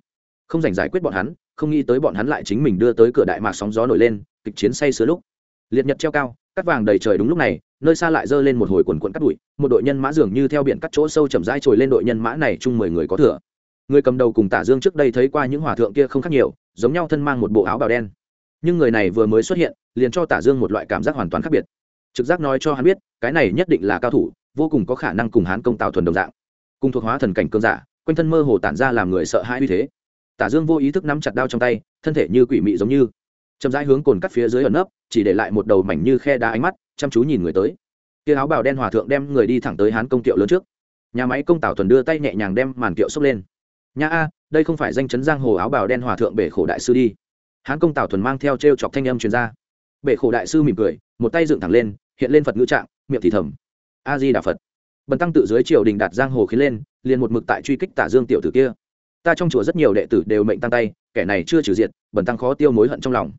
Không giành giải quyết bọn hắn không nghĩ tới bọn hắn lại chính mình đưa tới cửa đại mạc sóng gió nổi lên, kịch chiến say sứa lúc. Liệt nhật treo cao cắt vàng đầy trời đúng lúc này, nơi xa lại giơ lên một hồi quần quận cắt bụi, một đội nhân mã dường như theo biển cắt chỗ sâu chậm rãi trồi lên đội nhân mã này chung mười người có thừa. Người cầm đầu cùng tả dương trước đây thấy qua những hòa thượng kia không khác nhiều, giống nhau thân mang một bộ áo bào đen. Nhưng người này vừa mới xuất hiện, liền cho tả dương một loại cảm giác hoàn toàn khác biệt. Trực giác nói cho hắn biết, cái này nhất định là cao thủ, vô cùng có khả năng cùng hắn công tào thuần đồng dạng. Cùng thuộc hóa thần cảnh cương giả, quanh thân mơ hồ tản ra làm người sợ hãi uy thế tả dương vô ý thức nắm chặt đao trong tay, thân thể như quỷ mị giống như. Chậm rãi hướng cồn cắt phía dưới ẩn nấp, chỉ để lại một đầu mảnh như khe đá ánh mắt, chăm chú nhìn người tới. Kia áo bào đen hòa thượng đem người đi thẳng tới hán công kiệu lớn trước. Nhà máy công tảo thuần đưa tay nhẹ nhàng đem màn kiệu xốc lên. Nhà a, đây không phải danh chấn giang hồ áo bào đen hòa thượng bể khổ đại sư đi. Hán công tảo thuần mang theo t chọc thanh âm truyền ra. Bể khổ đại sư mỉm cười, một tay dựng thẳng lên, hiện lên phật ngữ trạng, miệng thì thầm. A di đà phật. Bần tăng tự dưới triều đình đạt giang hồ khiến lên, liền một mực tại truy kích tả dương tiểu tử kia ta trong chùa rất nhiều đệ tử đều mệnh tăng tay, kẻ này chưa trừ diệt bẩn tăng khó tiêu mối hận trong lòng.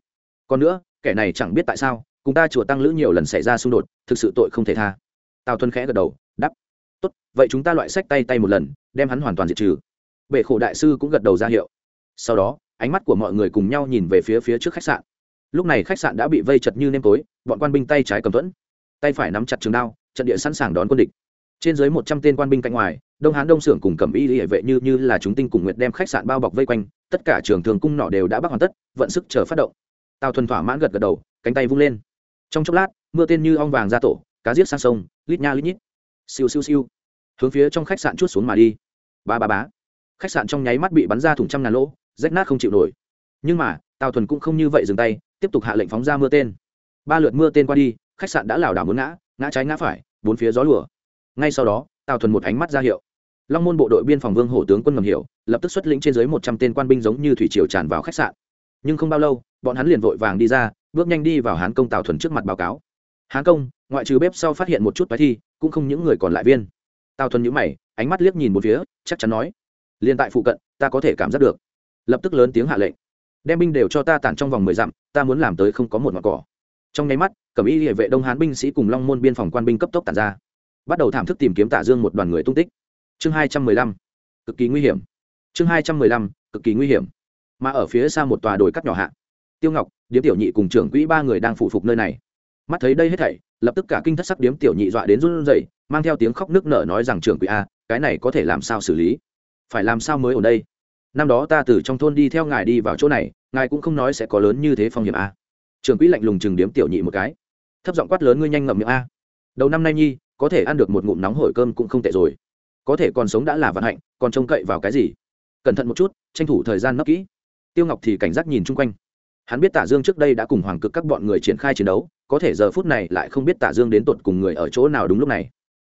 Còn nữa, kẻ này chẳng biết tại sao, cùng ta chùa tăng lữ nhiều lần xảy ra xung đột, thực sự tội không thể tha. Tào thuần khẽ gật đầu đắp tốt, vậy chúng ta loại sách tay tay một lần, đem hắn hoàn toàn diệt trừ. Bệ khổ đại sư cũng gật đầu ra hiệu. Sau đó, ánh mắt của mọi người cùng nhau nhìn về phía phía trước khách sạn. Lúc này khách sạn đã bị vây chật như nêm tối, bọn quan binh tay trái cầm thuẫn, tay phải nắm chặt trường đao, trận địa sẵn sàng đón quân địch trên dưới một trăm tên quan binh cạnh ngoài, đông hán đông xưởng cùng cầm y hệ vệ như như là chúng tinh cùng nguyệt đem khách sạn bao bọc vây quanh, tất cả trường thường cung nọ đều đã bắt hoàn tất, vận sức chờ phát động. Tào thuần thỏa mãn gật gật đầu, cánh tay vung lên. Trong chốc lát, mưa tên như ong vàng ra tổ, cá giết sang sông, lít nha lít nhít. Siêu siêu siêu. Hướng phía trong khách sạn chút xuống mà đi. Ba ba bá khách sạn trong nháy mắt bị bắn ra thủng trăm ngàn lỗ, rách nát không chịu nổi. Nhưng mà, tào thuần cũng không như vậy dừng tay, tiếp tục hạ lệnh phóng ra mưa tên. Ba lượt mưa tên qua đi, khách sạn đã lảo đảo muốn ngã ngã trái ngã phải, bốn phía gió lùa ngay sau đó, tào thuần một ánh mắt ra hiệu. Long môn bộ đội biên phòng vương hổ tướng quân ngầm hiểu, lập tức xuất lĩnh trên dưới một trăm tên quan binh giống như thủy triều tràn vào khách sạn. Nhưng không bao lâu, bọn hắn liền vội vàng đi ra, bước nhanh đi vào hán công tào thuần trước mặt báo cáo. Hán công, ngoại trừ bếp sau phát hiện một chút bài thi, cũng không những người còn lại viên. Tào thuần nhữ mày, ánh mắt liếc nhìn một phía, chắc chắn nói liền tại phụ cận, ta có thể cảm giác được. Lập tức lớn tiếng hạ lệnh, đem binh đều cho ta tản trong vòng mười dặm, ta muốn làm tới không có một mặt cỏ. Trong nháy mắt, cẩm y địa vệ đông hán binh sĩ cùng long môn biên phòng quan binh cấp tốc tản ra bắt đầu thảm thức tìm kiếm tả dương một đoàn người tung tích. Chương hai trăm mười lăm, cực kỳ nguy hiểm. Chương hai trăm mười lăm, cực kỳ nguy hiểm. Mà ở phía xa một tòa đồi cắt nhỏ hạ, tiêu ngọc, điếm tiểu nhị cùng trưởng quỹ ba người đang phụ phục nơi này. Mắt thấy đây hết thảy, lập tức cả kinh thất sắc điếm tiểu nhị dọa đến run rẩy, mang theo tiếng khóc nước nở nói rằng, trưởng quỹ a, cái này có thể làm sao xử lý? Phải làm sao mới ở đây? Năm đó ta từ trong thôn đi theo ngài đi vào chỗ này, ngài cũng không nói sẽ có lớn như thế phong hiểm a. Trưởng quỹ lạnh lùng chừng điếm tiểu nhị một cái. Thấp giọng quát lớn ngươi nhanh ngậm miệng a. Đầu năm nay nhi có thể ăn được một ngụm nóng hổi cơm cũng không tệ rồi. Có thể còn sống đã là vận hạnh, còn trông cậy vào cái gì? Cẩn thận một chút, tranh thủ thời gian nấp kỹ. Tiêu ngọc thì cảnh giác nhìn chung quanh. Hắn biết tả dương trước đây đã cùng hoàng cực các bọn người triển khai chiến đấu, có thể giờ phút này lại không biết tả dương đến tột cùng người ở chỗ nào đúng lúc này.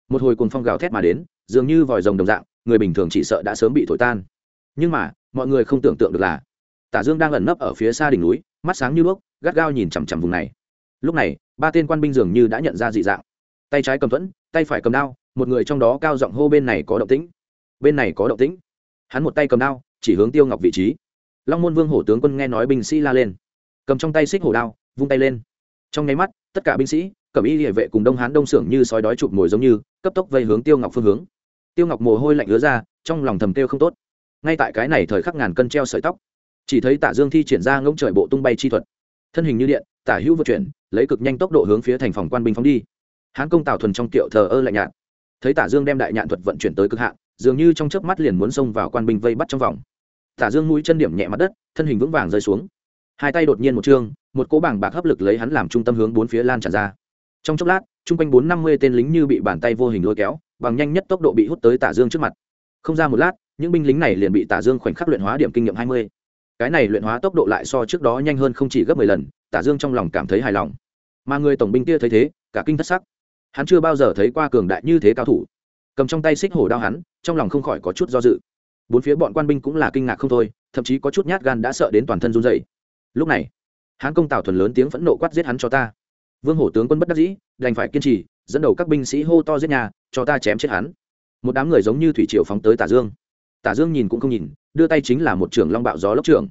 Một hồi cuồng phong gào thét mà đến, dường như vòi rồng đồng dạng, người bình thường chỉ sợ đã sớm bị thổi tan. Nhưng mà, mọi người không tưởng tượng được là tả dương đang ẩn nấp ở phía xa đỉnh núi, mắt sáng như đuốc, gắt gao nhìn chằm chằm vùng này. Lúc này, ba tên quan binh dường như đã nhận ra dị dạng. Tay trái cầm thuẫn tay phải cầm đao, một người trong đó cao giọng hô bên này có động tĩnh. Bên này có động tĩnh. Hắn một tay cầm đao, chỉ hướng tiêu ngọc vị trí. Long môn vương hổ tướng quân nghe nói binh sĩ la lên. Cầm trong tay xích hổ đao, vung tay lên. Trong nháy mắt, tất cả binh sĩ, cẩm y địa vệ cùng đông hán đông xưởng như sói đói chụp mồi giống như, cấp tốc vây hướng tiêu ngọc phương hướng. Tiêu ngọc mồ hôi lạnh ứa ra, trong lòng thầm tiêu không tốt. Ngay tại cái này thời khắc ngàn cân treo sợi tóc, chỉ thấy tả dương thi triển ra ngỗng trời bộ tung bay chi thuật. Thân hình như điện, tả hữu vượt chuyển, lấy cực nhanh tốc độ hướng phía thành phòng quan binh phóng đi hán công tào thuần trong kiệu thờ ơ lạnh nhạt. Thấy tả dương đem đại nhạn thuật vận chuyển tới cực hạn dường như trong chớp mắt liền muốn xông vào quan binh vây bắt trong vòng. Tả dương mũi chân điểm nhẹ mặt đất thân hình vững vàng rơi xuống. Hai tay đột nhiên một trương, một cỗ bảng bạc hấp lực lấy hắn làm trung tâm hướng bốn phía lan tràn ra. Trong chốc lát chung quanh bốn năm mươi tên lính như bị bàn tay vô hình lôi kéo bằng nhanh nhất tốc độ bị hút tới tả dương trước mặt. Không ra một lát những binh lính này liền bị tả dương khoảnh khắc luyện hóa điểm kinh nghiệm hai mươi. Cái này luyện hóa tốc độ lại so trước đó nhanh hơn không chỉ gấp mười lần tả dương trong lòng cảm thấy hài lòng. Mà người tổng binh kia thấy thế cả kinh thất sắc hắn chưa bao giờ thấy qua cường đại như thế cao thủ. Cầm trong tay xích hổ đao hắn, trong lòng không khỏi có chút do dự. Bốn phía bọn quan binh cũng là kinh ngạc không thôi, thậm chí có chút nhát gan đã sợ đến toàn thân run dày lúc này hắn công tào thuần lớn tiếng phẫn nộ quát giết hắn cho ta. Vương hổ tướng quân bất đắc dĩ, đành phải kiên trì, dẫn đầu các binh sĩ hô to giết nhà, cho ta chém chết hắn. Một đám người giống như thủy triều phóng tới tả dương. Tả dương nhìn cũng không nhìn, đưa tay chính là một trường long bạo gió lốc trường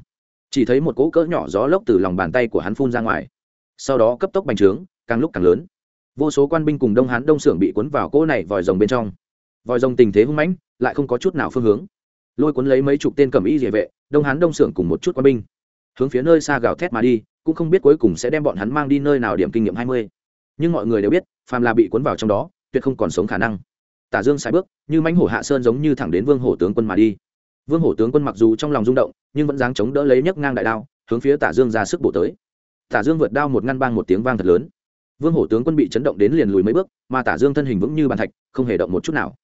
chỉ thấy một cỗ cỡ nhỏ gió lốc từ lòng bàn tay của hắn phun ra ngoài. Sau đó cấp tốc bành trướng, càng lúc càng lớn vô số quan binh cùng đông hán đông xưởng bị cuốn vào cỗ này vòi rồng bên trong. Vòi rồng tình thế hung mãnh, lại không có chút nào phương hướng. Lôi cuốn lấy mấy chục tên cầm y địa vệ, đông hán đông xưởng cùng một chút quan binh, hướng phía nơi xa gào thét mà đi, cũng không biết cuối cùng sẽ đem bọn hắn mang đi nơi nào điểm kinh nghiệm hai mươi. Nhưng mọi người đều biết, phàm là bị cuốn vào trong đó, tuyệt không còn sống khả năng. Tả dương sai bước, như mãnh hổ hạ sơn giống như thẳng đến vương hổ tướng quân mà đi. Vương hổ tướng quân mặc dù trong lòng rung động, nhưng vẫn dáng chống đỡ lấy nhấc ngang đại đao, hướng phía tả dương ra sức bổ tới. Tả dương vượt đao một ngăn bang một tiếng vang thật lớn vương hổ tướng quân bị chấn động đến liền lùi mấy bước, mà tả dương thân hình vững như bàn thạch, không hề động một chút nào.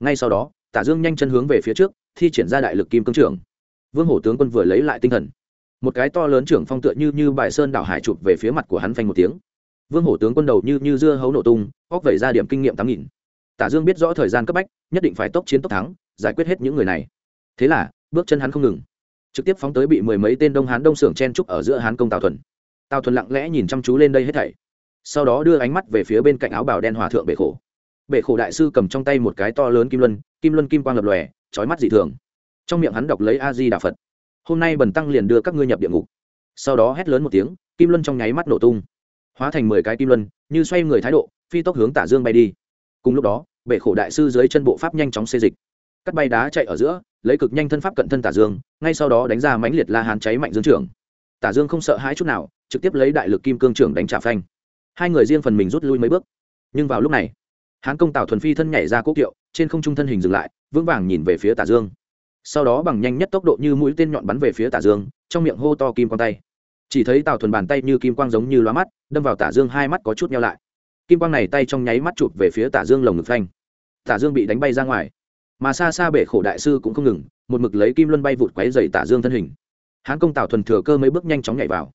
Ngay sau đó, tả dương nhanh chân hướng về phía trước, thi triển ra đại lực kim cương trưởng. Vương hổ tướng quân vừa lấy lại tinh thần. Một cái to lớn trưởng phong tựa như như bài sơn đảo hải chụp về phía mặt của hắn phanh một tiếng. Vương hổ tướng quân đầu như như dưa hấu nổ tung, óc vẩy ra điểm kinh nghiệm tám nghìn. Tả dương biết rõ thời gian cấp bách, nhất định phải tốc chiến tốc thắng, giải quyết hết những người này. Thế là, bước chân hắn không ngừng. Trực tiếp phóng tới bị mười mấy tên đông hán đông xưởng chen trúc ở giữa hán công tào thuần. Tào thuần lặng lẽ nhìn chăm chú lên đây hết thảy sau đó đưa ánh mắt về phía bên cạnh áo bào đen hòa thượng bệ khổ. Bệ khổ đại sư cầm trong tay một cái to lớn kim luân kim luân kim quang lập lòe trói mắt dị thường. Trong miệng hắn đọc lấy a di đà phật. Hôm nay bần tăng liền đưa các ngươi nhập địa ngục. Sau đó hét lớn một tiếng, kim luân trong nháy mắt nổ tung. Hóa thành mười cái kim luân, như xoay người thái độ, phi tốc hướng tả dương bay đi. Cùng lúc đó bệ khổ đại sư dưới chân bộ pháp nhanh chóng xê dịch. Cắt bay đá chạy ở giữa, lấy cực nhanh thân pháp cận thân tả dương, ngay sau đó đánh ra mãnh liệt la hán cháy mạnh dương trưởng. Tả dương không sợ hãi chút nào, trực tiếp lấy đại lực kim cương trưởng đánh trả phanh hai người riêng phần mình rút lui mấy bước. Nhưng vào lúc này, hán công tào thuần phi thân nhảy ra cố kiệu, trên không trung thân hình dừng lại, vững vàng nhìn về phía tả dương. Sau đó bằng nhanh nhất tốc độ như mũi tên nhọn bắn về phía tả dương, trong miệng hô to kim quang tay. Chỉ thấy tào thuần bàn tay như kim quang giống như loa mắt, đâm vào tả dương hai mắt có chút nhau lại. Kim quang này tay trong nháy mắt chụp về phía tả dương lồng ngực phanh. Tả dương bị đánh bay ra ngoài. Mà xa xa bể khổ đại sư cũng không ngừng, một mực lấy kim luân bay vụt quấy dày tả dương thân hình. Hán công tào thuần thừa cơ mấy bước nhanh chóng nhảy vào.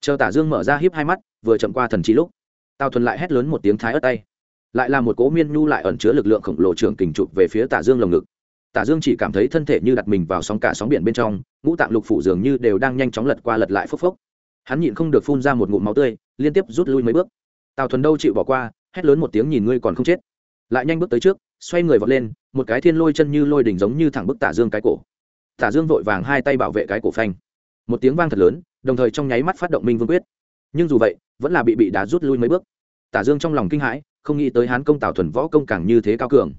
Chờ tả dương mở ra hiếp hai mắt, vừa chậm qua thần trí lúc tào thuần lại hét lớn một tiếng thái ớt tay lại là một cố miên nhu lại ẩn chứa lực lượng khổng lồ trưởng kình chụp về phía tả dương lồng ngực tả dương chỉ cảm thấy thân thể như đặt mình vào sóng cả sóng biển bên trong ngũ tạng lục phủ dường như đều đang nhanh chóng lật qua lật lại phốc phốc hắn nhịn không được phun ra một ngụm máu tươi liên tiếp rút lui mấy bước tào thuần đâu chịu bỏ qua hét lớn một tiếng nhìn ngươi còn không chết lại nhanh bước tới trước xoay người vọt lên một cái thiên lôi chân như lôi đỉnh giống như thẳng bức tả dương cái cổ tả dương vội vàng hai tay bảo vệ cái cổ phanh một tiếng vang thật lớn đồng thời trong nháy mắt phát động minh vương quyết nhưng dù vậy vẫn là bị bị đá rút lui mấy bước. Tả dương trong lòng kinh hãi, không nghĩ tới hán công tào thuần võ công càng như thế cao cường.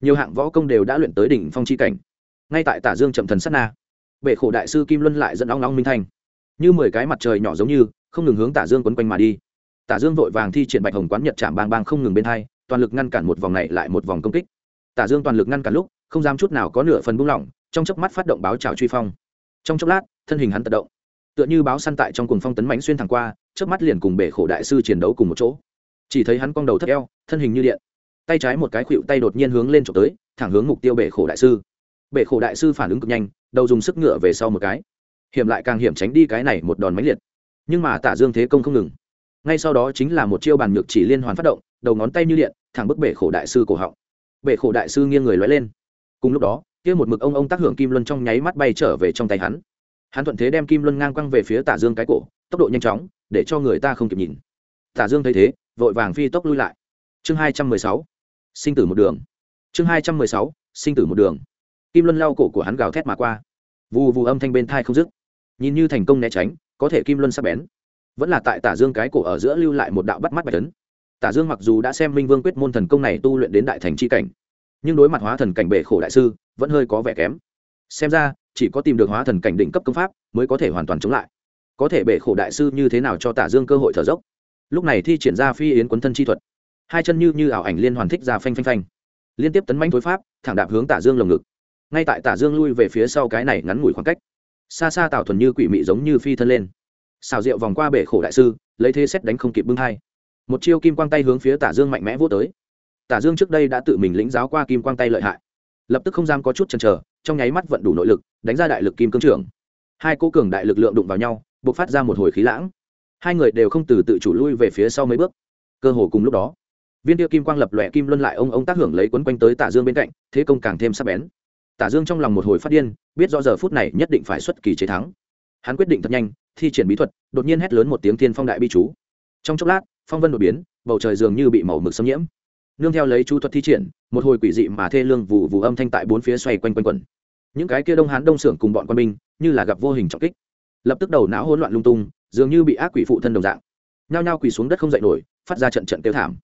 Nhiều hạng võ công đều đã luyện tới đỉnh phong chi cảnh. Ngay tại tả dương chậm thần sát na, bệ khổ đại sư kim luân lại dẫn ong ong minh thanh như mười cái mặt trời nhỏ giống như, không ngừng hướng tả dương quấn quanh mà đi. Tả dương vội vàng thi triển bạch hồng quán nhật chạm bang bang không ngừng bên hai, toàn lực ngăn cản một vòng này lại một vòng công kích. Tả dương toàn lực ngăn cản lúc, không dám chút nào có nửa phần buông lỏng, trong chớp mắt phát động báo trào truy phong. Trong chốc lát, thân hình hắn tự động. Tựa như báo săn tại trong cuồng phong tấn mãnh xuyên thẳng qua chớp mắt liền cùng bể khổ đại sư chiến đấu cùng một chỗ. Chỉ thấy hắn cong đầu thất eo, thân hình như điện. Tay trái một cái khuỵu tay đột nhiên hướng lên trộm tới, thẳng hướng mục tiêu bể khổ đại sư. Bể khổ đại sư phản ứng cực nhanh, đầu dùng sức ngựa về sau một cái. Hiểm lại càng hiểm tránh đi cái này một đòn máy liệt. Nhưng mà tả dương thế công không ngừng. Ngay sau đó chính là một chiêu bàn nhược chỉ liên hoàn phát động, đầu ngón tay như điện, thẳng bức bể khổ đại sư cổ họng. Bể khổ đại sư nghiêng người lóe lên. Cùng lúc đó, kia một mực ông ông tác hưởng kim luân trong nháy mắt bay trở về trong tay hắn. Hắn thuận thế đem kim luân ngang quăng về phía tả dương cái cổ, tốc độ nhanh chóng để cho người ta không kịp nhìn. Tả dương thấy thế, vội vàng phi tốc lui lại. Chương hai trăm mười sáu, sinh tử một đường. Chương hai trăm mười sáu, sinh tử một đường. Kim luân lau cổ của hắn gào thét mà qua. Vù vù âm thanh bên thai không dứt. Nhìn như thành công né tránh, có thể kim luân sắp bén. Vẫn là tại tả dương cái cổ ở giữa lưu lại một đạo bắt mắt bạch tấn tả dương mặc dù đã xem minh vương quyết môn thần công này tu luyện đến đại thành c h i cảnh, nhưng đối mặt hóa thần cảnh bệ khổ đại sư, vẫn hơi có vẻ kém. Xem ra, chỉ có tìm được hóa thần cảnh đỉnh cấp công pháp mới có thể hoàn toàn chống lại có thể bể khổ đại sư như thế nào cho tả dương cơ hội thở dốc? Lúc này thi triển ra phi yến quấn thân chi thuật. Hai chân như như ảo ảnh liên hoàn thích ra phanh phanh phanh. Liên tiếp tấn manh thối pháp, thẳng đạp hướng tả dương lồng ngực. Ngay tại tả dương lui về phía sau cái này ngắn ngủi khoảng cách, xa xa tào thuần như quỷ mị giống như phi thân lên. Xào rượu vòng qua bể khổ đại sư, lấy thế xét đánh không kịp bưng hai. Một chiêu kim quang tay hướng phía tả dương mạnh mẽ vô tới. Tả dương trước đây đã tự mình lĩnh giáo qua kim quang tay lợi hại. Lập tức không dám có chút chần chờ, trong nháy mắt vận đủ nội lực, đánh ra đại lực kim cương trưởng. Hai cố cường đại lực lượng đụng vào nhau buộc phát ra một hồi khí lãng. Hai người đều không từ tự chủ lui về phía sau mấy bước. Cơ hồ cùng lúc đó, viên tiêu kim quang lập lòe kim luân lại ông ông tác hưởng lấy quấn quanh tới tả dương bên cạnh, thế công càng thêm sắc bén. Tả dương trong lòng một hồi phát điên, biết rõ giờ phút này nhất định phải xuất kỳ chế thắng. Hắn quyết định thật nhanh, thi triển bí thuật, đột nhiên hét lớn một tiếng thiên phong đại bi chú. Trong chốc lát, phong vân đột biến, bầu trời dường như bị màu mực xâm nhiễm. Nương theo lấy chú thuật thi triển, một hồi quỷ dị mà thê lương vụ vụ âm thanh tại bốn phía xoay quanh quanh quẩn. Những cái kia đông hán đông xưởng cùng bọn quân binh, như là gặp vô hình trọng kích lập tức đầu não hỗn loạn lung tung, dường như bị ác quỷ phụ thân đồng dạng. Nhao nhao quỳ xuống đất không dậy nổi, phát ra trận trận tiêu thảm.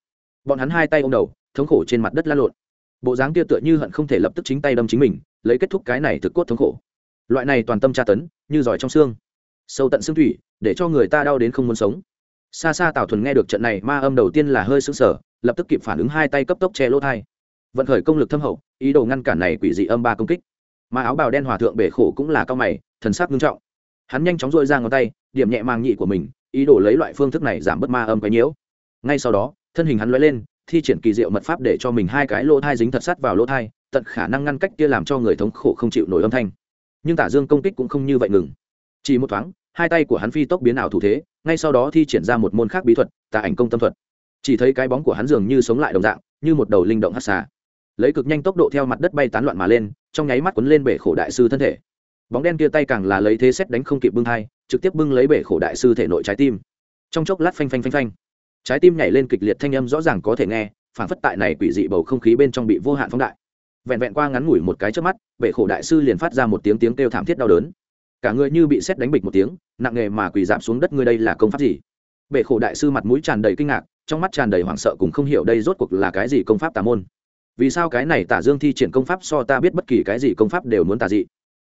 Bọn hắn hai tay ôm đầu, thống khổ trên mặt đất la lộn. Bộ dáng kia tựa như hận không thể lập tức chính tay đâm chính mình, lấy kết thúc cái này thực cốt thống khổ. Loại này toàn tâm tra tấn, như giỏi trong xương. Sâu tận xương thủy, để cho người ta đau đến không muốn sống. Xa xa tào thuần nghe được trận này ma âm đầu tiên là hơi sững sờ, lập tức kịp phản ứng hai tay cấp tốc che lỗ thai. Vận khởi công lực thâm hậu, ý đồ ngăn cản này quỷ dị âm ba công kích. Mà áo bào đen hòa thượng bể khổ cũng là cao mày, thần sắc nghiêm trọng hắn nhanh chóng dội ra ngón tay, điểm nhẹ mang nhị của mình, ý đồ lấy loại phương thức này giảm bớt ma âm cái nhiễu. Ngay sau đó, thân hình hắn lóe lên, thi triển kỳ diệu mật pháp để cho mình hai cái lỗ thai dính thật sát vào lỗ thai, tận khả năng ngăn cách kia làm cho người thống khổ không chịu nổi âm thanh. Nhưng tả dương công kích cũng không như vậy ngừng. Chỉ một thoáng, hai tay của hắn phi tốc biến ảo thủ thế, ngay sau đó thi triển ra một môn khác bí thuật, tà ảnh công tâm thuật. Chỉ thấy cái bóng của hắn dường như sống lại đồng dạng, như một đầu linh động hát xà. Lấy cực nhanh tốc độ theo mặt đất bay tán loạn mà lên, trong nháy mắt quấn lên bể khổ đại sư thân thể bóng đen kia tay càng là lấy thế xét đánh không kịp bưng thai trực tiếp bưng lấy bể khổ đại sư thể nội trái tim. Trong chốc lát phanh phanh phanh phanh. Trái tim nhảy lên kịch liệt thanh âm rõ ràng có thể nghe phản phất tại này quỷ dị bầu không khí bên trong bị vô hạn phóng đại. Vẹn vẹn qua ngắn ngủi một cái trước mắt, bể khổ đại sư liền phát ra một tiếng tiếng kêu thảm thiết đau đớn. Cả người như bị xét đánh bịch một tiếng, nặng nghề mà quỳ giảm xuống đất ngươi đây là công pháp gì? Bể khổ đại sư mặt mũi tràn đầy kinh ngạc, trong mắt tràn đầy hoảng sợ cùng không hiểu đây rốt cuộc là cái gì công pháp tà môn. Vì sao cái này tả dương thi triển công pháp so ta biết bất kỳ cái gì công pháp đều muốn tà dị?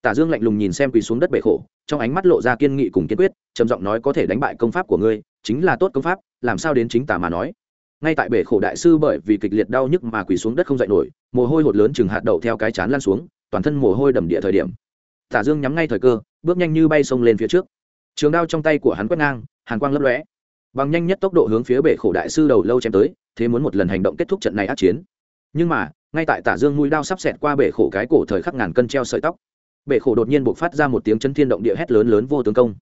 Tả dương lạnh lùng nhìn xem quỳ xuống đất bể khổ, trong ánh mắt lộ ra kiên nghị cùng kiên quyết, trầm giọng nói có thể đánh bại công pháp của ngươi, chính là tốt công pháp, làm sao đến chính tả mà nói. Ngay tại bể khổ đại sư bởi vì kịch liệt đau nhức mà quỳ xuống đất không dậy nổi, mồ hôi hột lớn chừng hạt đậu theo cái chán lan xuống, toàn thân mồ hôi đầm địa thời điểm. Tả dương nhắm ngay thời cơ, bước nhanh như bay xông lên phía trước. Trường đao trong tay của hắn quét ngang, hàn quang lấp lóe. Bằng nhanh nhất tốc độ hướng phía bể khổ đại sư đầu lâu chém tới, thế muốn một lần hành động kết thúc trận này ác chiến. Nhưng mà, ngay tại tả dương mũi đao sắp xẹt qua bể khổ cái cổ thời khắc ngàn cân treo sợi tóc Bệ khổ đột nhiên buộc phát ra một tiếng chân thiên động địa hét lớn lớn vô tướng công.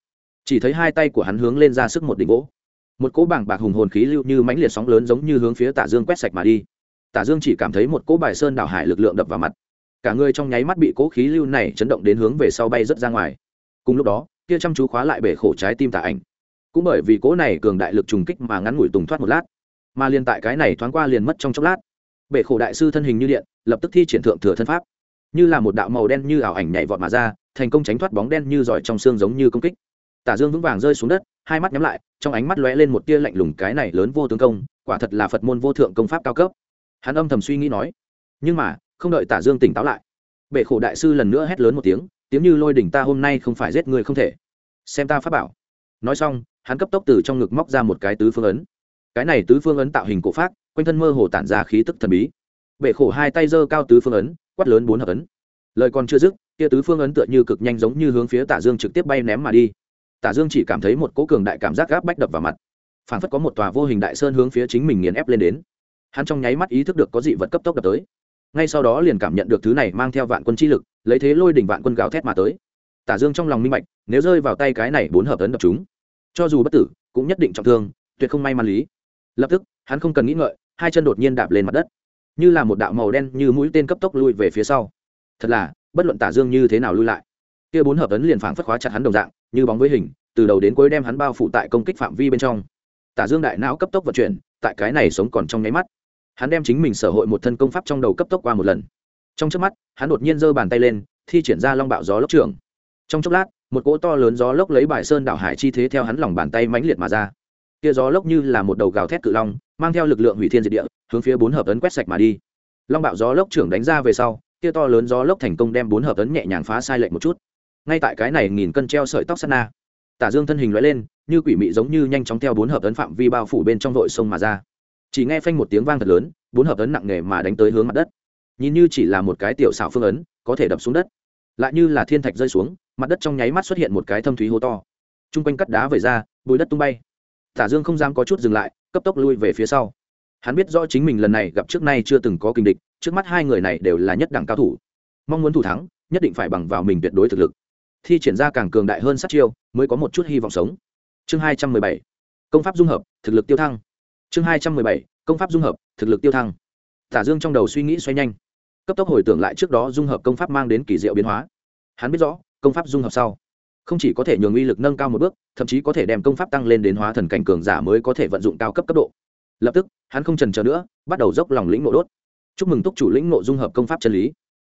Chỉ thấy hai tay của hắn hướng lên ra sức một đỉnh gỗ. Một cỗ bảng bạc hùng hồn khí lưu như mãnh liệt sóng lớn giống như hướng phía tả dương quét sạch mà đi. Tả dương chỉ cảm thấy một cỗ bài sơn đảo hải lực lượng đập vào mặt. Cả người trong nháy mắt bị cỗ khí lưu này chấn động đến hướng về sau bay rất ra ngoài. Cùng lúc đó, kia chăm chú khóa lại bể khổ trái tim tả ảnh. Cũng bởi vì cỗ này cường đại lực trùng kích mà ngắn ngủi tùng thoát một lát. Mà liền tại cái này thoáng qua liền mất trong chốc lát. Bể khổ đại sư thân hình như điện, lập tức thi triển thượng thừa thân pháp như là một đạo màu đen như ảo ảnh nhảy vọt mà ra, thành công tránh thoát bóng đen như giỏi trong xương giống như công kích. Tả dương vững vàng rơi xuống đất, hai mắt nhắm lại, trong ánh mắt lóe lên một tia lạnh lùng, cái này lớn vô tướng công, quả thật là phật môn vô thượng công pháp cao cấp. Hắn âm thầm suy nghĩ nói, nhưng mà, không đợi tả dương tỉnh táo lại, bệ khổ đại sư lần nữa hét lớn một tiếng tiếng như lôi đỉnh ta hôm nay không phải giết người không thể. Xem ta phát bảo. Nói xong, hắn cấp tốc từ trong ngực móc ra một cái tứ phương ấn. Cái này tứ phương ấn tạo hình cổ pháp quanh thân mơ hồ tản ra khí tức thần bí. Bệ khổ hai tay giơ cao tứ phương ấn quát lớn bốn hợp ấn. Lời còn chưa dứt, kia tứ phương ấn tựa như cực nhanh giống như hướng phía tả dương trực tiếp bay ném mà đi. Tả dương chỉ cảm thấy một cỗ cường đại cảm giác gáp bách đập vào mặt. Phản phất có một tòa vô hình đại sơn hướng phía chính mình nghiền ép lên đến. Hắn trong nháy mắt ý thức được có dị vật cấp tốc đập tới. Ngay sau đó liền cảm nhận được thứ này mang theo vạn quân chi lực, lấy thế lôi đỉnh vạn quân gào thét mà tới. Tả dương trong lòng minh bạch, nếu rơi vào tay cái này bốn hợp tấn đập chúng, cho dù bất tử, cũng nhất định trọng thương, tuyệt không may mắn lý. Lập tức, hắn không cần nghĩ ngợi, hai chân đột nhiên đạp lên mặt đất như là một đạo màu đen như mũi tên cấp tốc lui về phía sau. Thật là, bất luận tả dương như thế nào lui lại. Kia bốn hợp ấn liền phảng phất khóa chặt hắn đồng dạng, như bóng với hình, từ đầu đến cuối đem hắn bao phủ tại công kích phạm vi bên trong. Tả dương đại não cấp tốc vận chuyển, tại cái này sống còn trong nháy mắt. Hắn đem chính mình sở hội một thân công pháp trong đầu cấp tốc qua một lần. Trong trước mắt, hắn đột nhiên giơ bàn tay lên, thi triển ra long bạo gió lốc trường. Trong chốc lát, một cỗ to lớn gió lốc lấy bài sơn đảo hải chi thế theo hắn lòng bàn tay mãnh liệt mà ra kia gió lốc như là một đầu gào thét cự long, mang theo lực lượng hủy thiên diệt địa, hướng phía bốn hợp ấn quét sạch mà đi. Long bạo gió lốc trưởng đánh ra về sau kia to lớn gió lốc thành công đem bốn hợp ấn nhẹ nhàng phá sai lệch một chút. Ngay tại cái này nghìn cân treo sợi tóc sắt na, tả dương thân hình lóe lên, như quỷ mị giống như nhanh chóng theo bốn hợp ấn phạm vi bao phủ bên trong vội sông mà ra. Chỉ nghe phanh một tiếng vang thật lớn, bốn hợp ấn nặng nề mà đánh tới hướng mặt đất. Nhìn như chỉ là một cái tiểu xảo phương ấn, có thể đập xuống đất. Lại như là thiên thạch rơi xuống, mặt đất trong nháy mắt xuất hiện một cái thâm thúy hố to. T r u n g quanh cắt đá vẩy ra bùi đất tung bay tả dương không dám có chút dừng lại, cấp tốc lui về phía sau. Hắn biết rõ chính mình lần này gặp trước nay chưa từng có kinh địch, trước mắt hai người này đều là nhất đẳng cao thủ. Mong muốn thủ thắng, nhất định phải bằng vào mình tuyệt đối thực lực. Thi triển ra càng cường đại hơn sát chiêu, mới có một chút hy vọng sống. Chương hai trăm mười bảy. Công pháp dung hợp, thực lực tiêu thăng. Chương hai trăm mười bảy. Công pháp dung hợp, thực lực tiêu thăng. Tả dương trong đầu suy nghĩ xoay nhanh. Cấp tốc hồi tưởng lại trước đó dung hợp công pháp mang đến kỳ diệu biến hóa. Hắn biết rõ, công pháp dung hợp sau không chỉ có thể nhường uy lực nâng cao một bước, thậm chí có thể đem công pháp tăng lên đến hóa thần cảnh cường giả mới có thể vận dụng cao cấp cấp độ. Lập tức, hắn không trần trờ nữa, bắt đầu dốc lòng lĩnh nộ đốt. Chúc mừng túc chủ lĩnh nộ dung hợp công pháp chân lý.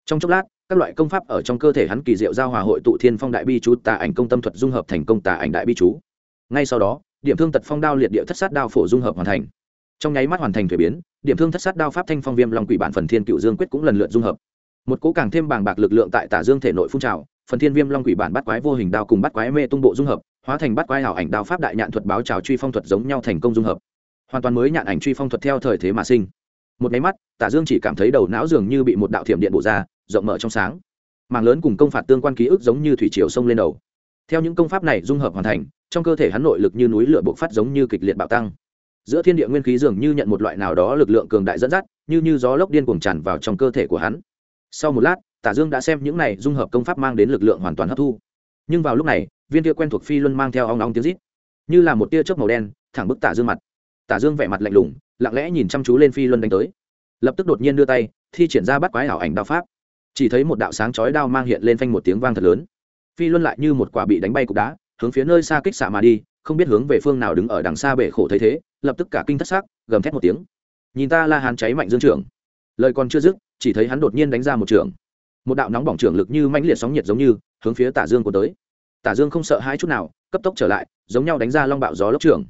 Trong chốc lát, các loại công pháp ở trong cơ thể hắn kỳ diệu giao hòa hội tụ thiên phong đại bi chú, tà ảnh công tâm thuật dung hợp thành công tà ảnh đại bi chú. Ngay sau đó, điểm thương tật phong đao liệt địa thất sát đao phổ dung hợp hoàn thành. Trong nháy mắt hoàn thành thuế biến, điểm thương thất sát đao pháp thanh phong viêm long quỷ bản phần thiên cựu dương quyết cũng lần lượt dung hợp. Một cố càng thêm bàng bạc lực lượng tại tả dương thể nội phun trào phần thiên viêm long quỷ bản bắt quái vô hình đao cùng bắt quái mê tung bộ dung hợp, hóa thành bắt quái hảo ảnh đao pháp đại nhạn thuật báo trào truy phong thuật giống nhau thành công dung hợp. Hoàn toàn mới nhạn ảnh truy phong thuật theo thời thế mà sinh. Một máy mắt, tả dương chỉ cảm thấy đầu não dường như bị một đạo thiểm điện bổ ra, rộng mở trong sáng. Màng lớn cùng công phạt tương quan ký ức giống như thủy triều sông lên đầu. Theo những công pháp này dung hợp hoàn thành, trong cơ thể hắn nội lực như núi lửa bộc phát giống như kịch liệt bạo tăng. Giữa thiên địa nguyên khí dường như nhận một loại nào đó lực lượng cường đại dẫn dắt, như như gió lốc điên cuồng tràn vào trong cơ thể của hắn. Sau một lát tả dương đã xem những này dung hợp công pháp mang đến lực lượng hoàn toàn hấp thu. Nhưng vào lúc này, viên tia quen thuộc phi luân mang theo ong ong tiếng rít, như là một tia chớp màu đen, thẳng bức tả dương mặt. Tả dương vẻ mặt lạnh lùng, lặng lẽ nhìn chăm chú lên phi luân đánh tới. Lập tức đột nhiên đưa tay, thi triển ra bắt quái ảo ảnh đao pháp. Chỉ thấy một đạo sáng chói đao mang hiện lên phanh một tiếng vang thật lớn. Phi luân lại như một quả bị đánh bay cục đá, hướng phía nơi xa kích xạ mà đi, không biết hướng về phương nào đứng ở đằng xa bể khổ thấy thế, lập tức cả kinh thất xác gầm thét một tiếng. Nhìn ta la hán cháy mạnh dương trưởng. Lời còn chưa dứt, chỉ thấy hắn đột nhiên đánh ra một trường một đạo nóng bỏng trưởng lực như mãnh liệt sóng nhiệt giống như, hướng phía tả dương của tới. Tả dương không sợ hai chút nào, cấp tốc trở lại, giống nhau đánh ra long bạo gió lốc trưởng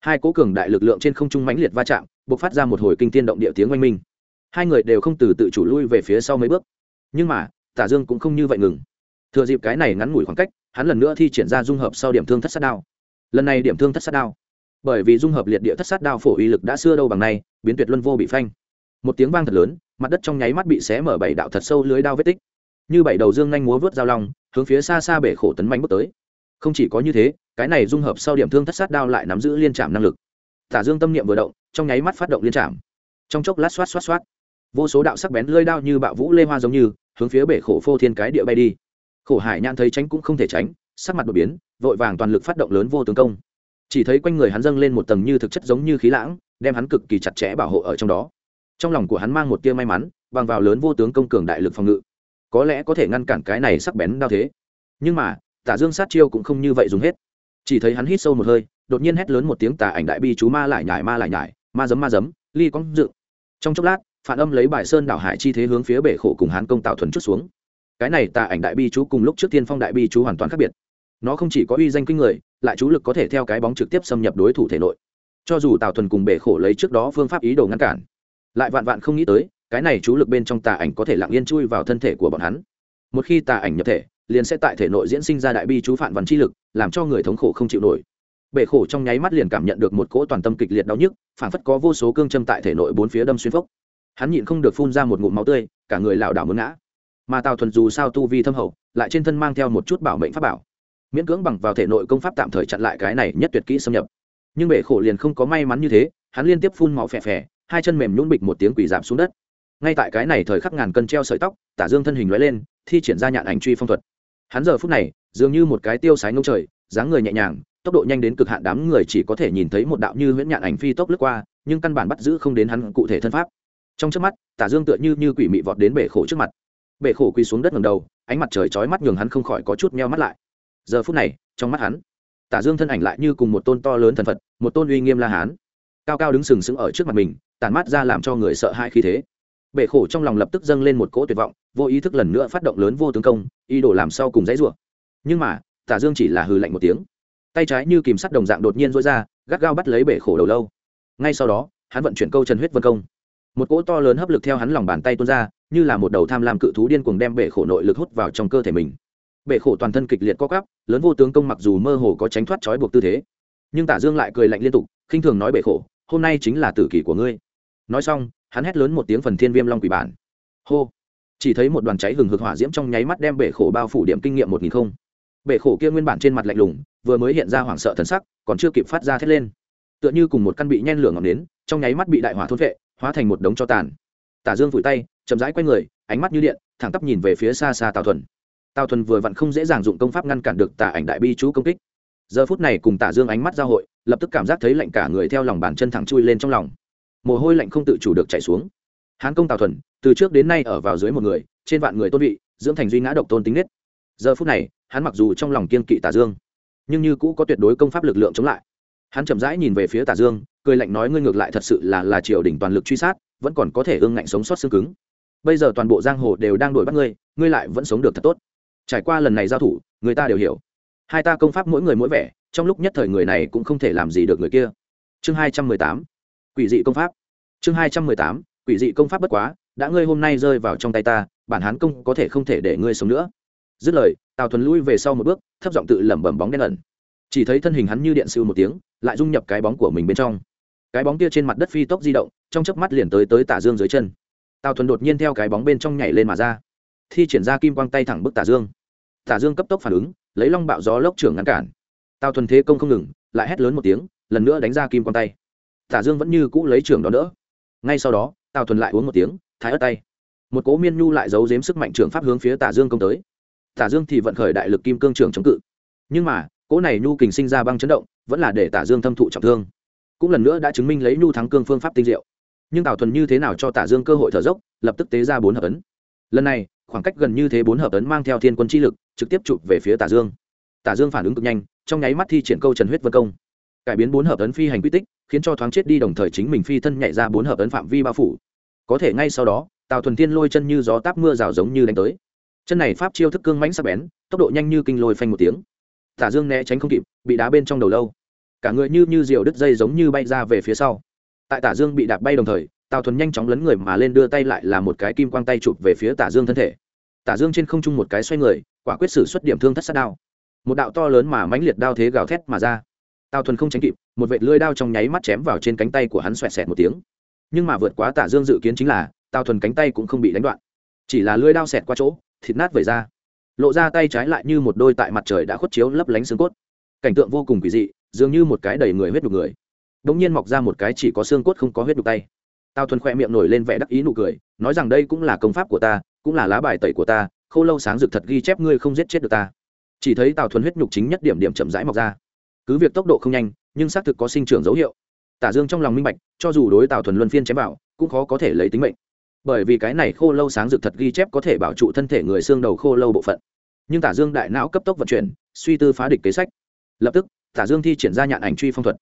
hai cố cường đại lực lượng trên không trung mãnh liệt va chạm buộc phát ra một hồi kinh tiên động địa tiếng oanh minh. Hai người đều không từ tự chủ lui về phía sau mấy bước. Nhưng mà, tả dương cũng không như vậy ngừng. Thừa dịp cái này ngắn ngủi khoảng cách, hắn lần nữa thi triển ra dung hợp sau điểm thương thất sát đao. Lần này điểm thương thất sát đao. Bởi vì dung hợp liệt địa thất sát đao phổ uy lực đã xưa đâu bằng nay, biến tuyệt luân vô bị phanh. Một tiếng vang thật lớn mặt đất trong nháy mắt bị xé mở bảy đạo thật sâu lưới đao vết tích. Như bảy đầu dương nhanh múa vớt dao long, hướng phía xa xa bể khổ tấn manh bước tới. Không chỉ có như thế, cái này dung hợp sau điểm thương thất sát đao lại nắm giữ liên trạm năng lực. Tả dương tâm niệm vừa động, trong nháy mắt phát động liên trạm. Trong chốc lát xoát xoát xoát, vô số đạo sắc bén lơi đao như bạo vũ lê hoa giống như, hướng phía bể khổ phô thiên cái địa bay đi. Khổ hải nhãn thấy tránh cũng không thể tránh, sắc mặt đột biến, vội vàng toàn lực phát động lớn vô tướng công. Chỉ thấy quanh người hắn dâng lên một tầng như thực chất giống như khí lãng, đem hắn cực kỳ chặt chẽ bảo hộ ở trong đó trong lòng của hắn mang một tia may mắn, bằng vào lớn vô tướng công cường đại lực phòng ngự. Có lẽ có thể ngăn cản cái này sắc bén đao thế. Nhưng mà, tả dương sát chiêu cũng không như vậy dùng hết. Chỉ thấy hắn hít sâu một hơi, đột nhiên hét lớn một tiếng tà ảnh đại bi chú ma lại nhải, ma lại nhải, ma giấm ma giấm ly cong dự trong chốc lát, phản âm lấy bài sơn đảo hải chi thế hướng phía bể khổ cùng hắn công tạo thuần chút xuống. Cái này tà ảnh đại bi chú cùng lúc trước tiên phong đại bi chú hoàn toàn khác biệt. Nó không chỉ có uy danh kinh người, lại chú lực có thể theo cái bóng trực tiếp xâm nhập đối thủ thể nội. Cho dù tào thuần cùng bể khổ lấy trước đó phương pháp ý đồ ngăn cản lại vạn vạn không nghĩ tới, cái này chú lực bên trong tà ảnh có thể lặng yên chui vào thân thể của bọn hắn. Một khi tà ảnh nhập thể, liền sẽ tại thể nội diễn sinh ra đại bi chú phản văn chi lực, làm cho người thống khổ không chịu nổi. Bể khổ trong nháy mắt liền cảm nhận được một cỗ toàn tâm kịch liệt đau nhức, phản phất có vô số cương châm tại thể nội bốn phía đâm xuyên phốc. Hắn nhịn không được phun ra một ngụm máu tươi, cả người lảo đảo muốn ngã. Mà tào thuần dù sao tu vi thâm hậu, lại trên thân mang theo một chút bảo mệnh pháp bảo. Miễn cưỡng bằng vào thể nội công pháp tạm thời chặn lại cái này nhất tuyệt kỹ xâm nhập. Nhưng bể khổ liền không có may mắn như thế, hắn liên tiếp phun máu phè phè hai chân mềm nhún bịch một tiếng quỳ giảm xuống đất. Ngay tại cái này thời khắc ngàn cân treo sợi tóc, tả dương thân hình lóe lên, thi triển ra nhạn ảnh truy phong thuật. Hắn giờ phút này, dường như một cái tiêu sái ngông trời, dáng người nhẹ nhàng, tốc độ nhanh đến cực hạn đám người chỉ có thể nhìn thấy một đạo như huyễn nhạn ảnh phi tốc lướt qua, nhưng căn bản bắt giữ không đến hắn cụ thể thân pháp. Trong trước mắt, tả dương tựa như như quỷ mị vọt đến bể khổ trước mặt. Bể khổ quỳ xuống đất ngầm đầu, ánh mặt trời chói mắt nhường hắn không khỏi có chút meo mắt lại. Giờ phút này, trong mắt hắn, tả dương thân ảnh lại như cùng một tôn to lớn thần phật, một tôn uy nghiêm la hán, cao cao đứng sừng sững ở trước mặt mình tàn mắt ra làm cho người sợ hãi khi thế. Bệ khổ trong lòng lập tức dâng lên một cỗ tuyệt vọng, vô ý thức lần nữa phát động lớn vô tướng công, ý đồ làm sau cùng dãy rủa. Nhưng mà, tả dương chỉ là hừ lạnh một tiếng. Tay trái như kìm sắt đồng dạng đột nhiên rối ra, gắt gao bắt lấy bệ khổ đầu lâu. Ngay sau đó, hắn vận chuyển câu trần huyết vân công. Một cỗ to lớn hấp lực theo hắn lòng bàn tay tuôn ra, như là một đầu tham lam cự thú điên cuồng đem bệ khổ nội lực hút vào trong cơ thể mình. Bệ khổ toàn thân kịch liệt co cắp lớn vô tướng công mặc dù mơ hồ có tránh thoát trói buộc tư thế, nhưng tả dương lại cười lạnh liên tục, khinh thường nói bệ khổ, hôm nay chính là tử kỷ của ngươi nói xong hắn hét lớn một tiếng phần thiên viêm long quỷ bản. Hô! Chỉ thấy một đoàn cháy hừng hực hỏa diễm trong nháy mắt đem bệ khổ bao phủ điểm kinh nghiệm một nghìn không. Bệ khổ kia nguyên bản trên mặt lạnh lùng vừa mới hiện ra hoảng sợ thần sắc còn chưa kịp phát ra thét lên. Tựa như cùng một căn bị nhen lửa ngọn nến, trong nháy mắt bị đại hỏa thôn vệ hóa thành một đống cho tàn. Tả dương vùi tay chậm rãi quay người ánh mắt như điện thẳng tắp nhìn về phía xa xa tào thuần. Tào thuần vừa vặn không dễ dàng dụng công pháp ngăn cản được tà ảnh đại bi chú công kích. Giờ phút này cùng tả dương ánh mắt giao hội lập tức cảm giác thấy lạnh cả người theo lòng bàn chân thẳng chui lên trong lòng mồ hôi lạnh không tự chủ được chảy xuống. Hán công tào thuần, từ trước đến nay ở vào dưới một người, trên vạn người tôn vị, dưỡng thành duy ngã độc tôn tính nết. Giờ phút này, hắn mặc dù trong lòng kiên kỵ tả dương, nhưng như cũ có tuyệt đối công pháp lực lượng chống lại. Hắn chậm rãi nhìn về phía tả dương, cười lạnh nói ngươi ngược lại thật sự là là triều đình toàn lực truy sát, vẫn còn có thể ương ngạnh sống sót xương cứng. Bây giờ toàn bộ giang hồ đều đang đuổi bắt ngươi ngươi lại vẫn sống được thật tốt. Trải qua lần này giao thủ, người ta đều hiểu. Hai ta công pháp mỗi người mỗi vẻ, trong lúc nhất thời người này cũng không thể làm gì được người kia. Chương hai trăm mười tám, quỷ dị công pháp chương hai trăm mười tám, quỷ dị công pháp bất quá, đã ngươi hôm nay rơi vào trong tay ta, bản hán công có thể không thể để ngươi sống nữa. Dứt lời, tào thuần lui về sau một bước, thấp giọng tự lẩm bẩm bóng đen ẩn. Chỉ thấy thân hình hắn như điện siêu một tiếng, lại dung nhập cái bóng của mình bên trong. Cái bóng kia trên mặt đất phi tốc di động, trong chớp mắt liền tới tới tả dương dưới chân. Tào thuần đột nhiên theo cái bóng bên trong nhảy lên mà ra. Thi triển ra kim quang tay thẳng bức tả dương. Tả dương cấp tốc phản ứng, lấy long bạo gió lốc trưởng ngăn cản. Tào thuần thế công không ngừng, lại hét lớn một tiếng, lần nữa đánh ra kim quang tay. Tả dương vẫn như cũ lấy trưởng đó đỡ ngay sau đó, tào thuần lại uống một tiếng, thái ớt tay. Một cố miên nhu lại giấu giếm sức mạnh trường pháp hướng phía tả dương công tới. Tả dương thì vận khởi đại lực kim cương trường chống cự. Nhưng mà, cỗ này nhu kình sinh ra băng chấn động, vẫn là để tả dương thâm thụ trọng thương. Cũng lần nữa đã chứng minh lấy nhu thắng cương phương pháp tinh diệu. Nhưng tào thuần như thế nào cho tả dương cơ hội thở dốc, lập tức tế ra bốn hợp ấn. Lần này, khoảng cách gần như thế bốn hợp ấn mang theo thiên quân chi lực, trực tiếp chụp về phía tả dương. Tả dương phản ứng cực nhanh, trong nháy mắt thi triển câu trần huyết vân công cải biến bốn hợp ấn phi hành quy tích, khiến cho thoáng chết đi đồng thời chính mình phi thân nhảy ra bốn hợp ấn phạm vi bao phủ. Có thể ngay sau đó, tào thuần thiên lôi chân như gió táp mưa rào giống như đánh tới. Chân này pháp chiêu thức cương mãnh sắc bén, tốc độ nhanh như kinh lôi phanh một tiếng. Tả dương né tránh không kịp, bị đá bên trong đầu lâu. Cả người như như diều đứt dây giống như bay ra về phía sau. Tại tả dương bị đạp bay đồng thời, tào thuần nhanh chóng lấn người mà lên đưa tay lại là một cái kim quang tay chụp về phía tả dương thân thể. Tả dương trên không trung một cái xoay người, quả quyết xử xuất điểm thương thất sát đao. Một đạo to lớn mà mãnh liệt đao thế gào thét mà ra tào thuần không tránh kịp một vệt lưỡi đao trong nháy mắt chém vào trên cánh tay của hắn xoẹt xẹt một tiếng nhưng mà vượt quá tả dương dự kiến chính là tào thuần cánh tay cũng không bị đánh đoạn chỉ là lưỡi đao xẹt qua chỗ thịt nát vẩy ra lộ ra tay trái lại như một đôi tại mặt trời đã khuất chiếu lấp lánh xương cốt cảnh tượng vô cùng kỳ dị dường như một cái đầy người huyết đục người đ ỗ n g nhiên mọc ra một cái chỉ có xương cốt không có huyết đục tay tao thuần khoe miệng nổi lên vẻ đắc ý nụ cười nói rằng đây cũng là công pháp của ta cũng là lá bài tẩy của ta k h ô lâu sáng rực thật ghi chép ngươi không giết chết được ta chỉ thấy tào thuần huyết nhục chính nhất điểm điểm chậm rãi mọc ra cứ việc tốc độ không nhanh, nhưng xác thực có sinh trưởng dấu hiệu. Tả dương trong lòng minh bạch, cho dù đối tào thuần luân phiên chém vào, cũng khó có thể lấy tính mệnh. Bởi vì cái này khô lâu sáng rực thật ghi chép có thể bảo trụ thân thể người xương đầu khô lâu bộ phận. Nhưng tả dương đại não cấp tốc vận chuyển, suy tư phá địch kế sách. Lập tức, tả dương thi triển ra nhạn ảnh truy phong thuật.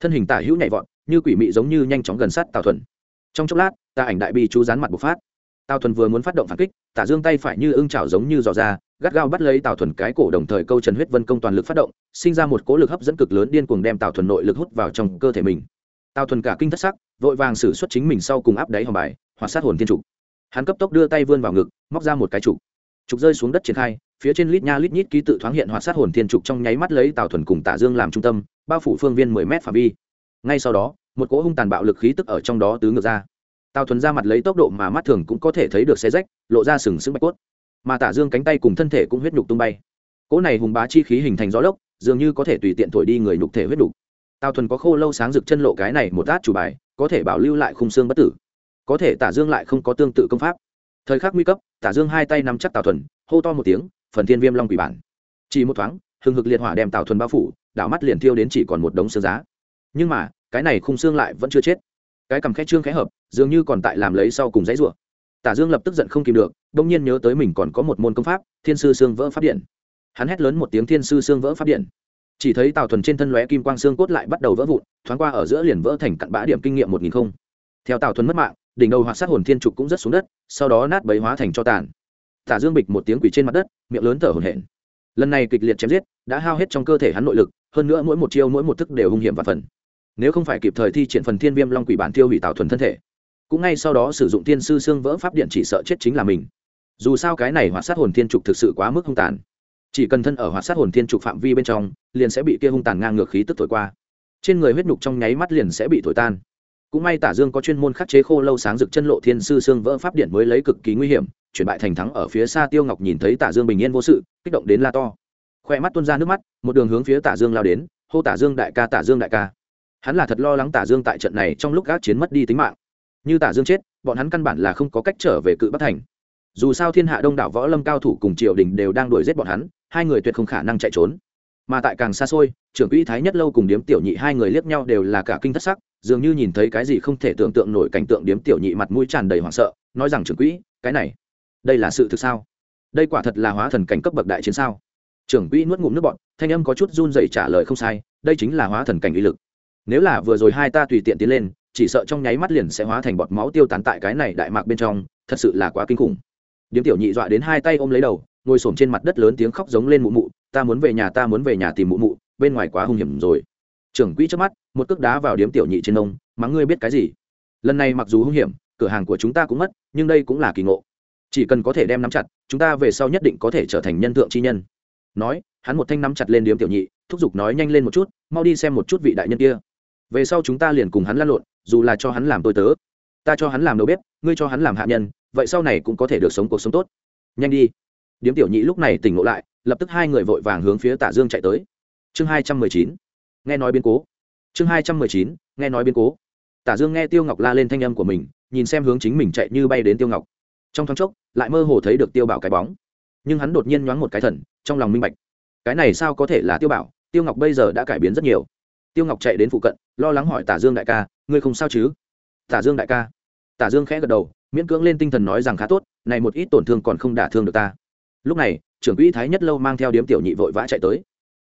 Thân hình tả hữu nhảy vọt, như quỷ mị giống như nhanh chóng gần sát tào thuần. Trong chốc lát, tà ảnh đại bi chú rán mặt bộc phát tào thuần vừa muốn phát động phản kích, tả dương tay phải như ưng chảo giống như giò ra, gắt gao bắt lấy tào thuần cái cổ đồng thời câu trần huyết vân công toàn lực phát động, sinh ra một cỗ lực hấp dẫn cực lớn điên cuồng đem tào thuần nội lực hút vào trong cơ thể mình. Tào thuần cả kinh thất sắc, vội vàng xử xuất chính mình sau cùng áp đáy hòm bài hoặc sát hồn thiên trục hắn cấp tốc đưa tay vươn vào ngực, móc ra một cái trục trục rơi xuống đất triển khai, phía trên lít nha lít nhít ký tự thoáng hiện hoạt sát hồn thiên trục trong nháy mắt lấy tào thuần cùng tả dương làm trung tâm, bao phủ phương viên mười m phạm vi. Ngay sau đó, một cỗ hung tàn bạo lực khí tức ở trong đó tứ ngược ra tào thuần ra mặt lấy tốc độ mà mắt thường cũng có thể thấy được xe rách, lộ ra sừng sững bạch cốt. Mà tả dương cánh tay cùng thân thể cũng huyết nhục tung bay. Cỗ này hùng bá chi khí hình thành gió lốc, dường như có thể tùy tiện thổi đi người nhục thể huyết nhục. Tào thuần có khô lâu sáng rực chân lộ cái này một át chủ bài, có thể bảo lưu lại khung xương bất tử. Có thể tả dương lại không có tương tự công pháp. Thời khắc nguy cấp, tả dương hai tay nắm chắc tào thuần, hô to một tiếng, phần thiên viêm long quỷ bản. Chỉ một thoáng, hừng hực liệt hỏa đem tào thuần bao phủ, đảo mắt liền thiêu đến chỉ còn một đống xương giá. Nhưng mà, cái này khung xương lại vẫn chưa chết cái cầm khẽ trương khẽ hợp, dường như còn tại làm lấy sau cùng dãy rủa. Tả dương lập tức giận không kìm được, bỗng nhiên nhớ tới mình còn có một môn công pháp, thiên sư xương vỡ pháp điện. Hắn hét lớn một tiếng thiên sư xương vỡ pháp điện. Chỉ thấy tào thuần trên thân lóe kim quang xương cốt lại bắt đầu vỡ vụn, thoáng qua ở giữa liền vỡ thành cặn bã điểm kinh nghiệm một nghìn không. Theo tào thuần mất mạng, đỉnh đầu hoạt sát hồn thiên trục cũng rất xuống đất, sau đó nát bấy hóa thành cho tàn. Tả dương bịch một tiếng quỷ trên mặt đất, miệng lớn thở hổn hển. Lần này kịch liệt chém giết, đã hao hết trong cơ thể hắn nội lực, hơn nữa mỗi một chiêu mỗi một thức đều hung hiểm và phần nếu không phải kịp thời thi triển phần thiên viêm long quỷ bản tiêu hủy tạo thuần thân thể, cũng ngay sau đó sử dụng tiên sư xương vỡ pháp điện chỉ sợ chết chính là mình. Dù sao cái này hoạt sát hồn thiên trục thực sự quá mức hung tàn. Chỉ cần thân ở hoạt sát hồn thiên trục phạm vi bên trong, liền sẽ bị kia hung tàn ngang ngược khí tức thổi qua. Trên người huyết nhục trong nháy mắt liền sẽ bị thổi tan. Cũng may tả dương có chuyên môn khắc chế khô lâu sáng rực chân lộ thiên sư xương vỡ pháp điện mới lấy cực kỳ nguy hiểm, chuyển bại thành thắng ở phía xa tiêu ngọc nhìn thấy tả dương bình yên vô sự, kích động đến la to. Khoe mắt tuôn ra nước mắt, một đường hướng phía tả dương lao đến, hô tả dương đại ca, tả dương đại ca hắn là thật lo lắng tả dương tại trận này trong lúc gác chiến mất đi tính mạng. Như tả dương chết, bọn hắn căn bản là không có cách trở về cự bắc thành. Dù sao thiên hạ đông đảo võ lâm cao thủ cùng triều đình đều đang đuổi giết bọn hắn, hai người tuyệt không khả năng chạy trốn. Mà tại càng xa xôi, trưởng quỹ thái nhất lâu cùng điếm tiểu nhị hai người liếc nhau đều là cả kinh thất sắc, dường như nhìn thấy cái gì không thể tưởng tượng nổi cảnh tượng điếm tiểu nhị mặt mũi tràn đầy hoảng sợ, nói rằng trưởng quỹ, cái này, đây là sự thực sao? Đây quả thật là hóa thần cảnh cấp bậc đại chiến sao? Trưởng quỹ nuốt ngụm nước bọn thanh âm có chút run rẩy trả lời không sai, đây chính là hóa thần cảnh uy lực nếu là vừa rồi hai ta tùy tiện tiến lên, chỉ sợ trong nháy mắt liền sẽ hóa thành bọt máu tiêu tán tại cái này đại mạc bên trong, thật sự là quá kinh khủng. Điếm tiểu nhị dọa đến hai tay ôm lấy đầu, ngồi s trên mặt đất lớn tiếng khóc giống lên mụ mụ, ta muốn về nhà, ta muốn về nhà tìm mụ mụ, bên ngoài quá hung hiểm rồi. Trưởng quỹ trước mắt, một cước đá vào điếm tiểu nhị trên nông mắng ngươi biết cái gì? Lần này mặc dù hung hiểm, cửa hàng của chúng ta cũng mất, nhưng đây cũng là kỳ ngộ. Chỉ cần có thể đem nắm chặt, chúng ta về sau nhất định có thể trở thành nhân thượng chi nhân. Nói, hắn một thanh nắm chặt lên điếm tiểu nhị, thúc giục nói nhanh lên một chút, mau đi xem một chút vị đại nhân kia về sau chúng ta liền cùng hắn lăn lộn, dù là cho hắn làm tôi tớ. Ta cho hắn làm đầu bếp, ngươi cho hắn làm hạ nhân, vậy sau này cũng có thể được sống cuộc sống tốt. Nhanh đi. Điếm tiểu nhị lúc này tỉnh ngộ lại, lập tức hai người vội vàng hướng phía tả dương chạy tới. Chương hai trăm mười chín. Nghe nói biến cố. Chương hai trăm mười chín. Nghe nói biến cố. Tả dương nghe tiêu ngọc la lên thanh âm của mình, nhìn xem hướng chính mình chạy như bay đến tiêu ngọc. Trong thoáng chốc, lại mơ hồ thấy được tiêu bảo cái bóng. Nhưng hắn đột nhiên nhoáng một cái thần, trong lòng minh bạch. Cái này sao có thể là tiêu bảo? Tiêu ngọc bây giờ đã cải biến rất nhiều tiêu ngọc chạy đến phụ cận, lo lắng hỏi tả dương đại ca, ngươi không sao chứ? Tả dương đại ca. Tả dương khẽ gật đầu, miễn cưỡng lên tinh thần nói rằng khá tốt, này một ít tổn thương còn không đả thương được ta. Lúc này, trưởng quỹ thái nhất lâu mang theo điếm tiểu nhị vội vã chạy tới.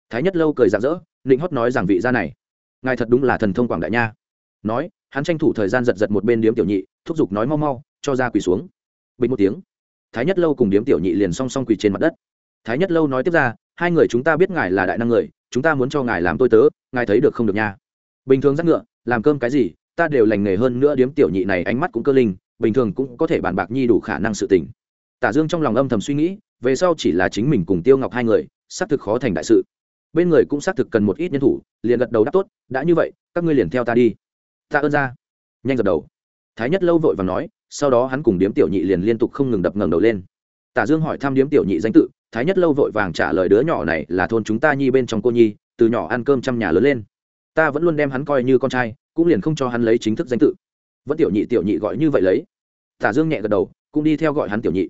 Thái nhất lâu cười rạng rỡ định hót nói rằng, vị gia này, ngài thật đúng là thần thông quảng đại nha. Nói, hắn tranh thủ thời gian giật giật một bên điếm tiểu nhị, thúc giục nói, mau mau, cho ra quỳ xuống. Bình một tiếng, thái nhất lâu cùng điếm tiểu nhị liền song song quỳ trên mặt đất. Thái nhất lâu nói tiếp ra, hai người chúng ta biết ngài là đại năng người, chúng ta muốn cho ngài làm tôi tớ ngài thấy được không được nha. Bình thường dắt ngựa, làm cơm cái gì, ta đều lành nghề hơn nữa điếm tiểu nhị này ánh mắt cũng cơ linh, bình thường cũng có thể bàn bạc nhi đủ khả năng sự tình. Tả dương trong lòng âm thầm suy nghĩ, về sau chỉ là chính mình cùng tiêu ngọc hai người, xác thực khó thành đại sự. Bên người cũng xác thực cần một ít nhân thủ, liền gật đầu đáp tốt, đã như vậy, các ngươi liền theo ta đi. Ta ơn ra. Nhanh gật đầu. Thái nhất lâu vội và nói, sau đó hắn cùng điếm tiểu nhị liền liên tục không ngừng đập ngẩng đầu lên. Tả dương hỏi thăm điếm tiểu nhị danh tự, thái nhất lâu vội vàng trả lời đứa nhỏ này là thôn chúng ta nhi bên trong cô nhi từ nhỏ ăn cơm trăm nhà lớn lên. Ta vẫn luôn đem hắn coi như con trai, cũng liền không cho hắn lấy chính thức danh tự. Vẫn tiểu nhị tiểu nhị gọi như vậy lấy. Tả dương nhẹ gật đầu, cũng đi theo gọi hắn tiểu nhị.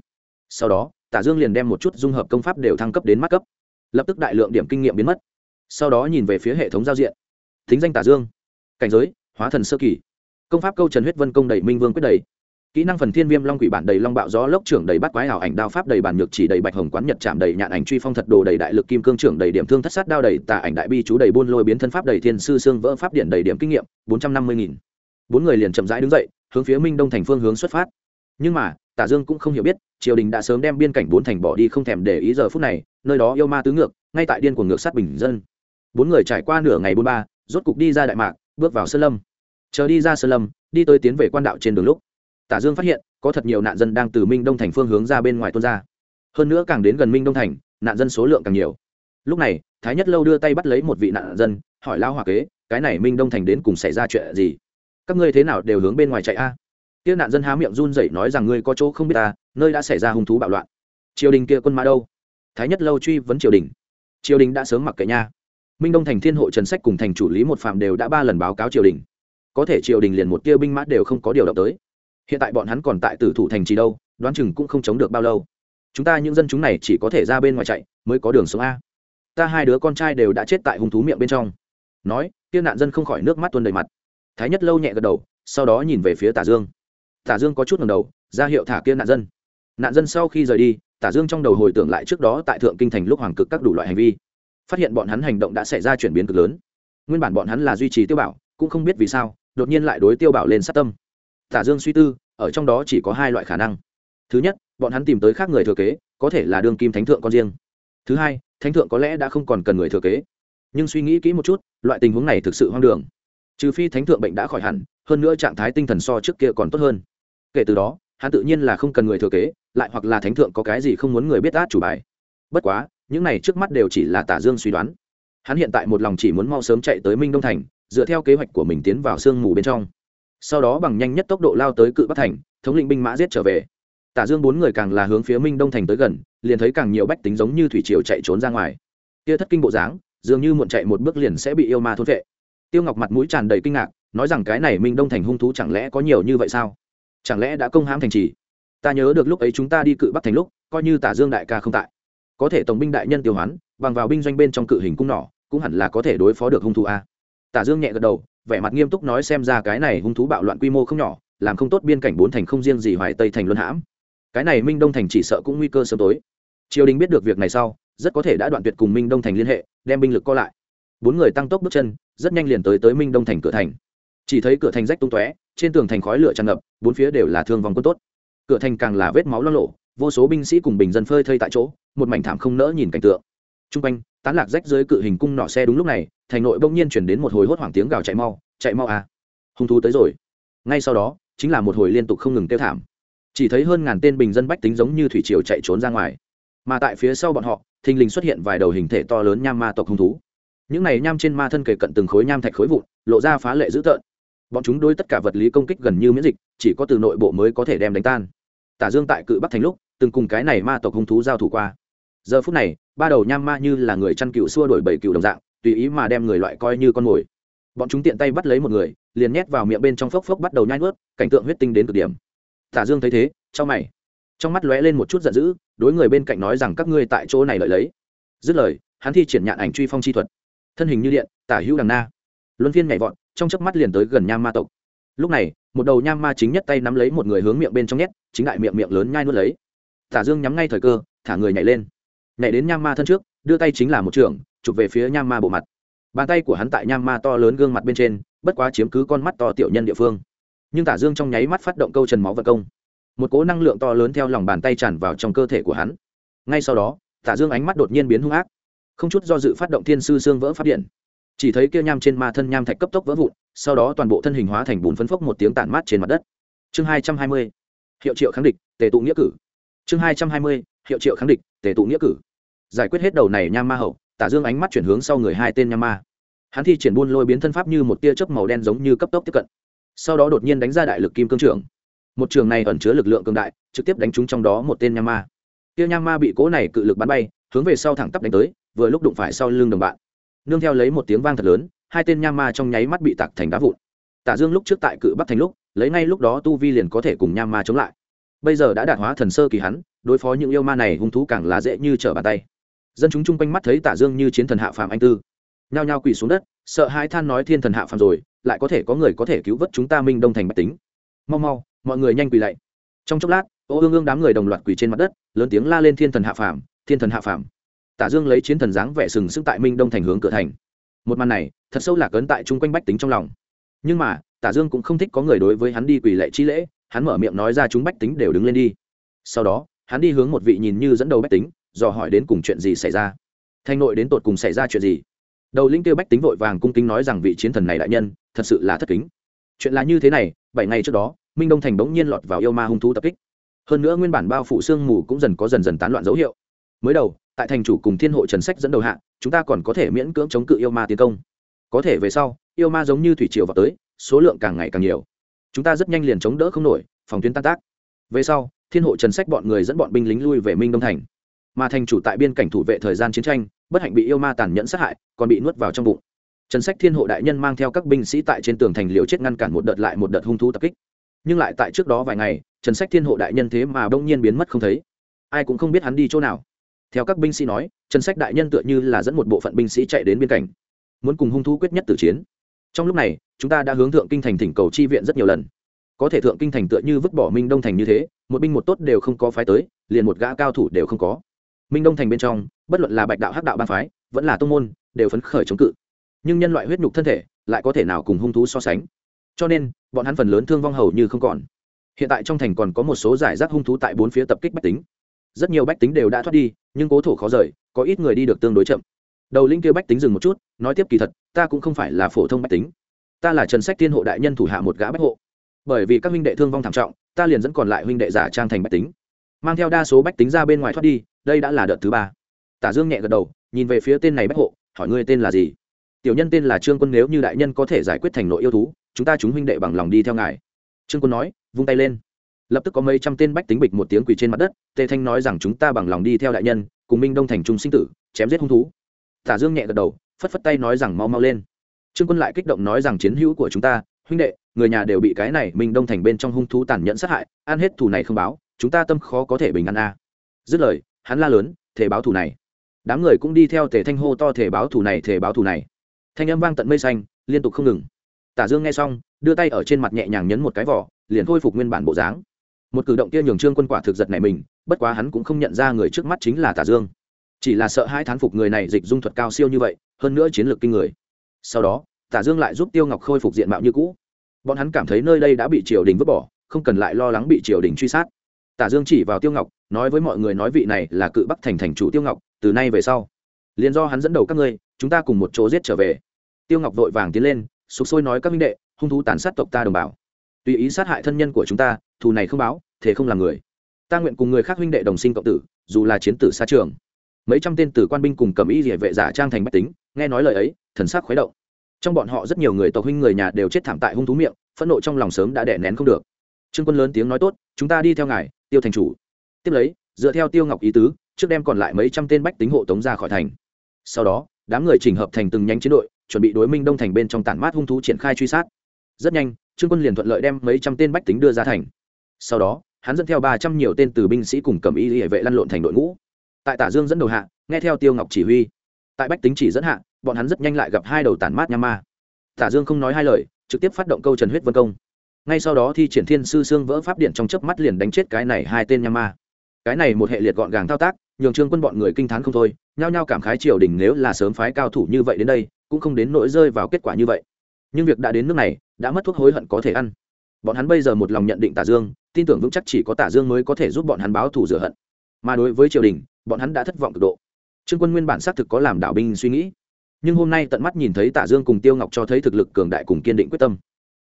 Sau đó, tả dương liền đem một chút dung hợp công pháp đều thăng cấp đến mắt cấp. Lập tức đại lượng điểm kinh nghiệm biến mất. Sau đó nhìn về phía hệ thống giao diện. Thính danh tả dương. Cảnh giới, hóa thần sơ kỳ. Công pháp câu trần huyết vân công đẩy minh vương quyết đẩy kỹ năng phần thiên viêm long quỷ bản đầy long bạo gió lốc trưởng đầy bắt quái ảo ảnh đao pháp đầy bản nhược chỉ đầy bạch hồng quán nhật chạm đầy nhạn ảnh truy phong thật đồ đầy đại lực kim cương trưởng đầy điểm thương thất sát đao đầy tà ảnh đại bi chú đầy buôn lôi biến thân pháp đầy thiên sư xương vỡ pháp điện đầy điểm kinh nghiệm, bốn trăm năm mươi nghìn. Bốn người liền chậm rãi đứng dậy, hướng phía minh đông thành phương hướng xuất phát. Nhưng mà, tả dương cũng không hiểu biết, triều đình đã sớm đem biên cảnh bốn thành bỏ đi không thèm để ý giờ phút này, nơi đó yêu ma tứ ngược, ngay tại điên của ngược sát bình dân. Bốn người trải qua nửa ngày bốn ba, rốt cục đi ra đại mạc, bước vào sơn lâm. Chờ đi ra sơn lâm, đi tới tiến về quan đạo trên đường lúc tả dương phát hiện, có thật nhiều nạn dân đang từ minh đông thành phương hướng ra bên ngoài tuôn ra. Hơn nữa càng đến gần minh đông thành, nạn dân số lượng càng nhiều. Lúc này, thái nhất lâu đưa tay bắt lấy một vị nạn dân, hỏi lao hòa kế, cái này minh đông thành đến cùng xảy ra chuyện gì? Các ngươi thế nào đều hướng bên ngoài chạy a? Kia nạn dân há miệng run rẩy nói rằng, ngươi có chỗ không biết ta, nơi đã xảy ra hung thú bạo loạn. Triều đình kia quân mã đâu? Thái nhất lâu truy vấn triều đình. Triều đình đã sớm mặc kệ nha. Minh đông thành thiên hộ trần sách cùng thành chủ lý một phạm đều đã ba lần báo cáo triều đình. Có thể triều đình liền một tia binh mã đều không có điều động tới hiện tại bọn hắn còn tại tử thủ thành trì đâu, đoán chừng cũng không chống được bao lâu. Chúng ta những dân chúng này chỉ có thể ra bên ngoài chạy, mới có đường sống a. Ta hai đứa con trai đều đã chết tại hung thú miệng bên trong. Nói tiêu nạn dân không khỏi nước mắt tuôn đầy mặt. Thái nhất lâu nhẹ gật đầu, sau đó nhìn về phía tả dương. Tả dương có chút ngầm đầu, ra hiệu thả kia nạn dân. Nạn dân sau khi rời đi, tả dương trong đầu hồi tưởng lại trước đó tại thượng kinh thành lúc hoàng cực các đủ loại hành vi. Phát hiện bọn hắn hành động đã xảy ra chuyển biến cực lớn. Nguyên bản bọn hắn là duy trì tiêu bảo, cũng không biết vì sao, đột nhiên lại đối tiêu bảo lên sát tâm tả dương suy tư, ở trong đó chỉ có hai loại khả năng. Thứ nhất, bọn hắn tìm tới khác người thừa kế, có thể là đương kim thánh thượng con riêng. Thứ hai, thánh thượng có lẽ đã không còn cần người thừa kế. Nhưng suy nghĩ kỹ một chút, loại tình huống này thực sự hoang đường. Trừ phi thánh thượng bệnh đã khỏi hẳn, hơn nữa trạng thái tinh thần so trước kia còn tốt hơn. Kể từ đó, hắn tự nhiên là không cần người thừa kế, lại hoặc là thánh thượng có cái gì không muốn người biết át chủ bài. Bất quá, những này trước mắt đều chỉ là tả dương suy đoán. Hắn hiện tại một lòng chỉ muốn mau sớm chạy tới minh đông thành, dựa theo kế hoạch của mình tiến vào sương mù bên trong sau đó bằng nhanh nhất tốc độ lao tới cự bắc thành, thống lĩnh binh mã giết trở về. Tả dương bốn người càng là hướng phía minh đông thành tới gần, liền thấy càng nhiều bách tính giống như thủy triều chạy trốn ra ngoài. Kia thất kinh bộ dáng, dường như muộn chạy một bước liền sẽ bị yêu ma thôn vệ. Tiêu ngọc mặt mũi tràn đầy kinh ngạc, nói rằng cái này minh đông thành hung thú chẳng lẽ có nhiều như vậy sao? Chẳng lẽ đã công hãm thành trì? Ta nhớ được lúc ấy chúng ta đi cự bắc thành lúc, coi như tả dương đại ca không tại. Có thể tổng binh đại nhân tiêu hoán, bằng vào binh doanh bên trong cự hình cung nỏ, cũng hẳn là có thể đối phó được hung thú a. Tả dương nhẹ gật đầu vẻ mặt nghiêm túc nói xem ra cái này hung thú bạo loạn quy mô không nhỏ, làm không tốt biên cảnh bốn thành không riêng gì hoài tây thành luân hãm. Cái này minh đông thành chỉ sợ cũng nguy cơ sớm tối. Triều đình biết được việc này sau, rất có thể đã đoạn tuyệt cùng minh đông thành liên hệ, đem binh lực co lại. Bốn người tăng tốc bước chân, rất nhanh liền tới tới minh đông thành cửa thành. Chỉ thấy cửa thành rách tung tóe, trên tường thành khói lửa tràn ngập, bốn phía đều là thương vong quân tốt. Cửa thành càng là vết máu lo lộ vô số binh sĩ cùng bình dân phơi thây tại chỗ, một mảnh thảm không nỡ nhìn cảnh tượng. T r u n g quanh tán lạc rách dưới cự hình cung nọ xe đúng lúc này, thành nội bỗng nhiên chuyển đến một hồi hốt hoảng tiếng gào chạy mau chạy mau à. Hung thú tới rồi. Ngay sau đó, chính là một hồi liên tục không ngừng tiêu thảm. Chỉ thấy hơn ngàn tên bình dân bách tính giống như thủy triều chạy trốn ra ngoài. Mà tại phía sau bọn họ, thình lình xuất hiện vài đầu hình thể to lớn nham ma tộc hung thú. Những này nham trên ma thân kề cận từng khối nham thạch khối vụn, lộ ra phá lệ dữ tợn. Bọn chúng đối tất cả vật lý công kích gần như miễn dịch, chỉ có từ nội bộ mới có thể đem đánh tan. Tả dương tại cự bắc thành lúc, từng cùng cái này ma tộc hung thú giao thủ qua giờ phút này, ba đầu nham ma như là người chăn cựu xua đổi bảy cựu đồng dạng, tùy ý mà đem người loại coi như con mồi. Bọn chúng tiện tay bắt lấy một người, liền nhét vào miệng bên trong phốc phốc bắt đầu nhai nuốt, cảnh tượng huyết tinh đến cực điểm. Tả dương thấy thế trong mày. Trong mắt lóe lên một chút giận dữ, đối người bên cạnh nói rằng các ngươi tại chỗ này lợi lấy. Dứt lời, hắn thi triển nhạn ảnh truy phong chi thuật. Thân hình như điện, tả hữu đằng na. Luân phiên nhảy vọt, trong chớp mắt liền tới gần nham ma tộc. Lúc này, một đầu nham ma chính nhất tay nắm lấy một người hướng miệng bên trong nhét, chính đại miệng miệng lớn nhai nuốt lấy. Tả dương nhắm ngay thời cơ, thả người nhảy lên nhảy đến nham ma thân trước, đưa tay chính là một trường, chụp về phía nham ma bộ mặt. Bàn tay của hắn tại nham ma to lớn gương mặt bên trên, bất quá chiếm cứ con mắt to tiểu nhân địa phương. Nhưng tả dương trong nháy mắt phát động câu trần máu vật công. Một cỗ năng lượng to lớn theo lòng bàn tay tràn vào trong cơ thể của hắn. Ngay sau đó, tả dương ánh mắt đột nhiên biến hung ác. Không chút do dự phát động thiên sư xương vỡ phát điện. Chỉ thấy kia nham trên ma thân nham thạch cấp tốc vỡ vụn, sau đó toàn bộ thân hình hóa thành bùn phấn phốc một tiếng tản mát trên mặt đất. Chương hai trăm hai mươi, hiệu triệu kháng địch, tề tụ nghĩa cử. Chương hai trăm hai mươi, hiệu triệu kháng địch, tề tụ nghĩa cử giải quyết hết đầu này nham ma hậu, tả dương ánh mắt chuyển hướng sau người hai tên nham ma. Hắn thi triển buôn lôi biến thân pháp như một tia chớp màu đen giống như cấp tốc tiếp cận. Sau đó đột nhiên đánh ra đại lực kim cương trưởng. Một trường này ẩn chứa lực lượng cường đại, trực tiếp đánh trúng trong đó một tên nham ma. Tia nham ma bị cố này cự lực bắn bay, hướng về sau thẳng tắp đánh tới, vừa lúc đụng phải sau lưng đồng bạn. Nương theo lấy một tiếng vang thật lớn, hai tên nham ma trong nháy mắt bị tạc thành đá vụn. Tả dương lúc trước tại cự bắc thành lúc, lấy ngay lúc đó tu vi liền có thể cùng nham ma chống lại. Bây giờ đã đạt hóa thần sơ kỳ hắn, đối phó những yêu ma này hung thú càng là dễ như trở bàn tay dân chúng chung quanh mắt thấy tả dương như chiến thần hạ phàm anh tư. Nhao nhao quỳ xuống đất, sợ hãi than nói thiên thần hạ phàm rồi, lại có thể có người có thể cứu vớt chúng ta minh đông thành bách tính. Mau mau, mọi người nhanh quỳ lạy trong chốc lát, ô ương ương đám người đồng loạt quỳ trên mặt đất, lớn tiếng la lên thiên thần hạ phàm, thiên thần hạ phàm. Tả dương lấy chiến thần dáng vẻ sừng sững tại minh đông thành hướng cửa thành. Một màn này, thật sâu lạc ấn tại chung quanh bách tính trong lòng. Nhưng mà, tả dương cũng không thích có người đối với hắn đi quỳ lệ chi lễ, hắn mở miệng nói ra chúng bách tính đều đứng lên đi. Sau đó, hắn đi hướng một vị nhìn như dẫn đầu bách tính dò hỏi đến cùng chuyện gì xảy ra. Thanh nội đến tột cùng xảy ra chuyện gì? Đầu linh kêu bách tính vội vàng cung kính nói rằng vị chiến thần này đại nhân, thật sự là thất kính. Chuyện là như thế này, bảy ngày trước đó, minh đông thành bỗng nhiên lọt vào yêu ma hung thú tập kích. Hơn nữa nguyên bản bao phủ sương mù cũng dần có dần dần tán loạn dấu hiệu. Mới đầu, tại thành chủ cùng thiên hộ trần sách dẫn đầu hạ, chúng ta còn có thể miễn cưỡng chống cự yêu ma tiến công. Có thể về sau, yêu ma giống như thủy triều vào tới, số lượng càng ngày càng nhiều. Chúng ta rất nhanh liền chống đỡ không nổi, phòng tuyến tan tác. Về sau, thiên hộ trần sách bọn người dẫn bọn binh lính lui về minh đông thành mà thành chủ tại biên cảnh thủ vệ thời gian chiến tranh, bất hạnh bị yêu ma tàn nhẫn sát hại, còn bị nuốt vào trong bụng. Trần sách thiên hộ đại nhân mang theo các binh sĩ tại trên tường thành liều chết ngăn cản một đợt lại một đợt hung thú tập kích. Nhưng lại tại trước đó vài ngày, trần sách thiên hộ đại nhân thế mà bỗng nhiên biến mất không thấy. Ai cũng không biết hắn đi chỗ nào. Theo các binh sĩ nói, trần sách đại nhân tựa như là dẫn một bộ phận binh sĩ chạy đến biên cảnh, muốn cùng hung thú quyết nhất tử chiến. Trong lúc này, chúng ta đã hướng thượng kinh thành thỉnh cầu chi viện rất nhiều lần. Có thể thượng kinh thành tựa như vứt bỏ minh đông thành như thế, một binh một tốt đều không có phái tới, liền một gã cao thủ đều không có minh đông thành bên trong, bất luận là bạch đạo hắc đạo ba phái, vẫn là tông môn, đều phấn khởi chống cự. Nhưng nhân loại huyết nhục thân thể lại có thể nào cùng hung thú so sánh? Cho nên, bọn hắn phần lớn thương vong hầu như không còn. Hiện tại trong thành còn có một số giải rác hung thú tại bốn phía tập kích bách tính. Rất nhiều bách tính đều đã thoát đi, nhưng cố thủ khó rời, có ít người đi được tương đối chậm. Đầu linh kêu bách tính dừng một chút, nói tiếp kỳ thật, ta cũng không phải là phổ thông bách tính. Ta là trần sách thiên hộ đại nhân thủ hạ một gã bách hộ. Bởi vì các huynh đệ thương vong thảm trọng, ta liền dẫn còn lại huynh đệ giả trang thành bách tính mang theo đa số bách tính ra bên ngoài thoát đi, đây đã là đợt thứ ba. Tả dương nhẹ gật đầu, nhìn về phía tên này bách hộ, hỏi ngươi tên là gì? Tiểu nhân tên là trương quân, nếu như đại nhân có thể giải quyết thành nội yêu thú, chúng ta chúng huynh đệ bằng lòng đi theo ngài. Trương quân nói, vung tay lên. Lập tức có mấy trăm tên bách tính bịch một tiếng quỳ trên mặt đất, tề thanh nói rằng chúng ta bằng lòng đi theo đại nhân, cùng minh đông thành trung sinh tử, chém giết hung thú. Tả dương nhẹ gật đầu, phất phất tay nói rằng mau mau lên. Trương quân lại kích động nói rằng chiến hữu của chúng ta, huynh đệ, người nhà đều bị cái này minh đông thành bên trong hung thú tàn nhẫn sát hại, ăn hết thù này không báo chúng ta tâm khó có thể bình an a. Dứt lời, hắn la lớn, thể báo thù này. Đám người cũng đi theo thể thanh hô to, thể báo thù này, thể báo thù này. Thanh âm vang tận mây xanh, liên tục không ngừng. Tả dương nghe xong, đưa tay ở trên mặt nhẹ nhàng nhấn một cái vỏ, liền khôi phục nguyên bản bộ dáng. Một cử động kia nhường trương quân quả thực giật này mình, bất quá hắn cũng không nhận ra người trước mắt chính là tả dương. Chỉ là sợ hai thán phục người này dịch dung thuật cao siêu như vậy, hơn nữa chiến lược kinh người. Sau đó, tả dương lại giúp tiêu ngọc khôi phục diện mạo như cũ. Bọn hắn cảm thấy nơi đây đã bị triều đình vứt bỏ, không cần lại lo lắng bị triều đình truy sát tả dương chỉ vào tiêu ngọc, nói với mọi người nói vị này là cự bắc thành thành chủ tiêu ngọc, từ nay về sau, liền do hắn dẫn đầu các ngươi, chúng ta cùng một chỗ giết trở về. Tiêu ngọc vội vàng tiến lên, sục sôi nói các minh đệ, hung thú tàn sát tộc ta đồng bào. Tùy ý sát hại thân nhân của chúng ta, thù này không báo thế không làm người. Ta nguyện cùng người khác huynh đệ đồng sinh cộng tử, dù là chiến tử xa trường. Mấy trăm tên tử quan binh cùng cầm y địa vệ giả trang thành bách tính, nghe nói lời ấy, thần sắc khuấy động. Trong bọn họ rất nhiều người tộc huynh người nhà đều chết thảm tại hung thú miệng, phẫn nộ trong lòng sớm đã đè nén không được. Trương quân lớn tiếng nói tốt, chúng ta đi theo ngài tiêu thành chủ. Tiếp lấy, dựa theo tiêu ngọc ý tứ, trước đem còn lại mấy trăm tên bách tính hộ tống ra khỏi thành. Sau đó, đám người chỉnh hợp thành từng nhánh chiến đội, chuẩn bị đối minh đông thành bên trong tản mát hung thú triển khai truy sát. Rất nhanh, trương quân liền thuận lợi đem mấy trăm tên bách tính đưa ra thành. Sau đó, hắn dẫn theo ba trăm nhiều tên từ binh sĩ cùng cầm y hệ vệ lăn lộn thành đội ngũ. Tại tả dương dẫn đầu hạ, nghe theo tiêu ngọc chỉ huy. Tại bách tính chỉ dẫn hạ, bọn hắn rất nhanh lại gặp hai đầu tản mát nham ma. Tả dương không nói hai lời, trực tiếp phát động câu trần huyết vân công ngay sau đó thi triển thiên sư xương vỡ pháp điện trong chớp mắt liền đánh chết cái này hai tên nham ma. Cái này một hệ liệt gọn gàng thao tác, nhường trương quân bọn người kinh t h á n không thôi, nhao nhao cảm khái triều đình nếu là sớm phái cao thủ như vậy đến đây, cũng không đến nỗi rơi vào kết quả như vậy. Nhưng việc đã đến nước này, đã mất thuốc hối hận có thể ăn. Bọn hắn bây giờ một lòng nhận định tả dương, tin tưởng vững chắc chỉ có tả dương mới có thể giúp bọn hắn báo thủ rửa hận. Mà đối với triều đình, bọn hắn đã thất vọng cực độ. Trương quân nguyên bản xác thực có làm đạo binh suy nghĩ, nhưng hôm nay tận mắt nhìn thấy tả dương cùng tiêu ngọc cho thấy thực lực cường đại cùng kiên định quyết tâm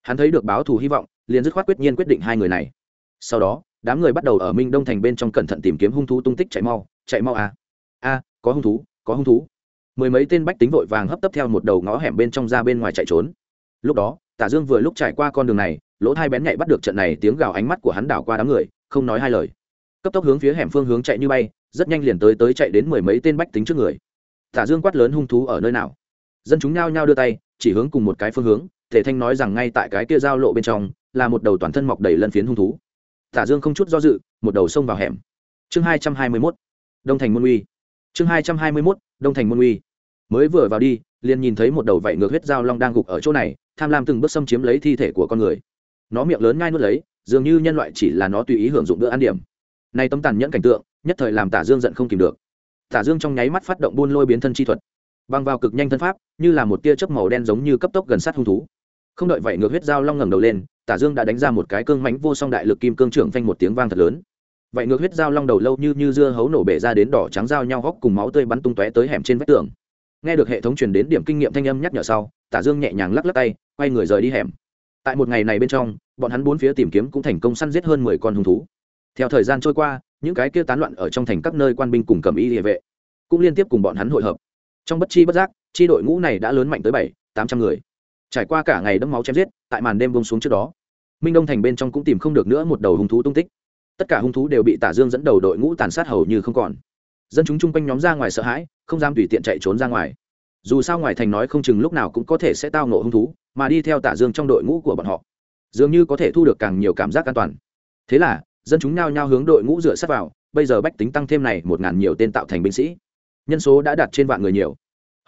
hắn thấy được báo thù hy vọng, liền dứt khoát quyết nhiên quyết định hai người này. Sau đó, đám người bắt đầu ở minh đông thành bên trong cẩn thận tìm kiếm hung thú tung tích chạy mau chạy mau à. A có hung thú, có hung thú. Mười mấy tên bách tính vội vàng hấp tấp theo một đầu ngõ hẻm bên trong ra bên ngoài chạy trốn. Lúc đó, tả dương vừa lúc trải qua con đường này, lỗ thai bén nhạy bắt được trận này tiếng gào ánh mắt của hắn đảo qua đám người, không nói hai lời. Cấp tốc hướng phía hẻm phương hướng chạy như bay, rất nhanh liền tới tới chạy đến mười mấy tên bách tính trước người. Tả dương quát lớn hung thú ở nơi nào? Dân chúng nhao nhao đưa tay, chỉ hướng cùng một cái phương hướng thể thanh nói rằng ngay tại cái kia giao lộ bên trong, là một đầu toàn thân mọc đầy lân phiến hung thú. Tả dương không chút do dự, một đầu xông vào hẻm. Chương hai trăm hai mươi mốt, đông thành môn uy. Chương hai trăm hai mươi mốt, đông thành môn uy. Mới vừa vào đi, liền nhìn thấy một đầu vảy ngược huyết dao long đang gục ở chỗ này, tham lam từng bước xâm chiếm lấy thi thể của con người. Nó miệng lớn ngai nuốt lấy, dường như nhân loại chỉ là nó tùy ý hưởng dụng bữa ăn điểm. Nay tấm tàn nhẫn cảnh tượng, nhất thời làm tả dương giận không kìm được. Tả dương trong nháy mắt phát động buôn lôi biến thân chi thuật. Băng vào cực nhanh thân pháp, như là một tia chớp màu đen giống như cấp tốc gần sát hung thú không đợi vậy ngược huyết dao long ngẩng đầu lên, tả dương đã đánh ra một cái cương mãnh vô song đại lực kim cương trưởng phanh một tiếng vang thật lớn. Vậy ngược huyết dao long đầu lâu như như dưa hấu nổ bể ra đến đỏ trắng dao nhau góc cùng máu tươi bắn tung tóe tới hẻm trên vách tường. Nghe được hệ thống truyền đến điểm kinh nghiệm thanh âm nhắc nhở sau, tả dương nhẹ nhàng lắc lắc tay, quay người rời đi hẻm. Tại một ngày này bên trong, bọn hắn bốn phía tìm kiếm cũng thành công săn giết hơn mười con hung thú. Theo thời gian trôi qua, những cái kia tán loạn ở trong thành các nơi quan binh cùng cầm y địa vệ cũng liên tiếp cùng bọn hắn hội hợp. Trong bất chi bất giác, chi đội ngũ này đã lớn mạnh tới bảy, tám trăm người trải qua cả ngày đẫm máu chém giết, tại màn đêm bông xuống trước đó. Minh đông thành bên trong cũng tìm không được nữa một đầu hung thú tung tích. Tất cả hung thú đều bị tả dương dẫn đầu đội ngũ tàn sát hầu như không còn. Dân chúng chung quanh nhóm ra ngoài sợ hãi, không dám tùy tiện chạy trốn ra ngoài. Dù sao ngoài thành nói không chừng lúc nào cũng có thể sẽ tao nộ hung thú, mà đi theo tả dương trong đội ngũ của bọn họ, dường như có thể thu được càng nhiều cảm giác an toàn. Thế là, dân chúng nhao nhao hướng đội ngũ dựa sát vào, bây giờ bách tính tăng thêm này một ngàn nhiều tên tạo thành binh sĩ. Nhân số đã đạt trên vạn người nhiều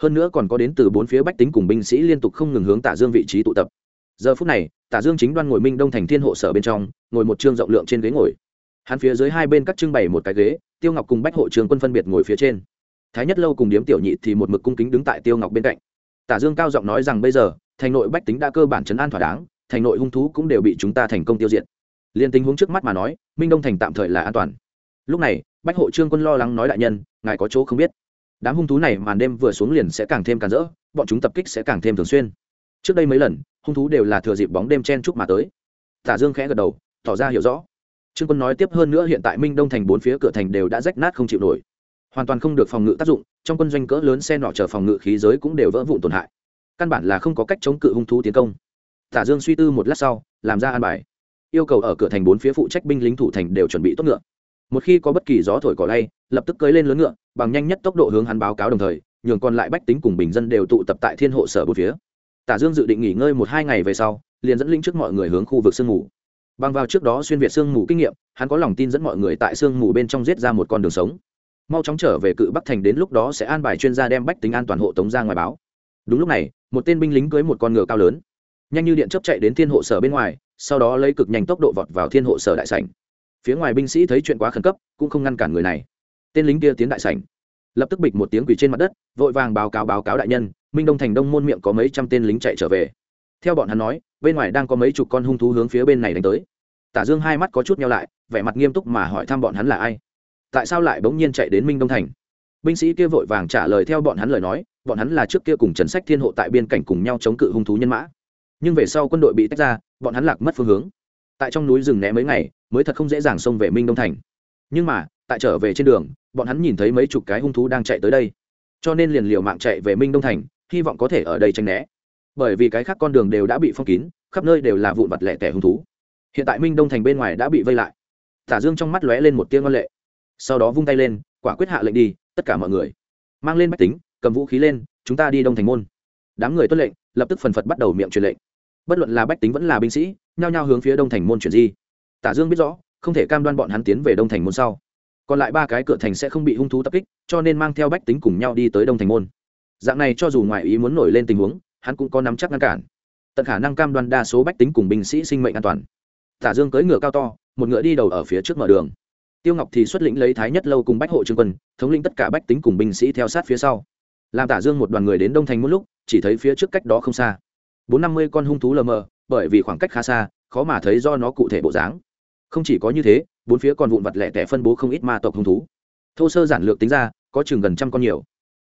hơn nữa còn có đến từ bốn phía bách tính cùng binh sĩ liên tục không ngừng hướng tả dương vị trí tụ tập. Giờ phút này, tả dương chính đoan ngồi minh đông thành thiên hộ sở bên trong, ngồi một trương rộng lượng trên ghế ngồi. Hắn phía dưới hai bên các trưng bày một cái ghế, tiêu ngọc cùng bách hộ trường quân phân biệt ngồi phía trên. Thái nhất lâu cùng điếm tiểu nhị thì một mực cung kính đứng tại tiêu ngọc bên cạnh. Tả dương cao giọng nói rằng bây giờ, thành nội bách tính đã cơ bản chấn an thỏa đáng, thành nội hung thú cũng đều bị chúng ta thành công tiêu diệt. Liên tình huống trước mắt mà nói, minh đông thành tạm thời là an toàn. Lúc này, bách hộ trương quân lo lắng nói đại nhân, ngài có chỗ không biết đám hung thú này màn đêm vừa xuống liền sẽ càng thêm càn rỡ, bọn chúng tập kích sẽ càng thêm thường xuyên. Trước đây mấy lần, hung thú đều là thừa dịp bóng đêm chen chúc mà tới. Tả dương khẽ gật đầu, tỏ ra hiểu rõ. Trương quân nói tiếp hơn nữa hiện tại minh đông thành bốn phía cửa thành đều đã rách nát không chịu nổi. Hoàn toàn không được phòng ngự tác dụng, trong quân doanh cỡ lớn xe nọ chở phòng ngự khí giới cũng đều vỡ vụn tổn hại. Căn bản là không có cách chống cự hung thú tiến công. Tả dương suy tư một lát sau, làm ra an bài. Yêu cầu ở cửa thành bốn phía phụ trách binh lính thủ thành đều chuẩn bị tốt ngựa. Một khi có bất kỳ gió thổi cỏ lay, lập tức cưới lên lớn ngựa bằng nhanh nhất tốc độ hướng hắn báo cáo đồng thời, nhường còn lại bách tính cùng bình dân đều tụ tập tại thiên hộ sở bốn phía. Tả dương dự định nghỉ ngơi một hai ngày về sau, liền dẫn linh trước mọi người hướng khu vực sương mù. Bằng vào trước đó xuyên việt sương mù kinh nghiệm, hắn có lòng tin dẫn mọi người tại sương mù bên trong giết ra một con đường sống. Mau chóng trở về cự bắc thành đến lúc đó sẽ an bài chuyên gia đem bách tính an toàn hộ tống ra ngoài báo. Đúng lúc này, một tên binh lính cưới một con ngựa cao lớn, nhanh như điện chấp chạy đến thiên hộ sở bên ngoài, sau đó lấy cực nhanh tốc độ vọt vào thiên hộ sở đại sảnh. Phía ngoài binh sĩ thấy chuyện quá khẩn cấp, cũng không ngăn cản người này tên lính kia tiến đại sảnh. Lập tức bịch một tiếng quỳ trên mặt đất, vội vàng báo cáo báo cáo đại nhân, minh đông thành đông môn miệng có mấy trăm tên lính chạy trở về. Theo bọn hắn nói, bên ngoài đang có mấy chục con hung thú hướng phía bên này đánh tới. Tả dương hai mắt có chút nhau lại, vẻ mặt nghiêm túc mà hỏi thăm bọn hắn là ai. Tại sao lại bỗng nhiên chạy đến minh đông thành? Binh sĩ kia vội vàng trả lời theo bọn hắn lời nói, bọn hắn là trước kia cùng trần sách thiên hộ tại biên cảnh cùng nhau chống cự hung thú nhân mã. Nhưng về sau quân đội bị tách ra, bọn hắn lạc mất phương hướng. Tại trong núi rừng né mấy ngày, mới thật không dễ dàng xông về minh đông thành. Nhưng mà, tại trở về trên đường bọn hắn nhìn thấy mấy chục cái hung thú đang chạy tới đây. Cho nên liền liều mạng chạy về minh đông thành, hy vọng có thể ở đây tranh né. Bởi vì cái khác con đường đều đã bị phong kín, khắp nơi đều là vụn vặt lẻ tẻ hung thú. Hiện tại minh đông thành bên ngoài đã bị vây lại. Tả dương trong mắt lóe lên một tiếng ngon lệ. Sau đó vung tay lên, quả quyết hạ lệnh đi, tất cả mọi người. Mang lên bách tính, cầm vũ khí lên, chúng ta đi đông thành môn. Đám người tuân lệnh, lập tức phần phật bắt đầu miệng truyền lệnh. Bất luận là bách tính vẫn là binh sĩ, nhao nhao hướng phía đông thành môn chuyển di. Tả dương biết rõ, không thể cam đoan bọn hắn tiến về đông thành môn sau còn lại ba cái cửa thành sẽ không bị hung thú tập kích, cho nên mang theo bách tính cùng nhau đi tới đông thành môn. Dạng này cho dù ngoại ý muốn nổi lên tình huống, hắn cũng có nắm chắc ngăn cản. Tận khả năng cam đoan đa số bách tính cùng binh sĩ sinh mệnh an toàn. Tả dương cưỡi ngựa cao to, một ngựa đi đầu ở phía trước mở đường. Tiêu ngọc thì xuất lĩnh lấy thái nhất lâu cùng bách hộ trương quân, thống lĩnh tất cả bách tính cùng binh sĩ theo sát phía sau. Làm tả dương một đoàn người đến đông thành một lúc, chỉ thấy phía trước cách đó không xa. Bốn năm mươi con hung thú lờ mờ, bởi vì khoảng cách khá xa, khó mà thấy do nó cụ thể bộ dáng. Không chỉ có như thế bốn phía còn vụn vặt lẻ tẻ phân bố không ít ma tộc hung thú. Thô sơ giản lược tính ra, có chừng gần trăm con nhiều.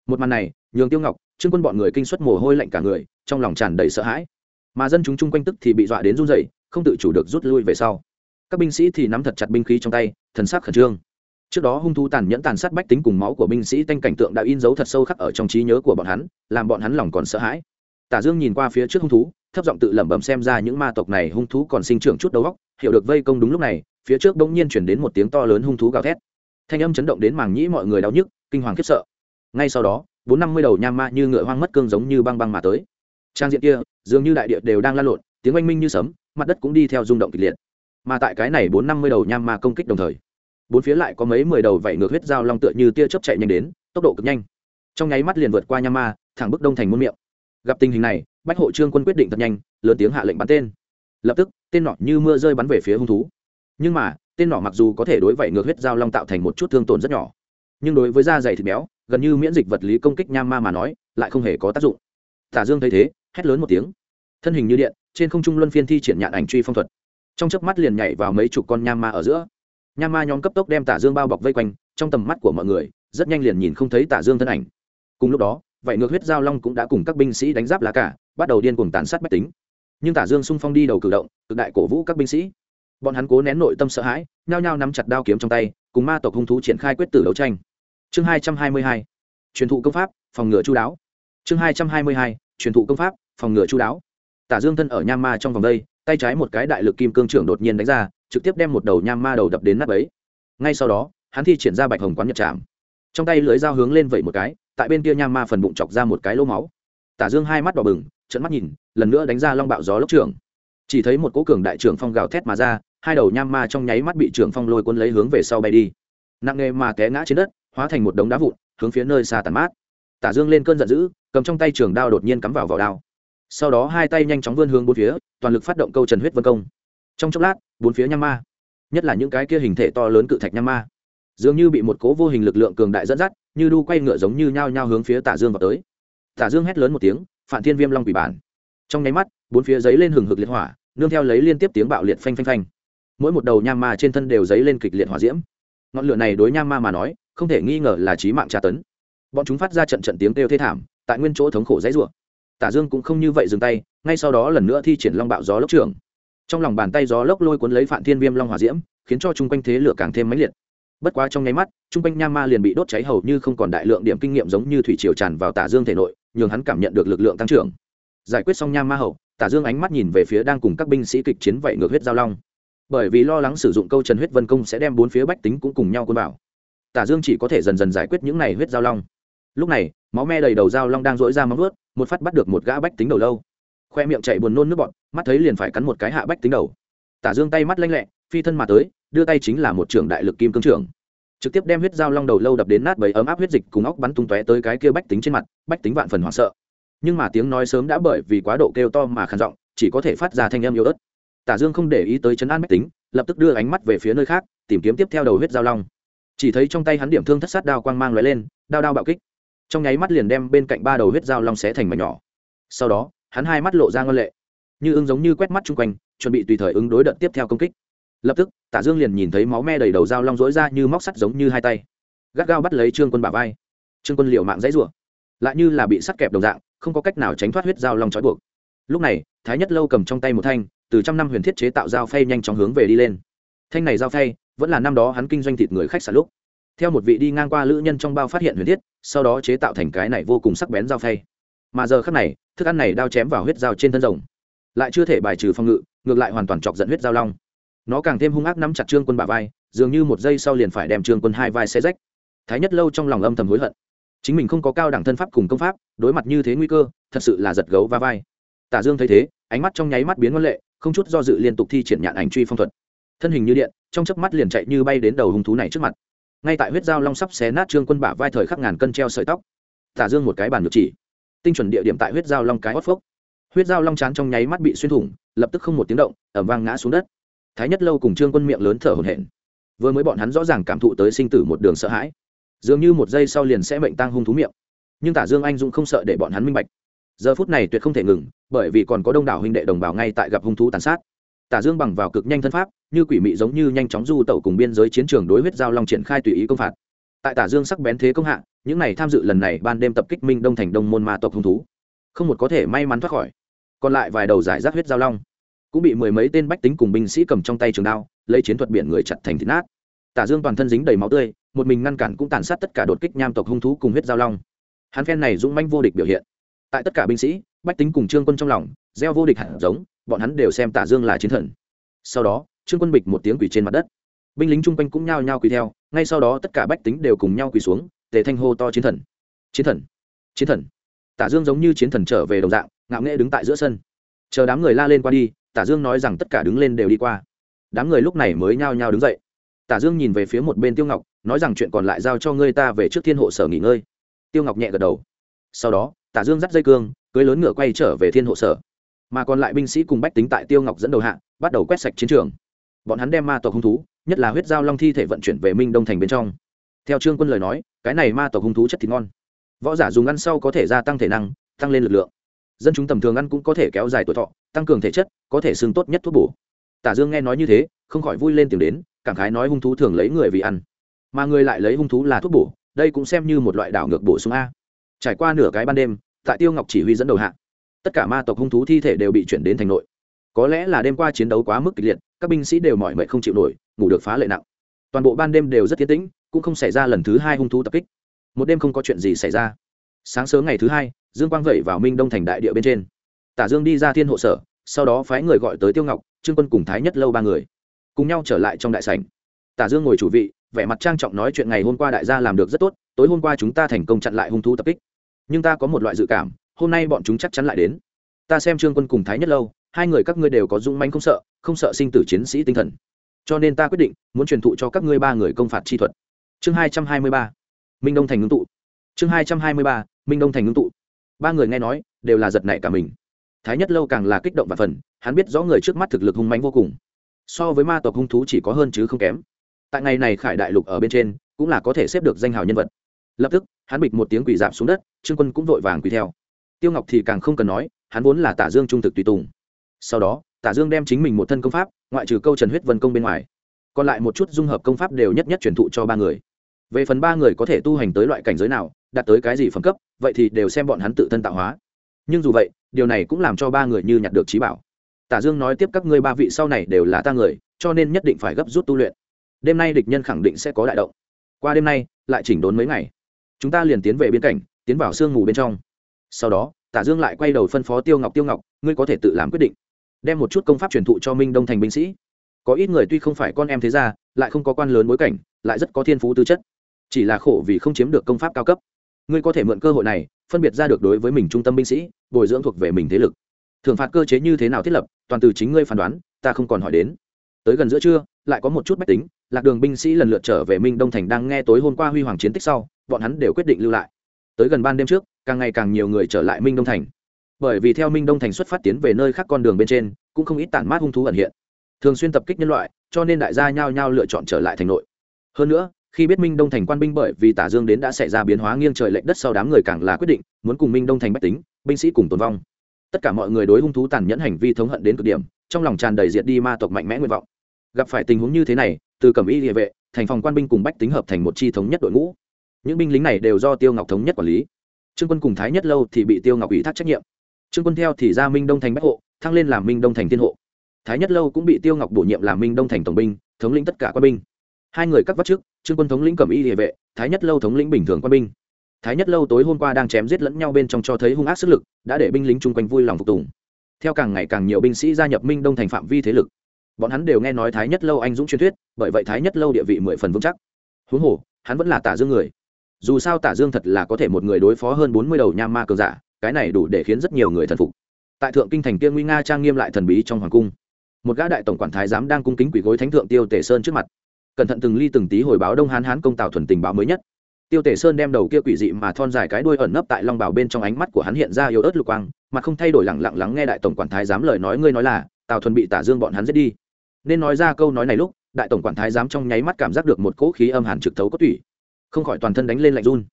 Một màn này, nhường tiêu ngọc, trương quân bọn người kinh xuất mồ hôi lạnh cả người, trong lòng tràn đầy sợ hãi. Mà dân chúng chung quanh tức thì bị dọa đến run rẩy, không tự chủ được rút lui về sau. Các binh sĩ thì nắm thật chặt binh khí trong tay, thần sắc khẩn trương. Trước đó hung thú tàn nhẫn tàn sát bách tính cùng máu của binh sĩ tanh cảnh tượng đã in dấu thật sâu khắc ở trong trí nhớ của bọn hắn, làm bọn hắn lòng còn sợ hãi. Tả dương nhìn qua phía trước hung thú, thấp giọng tự lẩm bẩm xem ra những ma tộc này hung thú còn sinh trưởng chút đầu óc, hiểu được vây công đúng lúc này phía trước bỗng nhiên chuyển đến một tiếng to lớn hung thú gào thét. Thanh âm chấn động đến màng nhĩ mọi người đau nhức, kinh hoàng khiếp sợ. Ngay sau đó, bốn năm mươi đầu nham ma như ngựa hoang mất cương giống như băng băng mà tới. Trang diện kia, dường như đại địa đều đang lan lộn, tiếng oanh minh như sấm, mặt đất cũng đi theo rung động kịch liệt. Mà tại cái này bốn năm mươi đầu nham ma công kích đồng thời, bốn phía lại có mấy mười đầu vảy ngược huyết dao long tựa như tia chớp chạy nhanh đến, tốc độ cực nhanh. Trong nháy mắt liền vượt qua nham ma, thẳng bức đông thành muôn miệng. Gặp tình hình này, bách hộ trương quân quyết định thật nhanh, lớn tiếng hạ lệnh bắn tên. Lập tức, tên nọ như mưa rơi bắn về phía hung thú nhưng mà, tên nỏ mặc dù có thể đối vảy ngược huyết dao long tạo thành một chút thương tổn rất nhỏ, nhưng đối với da dày thịt béo, gần như miễn dịch vật lý công kích nham ma mà nói, lại không hề có tác dụng. Tả dương thấy thế, hét lớn một tiếng. Thân hình như điện, trên không trung luân phiên thi triển nhạn ảnh truy phong thuật. Trong chớp mắt liền nhảy vào mấy chục con nham ma ở giữa. Nham ma nhóm cấp tốc đem tả dương bao bọc vây quanh, trong tầm mắt của mọi người, rất nhanh liền nhìn không thấy tả dương thân ảnh. Cùng lúc đó vậy ngược huyết giao long cũng đã cùng các binh sĩ đánh giáp lá cả, bắt đầu điên cuồng tàn sát bách tính. Nhưng tả dương sung phong đi đầu cử động, cực đại cổ vũ các binh sĩ bọn hắn cố nén nội tâm sợ hãi, nhao nhao nắm chặt đao kiếm trong tay, cùng ma tộc hung thú triển khai quyết tử đấu tranh. Chương hai trăm hai mươi hai, truyền thụ công pháp, phòng ngừa chú đáo. Chương hai trăm hai mươi hai, truyền thụ công pháp, phòng ngừa chú đáo. Tả dương thân ở nham ma trong vòng đây, tay trái một cái đại lực kim cương trưởng đột nhiên đánh ra, trực tiếp đem một đầu nham ma đầu đập đến nắp ấy ngay sau đó, hắn thi triển ra bạch hồng quán nhật trạm trong tay lưới dao hướng lên vẩy một cái, tại bên kia nham ma phần bụng chọc ra một cái lỗ máu. Tả dương hai mắt đỏ bừng trận mắt nhìn, lần nữa đánh ra long bạo gió lốc trưởng. Chỉ thấy một cố cường đại trưởng phong gào thét mà ra hai đầu nham ma trong nháy mắt bị trưởng phong lôi cuốn lấy hướng về sau bay đi. Nặng nghề mà té ngã trên đất, hóa thành một đống đá vụn, hướng phía nơi xa tàn mát. Tả dương lên cơn giận dữ, cầm trong tay trường đao đột nhiên cắm vào vỏ đao. Sau đó hai tay nhanh chóng vươn hướng bốn phía, toàn lực phát động câu trần huyết vân công. Trong chốc lát, bốn phía nham ma, nhất là những cái kia hình thể to lớn cự thạch nham ma, dường như bị một cố vô hình lực lượng cường đại dẫn dắt, như đu quay ngựa giống như nhao nhao hướng phía tả dương vào tới. Tả dương hét lớn một tiếng phản thiên viêm long quỷ bản. Trong nháy mắt, bốn phía giấy lên hừng hực liệt hỏa, nương theo lấy liên tiếp tiếng bạo liệt phanh phanh phanh mỗi một đầu nham ma trên thân đều dấy lên kịch liệt hỏa diễm. Ngọn lửa này đối nham ma mà nói, không thể nghi ngờ là trí mạng tra tấn. Bọn chúng phát ra trận trận tiếng kêu thê thảm, tại nguyên chỗ thống khổ dãy rủa. Tả dương cũng không như vậy dừng tay, ngay sau đó lần nữa thi triển long bạo gió lốc trường. Trong lòng bàn tay gió lốc lôi cuốn lấy phản thiên viêm long hỏa diễm, khiến cho chung quanh thế lửa càng thêm mãnh liệt. Bất quá trong nháy mắt, chung quanh nham ma liền bị đốt cháy hầu như không còn đại lượng điểm kinh nghiệm giống như thủy triều tràn vào tả dương thể nội, nhường hắn cảm nhận được lực lượng tăng trưởng. Giải quyết xong nham ma hậu, tả dương ánh mắt nhìn về phía đang cùng các binh sĩ kịch chiến vậy ngược huyết giao long bởi vì lo lắng sử dụng câu trần huyết vân công sẽ đem bốn phía bách tính cũng cùng nhau quân bảo tả dương chỉ có thể dần dần giải quyết những này huyết giao long. Lúc này, máu me đầy đầu giao long đang dỗi ra móng vuốt, một phát bắt được một gã bách tính đầu lâu. Khoe miệng chạy buồn nôn nước bọt, mắt thấy liền phải cắn một cái hạ bách tính đầu. Tả dương tay mắt lanh lẹ, phi thân mà tới, đưa tay chính là một trưởng đại lực kim cương trưởng. Trực tiếp đem huyết dao long đầu lâu đập đến nát bấy ấm áp huyết dịch cùng óc bắn tung tóe tới cái kia bách tính trên mặt, bách tính vạn phần hoảng sợ. Nhưng mà tiếng nói sớm đã bởi vì quá độ kêu to mà khàn giọng, chỉ có thể phát ra thanh âm yếu ớt tả dương không để ý tới chấn an bách tính, lập tức đưa ánh mắt về phía nơi khác, tìm kiếm tiếp theo đầu huyết giao long. Chỉ thấy trong tay hắn điểm thương thất sát đao quang mang lóe lên, đao đao bạo kích. Trong nháy mắt liền đem bên cạnh ba đầu huyết dao long xé thành mảnh nhỏ. Sau đó, hắn hai mắt lộ ra ngân lệ, như ứng giống như quét mắt chung quanh, chuẩn bị tùy thời ứng đối đợt tiếp theo công kích. Lập tức, tả dương liền nhìn thấy máu me đầy đầu dao long rỗi ra như móc sắt giống như hai tay. Gắt gao bắt lấy trương quân bả vai. Trương quân liều mạng dãy rủa. Lại như là bị sắt kẹp đồng dạng, không có cách nào tránh thoát huyết dao long trói buộc. Lúc này, thái nhất lâu cầm trong tay một thanh từ trăm năm huyền thiết chế tạo dao phay nhanh chóng hướng về đi lên. Thanh này dao phay, vẫn là năm đó hắn kinh doanh thịt người khách sạn lúc. Theo một vị đi ngang qua lữ nhân trong bao phát hiện huyền thiết, sau đó chế tạo thành cái này vô cùng sắc bén dao phay. Mà giờ khắc này, thức ăn này đao chém vào huyết dao trên thân rồng. Lại chưa thể bài trừ phòng ngự, ngược lại hoàn toàn chọc giận huyết dao long. Nó càng thêm hung ác nắm chặt trương quân bả vai, dường như một giây sau liền phải đem trương quân hai vai xe rách. Thái nhất lâu trong lòng âm thầm hối hận. Chính mình không có cao đẳng thân pháp cùng công pháp, đối mặt như thế nguy cơ, thật sự là giật gấu va vai. Tả dương thấy thế, ánh mắt trong nháy mắt biến ngân lệ không chút do dự liên tục thi triển nhạn ảnh truy phong thuật. Thân hình như điện, trong chớp mắt liền chạy như bay đến đầu hung thú này trước mặt. Ngay tại huyết dao long sắp xé nát trương quân bả vai thời khắc ngàn cân treo sợi tóc. Tả dương một cái bàn được chỉ. Tinh chuẩn địa điểm tại huyết dao long cái hót phốc. Huyết dao long chán trong nháy mắt bị xuyên thủng, lập tức không một tiếng động ẩm vang ngã xuống đất. Thái nhất lâu cùng trương quân miệng lớn thở hổn hển. Vừa mới bọn hắn rõ ràng cảm thụ tới sinh tử một đường sợ hãi. Dường như một giây sau liền sẽ mệnh tăng hung thú miệng. Nhưng tả dương anh dũng không sợ để bọn hắn minh bạch giờ phút này tuyệt không thể ngừng, bởi vì còn có đông đảo huynh đệ đồng bào ngay tại gặp hung thú tàn sát. Tả dương bằng vào cực nhanh thân pháp, như quỷ mị giống như nhanh chóng du tẩu cùng biên giới chiến trường đối huyết giao long triển khai tùy ý công phạt. Tại tả dương sắc bén thế công hạ, những này tham dự lần này ban đêm tập kích minh đông thành đông môn ma tộc hung thú, không một có thể may mắn thoát khỏi. Còn lại vài đầu giải rác huyết giao long, cũng bị mười mấy tên bách tính cùng binh sĩ cầm trong tay trường đao, lấy chiến thuật biển người chặt thành thịt nát. Tả dương toàn thân dính đầy máu tươi, một mình ngăn cản cũng tàn sát tất cả đột kích nham tộc hung thú cùng huyết giao long. Hắn phen này dũng manh vô địch biểu hiện tại tất cả binh sĩ, bách tính cùng trương quân trong lòng, gieo vô địch hẳn giống, bọn hắn đều xem tả dương là chiến thần. Sau đó, trương quân bịch một tiếng quỳ trên mặt đất. Binh lính chung quanh cũng nhao nhao quỳ theo, ngay sau đó tất cả bách tính đều cùng nhau quỳ xuống, tề thanh hô to chiến thần. Chiến thần! Chiến thần! Tả dương giống như chiến thần trở về đồng dạng, ngạo nghễ đứng tại giữa sân. Chờ đám người la lên qua đi, tả dương nói rằng tất cả đứng lên đều đi qua. Đám người lúc này mới nhao nhao đứng dậy. Tả dương nhìn về phía một bên tiêu ngọc, nói rằng chuyện còn lại giao cho ngươi ta về trước thiên hộ sở nghỉ ngơi. Tiêu ngọc nhẹ gật đầu. Sau đó tả dương dắt dây cương, cưới lớn ngựa quay trở về thiên hộ sở. Mà còn lại binh sĩ cùng bách tính tại tiêu ngọc dẫn đầu hạ, bắt đầu quét sạch chiến trường. Bọn hắn đem ma tộc hung thú, nhất là huyết giao long thi thể vận chuyển về minh đông thành bên trong. Theo trương quân lời nói, cái này ma tộc hung thú chất thịt ngon. Võ giả dùng ăn sau có thể gia tăng thể năng, tăng lên lực lượng. Dân chúng tầm thường ăn cũng có thể kéo dài tuổi thọ, tăng cường thể chất, có thể xương tốt nhất thuốc bổ. Tả dương nghe nói như thế, không khỏi vui lên tìm đến, cảm khái nói hung thú thường lấy người vì ăn. Mà người lại lấy hung thú là thuốc bổ, đây cũng xem như một loại đảo ngược bổ sung a trải qua nửa cái ban đêm, tại tiêu ngọc chỉ huy dẫn đầu hạ, tất cả ma tộc hung thú thi thể đều bị chuyển đến thành nội. Có lẽ là đêm qua chiến đấu quá mức kịch liệt, các binh sĩ đều mỏi mệt không chịu nổi, ngủ được phá lệ nặng. Toàn bộ ban đêm đều rất tiến tĩnh, cũng không xảy ra lần thứ hai hung thú tập kích. Một đêm không có chuyện gì xảy ra. Sáng sớm ngày thứ hai, dương quang vẩy vào minh đông thành đại địa bên trên. Tả dương đi ra thiên hộ sở, sau đó phái người gọi tới tiêu ngọc, trương quân cùng thái nhất lâu ba người, cùng nhau trở lại trong đại sảnh. Tả dương ngồi chủ vị, vẻ mặt trang trọng nói chuyện ngày hôm qua đại gia làm được rất tốt, tối hôm qua chúng ta thành công chặn lại hung thú tập kích nhưng ta có một loại dự cảm, hôm nay bọn chúng chắc chắn lại đến. Ta xem trương quân cùng thái nhất lâu, hai người các ngươi đều có dũng manh không sợ không sợ sinh tử chiến sĩ tinh thần. Cho nên ta quyết định, muốn truyền thụ cho các ngươi ba người công phạt chi thuật. Chương hai trăm hai mươi ba, minh đông thành ngưng tụ. Chương hai trăm hai mươi ba, minh đông thành ngưng tụ. Ba người nghe nói, đều là giật nảy cả mình. Thái nhất lâu càng là kích động và phần, hắn biết rõ người trước mắt thực lực hung mánh vô cùng. So với ma tộc hung thú chỉ có hơn chứ không kém. Tại ngày này khải đại lục ở bên trên, cũng là có thể xếp được danh hào nhân vật lập tức, hắn bịch một tiếng quỷ dạp xuống đất, trương quân cũng vội vàng quỳ theo. Tiêu ngọc thì càng không cần nói, hắn vốn là tả dương trung thực tùy tùng. Sau đó, tả dương đem chính mình một thân công pháp, ngoại trừ câu trần huyết vân công bên ngoài, còn lại một chút dung hợp công pháp đều nhất nhất truyền thụ cho ba người. Về phần ba người có thể tu hành tới loại cảnh giới nào, đạt tới cái gì phẩm cấp, vậy thì đều xem bọn hắn tự thân tạo hóa. Nhưng dù vậy, điều này cũng làm cho ba người như nhặt được trí bảo. Tả dương nói tiếp các ngươi ba vị sau này đều là ta người, cho nên nhất định phải gấp rút tu luyện. Đêm nay địch nhân khẳng định sẽ có đại động. Qua đêm nay, lại chỉnh đốn mấy ngày chúng ta liền tiến về biên cảnh tiến vào sương mù bên trong. Sau đó, tả dương lại quay đầu phân phó tiêu ngọc tiêu ngọc, ngươi có thể tự làm quyết định, đem một chút công pháp truyền thụ cho minh đông thành binh sĩ. Có ít người tuy không phải con em thế gia, lại không có quan lớn bối cảnh, lại rất có thiên phú tư chất, chỉ là khổ vì không chiếm được công pháp cao cấp. Ngươi có thể mượn cơ hội này, phân biệt ra được đối với mình trung tâm binh sĩ, bồi dưỡng thuộc về mình thế lực. Thường phạt cơ chế như thế nào thiết lập, toàn từ chính ngươi phán đoán, ta không còn hỏi đến tới gần giữa trưa, lại có một chút bách tính, lạc đường binh sĩ lần lượt trở về minh đông thành đang nghe tối hôm qua huy hoàng chiến tích sau, bọn hắn đều quyết định lưu lại. Tới gần ban đêm trước, càng ngày càng nhiều người trở lại minh đông thành. Bởi vì theo minh đông thành xuất phát tiến về nơi khác con đường bên trên, cũng không ít tản mát hung thú ẩn hiện. Thường xuyên tập kích nhân loại, cho nên đại gia nhao nhao lựa chọn trở lại thành nội. Hơn nữa, khi biết minh đông thành quan binh bởi vì tả dương đến đã xảy ra biến hóa nghiêng trời lệch đất sau đám người càng là quyết định, muốn cùng minh đông thành bách tính, binh sĩ cùng tồn vong. Tất cả mọi người đối hung thú tàn nhẫn hành vi thống hận đến cực điểm, trong lòng tràn đầy diệt đi ma tộc mạnh mẽ nguyện vọng gặp phải tình huống như thế này, từ cẩm y địa vệ, thành phòng quan binh cùng bách tính hợp thành một chi thống nhất đội ngũ. Những binh lính này đều do tiêu ngọc thống nhất quản lý. Trương quân cùng thái nhất lâu thì bị tiêu ngọc ủy thác trách nhiệm. Trương quân theo thì ra minh đông thành bách hộ, thăng lên làm minh đông thành thiên hộ. Thái nhất lâu cũng bị tiêu ngọc bổ nhiệm làm minh đông thành tổng binh, thống lĩnh tất cả quân binh. Hai người cắt vắt trước, trương quân thống lĩnh cẩm y địa vệ, thái nhất lâu thống lĩnh bình thường quân binh. Thái nhất lâu tối hôm qua đang chém giết lẫn nhau bên trong cho thấy hung ác sức lực, đã để binh lính chung quanh vui lòng phục tùng. Theo càng ngày càng nhiều binh sĩ gia nhập minh đông thành phạm vi thế lực bọn hắn đều nghe nói thái nhất lâu anh dũng truyền thuyết, bởi vậy thái nhất lâu địa vị mười phần vững chắc. Huống hồ, hắn vẫn là tả dương người. Dù sao tả dương thật là có thể một người đối phó hơn bốn mươi đầu nham ma cường giả, cái này đủ để khiến rất nhiều người thần phục. Tại thượng kinh thành kia nguy nga trang nghiêm lại thần bí trong hoàng cung, một gã đại tổng quản thái giám đang cung kính quỷ gối thánh thượng tiêu tể sơn trước mặt. Cẩn thận từng ly từng tí hồi báo đông hán hán công tào thuần tình báo mới nhất. Tiêu tể sơn đem đầu kia quỷ dị mà thon dài cái đuôi ẩn nấp tại long bảo bên trong ánh mắt của hắn hiện ra yếu ớt lục quang, mà không thay đổi lẳng lặng lắng nghe đại tổng quản thái giám lời nói ngươi nói là tào thuần bị tả dương bọn hắn giết đi nên nói ra câu nói này lúc đại tổng quản thái giám trong nháy mắt cảm giác được một cỗ khí âm hàn trực thấu có tủy không khỏi toàn thân đánh lên lạnh run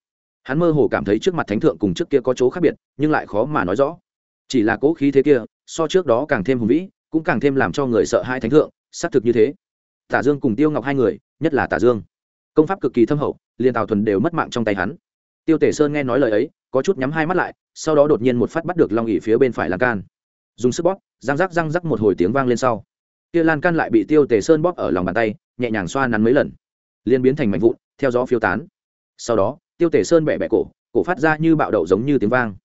hắn mơ hồ cảm thấy trước mặt thánh thượng cùng trước kia có chỗ khác biệt nhưng lại khó mà nói rõ chỉ là cỗ khí thế kia so trước đó càng thêm hùng vĩ cũng càng thêm làm cho người sợ hai thánh thượng xác thực như thế tả dương cùng tiêu ngọc hai người nhất là tả dương công pháp cực kỳ thâm hậu liền tào thuần đều mất mạng trong tay hắn tiêu tể sơn nghe nói lời ấy có chút nhắm hai mắt lại sau đó đột nhiên một phát bắt được long ỉ phía bên phải lan can dùng sức bóp, răng rắc răng rắc một hồi tiếng vang lên sau. Kia lan can lại bị tiêu tề sơn bóp ở lòng bàn tay, nhẹ nhàng xoa nắn mấy lần. Liên biến thành mảnh vụn, theo gió phiêu tán. Sau đó, tiêu tề sơn bẻ bẻ cổ cổ phát ra như bạo đậu giống như tiếng vang.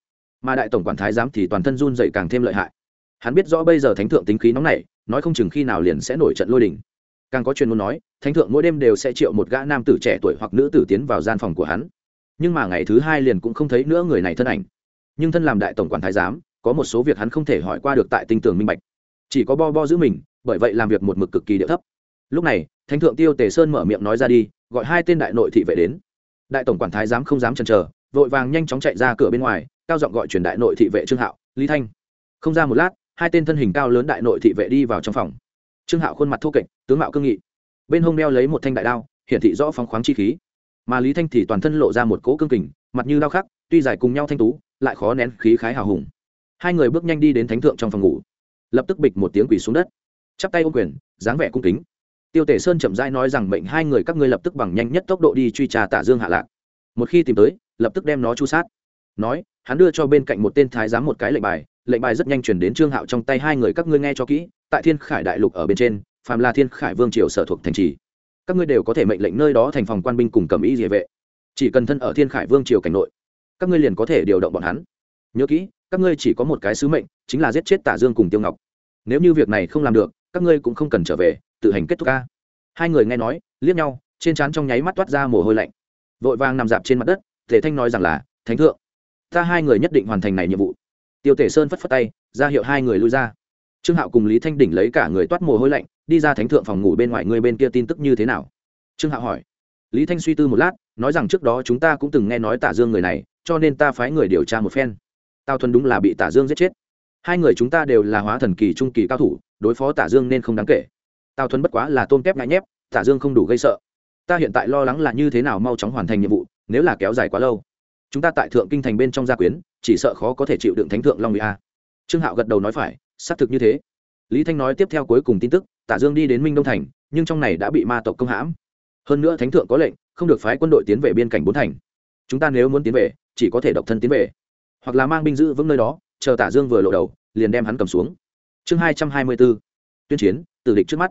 Mà đại tổng quản thái giám thì toàn thân run dậy càng thêm lợi hại. Hắn biết rõ bây giờ thánh thượng tính khí nóng này nói không chừng khi nào liền sẽ nổi trận lôi đình. Càng có chuyên muốn nói, thánh thượng mỗi đêm đều sẽ triệu một gã nam tử trẻ tuổi hoặc nữ tử tiến vào gian phòng của hắn. Nhưng mà ngày thứ hai liền cũng không thấy nữa người này thân ảnh. Nhưng thân làm đại tổng quản thái giám có một số việc hắn không thể hỏi qua được tại tinh tường minh bạch. Chỉ có bo bo giữ mình, bởi vậy làm việc một mực cực kỳ điệu thấp. Lúc này, thánh thượng tiêu tề sơn mở miệng nói ra đi, gọi hai tên đại nội thị vệ đến. Đại tổng quản thái giám không dám chần chờ, vội vàng nhanh chóng chạy ra cửa bên ngoài, cao giọng gọi truyền đại nội thị vệ trương hạo, lý thanh. Không ra một lát, hai tên thân hình cao lớn đại nội thị vệ đi vào trong phòng. Trương hạo khuôn mặt thô kệch, tướng mạo cương nghị. Bên hông đeo lấy một thanh đại đao, hiển thị rõ phóng khoáng chi khí. Mà lý thanh thì toàn thân lộ ra một cỗ cương kình, mặt như đao khắc, tuy dài cùng nhau thanh tú, lại khó nén khí khái hào hùng hai người bước nhanh đi đến thánh thượng trong phòng ngủ. Lập tức bịch một tiếng quỳ xuống đất. Chắp tay ô quyền, dáng vẻ cung kính. Tiêu tể sơn chậm rãi nói rằng mệnh hai người các ngươi lập tức bằng nhanh nhất tốc độ đi truy trà tả dương hạ lạc. Một khi tìm tới, lập tức đem nó chu sát. Nói, hắn đưa cho bên cạnh một tên thái giám một cái lệnh bài lệnh bài rất nhanh chuyển đến trương hạo trong tay hai người các ngươi nghe cho kỹ, tại thiên khải đại lục ở bên trên, phàm là thiên khải vương triều sở thuộc thành trì, các ngươi đều có thể mệnh lệnh nơi đó thành phòng quan binh cùng cầm ý địa vệ. Chỉ cần thân ở thiên khải vương triều cảnh nội, các ngươi liền có thể điều động bọn hắn. Nhớ kỹ các ngươi chỉ có một cái sứ mệnh, chính là giết chết tả dương cùng tiêu ngọc. Nếu như việc này không làm được, các ngươi cũng không cần trở về, tự hành kết thúc ca. Hai người nghe nói, liếc nhau, trên trán trong nháy mắt toát ra mồ hôi lạnh. Vội vàng nằm dạp trên mặt đất, tề thanh nói rằng là, thánh thượng, ta hai người nhất định hoàn thành này nhiệm vụ. Tiêu tể sơn phất phất tay, ra hiệu hai người lui ra. Trương hạo cùng lý thanh đỉnh lấy cả người toát mồ hôi lạnh, đi ra thánh thượng phòng ngủ bên ngoài người bên kia tin tức như thế nào? Trương hạo hỏi. Lý thanh suy tư một lát, nói rằng trước đó chúng ta cũng từng nghe nói tả dương người này, cho nên ta phái người điều tra một phen. Tào thuần đúng là bị tả dương giết chết. Hai người chúng ta đều là hóa thần kỳ trung kỳ cao thủ, đối phó tả dương nên không đáng kể. Tào Thuần bất quá là tôm kép ngại nhép, tả dương không đủ gây sợ. Ta hiện tại lo lắng là như thế nào mau chóng hoàn thành nhiệm vụ, nếu là kéo dài quá lâu. Chúng ta tại thượng kinh thành bên trong gia quyến, chỉ sợ khó có thể chịu đựng thánh thượng long uy a. Trương hạo gật đầu nói phải, xác thực như thế. Lý thanh nói tiếp theo cuối cùng tin tức, tả dương đi đến minh đông thành, nhưng trong này đã bị ma tộc công hãm. Hơn nữa thánh thượng có lệnh, không được phái quân đội tiến về biên cảnh bốn thành. Chúng ta nếu muốn tiến về, chỉ có thể độc thân tiến về hoặc là mang binh giữ vững nơi đó, chờ tả dương vừa lộ đầu, liền đem hắn cầm xuống. Chương hai trăm hai mươi b ố tuyên chiến, tử địch trước mắt.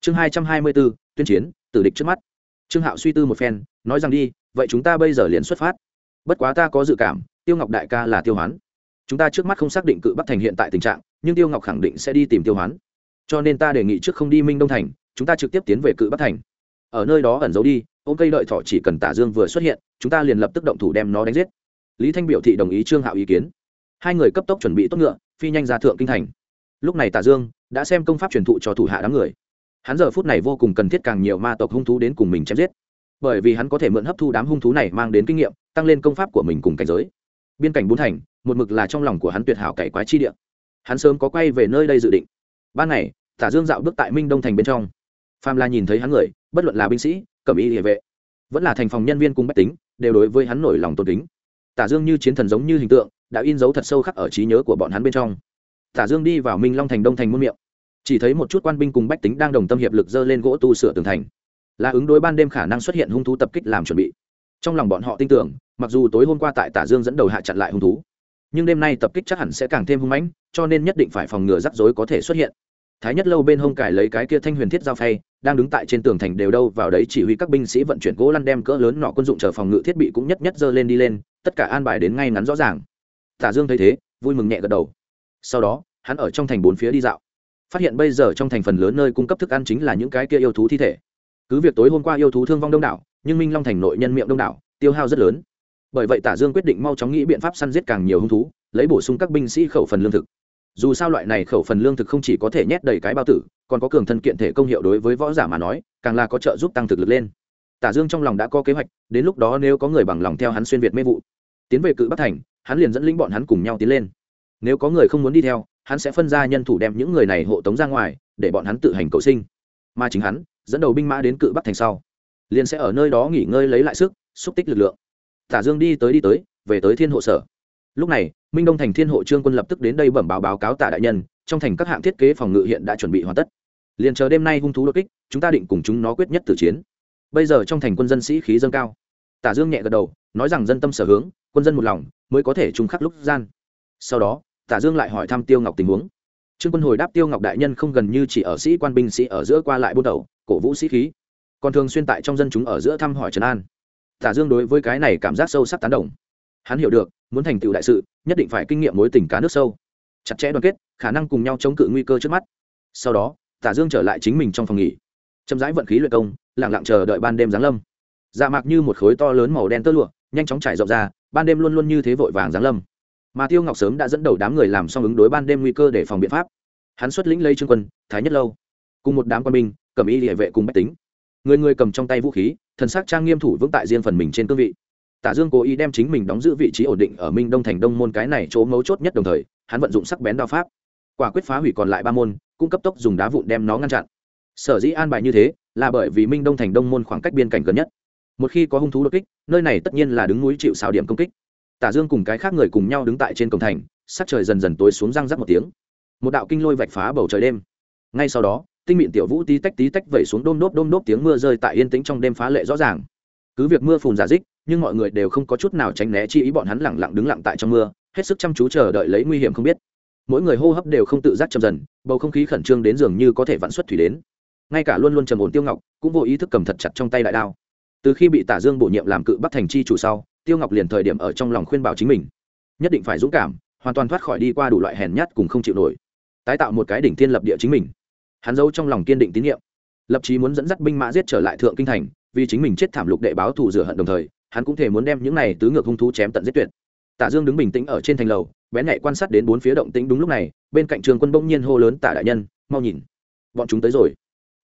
Chương hai trăm hai mươi b ố tuyên chiến, tử địch trước mắt. Trương hạo suy tư một phen, nói rằng đi, vậy chúng ta bây giờ liền xuất phát. Bất quá ta có dự cảm, tiêu ngọc đại ca là tiêu hoán. Chúng ta trước mắt không xác định cự bắc thành hiện tại tình trạng, nhưng tiêu ngọc khẳng định sẽ đi tìm tiêu hoán. Cho nên ta đề nghị trước không đi minh đông thành, chúng ta trực tiếp tiến về cự bắc thành. Ở nơi đó ẩn giấu đi, ôm cây đợi thọ chỉ cần tả dương vừa xuất hiện, chúng ta liền lập tức động thủ đem nó đánh giết lý thanh biểu thị đồng ý trương hạo ý kiến. Hai người cấp tốc chuẩn bị tốt ngựa, phi nhanh ra thượng kinh thành. Lúc này tả dương đã xem công pháp truyền thụ cho thủ hạ đám người. Hắn giờ phút này vô cùng cần thiết càng nhiều ma tộc hung thú đến cùng mình chém giết. Bởi vì hắn có thể mượn hấp thu đám hung thú này mang đến kinh nghiệm, tăng lên công pháp của mình cùng cảnh giới. Biên cảnh bốn thành, một mực là trong lòng của hắn tuyệt hảo cải quái chi địa. Hắn sớm có quay về nơi đây dự định. Ban ngày, tả dương dạo bước tại minh đông thành bên trong. Phàm la nhìn thấy hắn người, bất luận là binh sĩ, cẩm y địa vệ, vẫn là thành phòng nhân viên cùng bách tính, đều đối với hắn nổi lòng tôn kính tả dương như chiến thần giống như hình tượng, đã in dấu thật sâu khắc ở trí nhớ của bọn hắn bên trong. Tả dương đi vào minh long thành đông thành muôn miệng. Chỉ thấy một chút quan binh cùng bách tính đang đồng tâm hiệp lực dơ lên gỗ tu sửa tường thành. Là ứng đối ban đêm khả năng xuất hiện hung thú tập kích làm chuẩn bị. Trong lòng bọn họ tin tưởng, mặc dù tối hôm qua tại tả dương dẫn đầu hạ chặn lại hung thú, nhưng đêm nay tập kích chắc hẳn sẽ càng thêm hung mãnh, cho nên nhất định phải phòng ngừa rắc rối có thể xuất hiện. Thái nhất lâu bên hông cải lấy cái kia thanh huyền thiết giao phay, đang đứng tại trên tường thành đều đâu vào đấy chỉ huy các binh sĩ vận chuyển gỗ lăn đem cỡ lớn nọ quân dụng chờ phòng ngự thiết bị cũng nhất nhất dơ lên đi lên tất cả an bài đến ngay ngắn rõ ràng. Tả dương thấy thế, vui mừng nhẹ gật đầu. Sau đó, hắn ở trong thành bốn phía đi dạo. Phát hiện bây giờ trong thành phần lớn nơi cung cấp thức ăn chính là những cái kia yêu thú thi thể. Cứ việc tối hôm qua yêu thú thương vong đông đảo, nhưng minh long thành nội nhân miệng đông đảo, tiêu hao rất lớn. Bởi vậy tả dương quyết định mau chóng nghĩ biện pháp săn giết càng nhiều hung thú, lấy bổ sung các binh sĩ khẩu phần lương thực. Dù sao loại này khẩu phần lương thực không chỉ có thể nhét đầy cái bao tử, còn có cường thân kiện thể công hiệu đối với võ giả mà nói, càng là có trợ giúp tăng thực lực lên. Tả dương trong lòng đã có kế hoạch, đến lúc đó nếu có người bằng lòng theo hắn xuyên việt mê vụ tiến về cự bắc thành, hắn liền dẫn lĩnh bọn hắn cùng nhau tiến lên. Nếu có người không muốn đi theo, hắn sẽ phân ra nhân thủ đem những người này hộ tống ra ngoài, để bọn hắn tự hành cầu sinh. Mà chính hắn, dẫn đầu binh mã đến cự bắc thành sau, liền sẽ ở nơi đó nghỉ ngơi lấy lại sức, xúc tích lực lượng. Tả dương đi tới đi tới, về tới thiên hộ sở. Lúc này, minh đông thành thiên hộ trương quân lập tức đến đây bẩm báo báo cáo tả đại nhân, trong thành các hạng thiết kế phòng ngự hiện đã chuẩn bị hoàn tất. Liền chờ đêm nay hung thú đột kích, chúng ta định cùng chúng nó quyết nhất tử chiến. Bây giờ trong thành quân dân sĩ khí dâng cao tả dương nhẹ gật đầu, nói rằng dân tâm sở hướng, quân dân một lòng, mới có thể trung khắc lúc gian. Sau đó, tả dương lại hỏi thăm tiêu ngọc tình huống. Trương quân hồi đáp tiêu ngọc đại nhân không gần như chỉ ở sĩ quan binh sĩ ở giữa qua lại buôn đầu, cổ vũ sĩ khí. Còn thường xuyên tại trong dân chúng ở giữa thăm hỏi trần an. Tả dương đối với cái này cảm giác sâu sắc tán đồng. Hắn hiểu được, muốn thành tựu đại sự, nhất định phải kinh nghiệm mối tình cá nước sâu. Chặt chẽ đoàn kết, khả năng cùng nhau chống cự nguy cơ trước mắt. Sau đó, tả dương trở lại chính mình trong phòng nghỉ. Chậm rãi vận khí luyện công, lặng lặng chờ đợi ban đêm giáng lâm dạ mạc như một khối to lớn màu đen tơ lụa, nhanh chóng trải rộng ra, ban đêm luôn luôn như thế vội vàng giáng lâm. Mà tiêu ngọc sớm đã dẫn đầu đám người làm xong ứng đối ban đêm nguy cơ để phòng biện pháp. Hắn xuất lĩnh lây trương quân, thái nhất lâu. Cùng một đám quân binh, cầm y địa vệ cùng bách tính. Người người cầm trong tay vũ khí, thần sắc trang nghiêm thủ vững tại riêng phần mình trên cương vị. Tả dương cố ý đem chính mình đóng giữ vị trí ổn định ở minh đông thành đông môn cái này chỗ mấu chốt nhất đồng thời, hắn vận dụng sắc bén đao pháp. Quả quyết phá hủy còn lại ba môn cũng cấp tốc dùng đá vụn đem nó ngăn chặn. Sở dĩ an bài như thế, là bởi vì minh đông thành đông môn khoảng cách biên cảnh gần nhất một khi có hung thú đột kích, nơi này tất nhiên là đứng núi chịu xào điểm công kích. Tả dương cùng cái khác người cùng nhau đứng tại trên cổng thành, sắc trời dần dần tối xuống răng rắc một tiếng. Một đạo kinh lôi vạch phá bầu trời đêm. Ngay sau đó, tinh mịn tiểu vũ tí tách tí tách vẩy xuống đôm đốp đôm đốp tiếng mưa rơi tại yên tĩnh trong đêm phá lệ rõ ràng. Cứ việc mưa phùn giả dích, nhưng mọi người đều không có chút nào tránh né chi ý bọn hắn lẳng lặng đứng lặng tại trong mưa, hết sức chăm chú chờ đợi lấy nguy hiểm không biết. Mỗi người hô hấp đều không tự giác chậm dần, bầu không khí khẩn trương đến dường như có thể vặn xuất thủy đến. Ngay cả luôn luôn trầm ổn tiêu ngọc cũng vô ý thức cầm thật chặt trong tay đại đao từ khi bị tả dương bổ nhiệm làm cự bắc thành chi chủ sau, tiêu ngọc liền thời điểm ở trong lòng khuyên bảo chính mình. Nhất định phải dũng cảm, hoàn toàn thoát khỏi đi qua đủ loại hèn nhát cùng không chịu nổi. Tái tạo một cái đỉnh thiên lập địa chính mình. Hắn giấu trong lòng kiên định tín nhiệm. Lập chí muốn dẫn dắt binh mã giết trở lại thượng kinh thành, vì chính mình chết thảm lục đệ báo thù rửa hận đồng thời, hắn cũng thể muốn đem những này tứ ngược hung thú chém tận giết tuyệt. Tả dương đứng bình tĩnh ở trên thành lầu, bén nhạy quan sát đến bốn phía động tĩnh đúng lúc này, bên cạnh trường quân bỗng nhiên hô lớn, tả đại nhân, mau nhìn. Bọn chúng tới rồi.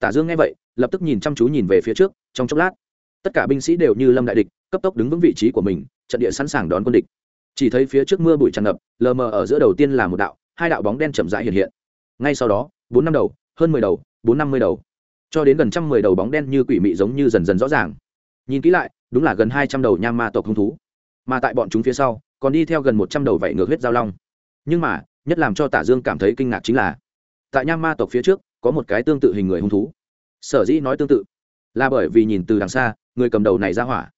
Tả dương nghe vậy, lập tức nhìn chăm chú nhìn về phía trước, trong chốc lát tất cả binh sĩ đều như lâm đại địch, cấp tốc đứng vững vị trí của mình, trận địa sẵn sàng đón quân địch. Chỉ thấy phía trước mưa bụi tràn ngập, lờ mờ ở giữa đầu tiên là một đạo, hai đạo bóng đen chậm rãi hiện hiện. Ngay sau đó, bốn năm đầu, hơn mười đầu, bốn năm mươi đầu. Cho đến gần trăm mười đầu bóng đen như quỷ mị giống như dần dần rõ ràng. Nhìn kỹ lại, đúng là gần hai trăm đầu nham ma tộc hung thú. Mà tại bọn chúng phía sau, còn đi theo gần một trăm đầu vảy ngược huyết giao long. Nhưng mà, nhất làm cho tả dương cảm thấy kinh ngạc chính là, tại nham ma tộc phía trước, có một cái tương tự hình người hung thú. Sở dĩ nói tương tự là bởi vì nhìn từ đằng xa, người cầm đầu này ra hỏa.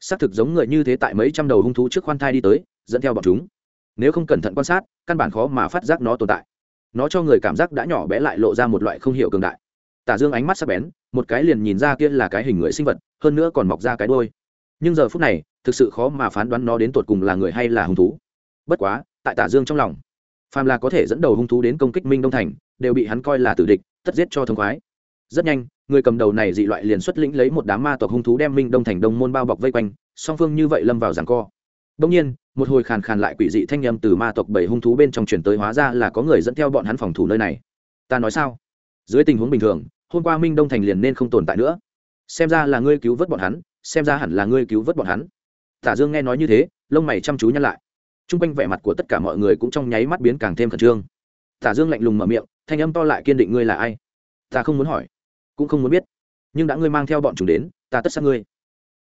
Xác thực giống người như thế tại mấy trăm đầu hung thú trước khoan thai đi tới, dẫn theo bọn chúng. Nếu không cẩn thận quan sát, căn bản khó mà phát giác nó tồn tại. Nó cho người cảm giác đã nhỏ bé lại lộ ra một loại không hiểu cường đại. Tả dương ánh mắt sắc bén, một cái liền nhìn ra kia là cái hình người sinh vật, hơn nữa còn mọc ra cái đôi nhưng giờ phút này, thực sự khó mà phán đoán nó đến tột cùng là người hay là hung thú. Bất quá, tại tả dương trong lòng, phàm là có thể dẫn đầu hung thú đến công kích minh đông thành, đều bị hắn coi là tử địch, tất giết cho thông khoái rất nhanh, người cầm đầu này dị loại liền xuất lĩnh lấy một đám ma tộc hung thú đem minh đông thành đông môn bao bọc vây quanh, song phương như vậy lâm vào ràng co. Đông nhiên, một hồi khàn khàn lại quỷ dị thanh nhâm từ ma tộc bảy hung thú bên trong chuyển tới hóa ra là có người dẫn theo bọn hắn phòng thủ nơi này. Ta nói sao? Dưới tình huống bình thường, hôm qua minh đông thành liền nên không tồn tại nữa. Xem ra là ngươi cứu vớt bọn hắn, xem ra hẳn là ngươi cứu vớt bọn hắn. Tả dương nghe nói như thế, lông mày chăm chú nhăn lại. T r u n g quanh vẻ mặt của tất cả mọi người cũng trong nháy mắt biến càng thêm khẩn trương. Tả dương lạnh lùng mở miệng, thanh âm to lại kiên định, ngươi là ai? Ta không muốn hỏi cũng không muốn biết. Nhưng đã ngươi mang theo bọn chúng đến, ta tất sát ngươi.